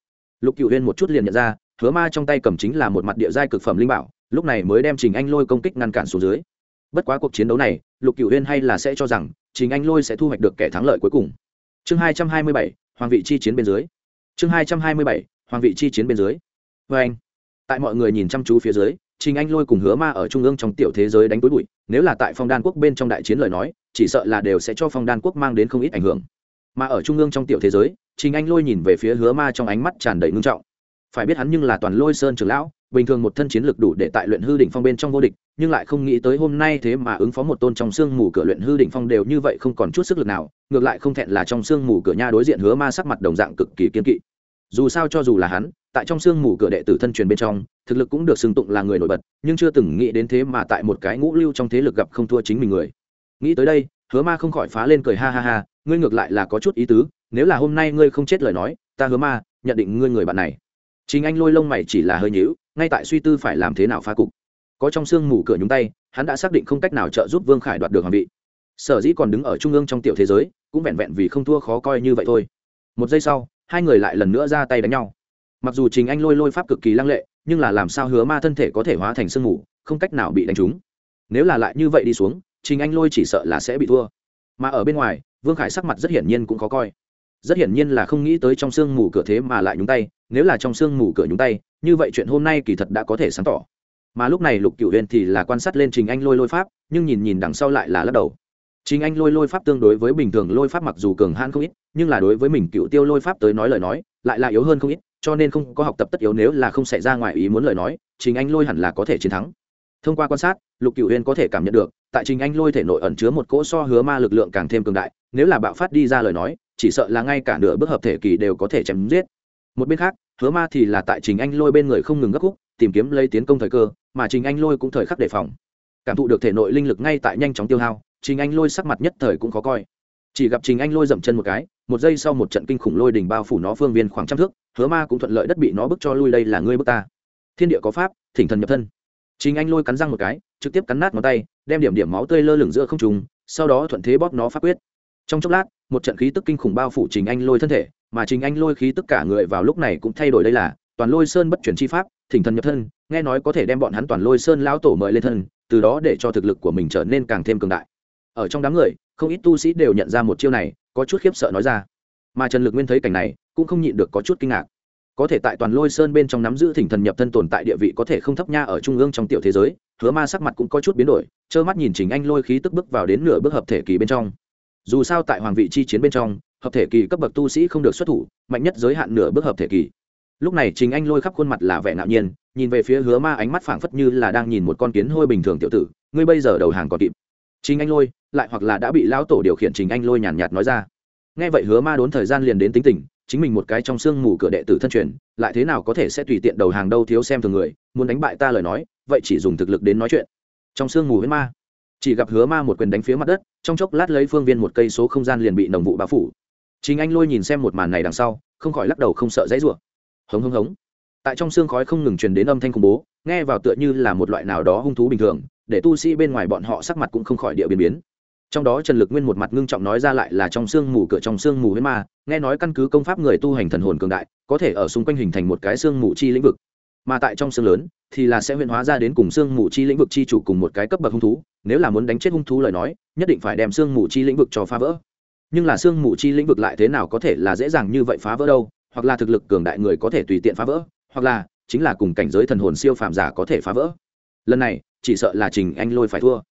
Lục cựu huyên một chút liền nhận ra, hứa ma trong tay cầm chính là một mặt địa giai cực phẩm linh bảo, lúc này mới đem trình anh lôi công kích ngăn cản xuống dưới. Bất quá cuộc chiến đấu này, lục cựu huyên hay là sẽ cho rằng, trình anh lôi sẽ thu hoạch được kẻ thắng lợi cuối cùng. Chương hai trăm hai mươi bảy, hoàng vị chi chiến bên dưới. Chương hai trăm hai mươi bảy, hoàng vị chi chiến bên dưới. Vê anh tại mọi người nhìn chăm chú phía dưới trình anh lôi cùng hứa ma ở trung ương trong tiểu thế giới đánh túi bụi, nếu là tại phong đan quốc bên trong đại chiến lời nói, chỉ sợ là đều sẽ cho phong đan quốc mang đến không ít ảnh hưởng. Mà ở trung ương trong tiểu thế giới, trình anh lôi nhìn về phía hứa ma trong ánh mắt tràn đầy ngưng trọng. Phải biết hắn nhưng là toàn lôi sơn trưởng lão, bình thường một thân chiến lực đủ để tại luyện hư đỉnh phong bên trong vô địch, nhưng lại không nghĩ tới hôm nay thế mà ứng phó một tôn trong xương mù cửa luyện hư đỉnh phong đều như vậy không còn chút sức lực nào, ngược lại không thẹn là trong xương mù cửa nha đối diện hứa ma sắc mặt đồng dạng cực kỳ kiên kỵ. Dù sao cho dù là hắn tại trong xương mù cửa đệ tử thân truyền bên trong, thực lực cũng được xưng tụng là người nổi bật, nhưng chưa từng nghĩ đến thế mà tại một cái ngũ lưu trong thế lực gặp không thua chính mình người. Nghĩ tới đây, hứa ma không khỏi phá lên cười ha ha ha, ngươi ngược lại là có chút ý tứ, nếu là hôm nay ngươi không chết lời nói, ta hứa ma, nhận định ngươi người bạn này. Chính anh lôi lông mày chỉ là hơi nhíu, ngay tại suy tư phải làm thế nào phá cục. Có trong xương mù cửa nhúng tay, hắn đã xác định không cách nào trợ giúp vương khải đoạt được hoàng vị. Sở dĩ còn đứng ở trung ương trong tiểu thế giới, cũng vẹn vẹn vì không thua khó coi như vậy thôi. Một giây sau, hai người lại lần nữa ra tay đánh nhau mặc dù trình anh lôi lôi pháp cực kỳ lăng lệ, nhưng là làm sao hứa ma thân thể có thể hóa thành sương mù, không cách nào bị đánh trúng. Nếu là lại như vậy đi xuống, trình anh lôi chỉ sợ là sẽ bị thua. Mà ở bên ngoài, vương khải sắc mặt rất hiển nhiên cũng khó coi. Rất hiển nhiên là không nghĩ tới trong sương mù cửa thế mà lại nhúng tay, nếu là trong sương mù cửa nhúng tay, như vậy chuyện hôm nay kỳ thật đã có thể sáng tỏ. Mà lúc này lục cựu huyền thì là quan sát lên trình anh lôi lôi pháp, nhưng nhìn nhìn đằng sau lại là lắc đầu. Trình anh lôi lôi pháp tương đối với bình thường lôi pháp mặc dù cường hãn không ít, nhưng là đối với mình cựu tiêu lôi pháp tới nói lời nói, lại là yếu hơn không ít cho nên không có học tập tất yếu nếu là không xảy ra ngoài ý muốn lời nói, trình anh lôi hẳn là có thể chiến thắng. Thông qua quan sát, lục cựu Huyên có thể cảm nhận được, tại trình anh lôi thể nội ẩn chứa một cỗ so hứa ma lực lượng càng thêm cường đại, nếu là bạo phát đi ra lời nói, chỉ sợ là ngay cả nửa bước hợp thể kỳ đều có thể chém giết. Một bên khác, hứa ma thì là tại trình anh lôi bên người không ngừng gấp khúc tìm kiếm lấy tiến công thời cơ, mà trình anh lôi cũng thời khắc đề phòng. Cảm thụ được thể nội linh lực ngay tại nhanh chóng tiêu hao, trình anh lôi sắc mặt nhất thời cũng khó coi chỉ gặp trình anh lôi dậm chân một cái, một giây sau một trận kinh khủng lôi đỉnh bao phủ nó phương viên khoảng trăm thước, hứa ma cũng thuận lợi đất bị nó bức cho lui đây là ngươi bức ta. Thiên địa có pháp, thỉnh thần nhập thân. Trình anh lôi cắn răng một cái, trực tiếp cắn nát ngón tay, đem điểm điểm máu tươi lơ lửng giữa không trùng sau đó thuận thế bóp nó phát quyết. Trong chốc lát, một trận khí tức kinh khủng bao phủ trình anh lôi thân thể, mà trình anh lôi khí tức cả người vào lúc này cũng thay đổi đây là, toàn lôi sơn bất chuyển chi pháp, thỉnh thần nhập thân, nghe nói có thể đem bọn hắn toàn lôi sơn lão tổ mời lên thân, từ đó để cho thực lực của mình trở nên càng thêm cường đại ở trong đám người, không ít tu sĩ đều nhận ra một chiêu này, có chút khiếp sợ nói ra. Mà trần lực nguyên thấy cảnh này, cũng không nhịn được có chút kinh ngạc. Có thể tại toàn lôi sơn bên trong nắm giữ thỉnh thần nhập thân tồn tại địa vị có thể không thấp nha ở trung ương trong tiểu thế giới, hứa ma sắc mặt cũng có chút biến đổi, trơ mắt nhìn chính anh lôi khí tức bước vào đến nửa bước hợp thể kỳ bên trong. Dù sao tại hoàng vị chi chiến bên trong, hợp thể kỳ cấp bậc tu sĩ không được xuất thủ, mạnh nhất giới hạn nửa bước hợp thể kỳ. Lúc này chính anh lôi khắp khuôn mặt là vẻ ngạo nhiên, nhìn về phía hứa ma ánh mắt phảng phất như là đang nhìn một con kiến hôi bình thường tiểu tử, ngươi bây giờ đầu hàng còn kịp chính anh lôi, lại hoặc là đã bị lão tổ điều khiển trình anh lôi nhàn nhạt nói ra. Nghe vậy hứa ma đốn thời gian liền đến tính tình, chính mình một cái trong xương mù cửa đệ tử thân truyền, lại thế nào có thể sẽ tùy tiện đầu hàng đâu thiếu xem thường người, muốn đánh bại ta lời nói, vậy chỉ dùng thực lực đến nói chuyện. Trong xương mù huyết ma, chỉ gặp hứa ma một quyền đánh phía mặt đất, trong chốc lát lấy phương viên một cây số không gian liền bị nồng vụ bao phủ. Chính anh lôi nhìn xem một màn này đằng sau, không khỏi lắc đầu không sợ dãy rủa. Hống hống hống. Tại trong xương khói không ngừng truyền đến âm thanh khủng bố, nghe vào tựa như là một loại nào đó hung thú bình thường để tu sĩ bên ngoài bọn họ sắc mặt cũng không khỏi địa biến biến. Trong đó trần lực nguyên một mặt ngưng trọng nói ra lại là trong xương mù cửa trong xương mù huyết ma, nghe nói căn cứ công pháp người tu hành thần hồn cường đại, có thể ở xung quanh hình thành một cái xương mù chi lĩnh vực. Mà tại trong xương lớn, thì là sẽ huyễn hóa ra đến cùng xương mù chi lĩnh vực chi chủ cùng một cái cấp bậc hung thú, nếu là muốn đánh chết hung thú lời nói, nhất định phải đem xương mù chi lĩnh vực cho phá vỡ. Nhưng là xương mù chi lĩnh vực lại thế nào có thể là dễ dàng như vậy phá vỡ đâu, hoặc là thực lực cường đại người có thể tùy tiện phá vỡ, hoặc là chính là cùng cảnh giới thần hồn siêu phàm giả có thể phá vỡ lần này, chỉ sợ là trình anh lôi phải thua.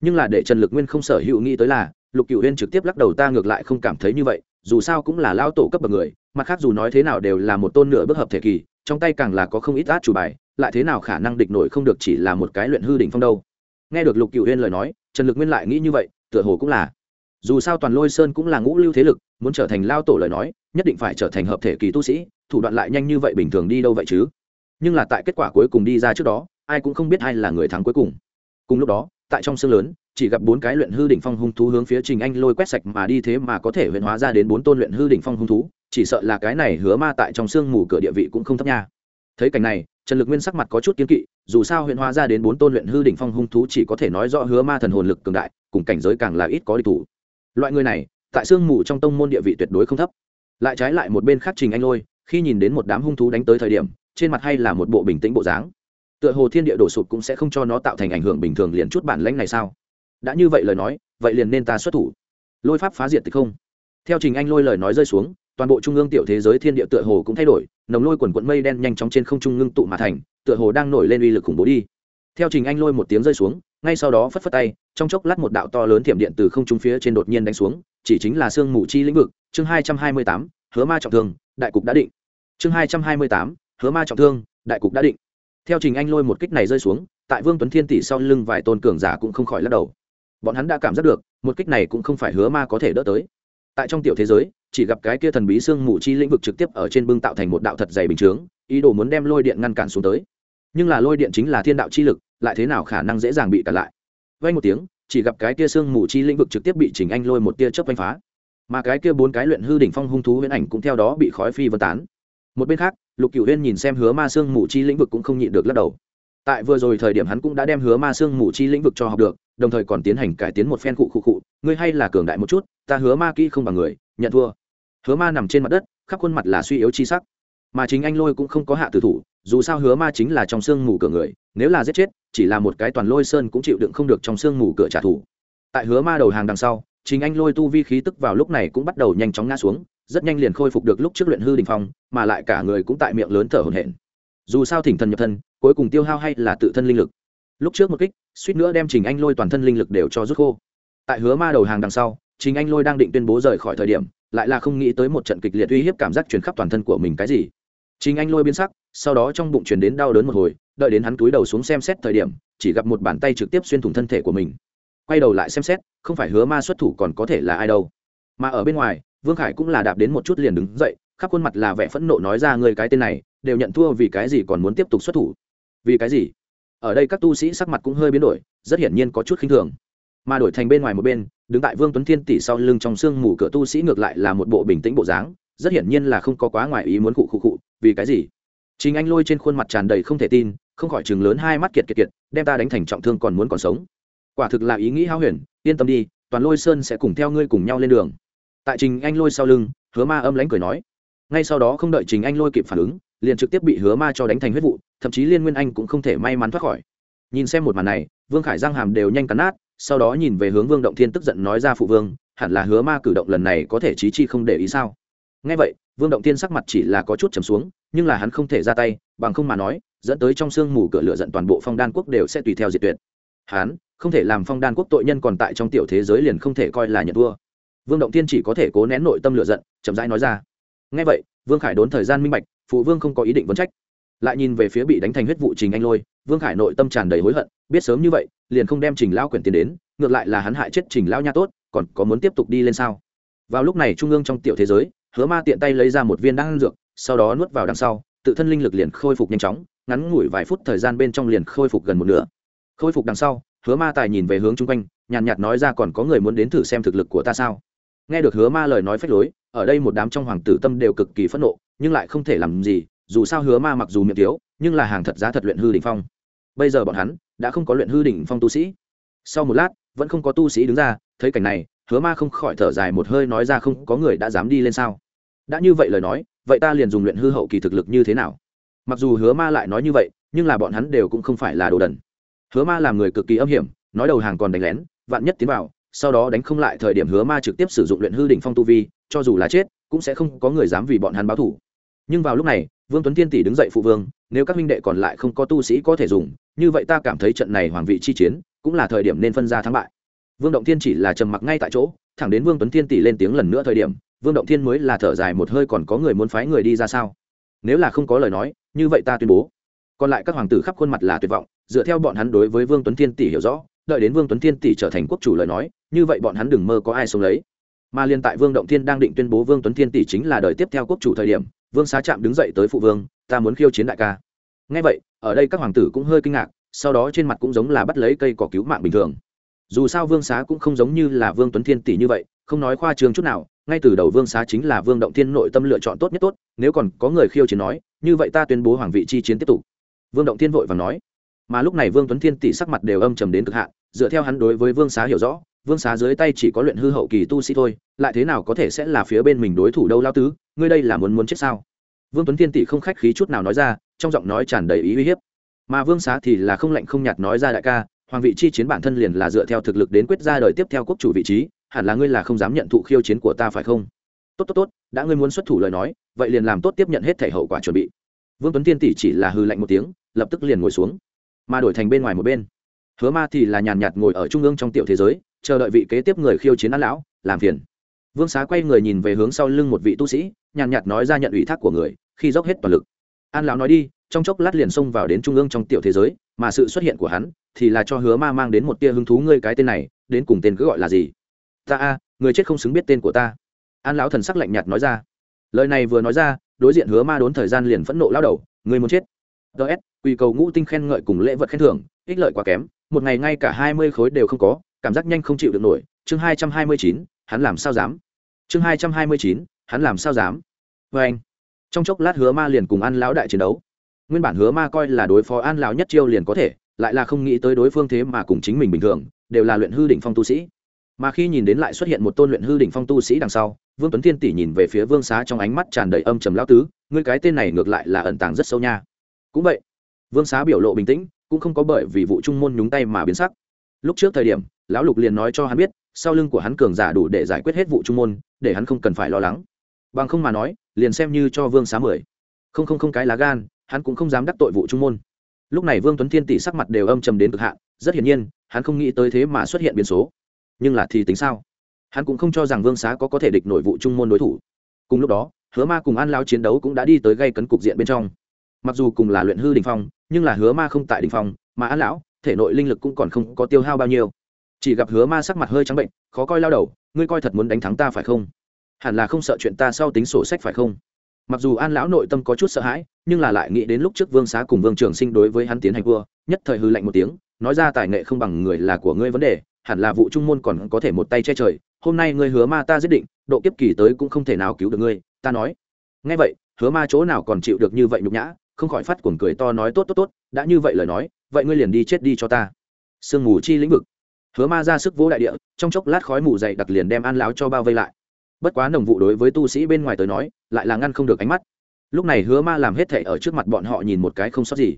Nhưng là để trần lực nguyên không sở hữu nghĩ tới là, lục cựu huyên trực tiếp lắc đầu ta ngược lại không cảm thấy như vậy, dù sao cũng là lao tổ cấp bậc người, mặt khác dù nói thế nào đều là một tôn nửa bước hợp thể kỳ, trong tay càng là có không ít át chủ bài, lại thế nào khả năng địch nổi không được chỉ là một cái luyện hư đỉnh phong đâu. Nghe được lục cựu huyên lời nói, trần lực nguyên lại nghĩ như vậy, tựa hồ cũng là. Dù sao toàn lôi sơn cũng là ngũ lưu thế lực, muốn trở thành lao tổ lời nói, nhất định phải trở thành hợp thể kỳ tu sĩ, thủ đoạn lại nhanh như vậy bình thường đi đâu vậy chứ? Nhưng là tại kết quả cuối cùng đi ra trước đó ai cũng không biết ai là người thắng cuối cùng. Cùng lúc đó, tại trong sương lớn, chỉ gặp bốn cái luyện hư đỉnh phong hung thú hướng phía trình anh lôi quét sạch mà đi thế mà có thể huyện hóa ra đến bốn tôn luyện hư đỉnh phong hung thú, chỉ sợ là cái này hứa ma tại trong sương mù cửa địa vị cũng không thấp nha. Thấy cảnh này, trần lực nguyên sắc mặt có chút kiến kỵ, dù sao huyện hóa ra đến bốn tôn luyện hư đỉnh phong hung thú chỉ có thể nói rõ hứa ma thần hồn lực cường đại, cùng cảnh giới càng là ít có địch thủ. Loại người này, tại sương mù trong tông môn địa vị tuyệt đối không thấp. Lại trái lại một bên khác trình anh lôi, khi nhìn đến một đám hung thú đánh tới thời điểm, trên mặt hay là một bộ bình tĩnh bộ dáng tựa hồ thiên địa đổ sụp cũng sẽ không cho nó tạo thành ảnh hưởng bình thường liền chút bản lãnh này sao? Đã như vậy lời nói, vậy liền nên ta xuất thủ. Lôi pháp phá diệt thì không. Theo trình anh lôi lời nói rơi xuống, toàn bộ trung ương tiểu thế giới thiên địa tựa hồ cũng thay đổi, nồng lôi quần quận mây đen nhanh chóng trên không trung ngưng tụ mà thành, tựa hồ đang nổi lên uy lực khủng bố đi. Theo trình anh lôi một tiếng rơi xuống, ngay sau đó phất phất tay, trong chốc lát một đạo to lớn thiểm điện từ không trung phía trên đột nhiên đánh xuống, chỉ chính là sương mù chi lĩnh vực, chương hai trăm hai mươi tám, hứa ma trọng thương, đại cục đã định. Chương hai trăm hai mươi tám, hứa ma trọng thương, đại cục đã định theo trình anh lôi một kích này rơi xuống, tại vương tuấn thiên tỷ sau lưng vài tôn cường giả cũng không khỏi lắc đầu. Bọn hắn đã cảm giác được, một kích này cũng không phải hứa ma có thể đỡ tới. Tại trong tiểu thế giới, chỉ gặp cái kia thần bí xương mù chi lĩnh vực trực tiếp ở trên bưng tạo thành một đạo thật dày bình chướng, ý đồ muốn đem lôi điện ngăn cản xuống tới. Nhưng là lôi điện chính là thiên đạo chi lực, lại thế nào khả năng dễ dàng bị cản lại? Vay một tiếng, chỉ gặp cái kia xương mù chi lĩnh vực trực tiếp bị chỉnh anh lôi một tia chớp vanh phá. Mà cái kia bốn cái luyện hư đỉnh phong hung thú huyễn ảnh cũng theo đó bị khói phi vân tán một bên khác lục cửu huyên nhìn xem hứa ma xương mù chi lĩnh vực cũng không nhịn được lắc đầu. Tại vừa rồi thời điểm hắn cũng đã đem hứa ma xương mù chi lĩnh vực cho học được, đồng thời còn tiến hành cải tiến một phen cụ cụ cụ, ngươi hay là cường đại một chút, ta hứa ma kỹ không bằng người, nhận thua. Hứa ma nằm trên mặt đất, khắp khuôn mặt là suy yếu chi sắc. Mà chính anh lôi cũng không có hạ tử thủ, dù sao hứa ma chính là trong sương mù cửa người, nếu là giết chết, chỉ là một cái toàn lôi sơn cũng chịu đựng không được trong sương mù cửa trả thù. Tại hứa ma đầu hàng đằng sau, chính anh lôi tu vi khí tức vào lúc này cũng bắt đầu nhanh chóng ngã xuống rất nhanh liền khôi phục được lúc trước luyện hư đình phong, mà lại cả người cũng tại miệng lớn thở hổn hển. Dù sao thỉnh thần nhập thân, cuối cùng tiêu hao hay là tự thân linh lực. Lúc trước một kích, suýt nữa đem trình anh lôi toàn thân linh lực đều cho rút khô. Tại hứa ma đầu hàng đằng sau, trình anh lôi đang định tuyên bố rời khỏi thời điểm, lại là không nghĩ tới một trận kịch liệt uy hiếp cảm giác truyền khắp toàn thân của mình cái gì. Trình anh lôi biến sắc, sau đó trong bụng chuyển đến đau đớn một hồi, đợi đến hắn túi đầu xuống xem xét thời điểm, chỉ gặp một bàn tay trực tiếp xuyên thủng thân thể của mình. Quay đầu lại xem xét, không phải hứa ma xuất thủ còn có thể là ai đâu mà ở bên ngoài, vương khải cũng là đạp đến một chút liền đứng dậy, khắp khuôn mặt là vẻ phẫn nộ nói ra người cái tên này, đều nhận thua vì cái gì còn muốn tiếp tục xuất thủ. Vì cái gì? Ở đây các tu sĩ sắc mặt cũng hơi biến đổi, rất hiển nhiên có chút khinh thường. Mà đổi thành bên ngoài một bên, đứng tại vương tuấn thiên tỷ sau lưng trong sương mù cửa tu sĩ ngược lại là một bộ bình tĩnh bộ dáng, rất hiển nhiên là không có quá ngoài ý muốn khụ khụ khụ, vì cái gì? Chính anh lôi trên khuôn mặt tràn đầy không thể tin, không khỏi chừng lớn hai mắt kiệt kiệt kiệt, đem ta đánh thành trọng thương còn muốn còn sống. Quả thực là ý nghĩ hao huyền, yên tâm đi, toàn lôi sơn sẽ cùng theo ngươi cùng nhau lên đường tại trình anh lôi sau lưng, hứa ma âm lãnh cười nói. Ngay sau đó không đợi trình anh lôi kịp phản ứng, liền trực tiếp bị hứa ma cho đánh thành huyết vụ, thậm chí liên nguyên anh cũng không thể may mắn thoát khỏi. Nhìn xem một màn này, vương khải giang hàm đều nhanh cắn nát, sau đó nhìn về hướng vương động thiên tức giận nói ra phụ vương, hẳn là hứa ma cử động lần này có thể trí chi không để ý sao? Ngay vậy, vương động thiên sắc mặt chỉ là có chút trầm xuống, nhưng là hắn không thể ra tay, bằng không mà nói, dẫn tới trong sương mù cửa lửa giận toàn bộ phong đan quốc đều sẽ tùy theo diệt tuyệt. Hắn, không thể làm phong đan quốc tội nhân còn tại trong tiểu thế giới liền không thể coi là nhận vua vương động thiên chỉ có thể cố nén nội tâm lửa giận, chậm rãi nói ra. Ngay vậy, vương khải đốn thời gian minh bạch, phụ vương không có ý định vấn trách. Lại nhìn về phía bị đánh thành huyết vụ trình anh lôi, vương khải nội tâm tràn đầy hối hận, biết sớm như vậy, liền không đem trình lao quyển tiền đến, ngược lại là hắn hại chết trình lao nha tốt, còn có muốn tiếp tục đi lên sao? Vào lúc này trung ương trong tiểu thế giới, hứa ma tiện tay lấy ra một viên đan dược, sau đó nuốt vào đằng sau, tự thân linh lực liền khôi phục nhanh chóng, ngắn ngủi vài phút thời gian bên trong liền khôi phục gần một nửa. Khôi phục đằng sau, hứa ma tài nhìn về hướng chung quanh, nhàn nhạt nói ra còn có người muốn đến thử xem thực lực của ta sao? Nghe được hứa ma lời nói phách lối, ở đây một đám trong hoàng tử tâm đều cực kỳ phẫn nộ, nhưng lại không thể làm gì, dù sao hứa ma mặc dù miệng thiếu, nhưng là hàng thật giá thật luyện hư đỉnh phong. Bây giờ bọn hắn đã không có luyện hư đỉnh phong tu sĩ. Sau một lát, vẫn không có tu sĩ đứng ra, thấy cảnh này, hứa ma không khỏi thở dài một hơi nói ra không có người đã dám đi lên sao. Đã như vậy lời nói, vậy ta liền dùng luyện hư hậu kỳ thực lực như thế nào? Mặc dù hứa ma lại nói như vậy, nhưng là bọn hắn đều cũng không phải là đồ đần. Hứa ma làm người cực kỳ âm hiểm, nói đầu hàng còn đánh lén, vạn nhất tiến vào sau đó đánh không lại thời điểm hứa ma trực tiếp sử dụng luyện hư đỉnh phong tu vi, cho dù là chết, cũng sẽ không có người dám vì bọn hắn báo thủ. Nhưng vào lúc này, vương tuấn tiên tỷ đứng dậy phụ vương, nếu các minh đệ còn lại không có tu sĩ có thể dùng, như vậy ta cảm thấy trận này hoàng vị chi chiến, cũng là thời điểm nên phân ra thắng bại. Vương động thiên chỉ là trầm mặc ngay tại chỗ, thẳng đến vương tuấn thiên tỷ lên tiếng lần nữa thời điểm, vương động thiên mới là thở dài một hơi còn có người muốn phái người đi ra sao? Nếu là không có lời nói, như vậy ta tuyên bố. Còn lại các hoàng tử khắp khuôn mặt là tuyệt vọng, dựa theo bọn hắn đối với vương tuấn thiên tỷ hiểu rõ đợi đến vương tuấn thiên tỷ trở thành quốc chủ lời nói, như vậy bọn hắn đừng mơ có ai sống lấy. Mà liên tại vương động thiên đang định tuyên bố vương tuấn thiên tỷ chính là đời tiếp theo quốc chủ thời điểm, vương xá trạm đứng dậy tới phụ vương, ta muốn khiêu chiến đại ca. Ngay vậy, ở đây các hoàng tử cũng hơi kinh ngạc, sau đó trên mặt cũng giống là bắt lấy cây cỏ cứu mạng bình thường. Dù sao vương xá cũng không giống như là vương tuấn thiên tỷ như vậy, không nói khoa trương chút nào, ngay từ đầu vương xá chính là vương động thiên nội tâm lựa chọn tốt nhất tốt, nếu còn có người khiêu chiến nói, như vậy ta tuyên bố hoàng vị chi chiến tiếp tục. Vương động thiên vội và nói mà lúc này vương tuấn thiên tỷ sắc mặt đều âm trầm đến cực hạn, dựa theo hắn đối với vương xá hiểu rõ, vương xá dưới tay chỉ có luyện hư hậu kỳ tu sĩ thôi, lại thế nào có thể sẽ là phía bên mình đối thủ đâu lao tứ, ngươi đây là muốn muốn chết sao? Vương tuấn thiên tỷ không khách khí chút nào nói ra, trong giọng nói tràn đầy ý uy hiếp. Mà vương xá thì là không lạnh không nhạt nói ra đại ca, hoàng vị chi chiến bản thân liền là dựa theo thực lực đến quyết ra đời tiếp theo quốc chủ vị trí, hẳn là ngươi là không dám nhận thụ khiêu chiến của ta phải không? Tốt tốt tốt, đã ngươi muốn xuất thủ lời nói, vậy liền làm tốt tiếp nhận hết thể hậu quả chuẩn bị. Vương tuấn tiên tỷ chỉ là hư lạnh một tiếng, lập tức liền ngồi xuống mà đổi thành bên ngoài một bên. Hứa ma thì là nhàn nhạt ngồi ở trung ương trong tiểu thế giới, chờ đợi vị kế tiếp người khiêu chiến an lão, làm phiền. Vương xá quay người nhìn về hướng sau lưng một vị tu sĩ, nhàn nhạt nói ra nhận ủy thác của người, khi dốc hết toàn lực. An lão nói đi, trong chốc lát liền xông vào đến trung ương trong tiểu thế giới, mà sự xuất hiện của hắn thì là cho hứa ma mang đến một tia hứng thú ngươi cái tên này, đến cùng tên cứ gọi là gì? Ta a, người chết không xứng biết tên của ta. An lão thần sắc lạnh nhạt nói ra. Lời này vừa nói ra, đối diện hứa ma đốn thời gian liền phẫn nộ lao đầu người muốn chết ts quy cầu ngũ tinh khen ngợi cùng lễ vật khen thưởng, ích lợi quá kém, một ngày ngay cả hai mươi khối đều không có, cảm giác nhanh không chịu được nổi. Chương hai trăm hai mươi chín, hắn làm sao dám? Chương hai trăm hai mươi chín, hắn làm sao dám? Vê anh, trong chốc lát hứa ma liền cùng an lão đại chiến đấu. Nguyên bản hứa ma coi là đối phó an lão nhất chiêu liền có thể, lại là không nghĩ tới đối phương thế mà cùng chính mình bình thường, đều là luyện hư đỉnh phong tu sĩ. Mà khi nhìn đến lại xuất hiện một tôn luyện hư đỉnh phong tu sĩ đằng sau, vương tuấn thiên tỷ nhìn về phía vương xá trong ánh mắt tràn đầy âm trầm lão tứ, ngươi cái tên này ngược lại là ẩn tàng rất sâu nha cũng vậy, vương xá biểu lộ bình tĩnh, cũng không có bởi vì vụ trung môn nhúng tay mà biến sắc. Lúc trước thời điểm, lão lục liền nói cho hắn biết, sau lưng của hắn cường giả đủ để giải quyết hết vụ trung môn, để hắn không cần phải lo lắng. Bằng không mà nói, liền xem như cho vương xá mười. Không không không cái lá gan, hắn cũng không dám đắc tội vụ trung môn. Lúc này vương tuấn thiên tỷ sắc mặt đều âm trầm đến cực hạn, rất hiển nhiên, hắn không nghĩ tới thế mà xuất hiện biến số. Nhưng là thì tính sao? Hắn cũng không cho rằng vương xá có có thể địch nội vụ trung môn đối thủ. Cùng lúc đó, hứa ma cùng an lao chiến đấu cũng đã đi tới gây cấn cục diện bên trong mặc dù cùng là luyện hư đình phong, nhưng là hứa ma không tại đình phong, mà an lão, thể nội linh lực cũng còn không có tiêu hao bao nhiêu. Chỉ gặp hứa ma sắc mặt hơi trắng bệnh, khó coi lao đầu, ngươi coi thật muốn đánh thắng ta phải không? Hẳn là không sợ chuyện ta sau tính sổ sách phải không? Mặc dù an lão nội tâm có chút sợ hãi, nhưng là lại nghĩ đến lúc trước vương xá cùng vương trường sinh đối với hắn tiến hành vua, nhất thời hư lạnh một tiếng, nói ra tài nghệ không bằng người là của ngươi vấn đề, hẳn là vụ trung môn còn có thể một tay che trời, hôm nay ngươi hứa ma ta giết định, độ kiếp kỳ tới cũng không thể nào cứu được ngươi, ta nói. Ngay vậy, hứa ma chỗ nào còn chịu được như vậy nhục nhã không khỏi phát cuồng cười to nói, tốt tốt tốt, đã như vậy lời nói, vậy ngươi liền đi chết đi cho ta. Sương mù chi lĩnh vực. Hứa ma ra sức vỗ đại địa, trong chốc lát khói mù dày đặc liền đem an láo cho bao vây lại. Bất quá nồng vụ đối với tu sĩ bên ngoài tới nói, lại là ngăn không được ánh mắt. Lúc này hứa ma làm hết thể ở trước mặt bọn họ nhìn một cái không sót gì.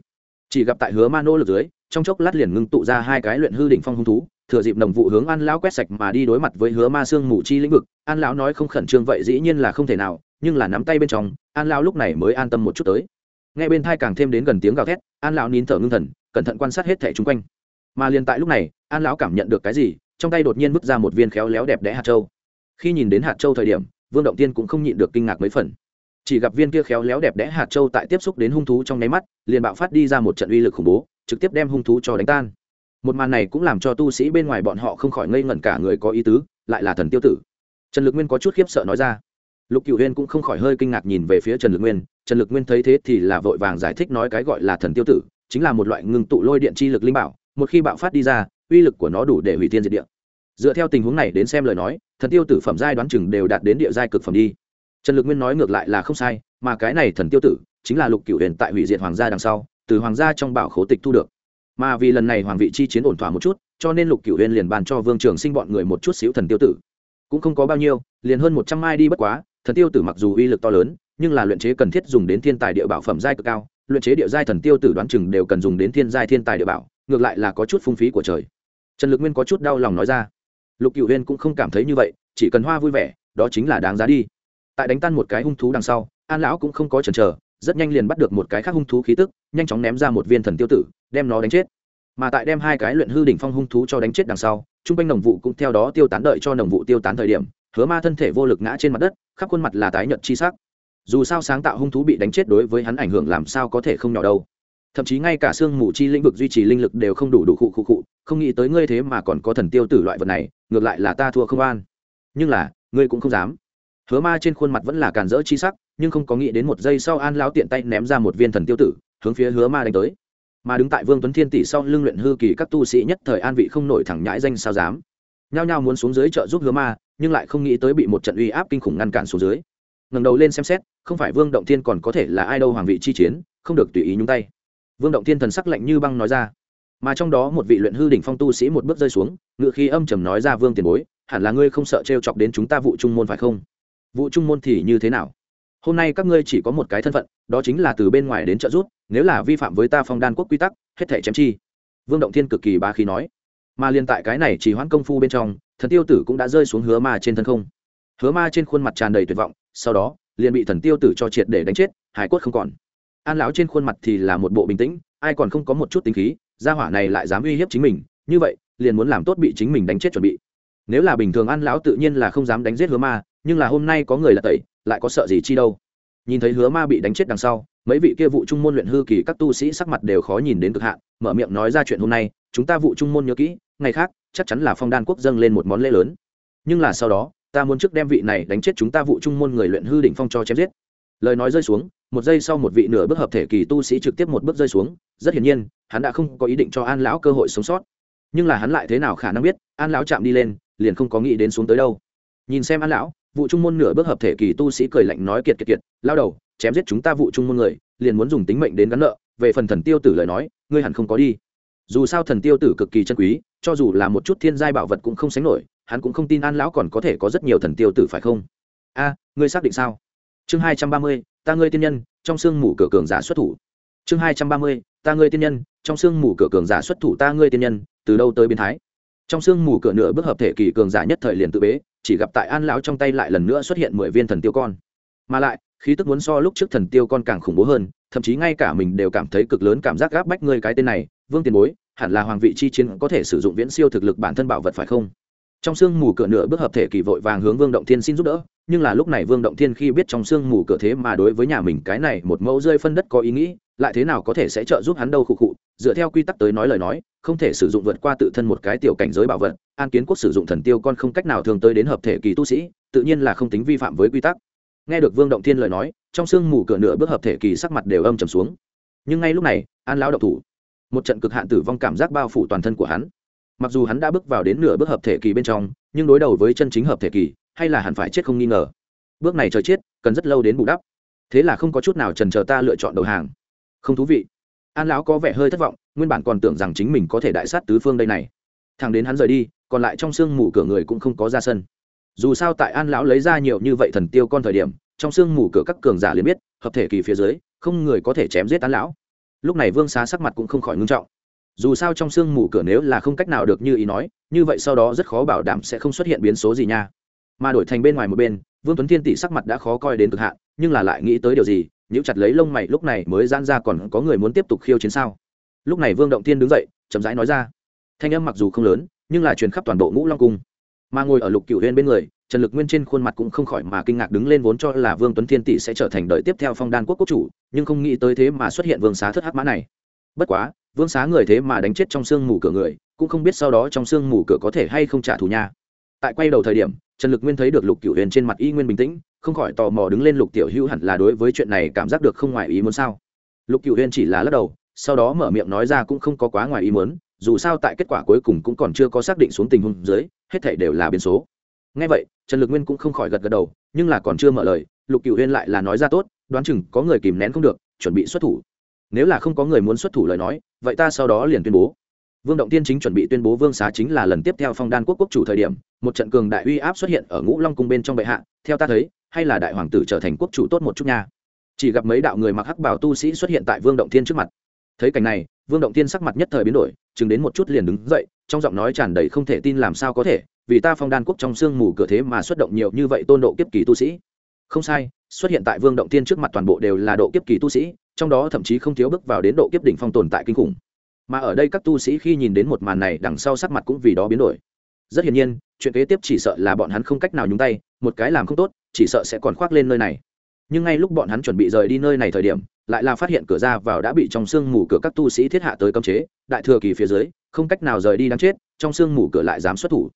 Chỉ gặp tại hứa ma nỗ lực dưới, trong chốc lát liền ngưng tụ ra hai cái luyện hư đỉnh phong hung thú, thừa dịp nồng vụ hướng an lão quét sạch mà đi đối mặt với hứa ma sương mù chi lĩnh vực, an lão nói không khẩn trương vậy dĩ nhiên là không thể nào, nhưng là nắm tay bên trong, an lão lúc này mới an tâm một chút tới nghe bên thai càng thêm đến gần tiếng gào thét, an lão nín thở ngưng thần, cẩn thận quan sát hết thẻ chung quanh. Mà liền tại lúc này, an lão cảm nhận được cái gì, trong tay đột nhiên bước ra một viên khéo léo đẹp đẽ hạt châu. Khi nhìn đến hạt châu thời điểm, vương động tiên cũng không nhịn được kinh ngạc mấy phần. Chỉ gặp viên kia khéo léo đẹp đẽ hạt châu tại tiếp xúc đến hung thú trong nháy mắt, liền bạo phát đi ra một trận uy lực khủng bố, trực tiếp đem hung thú cho đánh tan. Một màn này cũng làm cho tu sĩ bên ngoài bọn họ không khỏi ngây ngẩn cả người có ý tứ, lại là thần tiêu tử. Trần lực nguyên có chút khiếp sợ nói ra lục cựu huyên cũng không khỏi hơi kinh ngạc nhìn về phía trần lực nguyên. Trần lực nguyên thấy thế thì là vội vàng giải thích nói cái gọi là thần tiêu tử, chính là một loại ngưng tụ lôi điện chi lực linh bảo, một khi bạo phát đi ra, uy lực của nó đủ để hủy thiên diệt địa. Dựa theo tình huống này đến xem lời nói, thần tiêu tử phẩm giai đoán chừng đều đạt đến địa giai cực phẩm đi. Trần lực nguyên nói ngược lại là không sai, mà cái này thần tiêu tử chính là lục cựu huyền tại hủy diệt hoàng gia đằng sau, từ hoàng gia trong bảo khố tịch thu được. Mà vì lần này hoàng vị chi chiến ổn thỏa một chút, cho nên lục cựu huyền liền bàn cho vương trường sinh bọn người một chút xíu thần tiêu tử. Cũng không có bao nhiêu, liền hơn một trăm mai đi bất quá thần tiêu tử mặc dù uy lực to lớn, nhưng là luyện chế cần thiết dùng đến thiên tài địa bảo phẩm giai cực cao, luyện chế địa giai thần tiêu tử đoán chừng đều cần dùng đến thiên giai thiên tài địa bảo, ngược lại là có chút phung phí của trời. Trần lực nguyên có chút đau lòng nói ra. Lục cựu huyên cũng không cảm thấy như vậy, chỉ cần hoa vui vẻ, đó chính là đáng giá đi. Tại đánh tan một cái hung thú đằng sau, an lão cũng không có chần chờ, rất nhanh liền bắt được một cái khác hung thú khí tức, nhanh chóng ném ra một viên thần tiêu tử, đem nó đánh chết. Mà tại đem hai cái luyện hư đỉnh phong hung thú cho đánh chết đằng sau, trung quanh nồng vụ cũng theo đó tiêu tán đợi cho nồng vụ tiêu tán thời điểm hứa ma thân thể vô lực ngã trên mặt đất, khắp khuôn mặt là tái nhợt chi sắc. Dù sao sáng tạo hung thú bị đánh chết đối với hắn ảnh hưởng làm sao có thể không nhỏ đâu. Thậm chí ngay cả xương mù chi lĩnh vực duy trì linh lực đều không đủ đủ khụ khụ khụ, không nghĩ tới ngươi thế mà còn có thần tiêu tử loại vật này, ngược lại là ta thua không an nhưng là, ngươi cũng không dám. Hứa ma trên khuôn mặt vẫn là càn rỡ chi sắc, nhưng không có nghĩ đến một giây sau an lão tiện tay ném ra một viên thần tiêu tử, hướng phía hứa ma đánh tới. Mà đứng tại vương tuấn thiên tỷ sau lưng luyện hư kỳ các tu sĩ nhất thời an vị không nổi thẳng nhãi danh sao dám. Nhao nhao muốn xuống dưới trợ giúp hứa ma nhưng lại không nghĩ tới bị một trận uy áp kinh khủng ngăn cản xuống dưới. Ngẩng đầu lên xem xét, không phải vương động thiên còn có thể là ai đâu hoàng vị chi chiến, không được tùy ý nhúng tay. Vương động thiên thần sắc lạnh như băng nói ra. Mà trong đó một vị luyện hư đỉnh phong tu sĩ một bước rơi xuống, ngự khi âm trầm nói ra, vương tiền bối, hẳn là ngươi không sợ t chọc đến chúng ta vụ trung môn phải không? Vụ trung môn thì như thế nào? Hôm nay các ngươi chỉ có một cái thân phận, đó chính là từ bên ngoài đến trợ giúp, nếu là vi phạm với ta phong đan quốc quy tắc, hết thể chém chi. Vương động thiên cực kỳ bá khí nói. Mà liên tại cái này chỉ hoãn công phu bên trong thần tiêu tử cũng đã rơi xuống hứa ma trên thân không. Hứa ma trên khuôn mặt tràn đầy tuyệt vọng, sau đó, liền bị thần tiêu tử cho triệt để đánh chết, hải quất không còn. An lão trên khuôn mặt thì là một bộ bình tĩnh, ai còn không có một chút tính khí, gia hỏa này lại dám uy hiếp chính mình, như vậy, liền muốn làm tốt bị chính mình đánh chết chuẩn bị. Nếu là bình thường an lão tự nhiên là không dám đánh giết hứa ma, nhưng là hôm nay có người là tẩy, lại có sợ gì chi đâu. Nhìn thấy hứa ma bị đánh chết đằng sau, mấy vị kia vụ trung môn luyện hư kỳ các tu sĩ sắc mặt đều khó nhìn đến cực hạn, mở miệng nói ra chuyện hôm nay, chúng ta vụ trung môn nhớ kỹ, ngày khác chắc chắn là phong đan quốc dâng lên một món lễ lớn. Nhưng là sau đó, ta muốn trước đem vị này đánh chết chúng ta vụ trung môn người luyện hư đỉnh phong cho chém giết. Lời nói rơi xuống, một giây sau một vị nửa bước hợp thể kỳ tu sĩ trực tiếp một bước rơi xuống, rất hiển nhiên, hắn đã không có ý định cho an lão cơ hội sống sót. Nhưng là hắn lại thế nào khả năng biết, an lão chạm đi lên, liền không có nghĩ đến xuống tới đâu. Nhìn xem an lão, vụ trung môn nửa bước hợp thể kỳ tu sĩ cười lạnh nói kiệt kiệt kiệt, lao đầu, chém giết chúng ta vụ trung môn người, liền muốn dùng tính mệnh đến gắn nợ, về phần thần tiêu tử lời nói, ngươi hẳn không có đi dù sao thần tiêu tử cực kỳ chân quý, cho dù là một chút thiên giai bảo vật cũng không sánh nổi, hắn cũng không tin an lão còn có thể có rất nhiều thần tiêu tử phải không? A, ngươi xác định sao? Chương hai trăm ba mươi, ta ngươi tiên nhân, trong sương mù cửa cường giả xuất thủ. Chương hai trăm ba mươi, ta ngươi tiên nhân, trong sương mù cửa cường giả xuất thủ ta ngươi tiên nhân, từ đâu tới biến thái? Trong sương mù cửa nửa bước hợp thể kỳ cường giả nhất thời liền tự bế, chỉ gặp tại an lão trong tay lại lần nữa xuất hiện mười viên thần tiêu con. Mà lại, khí tức muốn so lúc trước thần tiêu con càng khủng bố hơn, thậm chí ngay cả mình đều cảm thấy cực lớn cảm giác gáp bách ngươi cái tên này, vương tiền bối hẳn là hoàng vị chi chiến có thể sử dụng viễn siêu thực lực bản thân bảo vật phải không? Trong sương mù cửa nửa bước hợp thể kỳ vội vàng hướng vương động thiên xin giúp đỡ, nhưng là lúc này vương động thiên khi biết trong sương mù cửa thế mà đối với nhà mình cái này một mẫu rơi phân đất có ý nghĩ, lại thế nào có thể sẽ trợ giúp hắn đâu khụ khụ, dựa theo quy tắc tới nói lời nói, không thể sử dụng vượt qua tự thân một cái tiểu cảnh giới bảo vật, an kiến quốc sử dụng thần tiêu con không cách nào thường tới đến hợp thể kỳ tu sĩ, tự nhiên là không tính vi phạm với quy tắc. Nghe được vương động thiên lời nói, trong sương mù cửa nửa bước hợp thể kỳ sắc mặt đều âm trầm xuống. Nhưng ngay lúc này, an lão động thủ một trận cực hạn tử vong cảm giác bao phủ toàn thân của hắn. Mặc dù hắn đã bước vào đến nửa bước hợp thể kỳ bên trong, nhưng đối đầu với chân chính hợp thể kỳ, hay là hẳn phải chết không nghi ngờ. Bước này trời chết, cần rất lâu đến bù đắp. Thế là không có chút nào trần chờ ta lựa chọn đầu hàng. Không thú vị. An lão có vẻ hơi thất vọng, nguyên bản còn tưởng rằng chính mình có thể đại sát tứ phương đây này. Thằng đến hắn rời đi, còn lại trong sương mù cửa người cũng không có ra sân. Dù sao tại an lão lấy ra nhiều như vậy thần tiêu con thời điểm, trong sương mù cửa các cường giả liền biết, hợp thể kỳ phía dưới, không người có thể chém giết an lão lúc này vương xá sắc mặt cũng không khỏi ngưng trọng. Dù sao trong sương mù cửa nếu là không cách nào được như ý nói, như vậy sau đó rất khó bảo đảm sẽ không xuất hiện biến số gì nha. Mà đổi thành bên ngoài một bên, vương tuấn thiên tỷ sắc mặt đã khó coi đến cực hạn, nhưng là lại nghĩ tới điều gì, nhíu chặt lấy lông mày lúc này mới giãn ra còn có người muốn tiếp tục khiêu chiến sao? Lúc này vương động thiên đứng dậy, chậm rãi nói ra. Thanh âm mặc dù không lớn, nhưng là truyền khắp toàn bộ ngũ long cung. Mà ngồi ở lục cựu huyên bên người trần lực nguyên trên khuôn mặt cũng không khỏi mà kinh ngạc đứng lên vốn cho là vương tuấn thiên tỷ sẽ trở thành đời tiếp theo phong đan quốc quốc chủ, nhưng không nghĩ tới thế mà xuất hiện vương xá thất hắc mã này. Bất quá, vương xá người thế mà đánh chết trong sương mù cửa người, cũng không biết sau đó trong sương mù cửa có thể hay không trả thù nha. Tại quay đầu thời điểm, trần lực nguyên thấy được lục cửu huyền trên mặt y nguyên bình tĩnh, không khỏi tò mò đứng lên lục tiểu hữu hẳn là đối với chuyện này cảm giác được không ngoài ý muốn sao? Lục cửu huyền chỉ là lắc đầu, sau đó mở miệng nói ra cũng không có quá ngoài ý muốn, dù sao tại kết quả cuối cùng cũng còn chưa có xác định xuống tình huống dưới, hết thảy đều là biến số ngay vậy, trần lực nguyên cũng không khỏi gật gật đầu, nhưng là còn chưa mở lời, lục cửu huyên lại là nói ra tốt, đoán chừng có người kìm nén không được, chuẩn bị xuất thủ. Nếu là không có người muốn xuất thủ lời nói, vậy ta sau đó liền tuyên bố. Vương động tiên chính chuẩn bị tuyên bố vương xá chính là lần tiếp theo phong đan quốc quốc chủ thời điểm, một trận cường đại uy áp xuất hiện ở ngũ long cung bên trong bệ hạ, theo ta thấy, hay là đại hoàng tử trở thành quốc chủ tốt một chút nha. Chỉ gặp mấy đạo người mặc hắc bảo tu sĩ xuất hiện tại vương động thiên trước mặt. Thấy cảnh này, vương động thiên sắc mặt nhất thời biến đổi, chừng đến một chút liền đứng dậy, trong giọng nói tràn đầy không thể tin làm sao có thể vì ta phong đan quốc trong sương mù cửa thế mà xuất động nhiều như vậy tôn độ kiếp kỳ tu sĩ. Không sai, xuất hiện tại vương động thiên trước mặt toàn bộ đều là độ kiếp kỳ tu sĩ, trong đó thậm chí không thiếu bước vào đến độ kiếp đỉnh phong tồn tại kinh khủng. Mà ở đây các tu sĩ khi nhìn đến một màn này, đằng sau sắc mặt cũng vì đó biến đổi. Rất hiển nhiên, chuyện kế tiếp chỉ sợ là bọn hắn không cách nào nhúng tay, một cái làm không tốt, chỉ sợ sẽ còn khoác lên nơi này. Nhưng ngay lúc bọn hắn chuẩn bị rời đi nơi này thời điểm, lại là phát hiện cửa ra vào đã bị trong sương mù cửa các tu sĩ thiết hạ tới cấm chế, đại thừa kỳ phía dưới, không cách nào rời đi đáng chết, trong sương mù cửa lại dám xuất thủ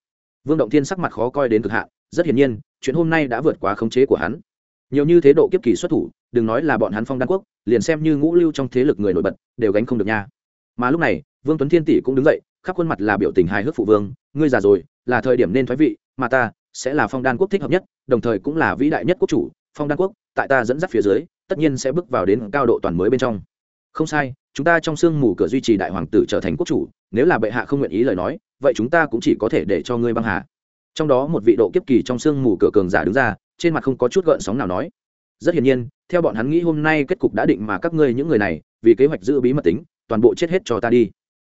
vương động thiên sắc mặt khó coi đến cực hạn, rất hiển nhiên, chuyện hôm nay đã vượt quá khống chế của hắn. Nhiều như thế độ kiếp kỳ xuất thủ, đừng nói là bọn hắn phong đan quốc, liền xem như ngũ lưu trong thế lực người nổi bật, đều gánh không được nha. Mà lúc này, vương tuấn thiên tỷ cũng đứng dậy, khắp khuôn mặt là biểu tình hài hước phụ vương, ngươi già rồi, là thời điểm nên thoái vị, mà ta sẽ là phong đan quốc thích hợp nhất, đồng thời cũng là vĩ đại nhất quốc chủ, phong đan quốc, tại ta dẫn dắt phía dưới, tất nhiên sẽ bước vào đến cao độ toàn mới bên trong. Không sai chúng ta trong sương mù cửa duy trì đại hoàng tử trở thành quốc chủ, nếu là bệ hạ không nguyện ý lời nói, vậy chúng ta cũng chỉ có thể để cho ngươi băng hà. Trong đó một vị độ kiếp kỳ trong sương mù cửa cường giả đứng ra, trên mặt không có chút gợn sóng nào nói. Rất hiển nhiên, theo bọn hắn nghĩ hôm nay kết cục đã định mà các ngươi những người này, vì kế hoạch giữ bí mật tính, toàn bộ chết hết cho ta đi.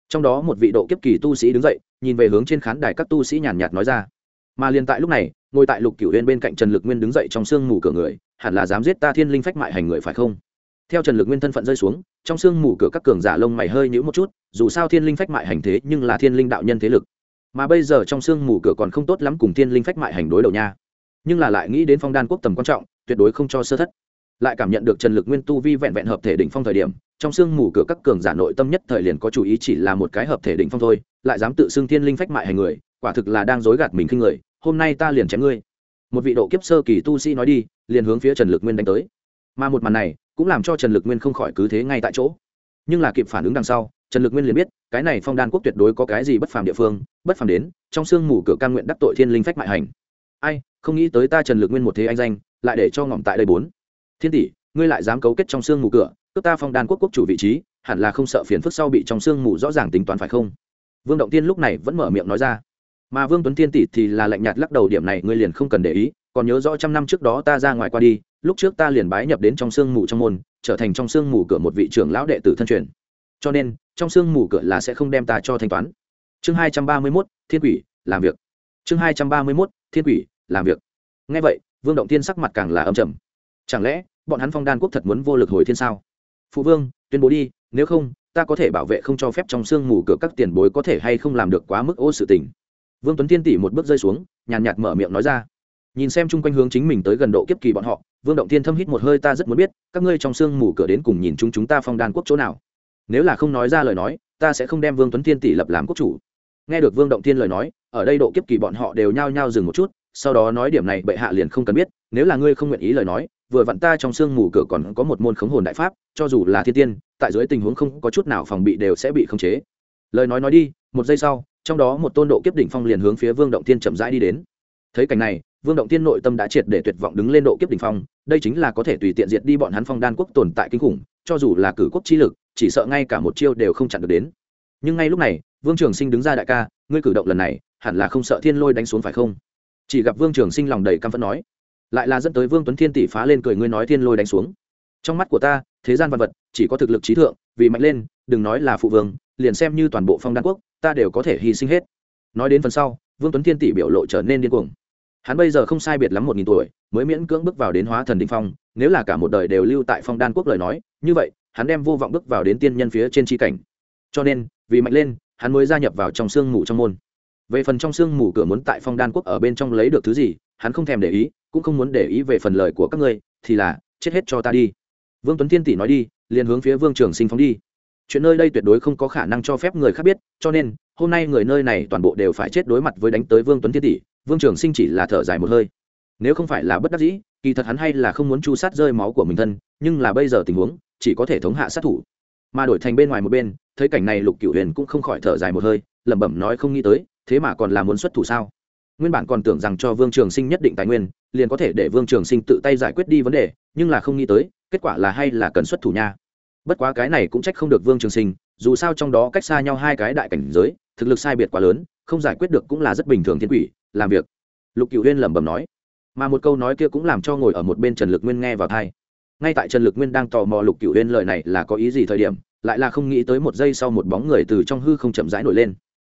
Trong đó một vị độ kiếp kỳ tu sĩ đứng dậy, nhìn về hướng trên khán đài các tu sĩ nhàn nhạt nói ra. Mà liền tại lúc này, ngồi tại lục cửu huyên bên cạnh trần lực nguyên đứng dậy trong sương mù cửa người, hẳn là dám giết ta thiên linh phách mại hành người phải không? Theo trần lực nguyên thân phận rơi xuống, trong sương mù cửa các cường giả lông mày hơi nhữ một chút, dù sao thiên linh phách mại hành thế nhưng là thiên linh đạo nhân thế lực. Mà bây giờ trong sương mù cửa còn không tốt lắm cùng thiên linh phách mại hành đối đầu nha. Nhưng là lại nghĩ đến phong đan quốc tầm quan trọng, tuyệt đối không cho sơ thất. Lại cảm nhận được trần lực nguyên tu vi vẹn vẹn hợp thể đỉnh phong thời điểm, trong sương mù cửa các cường giả nội tâm nhất thời liền có chủ ý chỉ là một cái hợp thể đỉnh phong thôi, lại dám tự xưng thiên linh phách mại hành người, quả thực là đang dối gạt mình khinh người, hôm nay ta liền chém ngươi. Một vị độ kiếp sơ kỳ tu sĩ nói đi, liền hướng phía trần lực nguyên đánh tới. Mà một màn này cũng làm cho trần lực nguyên không khỏi cứ thế ngay tại chỗ. Nhưng là kịp phản ứng đằng sau, trần lực nguyên liền biết, cái này phong đan quốc tuyệt đối có cái gì bất phàm địa phương, bất phàm đến, trong sương mù cửa căn nguyện đắc tội thiên linh phách mại hành. Ai, không nghĩ tới ta trần lực nguyên một thế anh danh, lại để cho ngỏm tại đây bốn. Thiên tỷ, ngươi lại dám cấu kết trong sương mù cửa, cướp ta phong đan quốc quốc chủ vị trí, hẳn là không sợ phiền phức sau bị trong sương mù rõ ràng tính toán phải không? Vương động tiên lúc này vẫn mở miệng nói ra. Mà vương tuấn tiên tỷ thì là lạnh nhạt lắc đầu điểm này, ngươi liền không cần để ý, còn nhớ rõ trăm năm trước đó ta ra ngoài qua đi lúc trước ta liền bái nhập đến trong sương mù trong môn, trở thành trong sương mù cửa một vị trưởng lão đệ tử thân truyền. Cho nên, trong sương mù cửa là sẽ không đem ta cho thanh toán. Chương hai trăm ba mươi mốt, thiên quỷ, làm việc. Chương hai trăm ba mươi mốt, thiên quỷ, làm việc. Ngay vậy, vương động tiên sắc mặt càng là âm trầm. Chẳng lẽ, bọn hắn phong đan quốc thật muốn vô lực hồi thiên sao? Phụ vương, tuyên bố đi, nếu không, ta có thể bảo vệ không cho phép trong sương mù cửa các tiền bối có thể hay không làm được quá mức ô sự tình. Vương tuấn tiên tỷ một bước rơi xuống, nhàn nhạt mở miệng nói ra nhìn xem chung quanh hướng chính mình tới gần độ kiếp kỳ bọn họ, vương động thiên thâm hít một hơi, ta rất muốn biết, các ngươi trong sương mù cửa đến cùng nhìn chúng chúng ta phong đan quốc chỗ nào? Nếu là không nói ra lời nói, ta sẽ không đem vương tuấn thiên tỷ lập làm quốc chủ. Nghe được vương động thiên lời nói, ở đây độ kiếp kỳ bọn họ đều nhao nhao dừng một chút, sau đó nói điểm này, bệ hạ liền không cần biết, nếu là ngươi không nguyện ý lời nói, vừa vặn ta trong sương mù cửa còn có một môn khống hồn đại pháp, cho dù là thiên tiên, tại dưới tình huống không có chút nào phòng bị đều sẽ bị khống chế. Lời nói nói đi, một giây sau, trong đó một tôn độ kiếp đỉnh phong liền hướng phía vương động thiên chậm rãi đi đến. Thấy cảnh này vương động tiên nội tâm đã triệt để tuyệt vọng đứng lên độ kiếp đỉnh phong, đây chính là có thể tùy tiện diệt đi bọn hắn phong đan quốc tồn tại kinh khủng, cho dù là cử quốc chi lực, chỉ sợ ngay cả một chiêu đều không chặn được đến. Nhưng ngay lúc này, vương trường sinh đứng ra đại ca, ngươi cử động lần này, hẳn là không sợ thiên lôi đánh xuống phải không? Chỉ gặp vương trường sinh lòng đầy căm phẫn nói, lại là dẫn tới vương tuấn thiên tỷ phá lên cười ngươi nói thiên lôi đánh xuống. Trong mắt của ta, thế gian vật vật, chỉ có thực lực trí thượng, vì mạnh lên, đừng nói là phụ vương, liền xem như toàn bộ phong đan quốc, ta đều có thể hy sinh hết. Nói đến phần sau, vương tuấn thiên tỷ biểu lộ trở nên điên cuồng hắn bây giờ không sai biệt lắm một nghìn tuổi, mới miễn cưỡng bước vào đến hóa thần đình phong, nếu là cả một đời đều lưu tại phong đan quốc lời nói, như vậy, hắn đem vô vọng bước vào đến tiên nhân phía trên tri cảnh. Cho nên, vì mạnh lên, hắn mới gia nhập vào trong sương mù trong môn. Về phần trong sương mù cửa muốn tại phong đan quốc ở bên trong lấy được thứ gì, hắn không thèm để ý, cũng không muốn để ý về phần lời của các ngươi, thì là, chết hết cho ta đi. Vương tuấn thiên tỷ nói đi, liền hướng phía vương trường sinh phóng đi. Chuyện nơi đây tuyệt đối không có khả năng cho phép người khác biết, cho nên, hôm nay người nơi này toàn bộ đều phải chết đối mặt với đánh tới vương tuấn thiên tỷ vương trường sinh chỉ là thở dài một hơi. Nếu không phải là bất đắc dĩ, kỳ thật hắn hay là không muốn chu sát rơi máu của mình thân, nhưng là bây giờ tình huống, chỉ có thể thống hạ sát thủ. Mà đổi thành bên ngoài một bên, thấy cảnh này lục cửu huyền cũng không khỏi thở dài một hơi, lẩm bẩm nói không nghĩ tới, thế mà còn là muốn xuất thủ sao? Nguyên bản còn tưởng rằng cho vương trường sinh nhất định tài nguyên, liền có thể để vương trường sinh tự tay giải quyết đi vấn đề, nhưng là không nghĩ tới, kết quả là hay là cần xuất thủ nha. Bất quá cái này cũng trách không được vương trường sinh, dù sao trong đó cách xa nhau hai cái đại cảnh giới, thực lực sai biệt quá lớn không giải quyết được cũng là rất bình thường thiên quỷ, làm việc. Lục cựu huyên lẩm bẩm nói. Mà một câu nói kia cũng làm cho ngồi ở một bên trần lực nguyên nghe vào thai ngay tại trần lực nguyên đang tò mò lục cựu huyên lời này là có ý gì thời điểm, lại là không nghĩ tới một giây sau một bóng người từ trong hư không chậm rãi nổi lên.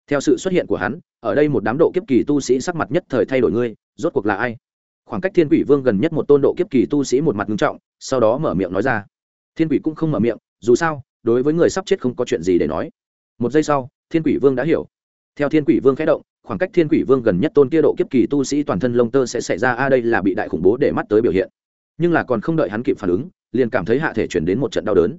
Theo sự xuất hiện của hắn, ở đây một đám độ kiếp kỳ tu sĩ sắc mặt nhất thời thay đổi ngươi, rốt cuộc là ai? Khoảng cách thiên quỷ vương gần nhất một tôn độ kiếp kỳ tu sĩ một mặt ngưng trọng, sau đó mở miệng nói ra. Thiên quỷ cũng không mở miệng, dù sao, đối với người sắp chết không có chuyện gì để nói. Một giây sau, thiên quỷ vương đã hiểu theo thiên quỷ vương khẽ động, khoảng cách thiên quỷ vương gần nhất tôn kia độ kiếp kỳ tu sĩ toàn thân lông tơ sẽ xảy ra, a, đây là bị đại khủng bố để mắt tới biểu hiện. Nhưng là còn không đợi hắn kịp phản ứng, liền cảm thấy hạ thể chuyển đến một trận đau đớn.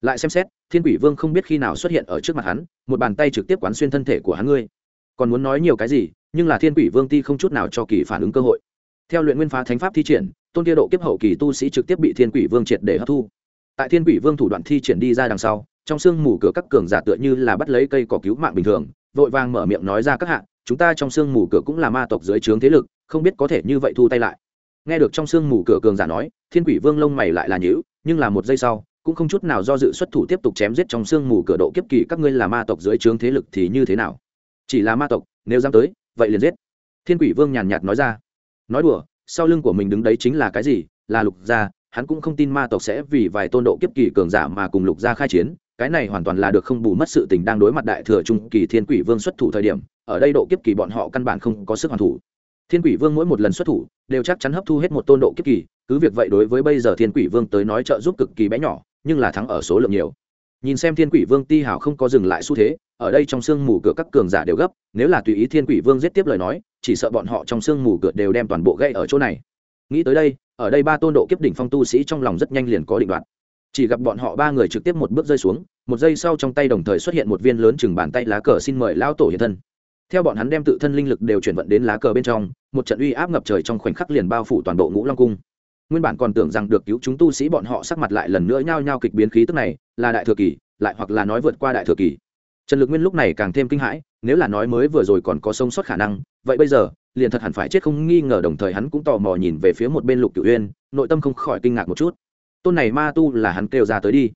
Lại xem xét, thiên quỷ vương không biết khi nào xuất hiện ở trước mặt hắn, một bàn tay trực tiếp quán xuyên thân thể của hắn ngươi. Còn muốn nói nhiều cái gì, nhưng là thiên quỷ vương ti không chút nào cho kỳ phản ứng cơ hội. Theo luyện nguyên phá thánh pháp thi triển, tôn kia độ kiếp hậu kỳ tu sĩ trực tiếp bị thiên quỷ vương triệt để hấp thu. Tại thiên quỷ vương thủ đoạn thi triển đi ra đằng sau, trong sương mù cửa các cường giả tựa như là bắt lấy cây cỏ cứu mạng bình thường vội vàng mở miệng nói ra các hạ, chúng ta trong sương mù cửa cũng là ma tộc dưới trướng thế lực, không biết có thể như vậy thu tay lại. Nghe được trong sương mù cửa cường giả nói, thiên quỷ vương lông mày lại là nhữ nhưng là một giây sau, cũng không chút nào do dự xuất thủ tiếp tục chém giết trong sương mù cửa độ kiếp kỳ các ngươi là ma tộc dưới trướng thế lực thì như thế nào? Chỉ là ma tộc, nếu dám tới, vậy liền giết. Thiên quỷ vương nhàn nhạt nói ra. Nói đùa, sau lưng của mình đứng đấy chính là cái gì? Là lục gia, hắn cũng không tin ma tộc sẽ vì vài tôn độ kiếp kỳ cường giả mà cùng lục gia khai chiến cái này hoàn toàn là được không bù mất sự tình đang đối mặt đại thừa trung kỳ thiên quỷ vương xuất thủ thời điểm, ở đây độ kiếp kỳ bọn họ căn bản không có sức hoàn thủ. Thiên quỷ vương mỗi một lần xuất thủ, đều chắc chắn hấp thu hết một tôn độ kiếp kỳ, cứ việc vậy đối với bây giờ thiên quỷ vương tới nói trợ giúp cực kỳ bé nhỏ, nhưng là thắng ở số lượng nhiều. Nhìn xem thiên quỷ vương ti hảo không có dừng lại xu thế, ở đây trong sương mù cửa các cường giả đều gấp, nếu là tùy ý thiên quỷ vương giết tiếp lời nói, chỉ sợ bọn họ trong sương mù cửa đều đem toàn bộ gây ở chỗ này. Nghĩ tới đây, ở đây ba tôn độ kiếp đỉnh phong tu sĩ trong lòng rất nhanh liền có định đoạt chỉ gặp bọn họ ba người trực tiếp một bước rơi xuống, một giây sau trong tay đồng thời xuất hiện một viên lớn chừng bàn tay lá cờ xin mời lao tổ hiện thân. Theo bọn hắn đem tự thân linh lực đều chuyển vận đến lá cờ bên trong, một trận uy áp ngập trời trong khoảnh khắc liền bao phủ toàn bộ ngũ long cung. Nguyên bản còn tưởng rằng được cứu chúng tu sĩ bọn họ sắc mặt lại lần nữa nhao nhao kịch biến khí tức này, là đại thừa kỳ, lại hoặc là nói vượt qua đại thừa kỳ. Trần lực nguyên lúc này càng thêm kinh hãi, nếu là nói mới vừa rồi còn có sông sót khả năng, vậy bây giờ, liền thật hẳn phải chết không nghi ngờ, đồng thời hắn cũng tò mò nhìn về phía một bên lục cựu uyên, nội tâm không khỏi kinh ngạc một chút tôn này ma tu là hắn kêu ra tới đi.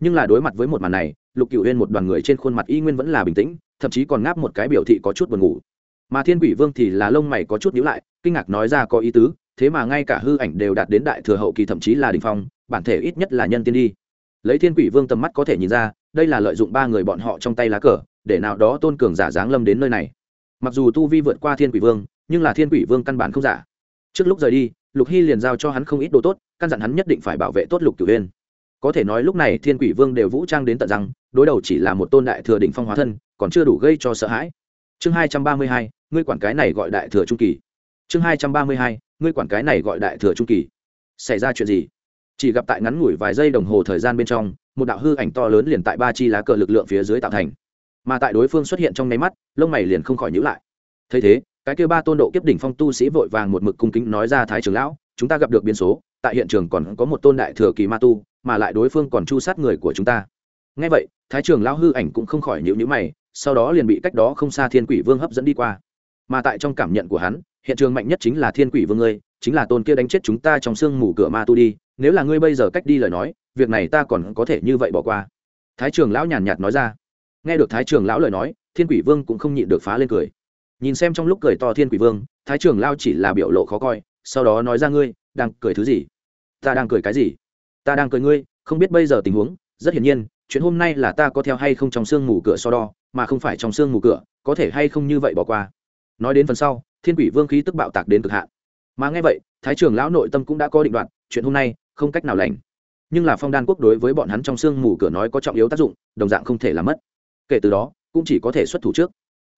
Nhưng là đối mặt với một màn này, lục cửu huyên một đoàn người trên khuôn mặt y nguyên vẫn là bình tĩnh, thậm chí còn ngáp một cái biểu thị có chút buồn ngủ. Mà thiên quỷ vương thì là lông mày có chút nhíu lại, kinh ngạc nói ra có ý tứ, thế mà ngay cả hư ảnh đều đạt đến đại thừa hậu kỳ thậm chí là đình phong, bản thể ít nhất là nhân tiên đi. Lấy thiên quỷ vương tầm mắt có thể nhìn ra, đây là lợi dụng ba người bọn họ trong tay lá cờ, để nào đó tôn cường giả giáng lâm đến nơi này. Mặc dù tu vi vượt qua thiên quỷ vương, nhưng là thiên quỷ vương căn bản không giả. Trước lúc rời đi lục hy liền giao cho hắn không ít đồ tốt, căn dặn hắn nhất định phải bảo vệ tốt lục cửu huyên có thể nói lúc này thiên quỷ vương đều vũ trang đến tận rằng đối đầu chỉ là một tôn đại thừa đỉnh phong hóa thân, còn chưa đủ gây cho sợ hãi. Chương hai trăm ba mươi hai, ngươi quản cái này gọi đại thừa trung kỳ. Chương hai trăm ba mươi hai, ngươi quản cái này gọi đại thừa trung kỳ. Xảy ra chuyện gì? Chỉ gặp tại ngắn ngủi vài giây đồng hồ thời gian bên trong, một đạo hư ảnh to lớn liền tại ba chi lá cờ lực lượng phía dưới tạo thành. Mà tại đối phương xuất hiện trong nháy mắt, lông mày liền không khỏi nhữ lại. Thấy thế cái kêu ba tôn độ kiếp đỉnh phong tu sĩ vội vàng một mực cung kính nói ra thái trường lão, chúng ta gặp được biến số, tại hiện trường còn có một tôn đại thừa kỳ ma tu, mà lại đối phương còn chu sát người của chúng ta. Ngay vậy, thái trường lão hư ảnh cũng không khỏi nhịu nhữ mày, sau đó liền bị cách đó không xa thiên quỷ vương hấp dẫn đi qua. Mà tại trong cảm nhận của hắn, hiện trường mạnh nhất chính là thiên quỷ vương ngươi, chính là tôn kia đánh chết chúng ta trong sương mù cửa ma tu đi, nếu là ngươi bây giờ cách đi lời nói, việc này ta còn có thể như vậy bỏ qua. Thái trường lão nhàn nhạt nói ra. Nghe được thái trường lão lời nói, thiên quỷ vương cũng không nhịn được phá lên cười nhìn xem trong lúc cười to thiên quỷ vương, thái trưởng lao chỉ là biểu lộ khó coi, sau đó nói ra ngươi, đang cười thứ gì? Ta đang cười cái gì? Ta đang cười ngươi, không biết bây giờ tình huống, rất hiển nhiên, chuyện hôm nay là ta có theo hay không trong sương mù cửa so đo, mà không phải trong sương mù cửa, có thể hay không như vậy bỏ qua. Nói đến phần sau, thiên quỷ vương khí tức bạo tạc đến cực hạn. Mà nghe vậy, thái trưởng lão nội tâm cũng đã có định đoạn chuyện hôm nay, không cách nào lành. Nhưng là phong đan quốc đối với bọn hắn trong sương mù cửa nói có trọng yếu tác dụng, đồng dạng không thể làm mất. Kể từ đó, cũng chỉ có thể xuất thủ trước.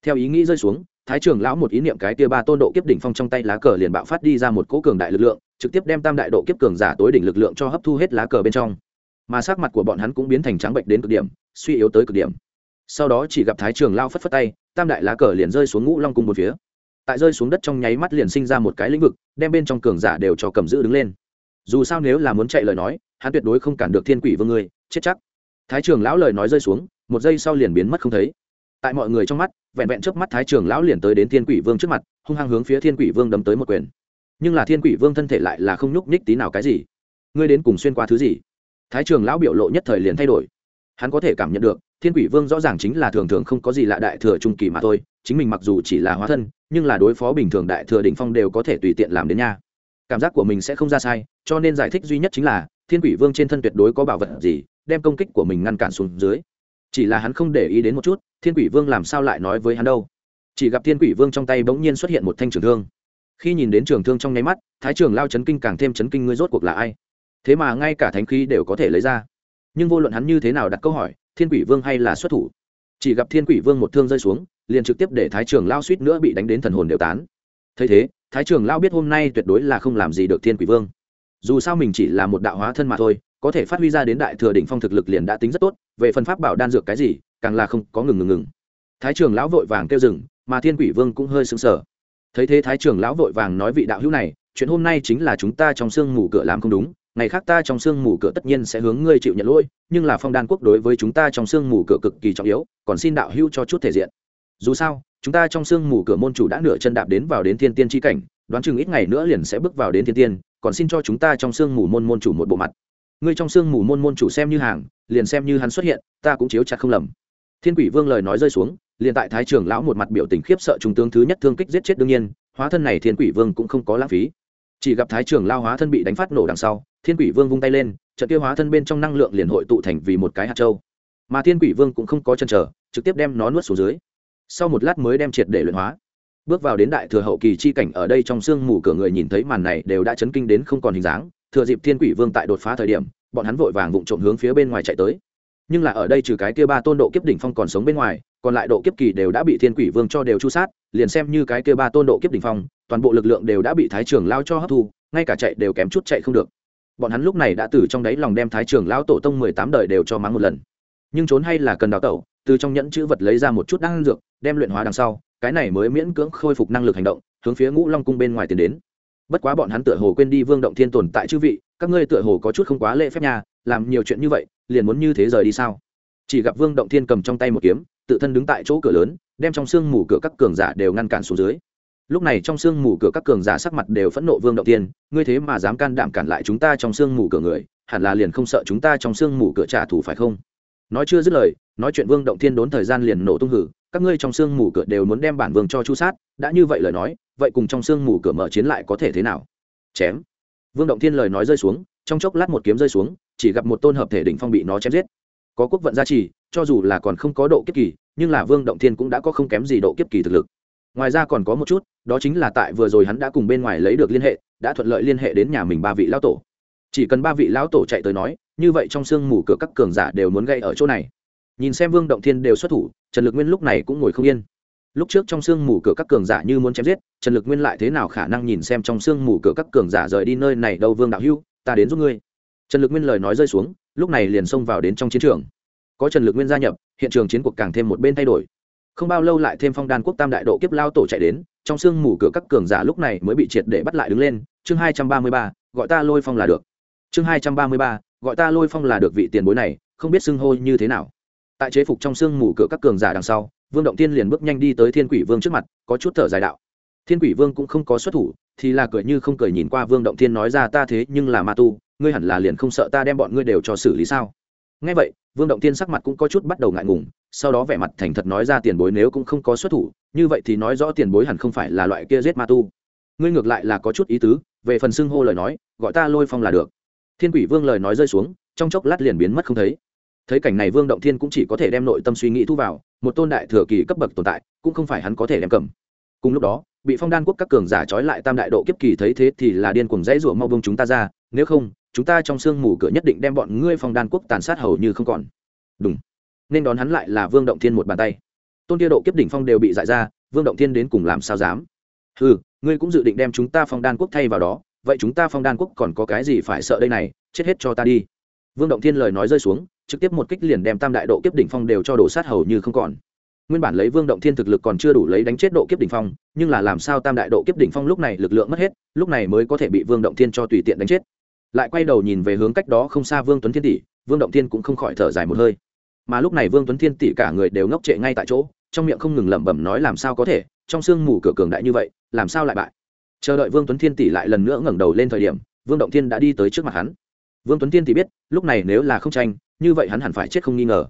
Theo ý nghĩ rơi xuống thái trường lão một ý niệm cái tia ba tôn độ kiếp đỉnh phong trong tay lá cờ liền bạo phát đi ra một cỗ cường đại lực lượng, trực tiếp đem tam đại độ kiếp cường giả tối đỉnh lực lượng cho hấp thu hết lá cờ bên trong. Mà sắc mặt của bọn hắn cũng biến thành trắng bệnh đến cực điểm, suy yếu tới cực điểm. Sau đó chỉ gặp thái trường lao phất phất tay, tam đại lá cờ liền rơi xuống ngũ long cung một phía. Tại rơi xuống đất trong nháy mắt liền sinh ra một cái lĩnh vực, đem bên trong cường giả đều cho cầm giữ đứng lên. Dù sao nếu là muốn chạy lời nói, hắn tuyệt đối không cản được thiên quỷ vương người chết chắc. Thái trường lão lời nói rơi xuống, một giây sau liền biến mất không thấy. Tại mọi người trong mắt vẹn vẹn trước mắt thái trường lão liền tới đến thiên quỷ vương trước mặt, hung hăng hướng phía thiên quỷ vương đấm tới một quyền. Nhưng là thiên quỷ vương thân thể lại là không nhúc nhích tí nào cái gì. Ngươi đến cùng xuyên qua thứ gì? Thái trường lão biểu lộ nhất thời liền thay đổi. Hắn có thể cảm nhận được, thiên quỷ vương rõ ràng chính là thường thường không có gì lạ đại thừa trung kỳ mà thôi, chính mình mặc dù chỉ là hóa thân, nhưng là đối phó bình thường đại thừa đỉnh phong đều có thể tùy tiện làm đến nha. Cảm giác của mình sẽ không ra sai, cho nên giải thích duy nhất chính là, thiên quỷ vương trên thân tuyệt đối có bảo vật gì, đem công kích của mình ngăn cản xuống dưới chỉ là hắn không để ý đến một chút, thiên quỷ vương làm sao lại nói với hắn đâu? Chỉ gặp thiên quỷ vương trong tay bỗng nhiên xuất hiện một thanh trường thương. Khi nhìn đến trường thương trong nháy mắt, thái trường lao chấn kinh càng thêm chấn kinh ngươi rốt cuộc là ai? Thế mà ngay cả thánh khí đều có thể lấy ra. Nhưng vô luận hắn như thế nào đặt câu hỏi, thiên quỷ vương hay là xuất thủ? Chỉ gặp thiên quỷ vương một thương rơi xuống, liền trực tiếp để thái trường lao suýt nữa bị đánh đến thần hồn đều tán. Thấy thế, thái trường lao biết hôm nay tuyệt đối là không làm gì được thiên quỷ vương. Dù sao mình chỉ là một đạo hóa thân mà thôi có thể phát huy ra đến đại thừa đỉnh phong thực lực liền đã tính rất tốt, về phần pháp bảo đan dược cái gì, càng là không có ngừng ngừng ngừng. Thái trường lão vội vàng kêu dừng, mà thiên quỷ vương cũng hơi sững sờ. Thấy thế thái trường lão vội vàng nói vị đạo hữu này, chuyện hôm nay chính là chúng ta trong sương mù cửa làm không đúng, ngày khác ta trong sương mù cửa tất nhiên sẽ hướng ngươi chịu nhận lỗi, nhưng là phong đan quốc đối với chúng ta trong sương mù cửa cực kỳ trọng yếu, còn xin đạo hữu cho chút thể diện. Dù sao, chúng ta trong sương mù cửa môn chủ đã nửa chân đạp đến vào đến thiên tiên tri cảnh, đoán chừng ít ngày nữa liền sẽ bước vào đến thiên tiên, còn xin cho chúng ta trong sương mù môn môn chủ một bộ mặt ngươi trong sương mù môn môn chủ xem như hàng, liền xem như hắn xuất hiện, ta cũng chiếu chặt không lầm. Thiên quỷ vương lời nói rơi xuống, liền tại thái trường lão một mặt biểu tình khiếp sợ trung tướng thứ nhất thương kích giết chết đương nhiên, hóa thân này thiên quỷ vương cũng không có lãng phí. Chỉ gặp thái trường lao hóa thân bị đánh phát nổ đằng sau, thiên quỷ vương vung tay lên, trận kia hóa thân bên trong năng lượng liền hội tụ thành vì một cái hạt châu. Mà thiên quỷ vương cũng không có chân trở trực tiếp đem nó nuốt xuống dưới. Sau một lát mới đem triệt để luyện hóa. Bước vào đến đại thừa hậu kỳ chi cảnh, ở đây trong sương mù cửa người nhìn thấy màn này đều đã chấn kinh đến không còn hình dáng thừa dịp thiên quỷ vương tại đột phá thời điểm, bọn hắn vội vàng vụng trộm hướng phía bên ngoài chạy tới. Nhưng là ở đây trừ cái kia ba tôn độ kiếp đỉnh phong còn sống bên ngoài, còn lại độ kiếp kỳ đều đã bị thiên quỷ vương cho đều chu sát, liền xem như cái kia ba tôn độ kiếp đỉnh phong, toàn bộ lực lượng đều đã bị thái trường lao cho hấp thu, ngay cả chạy đều kém chút chạy không được. Bọn hắn lúc này đã từ trong đáy lòng đem thái trường lão tổ tông mười tám đời đều cho mắng một lần. Nhưng trốn hay là cần đào tẩu, từ trong nhẫn chữ vật lấy ra một chút năng dược, đem luyện hóa đằng sau, cái này mới miễn cưỡng khôi phục năng lực hành động, hướng phía ngũ long cung bên ngoài tiến đến bất quá bọn hắn tựa hồ quên đi vương động thiên tồn tại chư vị, các ngươi tựa hồ có chút không quá lễ phép nhà làm nhiều chuyện như vậy, liền muốn như thế rời đi sao? Chỉ gặp vương động thiên cầm trong tay một kiếm, tự thân đứng tại chỗ cửa lớn, đem trong sương mù cửa các cường giả đều ngăn cản xuống dưới. Lúc này trong sương mù cửa các cường giả sắc mặt đều phẫn nộ vương động thiên, ngươi thế mà dám can đảm cản lại chúng ta trong sương mù cửa người, hẳn là liền không sợ chúng ta trong sương mù cửa trả thù phải không? Nói chưa dứt lời, nói chuyện vương động thiên đốn thời gian liền nổ tung hử, các ngươi trong sương mù cửa đều muốn đem bản vương cho chu sát, đã như vậy lời nói vậy cùng trong sương mù cửa mở chiến lại có thể thế nào? Chém. Vương động thiên lời nói rơi xuống, trong chốc lát một kiếm rơi xuống, chỉ gặp một tôn hợp thể đỉnh phong bị nó chém giết. Có quốc vận gia trì, cho dù là còn không có độ kiếp kỳ, nhưng là vương động thiên cũng đã có không kém gì độ kiếp kỳ thực lực. Ngoài ra còn có một chút, đó chính là tại vừa rồi hắn đã cùng bên ngoài lấy được liên hệ, đã thuận lợi liên hệ đến nhà mình ba vị lão tổ. Chỉ cần ba vị lão tổ chạy tới nói, như vậy trong sương mù cửa các cường giả đều muốn gây ở chỗ này. Nhìn xem vương động thiên đều xuất thủ, trần lực nguyên lúc này cũng ngồi không yên lúc trước trong sương mù cửa các cường giả như muốn chém giết, trần lực nguyên lại thế nào khả năng nhìn xem trong sương mù cửa các cường giả rời đi nơi này đâu, vương đạo hưu, ta đến giúp ngươi. Trần lực nguyên lời nói rơi xuống, lúc này liền xông vào đến trong chiến trường. Có trần lực nguyên gia nhập, hiện trường chiến cuộc càng thêm một bên thay đổi. Không bao lâu lại thêm phong đan quốc tam đại độ kiếp lao tổ chạy đến, trong sương mù cửa các cường giả lúc này mới bị triệt để bắt lại đứng lên. Chương hai trăm ba mươi ba, gọi ta lôi phong là được. Chương hai trăm ba mươi ba, gọi ta lôi phong là được vị tiền bối này, không biết xưng hô như thế nào. Tại chế phục trong sương mù cửa các cường giả đằng sau vương động tiên liền bước nhanh đi tới thiên quỷ vương trước mặt, có chút thở dài đạo. Thiên quỷ vương cũng không có xuất thủ, thì là cười như không cười nhìn qua vương động thiên nói ra ta thế nhưng là ma tu, ngươi hẳn là liền không sợ ta đem bọn ngươi đều cho xử lý sao? Ngay vậy, vương động thiên sắc mặt cũng có chút bắt đầu ngại ngùng, sau đó vẻ mặt thành thật nói ra tiền bối nếu cũng không có xuất thủ, như vậy thì nói rõ tiền bối hẳn không phải là loại kia giết ma tu. Ngươi ngược lại là có chút ý tứ, về phần xưng hô lời nói, gọi ta lôi phong là được. Thiên quỷ vương lời nói rơi xuống, trong chốc lát liền biến mất không thấy. Thấy cảnh này vương động thiên cũng chỉ có thể đem nội tâm suy nghĩ thu vào một tôn đại thừa kỳ cấp bậc tồn tại, cũng không phải hắn có thể đem cầm. Cùng lúc đó, bị phong đan quốc các cường giả trói lại tam đại độ kiếp kỳ thấy thế thì là điên cuồng dãy rủa mau bông chúng ta ra, nếu không, chúng ta trong sương mù cửa nhất định đem bọn ngươi phong đan quốc tàn sát hầu như không còn. Đúng nên đón hắn lại là vương động thiên một bàn tay. Tôn kia độ kiếp đỉnh phong đều bị dại ra, vương động thiên đến cùng làm sao dám? Ừ ngươi cũng dự định đem chúng ta phong đan quốc thay vào đó, vậy chúng ta phong đan quốc còn có cái gì phải sợ đây này, chết hết cho ta đi. Vương động thiên lời nói rơi xuống trực tiếp một kích liền đem tam đại độ kiếp đỉnh phong đều cho đổ sát hầu như không còn. Nguyên bản lấy vương động thiên thực lực còn chưa đủ lấy đánh chết độ kiếp đỉnh phong, nhưng là làm sao tam đại độ kiếp đỉnh phong lúc này lực lượng mất hết, lúc này mới có thể bị vương động thiên cho tùy tiện đánh chết. Lại quay đầu nhìn về hướng cách đó không xa vương tuấn thiên tỷ, vương động thiên cũng không khỏi thở dài một hơi. Mà lúc này vương tuấn thiên tỷ cả người đều ngốc trệ ngay tại chỗ, trong miệng không ngừng lẩm bẩm nói làm sao có thể, trong sương mù cửa cường đại như vậy, làm sao lại bại? Chờ đợi vương tuấn thiên tỷ lại lần nữa ngẩng đầu lên thời điểm, vương động thiên đã đi tới trước mặt hắn. Vương tuấn thiên tỷ biết, lúc này nếu là không tranh như vậy hắn hẳn phải chết không nghi ngờ.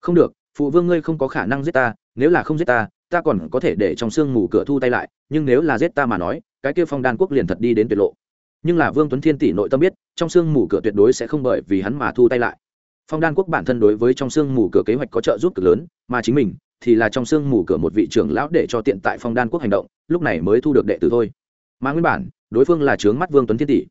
Không được, phụ vương ngươi không có khả năng giết ta, nếu là không giết ta ta còn có thể để trong sương mù cửa thu tay lại, nhưng nếu là giết ta mà nói, cái kia phong đan quốc liền thật đi đến tuyệt lộ. Nhưng là vương tuấn thiên tỷ nội tâm biết, trong sương mù cửa tuyệt đối sẽ không bởi vì hắn mà thu tay lại. Phong đan quốc bản thân đối với trong sương mù cửa kế hoạch có trợ giúp cực lớn, mà chính mình thì là trong sương mù cửa một vị trưởng lão để cho tiện tại phong đan quốc hành động, lúc này mới thu được đệ tử thôi. Mà nguyên bản, đối phương là trướng mắt vương tuấn thiên tỷ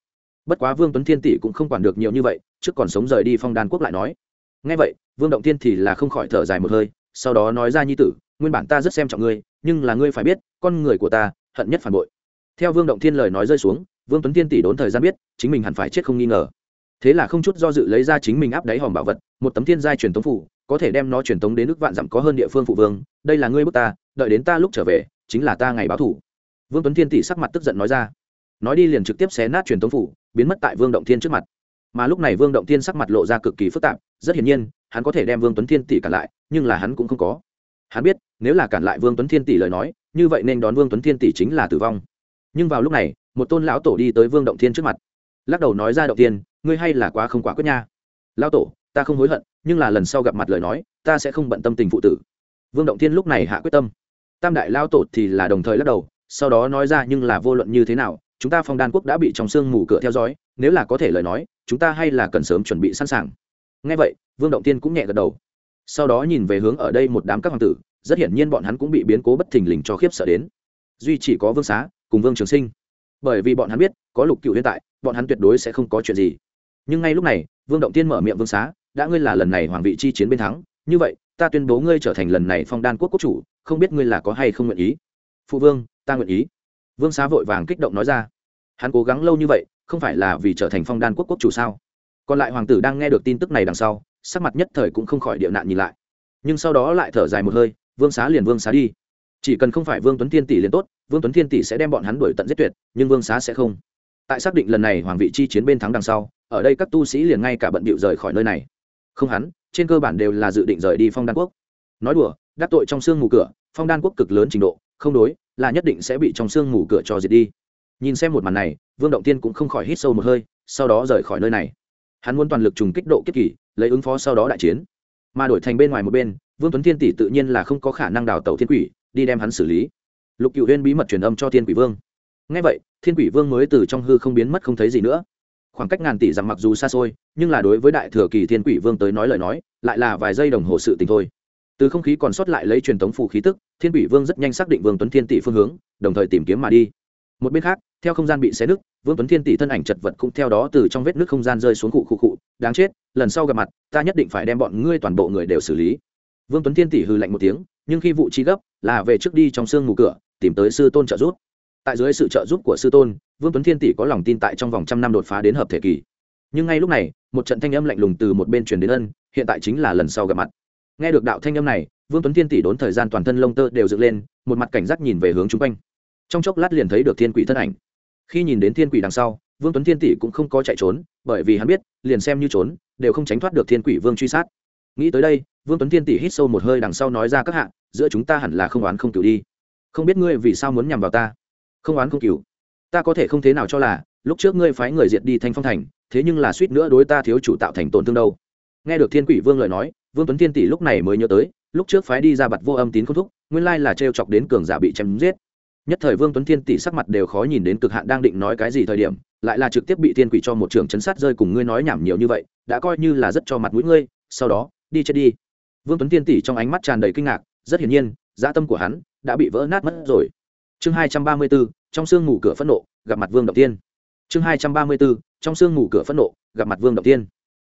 bất quá vương tuấn thiên tỷ cũng không quản được nhiều như vậy, trước còn sống rời đi phong đan quốc lại nói. Ngay vậy, vương động thiên thì là không khỏi thở dài một hơi, sau đó nói ra nhi tử, nguyên bản ta rất xem trọng ngươi, nhưng là ngươi phải biết, con người của ta, hận nhất phản bội. Theo vương động thiên lời nói rơi xuống, vương tuấn thiên tỷ đốn thời gian biết, chính mình hẳn phải chết không nghi ngờ. Thế là không chút do dự lấy ra chính mình áp đáy hòm bảo vật, một tấm thiên giai truyền tống phủ, có thể đem nó truyền tống đến nước vạn dặm có hơn địa phương phụ vương. Đây là ngươi bước ta, đợi đến ta lúc trở về, chính là ta ngày báo thủ. Vương tuấn thiên tỷ sắc mặt tức giận nói ra nói đi liền trực tiếp xé nát truyền tống phủ, biến mất tại vương động thiên trước mặt. Mà lúc này vương động thiên sắc mặt lộ ra cực kỳ phức tạp, rất hiển nhiên, hắn có thể đem vương tuấn thiên tỷ cản lại, nhưng là hắn cũng không có. Hắn biết, nếu là cản lại vương tuấn thiên tỷ lời nói, như vậy nên đón vương tuấn thiên tỷ chính là tử vong. Nhưng vào lúc này, một tôn lão tổ đi tới vương động thiên trước mặt. Lắc đầu nói ra động tiên ngươi hay là quá không quả quyết nha. Lão tổ, ta không hối hận, nhưng là lần sau gặp mặt lời nói, ta sẽ không bận tâm tình phụ tử. Vương động thiên lúc này hạ quyết tâm. Tam đại lão tổ thì là đồng thời lắc đầu, sau đó nói ra nhưng là vô luận như thế nào chúng ta phong đan quốc đã bị trong sương mù cửa theo dõi, nếu là có thể lời nói, chúng ta hay là cần sớm chuẩn bị sẵn sàng. Ngay vậy, vương động tiên cũng nhẹ gật đầu. Sau đó nhìn về hướng ở đây một đám các hoàng tử, rất hiển nhiên bọn hắn cũng bị biến cố bất thình lình cho khiếp sợ đến. Duy chỉ có vương xá cùng vương trường sinh. Bởi vì bọn hắn biết, có lục cựu hiện tại, bọn hắn tuyệt đối sẽ không có chuyện gì. Nhưng ngay lúc này, vương động tiên mở miệng vương xá, đã ngươi là lần này hoàng vị chi chiến bên thắng, như vậy, ta tuyên bố ngươi trở thành lần này phong đan quốc quốc chủ, không biết ngươi là có hay không nguyện ý? Phụ vương, ta nguyện ý vương xá vội vàng kích động nói ra, hắn cố gắng lâu như vậy, không phải là vì trở thành phong đan quốc quốc chủ sao? Còn lại hoàng tử đang nghe được tin tức này đằng sau, sắc mặt nhất thời cũng không khỏi địa nạn nhìn lại. Nhưng sau đó lại thở dài một hơi, vương xá liền vương xá đi. Chỉ cần không phải vương tuấn thiên tỷ liền tốt, vương tuấn thiên tỷ sẽ đem bọn hắn đuổi tận giết tuyệt, nhưng vương xá sẽ không. Tại xác định lần này hoàng vị chi chiến bên thắng đằng sau, ở đây các tu sĩ liền ngay cả bận bịu rời khỏi nơi này. Không hắn, trên cơ bản đều là dự định rời đi phong đan quốc. Nói đùa, đắc tội trong xương mù cửa, phong đan quốc cực lớn trình độ, không đối là nhất định sẽ bị trong sương mù cửa cho diệt đi. Nhìn xem một màn này, vương động tiên cũng không khỏi hít sâu một hơi, sau đó rời khỏi nơi này. Hắn muốn toàn lực trùng kích độ kiếp kỷ lấy ứng phó sau đó đại chiến. Mà đổi thành bên ngoài một bên, vương tuấn thiên tỷ tự nhiên là không có khả năng đào tẩu thiên quỷ, đi đem hắn xử lý. Lục cựu huyên bí mật truyền âm cho thiên quỷ vương. Ngay vậy, thiên quỷ vương mới từ trong hư không biến mất không thấy gì nữa. Khoảng cách ngàn tỷ rằng mặc dù xa xôi, nhưng là đối với đại thừa kỳ thiên quỷ vương tới nói lời nói, lại là vài giây đồng hồ sự tình thôi từ không khí còn sót lại lấy truyền thống phù khí tức, thiên quỷ vương rất nhanh xác định vương tuấn thiên tỷ phương hướng, đồng thời tìm kiếm mà đi. Một bên khác, theo không gian bị xé nứt, vương tuấn thiên tỷ thân ảnh chật vật cũng theo đó từ trong vết nước không gian rơi xuống cụ cụ cụ đáng chết, lần sau gặp mặt, ta nhất định phải đem bọn ngươi toàn bộ người đều xử lý. Vương tuấn thiên tỷ hư lạnh một tiếng, nhưng khi vụ chi gấp, là về trước đi trong sương ngủ cửa, tìm tới sư tôn trợ giúp. Tại dưới sự trợ giúp của sư tôn, vương tuấn thiên tỷ có lòng tin tại trong vòng trăm năm đột phá đến hợp thể kỳ. Nhưng ngay lúc này, một trận thanh âm lạnh lùng từ một bên truyền đến ân, hiện tại chính là lần sau gặp mặt nghe được đạo thanh âm này, vương tuấn thiên tỷ đốn thời gian toàn thân lông tơ đều dựng lên, một mặt cảnh giác nhìn về hướng chung quanh. Trong chốc lát liền thấy được thiên quỷ thân ảnh. Khi nhìn đến thiên quỷ đằng sau, vương tuấn thiên tỷ cũng không có chạy trốn, bởi vì hắn biết, liền xem như trốn, đều không tránh thoát được thiên quỷ vương truy sát. Nghĩ tới đây, vương tuấn thiên tỷ hít sâu một hơi đằng sau nói ra các hạ, giữa chúng ta hẳn là không oán không cựu đi. Không biết ngươi vì sao muốn nhằm vào ta? Không oán không cựu ta có thể không thế nào cho là, lúc trước ngươi phái người diệt đi thanh phong thành, thế nhưng là suýt nữa đối ta thiếu chủ tạo thành tổn thương đâu. Nghe được thiên quỷ vương lời nói vương tuấn thiên tỷ lúc này mới nhớ tới lúc trước phái đi ra bặt vô âm tín không thúc nguyên lai là t chọc đến cường giả bị chém giết. Nhất thời vương tuấn thiên tỷ sắc mặt đều khó nhìn đến cực hạn đang định nói cái gì thời điểm lại là trực tiếp bị thiên quỷ cho một trường chấn sát rơi cùng ngươi nói nhảm nhiều như vậy đã coi như là rất cho mặt mũi ngươi sau đó đi chết đi. Vương tuấn thiên tỷ trong ánh mắt tràn đầy kinh ngạc rất hiển nhiên dã tâm của hắn đã bị vỡ nát mất rồi. Chương hai trăm ba mươi 234, trong sương ngủ cửa phẫn nộ gặp mặt vương động tiên chương hai trăm ba mươi 234, trong sương ngủ cửa phẫn nộ gặp mặt vương động tiên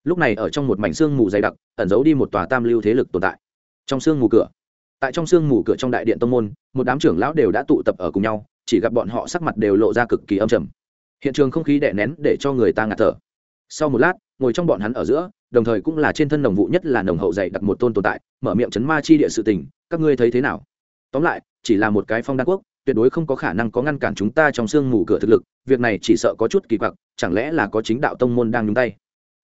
lúc này ở trong một mảnh xương mù dày đặc, ẩn giấu đi một tòa tam lưu thế lực tồn tại. Trong xương mù cửa, tại trong xương mù cửa trong đại điện tông môn, một đám trưởng lão đều đã tụ tập ở cùng nhau, chỉ gặp bọn họ sắc mặt đều lộ ra cực kỳ âm trầm. Hiện trường không khí đè nén để cho người ta ngạt thở. Sau một lát, ngồi trong bọn hắn ở giữa, đồng thời cũng là trên thân đồng vụ nhất là nồng hậu dày đặc một tôn tồn tại, mở miệng chấn ma chi địa sự tình, các ngươi thấy thế nào? Tóm lại, chỉ là một cái phong đan quốc, tuyệt đối không có khả năng có ngăn cản chúng ta trong sương mù cửa thực lực, việc này chỉ sợ có chút kỳ quặc, chẳng lẽ là có chính đạo tông môn đang nhúng tay?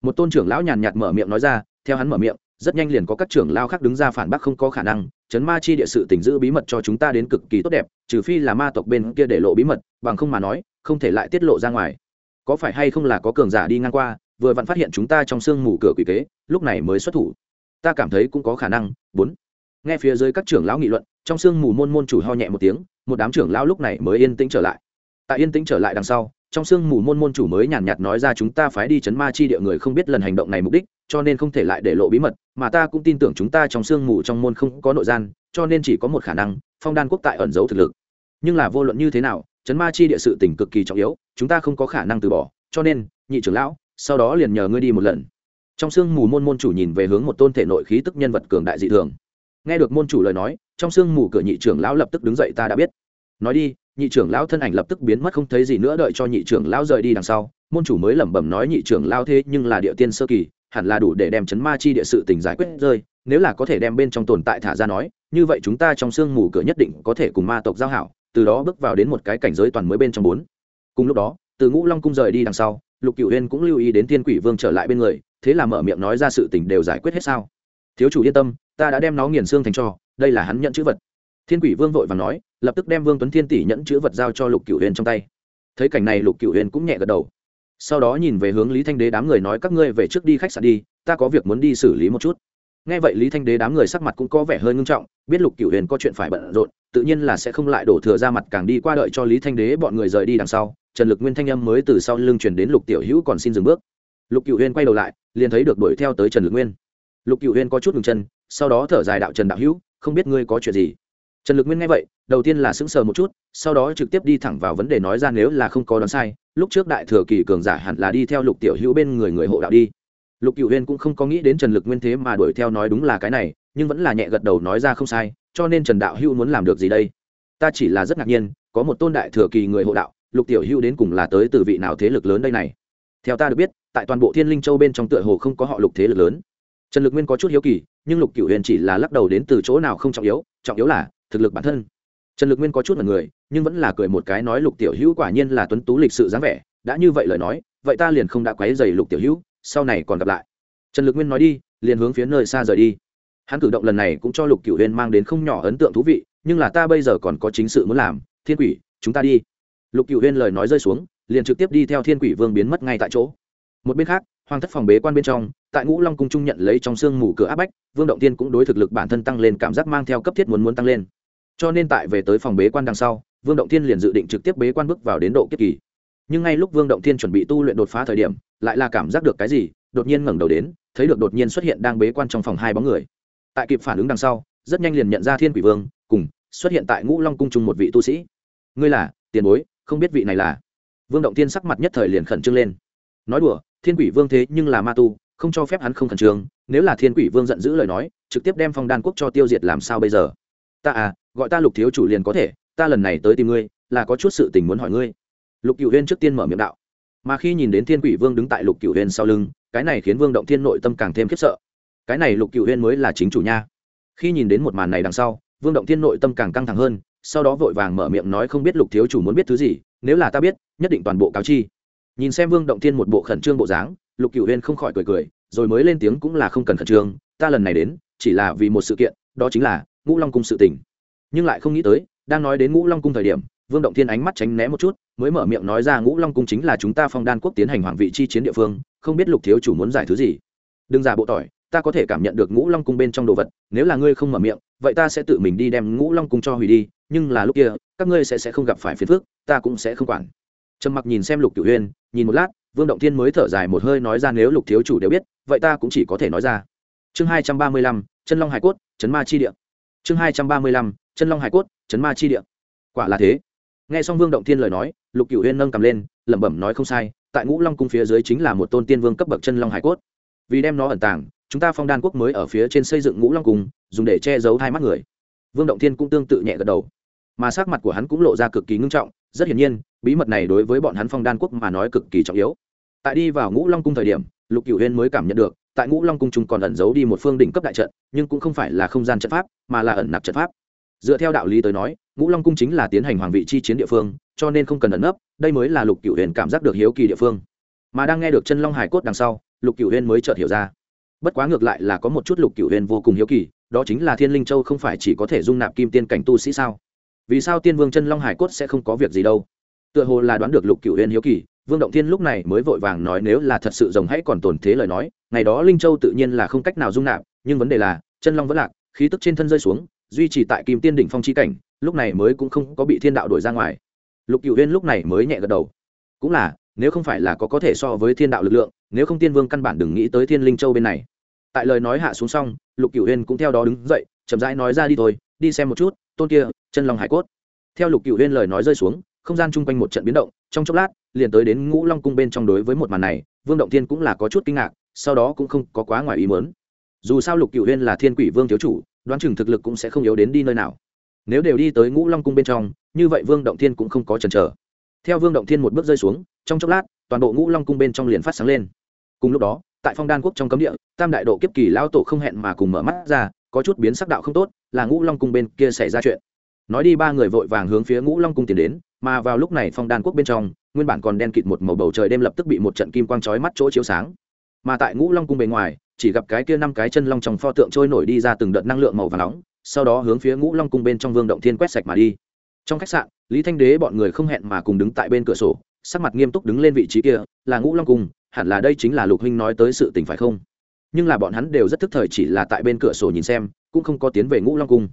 Một tôn trưởng lão nhàn nhạt mở miệng nói ra, theo hắn mở miệng, rất nhanh liền có các trưởng lao khác đứng ra phản bác không có khả năng, chấn ma chi địa sự tình giữ bí mật cho chúng ta đến cực kỳ tốt đẹp, trừ phi là ma tộc bên kia để lộ bí mật, bằng không mà nói, không thể lại tiết lộ ra ngoài. Có phải hay không là có cường giả đi ngang qua, vừa vặn phát hiện chúng ta trong sương mù cửa quỷ kế, lúc này mới xuất thủ. Ta cảm thấy cũng có khả năng. Bốn. Nghe phía dưới các trưởng lão nghị luận, trong sương mù môn môn chủ ho nhẹ một tiếng, một đám trưởng lão lúc này mới yên tĩnh trở lại. Tại yên tĩnh trở lại đằng sau trong sương mù môn môn chủ mới nhàn nhạt nói ra chúng ta phái đi chấn ma chi địa người không biết lần hành động này mục đích, cho nên không thể lại để lộ bí mật, mà ta cũng tin tưởng chúng ta trong sương mù trong môn không có nội gian, cho nên chỉ có một khả năng, phong đan quốc tại ẩn giấu thực lực. Nhưng là vô luận như thế nào, chấn ma chi địa sự tỉnh cực kỳ trọng yếu, chúng ta không có khả năng từ bỏ, cho nên, nhị trưởng lão, sau đó liền nhờ ngươi đi một lần. Trong sương mù môn môn chủ nhìn về hướng một tôn thể nội khí tức nhân vật cường đại dị thường. Nghe được môn chủ lời nói, trong sương mù cửa nhị trưởng lão lập tức đứng dậy ta đã biết. Nói đi nhị trưởng lão thân ảnh lập tức biến mất không thấy gì nữa, đợi cho nhị trưởng lão rời đi đằng sau, môn chủ mới lẩm bẩm nói, nhị trưởng lão thế nhưng là địa tiên sơ kỳ, hẳn là đủ để đem chấn ma chi địa sự tình giải quyết rơi, nếu là có thể đem bên trong tồn tại thả ra nói, như vậy chúng ta trong sương mù cửa nhất định có thể cùng ma tộc giao hảo, từ đó bước vào đến một cái cảnh giới toàn mới bên trong bốn. Cùng lúc đó, từ ngũ long cung rời đi đằng sau, lục cựu huyên cũng lưu ý đến thiên quỷ vương trở lại bên người, thế là mở miệng nói ra sự tình đều giải quyết hết sao. Thiếu chủ yên tâm, ta đã đem nó nghiền xương thành cho, đây là hắn nhận chữ vật. Thiên quỷ vương vội và nói lập tức đem vương tuấn thiên tỷ nhẫn chữ vật giao cho lục cựu huyền trong tay thấy cảnh này lục cựu huyền cũng nhẹ gật đầu sau đó nhìn về hướng lý thanh đế đám người nói các ngươi về trước đi khách sạn đi ta có việc muốn đi xử lý một chút nghe vậy lý thanh đế đám người sắc mặt cũng có vẻ hơi ngưng trọng biết lục cựu huyền có chuyện phải bận rộn tự nhiên là sẽ không lại đổ thừa ra mặt càng đi qua đợi cho lý thanh đế bọn người rời đi đằng sau trần lực nguyên thanh âm mới từ sau lưng chuyển đến lục tiểu hữu còn xin dừng bước lục cựu huyền quay đầu lại liền thấy được đuổi theo tới trần lực nguyên lục cựu huyền có chút ngừng chân sau đó thở dài đạo trần đạo hữu không biết ngươi có chuyện gì trần lực nguyên nghe vậy đầu tiên là sững sờ một chút, sau đó trực tiếp đi thẳng vào vấn đề nói ra nếu là không có đoán sai, lúc trước đại thừa kỳ cường giả hẳn là đi theo lục tiểu hữu bên người người hộ đạo đi. Lục cựu huyên cũng không có nghĩ đến trần lực nguyên thế mà đuổi theo nói đúng là cái này, nhưng vẫn là nhẹ gật đầu nói ra không sai, cho nên trần đạo hữu muốn làm được gì đây? Ta chỉ là rất ngạc nhiên, có một tôn đại thừa kỳ người hộ đạo, lục tiểu hữu đến cùng là tới từ vị nào thế lực lớn đây này? Theo ta được biết, tại toàn bộ thiên linh châu bên trong tựa hồ không có họ lục thế lực lớn. Trần lực nguyên có chút hiếu kỳ, nhưng lục cựu huyền chỉ là lắc đầu đến từ chỗ nào không trọng yếu trọng yếu là thực lực bản thân trần lực nguyên có chút là người, nhưng vẫn là cười một cái nói, lục tiểu hữu quả nhiên là tuấn tú lịch sự dáng vẻ, đã như vậy lời nói, vậy ta liền không đã quấy dày lục tiểu hữu, sau này còn gặp lại. Trần lực nguyên nói đi, liền hướng phía nơi xa rời đi. Hắn cử động lần này cũng cho lục cửu huyên mang đến không nhỏ ấn tượng thú vị, nhưng là ta bây giờ còn có chính sự muốn làm, thiên quỷ, chúng ta đi. Lục cửu huyên lời nói rơi xuống, liền trực tiếp đi theo thiên quỷ vương biến mất ngay tại chỗ. Một bên khác, hoàng thất phòng bế quan bên trong, tại ngũ long cung trung nhận lấy trong sương mù cửa áp bách, vương động tiên cũng đối thực lực bản thân tăng lên cảm giác mang theo cấp thiết muốn muốn tăng lên cho nên tại về tới phòng bế quan đằng sau, vương động Thiên liền dự định trực tiếp bế quan bước vào đến độ kiếp kỳ. Nhưng ngay lúc vương động Thiên chuẩn bị tu luyện đột phá thời điểm, lại là cảm giác được cái gì, đột nhiên ngẩng đầu đến, thấy được đột nhiên xuất hiện đang bế quan trong phòng hai bóng người. Tại kịp phản ứng đằng sau, rất nhanh liền nhận ra thiên quỷ vương, cùng xuất hiện tại ngũ long cung chung một vị tu sĩ. Ngươi là, tiền bối, không biết vị này là? Vương động Thiên sắc mặt nhất thời liền khẩn trương lên. Nói đùa, thiên quỷ vương thế nhưng là ma tu, không cho phép hắn không khẩn trương, nếu là thiên quỷ vương giận dữ lời nói, trực tiếp đem phong đan quốc cho tiêu diệt làm sao bây giờ? Ta à gọi ta lục thiếu chủ liền có thể, ta lần này tới tìm ngươi, là có chút sự tình muốn hỏi ngươi. Lục cựu huyên trước tiên mở miệng đạo. Mà khi nhìn đến thiên quỷ vương đứng tại lục cựu huyên sau lưng, cái này khiến vương động thiên nội tâm càng thêm khiếp sợ. Cái này lục cựu huyên mới là chính chủ nha. Khi nhìn đến một màn này đằng sau, vương động thiên nội tâm càng căng thẳng hơn, sau đó vội vàng mở miệng nói không biết lục thiếu chủ muốn biết thứ gì, nếu là ta biết, nhất định toàn bộ cáo chi. Nhìn xem vương động thiên một bộ khẩn trương bộ dáng, lục cựu huyên không khỏi cười cười, rồi mới lên tiếng cũng là không cần khẩn trương, ta lần này đến, chỉ là vì một sự kiện, đó chính là ngũ long cung sự tình nhưng lại không nghĩ tới, đang nói đến ngũ long cung thời điểm, vương động thiên ánh mắt tránh né một chút, mới mở miệng nói ra ngũ long cung chính là chúng ta phong đan quốc tiến hành hoàng vị chi chiến địa phương, không biết lục thiếu chủ muốn giải thứ gì. Đừng giả bộ tỏi, ta có thể cảm nhận được ngũ long cung bên trong đồ vật, nếu là ngươi không mở miệng, vậy ta sẽ tự mình đi đem ngũ long cung cho hủy đi, nhưng là lúc kia, các ngươi sẽ sẽ không gặp phải phiền phức, ta cũng sẽ không quản. Trầm mặc nhìn xem lục cửu huyên nhìn một lát, vương động thiên mới thở dài một hơi nói ra nếu lục thiếu chủ đều biết, vậy ta cũng chỉ có thể nói ra. Chương hai trăm ba mươi lăm, chân long hải cốt, chấn ma chi địa. Chương hai trăm ba mươi lăm chân long hải cốt, chấn ma chi địa. Quả là thế. Nghe xong vương động thiên lời nói, lục cửu huyên nâng cầm lên, lẩm bẩm nói không sai, tại ngũ long cung phía dưới chính là một tôn tiên vương cấp bậc chân long hải cốt. Vì đem nó ẩn tàng, chúng ta phong đan quốc mới ở phía trên xây dựng ngũ long cung, dùng để che giấu hai mắt người. Vương động thiên cũng tương tự nhẹ gật đầu. Mà sắc mặt của hắn cũng lộ ra cực kỳ ngưng trọng, rất hiển nhiên, bí mật này đối với bọn hắn phong đan quốc mà nói cực kỳ trọng yếu. Tại đi vào ngũ long cung thời điểm, lục cửu huyên mới cảm nhận được, tại ngũ long cung chúng còn ẩn giấu đi một phương đỉnh cấp đại trận, nhưng cũng không phải là không gian trận pháp, mà là ẩn nạp trận pháp dựa theo đạo lý tới nói, ngũ long cung chính là tiến hành hoàng vị chi chiến địa phương, cho nên không cần ẩn nấp, đây mới là lục cửu huyền cảm giác được hiếu kỳ địa phương. Mà đang nghe được chân long hải cốt đằng sau, lục cửu huyền mới chợt hiểu ra. Bất quá ngược lại là có một chút lục cửu huyền vô cùng hiếu kỳ, đó chính là thiên linh châu không phải chỉ có thể dung nạp kim tiên cảnh tu sĩ sao? Vì sao tiên vương chân long hải cốt sẽ không có việc gì đâu? Tựa hồ là đoán được lục cửu huyền hiếu kỳ, vương động thiên lúc này mới vội vàng nói nếu là thật sự rồng hãy còn tồn thế lời nói, ngày đó linh châu tự nhiên là không cách nào dung nạp, nhưng vấn đề là, chân long vẫn lạc, khí tức trên thân rơi xuống duy trì tại kim tiên đỉnh phong chi cảnh, lúc này mới cũng không có bị thiên đạo đuổi ra ngoài. Lục cựu huyên lúc này mới nhẹ gật đầu. Cũng là, nếu không phải là có có thể so với thiên đạo lực lượng, nếu không tiên vương căn bản đừng nghĩ tới thiên linh châu bên này. Tại lời nói hạ xuống xong, lục cựu huyên cũng theo đó đứng dậy, chậm rãi nói ra đi thôi, đi xem một chút, tôn kia, chân lòng hải cốt. Theo lục cựu huyên lời nói rơi xuống, không gian chung quanh một trận biến động, trong chốc lát, liền tới đến ngũ long cung bên trong đối với một màn này, vương động thiên cũng là có chút kinh ngạc, sau đó cũng không có quá ngoài ý mớn dù sao lục cựu huyên là thiên quỷ vương thiếu chủ đoán chừng thực lực cũng sẽ không yếu đến đi nơi nào. Nếu đều đi tới ngũ long cung bên trong, như vậy vương động thiên cũng không có chần chờ. Theo vương động thiên một bước rơi xuống, trong chốc lát, toàn bộ ngũ long cung bên trong liền phát sáng lên. Cùng lúc đó, tại phong đan quốc trong cấm địa, tam đại độ kiếp kỳ lao tổ không hẹn mà cùng mở mắt ra, có chút biến sắc đạo không tốt, là ngũ long cung bên kia xảy ra chuyện. Nói đi ba người vội vàng hướng phía ngũ long cung tiến đến, mà vào lúc này phong đan quốc bên trong, nguyên bản còn đen kịt một màu bầu trời đêm lập tức bị một trận kim quang chói mắt chỗ chiếu sáng mà tại ngũ long cung bề ngoài, chỉ gặp cái kia năm cái chân long trong pho tượng trôi nổi đi ra từng đợt năng lượng màu và nóng, sau đó hướng phía ngũ long cung bên trong vương động thiên quét sạch mà đi. Trong khách sạn, lý thanh đế bọn người không hẹn mà cùng đứng tại bên cửa sổ, sắc mặt nghiêm túc đứng lên vị trí kia, là ngũ long cung, hẳn là đây chính là lục huynh nói tới sự tình phải không? Nhưng là bọn hắn đều rất thức thời chỉ là tại bên cửa sổ nhìn xem, cũng không có tiến về ngũ long cung.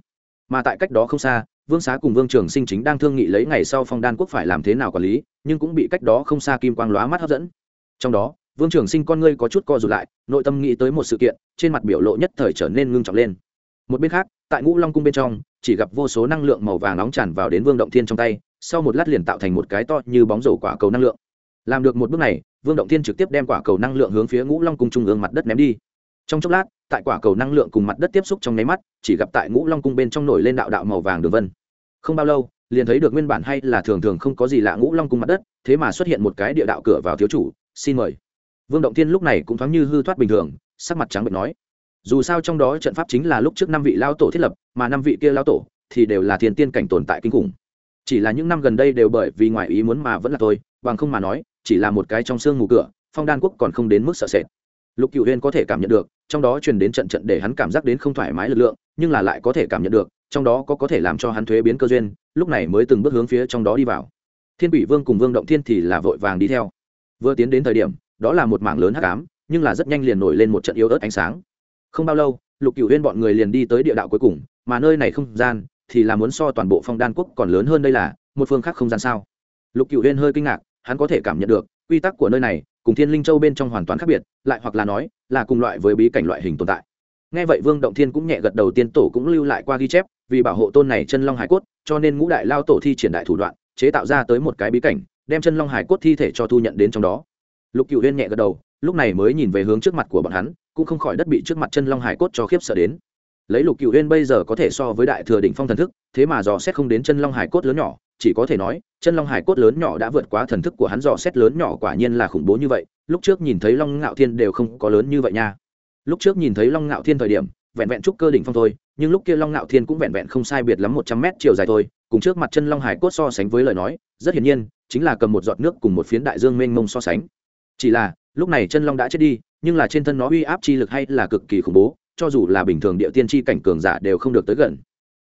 Mà tại cách đó không xa, vương xá cùng vương trường sinh chính đang thương nghị lấy ngày sau phong đan quốc phải làm thế nào quản lý, nhưng cũng bị cách đó không xa kim quang lóa mắt hấp dẫn. Trong đó vương trường sinh con ngươi có chút co rụt lại, nội tâm nghĩ tới một sự kiện, trên mặt biểu lộ nhất thời trở nên ngưng trọng lên. Một bên khác, tại ngũ long cung bên trong, chỉ gặp vô số năng lượng màu vàng nóng tràn vào đến vương động thiên trong tay, sau một lát liền tạo thành một cái to như bóng rổ quả cầu năng lượng. Làm được một bước này, vương động thiên trực tiếp đem quả cầu năng lượng hướng phía ngũ long cung trung ương mặt đất ném đi. Trong chốc lát, tại quả cầu năng lượng cùng mặt đất tiếp xúc trong nháy mắt, chỉ gặp tại ngũ long cung bên trong nổi lên đạo đạo màu vàng đường vân. Không bao lâu, liền thấy được nguyên bản hay là thường thường không có gì lạ ngũ long cung mặt đất, thế mà xuất hiện một cái địa đạo cửa vào thiếu chủ, xin mời vương động thiên lúc này cũng thoáng như hư thoát bình thường, sắc mặt trắng bệnh nói, dù sao trong đó trận pháp chính là lúc trước năm vị lao tổ thiết lập, mà năm vị kia lao tổ thì đều là thiên tiên cảnh tồn tại kinh khủng. Chỉ là những năm gần đây đều bởi vì ngoài ý muốn mà vẫn là tôi bằng không mà nói, chỉ là một cái trong xương mù cửa, phong đan quốc còn không đến mức sợ sệt. Lục cựu huyên có thể cảm nhận được, trong đó truyền đến trận trận để hắn cảm giác đến không thoải mái lực lượng, nhưng là lại có thể cảm nhận được, trong đó có có thể làm cho hắn thuế biến cơ duyên, lúc này mới từng bước hướng phía trong đó đi vào. Thiên quỷ vương cùng vương động thiên thì là vội vàng đi theo. Vừa tiến đến thời điểm đó là một mảng lớn hắc ám, nhưng là rất nhanh liền nổi lên một trận yếu ớt ánh sáng. Không bao lâu, lục Cửu huyên bọn người liền đi tới địa đạo cuối cùng, mà nơi này không gian thì là muốn so toàn bộ phong đan quốc còn lớn hơn đây là, một phương khác không gian sao? Lục Cửu huyên hơi kinh ngạc, hắn có thể cảm nhận được, quy tắc của nơi này cùng thiên linh châu bên trong hoàn toàn khác biệt, lại hoặc là nói là cùng loại với bí cảnh loại hình tồn tại. Nghe vậy vương động thiên cũng nhẹ gật đầu, tiên tổ cũng lưu lại qua ghi chép, vì bảo hộ tôn này chân long hải cốt, cho nên ngũ đại lao tổ thi triển đại thủ đoạn, chế tạo ra tới một cái bí cảnh, đem chân long hải cốt thi thể cho thu nhận đến trong đó lục cựu huyên nhẹ gật đầu, lúc này mới nhìn về hướng trước mặt của bọn hắn, cũng không khỏi đất bị trước mặt chân long hải cốt cho khiếp sợ đến. Lấy lục cựu huyên bây giờ có thể so với đại thừa đỉnh phong thần thức, thế mà dò xét không đến chân long hải cốt lớn nhỏ, chỉ có thể nói, chân long hải cốt lớn nhỏ đã vượt quá thần thức của hắn dò xét lớn nhỏ quả nhiên là khủng bố như vậy, lúc trước nhìn thấy long ngạo thiên đều không có lớn như vậy nha. Lúc trước nhìn thấy long ngạo thiên thời điểm, vẹn vẹn trúc cơ đỉnh phong thôi, nhưng lúc kia long ngạo thiên cũng vẹn vẹn không sai biệt lắm một trăm mét chiều dài thôi, cùng trước mặt chân long hải cốt so sánh với lời nói, rất hiển nhiên, chính là cầm một giọt nước cùng một phiến đại dương mênh mông so sánh chỉ là, lúc này chân long đã chết đi, nhưng là trên thân nó uy áp chi lực hay là cực kỳ khủng bố, cho dù là bình thường địa tiên chi cảnh cường giả đều không được tới gần.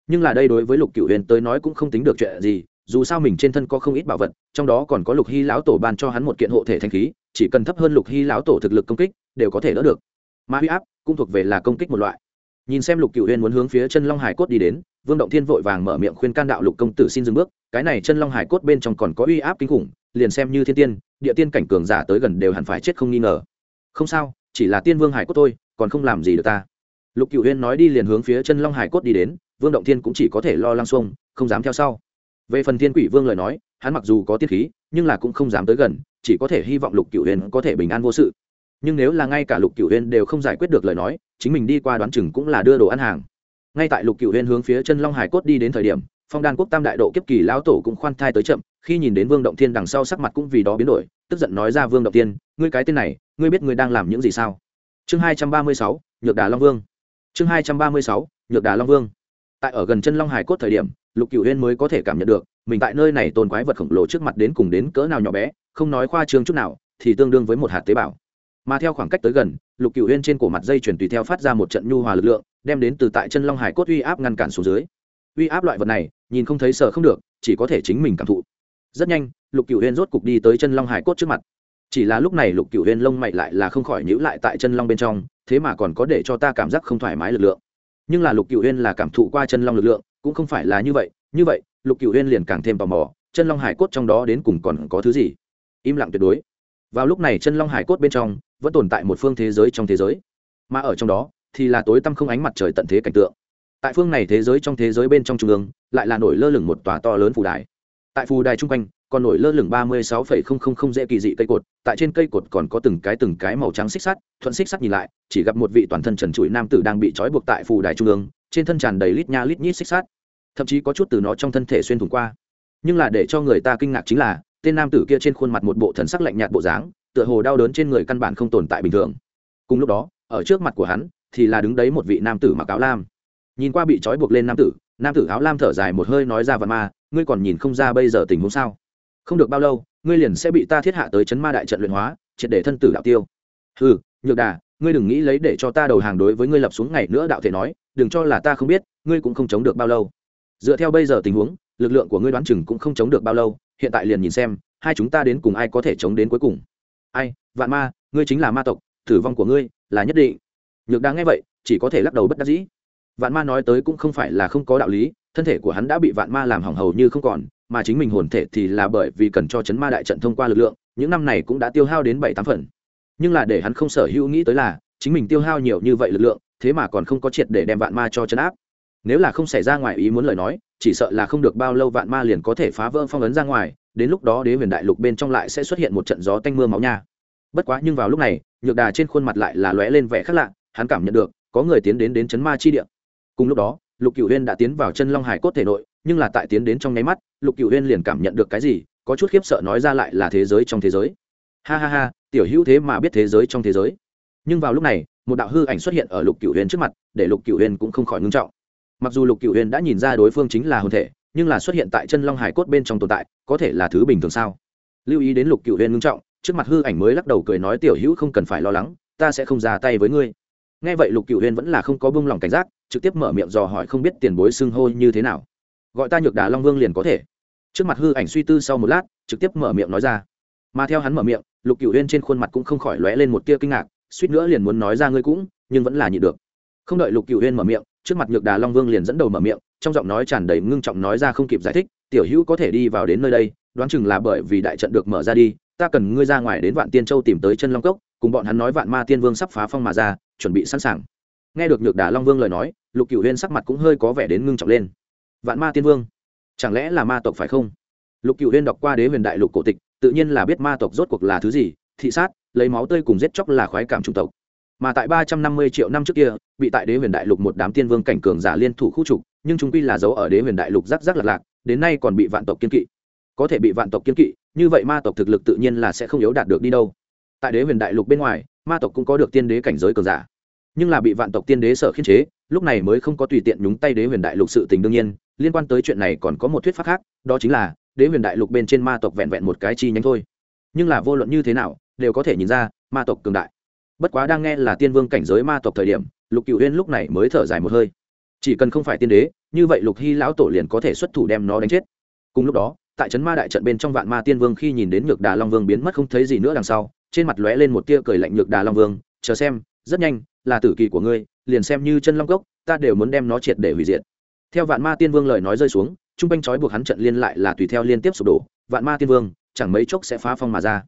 Nhưng là đây đối với lục cựu huyền tới nói cũng không tính được chuyện gì, dù sao mình trên thân có không ít bảo vật, trong đó còn có lục hy lão tổ ban cho hắn một kiện hộ thể thanh khí, chỉ cần thấp hơn lục hy lão tổ thực lực công kích, đều có thể đỡ được. Mà huy áp cũng thuộc về là công kích một loại. Nhìn xem lục cựu huyền muốn hướng phía chân long hải cốt đi đến, vương động thiên vội vàng mở miệng khuyên can đạo lục công tử xin dừng bước, cái này chân long hải cốt bên trong còn có uy áp kinh khủng liền xem như thiên tiên, địa tiên cảnh cường giả tới gần đều hẳn phải chết không nghi ngờ. Không sao, chỉ là tiên vương hải cốt thôi, còn không làm gì được ta. Lục cựu huyên nói đi liền hướng phía chân long hải cốt đi đến, vương động thiên cũng chỉ có thể lo lăng xuông, không dám theo sau. Về phần thiên quỷ vương lời nói, hắn mặc dù có tiết khí, nhưng là cũng không dám tới gần, chỉ có thể hy vọng lục cựu huyên có thể bình an vô sự. Nhưng nếu là ngay cả lục cựu huyên đều không giải quyết được lời nói, chính mình đi qua đoán chừng cũng là đưa đồ ăn hàng. Ngay tại lục cựu huyên hướng phía chân long hải cốt đi đến thời điểm, phong đan quốc tam đại độ kiếp kỳ lão tổ cũng khoan thai tới chậm khi nhìn đến vương động thiên đằng sau sắc mặt cũng vì đó biến đổi, tức giận nói ra, vương động tiên ngươi cái tên này, ngươi biết ngươi đang làm những gì sao? Chương hai trăm ba mươi sáu, nhược đà long vương. Chương hai trăm ba mươi sáu, nhược đà long vương. Tại ở gần chân long hải cốt thời điểm, lục cựu huyên mới có thể cảm nhận được, mình tại nơi này tồn quái vật khổng lồ trước mặt đến cùng đến cỡ nào nhỏ bé, không nói khoa trương chút nào, thì tương đương với một hạt tế bào. Mà theo khoảng cách tới gần, lục cựu huyên trên cổ mặt dây chuyển tùy theo phát ra một trận nhu hòa lực lượng, đem đến từ tại chân long hải cốt uy áp ngăn cản xuống dưới. Uy áp loại vật này, nhìn không thấy sợ không được, chỉ có thể chính mình cảm thụ rất nhanh, lục cựu huyên rốt cục đi tới chân long hải cốt trước mặt. Chỉ là lúc này lục cựu huyên lông mày lại là không khỏi nhữ lại tại chân long bên trong, thế mà còn có để cho ta cảm giác không thoải mái lực lượng. Nhưng là lục cựu huyên là cảm thụ qua chân long lực lượng, cũng không phải là như vậy như vậy, lục cựu huyên liền càng thêm tò mò, chân long hải cốt trong đó đến cùng còn có thứ gì? Im lặng tuyệt đối. Vào lúc này chân long hải cốt bên trong, vẫn tồn tại một phương thế giới trong thế giới. Mà ở trong đó, thì là tối tăm không ánh mặt trời tận thế cảnh tượng. Tại phương này thế giới trong thế giới bên trong trung ương, lại là nổi lơ lửng một tòa to lớn phù đài tại phù đài chung quanh, còn nổi lơ lửng ba mươi sáu phẩy không không không dễ kỳ dị cây cột, tại trên cây cột còn có từng cái từng cái màu trắng xích sắt, thuận xích sắt nhìn lại, chỉ gặp một vị toàn thân trần trụi nam tử đang bị trói buộc tại phù đài trung ương, trên thân tràn đầy lít nha lít nhít xích sắt. Thậm chí có chút từ nó trong thân thể xuyên thủng qua. Nhưng là để cho người ta kinh ngạc chính là, tên nam tử kia trên khuôn mặt một bộ thần sắc lạnh nhạt bộ dáng, tựa hồ đau đớn trên người căn bản không tồn tại bình thường. Cùng lúc đó, ở trước mặt của hắn, thì là đứng đấy một vị nam tử mặc áo lam. Nhìn qua bị trói buộc lên nam tử nam tử áo lam thở dài một hơi nói ra vạn ma, ngươi còn nhìn không ra bây giờ tình huống sao? Không được bao lâu, ngươi liền sẽ bị ta thiết hạ tới chấn ma đại trận luyện hóa, triệt để thân tử đạo tiêu. Ừ nhược đà, ngươi đừng nghĩ lấy để cho ta đầu hàng đối với ngươi lập xuống ngày nữa đạo thể nói, đừng cho là ta không biết, ngươi cũng không chống được bao lâu. Dựa theo bây giờ tình huống, lực lượng của ngươi đoán chừng cũng không chống được bao lâu, hiện tại liền nhìn xem, hai chúng ta đến cùng ai có thể chống đến cuối cùng. Ai, vạn ma, ngươi chính là ma tộc, tử vong của ngươi là nhất định. Nhược đáng nghe vậy, chỉ có thể lắc đầu bất đắc dĩ vạn ma nói tới cũng không phải là không có đạo lý, thân thể của hắn đã bị vạn ma làm hỏng hầu như không còn, mà chính mình hồn thể thì là bởi vì cần cho chấn ma đại trận thông qua lực lượng, những năm này cũng đã tiêu hao đến bảy tám phần. Nhưng là để hắn không sở hữu nghĩ tới là, chính mình tiêu hao nhiều như vậy lực lượng, thế mà còn không có triệt để đem vạn ma cho chấn áp. Nếu là không xảy ra ngoài ý muốn lời nói, chỉ sợ là không được bao lâu vạn ma liền có thể phá vỡ phong ấn ra ngoài, đến lúc đó đế huyền đại lục bên trong lại sẽ xuất hiện một trận gió tanh mưa máu nha. Bất quá nhưng vào lúc này, nhược đà trên khuôn mặt lại là lóe lên vẻ khác lạ, hắn cảm nhận được, có người tiến đến đến chấn ma chi địa cùng lúc đó, lục cựu huyên đã tiến vào chân long hải cốt thể nội, nhưng là tại tiến đến trong nháy mắt, lục cựu huyên liền cảm nhận được cái gì, có chút khiếp sợ nói ra lại là thế giới trong thế giới. Ha ha ha, tiểu hữu thế mà biết thế giới trong thế giới. Nhưng vào lúc này, một đạo hư ảnh xuất hiện ở lục cựu huyên trước mặt, để lục cựu huyên cũng không khỏi ngưng trọng. Mặc dù lục cựu huyên đã nhìn ra đối phương chính là hồn thể, nhưng là xuất hiện tại chân long hải cốt bên trong tồn tại, có thể là thứ bình thường sao? Lưu ý đến lục cựu huyên ngưng trọng, trước mặt hư ảnh mới lắc đầu cười nói, tiểu hữu không cần phải lo lắng, ta sẽ không ra tay với ngươi. Nghe vậy lục cựu huyên vẫn là không có bông lòng cảnh giác trực tiếp mở miệng dò hỏi không biết tiền bối xưng hô như thế nào. Gọi ta nhược đà long vương liền có thể. Trước mặt hư ảnh suy tư sau một lát, trực tiếp mở miệng nói ra. Mà theo hắn mở miệng, lục cựu huyên trên khuôn mặt cũng không khỏi lóe lên một tia kinh ngạc, suýt nữa liền muốn nói ra ngươi cũng, nhưng vẫn là nhịn được. Không đợi lục cựu huyên mở miệng, trước mặt nhược đà long vương liền dẫn đầu mở miệng, trong giọng nói tràn đầy ngưng trọng nói ra không kịp giải thích, tiểu hữu có thể đi vào đến nơi đây, đoán chừng là bởi vì đại trận được mở ra đi, ta cần ngươi ra ngoài đến vạn tiên châu tìm tới chân long cốc, cùng bọn hắn nói vạn ma tiên vương sắp phá phong mà ra, chuẩn bị sẵn sàng nghe được nhược đà long vương lời nói, lục cựu huyên sắc mặt cũng hơi có vẻ đến ngưng trọng lên. Vạn ma tiên vương, chẳng lẽ là ma tộc phải không? Lục cựu huyên đọc qua đế huyền đại lục cổ tịch, tự nhiên là biết ma tộc rốt cuộc là thứ gì, thị sát, lấy máu tươi cùng giết chóc là khoái cảm chủng tộc. Mà tại ba trăm năm mươi triệu năm trước kia, bị tại đế huyền đại lục một đám tiên vương cảnh cường giả liên thủ khu trục, nhưng chúng quy là giấu ở đế huyền đại lục rắc rắc lạc lạc, đến nay còn bị vạn tộc kiên kỵ. Có thể bị vạn tộc kiên kỵ, như vậy ma tộc thực lực tự nhiên là sẽ không yếu đạt được đi đâu. Tại đế huyền đại lục bên ngoài, ma tộc cũng có được tiên đế cảnh giới cường giả nhưng là bị vạn tộc tiên đế sở khiên chế, lúc này mới không có tùy tiện nhúng tay đế huyền đại lục sự tình đương nhiên, liên quan tới chuyện này còn có một thuyết pháp khác, đó chính là, đế huyền đại lục bên trên ma tộc vẹn vẹn một cái chi nhánh thôi. Nhưng là vô luận như thế nào, đều có thể nhìn ra, ma tộc cường đại. Bất quá đang nghe là tiên vương cảnh giới ma tộc thời điểm, lục cựu huyên lúc này mới thở dài một hơi. Chỉ cần không phải tiên đế, như vậy lục hy lão tổ liền có thể xuất thủ đem nó đánh chết. Cùng lúc đó, tại trấn ma đại trận bên trong vạn ma tiên vương khi nhìn đến nhược đà long vương biến mất không thấy gì nữa đằng sau, trên mặt lóe lên một tia cười lạnh nhược đà long vương, chờ xem, rất nhanh là tử kỳ của ngươi, liền xem như chân long cốc, ta đều muốn đem nó triệt để hủy diệt. Theo vạn ma tiên vương lời nói rơi xuống, trung quanh trói buộc hắn trận liên lại là tùy theo liên tiếp sụp đổ, vạn ma tiên vương, chẳng mấy chốc sẽ phá phong mà ra.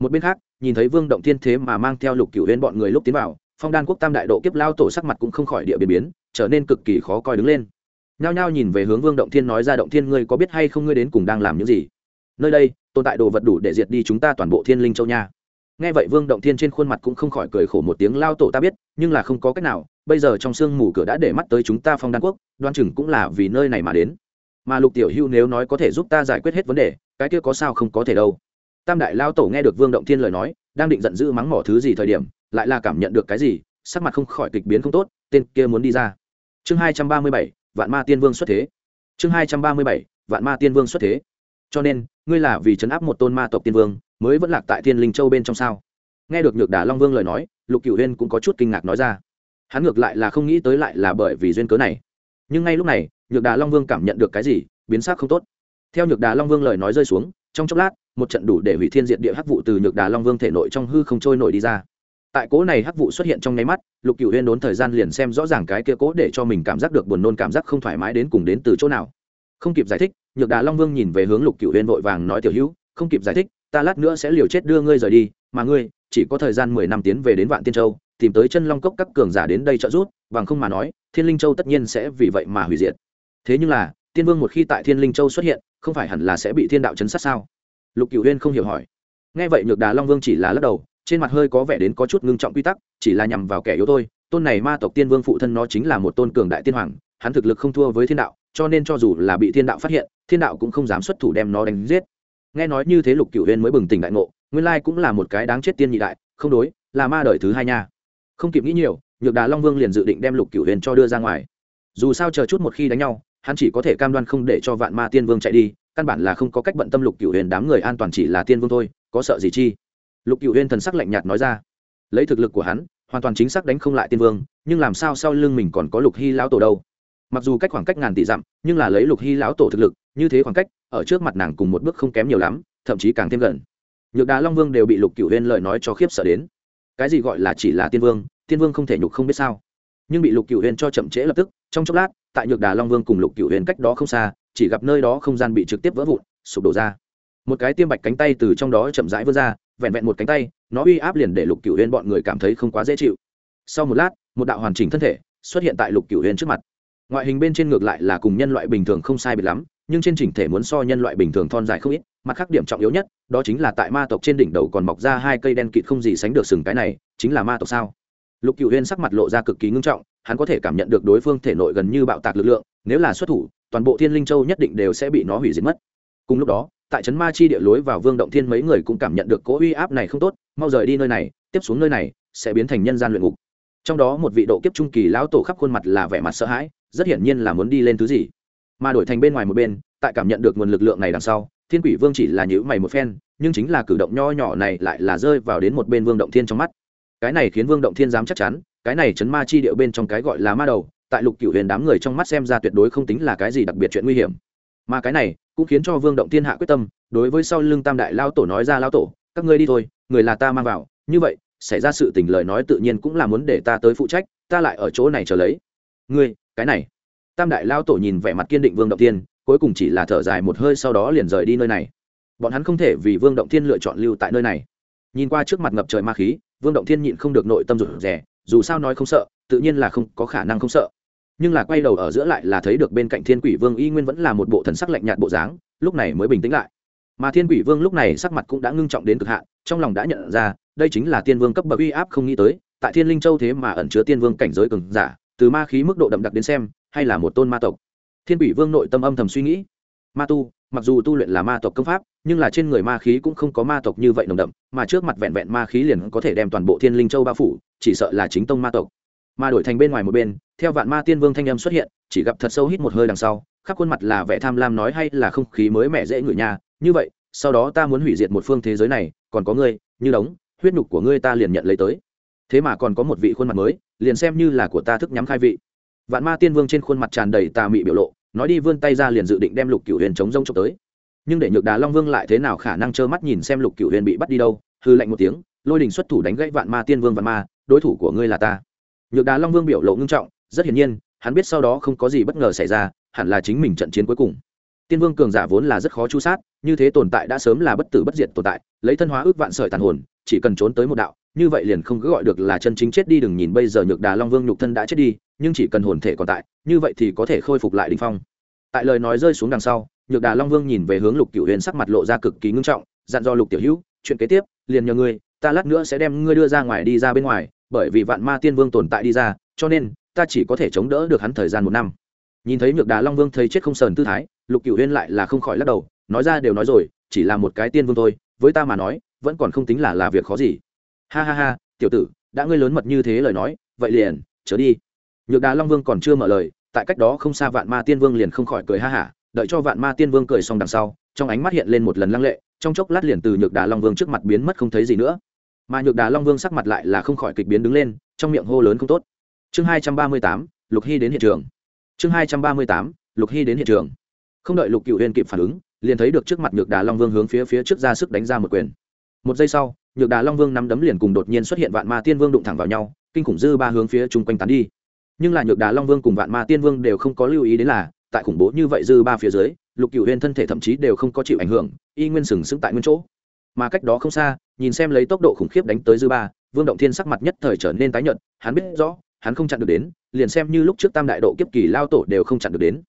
Một bên khác, nhìn thấy vương động thiên thế mà mang theo lục cửu huyên bọn người lúc tiến vào, phong đan quốc tam đại độ kiếp lao tổ sắc mặt cũng không khỏi địa biến biến, trở nên cực kỳ khó coi đứng lên. Nhao nhao nhìn về hướng vương động thiên nói ra, động thiên, ngươi có biết hay không ngươi đến cùng đang làm những gì? Nơi đây, tồn tại đồ vật đủ để diệt đi chúng ta toàn bộ thiên linh châu nha nghe vậy vương động thiên trên khuôn mặt cũng không khỏi cười khổ một tiếng, lao tổ ta biết, nhưng là không có cách nào, bây giờ trong sương mù cửa đã để mắt tới chúng ta phong đan quốc đoan chừng cũng là vì nơi này mà đến. Mà lục tiểu hưu nếu nói có thể giúp ta giải quyết hết vấn đề, cái kia có sao không có thể đâu. Tam đại lao tổ nghe được vương động thiên lời nói, đang định giận dữ mắng mỏ thứ gì thời điểm, lại là cảm nhận được cái gì, sắc mặt không khỏi kịch biến không tốt, tên kia muốn đi ra. Chương hai trăm ba mươi bảy, vạn ma tiên vương xuất thế. Chương hai trăm ba mươi bảy, vạn ma tiên vương xuất thế. Cho nên, ngươi là vì chấn áp một tôn ma tộc tiên vương mới vẫn lạc tại thiên linh châu bên trong sao? Nghe được nhược đà long vương lời nói, lục cửu huyên cũng có chút kinh ngạc nói ra. Hắn ngược lại là không nghĩ tới lại là bởi vì duyên cớ này. Nhưng ngay lúc này, nhược đà long vương cảm nhận được cái gì, biến sắc không tốt. Theo nhược đà long vương lời nói rơi xuống, trong chốc lát, một trận đủ để hủy thiên diện địa hắc vụ từ nhược đà long vương thể nội trong hư không trôi nổi đi ra. Tại cố này hắc vụ xuất hiện trong nháy mắt, lục cựu huyên đốn thời gian liền xem rõ ràng cái kia cố để cho mình cảm giác được buồn nôn cảm giác không thoải mái đến cùng đến từ chỗ nào. Không kịp giải thích, nhược đà long vương nhìn về hướng lục cựu huyên vội vàng nói tiểu hữu, không kịp giải thích ta lát nữa sẽ liều chết đưa ngươi rời đi, mà ngươi chỉ có thời gian mười năm tiến về đến vạn tiên châu, tìm tới chân long cốc các cường giả đến đây trợ giúp, bằng không mà nói, thiên linh châu tất nhiên sẽ vì vậy mà hủy diệt. Thế nhưng là, tiên vương một khi tại thiên linh châu xuất hiện, không phải hẳn là sẽ bị thiên đạo chấn sát sao? Lục cửu huyên không hiểu hỏi. Nghe vậy nhược đà long vương chỉ là lắc đầu, trên mặt hơi có vẻ đến có chút ngưng trọng quy tắc, chỉ là nhằm vào kẻ yếu thôi, tôn này ma tộc tiên vương phụ thân nó chính là một tôn cường đại tiên hoàng, hắn thực lực không thua với thiên đạo, cho nên cho dù là bị thiên đạo phát hiện, thiên đạo cũng không dám xuất thủ đem nó đánh giết nghe nói như thế lục cửu huyên mới bừng tỉnh đại ngộ, nguyên lai cũng là một cái đáng chết tiên nhị đại, không đối, là ma đời thứ hai nha. Không kịp nghĩ nhiều, nhược đà long vương liền dự định đem lục cửu huyền cho đưa ra ngoài. Dù sao chờ chút một khi đánh nhau, hắn chỉ có thể cam đoan không để cho vạn ma tiên vương chạy đi, căn bản là không có cách bận tâm lục cựu huyền đám người an toàn chỉ là tiên vương thôi, có sợ gì chi? Lục cựu huyền thần sắc lạnh nhạt nói ra. Lấy thực lực của hắn, hoàn toàn chính xác đánh không lại tiên vương, nhưng làm sao sau lưng mình còn có lục hy lão tổ đâu? Mặc dù cách khoảng cách ngàn tỷ dặm, nhưng là lấy lục hy lão tổ thực lực, như thế khoảng cách ở trước mặt nàng cùng một bước không kém nhiều lắm, thậm chí càng thêm gần. Nhược đà long vương đều bị lục cựu huyên lời nói cho khiếp sợ đến. Cái gì gọi là chỉ là tiên vương tiên vương không thể nhục không biết sao. Nhưng bị lục cựu huyên cho chậm trễ lập tức, trong chốc lát, tại nhược đà long vương cùng lục cựu huyên cách đó không xa, chỉ gặp nơi đó không gian bị trực tiếp vỡ vụn, sụp đổ ra. Một cái tiêm bạch cánh tay từ trong đó chậm rãi vươn ra, vẹn vẹn một cánh tay, nó uy áp liền để lục cựu huyên bọn người cảm thấy không quá dễ chịu. Sau một lát, một đạo hoàn chỉnh thân thể xuất hiện tại lục cựu huyên trước mặt. Ngoại hình bên trên ngược lại là cùng nhân loại bình thường không sai biệt lắm nhưng trên chỉnh thể muốn so nhân loại bình thường thon dài không ít, mặt khác điểm trọng yếu nhất, đó chính là tại ma tộc trên đỉnh đầu còn mọc ra hai cây đen kịt không gì sánh được sừng cái này, chính là ma tộc sao? Lục cựu huyên sắc mặt lộ ra cực kỳ ngưng trọng, hắn có thể cảm nhận được đối phương thể nội gần như bạo tạc lực lượng, nếu là xuất thủ, toàn bộ thiên linh châu nhất định đều sẽ bị nó hủy diệt mất. Cùng lúc đó, tại trấn ma chi địa lối vào vương động thiên mấy người cũng cảm nhận được cỗ uy áp này không tốt, mau rời đi nơi này, tiếp xuống nơi này sẽ biến thành nhân gian luyện ngục. Trong đó một vị độ kiếp trung kỳ lão tổ khắp khuôn mặt là vẻ mặt sợ hãi, rất hiển nhiên là muốn đi lên thứ gì mà đổi thành bên ngoài một bên, tại cảm nhận được nguồn lực lượng này đằng sau, thiên quỷ vương chỉ là nhữ mày một phen, nhưng chính là cử động nho nhỏ này lại là rơi vào đến một bên vương động thiên trong mắt. Cái này khiến vương động thiên dám chắc chắn, cái này chấn ma chi điệu bên trong cái gọi là ma đầu, tại lục cựu huyền đám người trong mắt xem ra tuyệt đối không tính là cái gì đặc biệt chuyện nguy hiểm. Mà cái này, cũng khiến cho vương động thiên hạ quyết tâm, đối với sau lưng tam đại lao tổ nói ra lao tổ, các ngươi đi thôi, người là ta mang vào. Như vậy, xảy ra sự tình lời nói tự nhiên cũng là muốn để ta tới phụ trách, ta lại ở chỗ này chờ lấy. Ngươi, cái này tam đại lao tổ nhìn vẻ mặt kiên định vương động thiên, cuối cùng chỉ là thở dài một hơi sau đó liền rời đi nơi này. Bọn hắn không thể vì vương động thiên lựa chọn lưu tại nơi này. Nhìn qua trước mặt ngập trời ma khí, vương động thiên nhịn không được nội tâm rụt rè, dù sao nói không sợ, tự nhiên là không có khả năng không sợ. Nhưng là quay đầu ở giữa lại là thấy được bên cạnh thiên quỷ vương y nguyên vẫn là một bộ thần sắc lạnh nhạt bộ dáng, lúc này mới bình tĩnh lại. Mà thiên quỷ vương lúc này sắc mặt cũng đã ngưng trọng đến cực hạn, trong lòng đã nhận ra, đây chính là tiên vương cấp bậc uy áp không nghĩ tới, tại thiên linh châu thế mà ẩn chứa tiên vương cảnh giới cường giả từ ma khí mức độ đậm đặc đến xem, hay là một tôn ma tộc. Thiên quỷ vương nội tâm âm thầm suy nghĩ. Ma tu, mặc dù tu luyện là ma tộc công pháp, nhưng là trên người ma khí cũng không có ma tộc như vậy nồng đậm, mà trước mặt vẹn vẹn ma khí liền có thể đem toàn bộ thiên linh châu bao phủ, chỉ sợ là chính tông ma tộc. Mà đổi thành bên ngoài một bên, theo vạn ma tiên vương thanh âm xuất hiện, chỉ gặp thật sâu hít một hơi đằng sau, khắp khuôn mặt là vẻ tham lam nói hay là không khí mới mẻ dễ ngửi nhà. như vậy, sau đó ta muốn hủy diệt một phương thế giới này, còn có ngươi, như đống, huyết nhục của ngươi ta liền nhận lấy tới thế mà còn có một vị khuôn mặt mới, liền xem như là của ta thức nhắm khai vị. Vạn ma tiên vương trên khuôn mặt tràn đầy tà mị biểu lộ, nói đi vươn tay ra liền dự định đem lục cửu huyền chống rông trộm tới. Nhưng để nhược đà long vương lại thế nào khả năng trơ mắt nhìn xem lục cửu huyền bị bắt đi đâu, hư lạnh một tiếng, lôi đình xuất thủ đánh gãy vạn ma tiên vương vạn ma, đối thủ của ngươi là ta. Nhược đà long vương biểu lộ ngưng trọng, rất hiển nhiên, hắn biết sau đó không có gì bất ngờ xảy ra, hẳn là chính mình trận chiến cuối cùng. Tiên vương cường giả vốn là rất khó chu sát, như thế tồn tại đã sớm là bất tử bất diệt tồn tại, lấy thân hóa ước vạn sợi tàn hồn, chỉ cần trốn tới một đạo như vậy liền không cứ gọi được là chân chính chết đi, đừng nhìn bây giờ nhược đà long vương nhục thân đã chết đi, nhưng chỉ cần hồn thể còn tại, như vậy thì có thể khôi phục lại đình phong. Tại lời nói rơi xuống đằng sau, nhược đà long vương nhìn về hướng lục cựu huyền sắc mặt lộ ra cực kỳ ngưng trọng, dặn do lục tiểu hữu, chuyện kế tiếp, liền nhờ ngươi, ta lát nữa sẽ đem ngươi đưa ra ngoài đi ra bên ngoài, bởi vì vạn ma tiên vương tồn tại đi ra, cho nên, ta chỉ có thể chống đỡ được hắn thời gian một năm. Nhìn thấy nhược đà long vương thấy chết không sờn tư thái, lục cựu huyên lại là không khỏi lắc đầu, nói ra đều nói rồi, chỉ là một cái tiên vương thôi, với ta mà nói, vẫn còn không tính là là việc khó gì ha ha ha, tiểu tử, đã ngươi lớn mật như thế lời nói, vậy liền chớ đi. Nhược đà long vương còn chưa mở lời, tại cách đó không xa vạn ma tiên vương liền không khỏi cười ha hả, đợi cho vạn ma tiên vương cười xong đằng sau, trong ánh mắt hiện lên một lần lăng lệ, trong chốc lát liền từ nhược đà long vương trước mặt biến mất không thấy gì nữa. Mà nhược đà long vương sắc mặt lại là không khỏi kịch biến đứng lên, trong miệng hô lớn không tốt. Chương hai trăm ba mươi tám, lục hy đến hiện trường. Chương hai trăm ba mươi tám, lục hy đến hiện trường. Không đợi lục cựu huyên kịp phản ứng, liền thấy được trước mặt nhược đà long vương hướng phía phía trước ra sức đánh ra một quyền. Một giây sau nhược đà long vương nắm đấm liền cùng đột nhiên xuất hiện vạn ma tiên vương đụng thẳng vào nhau, kinh khủng dư ba hướng phía chung quanh tán đi. Nhưng là nhược đà long vương cùng vạn ma tiên vương đều không có lưu ý đến là, tại khủng bố như vậy dư ba phía dưới, lục cựu huyên thân thể thậm chí đều không có chịu ảnh hưởng, y nguyên sừng sững tại nguyên chỗ. Mà cách đó không xa, nhìn xem lấy tốc độ khủng khiếp đánh tới dư ba, vương động thiên sắc mặt nhất thời trở nên tái nhợt, hắn biết rõ, hắn không chặn được đến, liền xem như lúc trước tam đại độ kiếp kỳ lao tổ đều không chặn được đến.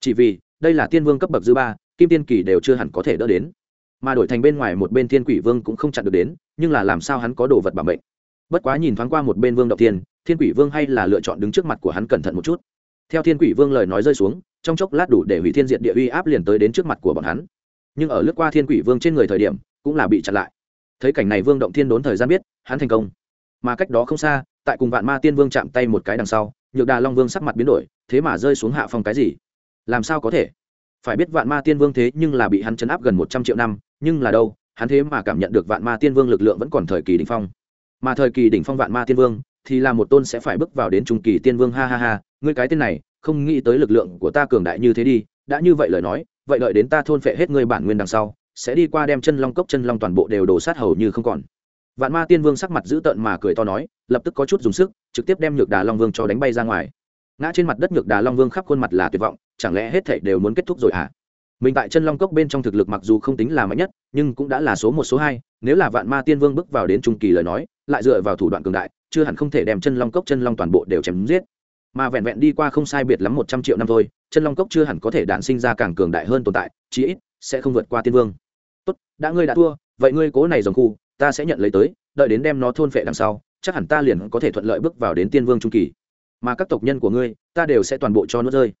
Chỉ vì, đây là tiên vương cấp bậc dư ba, kim tiên kỳ đều chưa hẳn có thể đỡ đến mà đổi thành bên ngoài một bên thiên quỷ vương cũng không chặn được đến, nhưng là làm sao hắn có đồ vật bảo mệnh? Bất quá nhìn thoáng qua một bên vương động tiên thiên quỷ vương hay là lựa chọn đứng trước mặt của hắn cẩn thận một chút. Theo thiên quỷ vương lời nói rơi xuống, trong chốc lát đủ để hủy thiên diện địa uy áp liền tới đến trước mặt của bọn hắn. Nhưng ở lướt qua thiên quỷ vương trên người thời điểm, cũng là bị chặn lại. Thấy cảnh này vương động thiên đốn thời gian biết, hắn thành công. Mà cách đó không xa, tại cùng vạn ma tiên vương chạm tay một cái đằng sau, nhược đà long vương sắc mặt biến đổi, thế mà rơi xuống hạ phong cái gì? Làm sao có thể? Phải biết vạn ma tiên vương thế nhưng là bị hắn chấn áp gần một trăm triệu năm nhưng là đâu, hắn thế mà cảm nhận được vạn ma tiên vương lực lượng vẫn còn thời kỳ đỉnh phong. Mà thời kỳ đỉnh phong vạn ma tiên vương thì là một tôn sẽ phải bước vào đến trung kỳ tiên vương, ha ha ha, ngươi cái tên này, không nghĩ tới lực lượng của ta cường đại như thế đi, đã như vậy lời nói, vậy đợi đến ta thôn phệ hết ngươi bản nguyên đằng sau, sẽ đi qua đem chân long cốc, chân long toàn bộ đều đổ sát hầu như không còn. Vạn ma tiên vương sắc mặt dữ tợn mà cười to nói, lập tức có chút dùng sức, trực tiếp đem nhược đà long vương cho đánh bay ra ngoài. Ngã trên mặt đất nhược đà long vương khắp khuôn mặt là tuyệt vọng, chẳng lẽ hết thảy đều muốn kết thúc rồi à mình tại chân long cốc bên trong thực lực mặc dù không tính là mạnh nhất, nhưng cũng đã là số một, số hai. Nếu là vạn ma tiên vương bước vào đến trung kỳ lời nói, lại dựa vào thủ đoạn cường đại, chưa hẳn không thể đem chân long cốc, chân long toàn bộ đều chém giết. Mà vẹn vẹn đi qua không sai biệt lắm một trăm triệu năm thôi, chân long cốc chưa hẳn có thể đản sinh ra càng cường đại hơn tồn tại, chí ít sẽ không vượt qua tiên vương. Tốt, đã ngươi đã thua, vậy ngươi cố này dòng khu, ta sẽ nhận lấy tới, đợi đến đem nó thôn phệ đằng sau, chắc hẳn ta liền có thể thuận lợi bước vào đến tiên vương trung kỳ. Mà các tộc nhân của ngươi, ta đều sẽ toàn bộ cho nó rơi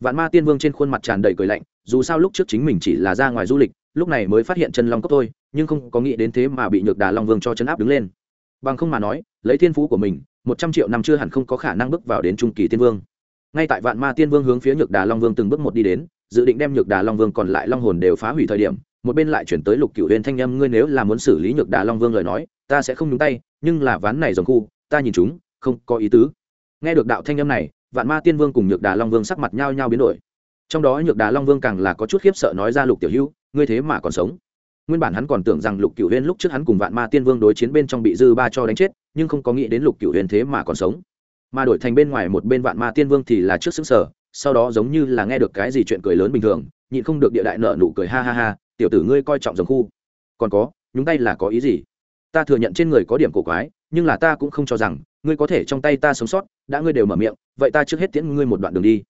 vạn ma tiên vương trên khuôn mặt tràn đầy cười lạnh, dù sao lúc trước chính mình chỉ là ra ngoài du lịch, lúc này mới phát hiện chân long cốc thôi, nhưng không có nghĩ đến thế mà bị nhược đà long vương cho chấn áp đứng lên. Bằng không mà nói, lấy thiên phú của mình, một trăm triệu năm chưa hẳn không có khả năng bước vào đến trung kỳ tiên vương. Ngay tại vạn ma tiên vương hướng phía nhược đà long vương từng bước một đi đến, dự định đem nhược đà long vương còn lại long hồn đều phá hủy thời điểm, một bên lại chuyển tới lục cựu huyền thanh â m ngươi nếu là muốn xử lý nhược đà long vương lời nói, ta sẽ không nhúng tay, nhưng là ván này dòng khu, ta nhìn chúng, không có ý tứ. Nghe được đạo thanh â m này vạn ma tiên vương cùng nhược đà long vương sắc mặt nhau nhau biến đổi. Trong đó nhược đà long vương càng là có chút khiếp sợ nói ra lục tiểu hữu, ngươi thế mà còn sống. Nguyên bản hắn còn tưởng rằng lục cựu huyên lúc trước hắn cùng vạn ma tiên vương đối chiến bên trong bị dư ba cho đánh chết, nhưng không có nghĩ đến lục cựu huyên thế mà còn sống. Mà đổi thành bên ngoài một bên vạn ma tiên vương thì là trước xứng sở sau đó giống như là nghe được cái gì chuyện cười lớn bình thường, nhịn không được địa đại nợ nụ cười ha ha ha, tiểu tử ngươi coi trọng dòng khu. Còn có, nhúng tay là có ý gì? Ta thừa nhận trên người có điểm cổ quái, nhưng là ta cũng không cho rằng ngươi có thể trong tay ta sống sót, đã ngươi đều mở miệng, vậy ta trước hết tiễn ngươi một đoạn đường đi.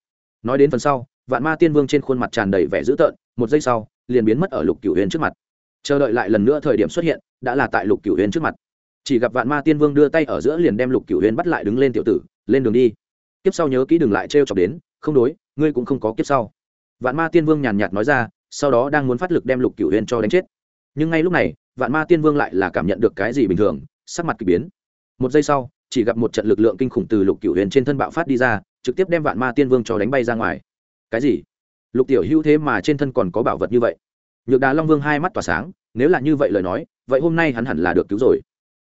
Nói đến phần sau, vạn ma tiên vương trên khuôn mặt tràn đầy vẻ dữ tợn, một giây sau, liền biến mất ở lục cửu huyền trước mặt. Chờ đợi lại lần nữa thời điểm xuất hiện, đã là tại lục cửu huyền trước mặt. Chỉ gặp vạn ma tiên vương đưa tay ở giữa liền đem lục cửu huyền bắt lại đứng lên tiểu tử, lên đường đi. Kiếp sau nhớ kỹ đừng lại trêu chọc đến, không đối, ngươi cũng không có kiếp sau. Vạn ma tiên vương nhàn nhạt nói ra, sau đó đang muốn phát lực đem lục cửu huyền cho đánh chết. Nhưng ngay lúc này, vạn ma tiên vương lại là cảm nhận được cái gì bình thường, sắc mặt k ỳ biến. Một giây sau chỉ gặp một trận lực lượng kinh khủng từ lục cửu huyền trên thân bạo phát đi ra, trực tiếp đem vạn ma tiên vương cho đánh bay ra ngoài. Cái gì? Lục tiểu hữu thế mà trên thân còn có bảo vật như vậy? Nhược đà long vương hai mắt tỏa sáng, nếu là như vậy lời nói, vậy hôm nay hắn hẳn là được cứu rồi.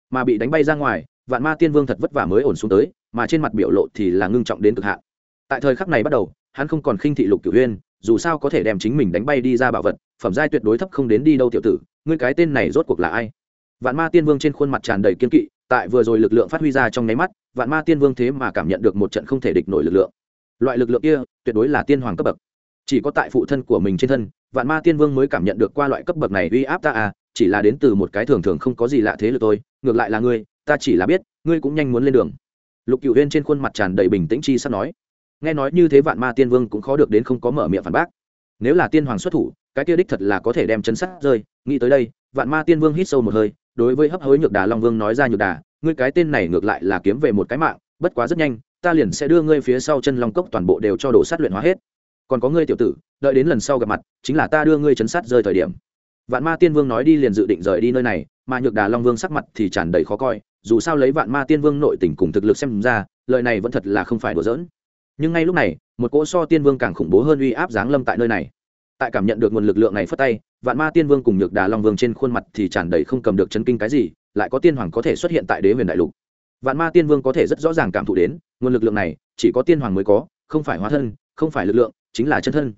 Mà bị đánh bay ra ngoài, vạn ma tiên vương thật vất vả mới ổn xuống tới, mà trên mặt biểu lộ thì là ngưng trọng đến cực hạn. Tại thời khắc này bắt đầu, hắn không còn khinh thị lục cửu huyên dù sao có thể đem chính mình đánh bay đi ra bảo vật, phẩm giai tuyệt đối thấp không đến đi đâu tiểu tử, ngươi cái tên này rốt cuộc là ai? Vạn ma tiên vương trên khuôn mặt tràn đầy kiên kỵ tại vừa rồi lực lượng phát huy ra trong nháy mắt, vạn ma tiên vương thế mà cảm nhận được một trận không thể địch nổi lực lượng. Loại lực lượng kia, tuyệt đối là tiên hoàng cấp bậc. Chỉ có tại phụ thân của mình trên thân, vạn ma tiên vương mới cảm nhận được qua loại cấp bậc này uy áp ta à chỉ là đến từ một cái thường thường không có gì lạ thế lực tôi ngược lại là ngươi, ta chỉ là biết, ngươi cũng nhanh muốn lên đường. Lục cựu huyên trên khuôn mặt tràn đầy bình tĩnh chi sắp nói. Nghe nói như thế vạn ma tiên vương cũng khó được đến không có mở miệng phản bác. Nếu là tiên hoàng xuất thủ, cái kia đích thật là có thể đem chấn sát rơi, nghĩ tới đây, vạn ma tiên vương hít sâu một hơi đối với hấp hối nhược đà long vương nói ra nhược đà, ngươi cái tên này ngược lại là kiếm về một cái mạng, bất quá rất nhanh, ta liền sẽ đưa ngươi phía sau chân long cốc toàn bộ đều cho đổ sát luyện hóa hết. Còn có ngươi tiểu tử, đợi đến lần sau gặp mặt, chính là ta đưa ngươi chấn sát rơi thời điểm. Vạn ma tiên vương nói đi liền dự định rời đi nơi này, mà nhược đà long vương sắc mặt thì tràn đầy khó coi, dù sao lấy vạn ma tiên vương nội tình cùng thực lực xem ra, lời này vẫn thật là không phải đùa giỡn. Nhưng ngay lúc này, một cỗ so tiên vương càng khủng bố hơn uy áp giáng lâm tại nơi này. Tại cảm nhận được nguồn lực lượng này phất tay vạn ma tiên vương cùng nhược đà long vương trên khuôn mặt thì tràn đầy không cầm được chấn kinh cái gì, lại có tiên hoàng có thể xuất hiện tại đế huyền đại lục. Vạn ma tiên vương có thể rất rõ ràng cảm thụ đến, nguồn lực lượng này, chỉ có tiên hoàng mới có, không phải hóa thân, không phải lực lượng, chính là chân thân.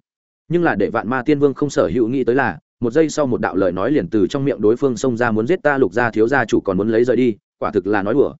Nhưng là để vạn ma tiên vương không sở hữu nghĩ tới là, một giây sau một đạo lời nói liền từ trong miệng đối phương xông ra muốn giết ta lục gia thiếu gia chủ còn muốn lấy rời đi, quả thực là nói đùa.